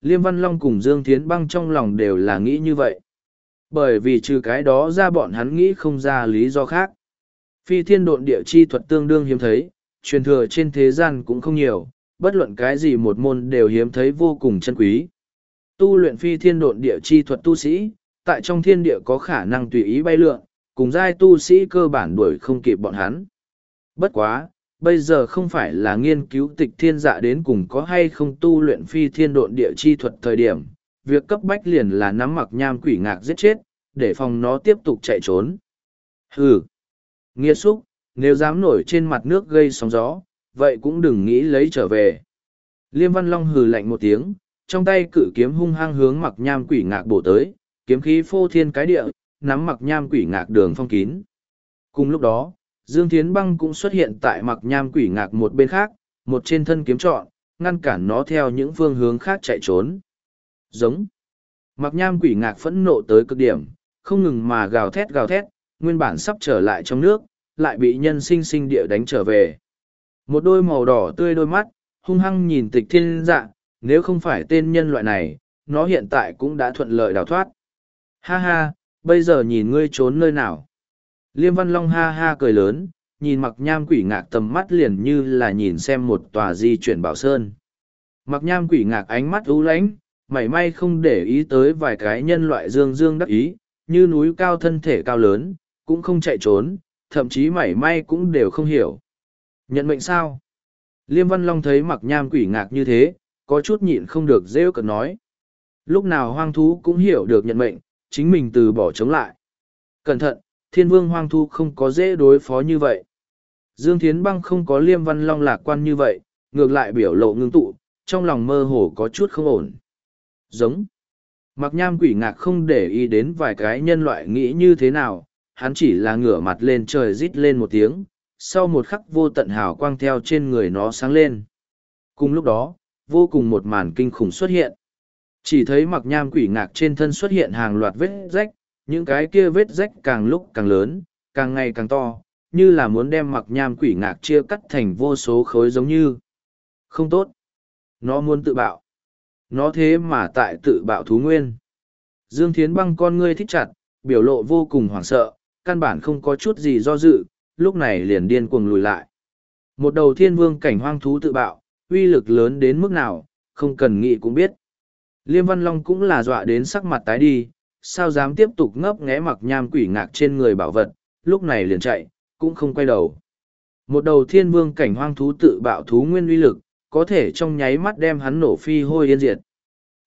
Speaker 1: Liêm Văn Long cùng Dương Thiến Băng trong lòng đều là nghĩ như vậy. Bởi vì trừ cái đó ra bọn hắn nghĩ không ra lý do khác. Phi thiên độn địa chi thuật tương đương hiếm thấy, truyền thừa trên thế gian cũng không nhiều, bất luận cái gì một môn đều hiếm thấy vô cùng chân quý. Tu luyện phi thiên độn địa chi thuật tu sĩ, tại trong thiên địa có khả năng tùy ý bay lượn, cùng giai tu sĩ cơ bản đuổi không kịp bọn hắn. Bất quá, bây giờ không phải là nghiên cứu tịch thiên dạ đến cùng có hay không tu luyện phi thiên độn địa chi thuật thời điểm, việc cấp bách liền là nắm mặc nham quỷ ngạc giết chết, để phòng nó tiếp tục chạy trốn. Hừ! Nghĩa xúc, nếu dám nổi trên mặt nước gây sóng gió, vậy cũng đừng nghĩ lấy trở về. Liêm Văn Long hừ lạnh một tiếng, trong tay cự kiếm hung hăng hướng mặc nham quỷ ngạc bổ tới, kiếm khí phô thiên cái địa, nắm mặc nham quỷ ngạc đường phong kín. Cùng lúc đó, Dương Thiến Băng cũng xuất hiện tại mặc nham quỷ ngạc một bên khác, một trên thân kiếm trọn, ngăn cản nó theo những phương hướng khác chạy trốn. Giống. Mặc nham quỷ ngạc phẫn nộ tới cực điểm, không ngừng mà gào thét gào thét, nguyên bản sắp trở lại trong nước, lại bị nhân sinh sinh địa đánh trở về. Một đôi màu đỏ tươi đôi mắt, hung hăng nhìn tịch thiên dạ, nếu không phải tên nhân loại này, nó hiện tại cũng đã thuận lợi đào thoát. Ha ha, bây giờ nhìn ngươi trốn nơi nào. Liêm Văn Long ha ha cười lớn, nhìn mặc nham quỷ ngạc tầm mắt liền như là nhìn xem một tòa di chuyển bảo sơn. Mặc nham quỷ ngạc ánh mắt u lãnh, mảy may không để ý tới vài cái nhân loại dương dương đắc ý, như núi cao thân thể cao lớn, cũng không chạy trốn, thậm chí mảy may cũng đều không hiểu. Nhận mệnh sao? Liêm Văn Long thấy mặc nham quỷ ngạc như thế, có chút nhịn không được rêu cợt nói. Lúc nào hoang thú cũng hiểu được nhận mệnh, chính mình từ bỏ chống lại. Cẩn thận, thiên vương hoang thu không có dễ đối phó như vậy. Dương Thiến Băng không có liêm văn long lạc quan như vậy, ngược lại biểu lộ ngưng tụ, trong lòng mơ hồ có chút không ổn. Giống. Mặc nham quỷ ngạc không để ý đến vài cái nhân loại nghĩ như thế nào, hắn chỉ là ngửa mặt lên trời rít lên một tiếng, sau một khắc vô tận hào quang theo trên người nó sáng lên. Cùng lúc đó, vô cùng một màn kinh khủng xuất hiện. Chỉ thấy mặc nham quỷ ngạc trên thân xuất hiện hàng loạt vết rách, những cái kia vết rách càng lúc càng lớn, càng ngày càng to, như là muốn đem mặc nham quỷ ngạc chia cắt thành vô số khối giống như. Không tốt. Nó muốn tự bạo. Nó thế mà tại tự bạo thú nguyên. Dương Thiến băng con ngươi thích chặt, biểu lộ vô cùng hoảng sợ, căn bản không có chút gì do dự, lúc này liền điên cuồng lùi lại. Một đầu thiên vương cảnh hoang thú tự bạo, uy lực lớn đến mức nào, không cần nghĩ cũng biết. Liêm Văn Long cũng là dọa đến sắc mặt tái đi, sao dám tiếp tục ngấp nghé mặc nham quỷ ngạc trên người bảo vật, lúc này liền chạy, cũng không quay đầu. Một đầu thiên vương cảnh hoang thú tự bạo thú nguyên uy lực, có thể trong nháy mắt đem hắn nổ phi hôi yên diệt.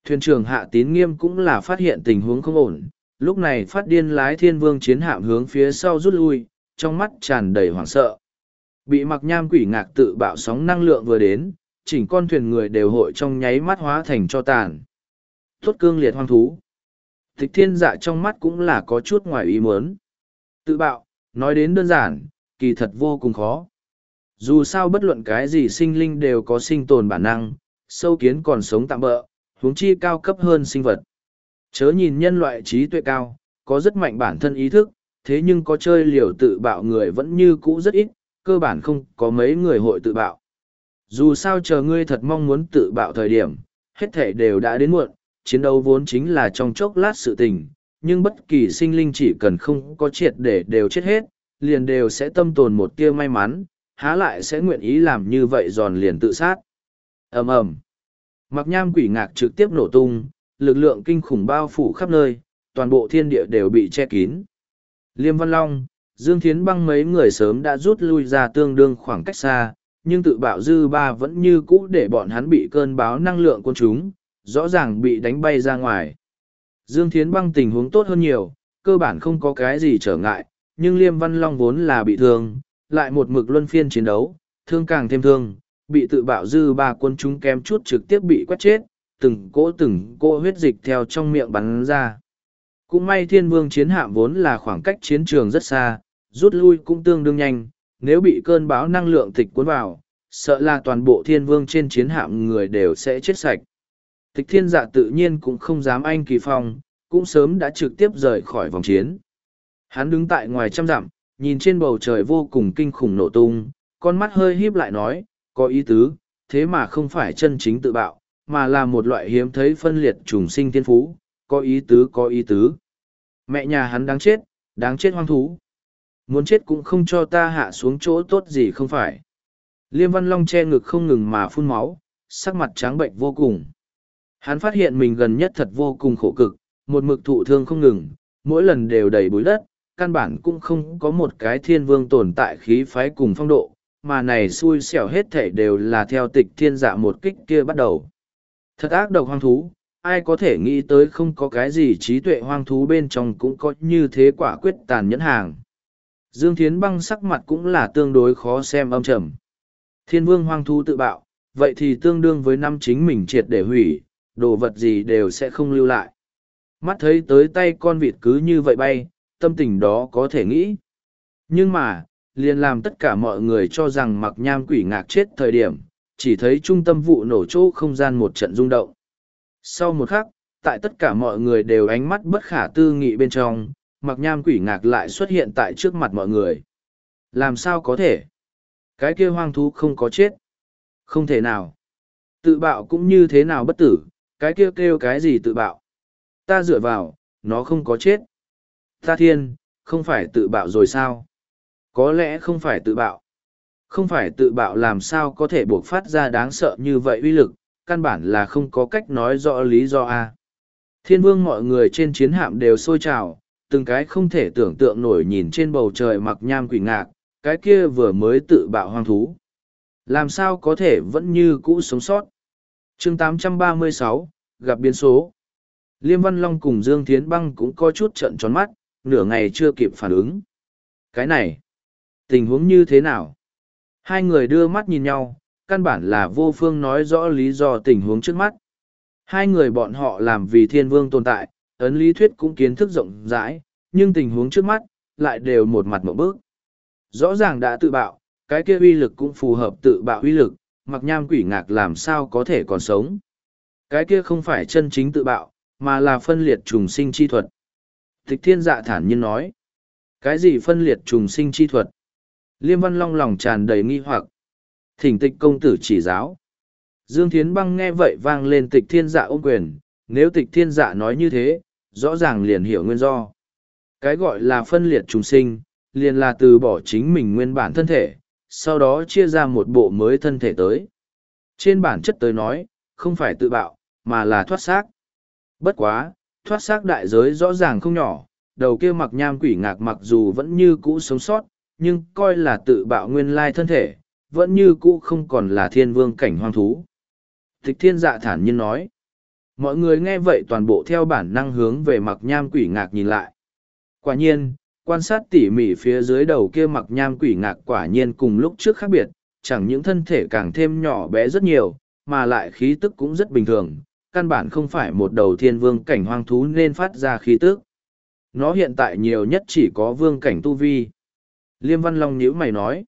Speaker 1: Thuyền trưởng hạ tín nghiêm cũng là phát hiện tình huống không ổn, lúc này phát điên lái thiên vương chiến hạm hướng phía sau rút lui, trong mắt tràn đầy hoảng sợ. Bị mặc nham quỷ ngạc tự bạo sóng năng lượng vừa đến, chỉnh con thuyền người đều hội trong nháy mắt hóa thành cho tàn. Tốt cương liệt hoang thú. Tịch thiên dạ trong mắt cũng là có chút ngoài ý muốn. Tự bạo, nói đến đơn giản, kỳ thật vô cùng khó. Dù sao bất luận cái gì sinh linh đều có sinh tồn bản năng, sâu kiến còn sống tạm bỡ, huống chi cao cấp hơn sinh vật. Chớ nhìn nhân loại trí tuệ cao, có rất mạnh bản thân ý thức, thế nhưng có chơi liều tự bạo người vẫn như cũ rất ít, cơ bản không có mấy người hội tự bạo. Dù sao chờ ngươi thật mong muốn tự bạo thời điểm, hết thể đều đã đến muộn, chiến đấu vốn chính là trong chốc lát sự tình, nhưng bất kỳ sinh linh chỉ cần không có triệt để đều chết hết, liền đều sẽ tâm tồn một tia may mắn, há lại sẽ nguyện ý làm như vậy giòn liền tự sát. ầm ầm Mặc nham quỷ ngạc trực tiếp nổ tung, lực lượng kinh khủng bao phủ khắp nơi, toàn bộ thiên địa đều bị che kín. Liêm Văn Long, Dương Thiến Băng mấy người sớm đã rút lui ra tương đương khoảng cách xa, nhưng tự bạo dư ba vẫn như cũ để bọn hắn bị cơn báo năng lượng quân chúng, rõ ràng bị đánh bay ra ngoài. Dương Thiến băng tình huống tốt hơn nhiều, cơ bản không có cái gì trở ngại, nhưng Liêm Văn Long vốn là bị thương, lại một mực luân phiên chiến đấu, thương càng thêm thương, bị tự bạo dư ba quân chúng kém chút trực tiếp bị quét chết, từng cỗ từng cỗ huyết dịch theo trong miệng bắn ra. Cũng may thiên vương chiến hạm vốn là khoảng cách chiến trường rất xa, rút lui cũng tương đương nhanh, nếu bị cơn bão năng lượng tịch cuốn vào, sợ là toàn bộ thiên vương trên chiến hạm người đều sẽ chết sạch. Tịch thiên dạ tự nhiên cũng không dám anh kỳ phong, cũng sớm đã trực tiếp rời khỏi vòng chiến. Hắn đứng tại ngoài trăm dặm, nhìn trên bầu trời vô cùng kinh khủng nổ tung, con mắt hơi híp lại nói, có ý tứ, thế mà không phải chân chính tự bạo, mà là một loại hiếm thấy phân liệt trùng sinh thiên phú, có ý tứ có ý tứ. Mẹ nhà hắn đáng chết, đáng chết hoang thú. Muốn chết cũng không cho ta hạ xuống chỗ tốt gì không phải. Liêm Văn Long che ngực không ngừng mà phun máu, sắc mặt trắng bệnh vô cùng. Hắn phát hiện mình gần nhất thật vô cùng khổ cực, một mực thụ thương không ngừng, mỗi lần đều đầy bụi đất, căn bản cũng không có một cái thiên vương tồn tại khí phái cùng phong độ, mà này xui xẻo hết thể đều là theo tịch thiên dạ một kích kia bắt đầu. Thật ác độc hoang thú, ai có thể nghĩ tới không có cái gì trí tuệ hoang thú bên trong cũng có như thế quả quyết tàn nhẫn hàng. Dương Thiến băng sắc mặt cũng là tương đối khó xem âm trầm. Thiên vương hoang thú tự bạo, vậy thì tương đương với năm chính mình triệt để hủy, đồ vật gì đều sẽ không lưu lại. Mắt thấy tới tay con vịt cứ như vậy bay, tâm tình đó có thể nghĩ. Nhưng mà, liền làm tất cả mọi người cho rằng mặc nham quỷ ngạc chết thời điểm, chỉ thấy trung tâm vụ nổ chỗ không gian một trận rung động. Sau một khắc, tại tất cả mọi người đều ánh mắt bất khả tư nghị bên trong, mặc nham quỷ ngạc lại xuất hiện tại trước mặt mọi người. Làm sao có thể? Cái kia hoang thú không có chết. Không thể nào. Tự bạo cũng như thế nào bất tử, cái kia kêu, kêu cái gì tự bạo. Ta dựa vào, nó không có chết. Ta thiên, không phải tự bạo rồi sao? Có lẽ không phải tự bạo. Không phải tự bạo làm sao có thể buộc phát ra đáng sợ như vậy uy lực, căn bản là không có cách nói rõ lý do a. Thiên vương mọi người trên chiến hạm đều sôi trào, từng cái không thể tưởng tượng nổi nhìn trên bầu trời mặc nham quỷ ngạc, cái kia vừa mới tự bạo hoang thú. Làm sao có thể vẫn như cũ sống sót? chương 836, gặp biến số. Liêm Văn Long cùng Dương Thiến Băng cũng có chút trận tròn mắt, nửa ngày chưa kịp phản ứng. Cái này, tình huống như thế nào? Hai người đưa mắt nhìn nhau, căn bản là vô phương nói rõ lý do tình huống trước mắt. Hai người bọn họ làm vì thiên vương tồn tại, ấn lý thuyết cũng kiến thức rộng rãi, nhưng tình huống trước mắt, lại đều một mặt một bước. Rõ ràng đã tự bạo, cái kia uy lực cũng phù hợp tự bạo uy lực, mặc nham quỷ ngạc làm sao có thể còn sống. Cái kia không phải chân chính tự bạo, mà là phân liệt trùng sinh chi thuật. Tịch thiên dạ thản nhiên nói. Cái gì phân liệt trùng sinh chi thuật? Liêm văn long lòng tràn đầy nghi hoặc. Thỉnh tịch công tử chỉ giáo. Dương Thiến Băng nghe vậy vang lên tịch thiên dạ ôm quyền, nếu tịch thiên dạ nói như thế, rõ ràng liền hiểu nguyên do. Cái gọi là phân liệt trùng sinh, liền là từ bỏ chính mình nguyên bản thân thể, sau đó chia ra một bộ mới thân thể tới. Trên bản chất tới nói, không phải tự bạo, mà là thoát xác. Bất quá, thoát xác đại giới rõ ràng không nhỏ, đầu kia mặc nham quỷ ngạc mặc dù vẫn như cũ sống sót, nhưng coi là tự bạo nguyên lai thân thể, vẫn như cũ không còn là thiên vương cảnh hoang thú. Tịch thiên dạ thản nhiên nói. Mọi người nghe vậy toàn bộ theo bản năng hướng về mặc nham quỷ ngạc nhìn lại. Quả nhiên, quan sát tỉ mỉ phía dưới đầu kia mặc nham quỷ ngạc quả nhiên cùng lúc trước khác biệt, chẳng những thân thể càng thêm nhỏ bé rất nhiều, mà lại khí tức cũng rất bình thường, căn bản không phải một đầu thiên vương cảnh hoang thú nên phát ra khí tức. Nó hiện tại nhiều nhất chỉ có vương cảnh tu vi. Liêm Văn Long nhíu mày nói,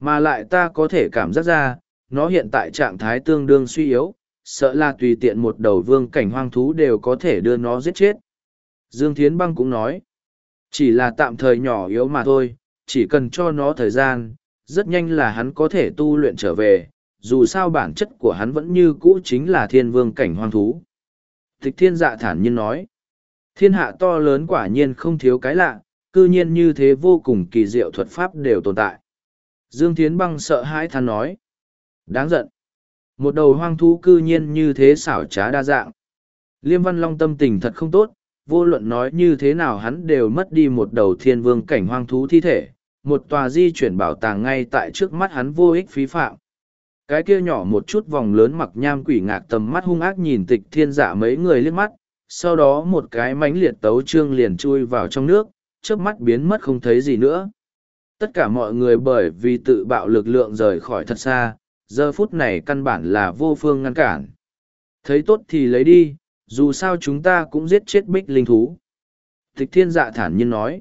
Speaker 1: mà lại ta có thể cảm giác ra, nó hiện tại trạng thái tương đương suy yếu, sợ là tùy tiện một đầu vương cảnh hoang thú đều có thể đưa nó giết chết. Dương Thiến Băng cũng nói, chỉ là tạm thời nhỏ yếu mà thôi, chỉ cần cho nó thời gian, rất nhanh là hắn có thể tu luyện trở về, dù sao bản chất của hắn vẫn như cũ chính là thiên vương cảnh hoang thú. Tịch thiên dạ thản nhiên nói, thiên hạ to lớn quả nhiên không thiếu cái lạ, cư nhiên như thế vô cùng kỳ diệu thuật pháp đều tồn tại. Dương Thiến Băng sợ hãi than nói, đáng giận. Một đầu hoang thú cư nhiên như thế xảo trá đa dạng. Liêm Văn Long tâm tình thật không tốt, vô luận nói như thế nào hắn đều mất đi một đầu thiên vương cảnh hoang thú thi thể, một tòa di chuyển bảo tàng ngay tại trước mắt hắn vô ích phí phạm. Cái kia nhỏ một chút vòng lớn mặc nham quỷ ngạc tầm mắt hung ác nhìn tịch thiên dạ mấy người liếc mắt, sau đó một cái mánh liệt tấu trương liền chui vào trong nước, trước mắt biến mất không thấy gì nữa. Tất cả mọi người bởi vì tự bạo lực lượng rời khỏi thật xa, giờ phút này căn bản là vô phương ngăn cản. Thấy tốt thì lấy đi, dù sao chúng ta cũng giết chết bích linh thú. Tịch thiên dạ thản nhiên nói.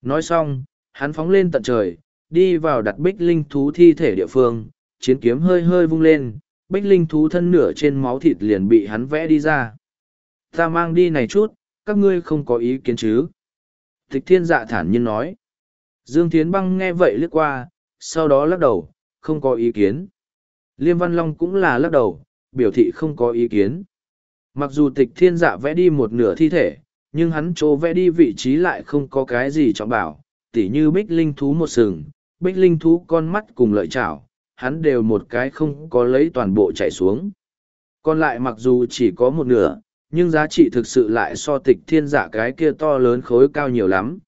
Speaker 1: Nói xong, hắn phóng lên tận trời, đi vào đặt bích linh thú thi thể địa phương, chiến kiếm hơi hơi vung lên, bích linh thú thân nửa trên máu thịt liền bị hắn vẽ đi ra. Ta mang đi này chút, các ngươi không có ý kiến chứ? Tịch thiên dạ thản nhiên nói. Dương Thiến Băng nghe vậy lướt qua, sau đó lắc đầu, không có ý kiến. Liêm Văn Long cũng là lắc đầu, biểu thị không có ý kiến. Mặc dù tịch thiên dạ vẽ đi một nửa thi thể, nhưng hắn chỗ vẽ đi vị trí lại không có cái gì trọng bảo, tỉ như bích linh thú một sừng, bích linh thú con mắt cùng lợi chảo, hắn đều một cái không có lấy toàn bộ chạy xuống. Còn lại mặc dù chỉ có một nửa, nhưng giá trị thực sự lại so tịch thiên dạ cái kia to lớn khối cao nhiều lắm.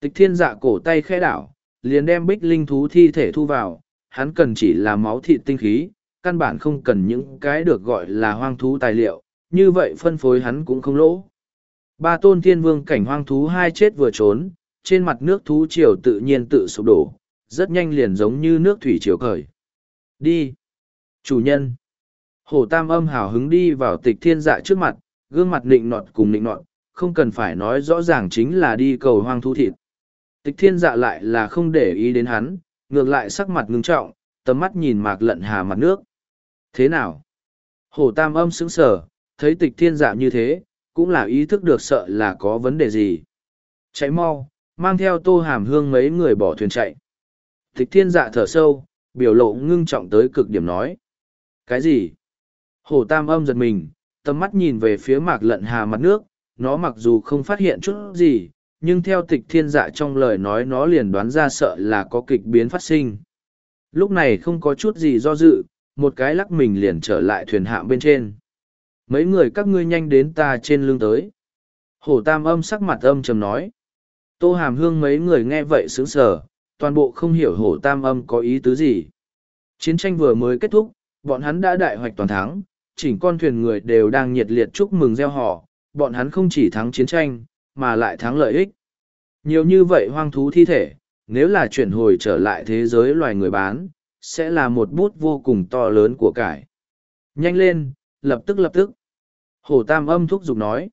Speaker 1: Tịch thiên dạ cổ tay khẽ đảo, liền đem bích linh thú thi thể thu vào, hắn cần chỉ là máu thịt tinh khí, căn bản không cần những cái được gọi là hoang thú tài liệu, như vậy phân phối hắn cũng không lỗ. Ba tôn thiên vương cảnh hoang thú hai chết vừa trốn, trên mặt nước thú triều tự nhiên tự sụp đổ, rất nhanh liền giống như nước thủy triều khởi. Đi! Chủ nhân! Hổ tam âm hào hứng đi vào tịch thiên dạ trước mặt, gương mặt nịnh nọt cùng nịnh nọt, không cần phải nói rõ ràng chính là đi cầu hoang thu thịt. Tịch thiên dạ lại là không để ý đến hắn, ngược lại sắc mặt ngưng trọng, tầm mắt nhìn mạc lận hà mặt nước. Thế nào? Hổ tam âm sững sờ, thấy tịch thiên dạ như thế, cũng là ý thức được sợ là có vấn đề gì. Chạy mau, mang theo tô hàm hương mấy người bỏ thuyền chạy. Tịch thiên dạ thở sâu, biểu lộ ngưng trọng tới cực điểm nói. Cái gì? Hổ tam âm giật mình, tầm mắt nhìn về phía mạc lận hà mặt nước, nó mặc dù không phát hiện chút gì, nhưng theo tịch thiên dạ trong lời nói nó liền đoán ra sợ là có kịch biến phát sinh. Lúc này không có chút gì do dự, một cái lắc mình liền trở lại thuyền hạm bên trên. Mấy người các ngươi nhanh đến ta trên lưng tới. Hổ tam âm sắc mặt âm trầm nói. Tô hàm hương mấy người nghe vậy sướng sở, toàn bộ không hiểu hổ tam âm có ý tứ gì. Chiến tranh vừa mới kết thúc, bọn hắn đã đại hoạch toàn thắng, chỉnh con thuyền người đều đang nhiệt liệt chúc mừng gieo họ, bọn hắn không chỉ thắng chiến tranh, mà lại thắng lợi ích. Nhiều như vậy hoang thú thi thể, nếu là chuyển hồi trở lại thế giới loài người bán, sẽ là một bút vô cùng to lớn của cải. Nhanh lên, lập tức lập tức. Hổ tam âm thúc giục nói.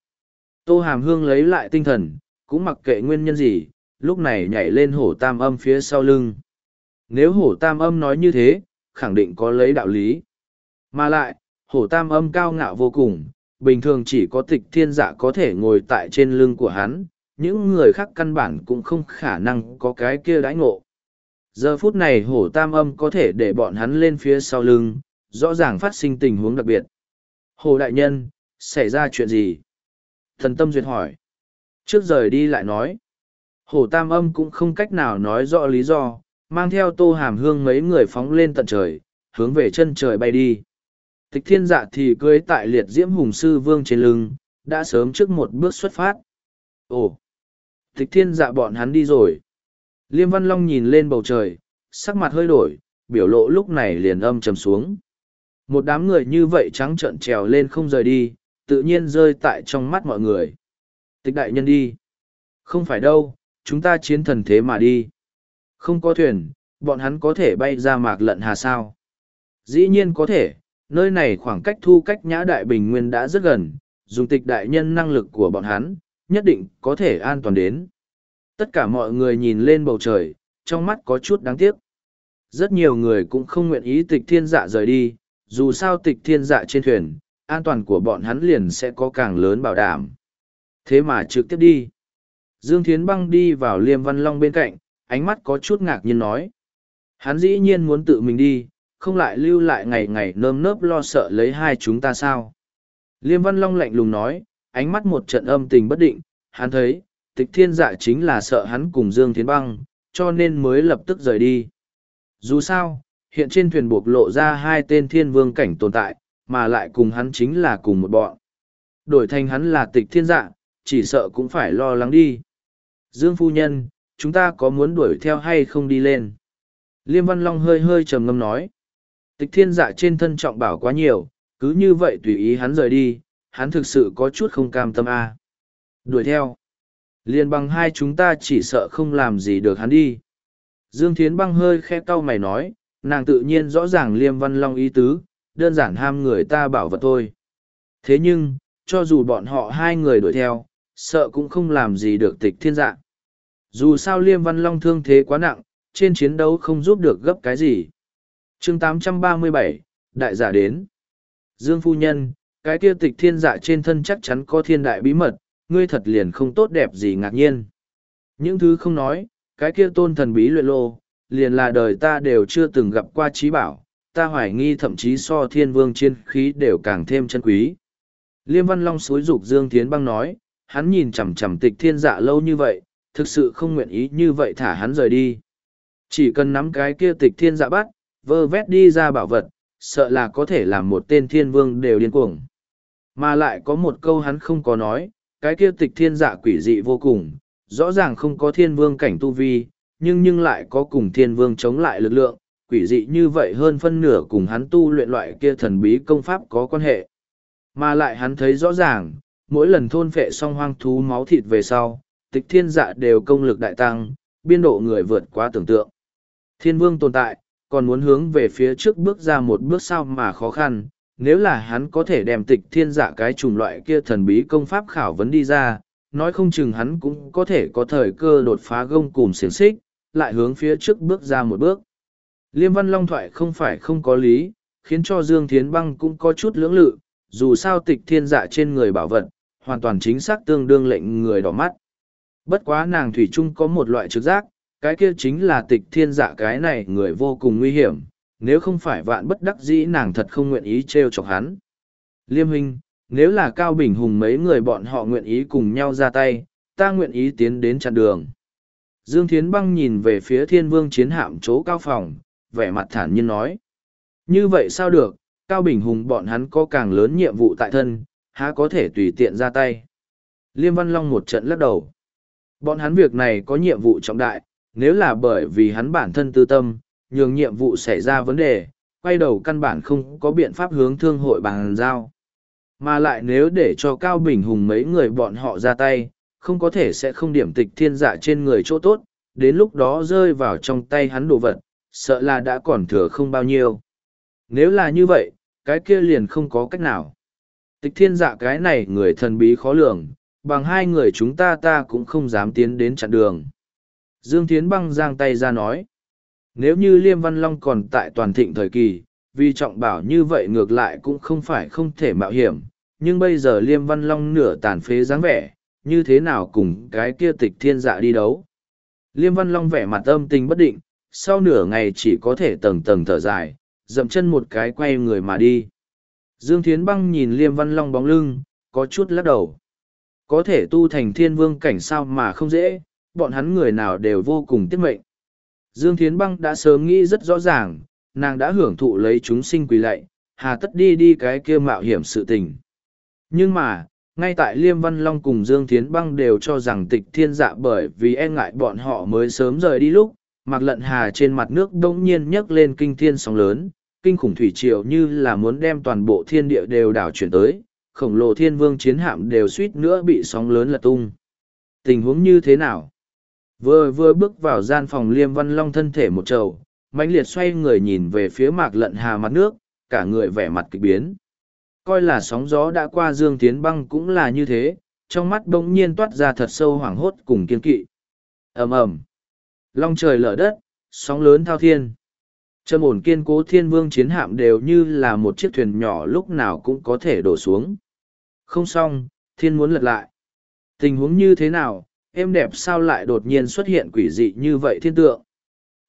Speaker 1: Tô hàm hương lấy lại tinh thần, cũng mặc kệ nguyên nhân gì, lúc này nhảy lên hổ tam âm phía sau lưng. Nếu hổ tam âm nói như thế, khẳng định có lấy đạo lý. Mà lại, hổ tam âm cao ngạo vô cùng, bình thường chỉ có tịch thiên dạ có thể ngồi tại trên lưng của hắn, những người khác căn bản cũng không khả năng có cái kia đãi ngộ. Giờ phút này hổ tam âm có thể để bọn hắn lên phía sau lưng, rõ ràng phát sinh tình huống đặc biệt. Hồ đại nhân, xảy ra chuyện gì? Thần tâm duyệt hỏi. Trước rời đi lại nói. Hổ tam âm cũng không cách nào nói rõ lý do, mang theo tô hàm hương mấy người phóng lên tận trời, hướng về chân trời bay đi. Tịch thiên dạ thì cưới tại liệt diễm hùng sư vương trên lưng, đã sớm trước một bước xuất phát. Ồ! Tịch thiên dạ bọn hắn đi rồi. Liêm Văn Long nhìn lên bầu trời, sắc mặt hơi đổi, biểu lộ lúc này liền âm trầm xuống. Một đám người như vậy trắng trợn trèo lên không rời đi, tự nhiên rơi tại trong mắt mọi người. Tịch đại nhân đi. Không phải đâu, chúng ta chiến thần thế mà đi. Không có thuyền, bọn hắn có thể bay ra mạc lận hà sao. Dĩ nhiên có thể, nơi này khoảng cách thu cách nhã đại bình nguyên đã rất gần, dùng tịch đại nhân năng lực của bọn hắn, nhất định có thể an toàn đến. Tất cả mọi người nhìn lên bầu trời, trong mắt có chút đáng tiếc. Rất nhiều người cũng không nguyện ý tịch thiên dạ rời đi, dù sao tịch thiên dạ trên thuyền, an toàn của bọn hắn liền sẽ có càng lớn bảo đảm. Thế mà trực tiếp đi. Dương Thiến Băng đi vào Liêm Văn Long bên cạnh, ánh mắt có chút ngạc nhiên nói. Hắn dĩ nhiên muốn tự mình đi, không lại lưu lại ngày ngày nơm nớp lo sợ lấy hai chúng ta sao. Liêm Văn Long lạnh lùng nói, ánh mắt một trận âm tình bất định, hắn thấy, tịch thiên dạ chính là sợ hắn cùng Dương Thiến Băng, cho nên mới lập tức rời đi. Dù sao, hiện trên thuyền buộc lộ ra hai tên thiên vương cảnh tồn tại, mà lại cùng hắn chính là cùng một bọn. Đổi thành hắn là tịch thiên dạ, chỉ sợ cũng phải lo lắng đi. Dương phu nhân, chúng ta có muốn đuổi theo hay không đi lên? Liêm Văn Long hơi hơi trầm ngâm nói. Tịch thiên dạ trên thân trọng bảo quá nhiều, cứ như vậy tùy ý hắn rời đi, hắn thực sự có chút không cam tâm a. Đuổi theo. Liên bằng hai chúng ta chỉ sợ không làm gì được hắn đi. Dương Thiến băng hơi khe cau mày nói, nàng tự nhiên rõ ràng liêm văn long ý tứ, đơn giản ham người ta bảo vật thôi. Thế nhưng, cho dù bọn họ hai người đuổi theo, sợ cũng không làm gì được tịch thiên dạ. Dù sao Liêm Văn Long thương thế quá nặng, trên chiến đấu không giúp được gấp cái gì. chương 837, Đại giả đến. Dương Phu Nhân, cái kia tịch thiên dạ trên thân chắc chắn có thiên đại bí mật, ngươi thật liền không tốt đẹp gì ngạc nhiên. Những thứ không nói, cái kia tôn thần bí luyện lô, liền là đời ta đều chưa từng gặp qua trí bảo, ta hoài nghi thậm chí so thiên vương chiên khí đều càng thêm chân quý. Liêm Văn Long suối dục Dương Thiến Băng nói, hắn nhìn chằm chằm tịch thiên dạ lâu như vậy, thực sự không nguyện ý như vậy thả hắn rời đi. Chỉ cần nắm cái kia tịch thiên dạ bắt, vơ vét đi ra bảo vật, sợ là có thể làm một tên thiên vương đều điên cuồng. Mà lại có một câu hắn không có nói, cái kia tịch thiên dạ quỷ dị vô cùng, rõ ràng không có thiên vương cảnh tu vi, nhưng nhưng lại có cùng thiên vương chống lại lực lượng, quỷ dị như vậy hơn phân nửa cùng hắn tu luyện loại kia thần bí công pháp có quan hệ. Mà lại hắn thấy rõ ràng, mỗi lần thôn phệ xong hoang thú máu thịt về sau, tịch thiên dạ đều công lực đại tăng, biên độ người vượt quá tưởng tượng. Thiên vương tồn tại, còn muốn hướng về phía trước bước ra một bước sao mà khó khăn, nếu là hắn có thể đem tịch thiên dạ cái chủng loại kia thần bí công pháp khảo vấn đi ra, nói không chừng hắn cũng có thể có thời cơ đột phá gông cùng xiềng xích, lại hướng phía trước bước ra một bước. Liêm văn long thoại không phải không có lý, khiến cho Dương Thiến Băng cũng có chút lưỡng lự, dù sao tịch thiên dạ trên người bảo vật, hoàn toàn chính xác tương đương lệnh người đỏ mắt. Bất quá nàng Thủy chung có một loại trực giác, cái kia chính là tịch thiên dạ cái này người vô cùng nguy hiểm, nếu không phải vạn bất đắc dĩ nàng thật không nguyện ý trêu chọc hắn. Liêm huynh, nếu là Cao Bình Hùng mấy người bọn họ nguyện ý cùng nhau ra tay, ta nguyện ý tiến đến chặn đường. Dương Thiến Băng nhìn về phía thiên vương chiến hạm chỗ cao phòng, vẻ mặt thản nhiên nói. Như vậy sao được, Cao Bình Hùng bọn hắn có càng lớn nhiệm vụ tại thân, há có thể tùy tiện ra tay. Liêm Văn Long một trận lắc đầu. Bọn hắn việc này có nhiệm vụ trọng đại, nếu là bởi vì hắn bản thân tư tâm, nhường nhiệm vụ xảy ra vấn đề, quay đầu căn bản không có biện pháp hướng thương hội bằng giao. Mà lại nếu để cho Cao Bình Hùng mấy người bọn họ ra tay, không có thể sẽ không điểm tịch thiên dạ trên người chỗ tốt, đến lúc đó rơi vào trong tay hắn đồ vật, sợ là đã còn thừa không bao nhiêu. Nếu là như vậy, cái kia liền không có cách nào. Tịch thiên dạ cái này người thần bí khó lường, bằng hai người chúng ta ta cũng không dám tiến đến chặn đường. Dương Thiến băng giang tay ra nói, nếu như Liêm Văn Long còn tại toàn thịnh thời kỳ, vì trọng bảo như vậy ngược lại cũng không phải không thể mạo hiểm, nhưng bây giờ Liêm Văn Long nửa tàn phế dáng vẻ, như thế nào cùng cái kia tịch thiên dạ đi đấu. Liêm Văn Long vẻ mặt âm tình bất định, sau nửa ngày chỉ có thể tầng tầng thở dài, dậm chân một cái quay người mà đi. Dương Thiến Băng nhìn Liêm Văn Long bóng lưng, có chút lắc đầu. Có thể tu thành thiên vương cảnh sao mà không dễ, bọn hắn người nào đều vô cùng tiết mệnh. Dương Thiến Băng đã sớm nghĩ rất rõ ràng, nàng đã hưởng thụ lấy chúng sinh quỳ lạy, hà tất đi đi cái kia mạo hiểm sự tình. Nhưng mà, ngay tại Liêm Văn Long cùng Dương Thiến Băng đều cho rằng tịch thiên dạ bởi vì e ngại bọn họ mới sớm rời đi lúc, mặc lận hà trên mặt nước đông nhiên nhấc lên kinh thiên sóng lớn, kinh khủng thủy triều như là muốn đem toàn bộ thiên địa đều đảo chuyển tới, khổng lồ thiên vương chiến hạm đều suýt nữa bị sóng lớn lật tung. Tình huống như thế nào? Vừa vừa bước vào gian phòng Liêm Văn Long thân thể một trầu, mãnh liệt xoay người nhìn về phía mạc lận hà mặt nước, cả người vẻ mặt kịch biến. Coi là sóng gió đã qua Dương Tiến Băng cũng là như thế, trong mắt bỗng nhiên toát ra thật sâu hoảng hốt cùng kiên kỵ. ầm ầm Long trời lở đất, sóng lớn thao thiên. Trầm ổn kiên cố thiên vương chiến hạm đều như là một chiếc thuyền nhỏ lúc nào cũng có thể đổ xuống. Không xong, thiên muốn lật lại. Tình huống như thế nào, em đẹp sao lại đột nhiên xuất hiện quỷ dị như vậy thiên tượng.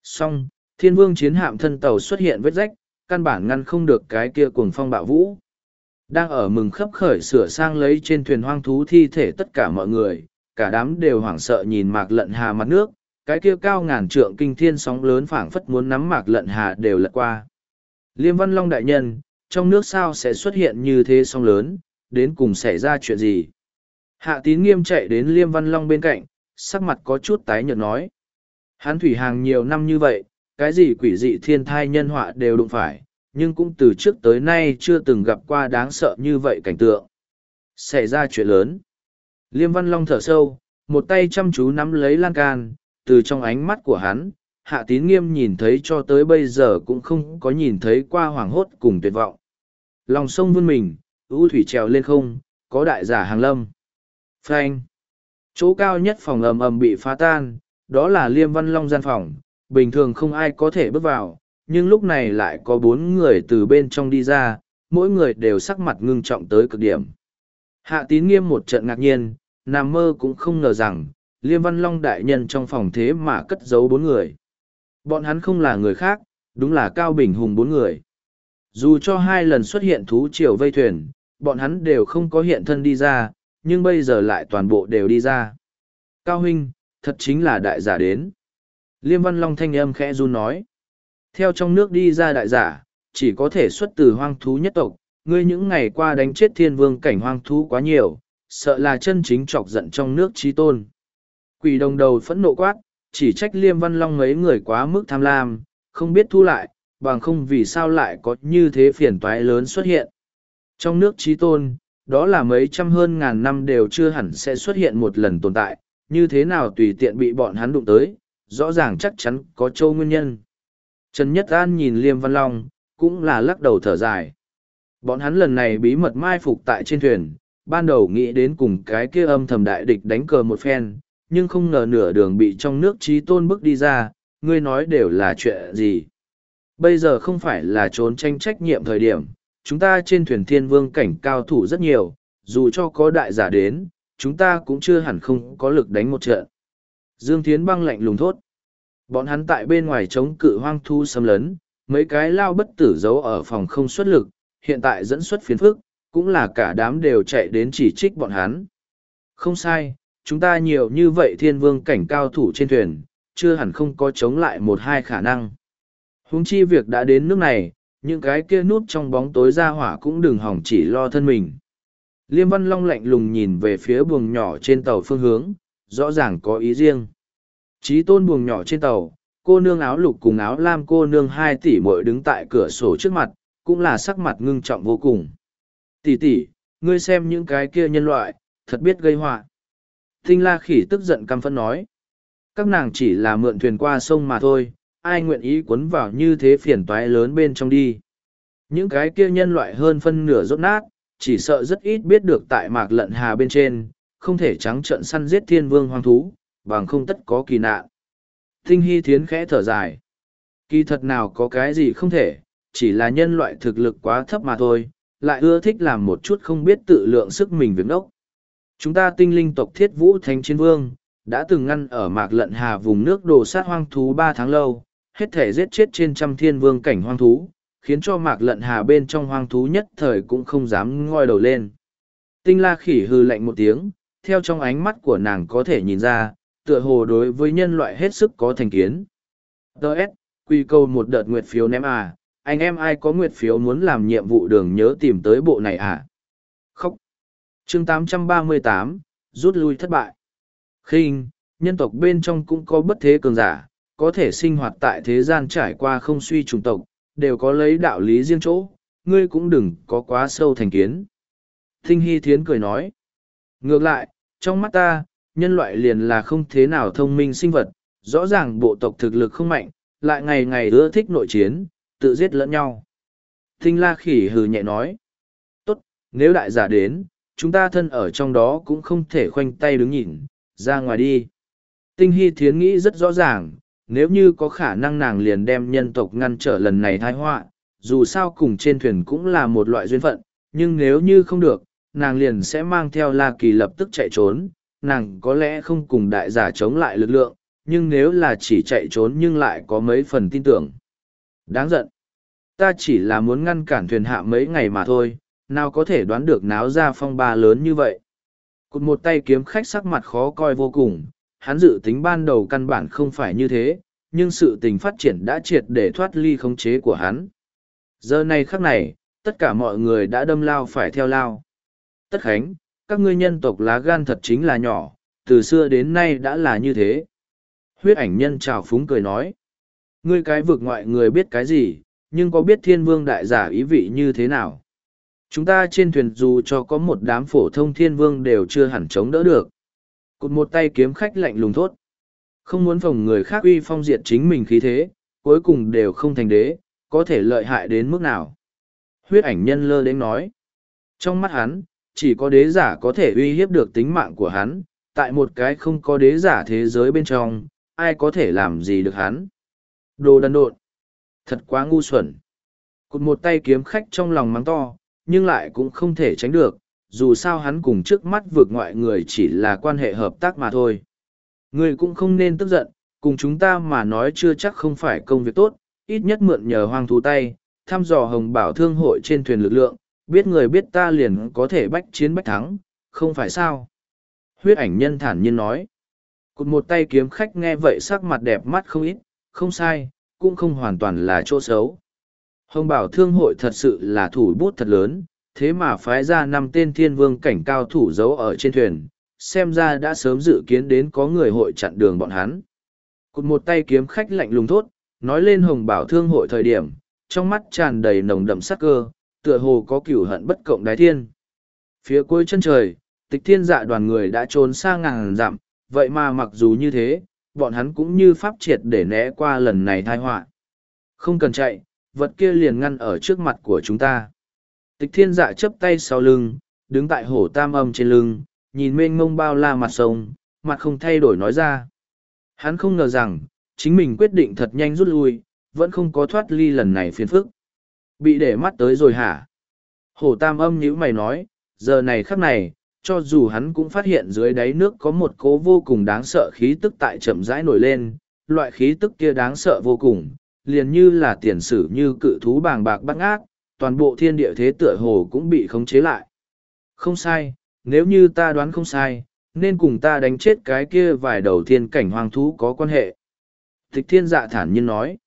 Speaker 1: Xong, thiên vương chiến hạm thân tàu xuất hiện vết rách, căn bản ngăn không được cái kia cuồng phong bạo vũ. Đang ở mừng khấp khởi sửa sang lấy trên thuyền hoang thú thi thể tất cả mọi người, cả đám đều hoảng sợ nhìn mạc lận hà mặt nước, cái kia cao ngàn trượng kinh thiên sóng lớn phảng phất muốn nắm mạc lận hà đều lật qua. Liêm Văn Long đại nhân, trong nước sao sẽ xuất hiện như thế sóng lớn, đến cùng xảy ra chuyện gì? Hạ tín nghiêm chạy đến Liêm Văn Long bên cạnh, sắc mặt có chút tái nhợt nói. Hán thủy hàng nhiều năm như vậy, cái gì quỷ dị thiên thai nhân họa đều đụng phải, nhưng cũng từ trước tới nay chưa từng gặp qua đáng sợ như vậy cảnh tượng. Xảy ra chuyện lớn. Liêm Văn Long thở sâu, một tay chăm chú nắm lấy lan can, từ trong ánh mắt của hắn, hạ tín nghiêm nhìn thấy cho tới bây giờ cũng không có nhìn thấy qua hoàng hốt cùng tuyệt vọng. Lòng sông vươn mình, ưu thủy trèo lên không, có đại giả hàng lâm. Phanh. Chỗ cao nhất phòng ầm ầm bị phá tan, đó là Liêm Văn Long gian phòng, bình thường không ai có thể bước vào, nhưng lúc này lại có bốn người từ bên trong đi ra, mỗi người đều sắc mặt ngưng trọng tới cực điểm. Hạ tín nghiêm một trận ngạc nhiên, nằm mơ cũng không ngờ rằng, Liêm Văn Long đại nhân trong phòng thế mà cất giấu bốn người. Bọn hắn không là người khác, đúng là Cao Bình Hùng bốn người. Dù cho hai lần xuất hiện thú triều vây thuyền, bọn hắn đều không có hiện thân đi ra, nhưng bây giờ lại toàn bộ đều đi ra. Cao huynh, thật chính là đại giả đến. Liêm Văn Long thanh âm khẽ run nói. Theo trong nước đi ra đại giả, chỉ có thể xuất từ hoang thú nhất tộc, ngươi những ngày qua đánh chết thiên vương cảnh hoang thú quá nhiều, sợ là chân chính chọc giận trong nước trí tôn. Quỷ đồng đầu phẫn nộ quát, chỉ trách Liêm Văn Long mấy người quá mức tham lam, không biết thu lại, bằng không vì sao lại có như thế phiền toái lớn xuất hiện. Trong nước trí tôn, đó là mấy trăm hơn ngàn năm đều chưa hẳn sẽ xuất hiện một lần tồn tại, như thế nào tùy tiện bị bọn hắn đụng tới, rõ ràng chắc chắn có châu nguyên nhân. Trần Nhất An nhìn Liêm Văn Long, cũng là lắc đầu thở dài. Bọn hắn lần này bí mật mai phục tại trên thuyền, ban đầu nghĩ đến cùng cái kia âm thầm đại địch đánh cờ một phen, nhưng không ngờ nửa đường bị trong nước trí tôn bước đi ra, ngươi nói đều là chuyện gì. Bây giờ không phải là trốn tranh trách nhiệm thời điểm, chúng ta trên thuyền thiên vương cảnh cao thủ rất nhiều, dù cho có đại giả đến, chúng ta cũng chưa hẳn không có lực đánh một trận. Dương Thiến băng lạnh lùng thốt. Bọn hắn tại bên ngoài chống cự hoang thu xâm lấn, mấy cái lao bất tử giấu ở phòng không xuất lực, hiện tại dẫn xuất phiến phức, cũng là cả đám đều chạy đến chỉ trích bọn hắn. Không sai, chúng ta nhiều như vậy thiên vương cảnh cao thủ trên thuyền, chưa hẳn không có chống lại một hai khả năng. Húng chi việc đã đến nước này, những cái kia núp trong bóng tối ra hỏa cũng đừng hỏng chỉ lo thân mình. Liêm Văn Long lạnh lùng nhìn về phía buồng nhỏ trên tàu phương hướng, rõ ràng có ý riêng. Chí tôn buồng nhỏ trên tàu, cô nương áo lục cùng áo lam cô nương hai tỷ muội đứng tại cửa sổ trước mặt, cũng là sắc mặt ngưng trọng vô cùng. Tỷ tỷ, ngươi xem những cái kia nhân loại, thật biết gây họa. Tinh la khỉ tức giận căm phẫn nói. Các nàng chỉ là mượn thuyền qua sông mà thôi, ai nguyện ý cuốn vào như thế phiền toái lớn bên trong đi. Những cái kia nhân loại hơn phân nửa rốt nát, chỉ sợ rất ít biết được tại mạc lận hà bên trên, không thể trắng trận săn giết thiên vương hoang thú, bằng không tất có kỳ nạn. Tinh hy thiến khẽ thở dài. Kỳ thật nào có cái gì không thể, chỉ là nhân loại thực lực quá thấp mà thôi, lại ưa thích làm một chút không biết tự lượng sức mình việc đốc. Chúng ta tinh linh tộc thiết vũ thánh chiến vương, đã từng ngăn ở mạc lận hà vùng nước đồ sát hoang thú ba tháng lâu, hết thể giết chết trên trăm thiên vương cảnh hoang thú, khiến cho mạc lận hà bên trong hoang thú nhất thời cũng không dám ngoi đầu lên. Tinh la khỉ hư lạnh một tiếng, theo trong ánh mắt của nàng có thể nhìn ra, tựa hồ đối với nhân loại hết sức có thành kiến. Đợt, quy câu một đợt nguyệt phiếu ném à, anh em ai có nguyệt phiếu muốn làm nhiệm vụ đường nhớ tìm tới bộ này à? Chương 838, rút lui thất bại. khinh nhân tộc bên trong cũng có bất thế cường giả, có thể sinh hoạt tại thế gian trải qua không suy trùng tộc, đều có lấy đạo lý riêng chỗ, ngươi cũng đừng có quá sâu thành kiến. Thinh Hy Thiến cười nói. Ngược lại, trong mắt ta, nhân loại liền là không thế nào thông minh sinh vật, rõ ràng bộ tộc thực lực không mạnh, lại ngày ngày ưa thích nội chiến, tự giết lẫn nhau. Thinh La Khỉ hừ nhẹ nói. Tốt, nếu đại giả đến, chúng ta thân ở trong đó cũng không thể khoanh tay đứng nhìn, ra ngoài đi. Tinh Hy Thiến nghĩ rất rõ ràng, nếu như có khả năng nàng liền đem nhân tộc ngăn trở lần này tai họa dù sao cùng trên thuyền cũng là một loại duyên phận nhưng nếu như không được nàng liền sẽ mang theo la kỳ lập tức chạy trốn nàng có lẽ không cùng đại giả chống lại lực lượng nhưng nếu là chỉ chạy trốn nhưng lại có mấy phần tin tưởng đáng giận ta chỉ là muốn ngăn cản thuyền hạ mấy ngày mà thôi nào có thể đoán được náo ra phong ba lớn như vậy cụt một tay kiếm khách sắc mặt khó coi vô cùng hắn dự tính ban đầu căn bản không phải như thế, nhưng sự tình phát triển đã triệt để thoát ly khống chế của hắn. Giờ này khắc này, tất cả mọi người đã đâm lao phải theo lao. Tất khánh, các ngươi nhân tộc lá gan thật chính là nhỏ, từ xưa đến nay đã là như thế. Huyết ảnh nhân trào phúng cười nói. Ngươi cái vực ngoại người biết cái gì, nhưng có biết thiên vương đại giả ý vị như thế nào? Chúng ta trên thuyền dù cho có một đám phổ thông thiên vương đều chưa hẳn chống đỡ được. Cụt một tay kiếm khách lạnh lùng thốt. Không muốn phòng người khác uy phong diệt chính mình khí thế, cuối cùng đều không thành đế, có thể lợi hại đến mức nào. Huyết ảnh nhân lơ đến nói. Trong mắt hắn, chỉ có đế giả có thể uy hiếp được tính mạng của hắn, tại một cái không có đế giả thế giới bên trong, ai có thể làm gì được hắn. Đồ đần độn. Thật quá ngu xuẩn. Cụt một tay kiếm khách trong lòng mắng to, nhưng lại cũng không thể tránh được, dù sao hắn cùng trước mắt vượt ngoại người chỉ là quan hệ hợp tác mà thôi. Người cũng không nên tức giận, cùng chúng ta mà nói chưa chắc không phải công việc tốt, ít nhất mượn nhờ hoang thú tay, thăm dò hồng bảo thương hội trên thuyền lực lượng, biết người biết ta liền có thể bách chiến bách thắng, không phải sao? Huyết ảnh nhân thản nhiên nói. Cụt một tay kiếm khách nghe vậy sắc mặt đẹp mắt không ít, không sai, cũng không hoàn toàn là chỗ xấu. Hồng bảo thương hội thật sự là thủ bút thật lớn, thế mà phái ra năm tên thiên vương cảnh cao thủ giấu ở trên thuyền, xem ra đã sớm dự kiến đến có người hội chặn đường bọn hắn. Cụt một tay kiếm khách lạnh lùng thốt, nói lên hồng bảo thương hội thời điểm, trong mắt tràn đầy nồng đậm sắc cơ, tựa hồ có cửu hận bất cộng đái thiên. Phía cuối chân trời, tịch thiên dạ đoàn người đã trốn xa ngàn dặm, vậy mà mặc dù như thế, bọn hắn cũng như pháp triệt để né qua lần này thai họa. Không cần chạy, vật kia liền ngăn ở trước mặt của chúng ta. Tịch thiên dạ chấp tay sau lưng, đứng tại hổ tam âm trên lưng, nhìn mênh mông bao la mặt sông, mặt không thay đổi nói ra. Hắn không ngờ rằng, chính mình quyết định thật nhanh rút lui, vẫn không có thoát ly lần này phiền phức. Bị để mắt tới rồi hả? Hổ tam âm nhữ mày nói, giờ này khắc này, cho dù hắn cũng phát hiện dưới đáy nước có một cố vô cùng đáng sợ khí tức tại chậm rãi nổi lên, loại khí tức kia đáng sợ vô cùng, liền như là tiền sử như cự thú bàng bạc bắt ngát, toàn bộ thiên địa thế tựa hồ cũng bị khống chế lại. Không sai, nếu như ta đoán không sai, nên cùng ta đánh chết cái kia vài đầu thiên cảnh hoang thú có quan hệ. Tịch thiên dạ thản nhiên nói,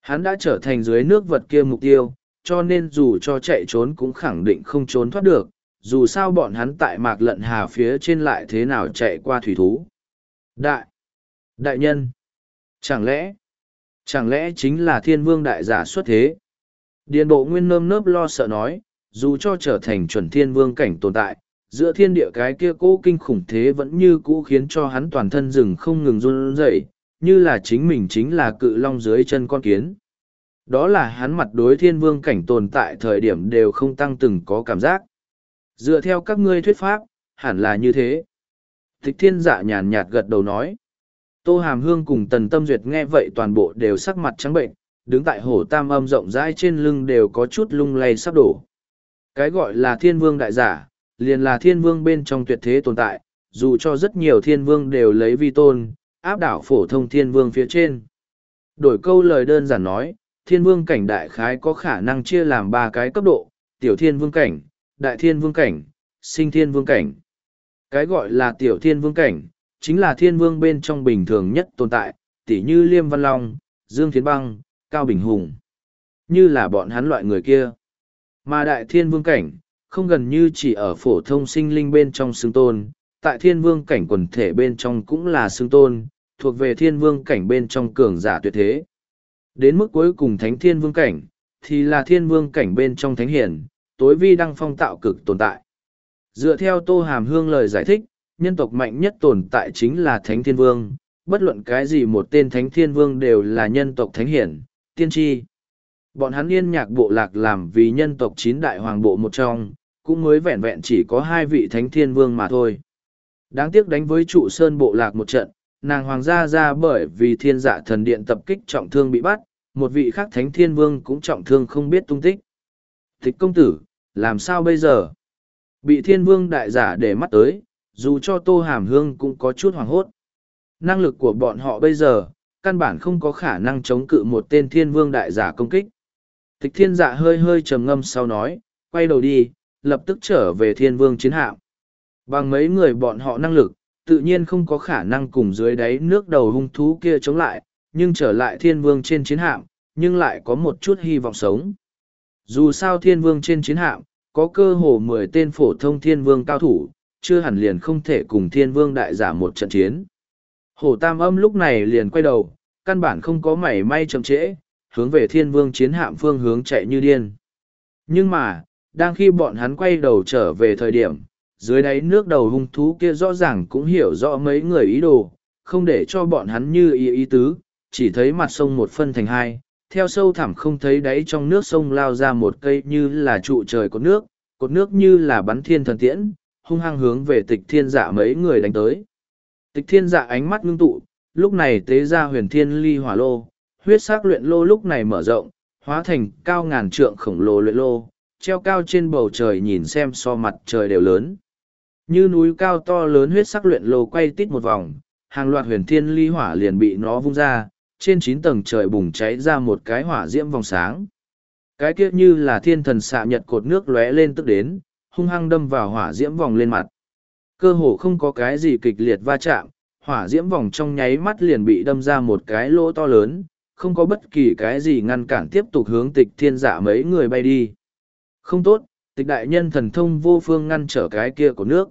Speaker 1: hắn đã trở thành dưới nước vật kia mục tiêu, cho nên dù cho chạy trốn cũng khẳng định không trốn thoát được, dù sao bọn hắn tại mạc lận hà phía trên lại thế nào chạy qua thủy thú. Đại! Đại nhân! Chẳng lẽ, chẳng lẽ chính là thiên vương đại giả xuất thế? Điền bộ nguyên nơm nớp lo sợ nói, dù cho trở thành chuẩn thiên vương cảnh tồn tại, giữa thiên địa cái kia cố kinh khủng thế vẫn như cũ khiến cho hắn toàn thân rừng không ngừng run rẩy, như là chính mình chính là cự long dưới chân con kiến. Đó là hắn mặt đối thiên vương cảnh tồn tại thời điểm đều không tăng từng có cảm giác. Dựa theo các ngươi thuyết pháp, hẳn là như thế. Tịch thiên dạ nhàn nhạt gật đầu nói. Tô Hàm Hương cùng Tần Tâm Duyệt nghe vậy toàn bộ đều sắc mặt trắng bệnh, đứng tại hổ tam âm rộng rãi trên lưng đều có chút lung lay sắp đổ. Cái gọi là thiên vương đại giả, liền là thiên vương bên trong tuyệt thế tồn tại, dù cho rất nhiều thiên vương đều lấy vi tôn, áp đảo phổ thông thiên vương phía trên. Đổi câu lời đơn giản nói, thiên vương cảnh đại khái có khả năng chia làm ba cái cấp độ, tiểu thiên vương cảnh, đại thiên vương cảnh, sinh thiên vương cảnh. Cái gọi là tiểu thiên vương cảnh, chính là thiên vương bên trong bình thường nhất tồn tại, tỉ như Liêm Văn Long, Dương Thiến Băng, Cao Bình Hùng. Như là bọn hắn loại người kia. Mà đại thiên vương cảnh, không gần như chỉ ở phổ thông sinh linh bên trong xương tôn, tại thiên vương cảnh quần thể bên trong cũng là xương tôn, thuộc về thiên vương cảnh bên trong cường giả tuyệt thế. Đến mức cuối cùng thánh thiên vương cảnh, thì là thiên vương cảnh bên trong thánh hiển, tối vi đăng phong tạo cực tồn tại. Dựa theo Tô Hàm Hương lời giải thích, nhân tộc mạnh nhất tồn tại chính là Thánh Thiên Vương, bất luận cái gì một tên Thánh Thiên Vương đều là nhân tộc thánh hiển, tiên tri. Bọn hắn yên nhạc bộ lạc làm vì nhân tộc chín đại hoàng bộ một trong, cũng mới vẹn vẹn chỉ có hai vị Thánh Thiên Vương mà thôi. Đáng tiếc đánh với trụ sơn bộ lạc một trận, nàng hoàng gia ra bởi vì thiên dạ thần điện tập kích trọng thương bị bắt, một vị khác Thánh Thiên Vương cũng trọng thương không biết tung tích. Thích công tử, làm sao bây giờ? Bị thiên vương đại giả để mắt tới, dù cho tô hàm hương cũng có chút hoảng hốt. Năng lực của bọn họ bây giờ, căn bản không có khả năng chống cự một tên thiên vương đại giả công kích. tịch thiên dạ hơi hơi trầm ngâm sau nói, quay đầu đi, lập tức trở về thiên vương chiến hạm. Bằng mấy người bọn họ năng lực, tự nhiên không có khả năng cùng dưới đáy nước đầu hung thú kia chống lại, nhưng trở lại thiên vương trên chiến hạm, nhưng lại có một chút hy vọng sống. Dù sao thiên vương trên chiến hạm, có cơ hồ mười tên phổ thông thiên vương cao thủ, chưa hẳn liền không thể cùng thiên vương đại giả một trận chiến. Hổ tam âm lúc này liền quay đầu, căn bản không có mảy may chậm trễ, hướng về thiên vương chiến hạm phương hướng chạy như điên. Nhưng mà, đang khi bọn hắn quay đầu trở về thời điểm, dưới đáy nước đầu hung thú kia rõ ràng cũng hiểu rõ mấy người ý đồ, không để cho bọn hắn như ý ý tứ, chỉ thấy mặt sông một phân thành hai, theo sâu thẳm không thấy đáy trong nước sông lao ra một cây như là trụ trời cột nước, cột nước như là bắn thiên thần tiễn, hung hăng hướng về tịch thiên dạ mấy người đánh tới. Tịch thiên dạ ánh mắt ngưng tụ, lúc này tế ra huyền thiên ly hỏa lô, huyết sắc luyện lô lúc này mở rộng, hóa thành cao ngàn trượng khổng lồ luyện lô, treo cao trên bầu trời nhìn xem so mặt trời đều lớn. Như núi cao to lớn huyết sắc luyện lô quay tít một vòng, hàng loạt huyền thiên ly hỏa liền bị nó vung ra, trên chín tầng trời bùng cháy ra một cái hỏa diễm vòng sáng. Cái kia như là thiên thần xạ nhật cột nước lóe lên tức đến, hung hăng đâm vào hỏa diễm vòng lên mặt. Cơ hồ không có cái gì kịch liệt va chạm, hỏa diễm vòng trong nháy mắt liền bị đâm ra một cái lỗ to lớn, không có bất kỳ cái gì ngăn cản tiếp tục hướng tịch thiên dạ mấy người bay đi. Không tốt, tịch đại nhân thần thông vô phương ngăn trở cái kia của nước.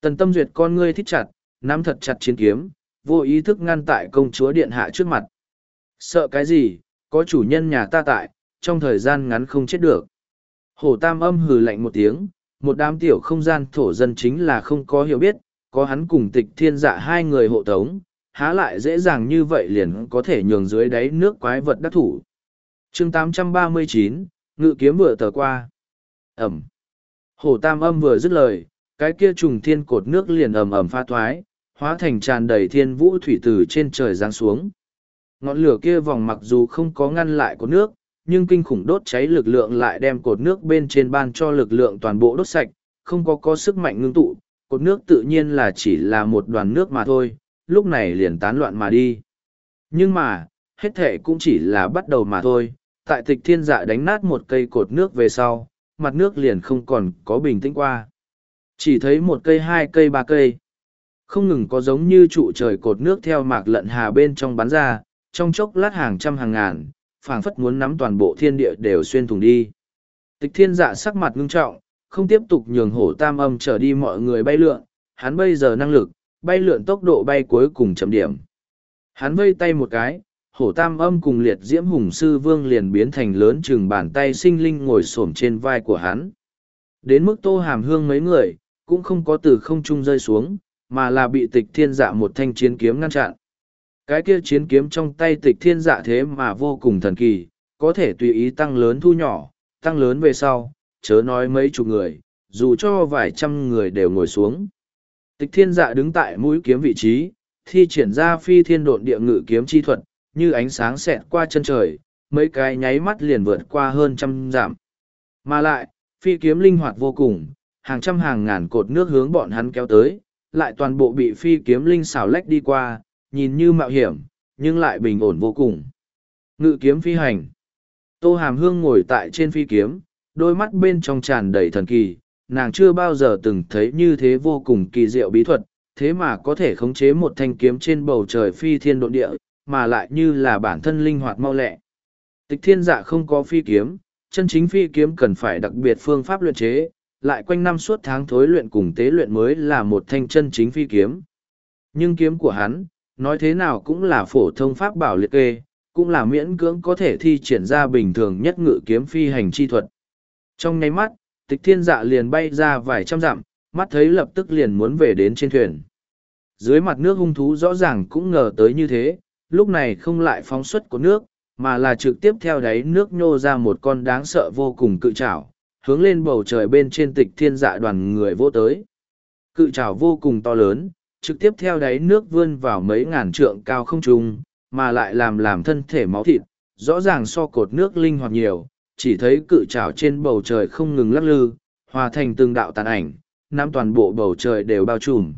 Speaker 1: Tần tâm duyệt con ngươi thích chặt, nắm thật chặt chiến kiếm, vô ý thức ngăn tại công chúa điện hạ trước mặt. Sợ cái gì, có chủ nhân nhà ta tại, trong thời gian ngắn không chết được. Hổ tam âm hừ lạnh một tiếng, một đám tiểu không gian thổ dân chính là không có hiểu biết, có hắn cùng tịch thiên dạ hai người hộ tống, há lại dễ dàng như vậy liền có thể nhường dưới đáy nước quái vật đắc thủ. chương 839, ngự kiếm vừa tờ qua. Ẩm. Hổ tam âm vừa dứt lời, cái kia trùng thiên cột nước liền ầm ầm pha thoái, hóa thành tràn đầy thiên vũ thủy từ trên trời giáng xuống. Ngọn lửa kia vòng mặc dù không có ngăn lại cột nước, nhưng kinh khủng đốt cháy lực lượng lại đem cột nước bên trên ban cho lực lượng toàn bộ đốt sạch, không có có sức mạnh ngưng tụ, cột nước tự nhiên là chỉ là một đoàn nước mà thôi, lúc này liền tán loạn mà đi. Nhưng mà, hết thể cũng chỉ là bắt đầu mà thôi, tại tịch thiên dạ đánh nát một cây cột nước về sau, mặt nước liền không còn có bình tĩnh qua. Chỉ thấy một cây hai cây ba cây. Không ngừng có giống như trụ trời cột nước theo mạc lận hà bên trong bắn ra, trong chốc lát hàng trăm hàng ngàn, phảng phất muốn nắm toàn bộ thiên địa đều xuyên thủng đi. Tịch thiên dạ sắc mặt ngưng trọng, không tiếp tục nhường hổ tam âm trở đi mọi người bay lượn, hắn bây giờ năng lực, bay lượn tốc độ bay cuối cùng chậm điểm. Hắn vây tay một cái, hổ tam âm cùng liệt diễm hùng sư vương liền biến thành lớn chừng bàn tay sinh linh ngồi xổm trên vai của hắn. Đến mức tô hàm hương mấy người, cũng không có từ không trung rơi xuống, mà là bị tịch thiên dạ một thanh chiến kiếm ngăn chặn. Cái kia chiến kiếm trong tay tịch thiên dạ thế mà vô cùng thần kỳ, có thể tùy ý tăng lớn thu nhỏ, tăng lớn về sau, chớ nói mấy chục người, dù cho vài trăm người đều ngồi xuống. Tịch thiên dạ đứng tại mũi kiếm vị trí, thi triển ra phi thiên độn địa ngự kiếm chi thuật, như ánh sáng xẹt qua chân trời, mấy cái nháy mắt liền vượt qua hơn trăm giảm. Mà lại, phi kiếm linh hoạt vô cùng, hàng trăm hàng ngàn cột nước hướng bọn hắn kéo tới, lại toàn bộ bị phi kiếm linh xảo lách đi qua, nhìn như mạo hiểm, nhưng lại bình ổn vô cùng. Ngự kiếm phi hành. Tô Hàm Hương ngồi tại trên phi kiếm, đôi mắt bên trong tràn đầy thần kỳ, nàng chưa bao giờ từng thấy như thế vô cùng kỳ diệu bí thuật, thế mà có thể khống chế một thanh kiếm trên bầu trời phi thiên độ địa, mà lại như là bản thân linh hoạt mau lẹ. Tịch thiên dạ không có phi kiếm, chân chính phi kiếm cần phải đặc biệt phương pháp luyện chế, lại quanh năm suốt tháng thối luyện cùng tế luyện mới là một thanh chân chính phi kiếm. Nhưng kiếm của hắn, nói thế nào cũng là phổ thông pháp bảo liệt kê, cũng là miễn cưỡng có thể thi triển ra bình thường nhất ngự kiếm phi hành chi thuật. Trong nháy mắt, tịch thiên dạ liền bay ra vài trăm dặm, mắt thấy lập tức liền muốn về đến trên thuyền. Dưới mặt nước hung thú rõ ràng cũng ngờ tới như thế, lúc này không lại phóng xuất của nước, mà là trực tiếp theo đáy nước nhô ra một con đáng sợ vô cùng cự trảo, hướng lên bầu trời bên trên tịch thiên dạ đoàn người vô tới. Cự trảo vô cùng to lớn, trực tiếp theo đáy nước vươn vào mấy ngàn trượng cao không trung, mà lại làm làm thân thể máu thịt, rõ ràng so cột nước linh hoạt nhiều, chỉ thấy cự trảo trên bầu trời không ngừng lắc lư, hòa thành từng đạo tàn ảnh, nắm toàn bộ bầu trời đều bao trùm.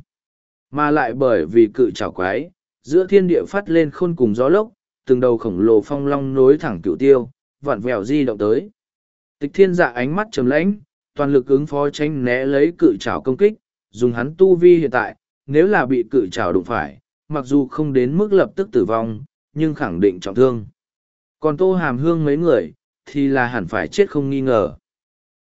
Speaker 1: Mà lại bởi vì cự trảo quái, giữa thiên địa phát lên khôn cùng gió lốc, từng đầu khổng lồ phong long nối thẳng cựu tiêu, vặn vẹo di động tới. Tịch thiên dạ ánh mắt trầm lãnh, toàn lực ứng phó tranh né lấy cự trảo công kích, dùng hắn tu vi hiện tại, nếu là bị cự trào đụng phải, mặc dù không đến mức lập tức tử vong, nhưng khẳng định trọng thương. Còn tô hàm hương mấy người, thì là hẳn phải chết không nghi ngờ.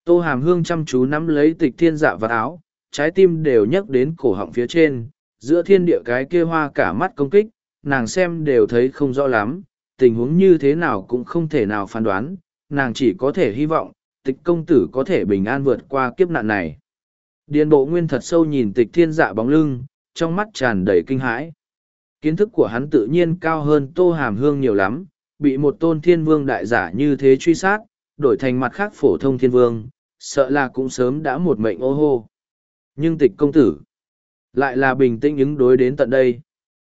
Speaker 1: Tô hàm hương chăm chú nắm lấy tịch thiên dạ vào áo, trái tim đều nhấc đến cổ họng phía trên, giữa thiên địa cái kia hoa cả mắt công kích, nàng xem đều thấy không rõ lắm, tình huống như thế nào cũng không thể nào phán đoán, nàng chỉ có thể hy vọng, tịch công tử có thể bình an vượt qua kiếp nạn này. Điền bộ nguyên thật sâu nhìn tịch thiên dạ bóng lưng, trong mắt tràn đầy kinh hãi. Kiến thức của hắn tự nhiên cao hơn tô hàm hương nhiều lắm, bị một tôn thiên vương đại giả như thế truy sát, đổi thành mặt khác phổ thông thiên vương, sợ là cũng sớm đã một mệnh ô hô. Nhưng tịch công tử, lại là bình tĩnh ứng đối đến tận đây.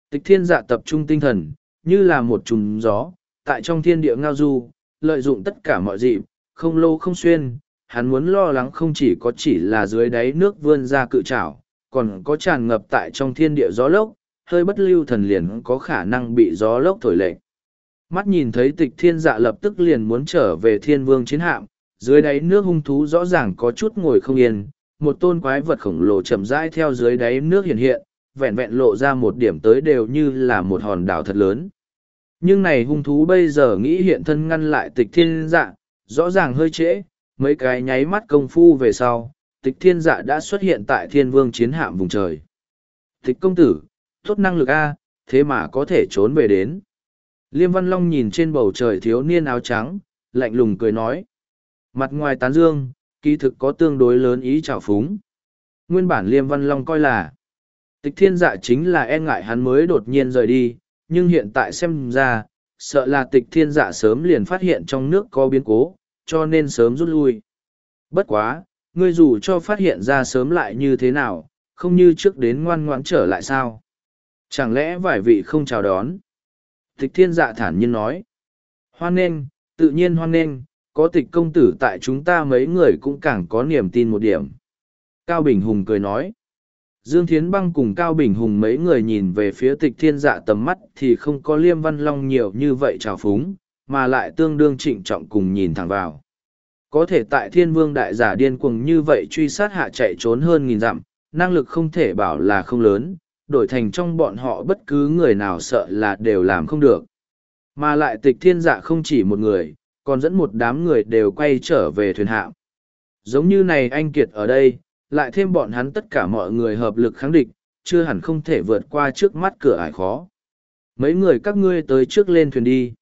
Speaker 1: Tịch thiên dạ tập trung tinh thần, như là một chùm gió, tại trong thiên địa ngao du, lợi dụng tất cả mọi dịp, không lâu không xuyên, hắn muốn lo lắng không chỉ có chỉ là dưới đáy nước vươn ra cự trảo, còn có tràn ngập tại trong thiên địa gió lốc, hơi bất lưu thần liền có khả năng bị gió lốc thổi lệch. Mắt nhìn thấy tịch thiên dạ lập tức liền muốn trở về thiên vương chiến hạm, dưới đáy nước hung thú rõ ràng có chút ngồi không yên, một tôn quái vật khổng lồ chậm rãi theo dưới đáy nước hiện hiện, vẹn vẹn lộ ra một điểm tới đều như là một hòn đảo thật lớn. Nhưng này hung thú bây giờ nghĩ hiện thân ngăn lại tịch thiên dạ, rõ ràng hơi trễ, mấy cái nháy mắt công phu về sau, tịch thiên dạ đã xuất hiện tại thiên vương chiến hạm vùng trời. Tịch công tử, tốt năng lực A, thế mà có thể trốn về đến. Liêm Văn Long nhìn trên bầu trời thiếu niên áo trắng, lạnh lùng cười nói. Mặt ngoài tán dương, kỳ thực có tương đối lớn ý trào phúng. Nguyên bản Liêm Văn Long coi là tịch thiên dạ chính là e ngại hắn mới đột nhiên rời đi, nhưng hiện tại xem ra, sợ là tịch thiên dạ sớm liền phát hiện trong nước có biến cố, cho nên sớm rút lui. Bất quá, ngươi dù cho phát hiện ra sớm lại như thế nào, không như trước đến ngoan ngoãn trở lại sao? Chẳng lẽ vài vị không chào đón? Tịch thiên dạ thản nhiên nói. Hoan nghênh, tự nhiên hoan nghênh, có tịch công tử tại chúng ta mấy người cũng càng có niềm tin một điểm. Cao Bình Hùng cười nói. Dương Thiến Băng cùng Cao Bình Hùng mấy người nhìn về phía tịch thiên dạ tầm mắt thì không có liêm văn long nhiều như vậy trào phúng, mà lại tương đương trịnh trọng cùng nhìn thẳng vào. Có thể tại thiên vương đại giả điên cuồng như vậy truy sát hạ chạy trốn hơn nghìn dặm, năng lực không thể bảo là không lớn, đổi thành trong bọn họ bất cứ người nào sợ là đều làm không được. Mà lại tịch thiên dạ không chỉ một người, còn dẫn một đám người đều quay trở về thuyền hạm. Giống như này anh Kiệt ở đây, lại thêm bọn hắn tất cả mọi người hợp lực kháng địch, chưa hẳn không thể vượt qua trước mắt cửa ải khó. Mấy người các ngươi tới trước lên thuyền đi.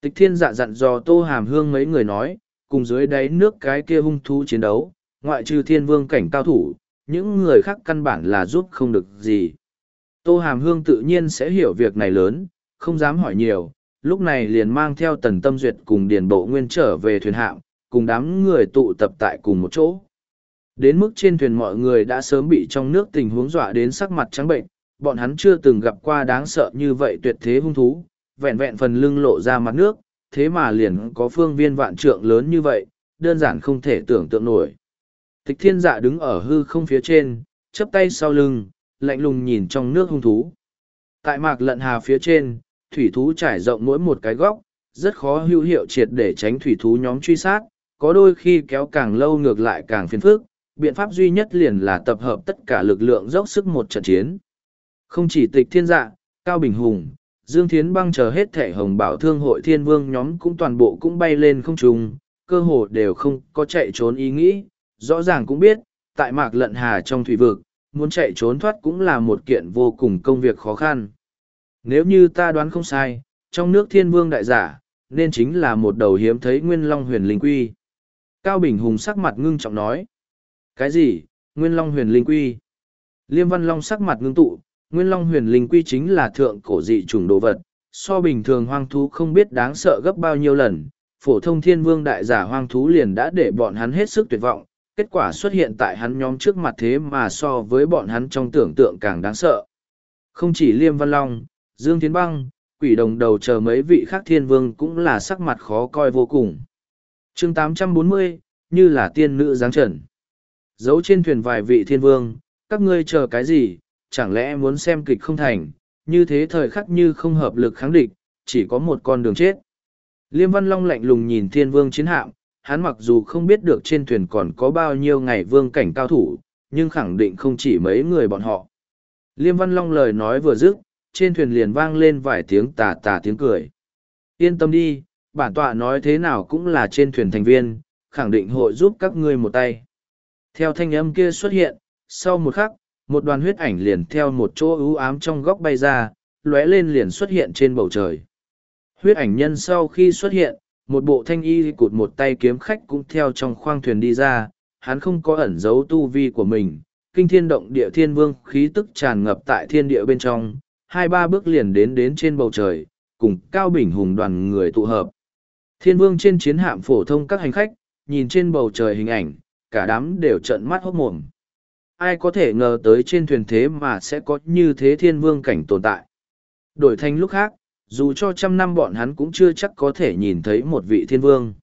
Speaker 1: Tịch thiên dạ dặn dò tô hàm hương mấy người nói, cùng dưới đáy nước cái kia hung thú chiến đấu, ngoại trừ thiên vương cảnh cao thủ, những người khác căn bản là giúp không được gì. Tô hàm hương tự nhiên sẽ hiểu việc này lớn, không dám hỏi nhiều, lúc này liền mang theo tần tâm duyệt cùng điền bộ nguyên trở về thuyền hạm, cùng đám người tụ tập tại cùng một chỗ. Đến mức trên thuyền mọi người đã sớm bị trong nước tình huống dọa đến sắc mặt trắng bệnh, bọn hắn chưa từng gặp qua đáng sợ như vậy tuyệt thế hung thú, vẹn vẹn phần lưng lộ ra mặt nước, thế mà liền có phương viên vạn trượng lớn như vậy, đơn giản không thể tưởng tượng nổi. Tịch thiên dạ đứng ở hư không phía trên, chắp tay sau lưng, lạnh lùng nhìn trong nước hung thú. Tại mạc lận hà phía trên, thủy thú trải rộng mỗi một cái góc, rất khó hữu hiệu triệt để tránh thủy thú nhóm truy sát, có đôi khi kéo càng lâu ngược lại càng phiền phức, biện pháp duy nhất liền là tập hợp tất cả lực lượng dốc sức một trận chiến. Không chỉ tịch thiên dạ, Cao Bình Hùng, Dương Thiến băng chờ hết thể hồng bảo thương hội thiên vương nhóm cũng toàn bộ cũng bay lên không trùng, cơ hồ đều không có chạy trốn ý nghĩ, rõ ràng cũng biết, tại mạc lận hà trong thủy vực, muốn chạy trốn thoát cũng là một kiện vô cùng công việc khó khăn. Nếu như ta đoán không sai, trong nước thiên vương đại giả, nên chính là một đầu hiếm thấy nguyên long huyền linh quy. Cao Bình Hùng sắc mặt ngưng trọng nói. Cái gì, nguyên long huyền linh quy? Liêm Văn Long sắc mặt ngưng tụ, nguyên long huyền linh quy chính là thượng cổ dị chủng đồ vật, so bình thường hoang thú không biết đáng sợ gấp bao nhiêu lần. Phổ thông thiên vương đại giả hoang thú liền đã để bọn hắn hết sức tuyệt vọng, kết quả xuất hiện tại hắn nhóm trước mặt thế mà so với bọn hắn trong tưởng tượng càng đáng sợ. Không chỉ Liêm Văn Long, Dương Tiến Băng, quỷ đồng đầu chờ mấy vị khác thiên vương cũng là sắc mặt khó coi vô cùng. chương 840, như là tiên nữ giáng trần. Giấu trên thuyền vài vị thiên vương, các ngươi chờ cái gì, chẳng lẽ muốn xem kịch không thành, như thế thời khắc như không hợp lực kháng địch, chỉ có một con đường chết. Liêm Văn Long lạnh lùng nhìn thiên vương chiến hạm, hắn mặc dù không biết được trên thuyền còn có bao nhiêu ngày vương cảnh cao thủ, nhưng khẳng định không chỉ mấy người bọn họ. Liêm Văn Long lời nói vừa dứt, trên thuyền liền vang lên vài tiếng tà tà tiếng cười. Yên tâm đi, bản tọa nói thế nào cũng là trên thuyền thành viên, khẳng định hội giúp các ngươi một tay. Theo thanh âm kia xuất hiện, sau một khắc, một đoàn huyết ảnh liền theo một chỗ ưu ám trong góc bay ra, lóe lên liền xuất hiện trên bầu trời. Huyết ảnh nhân sau khi xuất hiện, một bộ thanh y cụt một tay kiếm khách cũng theo trong khoang thuyền đi ra, hắn không có ẩn giấu tu vi của mình, kinh thiên động địa thiên vương khí tức tràn ngập tại thiên địa bên trong, hai ba bước liền đến đến trên bầu trời, cùng Cao Bình Hùng đoàn người tụ hợp. Thiên vương trên chiến hạm phổ thông các hành khách, nhìn trên bầu trời hình ảnh, cả đám đều trợn mắt hốt mồm ai có thể ngờ tới trên thuyền thế mà sẽ có như thế thiên vương cảnh tồn tại. Đổi thành lúc khác, dù cho trăm năm bọn hắn cũng chưa chắc có thể nhìn thấy một vị thiên vương.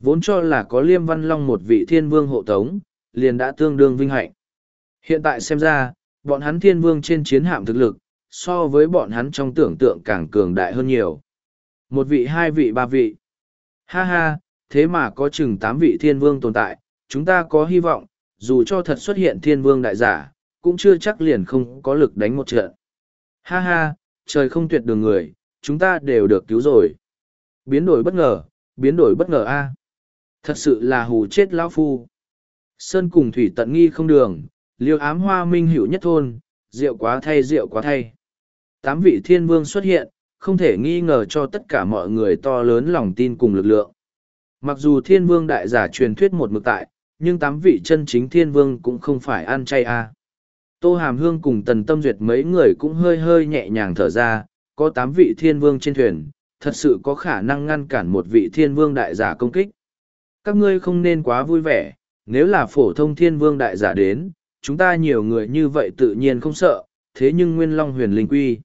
Speaker 1: Vốn cho là có liêm văn long một vị thiên vương hộ tống, liền đã tương đương vinh hạnh. Hiện tại xem ra, bọn hắn thiên vương trên chiến hạm thực lực, so với bọn hắn trong tưởng tượng càng cường đại hơn nhiều. Một vị hai vị ba vị. Ha ha, thế mà có chừng tám vị thiên vương tồn tại, chúng ta có hy vọng, dù cho thật xuất hiện thiên vương đại giả, cũng chưa chắc liền không có lực đánh một trận. Ha ha, trời không tuyệt đường người, chúng ta đều được cứu rồi. Biến đổi bất ngờ, biến đổi bất ngờ a. À. Thật sự là hù chết lão phu. Sơn cùng thủy tận nghi không đường, liêu ám hoa minh hữu nhất thôn, rượu quá thay rượu quá thay. Tám vị thiên vương xuất hiện, không thể nghi ngờ cho tất cả mọi người to lớn lòng tin cùng lực lượng. Mặc dù thiên vương đại giả truyền thuyết một mực tại, nhưng tám vị chân chính thiên vương cũng không phải ăn chay a. Tô Hàm Hương cùng Tần Tâm Duyệt mấy người cũng hơi hơi nhẹ nhàng thở ra, có tám vị thiên vương trên thuyền, thật sự có khả năng ngăn cản một vị thiên vương đại giả công kích. Các ngươi không nên quá vui vẻ, nếu là phổ thông thiên vương đại giả đến, chúng ta nhiều người như vậy tự nhiên không sợ, thế nhưng Nguyên Long huyền linh quy.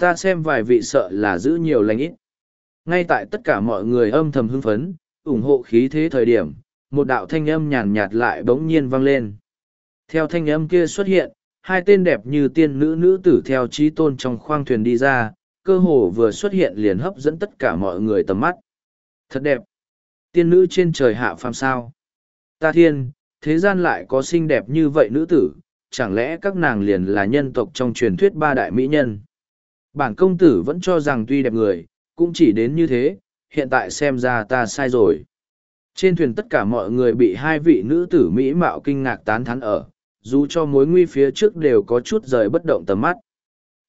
Speaker 1: Ta xem vài vị sợ là giữ nhiều lành ít. Ngay tại tất cả mọi người âm thầm hưng phấn, ủng hộ khí thế thời điểm, một đạo thanh âm nhàn nhạt lại bỗng nhiên vang lên. Theo thanh âm kia xuất hiện, hai tên đẹp như tiên nữ nữ tử theo trí tôn trong khoang thuyền đi ra, cơ hồ vừa xuất hiện liền hấp dẫn tất cả mọi người tầm mắt. Thật đẹp! Tiên nữ trên trời hạ phàm sao? Ta thiên, thế gian lại có xinh đẹp như vậy nữ tử, chẳng lẽ các nàng liền là nhân tộc trong truyền thuyết ba đại mỹ nhân? Bản công tử vẫn cho rằng tuy đẹp người, cũng chỉ đến như thế, hiện tại xem ra ta sai rồi. Trên thuyền tất cả mọi người bị hai vị nữ tử Mỹ mạo kinh ngạc tán thán ở, dù cho mối nguy phía trước đều có chút rời bất động tầm mắt.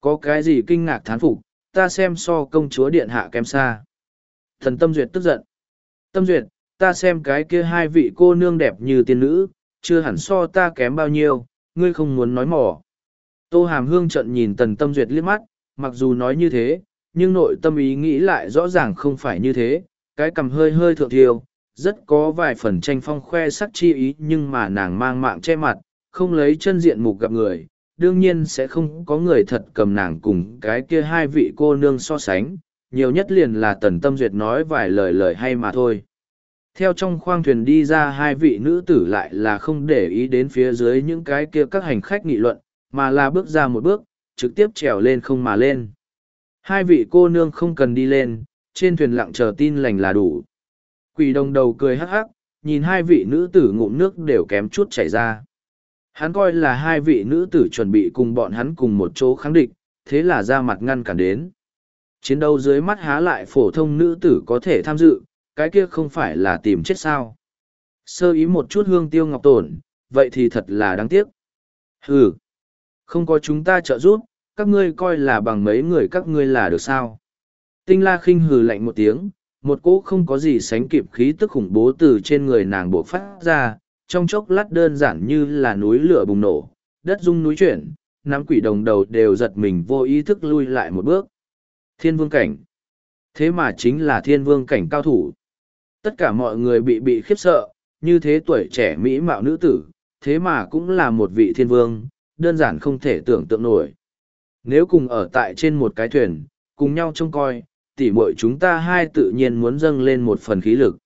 Speaker 1: Có cái gì kinh ngạc thán phục, ta xem so công chúa điện hạ kém xa. Thần Tâm Duyệt tức giận. Tâm Duyệt, ta xem cái kia hai vị cô nương đẹp như tiên nữ, chưa hẳn so ta kém bao nhiêu, ngươi không muốn nói mỏ. Tô Hàm Hương trận nhìn Tần Tâm Duyệt liếc mắt, mặc dù nói như thế, nhưng nội tâm ý nghĩ lại rõ ràng không phải như thế, cái cầm hơi hơi thượng thiêu, rất có vài phần tranh phong khoe sắc chi ý nhưng mà nàng mang mạng che mặt, không lấy chân diện mục gặp người, đương nhiên sẽ không có người thật cầm nàng cùng cái kia hai vị cô nương so sánh, nhiều nhất liền là tần tâm duyệt nói vài lời lời hay mà thôi. Theo trong khoang thuyền đi ra hai vị nữ tử lại là không để ý đến phía dưới những cái kia các hành khách nghị luận, mà là bước ra một bước, trực tiếp trèo lên không mà lên. Hai vị cô nương không cần đi lên, trên thuyền lặng chờ tin lành là đủ. Quỷ đồng đầu cười hắc hắc, nhìn hai vị nữ tử ngụm nước đều kém chút chảy ra. Hắn coi là hai vị nữ tử chuẩn bị cùng bọn hắn cùng một chỗ kháng địch, thế là ra mặt ngăn cản đến. Chiến đấu dưới mắt há lại phổ thông nữ tử có thể tham dự, cái kia không phải là tìm chết sao. Sơ ý một chút hương tiêu ngọc tổn, vậy thì thật là đáng tiếc. Ừ, không có chúng ta trợ giúp, các ngươi coi là bằng mấy người các ngươi là được sao. Tinh la khinh hừ lạnh một tiếng, một cỗ không có gì sánh kịp khí tức khủng bố từ trên người nàng buộc phát ra, trong chốc lát đơn giản như là núi lửa bùng nổ, đất rung núi chuyển, nắm quỷ đồng đầu đều giật mình vô ý thức lui lại một bước. Thiên vương cảnh. Thế mà chính là thiên vương cảnh cao thủ. Tất cả mọi người bị bị khiếp sợ, như thế tuổi trẻ mỹ mạo nữ tử, thế mà cũng là một vị thiên vương, đơn giản không thể tưởng tượng nổi. Nếu cùng ở tại trên một cái thuyền, cùng nhau trông coi, tỉ muội chúng ta hai tự nhiên muốn dâng lên một phần khí lực.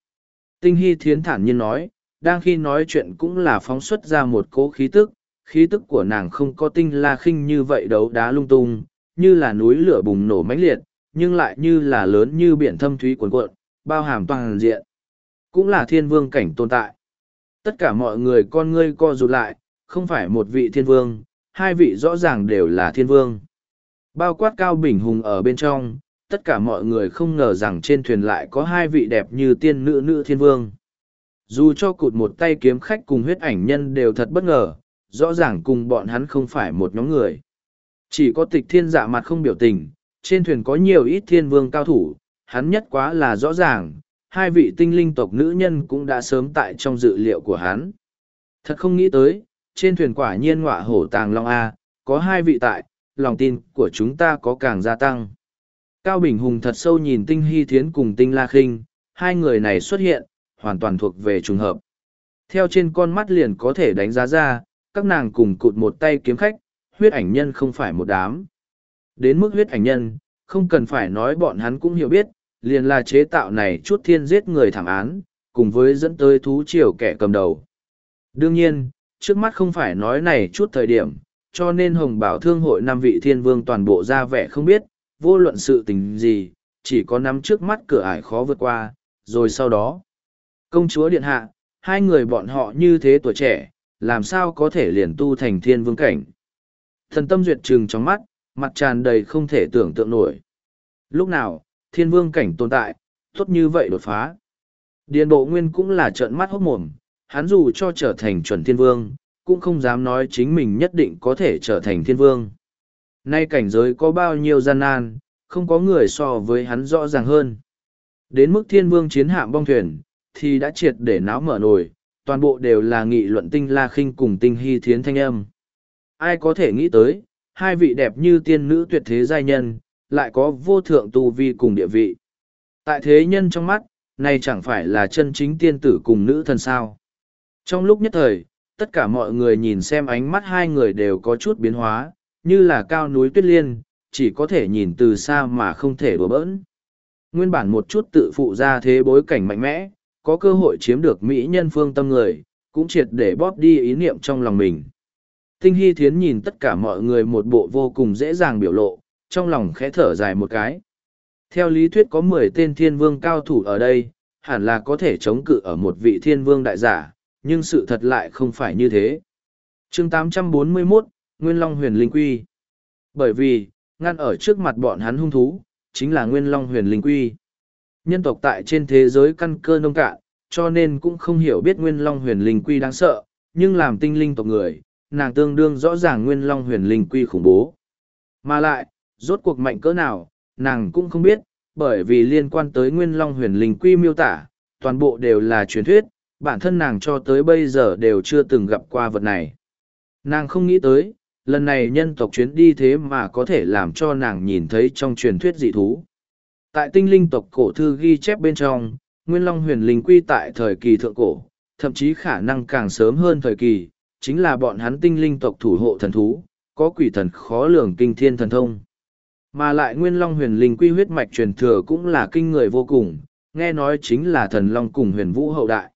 Speaker 1: Tinh Hy Thiến thản nhiên nói, đang khi nói chuyện cũng là phóng xuất ra một cố khí tức, khí tức của nàng không có tinh la khinh như vậy đấu đá lung tung, như là núi lửa bùng nổ mãnh liệt, nhưng lại như là lớn như biển thâm thúy cuồn cuộn, bao hàm toàn diện. Cũng là thiên vương cảnh tồn tại. Tất cả mọi người con ngươi co rụt lại, không phải một vị thiên vương, hai vị rõ ràng đều là thiên vương. Bao quát cao bình hùng ở bên trong, tất cả mọi người không ngờ rằng trên thuyền lại có hai vị đẹp như tiên nữ nữ thiên vương. Dù cho cụt một tay kiếm khách cùng huyết ảnh nhân đều thật bất ngờ, rõ ràng cùng bọn hắn không phải một nhóm người. Chỉ có tịch thiên dạ mặt không biểu tình, trên thuyền có nhiều ít thiên vương cao thủ, hắn nhất quá là rõ ràng, hai vị tinh linh tộc nữ nhân cũng đã sớm tại trong dự liệu của hắn. Thật không nghĩ tới, trên thuyền quả nhiên ngọa hổ tàng long A, có hai vị tại, lòng tin của chúng ta có càng gia tăng. Cao Bình Hùng thật sâu nhìn Tinh Hy Thiến cùng Tinh La Khinh, hai người này xuất hiện, hoàn toàn thuộc về trùng hợp. Theo trên con mắt liền có thể đánh giá ra, các nàng cùng cụt một tay kiếm khách, huyết ảnh nhân không phải một đám. Đến mức huyết ảnh nhân, không cần phải nói bọn hắn cũng hiểu biết, liền là chế tạo này chút thiên giết người thảm án, cùng với dẫn tới thú triều kẻ cầm đầu. Đương nhiên, trước mắt không phải nói này chút thời điểm, cho nên Hồng Bảo Thương hội năm vị thiên vương toàn bộ ra vẻ không biết, vô luận sự tình gì, chỉ có nắm trước mắt cửa ải khó vượt qua, rồi sau đó. Công chúa Điện Hạ, hai người bọn họ như thế tuổi trẻ, làm sao có thể liền tu thành thiên vương cảnh. Thần tâm duyệt trừng trong mắt, mặt tràn đầy không thể tưởng tượng nổi. Lúc nào, thiên vương cảnh tồn tại, tốt như vậy đột phá. Điền bộ nguyên cũng là trợn mắt hốt mồm, hắn dù cho trở thành chuẩn thiên vương, cũng không dám nói chính mình nhất định có thể trở thành thiên vương. Nay cảnh giới có bao nhiêu gian nan, không có người so với hắn rõ ràng hơn. Đến mức thiên vương chiến hạm bong thuyền, thì đã triệt để náo mở nổi, toàn bộ đều là nghị luận tinh la khinh cùng tinh hy thiến thanh âm. Ai có thể nghĩ tới, hai vị đẹp như tiên nữ tuyệt thế giai nhân, lại có vô thượng tu vi cùng địa vị. Tại thế nhân trong mắt, này chẳng phải là chân chính tiên tử cùng nữ thần sao. Trong lúc nhất thời, tất cả mọi người nhìn xem ánh mắt hai người đều có chút biến hóa, như là cao núi tuyết liên, chỉ có thể nhìn từ xa mà không thể đùa bỡn. Nguyên bản một chút tự phụ ra thế bối cảnh mạnh mẽ, có cơ hội chiếm được mỹ nhân phương tâm người, cũng triệt để bóp đi ý niệm trong lòng mình. Tinh Hy Thiến nhìn tất cả mọi người một bộ vô cùng dễ dàng biểu lộ, trong lòng khẽ thở dài một cái. Theo lý thuyết có mười tên thiên vương cao thủ ở đây, hẳn là có thể chống cự ở một vị thiên vương đại giả, nhưng sự thật lại không phải như thế. chương 841, Nguyên Long huyền linh quy. Bởi vì, ngăn ở trước mặt bọn hắn hung thú, chính là Nguyên Long huyền linh quy. Nhân tộc tại trên thế giới căn cơ nông cạn, cho nên cũng không hiểu biết Nguyên Long huyền linh quy đáng sợ, nhưng làm tinh linh tộc người, nàng tương đương rõ ràng Nguyên Long huyền linh quy khủng bố. Mà lại, rốt cuộc mạnh cỡ nào, nàng cũng không biết, bởi vì liên quan tới Nguyên Long huyền linh quy miêu tả, toàn bộ đều là truyền thuyết, bản thân nàng cho tới bây giờ đều chưa từng gặp qua vật này. Nàng không nghĩ tới, lần này nhân tộc chuyến đi thế mà có thể làm cho nàng nhìn thấy trong truyền thuyết dị thú. Tại tinh linh tộc cổ thư ghi chép bên trong, Nguyên Long huyền linh quy tại thời kỳ thượng cổ, thậm chí khả năng càng sớm hơn thời kỳ, chính là bọn hắn tinh linh tộc thủ hộ thần thú, có quỷ thần khó lường kinh thiên thần thông. Mà lại Nguyên Long huyền linh quy huyết mạch truyền thừa cũng là kinh người vô cùng, nghe nói chính là thần Long cùng huyền vũ hậu đại.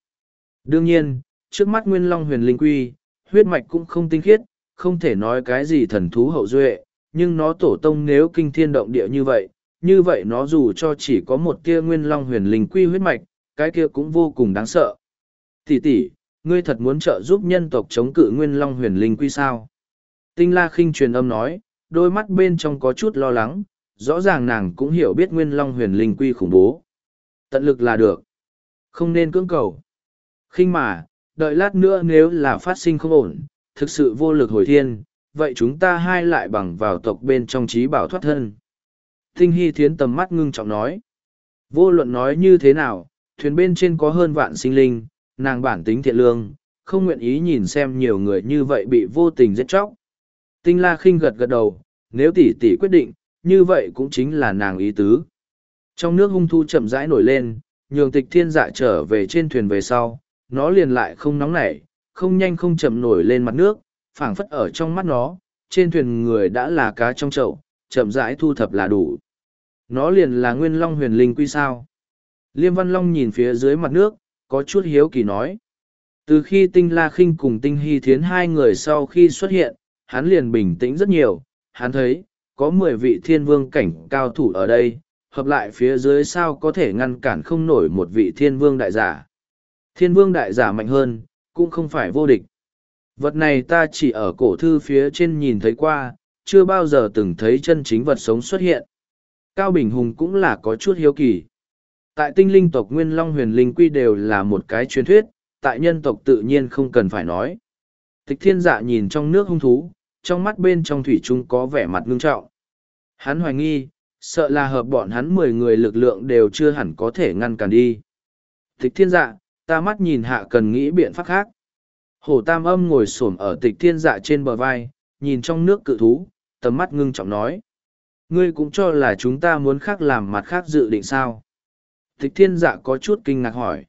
Speaker 1: Đương nhiên, trước mắt Nguyên Long huyền linh quy, huyết mạch cũng không tinh khiết, không thể nói cái gì thần thú hậu duệ, nhưng nó tổ tông nếu kinh thiên động địa như vậy, như vậy nó dù cho chỉ có một tia Nguyên Long huyền linh quy huyết mạch, cái kia cũng vô cùng đáng sợ. Tỷ tỷ, ngươi thật muốn trợ giúp nhân tộc chống cự Nguyên Long huyền linh quy sao? Tinh La khinh truyền âm nói, đôi mắt bên trong có chút lo lắng, rõ ràng nàng cũng hiểu biết Nguyên Long huyền linh quy khủng bố. Tận lực là được. Không nên cưỡng cầu khinh mà, đợi lát nữa nếu là phát sinh không ổn, thực sự vô lực hồi thiên, vậy chúng ta hai lại bằng vào tộc bên trong trí bảo thoát thân. Tinh Hy Thiến tầm mắt ngưng trọng nói. Vô luận nói như thế nào, thuyền bên trên có hơn vạn sinh linh, nàng bản tính thiện lương, không nguyện ý nhìn xem nhiều người như vậy bị vô tình giết chóc. Tinh La khinh gật gật đầu, nếu tỷ tỷ quyết định, như vậy cũng chính là nàng ý tứ. Trong nước hung thu chậm rãi nổi lên, nhường tịch thiên dạ trở về trên thuyền về sau, nó liền lại không nóng nảy, không nhanh không chậm nổi lên mặt nước, phảng phất ở trong mắt nó, trên thuyền người đã là cá trong chậu, chậm rãi thu thập là đủ. Nó liền là nguyên long huyền linh quy sao. Liêm Văn Long nhìn phía dưới mặt nước, có chút hiếu kỳ nói. Từ khi tinh la khinh cùng tinh hy thiến hai người sau khi xuất hiện, hắn liền bình tĩnh rất nhiều, hắn thấy, có mười vị thiên vương cảnh cao thủ ở đây, hợp lại phía dưới sao có thể ngăn cản không nổi một vị thiên vương đại giả. Thiên vương đại giả mạnh hơn, cũng không phải vô địch. Vật này ta chỉ ở cổ thư phía trên nhìn thấy qua, chưa bao giờ từng thấy chân chính vật sống xuất hiện. Cao Bình Hùng cũng là có chút hiếu kỳ. Tại tinh linh tộc Nguyên Long huyền linh quy đều là một cái truyền thuyết, tại nhân tộc tự nhiên không cần phải nói. Tịch thiên dạ nhìn trong nước hung thú, trong mắt bên trong thủy trung có vẻ mặt ngưng trọng. Hắn hoài nghi, sợ là hợp bọn hắn mười người lực lượng đều chưa hẳn có thể ngăn cản đi. Tịch thiên dạ, ta mắt nhìn hạ cần nghĩ biện pháp khác. Hổ tam âm ngồi xổm ở tịch thiên dạ trên bờ vai, nhìn trong nước cự thú, tầm mắt ngưng trọng nói. Ngươi cũng cho là chúng ta muốn khác làm mặt khác dự định sao? Tịch thiên dạ có chút kinh ngạc hỏi.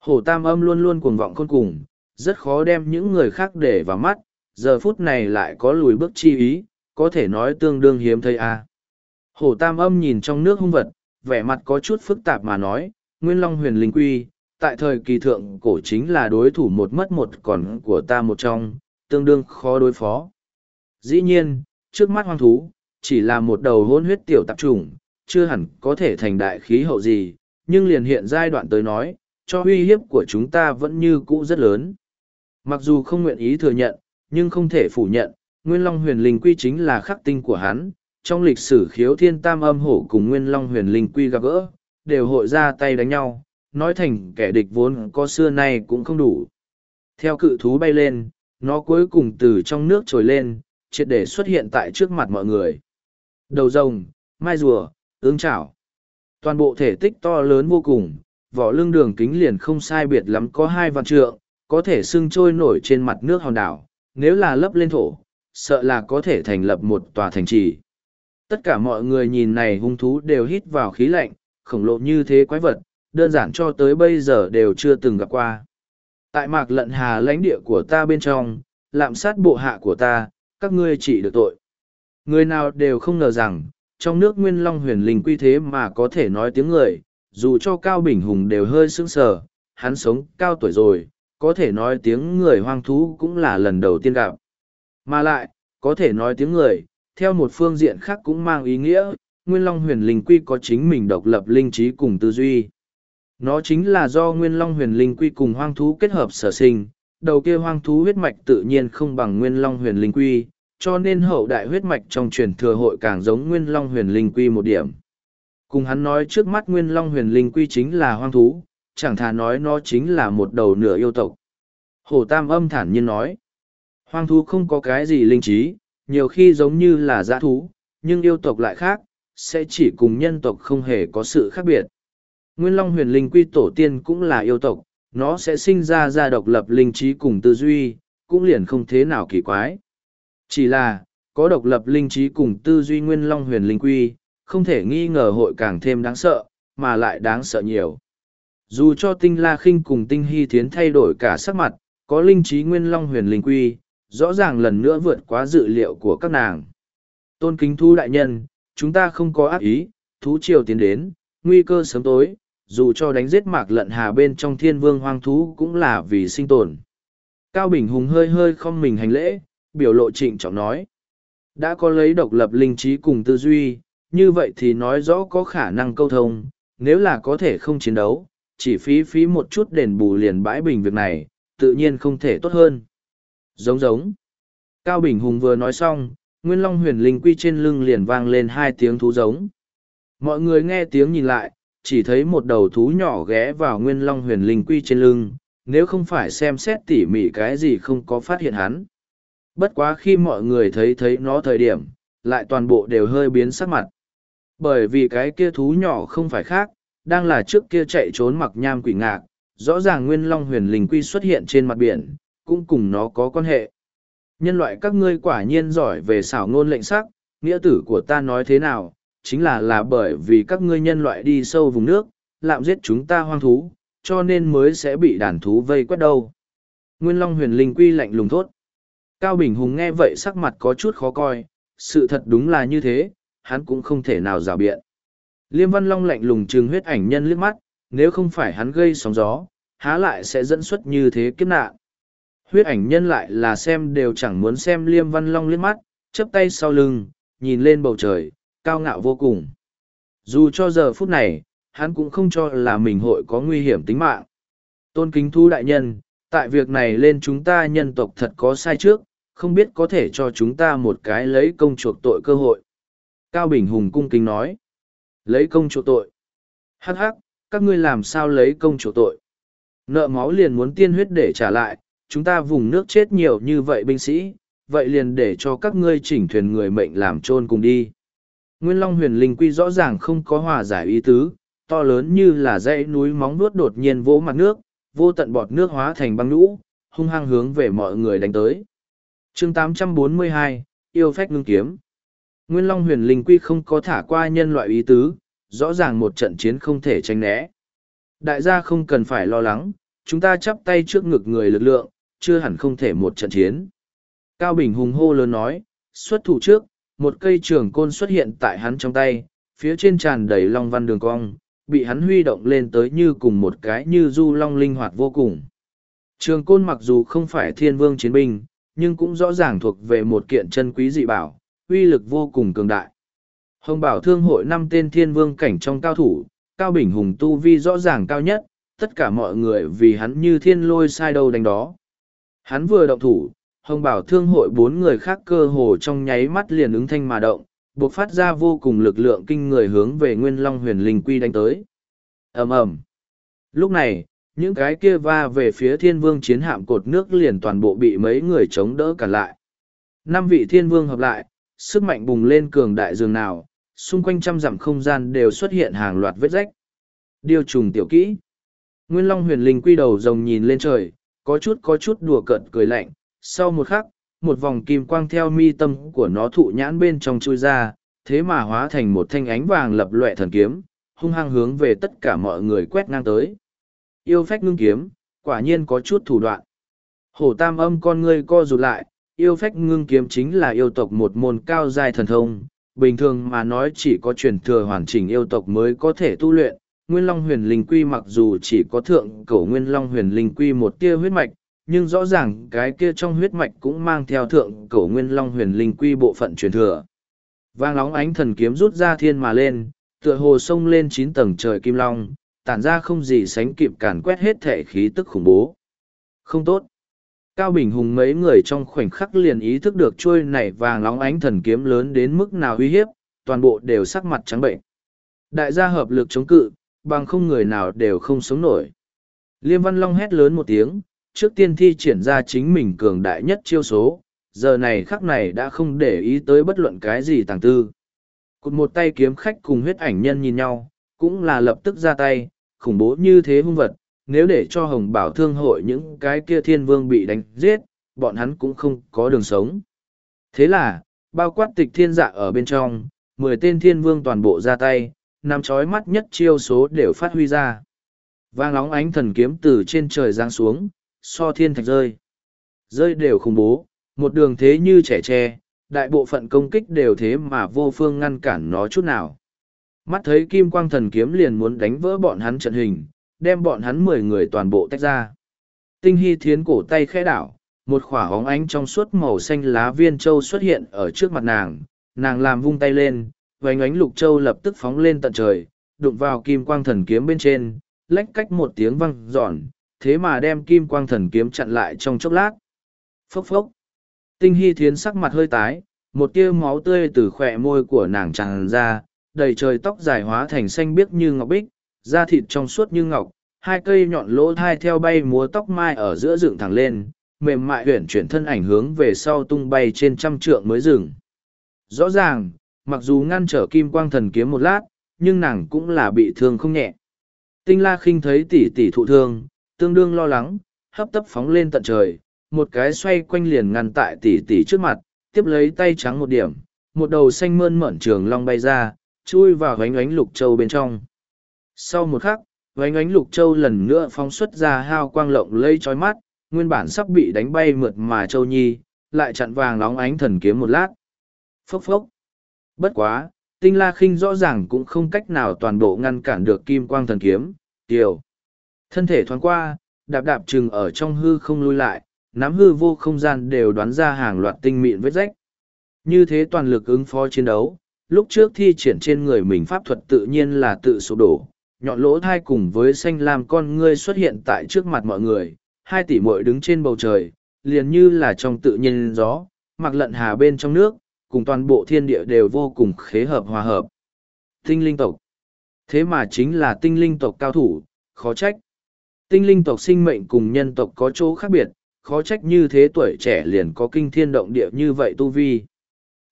Speaker 1: Hổ tam âm luôn luôn cuồng vọng khôn cùng, rất khó đem những người khác để vào mắt, giờ phút này lại có lùi bước chi ý, có thể nói tương đương hiếm thấy a. À. Hổ tam âm nhìn trong nước hung vật, vẻ mặt có chút phức tạp mà nói, Nguyên Long huyền linh quy, tại thời kỳ thượng cổ chính là đối thủ một mất một còn của ta một trong, tương đương khó đối phó. Dĩ nhiên, trước mắt hoang thú, chỉ là một đầu hôn huyết tiểu tạp trùng, chưa hẳn có thể thành đại khí hậu gì, nhưng liền hiện giai đoạn tới nói, cho uy hiếp của chúng ta vẫn như cũ rất lớn. Mặc dù không nguyện ý thừa nhận, nhưng không thể phủ nhận, Nguyên Long huyền linh quy chính là khắc tinh của hắn. Trong lịch sử khiếu thiên tam âm hổ cùng Nguyên Long huyền linh quy gặp gỡ, đều hội ra tay đánh nhau, nói thành kẻ địch vốn có xưa nay cũng không đủ. Theo cự thú bay lên, nó cuối cùng từ trong nước trồi lên, triệt để xuất hiện tại trước mặt mọi người. Đầu rồng, mai rùa, ương chảo. Toàn bộ thể tích to lớn vô cùng, vỏ lưng đường kính liền không sai biệt lắm có hai vạn trượng, có thể sưng trôi nổi trên mặt nước hòn đảo, nếu là lấp lên thổ, sợ là có thể thành lập một tòa thành trì. Tất cả mọi người nhìn này hung thú đều hít vào khí lạnh, khổng lồ như thế quái vật, đơn giản cho tới bây giờ đều chưa từng gặp qua. Tại mạc lận hà lãnh địa của ta bên trong, lạm sát bộ hạ của ta, các ngươi chỉ được tội. Người nào đều không ngờ rằng, trong nước nguyên long huyền linh quy thế mà có thể nói tiếng người, dù cho Cao Bình Hùng đều hơi sững sờ, hắn sống cao tuổi rồi, có thể nói tiếng người hoang thú cũng là lần đầu tiên gặp. Mà lại, có thể nói tiếng người, theo một phương diện khác cũng mang ý nghĩa, Nguyên Long huyền linh quy có chính mình độc lập linh trí cùng tư duy. Nó chính là do Nguyên Long huyền linh quy cùng hoang thú kết hợp sở sinh, đầu kia hoang thú huyết mạch tự nhiên không bằng Nguyên Long huyền linh quy, cho nên hậu đại huyết mạch trong truyền thừa hội càng giống Nguyên Long huyền linh quy một điểm. Cùng hắn nói trước mắt Nguyên Long huyền linh quy chính là hoang thú, chẳng thà nói nó chính là một đầu nửa yêu tộc. Hổ Tam âm thản nhiên nói, hoang thú không có cái gì linh trí, nhiều khi giống như là giã thú, nhưng yêu tộc lại khác, sẽ chỉ cùng nhân tộc không hề có sự khác biệt. Nguyên Long huyền linh quy tổ tiên cũng là yêu tộc, nó sẽ sinh ra ra độc lập linh trí cùng tư duy, cũng liền không thế nào kỳ quái. Chỉ là, có độc lập linh trí cùng tư duy Nguyên Long huyền linh quy, không thể nghi ngờ hội càng thêm đáng sợ, mà lại đáng sợ nhiều. Dù cho tinh la khinh cùng tinh hy thiến thay đổi cả sắc mặt, có linh trí Nguyên Long huyền linh quy, rõ ràng lần nữa vượt quá dự liệu của các nàng. Tôn kính thu đại nhân, chúng ta không có ác ý, thú triều tiến đến, nguy cơ sớm tối, dù cho đánh giết mạc lận hà bên trong thiên vương hoang thú cũng là vì sinh tồn. Cao Bình Hùng hơi hơi không mình hành lễ, biểu lộ trịnh trọng nói. Đã có lấy độc lập linh trí cùng tư duy, như vậy thì nói rõ có khả năng câu thông, nếu là có thể không chiến đấu, chỉ phí phí một chút đền bù liền bãi bình việc này, tự nhiên không thể tốt hơn. Giống giống. Cao Bình Hùng vừa nói xong, Nguyên Long huyền linh quy trên lưng liền vang lên hai tiếng thú giống. Mọi người nghe tiếng nhìn lại, chỉ thấy một đầu thú nhỏ ghé vào Nguyên Long huyền linh quy trên lưng, nếu không phải xem xét tỉ mỉ cái gì không có phát hiện hắn. Bất quá khi mọi người thấy thấy nó thời điểm, lại toàn bộ đều hơi biến sắc mặt. Bởi vì cái kia thú nhỏ không phải khác, đang là trước kia chạy trốn mặc nham quỷ ngạc, rõ ràng Nguyên Long huyền linh quy xuất hiện trên mặt biển, cũng cùng nó có quan hệ. Nhân loại các ngươi quả nhiên giỏi về xảo ngôn lệnh sắc, nghĩa tử của ta nói thế nào, chính là là bởi vì các ngươi nhân loại đi sâu vùng nước, lạm giết chúng ta hoang thú, cho nên mới sẽ bị đàn thú vây quét đâu. Nguyên Long huyền linh quy lạnh lùng thốt. Cao Bình Hùng nghe vậy sắc mặt có chút khó coi, sự thật đúng là như thế, hắn cũng không thể nào rào biện. Liêm Văn Long lạnh lùng trừng huyết ảnh nhân liếc mắt, nếu không phải hắn gây sóng gió, há lại sẽ dẫn xuất như thế kiếp nạn. Huyết ảnh nhân lại là xem đều chẳng muốn xem Liêm Văn Long liếc mắt, chấp tay sau lưng, nhìn lên bầu trời, cao ngạo vô cùng. Dù cho giờ phút này, hắn cũng không cho là mình hội có nguy hiểm tính mạng. Tôn kính thu đại nhân, tại việc này lên chúng ta nhân tộc thật có sai trước, không biết có thể cho chúng ta một cái lấy công chuộc tội cơ hội. Cao Bình Hùng cung kính nói. Lấy công chuộc tội. Hắc hắc, các ngươi làm sao lấy công chuộc tội. Nợ máu liền muốn tiên huyết để trả lại, chúng ta vùng nước chết nhiều như vậy binh sĩ, vậy liền để cho các ngươi chỉnh thuyền người mệnh làm trôn cùng đi. Nguyên Long huyền linh quy rõ ràng không có hòa giải ý tứ, to lớn như là dãy núi móng nuốt đột nhiên vỗ mặt nước, vô tận bọt nước hóa thành băng lũ, hung hăng hướng về mọi người đánh tới. chương 842, yêu phách ngưng kiếm. Nguyên Long huyền linh quy không có thả qua nhân loại ý tứ, rõ ràng một trận chiến không thể tránh né. Đại gia không cần phải lo lắng, chúng ta chắp tay trước ngực người lực lượng, chưa hẳn không thể một trận chiến. Cao Bình hùng hô lớn nói, xuất thủ trước, một cây trường côn xuất hiện tại hắn trong tay, phía trên tràn đầy long văn đường cong, bị hắn huy động lên tới như cùng một cái như du long linh hoạt vô cùng. Trường côn mặc dù không phải thiên vương chiến binh, nhưng cũng rõ ràng thuộc về một kiện chân quý dị bảo, uy lực vô cùng cường đại. Hồng bảo thương hội năm tên thiên vương cảnh trong cao thủ, Cao Bình Hùng tu vi rõ ràng cao nhất, tất cả mọi người vì hắn như thiên lôi sai đâu đánh đó. Hắn vừa động thủ, Hồng bảo thương hội bốn người khác cơ hồ trong nháy mắt liền ứng thanh mà động, buộc phát ra vô cùng lực lượng kinh người hướng về Nguyên Long huyền linh quy đánh tới. ầm ầm Lúc này, những cái kia va về phía thiên vương chiến hạm cột nước liền toàn bộ bị mấy người chống đỡ cản lại. Năm vị thiên vương hợp lại, sức mạnh bùng lên cường đại dường nào, xung quanh trăm dặm không gian đều xuất hiện hàng loạt vết rách. Điều trùng tiểu kỹ. Nguyên Long huyền linh quy đầu rồng nhìn lên trời, có chút có chút đùa cợt cười lạnh. Sau một khắc, một vòng kim quang theo mi tâm của nó thụ nhãn bên trong chui ra, thế mà hóa thành một thanh ánh vàng lập loẹ thần kiếm, hung hăng hướng về tất cả mọi người quét ngang tới. Yêu phách ngưng kiếm, quả nhiên có chút thủ đoạn. Hổ tam âm con ngươi co rụt lại, yêu phách ngưng kiếm chính là yêu tộc một môn cao giai thần thông, bình thường mà nói chỉ có truyền thừa hoàn chỉnh yêu tộc mới có thể tu luyện. Nguyên Long huyền linh quy mặc dù chỉ có thượng cổ Nguyên Long huyền linh quy một tia huyết mạch, nhưng rõ ràng cái kia trong huyết mạch cũng mang theo thượng cổ Nguyên Long huyền linh quy bộ phận truyền thừa. Vang lóng ánh thần kiếm rút ra thiên mà lên, tựa hồ sông lên chín tầng trời kim long, tản ra không gì sánh kịp càn quét hết thể khí tức khủng bố. Không tốt. Cao Bình Hùng mấy người trong khoảnh khắc liền ý thức được trôi này vàng lóng ánh thần kiếm lớn đến mức nào uy hiếp, toàn bộ đều sắc mặt trắng bệnh. Đại gia hợp lực chống cự, bằng không người nào đều không sống nổi. Liêm Văn Long hét lớn một tiếng, trước tiên thi triển ra chính mình cường đại nhất chiêu số, giờ này khắc này đã không để ý tới bất luận cái gì tàng tư. Cụt một tay kiếm khách cùng huyết ảnh nhân nhìn nhau, cũng là lập tức ra tay, khủng bố như thế hung vật, nếu để cho hồng bảo thương hội những cái kia thiên vương bị đánh giết, bọn hắn cũng không có đường sống. Thế là, bao quát tịch thiên dạ ở bên trong, mười tên thiên vương toàn bộ ra tay, nằm chói mắt nhất chiêu số đều phát huy ra. Vang nóng ánh thần kiếm từ trên trời giáng xuống, so thiên thạch rơi. Rơi đều khủng bố, một đường thế như trẻ tre, đại bộ phận công kích đều thế mà vô phương ngăn cản nó chút nào. Mắt thấy kim quang thần kiếm liền muốn đánh vỡ bọn hắn trận hình, đem bọn hắn mười người toàn bộ tách ra. Tinh hy thiến cổ tay khẽ đảo, một khỏa hóng ánh trong suốt màu xanh lá viên châu xuất hiện ở trước mặt nàng, nàng làm vung tay lên, vành ánh lục châu lập tức phóng lên tận trời, đụng vào kim quang thần kiếm bên trên, lách cách một tiếng văng giòn, thế mà đem kim quang thần kiếm chặn lại trong chốc lát. Phốc phốc. Tinh hy thiến sắc mặt hơi tái, một tia máu tươi từ khỏe môi của nàng tràn ra, đầy trời tóc dài hóa thành xanh biếc như ngọc bích, da thịt trong suốt như ngọc, hai cây nhọn lỗ thai theo bay múa tóc mai ở giữa dựng thẳng lên, mềm mại huyển chuyển thân ảnh hướng về sau tung bay trên trăm trượng mới dừng. Rõ ràng, mặc dù ngăn trở kim quang thần kiếm một lát, nhưng nàng cũng là bị thương không nhẹ. Tinh la khinh thấy tỷ tỷ thụ thương, tương đương lo lắng, hấp tấp phóng lên tận trời, một cái xoay quanh liền ngăn tại tỷ tỷ trước mặt, tiếp lấy tay trắng một điểm, một đầu xanh mơn mởn trường long bay ra, chui vào ánh ánh lục châu bên trong. Sau một khắc, ánh ánh lục châu lần nữa phóng xuất ra hao quang lộng lây trói mắt, nguyên bản sắp bị đánh bay mượt mà châu nhi, lại chặn vàng nóng ánh thần kiếm một lát. Phốc phốc. Bất quá, tinh la khinh rõ ràng cũng không cách nào toàn bộ ngăn cản được kim quang thần kiếm, tiểu. Thân thể thoáng qua, đạp đạp chừng ở trong hư không lui lại, nắm hư vô không gian đều đoán ra hàng loạt tinh mịn vết rách. Như thế toàn lực ứng phó chiến đấu, lúc trước thi triển trên người mình pháp thuật tự nhiên là tự sụp đổ, nhọn lỗ thai cùng với xanh lam con ngươi xuất hiện tại trước mặt mọi người, hai tỷ muội đứng trên bầu trời, liền như là trong tự nhiên gió, mặc lận hà bên trong nước, cùng toàn bộ thiên địa đều vô cùng khế hợp hòa hợp. Tinh linh tộc. Thế mà chính là tinh linh tộc cao thủ, khó trách. Tinh linh tộc sinh mệnh cùng nhân tộc có chỗ khác biệt, khó trách như thế tuổi trẻ liền có kinh thiên động địa như vậy tu vi.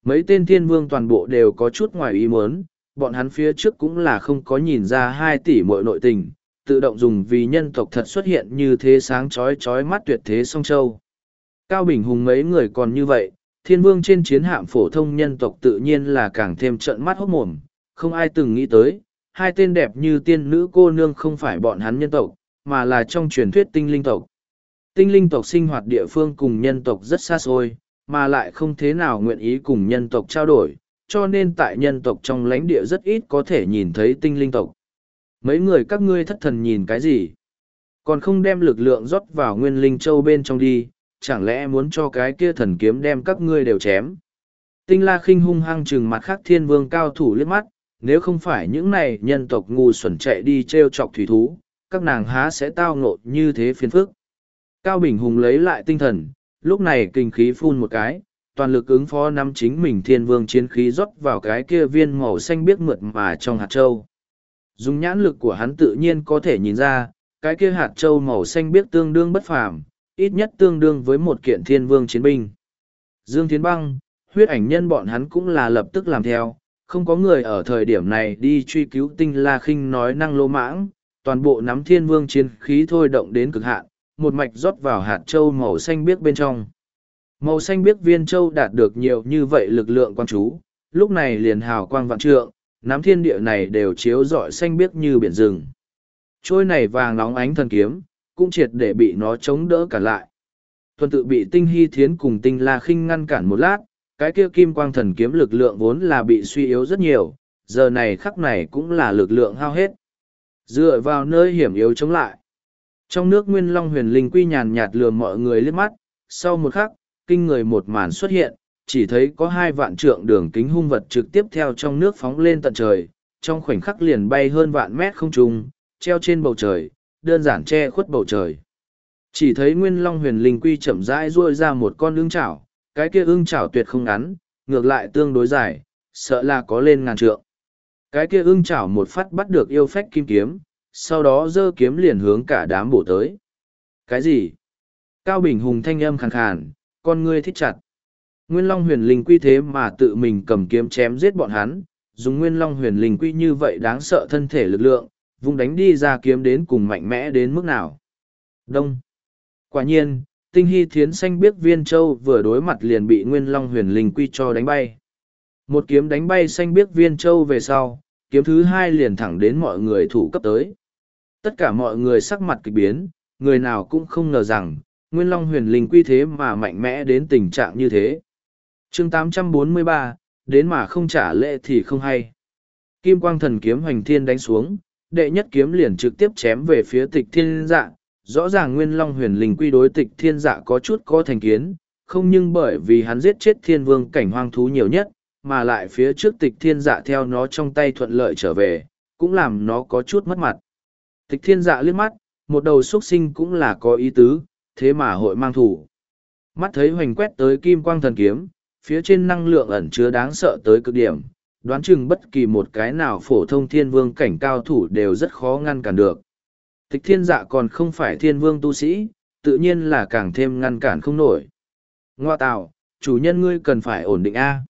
Speaker 1: Mấy tên thiên vương toàn bộ đều có chút ngoài ý muốn, bọn hắn phía trước cũng là không có nhìn ra hai tỷ mọi nội tình, tự động dùng vì nhân tộc thật xuất hiện như thế sáng chói chói mắt tuyệt thế song châu. Cao Bình Hùng mấy người còn như vậy, thiên vương trên chiến hạm phổ thông nhân tộc tự nhiên là càng thêm trận mắt hốt mồm, không ai từng nghĩ tới, hai tên đẹp như tiên nữ cô nương không phải bọn hắn nhân tộc, mà là trong truyền thuyết tinh linh tộc. Tinh linh tộc sinh hoạt địa phương cùng nhân tộc rất xa xôi, mà lại không thế nào nguyện ý cùng nhân tộc trao đổi, cho nên tại nhân tộc trong lãnh địa rất ít có thể nhìn thấy tinh linh tộc. Mấy người các ngươi thất thần nhìn cái gì? Còn không đem lực lượng rót vào nguyên linh châu bên trong đi, chẳng lẽ muốn cho cái kia thần kiếm đem các ngươi đều chém? Tinh la khinh hung hăng trừng mặt khác thiên vương cao thủ liếc mắt, nếu không phải những này nhân tộc ngu xuẩn chạy đi t r e o chọc thủy thú các nàng há sẽ tao ngộ như thế phiền phức. Cao bình hùng lấy lại tinh thần, lúc này kinh khí phun một cái, toàn lực ứng phó nắm chính mình thiên vương chiến khí rót vào cái kia viên màu xanh biếc mượt mà trong hạt châu. Dùng nhãn lực của hắn tự nhiên có thể nhìn ra, cái kia hạt châu màu xanh biếc tương đương bất phàm, ít nhất tương đương với một kiện thiên vương chiến binh. Dương Thiên băng, huyết ảnh nhân bọn hắn cũng là lập tức làm theo, không có người ở thời điểm này đi truy cứu tinh la khinh nói năng lô mãng toàn bộ nắm thiên vương chiến khí thôi động đến cực hạn một mạch rót vào hạt châu màu xanh biếc bên trong. Màu xanh biếc viên châu đạt được nhiều như vậy lực lượng quan chú lúc này liền hào quang vạn trượng nắm thiên địa này đều chiếu rọi xanh biếc như biển rừng. Trôi này vàng nóng ánh thần kiếm cũng triệt để bị nó chống đỡ cả lại. Thuần tự bị tinh hy thiến cùng tinh la khinh ngăn cản một lát cái kia kim quang thần kiếm lực lượng vốn là bị suy yếu rất nhiều, giờ này khắc này cũng là lực lượng hao hết. Dựa vào nơi hiểm yếu chống lại. Trong nước Nguyên Long huyền linh quy nhàn nhạt lừa mọi người liếc mắt, sau một khắc, kinh người một màn xuất hiện, chỉ thấy có hai vạn trượng đường kính hung vật trực tiếp theo trong nước phóng lên tận trời, trong khoảnh khắc liền bay hơn vạn mét không trung, treo trên bầu trời, đơn giản che khuất bầu trời. Chỉ thấy Nguyên Long huyền linh quy chậm rãi ruôi ra một con ương chảo, cái kia ưng chảo tuyệt không ngắn, ngược lại tương đối dài, sợ là có lên ngàn trượng. Cái kia ưng chảo một phát bắt được yêu phách kim kiếm, sau đó giơ kiếm liền hướng cả đám bổ tới. Cái gì? Cao Bình Hùng thanh âm khàn khàn, con ngươi thích chặt. Nguyên Long huyền linh quy thế mà tự mình cầm kiếm chém giết bọn hắn, dùng Nguyên Long huyền linh quy như vậy đáng sợ thân thể lực lượng, vùng đánh đi ra kiếm đến cùng mạnh mẽ đến mức nào. Đông. Quả nhiên, tinh hy thiến xanh biết viên châu vừa đối mặt liền bị nguyên long huyền linh quy cho đánh bay một kiếm đánh bay xanh biết viên châu về sau kiếm thứ hai liền thẳng đến mọi người thủ cấp tới. Tất cả mọi người sắc mặt kịch biến người nào cũng không ngờ rằng nguyên long huyền linh quy thế mà mạnh mẽ đến tình trạng như thế. Chương 843, đến mà không trả lệ thì không hay. Kim quang thần kiếm hoành thiên đánh xuống đệ nhất kiếm liền trực tiếp chém về phía tịch thiên dạng rõ ràng nguyên long huyền linh quy đối tịch thiên dạ có chút có thành kiến không nhưng bởi vì hắn giết chết thiên vương cảnh hoang thú nhiều nhất mà lại phía trước tịch thiên dạ theo nó trong tay thuận lợi trở về cũng làm nó có chút mất mặt tịch thiên dạ liếc mắt một đầu x u ấ t sinh cũng là có ý tứ thế mà hội mang thủ mắt thấy hoành quét tới kim quang thần kiếm phía trên năng lượng ẩn chứa đáng sợ tới cực điểm đoán chừng bất kỳ một cái nào phổ thông thiên vương cảnh cao thủ đều rất khó ngăn cản được Tịch thiên dạ còn không phải thiên vương tu sĩ, tự nhiên là càng thêm ngăn cản không nổi. Ngoa tạo, chủ nhân ngươi cần phải ổn định A.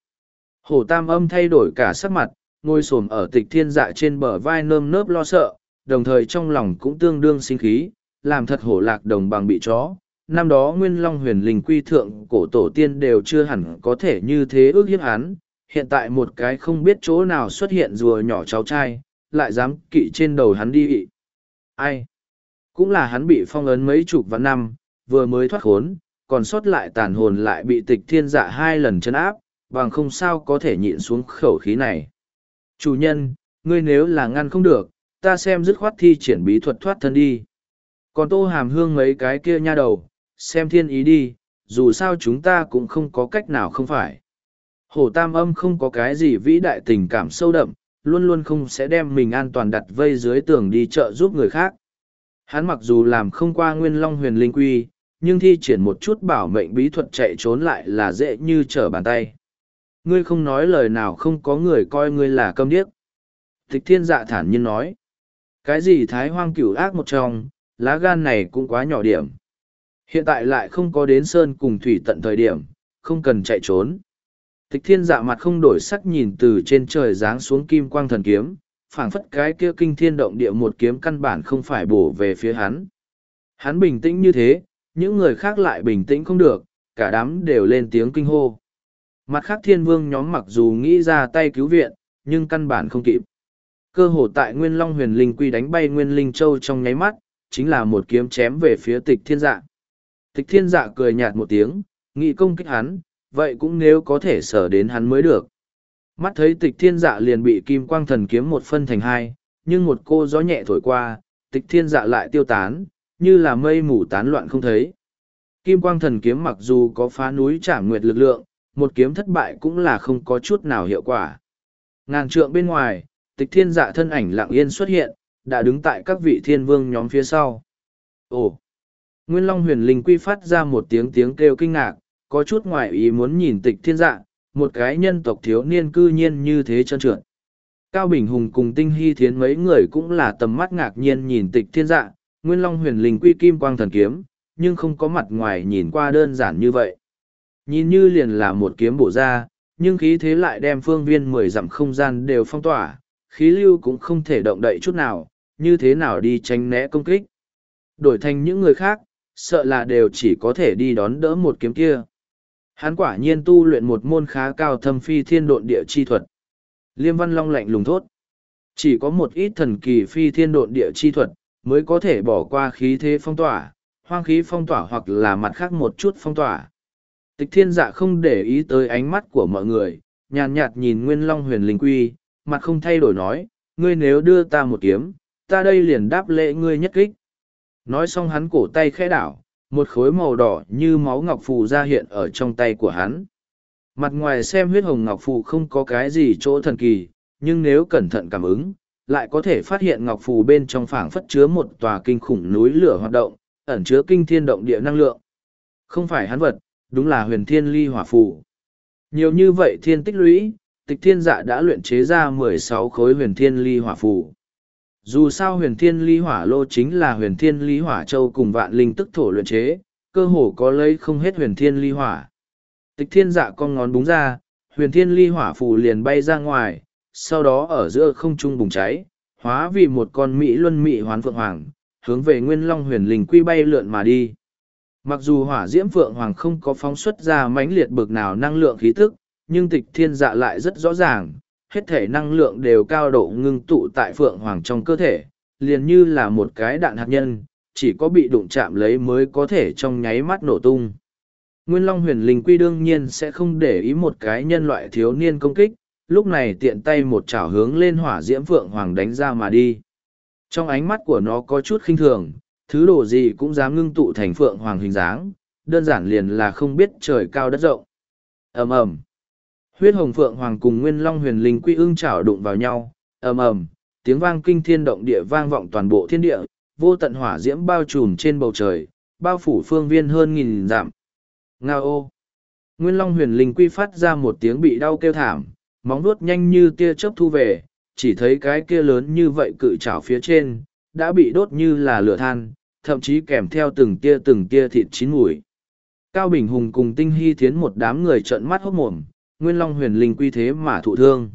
Speaker 1: Hổ tam âm thay đổi cả sắc mặt, ngồi xổm ở tịch thiên dạ trên bờ vai nơm nớp lo sợ, đồng thời trong lòng cũng tương đương sinh khí, làm thật hổ lạc đồng bằng bị chó. Năm đó Nguyên Long huyền linh quy thượng cổ tổ tiên đều chưa hẳn có thể như thế ước hiếp hắn, hiện tại một cái không biết chỗ nào xuất hiện rùa nhỏ cháu trai, lại dám kỵ trên đầu hắn đi ai cũng là hắn bị phong ấn mấy chục vạn năm vừa mới thoát khốn còn sót lại tàn hồn lại bị tịch thiên dạ hai lần chấn áp bằng không sao có thể nhịn xuống khẩu khí này chủ nhân ngươi nếu là ngăn không được ta xem dứt khoát thi triển bí thuật thoát thân đi còn tô hàm hương mấy cái kia nha đầu xem thiên ý đi dù sao chúng ta cũng không có cách nào không phải hổ tam âm không có cái gì vĩ đại tình cảm sâu đậm luôn luôn không sẽ đem mình an toàn đặt vây dưới tường đi chợ giúp người khác. Hắn mặc dù làm không qua nguyên long huyền linh quy, nhưng thi triển một chút bảo mệnh bí thuật chạy trốn lại là dễ như trở bàn tay. Ngươi không nói lời nào không có người coi ngươi là câm điếc. Tịch thiên dạ thản nhiên nói. Cái gì thái hoang cửu ác một trong, lá gan này cũng quá nhỏ điểm. Hiện tại lại không có đến sơn cùng thủy tận thời điểm, không cần chạy trốn. Tịch thiên dạ mặt không đổi sắc nhìn từ trên trời giáng xuống kim quang thần kiếm, phảng phất cái kia kinh thiên động địa một kiếm căn bản không phải bổ về phía hắn. Hắn bình tĩnh như thế, những người khác lại bình tĩnh không được, cả đám đều lên tiếng kinh hô. Mặt khác thiên vương nhóm mặc dù nghĩ ra tay cứu viện, nhưng căn bản không kịp. Cơ hồ tại Nguyên Long huyền linh quy đánh bay Nguyên Linh Châu trong nháy mắt, chính là một kiếm chém về phía tịch thiên dạ. Tịch thiên dạ cười nhạt một tiếng, nghị công kích hắn, vậy cũng nếu có thể sở đến hắn mới được. Mắt thấy tịch thiên dạ liền bị kim quang thần kiếm một phân thành hai, nhưng một cô gió nhẹ thổi qua, tịch thiên dạ lại tiêu tán, như là mây mù tán loạn không thấy. Kim quang thần kiếm mặc dù có phá núi trả nguyệt lực lượng, một kiếm thất bại cũng là không có chút nào hiệu quả. Ngàn trượng bên ngoài, tịch thiên dạ thân ảnh lặng yên xuất hiện, đã đứng tại các vị thiên vương nhóm phía sau. Ồ! Nguyên Long huyền linh quy phát ra một tiếng tiếng kêu kinh ngạc, có chút ngoại ý muốn nhìn tịch thiên dạ, một cái nhân tộc thiếu niên cư nhiên như thế trơn trượt. Cao Bình Hùng cùng Tinh Hy Thiến mấy người cũng là tầm mắt ngạc nhiên nhìn tịch thiên dạ, Nguyên Long huyền linh quy kim quang thần kiếm, nhưng không có mặt ngoài nhìn qua đơn giản như vậy. Nhìn như liền là một kiếm bổ ra, nhưng khí thế lại đem phương viên mười dặm không gian đều phong tỏa, khí lưu cũng không thể động đậy chút nào, như thế nào đi tránh né công kích. Đổi thành những người khác, sợ là đều chỉ có thể đi đón đỡ một kiếm kia. Hắn quả nhiên tu luyện một môn khá cao thâm phi thiên độn địa chi thuật. Liêm Văn Long lạnh lùng thốt. Chỉ có một ít thần kỳ phi thiên độn địa chi thuật, mới có thể bỏ qua khí thế phong tỏa, hoang khí phong tỏa hoặc là mặt khác một chút phong tỏa. Tịch thiên dạ không để ý tới ánh mắt của mọi người, nhàn nhạt nhìn Nguyên Long huyền linh quy, mặt không thay đổi nói, ngươi nếu đưa ta một kiếm, ta đây liền đáp lễ ngươi nhất kích. Nói xong hắn cổ tay khẽ đảo, một khối màu đỏ như máu ngọc phù ra hiện ở trong tay của hắn. Mặt ngoài xem huyết hồng ngọc phù không có cái gì chỗ thần kỳ, nhưng nếu cẩn thận cảm ứng, lại có thể phát hiện ngọc phù bên trong phảng phất chứa một tòa kinh khủng núi lửa hoạt động, ẩn chứa kinh thiên động địa năng lượng. Không phải hắn vật, đúng là huyền thiên ly hỏa phù. Nhiều như vậy thiên tích lũy, tịch thiên dạ đã luyện chế ra mười sáu khối huyền thiên ly hỏa phù. Dù sao huyền thiên ly hỏa lô chính là huyền thiên ly hỏa châu cùng vạn linh tức thổ luyện chế, cơ hồ có lấy không hết huyền thiên ly hỏa. Tịch thiên dạ con ngón búng ra, huyền thiên ly hỏa phù liền bay ra ngoài, sau đó ở giữa không trung bùng cháy, hóa vì một con Mỹ luân Mỹ hoán phượng hoàng, hướng về nguyên long huyền linh quy bay lượn mà đi. Mặc dù hỏa diễm phượng hoàng không có phóng xuất ra mãnh liệt bực nào năng lượng khí tức, nhưng tịch thiên dạ lại rất rõ ràng, hết thể năng lượng đều cao độ ngưng tụ tại phượng hoàng trong cơ thể, liền như là một cái đạn hạt nhân, chỉ có bị đụng chạm lấy mới có thể trong nháy mắt nổ tung. Nguyên Long huyền linh quy đương nhiên sẽ không để ý một cái nhân loại thiếu niên công kích, lúc này tiện tay một chảo hướng lên hỏa diễm phượng hoàng đánh ra mà đi. Trong ánh mắt của nó có chút khinh thường, thứ đồ gì cũng dám ngưng tụ thành phượng hoàng hình dáng, đơn giản liền là không biết trời cao đất rộng. ầm ầm. Huyết hồng phượng hoàng cùng nguyên long huyền linh quy ương chảo đụng vào nhau. Ầm ầm. Tiếng vang kinh thiên động địa vang vọng toàn bộ thiên địa vô tận hỏa diễm bao trùm trên bầu trời bao phủ phương viên hơn nghìn dặm. Nga ô. Nguyên long huyền linh quy phát ra một tiếng bị đau kêu thảm móng nuốt nhanh như tia chớp thu về chỉ thấy cái kia lớn như vậy cự chảo phía trên đã bị đốt như là lửa than thậm chí kèm theo từng tia từng tia thịt chín mùi cao bình hùng cùng tinh hy thiến một đám người trợn mắt hốc mồm nguyên long huyền linh quy thế mà thụ thương.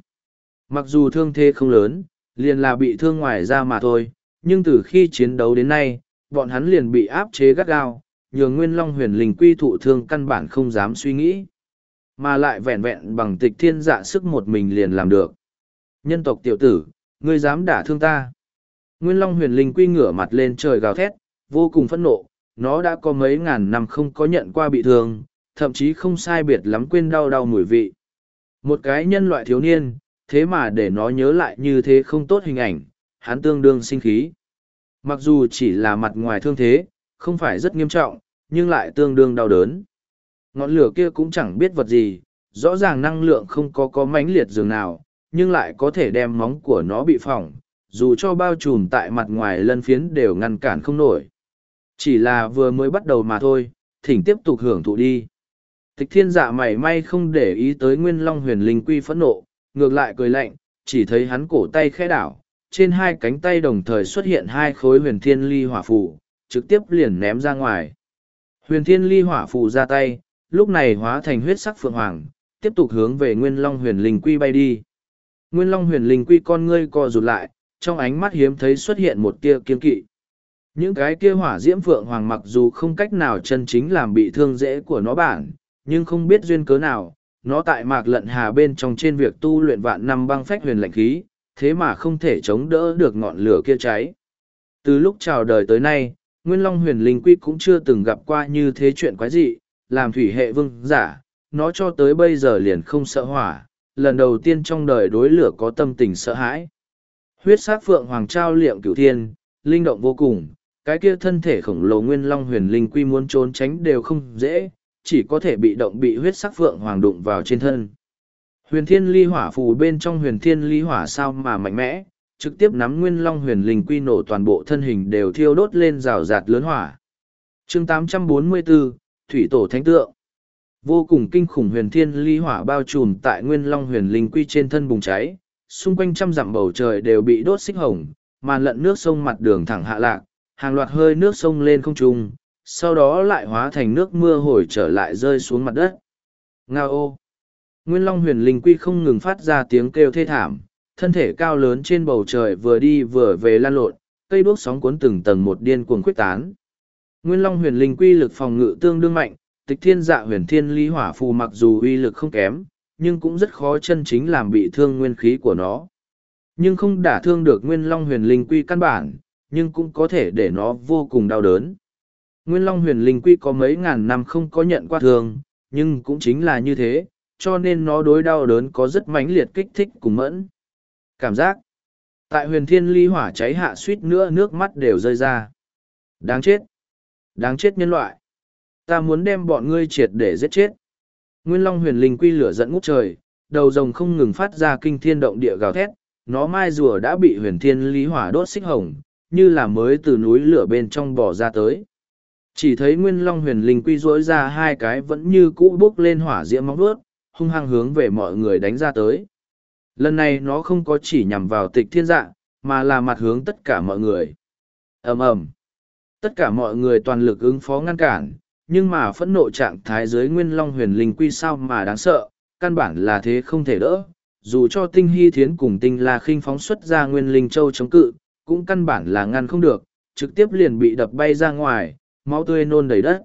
Speaker 1: Mặc dù thương thế không lớn, liền là bị thương ngoài ra mà thôi, nhưng từ khi chiến đấu đến nay, bọn hắn liền bị áp chế gắt gao, nhường nguyên long huyền linh quy thụ thương căn bản không dám suy nghĩ. Mà lại vẹn vẹn bằng tịch thiên dạ sức một mình liền làm được. Nhân tộc tiểu tử, ngươi dám đả thương ta. Nguyên long huyền linh quy ngửa mặt lên trời gào thét, vô cùng phẫn nộ, nó đã có mấy ngàn năm không có nhận qua bị thương, thậm chí không sai biệt lắm quên đau đau mùi vị. Một cái nhân loại thiếu niên, thế mà để nó nhớ lại như thế không tốt hình ảnh, hắn tương đương sinh khí. Mặc dù chỉ là mặt ngoài thương thế, không phải rất nghiêm trọng, nhưng lại tương đương đau đớn. Ngọn lửa kia cũng chẳng biết vật gì, rõ ràng năng lượng không có có mãnh liệt dường nào, nhưng lại có thể đem móng của nó bị phỏng, dù cho bao trùm tại mặt ngoài lân phiến đều ngăn cản không nổi. Chỉ là vừa mới bắt đầu mà thôi, thỉnh tiếp tục hưởng thụ đi. Tịch thiên dạ mảy may không để ý tới nguyên long huyền linh quy phẫn nộ, ngược lại cười lạnh, chỉ thấy hắn cổ tay khẽ đảo, trên hai cánh tay đồng thời xuất hiện hai khối huyền thiên ly hỏa phù, trực tiếp liền ném ra ngoài. Huyền thiên ly hỏa phù ra tay, lúc này hóa thành huyết sắc phượng hoàng, tiếp tục hướng về nguyên long huyền linh quy bay đi. Nguyên long huyền linh quy con ngươi co rụt lại, trong ánh mắt hiếm thấy xuất hiện một tia kiên kỵ. Những cái kia hỏa diễm phượng hoàng mặc dù không cách nào chân chính làm bị thương dễ của nó bản, nhưng không biết duyên cớ nào, nó tại mạc lận hà bên trong trên việc tu luyện vạn năm băng phách huyền lạnh khí, thế mà không thể chống đỡ được ngọn lửa kia cháy. Từ lúc chào đời tới nay, Nguyên Long huyền linh quy cũng chưa từng gặp qua như thế chuyện quái dị, làm thủy hệ vương giả, nó cho tới bây giờ liền không sợ hỏa, lần đầu tiên trong đời đối lửa có tâm tình sợ hãi. Huyết sát phượng hoàng trao liệm cửu thiên, linh động vô cùng, cái kia thân thể khổng lồ nguyên long huyền linh quy muốn trốn tránh đều không dễ, chỉ có thể bị động bị huyết sắc phượng hoàng đụng vào trên thân. Huyền thiên ly hỏa phù bên trong huyền thiên ly hỏa sao mà mạnh mẽ, trực tiếp nắm nguyên long huyền linh quy nổ toàn bộ thân hình đều thiêu đốt lên rào rạt lớn hỏa. chương 844, Thủy Tổ Thánh Tượng Vô cùng kinh khủng huyền thiên ly hỏa bao trùm tại nguyên long huyền linh quy trên thân bùng cháy, xung quanh trăm dặm bầu trời đều bị đốt xích hồng, màn lận nước sông mặt đường thẳng hạ lạc, hàng loạt hơi nước sông lên không trung, sau đó lại hóa thành nước mưa hồi trở lại rơi xuống mặt đất. Nga ô! Nguyên Long huyền linh quy không ngừng phát ra tiếng kêu thê thảm, thân thể cao lớn trên bầu trời vừa đi vừa về lan lộn, cây đuốc sóng cuốn từng tầng một điên cuồng khuyết tán. Nguyên Long huyền linh quy lực phòng ngự tương đương mạnh, tịch thiên dạ huyền thiên ly hỏa phù mặc dù uy lực không kém, nhưng cũng rất khó chân chính làm bị thương nguyên khí của nó. Nhưng không đả thương được Nguyên Long huyền linh quy căn bản, nhưng cũng có thể để nó vô cùng đau đớn. Nguyên Long huyền linh quy có mấy ngàn năm không có nhận qua thường, nhưng cũng chính là như thế, cho nên nó đối đau đớn có rất mãnh liệt kích thích cùng mẫn. Cảm giác. Tại huyền thiên ly hỏa cháy hạ suýt nữa nước mắt đều rơi ra. Đáng chết. Đáng chết nhân loại. Ta muốn đem bọn ngươi triệt để giết chết. Nguyên Long huyền linh quy lửa dẫn ngút trời, đầu rồng không ngừng phát ra kinh thiên động địa gào thét, nó mai rùa đã bị huyền thiên lý hỏa đốt xích hồng, như là mới từ núi lửa bên trong bỏ ra tới. Chỉ thấy Nguyên Long huyền linh quy dỗi ra hai cái vẫn như cũ bốc lên hỏa diễm móng vuốt, hung hăng hướng về mọi người đánh ra tới. Lần này nó không có chỉ nhằm vào tịch thiên dạ, mà là mặt hướng tất cả mọi người. ầm ầm Tất cả mọi người toàn lực ứng phó ngăn cản, nhưng mà phẫn nộ trạng thái dưới nguyên long huyền linh quy sao mà đáng sợ, căn bản là thế không thể đỡ. Dù cho tinh hy thiến cùng tinh là khinh phóng xuất ra nguyên linh châu chống cự, cũng căn bản là ngăn không được, trực tiếp liền bị đập bay ra ngoài, máu tươi nôn đầy đất.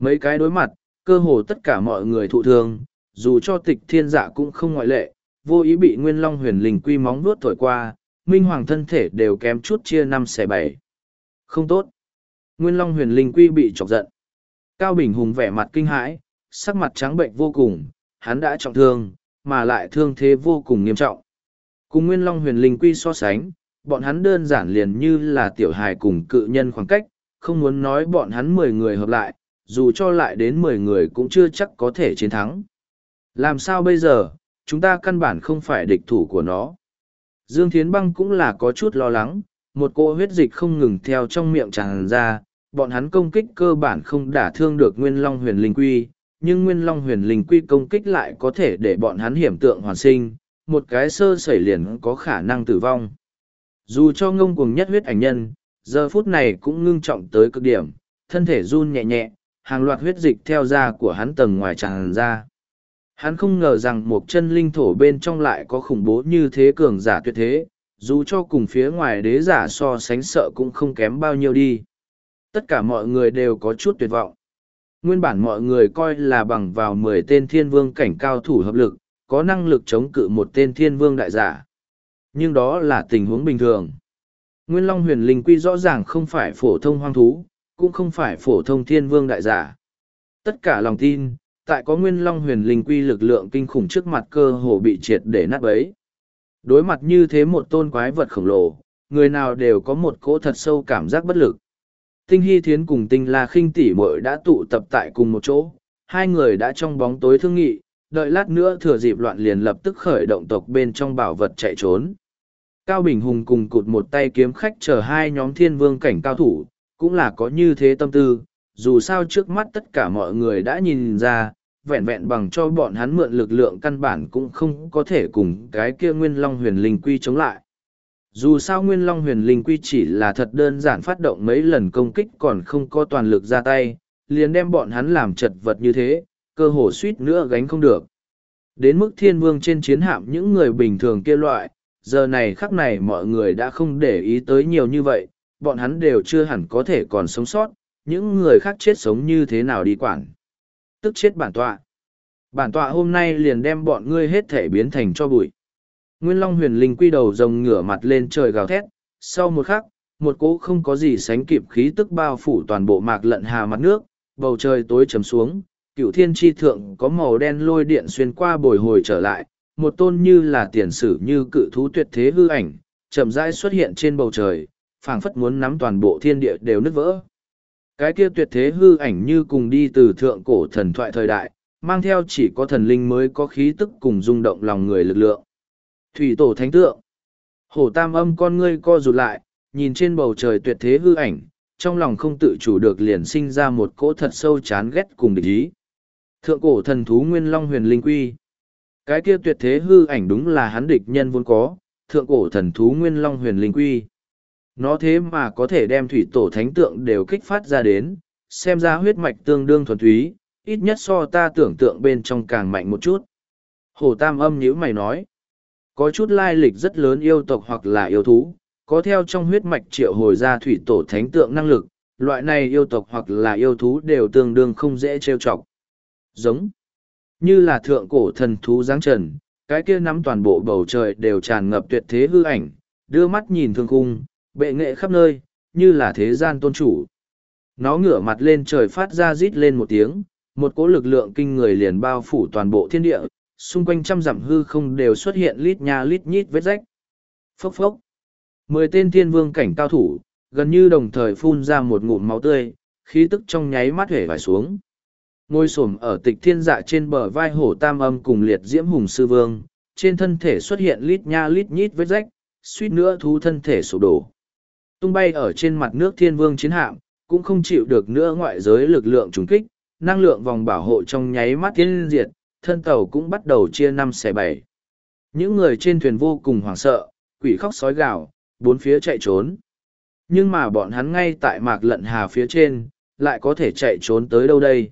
Speaker 1: Mấy cái đối mặt, cơ hồ tất cả mọi người thụ thương, dù cho tịch thiên dạ cũng không ngoại lệ, vô ý bị nguyên long huyền linh quy móng nuốt thổi qua, minh hoàng thân thể đều kém chút chia năm xẻ bảy. Không tốt. Nguyên long huyền linh quy bị chọc giận. Cao Bình Hùng vẻ mặt kinh hãi, sắc mặt trắng bệnh vô cùng, hắn đã trọng thương, mà lại thương thế vô cùng nghiêm trọng. Cùng Nguyên Long huyền linh quy so sánh, bọn hắn đơn giản liền như là tiểu hài cùng cự nhân khoảng cách, không muốn nói bọn hắn mười người hợp lại, dù cho lại đến mười người cũng chưa chắc có thể chiến thắng. Làm sao bây giờ, chúng ta căn bản không phải địch thủ của nó. Dương Thiến Băng cũng là có chút lo lắng, một cô huyết dịch không ngừng theo trong miệng tràn ra, bọn hắn công kích cơ bản không đả thương được Nguyên Long huyền linh quy, nhưng Nguyên Long huyền linh quy công kích lại có thể để bọn hắn hiểm tượng hoàn sinh, một cái sơ sẩy liền có khả năng tử vong. Dù cho ngông cuồng nhất huyết ảnh nhân, giờ phút này cũng ngưng trọng tới cực điểm, thân thể run nhẹ nhẹ, hàng loạt huyết dịch theo da của hắn tầng ngoài tràn ra. Hắn không ngờ rằng một chân linh thổ bên trong lại có khủng bố như thế cường giả tuyệt thế, dù cho cùng phía ngoài đế giả so sánh sợ cũng không kém bao nhiêu đi. Tất cả mọi người đều có chút tuyệt vọng. Nguyên bản mọi người coi là bằng vào mười tên thiên vương cảnh cao thủ hợp lực, có năng lực chống cự một tên thiên vương đại giả. Nhưng đó là tình huống bình thường. Nguyên Long huyền linh quy rõ ràng không phải phổ thông hoang thú, cũng không phải phổ thông thiên vương đại giả. Tất cả lòng tin, tại có Nguyên Long huyền linh quy lực lượng kinh khủng trước mặt cơ hồ bị triệt để nát bấy. Đối mặt như thế một tôn quái vật khổng lồ, người nào đều có một cỗ thật sâu cảm giác bất lực. Tinh Hy Thiến cùng Tinh La Khinh tỷ muội đã tụ tập tại cùng một chỗ, hai người đã trong bóng tối thương nghị, đợi lát nữa thừa dịp loạn liền lập tức khởi động tộc bên trong bảo vật chạy trốn. Cao Bình Hùng cùng cụt một tay kiếm khách chờ hai nhóm thiên vương cảnh cao thủ, cũng là có như thế tâm tư, dù sao trước mắt tất cả mọi người đã nhìn ra, vẹn vẹn bằng cho bọn hắn mượn lực lượng căn bản cũng không có thể cùng cái kia nguyên long huyền linh quy chống lại. Dù sao Nguyên Long huyền linh quy chỉ là thật đơn giản phát động mấy lần công kích còn không có toàn lực ra tay, liền đem bọn hắn làm chật vật như thế, cơ hồ suýt nữa gánh không được. Đến mức thiên vương trên chiến hạm những người bình thường kia loại, giờ này khắc này mọi người đã không để ý tới nhiều như vậy, bọn hắn đều chưa hẳn có thể còn sống sót, những người khác chết sống như thế nào đi quản. Tức chết bản tọa. Bản tọa hôm nay liền đem bọn ngươi hết thể biến thành cho bụi. Nguyên Long huyền linh quy đầu rồng ngửa mặt lên trời gào thét, sau một khắc, một cỗ không có gì sánh kịp khí tức bao phủ toàn bộ mạc lận hà mặt nước, bầu trời tối chấm xuống, cựu thiên tri thượng có màu đen lôi điện xuyên qua bồi hồi trở lại, một tôn như là tiền sử như cự thú tuyệt thế hư ảnh, chậm rãi xuất hiện trên bầu trời, phảng phất muốn nắm toàn bộ thiên địa đều nứt vỡ. Cái kia tuyệt thế hư ảnh như cùng đi từ thượng cổ thần thoại thời đại, mang theo chỉ có thần linh mới có khí tức cùng rung động lòng người lực lượng. Thủy tổ thánh tượng. Hổ tam âm con ngươi co rụt lại, nhìn trên bầu trời tuyệt thế hư ảnh, trong lòng không tự chủ được liền sinh ra một cỗ thật sâu chán ghét cùng địch ý. Thượng cổ thần thú Nguyên Long huyền linh quy. Cái kia tuyệt thế hư ảnh đúng là hắn địch nhân vốn có, thượng cổ thần thú Nguyên Long huyền linh quy. Nó thế mà có thể đem thủy tổ thánh tượng đều kích phát ra đến, xem ra huyết mạch tương đương thuần túy, ít nhất so ta tưởng tượng bên trong càng mạnh một chút. Hồ Tam âm nhữ mày nói, có chút lai lịch rất lớn yêu tộc hoặc là yêu thú, có theo trong huyết mạch triệu hồi ra thủy tổ thánh tượng năng lực, loại này yêu tộc hoặc là yêu thú đều tương đương không dễ trêu chọc. Giống như là thượng cổ thần thú giáng trần, cái kia nắm toàn bộ bầu trời đều tràn ngập tuyệt thế hư ảnh, đưa mắt nhìn thương khung, bệ nghệ khắp nơi, như là thế gian tôn chủ. Nó ngửa mặt lên trời phát ra rít lên một tiếng, một cỗ lực lượng kinh người liền bao phủ toàn bộ thiên địa, xung quanh trăm dặm hư không đều xuất hiện lít nha lít nhít vết rách. Phốc phốc. Mười tên thiên vương cảnh cao thủ, gần như đồng thời phun ra một ngụm máu tươi, khí tức trong nháy mắt hể vải xuống. Ngôi xổm ở tịch thiên dạ trên bờ vai hổ tam âm cùng liệt diễm hùng sư vương, trên thân thể xuất hiện lít nha lít nhít vết rách, suýt nữa thú thân thể sụp đổ. Tung bay ở trên mặt nước thiên vương chiến hạm, cũng không chịu được nữa ngoại giới lực lượng trùng kích, năng lượng vòng bảo hộ trong nháy mắt thiên diệt, thân tàu cũng bắt đầu chia năm xẻ bảy. Những người trên thuyền vô cùng hoảng sợ, quỷ khóc sói gào, bốn phía chạy trốn. Nhưng mà bọn hắn ngay tại mạc lận hà phía trên, lại có thể chạy trốn tới đâu đây?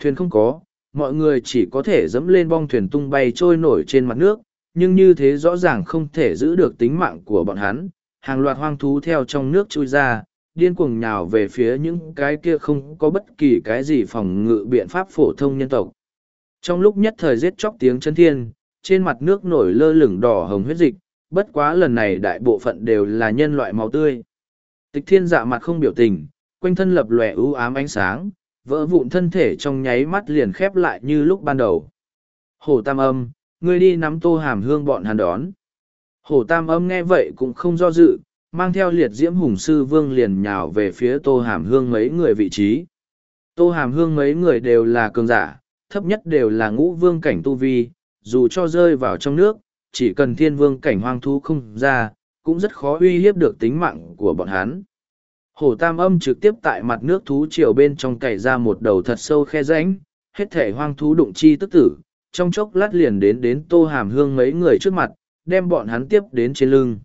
Speaker 1: Thuyền không có, mọi người chỉ có thể dẫm lên bong thuyền tung bay trôi nổi trên mặt nước, nhưng như thế rõ ràng không thể giữ được tính mạng của bọn hắn. Hàng loạt hoang thú theo trong nước chui ra, điên cuồng nhào về phía những cái kia không có bất kỳ cái gì phòng ngự biện pháp phổ thông nhân tộc. Trong lúc nhất thời giết chóc tiếng chân thiên, trên mặt nước nổi lơ lửng đỏ hồng huyết dịch, bất quá lần này đại bộ phận đều là nhân loại màu tươi. Tịch thiên dạ mặt không biểu tình, quanh thân lập lòe ưu ám ánh sáng, vỡ vụn thân thể trong nháy mắt liền khép lại như lúc ban đầu. Hồ tam âm, ngươi đi nắm tô hàm hương bọn hắn đón. Hồ tam âm nghe vậy cũng không do dự, mang theo liệt diễm hùng sư vương liền nhào về phía tô hàm hương mấy người vị trí. Tô hàm hương mấy người đều là cường giả, thấp nhất đều là ngũ vương cảnh tu vi, dù cho rơi vào trong nước, chỉ cần thiên vương cảnh hoang thú không ra, cũng rất khó uy hiếp được tính mạng của bọn hắn. Hổ tam âm trực tiếp tại mặt nước thú triều bên trong cày ra một đầu thật sâu khe rãnh, hết thể hoang thú đụng chi tức tử, trong chốc lát liền đến đến tô hàm hương mấy người trước mặt, đem bọn hắn tiếp đến trên lưng.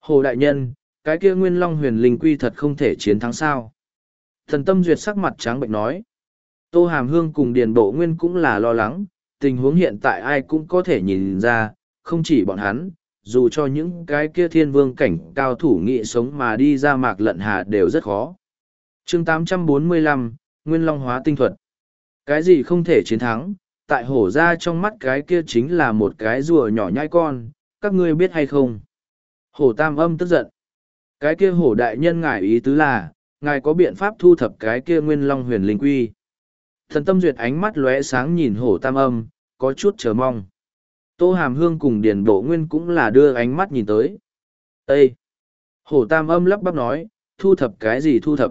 Speaker 1: Hồ đại nhân, cái kia nguyên long huyền linh quy thật không thể chiến thắng sao. Thần tâm duyệt sắc mặt trắng bệnh nói. Tô hàm hương cùng điền bộ nguyên cũng là lo lắng, tình huống hiện tại ai cũng có thể nhìn ra, không chỉ bọn hắn, dù cho những cái kia thiên vương cảnh cao thủ nghị sống mà đi ra mạc lận hà đều rất khó. chương 845, Nguyên Long Hóa Tinh Thuật Cái gì không thể chiến thắng, tại hổ ra trong mắt cái kia chính là một cái rùa nhỏ nhai con, các ngươi biết hay không? Hổ tam âm tức giận. Cái kia hổ đại nhân ngài ý tứ là, ngài có biện pháp thu thập cái kia Nguyên Long huyền linh quy. Thần tâm duyệt ánh mắt lóe sáng nhìn hổ tam âm, có chút chờ mong. Tô Hàm Hương cùng Điền Bộ Nguyên cũng là đưa ánh mắt nhìn tới. Ê! Hổ Tam âm lắp bắp nói, thu thập cái gì thu thập?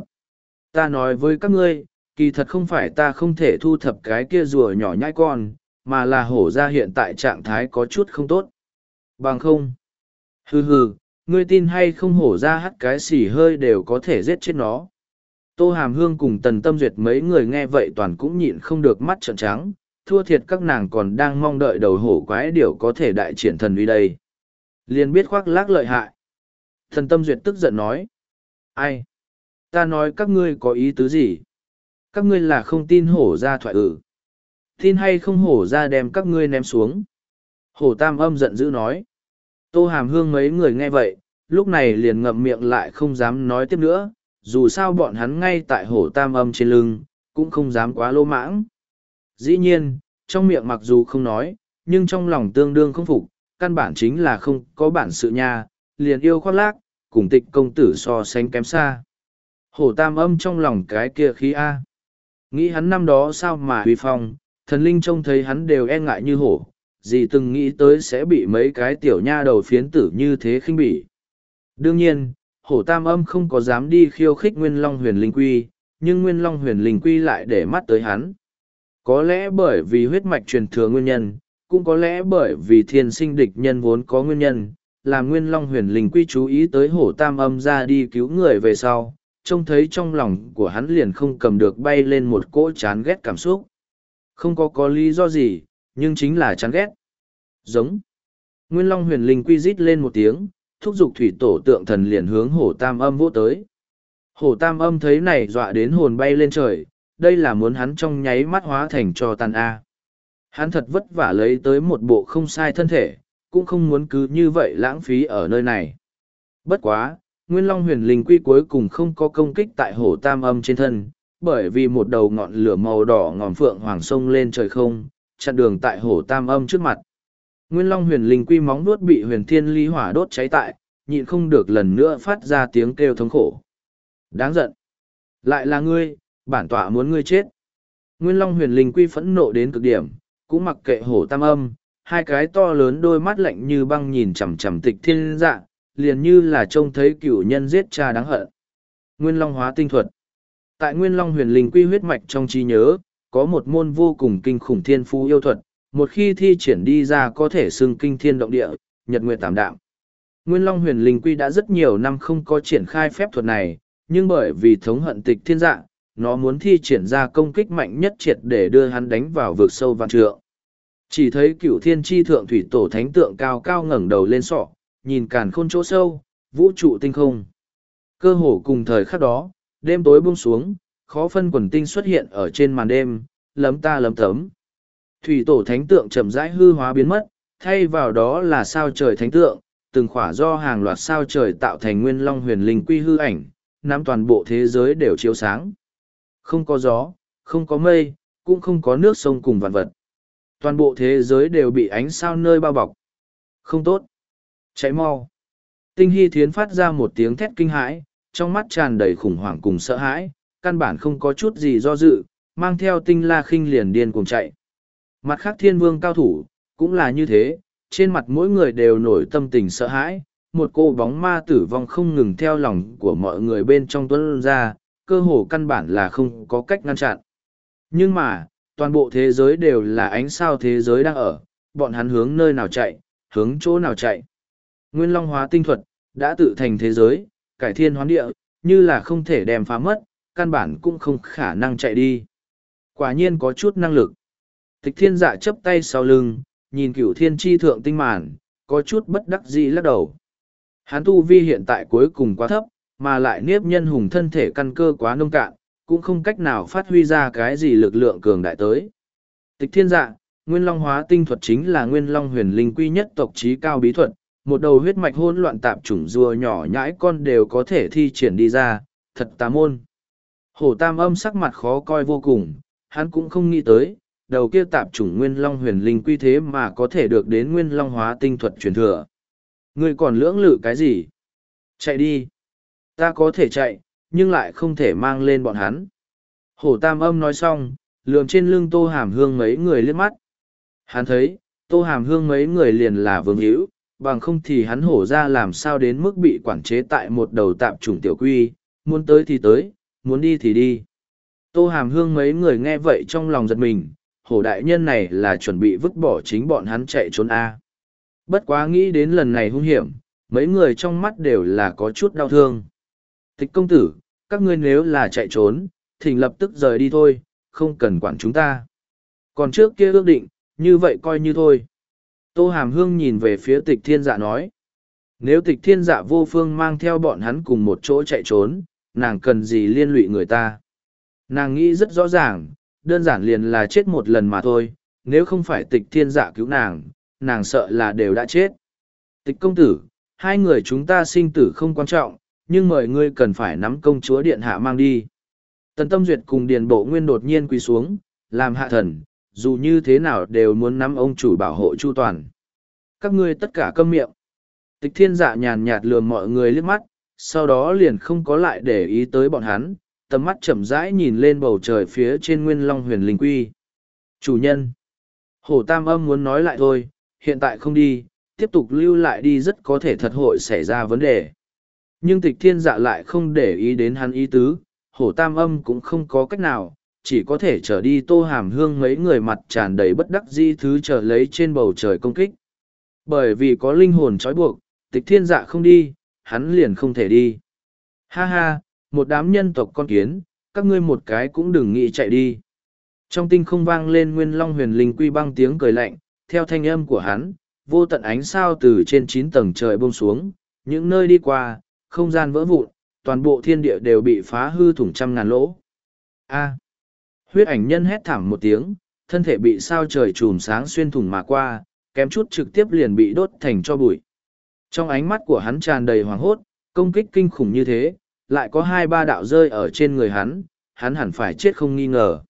Speaker 1: Ta nói với các ngươi, kỳ thật không phải ta không thể thu thập cái kia rùa nhỏ nhãi con, mà là hổ ra hiện tại trạng thái có chút không tốt. Bằng không? Hừ hừ, ngươi tin hay không hổ ra hắt cái xỉ hơi đều có thể giết chết nó. Tô Hàm Hương cùng Tần Tâm Duyệt mấy người nghe vậy toàn cũng nhịn không được mắt trợn trắng, thua thiệt các nàng còn đang mong đợi đầu hổ quái điểu có thể đại triển thần uy đây. Liền biết khoác lác lợi hại. Thần tâm duyệt tức giận nói. Ai? Ta nói các ngươi có ý tứ gì? Các ngươi là không tin hổ ra thoại ử. Tin hay không hổ ra đem các ngươi ném xuống. Hổ tam âm giận dữ nói. Tô hàm hương mấy người nghe vậy, lúc này liền ngậm miệng lại không dám nói tiếp nữa, dù sao bọn hắn ngay tại hổ tam âm trên lưng, cũng không dám quá lô mãng. Dĩ nhiên, trong miệng mặc dù không nói, nhưng trong lòng tương đương không phục, căn bản chính là không có bản sự nha, liền yêu khoác lác, cùng tịch công tử so sánh kém xa. Hổ tam âm trong lòng cái kia khí A. nghĩ hắn năm đó sao mà huy phong, thần linh trông thấy hắn đều e ngại như hổ, gì từng nghĩ tới sẽ bị mấy cái tiểu nha đầu phiến tử như thế khinh bỉ. Đương nhiên, hổ tam âm không có dám đi khiêu khích nguyên long huyền linh quy, nhưng nguyên long huyền linh quy lại để mắt tới hắn. Có lẽ bởi vì huyết mạch truyền thừa nguyên nhân, cũng có lẽ bởi vì thiên sinh địch nhân vốn có nguyên nhân, làm nguyên long huyền linh quy chú ý tới hổ tam âm ra đi cứu người về sau, trông thấy trong lòng của hắn liền không cầm được bay lên một cỗ chán ghét cảm xúc. Không có có lý do gì, nhưng chính là chán ghét. Giống. Nguyên long huyền linh quy rít lên một tiếng, thúc giục thủy tổ tượng thần liền hướng hổ tam âm vô tới. Hổ tam âm thấy này dọa đến hồn bay lên trời, đây là muốn hắn trong nháy mắt hóa thành cho tàn A. Hắn thật vất vả lấy tới một bộ không sai thân thể, cũng không muốn cứ như vậy lãng phí ở nơi này. Bất quá, Nguyên Long huyền linh quy cuối cùng không có công kích tại hổ tam âm trên thân, bởi vì một đầu ngọn lửa màu đỏ ngòm phượng hoàng sông lên trời không, chặn đường tại hổ tam âm trước mặt. Nguyên Long huyền linh quy móng nuốt bị huyền thiên ly hỏa đốt cháy tại, nhịn không được lần nữa phát ra tiếng kêu thống khổ. Đáng giận. Lại là ngươi, bản tọa muốn ngươi chết. Nguyên Long huyền linh quy phẫn nộ đến cực điểm, cũng mặc kệ hổ tam âm, hai cái to lớn đôi mắt lạnh như băng nhìn chằm chằm tịch thiên dạ, liền như là trông thấy cựu nhân giết cha đáng hận. Nguyên Long hóa tinh thuật Tại Nguyên Long huyền linh quy huyết mạch trong trí nhớ, có một môn vô cùng kinh khủng thiên phú yêu thuật, một khi thi triển đi ra có thể xưng kinh thiên động địa, nhật nguyệt tạm đạm. Nguyên Long huyền linh quy đã rất nhiều năm không có triển khai phép thuật này, nhưng bởi vì thống hận tịch thiên dạ, nó muốn thi triển ra công kích mạnh nhất triệt để đưa hắn đánh vào vực sâu vạn trượng. Chỉ thấy cựu thiên tri thượng thủy tổ thánh tượng cao cao ngẩng đầu lên sọ, nhìn càn khôn chỗ sâu, vũ trụ tinh không. Cơ hồ cùng thời khắc đó, đêm tối buông xuống, khó phân quần tinh xuất hiện ở trên màn đêm, lấm ta lấm tấm. Thủy tổ thánh tượng chậm rãi hư hóa biến mất, thay vào đó là sao trời thánh tượng, từng khỏa do hàng loạt sao trời tạo thành nguyên long huyền linh quy hư ảnh, nắm toàn bộ thế giới đều chiếu sáng. Không có gió, không có mây, cũng không có nước sông cùng vạn vật. Toàn bộ thế giới đều bị ánh sao nơi bao bọc. Không tốt. Cháy mau. Tinh Hy Thiến phát ra một tiếng thét kinh hãi, trong mắt tràn đầy khủng hoảng cùng sợ hãi, căn bản không có chút gì do dự, mang theo tinh la khinh liền điên cùng chạy. Mặt khác thiên vương cao thủ, cũng là như thế, trên mặt mỗi người đều nổi tâm tình sợ hãi, một cô bóng ma tử vong không ngừng theo lòng của mọi người bên trong tuấn ra, cơ hồ căn bản là không có cách ngăn chặn. Nhưng mà, toàn bộ thế giới đều là ánh sao thế giới đang ở, bọn hắn hướng nơi nào chạy, hướng chỗ nào chạy. Nguyên Long hóa tinh thuật, đã tự thành thế giới, cải thiên hoán địa, như là không thể đem phá mất, căn bản cũng không khả năng chạy đi. Quả nhiên có chút năng lực. Tịch thiên dạ chấp tay sau lưng, nhìn cửu thiên tri thượng tinh màn, có chút bất đắc dĩ lắc đầu. Hán tu vi hiện tại cuối cùng quá thấp, mà lại niếp nhân hùng thân thể căn cơ quá nông cạn, cũng không cách nào phát huy ra cái gì lực lượng cường đại tới. Tịch thiên dạ, nguyên long hóa tinh thuật chính là nguyên long huyền linh quy nhất tộc trí cao bí thuật, một đầu huyết mạch hỗn loạn tạp chủng rùa nhỏ nhãi con đều có thể thi triển đi ra, thật tà môn. Hổ tam âm sắc mặt khó coi vô cùng, hắn cũng không nghĩ tới, đầu kia tạp chủng nguyên long huyền linh quy thế mà có thể được đến nguyên long hóa tinh thuật truyền thừa. Ngươi còn lưỡng lự cái gì? Chạy đi. Ta có thể chạy, nhưng lại không thể mang lên bọn hắn. Hổ tam âm nói xong, lườm trên lưng tô hàm hương mấy người liếc mắt. Hắn thấy, tô hàm hương mấy người liền là vương hữu, bằng không thì hắn hổ ra làm sao đến mức bị quản chế tại một đầu tạp chủng tiểu quy, muốn tới thì tới, muốn đi thì đi. Tô hàm hương mấy người nghe vậy trong lòng giật mình, hổ đại nhân này là chuẩn bị vứt bỏ chính bọn hắn chạy trốn A. Bất quá nghĩ đến lần này hung hiểm, mấy người trong mắt đều là có chút đau thương. Thích công tử, các ngươi nếu là chạy trốn, thỉnh lập tức rời đi thôi, không cần quản chúng ta. Còn trước kia ước định, như vậy coi như thôi. Tô Hàm Hương nhìn về phía tịch thiên dạ nói. Nếu tịch thiên dạ vô phương mang theo bọn hắn cùng một chỗ chạy trốn, nàng cần gì liên lụy người ta. Nàng nghĩ rất rõ ràng, đơn giản liền là chết một lần mà thôi, nếu không phải tịch thiên dạ cứu nàng, nàng sợ là đều đã chết. Tịch công tử, hai người chúng ta sinh tử không quan trọng, nhưng mời ngươi cần phải nắm công chúa điện hạ mang đi. Tần Tâm Duyệt cùng Điền Bộ Nguyên đột nhiên quỳ xuống, làm hạ thần, dù như thế nào đều muốn nắm ông chủ bảo hộ chu toàn. Các ngươi tất cả câm miệng. Tịch thiên dạ nhàn nhạt lườm mọi người liếc mắt, sau đó liền không có lại để ý tới bọn hắn, tầm mắt chậm rãi nhìn lên bầu trời phía trên nguyên long huyền linh quy. Chủ nhân. Hổ tam âm muốn nói lại thôi, hiện tại không đi, tiếp tục lưu lại đi rất có thể thật hội xảy ra vấn đề. Nhưng tịch thiên dạ lại không để ý đến hắn ý tứ, hổ tam âm cũng không có cách nào, chỉ có thể trở đi tô hàm hương mấy người mặt tràn đầy bất đắc di thứ trở lấy trên bầu trời công kích. Bởi vì có linh hồn trói buộc, tịch thiên dạ không đi, hắn liền không thể đi. Ha ha, một đám nhân tộc con kiến, các ngươi một cái cũng đừng nghĩ chạy đi. Trong tinh không vang lên nguyên long huyền linh quy băng tiếng cười lạnh, theo thanh âm của hắn, vô tận ánh sao từ trên chín tầng trời bông xuống, những nơi đi qua, không gian vỡ vụn, toàn bộ thiên địa đều bị phá hư thủng trăm ngàn lỗ. A. huyết ảnh nhân hét thảm một tiếng, thân thể bị sao trời chùm sáng xuyên thủng mà qua, kém chút trực tiếp liền bị đốt thành cho bụi. Trong ánh mắt của hắn tràn đầy hoàng hốt, công kích kinh khủng như thế, lại có hai ba đạo rơi ở trên người hắn, hắn hẳn phải chết không nghi ngờ.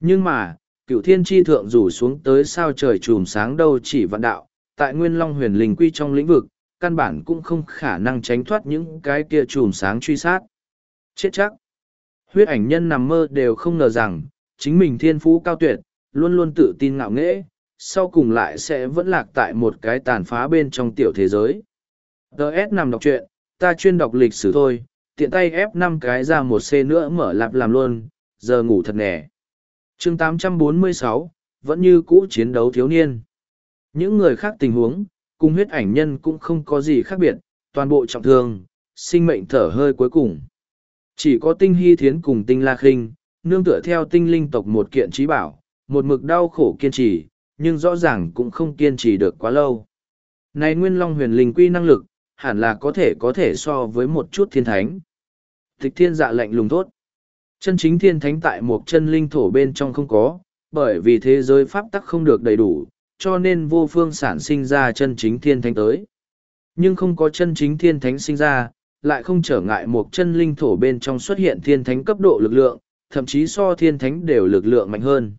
Speaker 1: Nhưng mà, cựu thiên tri thượng rủ xuống tới sao trời chùm sáng đâu chỉ vạn đạo, tại nguyên long huyền linh quy trong lĩnh vực, căn bản cũng không khả năng tránh thoát những cái kia chùm sáng truy sát. Chết chắc. Huyết ảnh nhân nằm mơ đều không ngờ rằng, chính mình thiên phú cao tuyệt, luôn luôn tự tin ngạo nghễ, sau cùng lại sẽ vẫn lạc tại một cái tàn phá bên trong tiểu thế giới. Đợt nằm đọc truyện, ta chuyên đọc lịch sử thôi, tiện tay ép năm cái ra một c nữa mở lạp làm luôn, giờ ngủ thật nẻ. chương 846, vẫn như cũ chiến đấu thiếu niên. Những người khác tình huống, cùng huyết ảnh nhân cũng không có gì khác biệt, toàn bộ trọng thương, sinh mệnh thở hơi cuối cùng. Chỉ có tinh hy thiến cùng tinh la khinh, nương tựa theo tinh linh tộc một kiện trí bảo, một mực đau khổ kiên trì, nhưng rõ ràng cũng không kiên trì được quá lâu. Này nguyên long huyền linh quy năng lực, hẳn là có thể có thể so với một chút thiên thánh. Tịch thiên dạ lạnh lùng tốt. Chân chính thiên thánh tại một chân linh thổ bên trong không có, bởi vì thế giới pháp tắc không được đầy đủ, cho nên vô phương sản sinh ra chân chính thiên thánh tới. Nhưng không có chân chính thiên thánh sinh ra, lại không trở ngại một chân linh thổ bên trong xuất hiện thiên thánh cấp độ lực lượng, thậm chí so thiên thánh đều lực lượng mạnh hơn.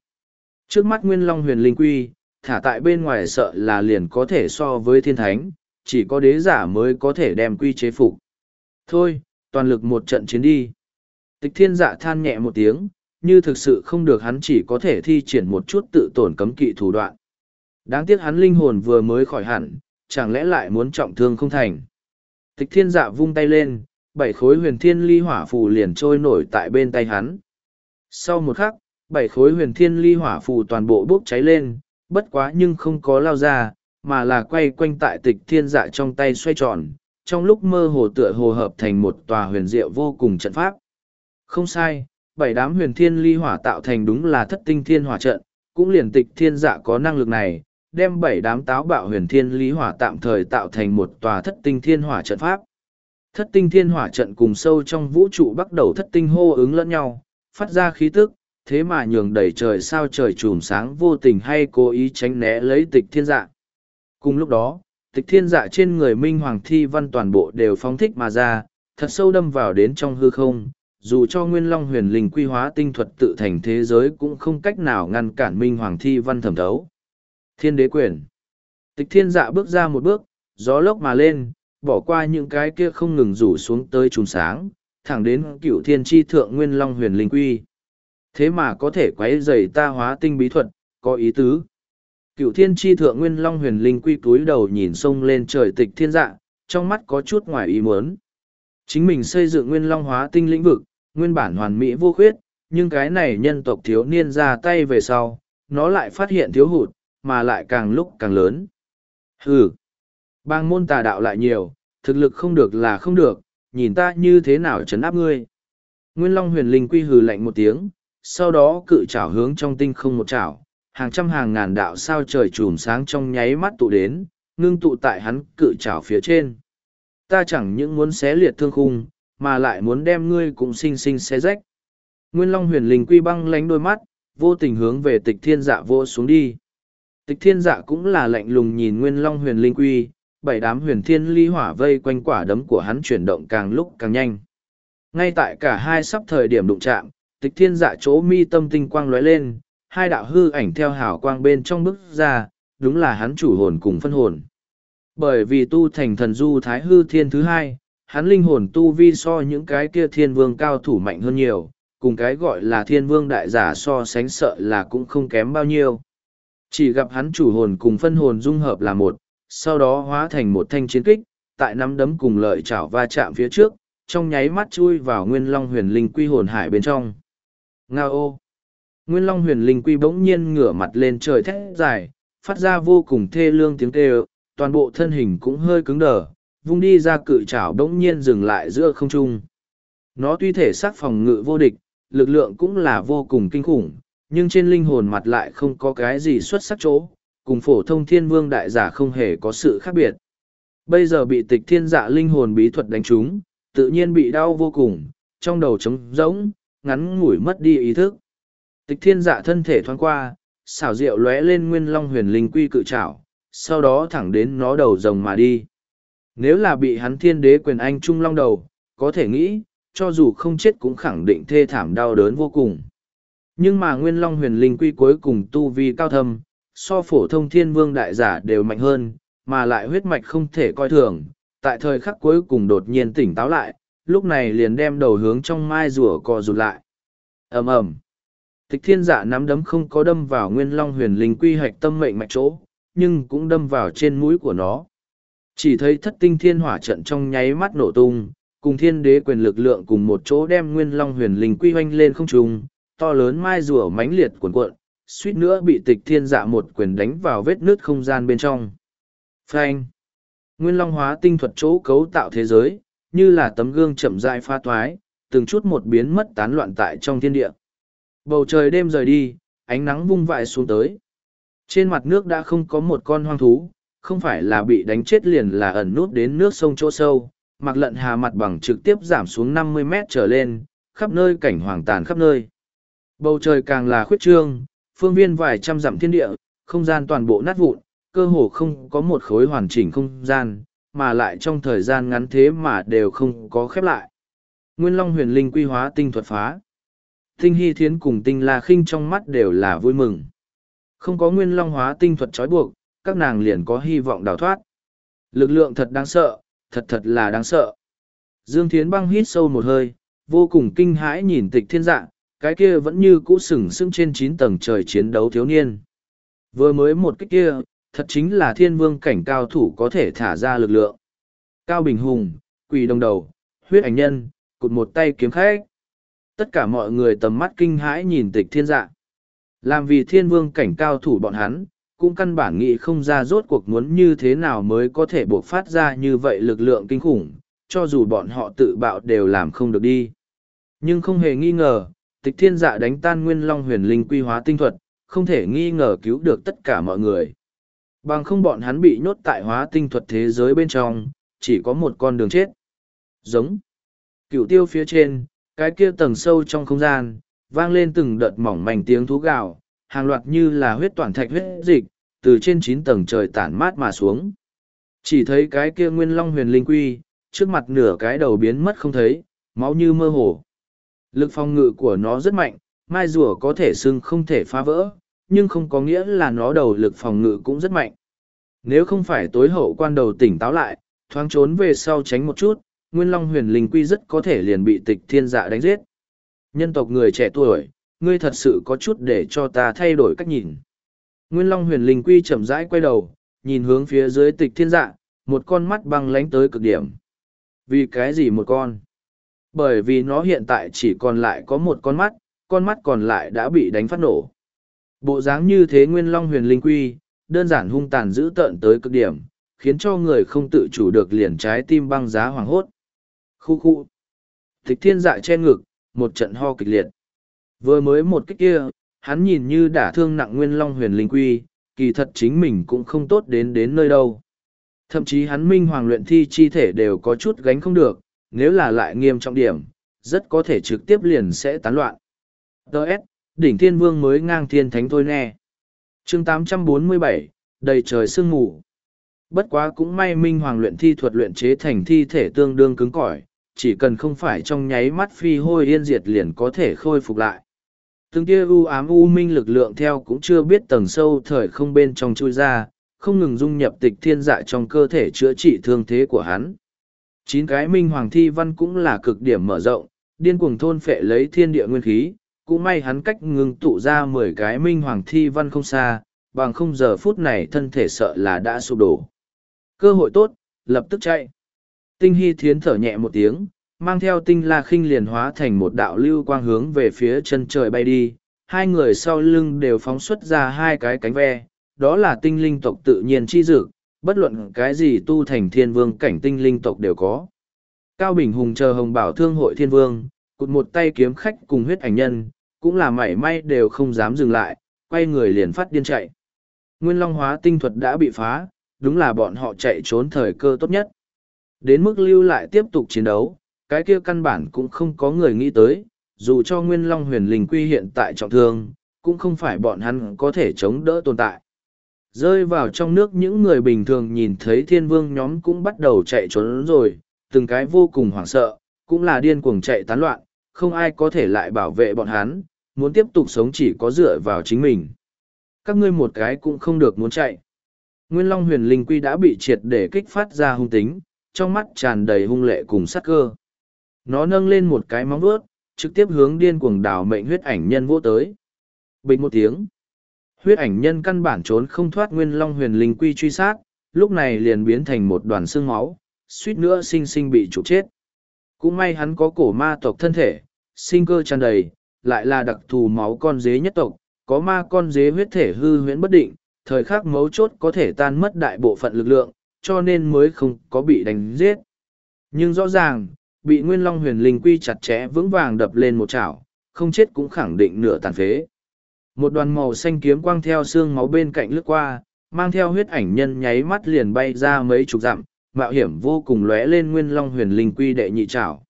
Speaker 1: Trước mắt Nguyên Long huyền linh quy, thả tại bên ngoài sợ là liền có thể so với thiên thánh, chỉ có đế giả mới có thể đem quy chế phục. Thôi, toàn lực một trận chiến đi. Tịch thiên dạ than nhẹ một tiếng, như thực sự không được hắn chỉ có thể thi triển một chút tự tổn cấm kỵ thủ đoạn. Đáng tiếc hắn linh hồn vừa mới khỏi hẳn, chẳng lẽ lại muốn trọng thương không thành. Tịch thiên dạ vung tay lên, bảy khối huyền thiên ly hỏa phù liền trôi nổi tại bên tay hắn. Sau một khắc, bảy khối huyền thiên ly hỏa phù toàn bộ bốc cháy lên, bất quá nhưng không có lao ra, mà là quay quanh tại tịch thiên dạ trong tay xoay tròn, trong lúc mơ hồ tựa hồ hợp thành một tòa huyền diệu vô cùng trận pháp. Không sai, bảy đám huyền thiên ly hỏa tạo thành đúng là thất tinh thiên hỏa trận, cũng liền tịch thiên dạ có năng lực này, đem bảy đám táo bạo huyền thiên lý hỏa tạm thời tạo thành một tòa thất tinh thiên hỏa trận pháp. Thất tinh thiên hỏa trận cùng sâu trong vũ trụ bắt đầu thất tinh hô ứng lẫn nhau, phát ra khí tức, thế mà nhường đầy trời sao trời trùm sáng vô tình hay cố ý tránh né lấy tịch thiên dạ. Cùng lúc đó, tịch thiên dạ trên người minh hoàng thi văn toàn bộ đều phóng thích mà ra, thật sâu đâm vào đến trong hư không, dù cho nguyên long huyền linh quy hóa tinh thuật tự thành thế giới cũng không cách nào ngăn cản minh hoàng thi văn thẩm thấu. Thiên đế quyền. Tịch thiên dạ bước ra một bước, gió lốc mà lên, bỏ qua những cái kia không ngừng rủ xuống tới trùng sáng, thẳng đến cựu thiên tri thượng nguyên long huyền linh quy. Thế mà có thể quấy dày ta hóa tinh bí thuật, có ý tứ. Cựu thiên tri thượng nguyên long huyền linh quy túi đầu nhìn sông lên trời tịch thiên dạ, trong mắt có chút ngoài ý muốn. Chính mình xây dựng nguyên long hóa tinh lĩnh vực, nguyên bản hoàn mỹ vô khuyết, nhưng cái này nhân tộc thiếu niên ra tay về sau, nó lại phát hiện thiếu hụt, mà lại càng lúc càng lớn. Hừ, bang môn tà đạo lại nhiều, thực lực không được là không được, nhìn ta như thế nào chấn áp ngươi. Nguyên Long huyền linh quy hừ lạnh một tiếng, sau đó cự trảo hướng trong tinh không một trảo, hàng trăm hàng ngàn đạo sao trời trùm sáng trong nháy mắt tụ đến, ngưng tụ tại hắn cự trảo phía trên. Ta chẳng những muốn xé liệt thương khung, mà lại muốn đem ngươi cũng sinh sinh xé rách. Nguyên Long huyền linh quy băng lánh đôi mắt, vô tình hướng về tịch thiên dạ vô xuống đi. Tịch thiên dạ cũng là lạnh lùng nhìn Nguyên Long huyền linh quy, bảy đám huyền thiên ly hỏa vây quanh quả đấm của hắn chuyển động càng lúc càng nhanh. Ngay tại cả hai sắp thời điểm đụng chạm, tịch thiên dạ chỗ mi tâm tinh quang lóe lên, hai đạo hư ảnh theo hào quang bên trong bức ra, đúng là hắn chủ hồn cùng phân hồn. Bởi vì tu thành thần du thái hư thiên thứ hai, hắn linh hồn tu vi so những cái kia thiên vương cao thủ mạnh hơn nhiều, cùng cái gọi là thiên vương đại giả so sánh sợ là cũng không kém bao nhiêu. Chỉ gặp hắn chủ hồn cùng phân hồn dung hợp là một, sau đó hóa thành một thanh chiến kích, tại nắm đấm cùng lợi chảo va chạm phía trước, trong nháy mắt chui vào nguyên long huyền linh quy hồn hải bên trong. Ngao ô! Nguyên long huyền linh quy bỗng nhiên ngửa mặt lên trời thét dài, phát ra vô cùng thê lương tiếng kêu, toàn bộ thân hình cũng hơi cứng đờ, vung đi ra cự chảo bỗng nhiên dừng lại giữa không trung. Nó tuy thể xác phòng ngự vô địch, lực lượng cũng là vô cùng kinh khủng, nhưng trên linh hồn mặt lại không có cái gì xuất sắc chỗ, cùng phổ thông thiên vương đại giả không hề có sự khác biệt. Bây giờ bị tịch thiên dạ linh hồn bí thuật đánh trúng, tự nhiên bị đau vô cùng, trong đầu trống rỗng, ngắn ngủi mất đi ý thức. Tịch thiên dạ thân thể thoáng qua, xảo diệu lóe lên nguyên long huyền linh quy cự trảo, sau đó thẳng đến nó đầu rồng mà đi. Nếu là bị hắn thiên đế quyền anh trung long đầu, có thể nghĩ, cho dù không chết cũng khẳng định thê thảm đau đớn vô cùng. Nhưng mà nguyên long huyền linh quy cuối cùng tu vi cao thâm, so phổ thông thiên vương đại giả đều mạnh hơn, mà lại huyết mạch không thể coi thường, tại thời khắc cuối cùng đột nhiên tỉnh táo lại, lúc này liền đem đầu hướng trong mai rùa co rụt lại. ầm ầm Tịch thiên giả nắm đấm không có đâm vào nguyên long huyền linh quy hoạch tâm mệnh mạch chỗ, nhưng cũng đâm vào trên mũi của nó. Chỉ thấy thất tinh thiên hỏa trận trong nháy mắt nổ tung, cùng thiên đế quyền lực lượng cùng một chỗ đem nguyên long huyền linh quy hoanh lên không trung, to lớn mai rùa mãnh liệt cuộn cuộn, suýt nữa bị tịch thiên dạ một quyền đánh vào vết nước không gian bên trong. Phanh! Nguyên long hóa tinh thuật chỗ cấu tạo thế giới, như là tấm gương chậm rãi pha toái, từng chút một biến mất tán loạn tại trong thiên địa. Bầu trời đêm rời đi, ánh nắng vung vãi xuống tới. Trên mặt nước đã không có một con hoang thú, không phải là bị đánh chết liền là ẩn nút đến nước sông chỗ sâu, mặc lận hà mặt bằng trực tiếp giảm xuống năm mươi mét trở lên, khắp nơi cảnh hoàng tàn khắp nơi. Bầu trời càng là khuyết trương, phương viên vài trăm dặm thiên địa, không gian toàn bộ nát vụn, cơ hồ không có một khối hoàn chỉnh không gian, mà lại trong thời gian ngắn thế mà đều không có khép lại. Nguyên Long huyền linh quy hóa tinh thuật phá. Tinh Hy Thiến cùng Tinh La Khinh trong mắt đều là vui mừng. Không có Nguyên Long hóa tinh thuật trói buộc, các nàng liền có hy vọng đào thoát. Lực lượng thật đáng sợ, thật thật là đáng sợ. Dương Thiến băng hít sâu một hơi, vô cùng kinh hãi nhìn tịch thiên dạ, cái kia vẫn như cũ sừng sững trên chín tầng trời chiến đấu thiếu niên. Vừa mới một kích kia, thật chính là thiên vương cảnh cao thủ có thể thả ra lực lượng. Cao Bình Hùng, quỳ đồng đầu, huyết ảnh nhân, cụt một tay kiếm khách. Tất cả mọi người tầm mắt kinh hãi nhìn tịch thiên dạ. Làm vì thiên vương cảnh cao thủ bọn hắn, cũng căn bản nghĩ không ra rốt cuộc muốn như thế nào mới có thể buộc phát ra như vậy lực lượng kinh khủng, cho dù bọn họ tự bạo đều làm không được đi. Nhưng không hề nghi ngờ, tịch thiên dạ đánh tan nguyên long huyền linh quy hóa tinh thuật, không thể nghi ngờ cứu được tất cả mọi người. Bằng không bọn hắn bị nhốt tại hóa tinh thuật thế giới bên trong, chỉ có một con đường chết. Giống. Cựu tiêu phía trên, cái kia tầng sâu trong không gian, vang lên từng đợt mỏng mảnh tiếng thú gạo, hàng loạt như là huyết toàn thạch huyết dịch, từ trên chín tầng trời tản mát mà xuống. Chỉ thấy cái kia nguyên long huyền linh quy, trước mặt nửa cái đầu biến mất không thấy, máu như mơ hồ. Lực phòng ngự của nó rất mạnh, mai rùa có thể sưng không thể phá vỡ, nhưng không có nghĩa là nó đầu lực phòng ngự cũng rất mạnh. Nếu không phải tối hậu quan đầu tỉnh táo lại, thoáng trốn về sau tránh một chút, Nguyên Long huyền linh quy rất có thể liền bị tịch thiên dạ đánh giết. Nhân tộc người trẻ tuổi, ngươi thật sự có chút để cho ta thay đổi cách nhìn. Nguyên Long huyền linh quy chậm rãi quay đầu, nhìn hướng phía dưới tịch thiên dạ, một con mắt băng lánh tới cực điểm. Vì cái gì một con? Bởi vì nó hiện tại chỉ còn lại có một con mắt, con mắt còn lại đã bị đánh phát nổ. Bộ dáng như thế Nguyên Long huyền linh quy, đơn giản hung tàn dữ tợn tới cực điểm, khiến cho người không tự chủ được liền trái tim băng giá hoàng hốt. Khu khu. Thích thiên dạ che ngực, một trận ho kịch liệt. Vừa mới một cách kia, hắn nhìn như đả thương nặng nguyên long huyền linh quy, kỳ thật chính mình cũng không tốt đến đến nơi đâu. Thậm chí hắn minh hoàng luyện thi chi thể đều có chút gánh không được, nếu là lại nghiêm trọng điểm, rất có thể trực tiếp liền sẽ tán loạn. Đợt, đỉnh thiên vương mới ngang thiên thánh thôi nè. chương 847, đầy trời sương mù. Bất quá cũng may minh hoàng luyện thi thuật luyện chế thành thi thể tương đương cứng cỏi, chỉ cần không phải trong nháy mắt phi hôi yên diệt liền có thể khôi phục lại. Từng kia u ám u minh lực lượng theo cũng chưa biết tầng sâu thời không bên trong chui ra, không ngừng dung nhập tịch thiên dạ trong cơ thể chữa trị thương thế của hắn. Chín cái minh hoàng thi văn cũng là cực điểm mở rộng, điên cuồng thôn phệ lấy thiên địa nguyên khí, cũng may hắn cách ngừng tụ ra mười cái minh hoàng thi văn không xa, bằng không giờ phút này thân thể sợ là đã sụp đổ. Cơ hội tốt, lập tức chạy. Tinh Hy Thiến thở nhẹ một tiếng, mang theo tinh la khinh liền hóa thành một đạo lưu quang hướng về phía chân trời bay đi. Hai người sau lưng đều phóng xuất ra hai cái cánh ve, đó là tinh linh tộc tự nhiên chi dực, bất luận cái gì tu thành thiên vương cảnh tinh linh tộc đều có. Cao Bình Hùng chờ hồng bảo thương hội thiên vương, cụt một tay kiếm khách cùng huyết ảnh nhân, cũng là mảy may đều không dám dừng lại, quay người liền phát điên chạy. Nguyên Long hóa tinh thuật đã bị phá, đúng là bọn họ chạy trốn thời cơ tốt nhất. Đến mức lưu lại tiếp tục chiến đấu, cái kia căn bản cũng không có người nghĩ tới, dù cho Nguyên Long huyền linh quy hiện tại trọng thương, cũng không phải bọn hắn có thể chống đỡ tồn tại. Rơi vào trong nước những người bình thường nhìn thấy thiên vương nhóm cũng bắt đầu chạy trốn rồi, từng cái vô cùng hoảng sợ, cũng là điên cuồng chạy tán loạn, không ai có thể lại bảo vệ bọn hắn, muốn tiếp tục sống chỉ có dựa vào chính mình. Các ngươi một cái cũng không được muốn chạy. Nguyên Long huyền linh quy đã bị triệt để kích phát ra hung tính, trong mắt tràn đầy hung lệ cùng sát cơ. Nó nâng lên một cái móng vuốt, trực tiếp hướng điên cuồng đào mệnh huyết ảnh nhân vô tới. Bình một tiếng. Huyết ảnh nhân căn bản trốn không thoát Nguyên Long huyền linh quy truy sát, lúc này liền biến thành một đoàn xương máu, suýt nữa sinh sinh bị trục chết. Cũng may hắn có cổ ma tộc thân thể, sinh cơ tràn đầy, lại là đặc thù máu con dế nhất tộc, có ma con dế huyết thể hư huyễn bất định, thời khắc mấu chốt có thể tan mất đại bộ phận lực lượng, cho nên mới không có bị đánh giết. Nhưng rõ ràng, bị Nguyên Long huyền linh quy chặt chẽ vững vàng đập lên một chảo, không chết cũng khẳng định nửa tàn phế. Một đoàn màu xanh kiếm quang theo xương máu bên cạnh lướt qua, mang theo huyết ảnh nhân nháy mắt liền bay ra mấy chục dặm, mạo hiểm vô cùng lóe lên Nguyên Long huyền linh quy đệ nhị trảo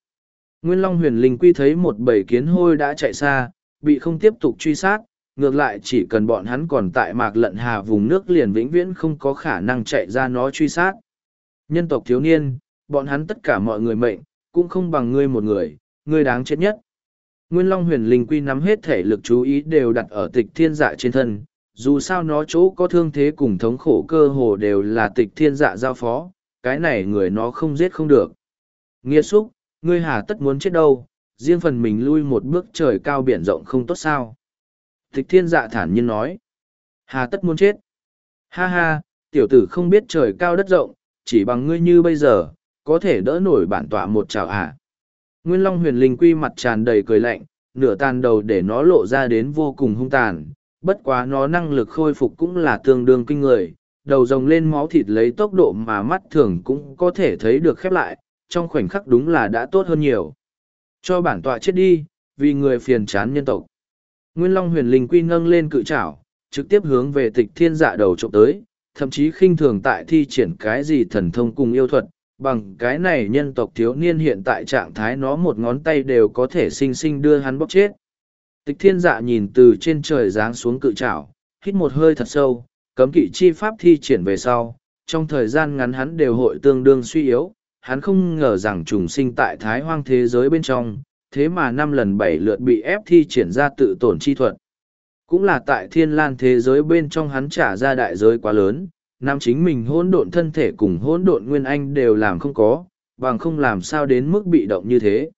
Speaker 1: Nguyên Long huyền linh quy thấy một bầy kiến hôi đã chạy xa, bị không tiếp tục truy sát, ngược lại chỉ cần bọn hắn còn tại mạc lận hà vùng nước liền vĩnh viễn không có khả năng chạy ra nó truy sát. Nhân tộc thiếu niên, bọn hắn tất cả mọi người mệnh, cũng không bằng ngươi một người, ngươi đáng chết nhất. Nguyên Long huyền linh quy nắm hết thể lực chú ý đều đặt ở tịch thiên dạ trên thân, dù sao nó chỗ có thương thế cùng thống khổ cơ hồ đều là tịch thiên dạ giao phó, cái này người nó không giết không được. Nghĩa xúc, ngươi hà tất muốn chết đâu, riêng phần mình lui một bước trời cao biển rộng không tốt sao. Tịch thiên dạ thản nhiên nói. Hà tất muốn chết. Ha ha, tiểu tử không biết trời cao đất rộng, chỉ bằng ngươi như bây giờ, có thể đỡ nổi bản tọa một chào à. Nguyên Long huyền linh quy mặt tràn đầy cười lạnh, nửa tàn đầu để nó lộ ra đến vô cùng hung tàn, bất quá nó năng lực khôi phục cũng là tương đương kinh người, đầu rồng lên máu thịt lấy tốc độ mà mắt thường cũng có thể thấy được khép lại, trong khoảnh khắc đúng là đã tốt hơn nhiều. Cho bản tọa chết đi, vì người phiền chán nhân tộc. Nguyên Long huyền linh quy nâng lên cự trảo, trực tiếp hướng về tịch thiên dạ đầu trộm tới, thậm chí khinh thường tại thi triển cái gì thần thông cùng yêu thuật, bằng cái này nhân tộc thiếu niên hiện tại trạng thái nó một ngón tay đều có thể sinh sinh đưa hắn bóc chết. Tịch thiên dạ nhìn từ trên trời giáng xuống cự trảo, hít một hơi thật sâu, cấm kỵ chi pháp thi triển về sau, trong thời gian ngắn hắn đều hội tương đương suy yếu, hắn không ngờ rằng trùng sinh tại thái hoang thế giới bên trong, thế mà năm lần bảy lượt bị ép thi triển ra tự tổn chi thuật. Cũng là tại thiên lan thế giới bên trong hắn trả ra đại giới quá lớn, nam chính mình hỗn độn thân thể cùng hỗn độn nguyên anh đều làm không có, bằng không làm sao đến mức bị động như thế.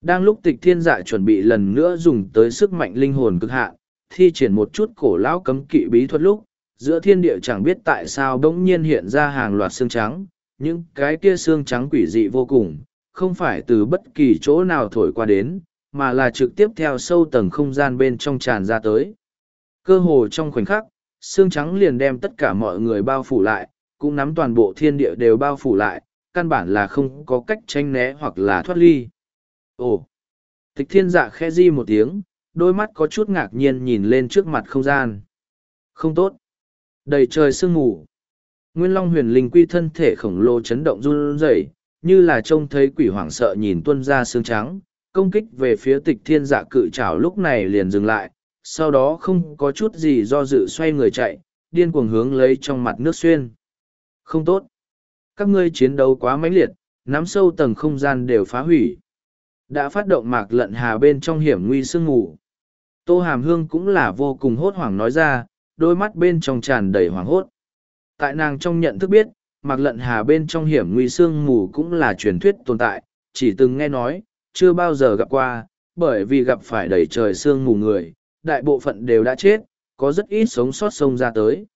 Speaker 1: Đang lúc tịch thiên dạ chuẩn bị lần nữa dùng tới sức mạnh linh hồn cực hạn, thi triển một chút cổ lão cấm kỵ bí thuật lúc, giữa thiên địa chẳng biết tại sao bỗng nhiên hiện ra hàng loạt xương trắng, những cái kia xương trắng quỷ dị vô cùng, không phải từ bất kỳ chỗ nào thổi qua đến, mà là trực tiếp theo sâu tầng không gian bên trong tràn ra tới. Cơ hồ trong khoảnh khắc, xương trắng liền đem tất cả mọi người bao phủ lại, cũng nắm toàn bộ thiên địa đều bao phủ lại, căn bản là không có cách tranh né hoặc là thoát ly. Ồ! Tịch thiên dạ khe di một tiếng, đôi mắt có chút ngạc nhiên nhìn lên trước mặt không gian. Không tốt! Đầy trời sương mù. Nguyên Long huyền linh quy thân thể khổng lồ chấn động run rẩy, như là trông thấy quỷ hoảng sợ nhìn tuân ra xương trắng, công kích về phía tịch thiên dạ cự trảo lúc này liền dừng lại, sau đó không có chút gì do dự xoay người chạy, điên cuồng hướng lấy trong mặt nước xuyên. Không tốt. Các ngươi chiến đấu quá mãnh liệt, nắm sâu tầng không gian đều phá hủy. Đã phát động mạc lận hà bên trong hiểm nguy sương ngủ. Tô Hàm Hương cũng là vô cùng hốt hoảng nói ra, đôi mắt bên trong tràn đầy hoảng hốt. Tại nàng trong nhận thức biết, mạc lận hà bên trong hiểm nguy sương mù cũng là truyền thuyết tồn tại, chỉ từng nghe nói, chưa bao giờ gặp qua, bởi vì gặp phải đầy trời sương mù người, đại bộ phận đều đã chết, có rất ít sống sót sông ra tới.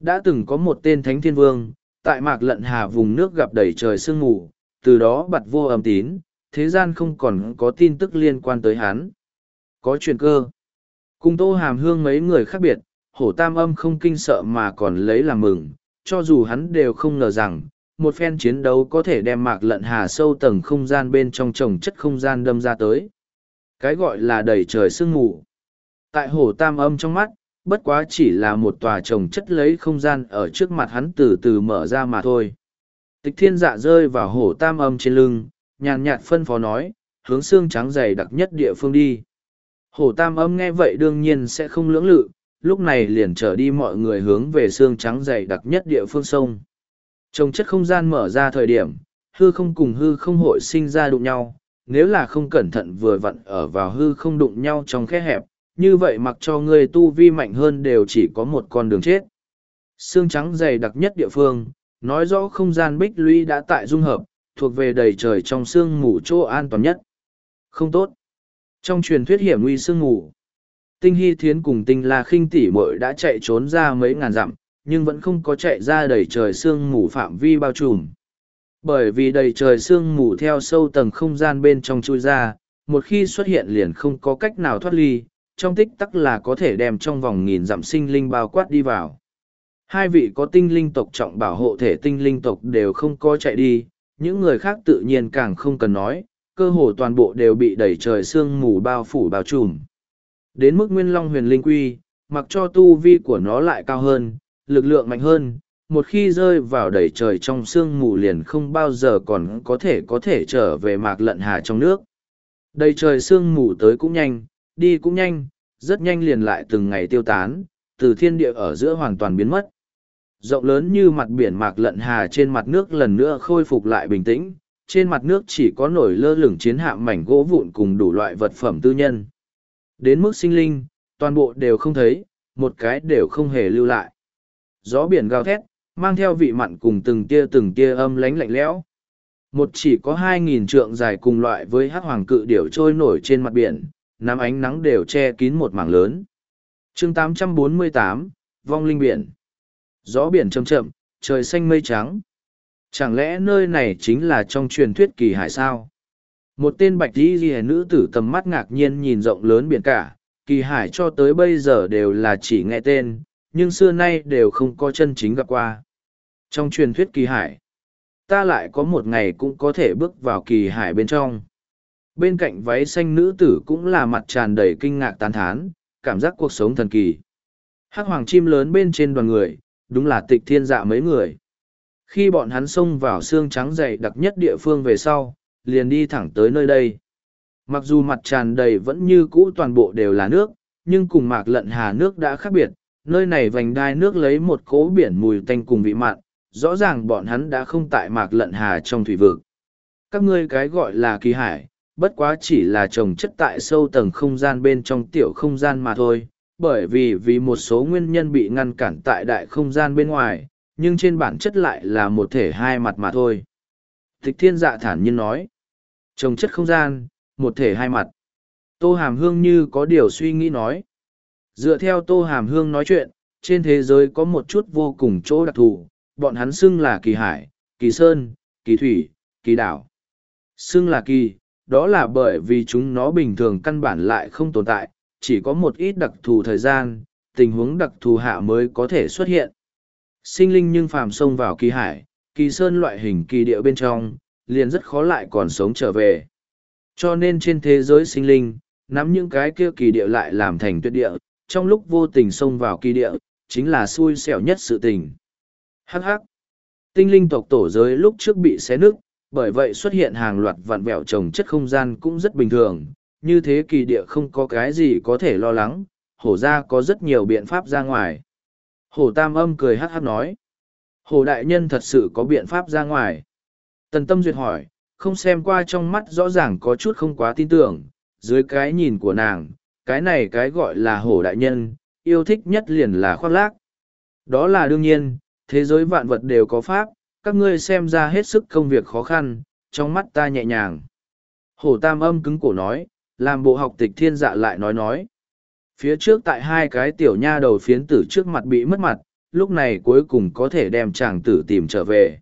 Speaker 1: Đã từng có một tên thánh thiên vương, tại mạc lận hà vùng nước gặp đầy trời sương mù, từ đó bật vô âm tín, thế gian không còn có tin tức liên quan tới hắn. Có chuyện cơ. Cùng tô hàm hương mấy người khác biệt, hổ tam âm không kinh sợ mà còn lấy làm mừng, cho dù hắn đều không ngờ rằng, một phen chiến đấu có thể đem mạc lận hà sâu tầng không gian bên trong trồng chất không gian đâm ra tới. Cái gọi là đầy trời sương mù. Tại hồ tam âm trong mắt, bất quá chỉ là một tòa trồng chất lấy không gian ở trước mặt hắn từ từ mở ra mà thôi. Tịch thiên dạ rơi vào hồ tam âm trên lưng, nhàn nhạt phân phó nói, hướng xương trắng dày đặc nhất địa phương đi. Hồ tam âm nghe vậy đương nhiên sẽ không lưỡng lự, lúc này liền trở đi mọi người hướng về xương trắng dày đặc nhất địa phương sông. Trồng chất không gian mở ra thời điểm, hư không cùng hư không hội sinh ra đụng nhau, nếu là không cẩn thận vừa vặn ở vào hư không đụng nhau trong khe hẹp, như vậy mặc cho người tu vi mạnh hơn đều chỉ có một con đường chết. Xương trắng dày đặc nhất địa phương, nói rõ không gian bích lũy đã tại dung hợp, thuộc về đầy trời trong sương mù chỗ an toàn nhất. Không tốt. Trong truyền thuyết hiểm nguy sương mù, Tinh Hy Thiến cùng Tinh La khinh tỷ muội đã chạy trốn ra mấy ngàn dặm, nhưng vẫn không có chạy ra đầy trời sương mù phạm vi bao trùm. Bởi vì đầy trời sương mù theo sâu tầng không gian bên trong chui ra, một khi xuất hiện liền không có cách nào thoát ly, trong tích tắc là có thể đem trong vòng nghìn dặm sinh linh bao quát đi vào. Hai vị có tinh linh tộc trọng bảo hộ thể tinh linh tộc đều không có chạy đi, những người khác tự nhiên càng không cần nói, cơ hồ toàn bộ đều bị đẩy trời sương mù bao phủ bao trùm. Đến mức nguyên long huyền linh quy, mặc cho tu vi của nó lại cao hơn, lực lượng mạnh hơn, một khi rơi vào đẩy trời trong sương mù liền không bao giờ còn có thể có thể trở về mạc lận hà trong nước. Đầy trời sương mù tới cũng nhanh, đi cũng nhanh, rất nhanh liền lại từng ngày tiêu tán, từ thiên địa ở giữa hoàn toàn biến mất. Rộng lớn như mặt biển mạc lận hà trên mặt nước lần nữa khôi phục lại bình tĩnh, trên mặt nước chỉ có nổi lơ lửng chiến hạm mảnh gỗ vụn cùng đủ loại vật phẩm tư nhân. Đến mức sinh linh, toàn bộ đều không thấy, một cái đều không hề lưu lại. Gió biển gào thét, mang theo vị mặn cùng từng tia từng tia âm lánh lạnh lẽo. Một chỉ có hai nghìn trượng dài cùng loại với hắc hoàng cự điểu trôi nổi trên mặt biển, nắm ánh nắng đều che kín một mảng lớn. chương 848, Vong Linh Biển Gió biển chậm chậm, trời xanh mây trắng. Chẳng lẽ nơi này chính là trong truyền thuyết kỳ hải sao? Một tên bạch y ghi nữ tử tầm mắt ngạc nhiên nhìn rộng lớn biển cả, kỳ hải cho tới bây giờ đều là chỉ nghe tên, nhưng xưa nay đều không có chân chính gặp qua. Trong truyền thuyết kỳ hải, ta lại có một ngày cũng có thể bước vào kỳ hải bên trong. Bên cạnh váy xanh nữ tử cũng là mặt tràn đầy kinh ngạc tán thán, cảm giác cuộc sống thần kỳ. Hắc hoàng chim lớn bên trên đoàn người, đúng là tịch thiên dạ mấy người. Khi bọn hắn xông vào xương trắng dày đặc nhất địa phương về sau, liền đi thẳng tới nơi đây. Mặc dù mặt tràn đầy vẫn như cũ toàn bộ đều là nước, nhưng cùng mạc lận hà nước đã khác biệt, nơi này vành đai nước lấy một cỗ biển mùi tanh cùng vị mặn, rõ ràng bọn hắn đã không tại mạc lận hà trong thủy vực. Các ngươi cái gọi là kỳ hải, bất quá chỉ là trồng chất tại sâu tầng không gian bên trong tiểu không gian mà thôi, bởi vì vì một số nguyên nhân bị ngăn cản tại đại không gian bên ngoài, nhưng trên bản chất lại là một thể hai mặt mà thôi. Tịch thiên dạ thản nhiên nói, trồng chất không gian, một thể hai mặt. Tô Hàm Hương như có điều suy nghĩ nói. Dựa theo Tô Hàm Hương nói chuyện, trên thế giới có một chút vô cùng chỗ đặc thù, bọn hắn xưng là kỳ hải, kỳ sơn, kỳ thủy, kỳ đảo. Xưng là kỳ, đó là bởi vì chúng nó bình thường căn bản lại không tồn tại, chỉ có một ít đặc thù thời gian, tình huống đặc thù hạ mới có thể xuất hiện. Sinh linh nhưng phàm xông vào kỳ hải, kỳ sơn loại hình kỳ địa bên trong, liền rất khó lại còn sống trở về. Cho nên trên thế giới sinh linh, nắm những cái kia kỳ địa lại làm thành tuyệt địa, trong lúc vô tình xông vào kỳ địa, chính là xui xẻo nhất sự tình. Hắc hắc. Tinh linh tộc tổ giới lúc trước bị xé nứt, bởi vậy xuất hiện hàng loạt vạn vẹo trồng chất không gian cũng rất bình thường, như thế kỳ địa không có cái gì có thể lo lắng, hổ ra có rất nhiều biện pháp ra ngoài. Hổ tam âm cười hát hát nói. Hổ đại nhân thật sự có biện pháp ra ngoài. Tần tâm duyệt hỏi, không xem qua trong mắt rõ ràng có chút không quá tin tưởng, dưới cái nhìn của nàng, cái này cái gọi là hổ đại nhân, yêu thích nhất liền là khoác lác. Đó là đương nhiên, thế giới vạn vật đều có pháp, các ngươi xem ra hết sức công việc khó khăn, trong mắt ta nhẹ nhàng. Hổ tam âm cứng cổ nói, làm bộ học tịch thiên dạ lại nói nói. Phía trước tại hai cái tiểu nha đầu phiến tử trước mặt bị mất mặt, lúc này cuối cùng có thể đem chàng tử tìm trở về.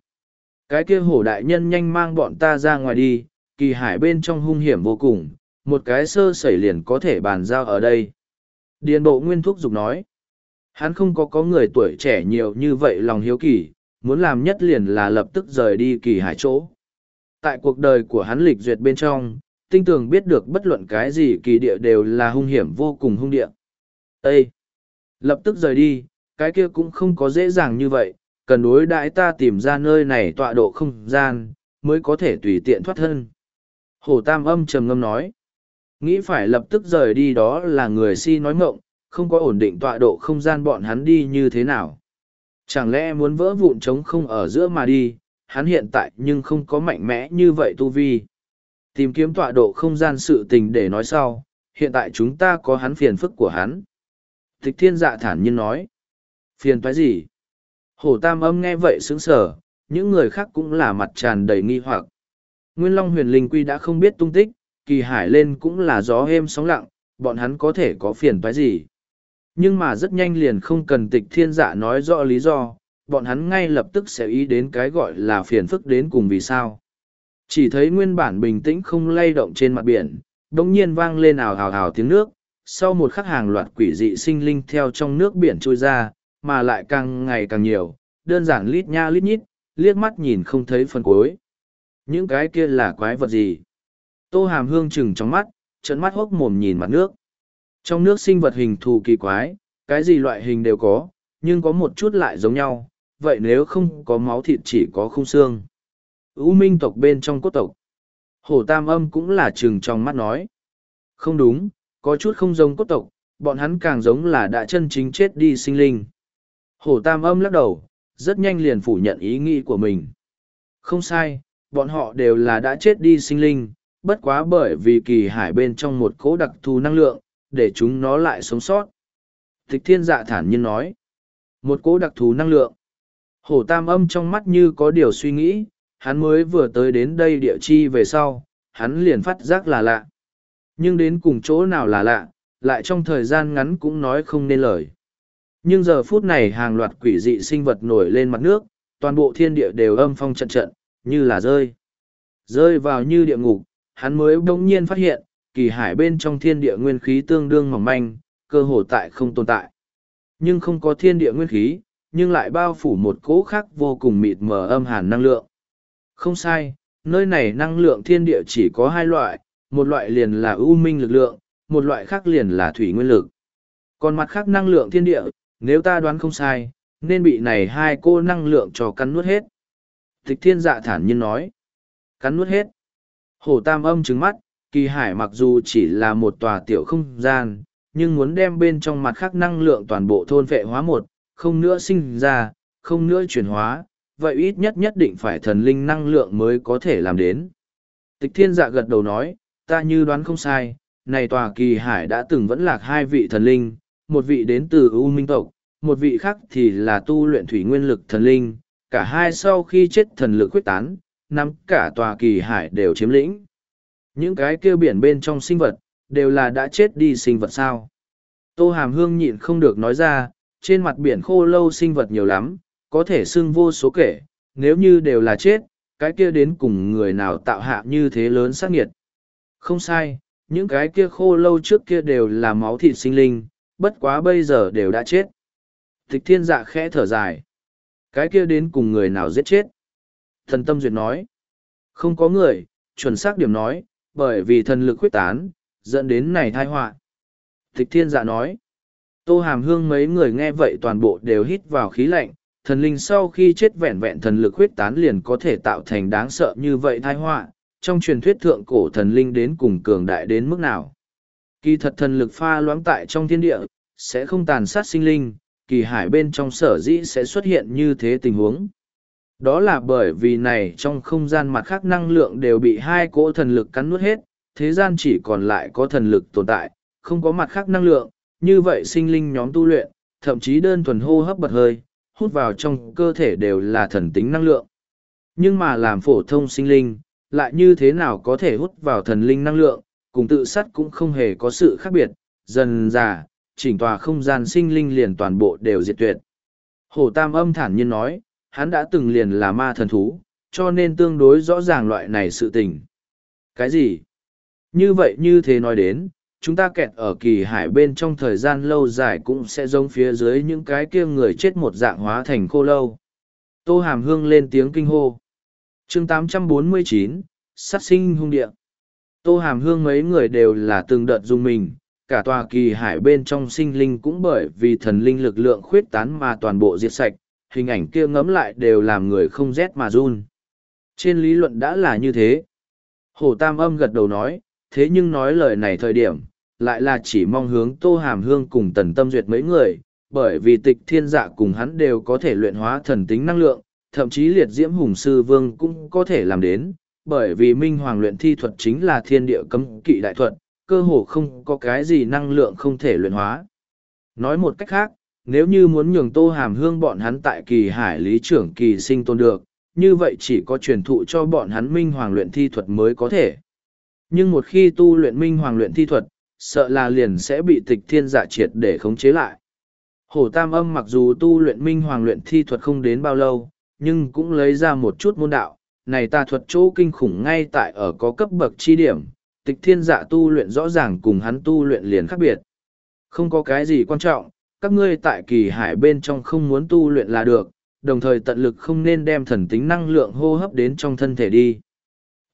Speaker 1: Cái kia hổ đại nhân nhanh mang bọn ta ra ngoài đi, kỳ hải bên trong hung hiểm vô cùng, một cái sơ sẩy liền có thể bàn giao ở đây. Điền bộ nguyên thúc dục nói, hắn không có có người tuổi trẻ nhiều như vậy lòng hiếu kỳ, muốn làm nhất liền là lập tức rời đi kỳ hải chỗ. Tại cuộc đời của hắn lịch duyệt bên trong, tinh tường biết được bất luận cái gì kỳ địa đều là hung hiểm vô cùng hung địa. Ê! Lập tức rời đi, cái kia cũng không có dễ dàng như vậy, cần đối đãi ta tìm ra nơi này tọa độ không gian, mới có thể tùy tiện thoát thân. hồ Tam âm trầm ngâm nói, nghĩ phải lập tức rời đi đó là người si nói ngộng, không có ổn định tọa độ không gian bọn hắn đi như thế nào. Chẳng lẽ muốn vỡ vụn trống không ở giữa mà đi, hắn hiện tại nhưng không có mạnh mẽ như vậy tu vi. Tìm kiếm tọa độ không gian sự tình để nói sau, hiện tại chúng ta có hắn phiền phức của hắn. Tịch thiên dạ thản nhiên nói. Phiền phải gì? Hổ tam âm nghe vậy sững sờ, những người khác cũng là mặt tràn đầy nghi hoặc. Nguyên Long huyền linh quy đã không biết tung tích, kỳ hải lên cũng là gió êm sóng lặng, bọn hắn có thể có phiền phải gì. Nhưng mà rất nhanh liền không cần tịch thiên dạ nói rõ lý do, bọn hắn ngay lập tức sẽ ý đến cái gọi là phiền phức đến cùng vì sao. Chỉ thấy nguyên bản bình tĩnh không lay động trên mặt biển, đồng nhiên vang lên ào ào ào tiếng nước, sau một khắc hàng loạt quỷ dị sinh linh theo trong nước biển trôi ra, mà lại càng ngày càng nhiều, đơn giản lít nha lít nhít, liếc mắt nhìn không thấy phần cuối. Những cái kia là quái vật gì? Tô hàm hương chừng trong mắt, trận mắt hốc mồm nhìn mặt nước. Trong nước sinh vật hình thù kỳ quái, cái gì loại hình đều có, nhưng có một chút lại giống nhau, vậy nếu không có máu thịt chỉ có khung xương. U minh tộc bên trong cốt tộc. Hổ tam âm cũng là trừng trong mắt nói. Không đúng, có chút không giống cốt tộc, bọn hắn càng giống là đã chân chính chết đi sinh linh. Hổ tam âm lắc đầu, rất nhanh liền phủ nhận ý nghĩ của mình. Không sai, bọn họ đều là đã chết đi sinh linh, bất quá bởi vì kỳ hải bên trong một cố đặc thù năng lượng, để chúng nó lại sống sót. Tịch thiên dạ thản nhiên nói. Một cỗ đặc thù năng lượng. Hổ tam âm trong mắt như có điều suy nghĩ, hắn mới vừa tới đến đây địa chi về sau, hắn liền phát giác là lạ. Nhưng đến cùng chỗ nào là lạ, lại trong thời gian ngắn cũng nói không nên lời. Nhưng giờ phút này hàng loạt quỷ dị sinh vật nổi lên mặt nước, toàn bộ thiên địa đều âm phong trận trận, như là rơi. Rơi vào như địa ngục, hắn mới bỗng nhiên phát hiện, kỳ hải bên trong thiên địa nguyên khí tương đương mỏng manh, cơ hồ tại không tồn tại. Nhưng không có thiên địa nguyên khí, nhưng lại bao phủ một cỗ khác vô cùng mịt mờ âm hàn năng lượng. Không sai, nơi này năng lượng thiên địa chỉ có hai loại, một loại liền là ưu minh lực lượng, một loại khác liền là thủy nguyên lực. Còn mặt khác năng lượng thiên địa, nếu ta đoán không sai, nên bị này hai cô năng lượng cho cắn nuốt hết. Tịch thiên dạ thản nhiên nói. Cắn nuốt hết. Hổ tam âm trứng mắt, kỳ hải mặc dù chỉ là một tòa tiểu không gian, nhưng muốn đem bên trong mặt khác năng lượng toàn bộ thôn vệ hóa một, không nữa sinh ra, không nữa chuyển hóa, vậy ít nhất nhất định phải thần linh năng lượng mới có thể làm đến. Tịch thiên dạ gật đầu nói, ta như đoán không sai, này tòa kỳ hải đã từng vẫn lạc hai vị thần linh, một vị đến từ U Minh tộc, một vị khác thì là tu luyện thủy nguyên lực thần linh, cả hai sau khi chết thần lực quyết tán, nắm cả tòa kỳ hải đều chiếm lĩnh. Những cái kêu biển bên trong sinh vật, đều là đã chết đi sinh vật sao. Tô Hàm Hương nhịn không được nói ra, trên mặt biển khô lâu sinh vật nhiều lắm, có thể xưng vô số kể, nếu như đều là chết, cái kia đến cùng người nào tạo hạ như thế lớn sát nghiệt. Không sai, những cái kia khô lâu trước kia đều là máu thịt sinh linh, bất quá bây giờ đều đã chết. Tịch thiên dạ khẽ thở dài. Cái kia đến cùng người nào giết chết? Thần tâm duyệt nói. Không có người, chuẩn xác điểm nói, bởi vì thần lực khuyết tán, dẫn đến này thai họa. Tịch thiên dạ nói. Tô hàm hương mấy người nghe vậy toàn bộ đều hít vào khí lạnh, thần linh sau khi chết vẹn vẹn thần lực huyết tán liền có thể tạo thành đáng sợ như vậy thai họa trong truyền thuyết thượng cổ thần linh đến cùng cường đại đến mức nào kỳ thật thần lực pha loãng tại trong thiên địa sẽ không tàn sát sinh linh kỳ hải bên trong sở dĩ sẽ xuất hiện như thế tình huống đó là bởi vì này trong không gian mặt khác năng lượng đều bị hai cỗ thần lực cắn nuốt hết thế gian chỉ còn lại có thần lực tồn tại không có mặt khác năng lượng như vậy sinh linh nhóm tu luyện thậm chí đơn thuần hô hấp bật hơi hút vào trong cơ thể đều là thần tính năng lượng. Nhưng mà làm phổ thông sinh linh, lại như thế nào có thể hút vào thần linh năng lượng, cùng tự sát cũng không hề có sự khác biệt, dần già, chỉnh tòa không gian sinh linh liền toàn bộ đều diệt tuyệt. hồ Tam âm thản nhiên nói, hắn đã từng liền là ma thần thú, cho nên tương đối rõ ràng loại này sự tình. Cái gì? Như vậy như thế nói đến, chúng ta kẹt ở kỳ hải bên trong thời gian lâu dài cũng sẽ giống phía dưới những cái kia người chết một dạng hóa thành khô lâu. Tô Hàm Hương lên tiếng kinh hô. chương 849, sát sinh hung địa. Tô Hàm Hương mấy người đều là từng đợt dung mình, cả tòa kỳ hải bên trong sinh linh cũng bởi vì thần linh lực lượng khuyết tán mà toàn bộ diệt sạch, hình ảnh kia ngấm lại đều làm người không rét mà run. Trên lý luận đã là như thế. hồ Tam âm gật đầu nói, thế nhưng nói lời này thời điểm, lại là chỉ mong hướng Tô Hàm Hương cùng Tần Tâm Duyệt mấy người, bởi vì tịch thiên dạ cùng hắn đều có thể luyện hóa thần tính năng lượng, thậm chí liệt diễm hùng sư vương cũng có thể làm đến, bởi vì minh hoàng luyện thi thuật chính là thiên địa cấm kỵ đại thuật, cơ hồ không có cái gì năng lượng không thể luyện hóa. Nói một cách khác, nếu như muốn nhường tô hàm hương bọn hắn tại kỳ hải lý trưởng kỳ sinh tồn được, như vậy chỉ có truyền thụ cho bọn hắn minh hoàng luyện thi thuật mới có thể. Nhưng một khi tu luyện minh hoàng luyện thi thuật, sợ là liền sẽ bị tịch thiên dạ triệt để khống chế lại. Hổ Tam Âm mặc dù tu luyện minh hoàng luyện thi thuật không đến bao lâu, nhưng cũng lấy ra một chút môn đạo, này ta thuật chỗ kinh khủng ngay tại ở có cấp bậc chi điểm, tịch thiên dạ tu luyện rõ ràng cùng hắn tu luyện liền khác biệt. Không có cái gì quan trọng, các ngươi tại kỳ hải bên trong không muốn tu luyện là được, đồng thời tận lực không nên đem thần tính năng lượng hô hấp đến trong thân thể đi.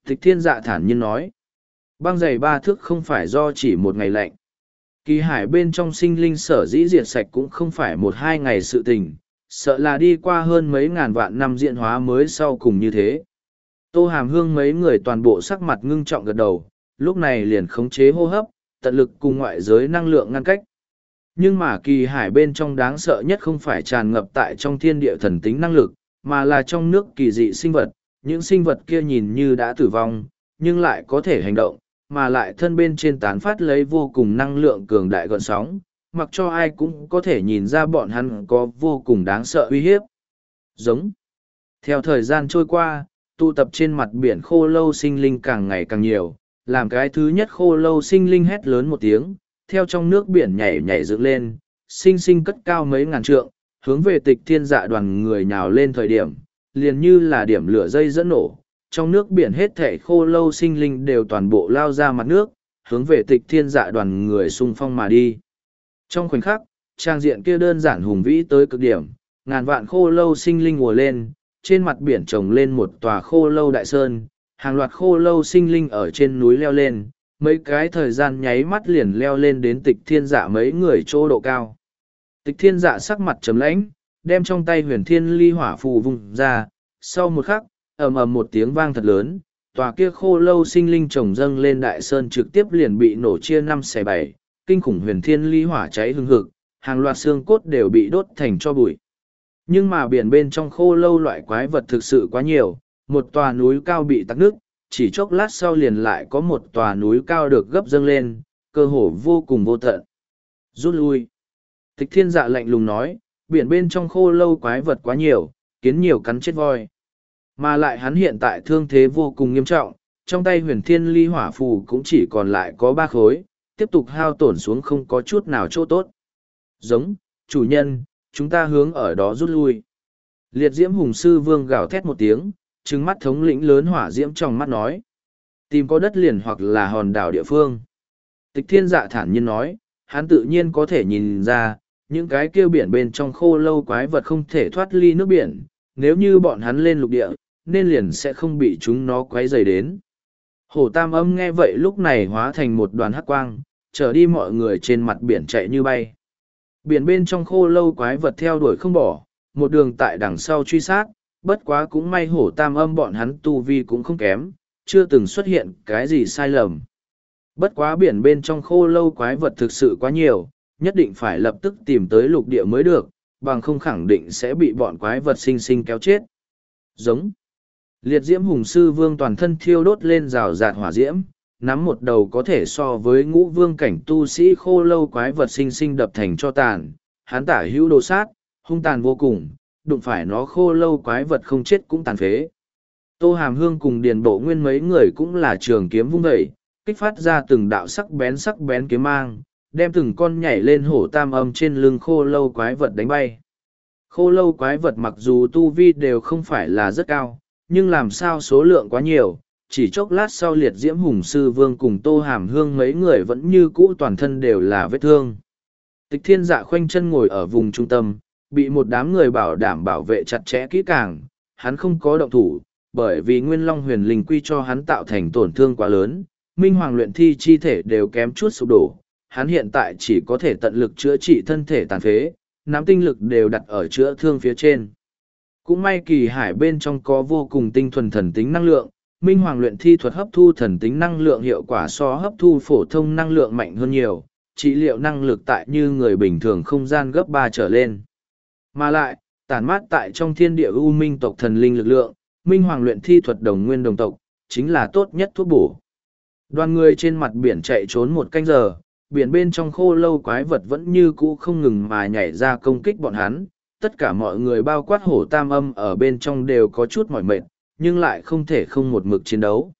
Speaker 1: Tịch thiên dạ thản nhiên nói, băng dày ba thước không phải do chỉ một ngày lạnh. Kỳ hải bên trong sinh linh sở dĩ diệt sạch cũng không phải một hai ngày sự tình, sợ là đi qua hơn mấy ngàn vạn năm diện hóa mới sau cùng như thế. Tô Hàm Hương mấy người toàn bộ sắc mặt ngưng trọng gật đầu, lúc này liền khống chế hô hấp, tận lực cùng ngoại giới năng lượng ngăn cách. Nhưng mà kỳ hải bên trong đáng sợ nhất không phải tràn ngập tại trong thiên địa thần tính năng lực, mà là trong nước kỳ dị sinh vật, những sinh vật kia nhìn như đã tử vong, nhưng lại có thể hành động, mà lại thân bên trên tán phát lấy vô cùng năng lượng cường đại gọn sóng, mặc cho ai cũng có thể nhìn ra bọn hắn có vô cùng đáng sợ uy hiếp. Giống. Theo thời gian trôi qua, tụ tập trên mặt biển khô lâu sinh linh càng ngày càng nhiều, làm cái thứ nhất khô lâu sinh linh hét lớn một tiếng, theo trong nước biển nhảy nhảy dựng lên, sinh sinh cất cao mấy ngàn trượng, hướng về tịch thiên dạ đoàn người nhào lên thời điểm, liền như là điểm lửa dây dẫn nổ. Trong nước biển hết thể khô lâu sinh linh đều toàn bộ lao ra mặt nước, hướng về tịch thiên dạ đoàn người xung phong mà đi. Trong khoảnh khắc, trang diện kia đơn giản hùng vĩ tới cực điểm, ngàn vạn khô lâu sinh linh ngồi lên, trên mặt biển trồng lên một tòa khô lâu đại sơn, hàng loạt khô lâu sinh linh ở trên núi leo lên, mấy cái thời gian nháy mắt liền leo lên đến tịch thiên dạ mấy người chỗ độ cao. Tịch thiên dạ sắc mặt trầm lãnh, đem trong tay huyền thiên ly hỏa phù vùng ra, sau một khắc, ầm ầm một tiếng vang thật lớn, tòa kia khô lâu sinh linh trồng dâng lên đại sơn trực tiếp liền bị nổ chia năm xẻ bảy, kinh khủng huyền thiên ly hỏa cháy hừng hực, hàng loạt xương cốt đều bị đốt thành cho bụi. Nhưng mà biển bên trong khô lâu loại quái vật thực sự quá nhiều, một tòa núi cao bị tắc nước, chỉ chốc lát sau liền lại có một tòa núi cao được gấp dâng lên, cơ hồ vô cùng vô tận. Rút lui. Tịch thiên dạ lạnh lùng nói, biển bên trong khô lâu quái vật quá nhiều, kiến nhiều cắn chết voi. Mà lại hắn hiện tại thương thế vô cùng nghiêm trọng, trong tay huyền thiên ly hỏa phù cũng chỉ còn lại có ba khối, tiếp tục hao tổn xuống không có chút nào chỗ tốt. Giống, chủ nhân, chúng ta hướng ở đó rút lui. Liệt diễm hùng sư vương gào thét một tiếng, trứng mắt thống lĩnh lớn hỏa diễm trong mắt nói. Tìm có đất liền hoặc là hòn đảo địa phương. Tịch thiên dạ thản nhiên nói, hắn tự nhiên có thể nhìn ra, những cái kêu biển bên trong khô lâu quái vật không thể thoát ly nước biển, nếu như bọn hắn lên lục địa, nên liền sẽ không bị chúng nó quấy dày đến. Hổ tam âm nghe vậy lúc này hóa thành một đoàn hắc quang, trở đi mọi người trên mặt biển chạy như bay. Biển bên trong khô lâu quái vật theo đuổi không bỏ, một đường tại đằng sau truy sát, bất quá cũng may hổ tam âm bọn hắn tu vi cũng không kém, chưa từng xuất hiện cái gì sai lầm. Bất quá biển bên trong khô lâu quái vật thực sự quá nhiều, nhất định phải lập tức tìm tới lục địa mới được, bằng không khẳng định sẽ bị bọn quái vật sinh sinh kéo chết. Giống. Liệt diễm hùng sư vương toàn thân thiêu đốt lên rào rạt hỏa diễm, nắm một đầu có thể so với ngũ vương cảnh tu sĩ khô lâu quái vật sinh sinh đập thành cho tàn, hắn tả hữu đồ sát, hung tàn vô cùng, đụng phải nó khô lâu quái vật không chết cũng tàn phế. Tô Hàm Hương cùng Điền Bộ Nguyên mấy người cũng là trường kiếm vung dậy, kích phát ra từng đạo sắc bén sắc bén kiếm mang, đem từng con nhảy lên hổ tam âm trên lưng khô lâu quái vật đánh bay. Khô lâu quái vật mặc dù tu vi đều không phải là rất cao, nhưng làm sao số lượng quá nhiều, chỉ chốc lát sau liệt diễm hùng sư vương cùng tô hàm hương mấy người vẫn như cũ toàn thân đều là vết thương. Tịch thiên dạ khoanh chân ngồi ở vùng trung tâm, bị một đám người bảo đảm bảo vệ chặt chẽ kỹ càng, hắn không có động thủ, bởi vì nguyên long huyền linh quy cho hắn tạo thành tổn thương quá lớn, minh hoàng luyện thi chi thể đều kém chút sụp đổ, hắn hiện tại chỉ có thể tận lực chữa trị thân thể tàn phế, nắm tinh lực đều đặt ở chữa thương phía trên. Cũng may kỳ hải bên trong có vô cùng tinh thuần thần tính năng lượng, minh hoàng luyện thi thuật hấp thu thần tính năng lượng hiệu quả so hấp thu phổ thông năng lượng mạnh hơn nhiều, trị liệu năng lực tại như người bình thường không gian gấp ba trở lên. Mà lại, tản mát tại trong thiên địa u minh tộc thần linh lực lượng, minh hoàng luyện thi thuật đồng nguyên đồng tộc, chính là tốt nhất thuốc bổ. Đoàn người trên mặt biển chạy trốn một canh giờ, biển bên trong khô lâu quái vật vẫn như cũ không ngừng mà nhảy ra công kích bọn hắn. Tất cả mọi người bao quát hổ tam âm ở bên trong đều có chút mỏi mệt, nhưng lại không thể không một mực chiến đấu.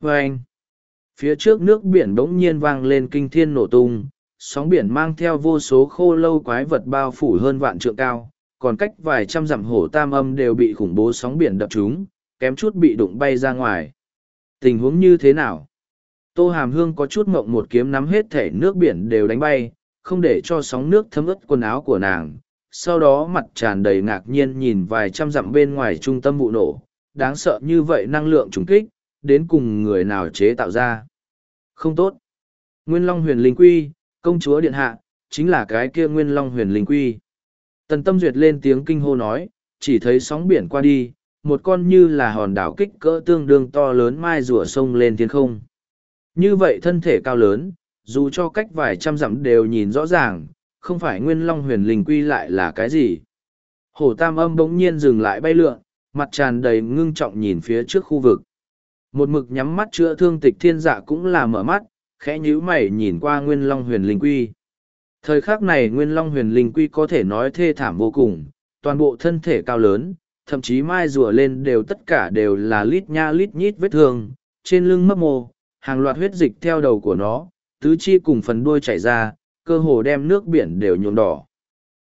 Speaker 1: Vâng! Phía trước nước biển bỗng nhiên vang lên kinh thiên nổ tung, sóng biển mang theo vô số khô lâu quái vật bao phủ hơn vạn trượng cao, còn cách vài trăm dặm hổ tam âm đều bị khủng bố sóng biển đập trúng, kém chút bị đụng bay ra ngoài. Tình huống như thế nào? Tô Hàm Hương có chút mộng một kiếm nắm hết thể nước biển đều đánh bay, không để cho sóng nước thấm ướt quần áo của nàng. Sau đó mặt tràn đầy ngạc nhiên nhìn vài trăm dặm bên ngoài trung tâm vụ nổ, đáng sợ như vậy năng lượng trùng kích, đến cùng người nào chế tạo ra. Không tốt. Nguyên Long huyền linh quy, công chúa điện hạ, chính là cái kia Nguyên Long huyền linh quy. Tần tâm duyệt lên tiếng kinh hô nói, chỉ thấy sóng biển qua đi, một con như là hòn đảo kích cỡ tương đương to lớn mai rùa sông lên thiên không. Như vậy thân thể cao lớn, dù cho cách vài trăm dặm đều nhìn rõ ràng, không phải nguyên long huyền linh quy lại là cái gì. Hổ tam âm bỗng nhiên dừng lại bay lượn, mặt tràn đầy ngưng trọng nhìn phía trước khu vực. Một mực nhắm mắt chữa thương tịch thiên dạ cũng là mở mắt, khẽ nhíu mày nhìn qua nguyên long huyền linh quy. Thời khắc này nguyên long huyền linh quy có thể nói thê thảm vô cùng, toàn bộ thân thể cao lớn, thậm chí mai rùa lên đều tất cả đều là lít nha lít nhít vết thương, trên lưng mấp mô, hàng loạt huyết dịch theo đầu của nó, tứ chi cùng phần đuôi chảy ra, cơ hồ đem nước biển đều nhuộm đỏ.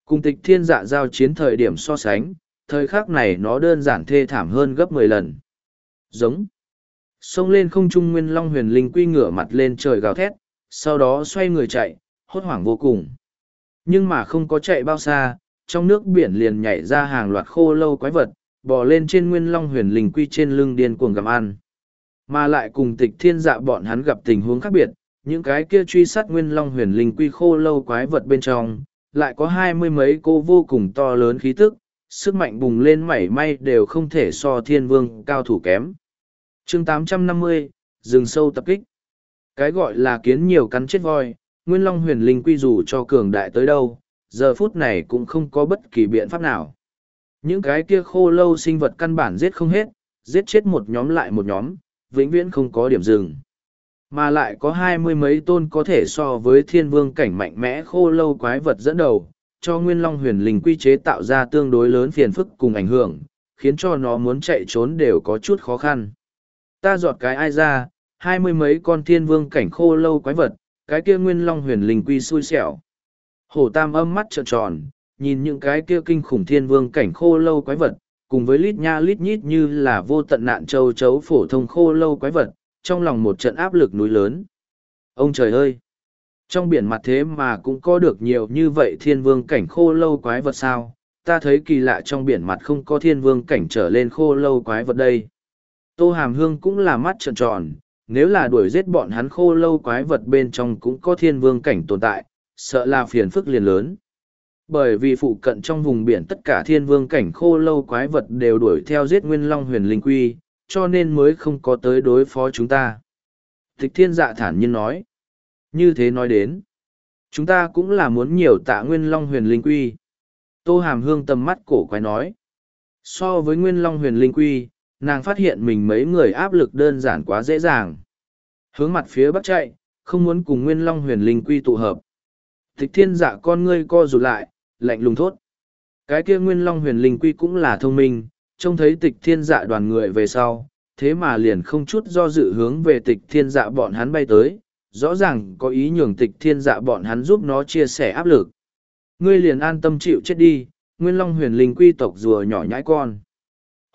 Speaker 1: Cùng tịch thiên dạ giao chiến thời điểm so sánh, thời khắc này nó đơn giản thê thảm hơn gấp mười lần. Giống. Xông lên không trung nguyên long huyền linh quy ngửa mặt lên trời gào thét, sau đó xoay người chạy, hốt hoảng vô cùng. Nhưng mà không có chạy bao xa, trong nước biển liền nhảy ra hàng loạt khô lâu quái vật, bò lên trên nguyên long huyền linh quy trên lưng điên cuồng gặm ăn. Mà lại cùng tịch thiên dạ bọn hắn gặp tình huống khác biệt, những cái kia truy sát nguyên long huyền linh quy khô lâu quái vật bên trong, lại có hai mươi mấy cô vô cùng to lớn khí tức, sức mạnh bùng lên mảy may đều không thể so thiên vương cao thủ kém chương 850, rừng sâu tập kích. Cái gọi là kiến nhiều cắn chết voi, nguyên long huyền linh quy dù cho cường đại tới đâu, giờ phút này cũng không có bất kỳ biện pháp nào. Những cái kia khô lâu sinh vật căn bản giết không hết, giết chết một nhóm lại một nhóm, vĩnh viễn không có điểm dừng. Mà lại có hai mươi mấy tôn có thể so với thiên vương cảnh mạnh mẽ khô lâu quái vật dẫn đầu, cho Nguyên Long huyền linh quy chế tạo ra tương đối lớn phiền phức cùng ảnh hưởng, khiến cho nó muốn chạy trốn đều có chút khó khăn. Ta dọt cái ai ra, hai mươi mấy con thiên vương cảnh khô lâu quái vật, cái kia Nguyên Long huyền linh quy xui xẻo. Hổ tam âm mắt trợn tròn, nhìn những cái kia kinh khủng thiên vương cảnh khô lâu quái vật, cùng với lít nha lít nhít như là vô tận nạn châu chấu phổ thông khô lâu quái vật, trong lòng một trận áp lực núi lớn. Ông trời ơi! Trong biển mặt thế mà cũng có được nhiều như vậy thiên vương cảnh khô lâu quái vật sao? Ta thấy kỳ lạ trong biển mặt không có thiên vương cảnh trở lên khô lâu quái vật đây. Tô Hàm Hương cũng là mắt trợn tròn, nếu là đuổi giết bọn hắn khô lâu quái vật bên trong cũng có thiên vương cảnh tồn tại, sợ là phiền phức liền lớn. Bởi vì phụ cận trong vùng biển tất cả thiên vương cảnh khô lâu quái vật đều đuổi theo giết nguyên long huyền linh quy, cho nên mới không có tới đối phó chúng ta. Tịch thiên dạ thản nhiên nói. Như thế nói đến, chúng ta cũng là muốn nhiều tạ nguyên long huyền linh quy. Tô hàm hương tầm mắt cổ quái nói. So với nguyên long huyền linh quy, nàng phát hiện mình mấy người áp lực đơn giản quá dễ dàng. Hướng mặt phía bắc chạy, không muốn cùng nguyên long huyền linh quy tụ hợp. Tịch thiên dạ con ngươi co rụt lại, lạnh lùng thốt. Cái kia nguyên long huyền linh quy cũng là thông minh, trông thấy tịch thiên dạ đoàn người về sau, thế mà liền không chút do dự hướng về tịch thiên dạ bọn hắn bay tới, rõ ràng có ý nhường tịch thiên dạ bọn hắn giúp nó chia sẻ áp lực. Ngươi liền an tâm chịu chết đi, nguyên long huyền linh quy tộc rùa nhỏ nhãi con.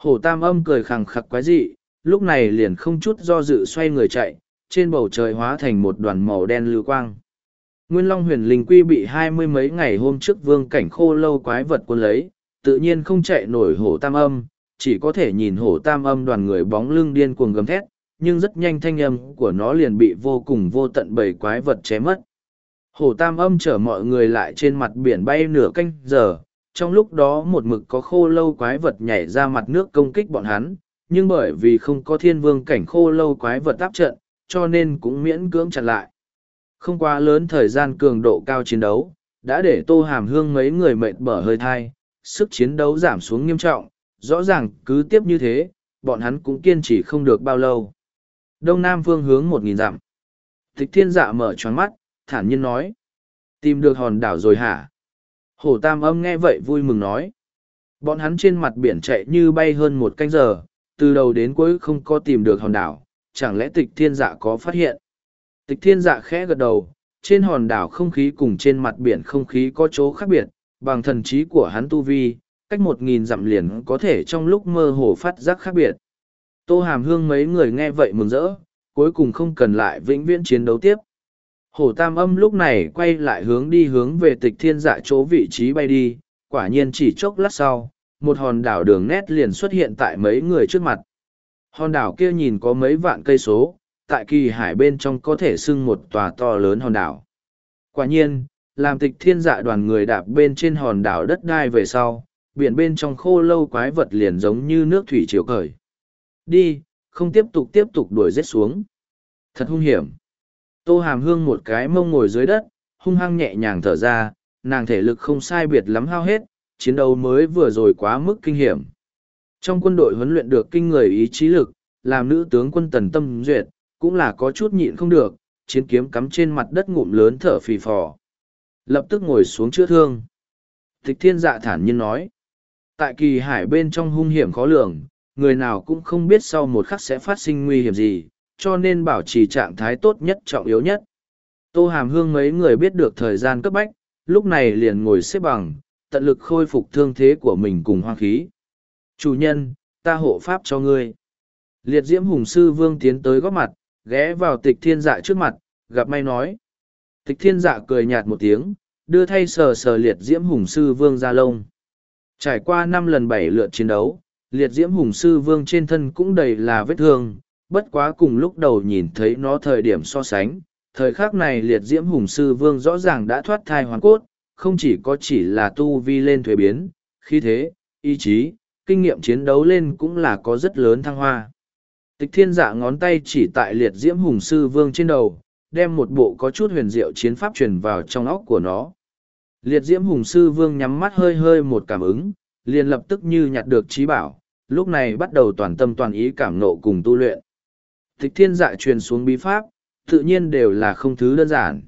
Speaker 1: Hổ tam âm cười khẳng khặc quái dị, lúc này liền không chút do dự xoay người chạy, trên bầu trời hóa thành một đoàn màu đen lưu quang. Nguyên Long huyền linh quy bị hai mươi mấy ngày hôm trước vương cảnh khô lâu quái vật quân lấy, tự nhiên không chạy nổi hổ tam âm, chỉ có thể nhìn hổ tam âm đoàn người bóng lưng điên cuồng gầm thét, nhưng rất nhanh thanh âm của nó liền bị vô cùng vô tận bầy quái vật chém mất. Hổ tam âm chở mọi người lại trên mặt biển bay nửa canh giờ, trong lúc đó một mực có khô lâu quái vật nhảy ra mặt nước công kích bọn hắn, nhưng bởi vì không có thiên vương cảnh khô lâu quái vật áp trận, cho nên cũng miễn cưỡng chặn lại. Không quá lớn thời gian cường độ cao chiến đấu, đã để tô hàm hương mấy người mệt bở hơi thai, sức chiến đấu giảm xuống nghiêm trọng, rõ ràng cứ tiếp như thế, bọn hắn cũng kiên trì không được bao lâu. Đông Nam phương hướng một nghìn dặm. Tịch thiên dạ mở choáng mắt, thản nhiên nói. Tìm được hòn đảo rồi hả? Hổ tam âm nghe vậy vui mừng nói. Bọn hắn trên mặt biển chạy như bay hơn một canh giờ, từ đầu đến cuối không có tìm được hòn đảo, chẳng lẽ tịch thiên dạ có phát hiện? Tịch thiên dạ khẽ gật đầu, trên hòn đảo không khí cùng trên mặt biển không khí có chỗ khác biệt, bằng thần trí của hắn tu vi, cách một nghìn dặm liền có thể trong lúc mơ hồ phát giác khác biệt. Tô Hàm Hương mấy người nghe vậy mừng rỡ, cuối cùng không cần lại vĩnh viễn chiến đấu tiếp. Hổ Tam Âm lúc này quay lại hướng đi hướng về tịch thiên dạ chỗ vị trí bay đi, quả nhiên chỉ chốc lát sau, một hòn đảo đường nét liền xuất hiện tại mấy người trước mặt. Hòn đảo kia nhìn có mấy vạn cây số, tại kỳ hải bên trong có thể xưng một tòa to lớn hòn đảo. Quả nhiên, làm tịch thiên dạ đoàn người đạp bên trên hòn đảo đất đai về sau, biển bên trong khô lâu quái vật liền giống như nước thủy chiều cởi. Đi, không tiếp tục tiếp tục đuổi rết xuống. Thật hung hiểm. Tô hàm hương một cái mông ngồi dưới đất, hung hăng nhẹ nhàng thở ra, nàng thể lực không sai biệt lắm hao hết, chiến đấu mới vừa rồi quá mức kinh hiểm. Trong quân đội huấn luyện được kinh người ý chí lực, làm nữ tướng quân tần tâm duyệt, cũng là có chút nhịn không được, chiến kiếm cắm trên mặt đất ngụm lớn thở phì phò. Lập tức ngồi xuống chữa thương. Tịch thiên dạ thản nhiên nói. Tại kỳ hải bên trong hung hiểm khó lường, người nào cũng không biết sau một khắc sẽ phát sinh nguy hiểm gì, cho nên bảo trì trạng thái tốt nhất trọng yếu nhất. Tô Hàm Hương mấy người biết được thời gian cấp bách, lúc này liền ngồi xếp bằng, tận lực khôi phục thương thế của mình cùng hoang khí. Chủ nhân, ta hộ pháp cho ngươi. Liệt diễm hùng sư vương tiến tới góp mặt, ghé vào tịch thiên dạ trước mặt, gặp may nói. Tịch thiên dạ cười nhạt một tiếng, đưa thay sờ sờ liệt diễm hùng sư vương ra lông. Trải qua năm lần bảy lượt chiến đấu, liệt diễm hùng sư vương trên thân cũng đầy là vết thương, bất quá cùng lúc đầu nhìn thấy nó thời điểm so sánh. Thời khắc này liệt diễm hùng sư vương rõ ràng đã thoát thai hoàn cốt, không chỉ có chỉ là tu vi lên thuế biến, khi thế, ý chí, kinh nghiệm chiến đấu lên cũng là có rất lớn thăng hoa. Tịch thiên dạ ngón tay chỉ tại liệt diễm hùng sư vương trên đầu, đem một bộ có chút huyền diệu chiến pháp truyền vào trong óc của nó. Liệt diễm hùng sư vương nhắm mắt hơi hơi một cảm ứng, liền lập tức như nhặt được trí bảo, lúc này bắt đầu toàn tâm toàn ý cảm nộ cùng tu luyện. Tịch thiên dạ truyền xuống bí pháp, tự nhiên đều là không thứ đơn giản.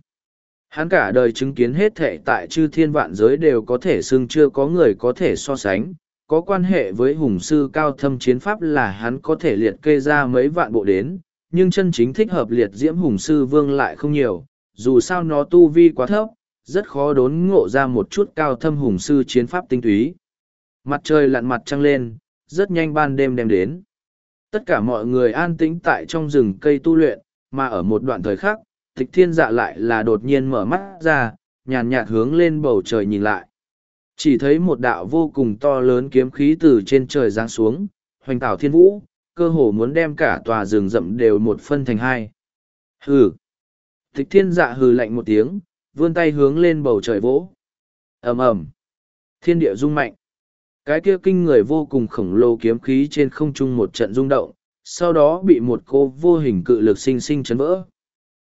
Speaker 1: Hắn cả đời chứng kiến hết thệ tại chư thiên vạn giới đều có thể xưng chưa có người có thể so sánh, có quan hệ với hùng sư cao thâm chiến pháp là hắn có thể liệt kê ra mấy vạn bộ đến, nhưng chân chính thích hợp liệt diễm hùng sư vương lại không nhiều, dù sao nó tu vi quá thấp, rất khó đốn ngộ ra một chút cao thâm hùng sư chiến pháp tinh túy. Mặt trời lặn mặt trăng lên, rất nhanh ban đêm đem đến. Tất cả mọi người an tĩnh tại trong rừng cây tu luyện, mà ở một đoạn thời khắc, tịch thiên dạ lại là đột nhiên mở mắt ra, nhàn nhạt hướng lên bầu trời nhìn lại. Chỉ thấy một đạo vô cùng to lớn kiếm khí từ trên trời giáng xuống, hoành tảo thiên vũ, cơ hồ muốn đem cả tòa rừng rậm đều một phân thành hai. Hừ! Tịch thiên dạ hừ lạnh một tiếng, vươn tay hướng lên bầu trời vỗ. ầm ầm Thiên địa rung mạnh. Cái kia kinh người vô cùng khổng lồ kiếm khí trên không trung một trận rung động, sau đó bị một cô vô hình cự lực sinh sinh chấn vỡ.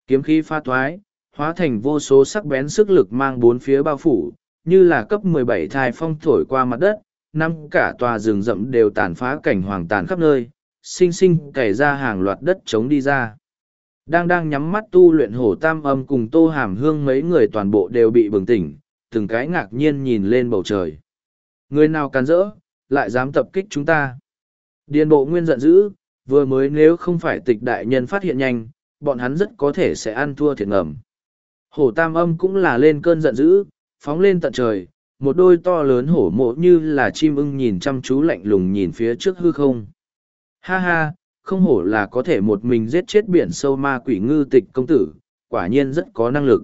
Speaker 1: Kiếm khí pha thoái, hóa thành vô số sắc bén sức lực mang bốn phía bao phủ, như là cấp 17 thai phong thổi qua mặt đất, năm cả tòa rừng rậm đều tàn phá cảnh hoàng tàn khắp nơi, sinh sinh cày ra hàng loạt đất trống đi ra. Đang đang nhắm mắt tu luyện hổ tam âm cùng tô hàm hương mấy người toàn bộ đều bị bừng tỉnh, từng cái ngạc nhiên nhìn lên bầu trời. Người nào can rỡ, lại dám tập kích chúng ta. Điền bộ nguyên giận dữ, vừa mới nếu không phải tịch đại nhân phát hiện nhanh, bọn hắn rất có thể sẽ ăn thua thiệt ngầm. Hổ tam âm cũng là lên cơn giận dữ, phóng lên tận trời, một đôi to lớn hổ mộ như là chim ưng nhìn chăm chú lạnh lùng nhìn phía trước hư không. Ha ha, không hổ là có thể một mình giết chết biển sâu ma quỷ ngư tịch công tử, quả nhiên rất có năng lực.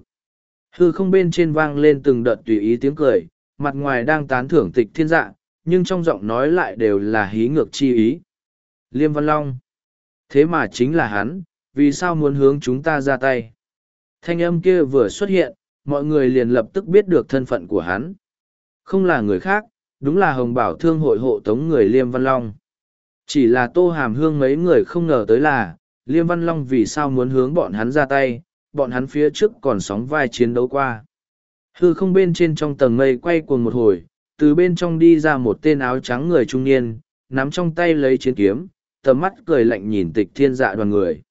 Speaker 1: Hư không bên trên vang lên từng đợt tùy ý tiếng cười, mặt ngoài đang tán thưởng tịch thiên dạ, nhưng trong giọng nói lại đều là hí ngược chi ý. Liêm Văn Long. Thế mà chính là hắn, vì sao muốn hướng chúng ta ra tay? Thanh âm kia vừa xuất hiện, mọi người liền lập tức biết được thân phận của hắn. Không là người khác, đúng là Hồng Bảo Thương hội hộ tống người Liêm Văn Long. Chỉ là Tô Hàm Hương mấy người không ngờ tới là, Liêm Văn Long vì sao muốn hướng bọn hắn ra tay, bọn hắn phía trước còn sóng vai chiến đấu qua. Hư không bên trên trong tầng mây quay cuồng một hồi, từ bên trong đi ra một tên áo trắng người trung niên, nắm trong tay lấy chiến kiếm, tầm mắt cười lạnh nhìn tịch thiên dạ đoàn người.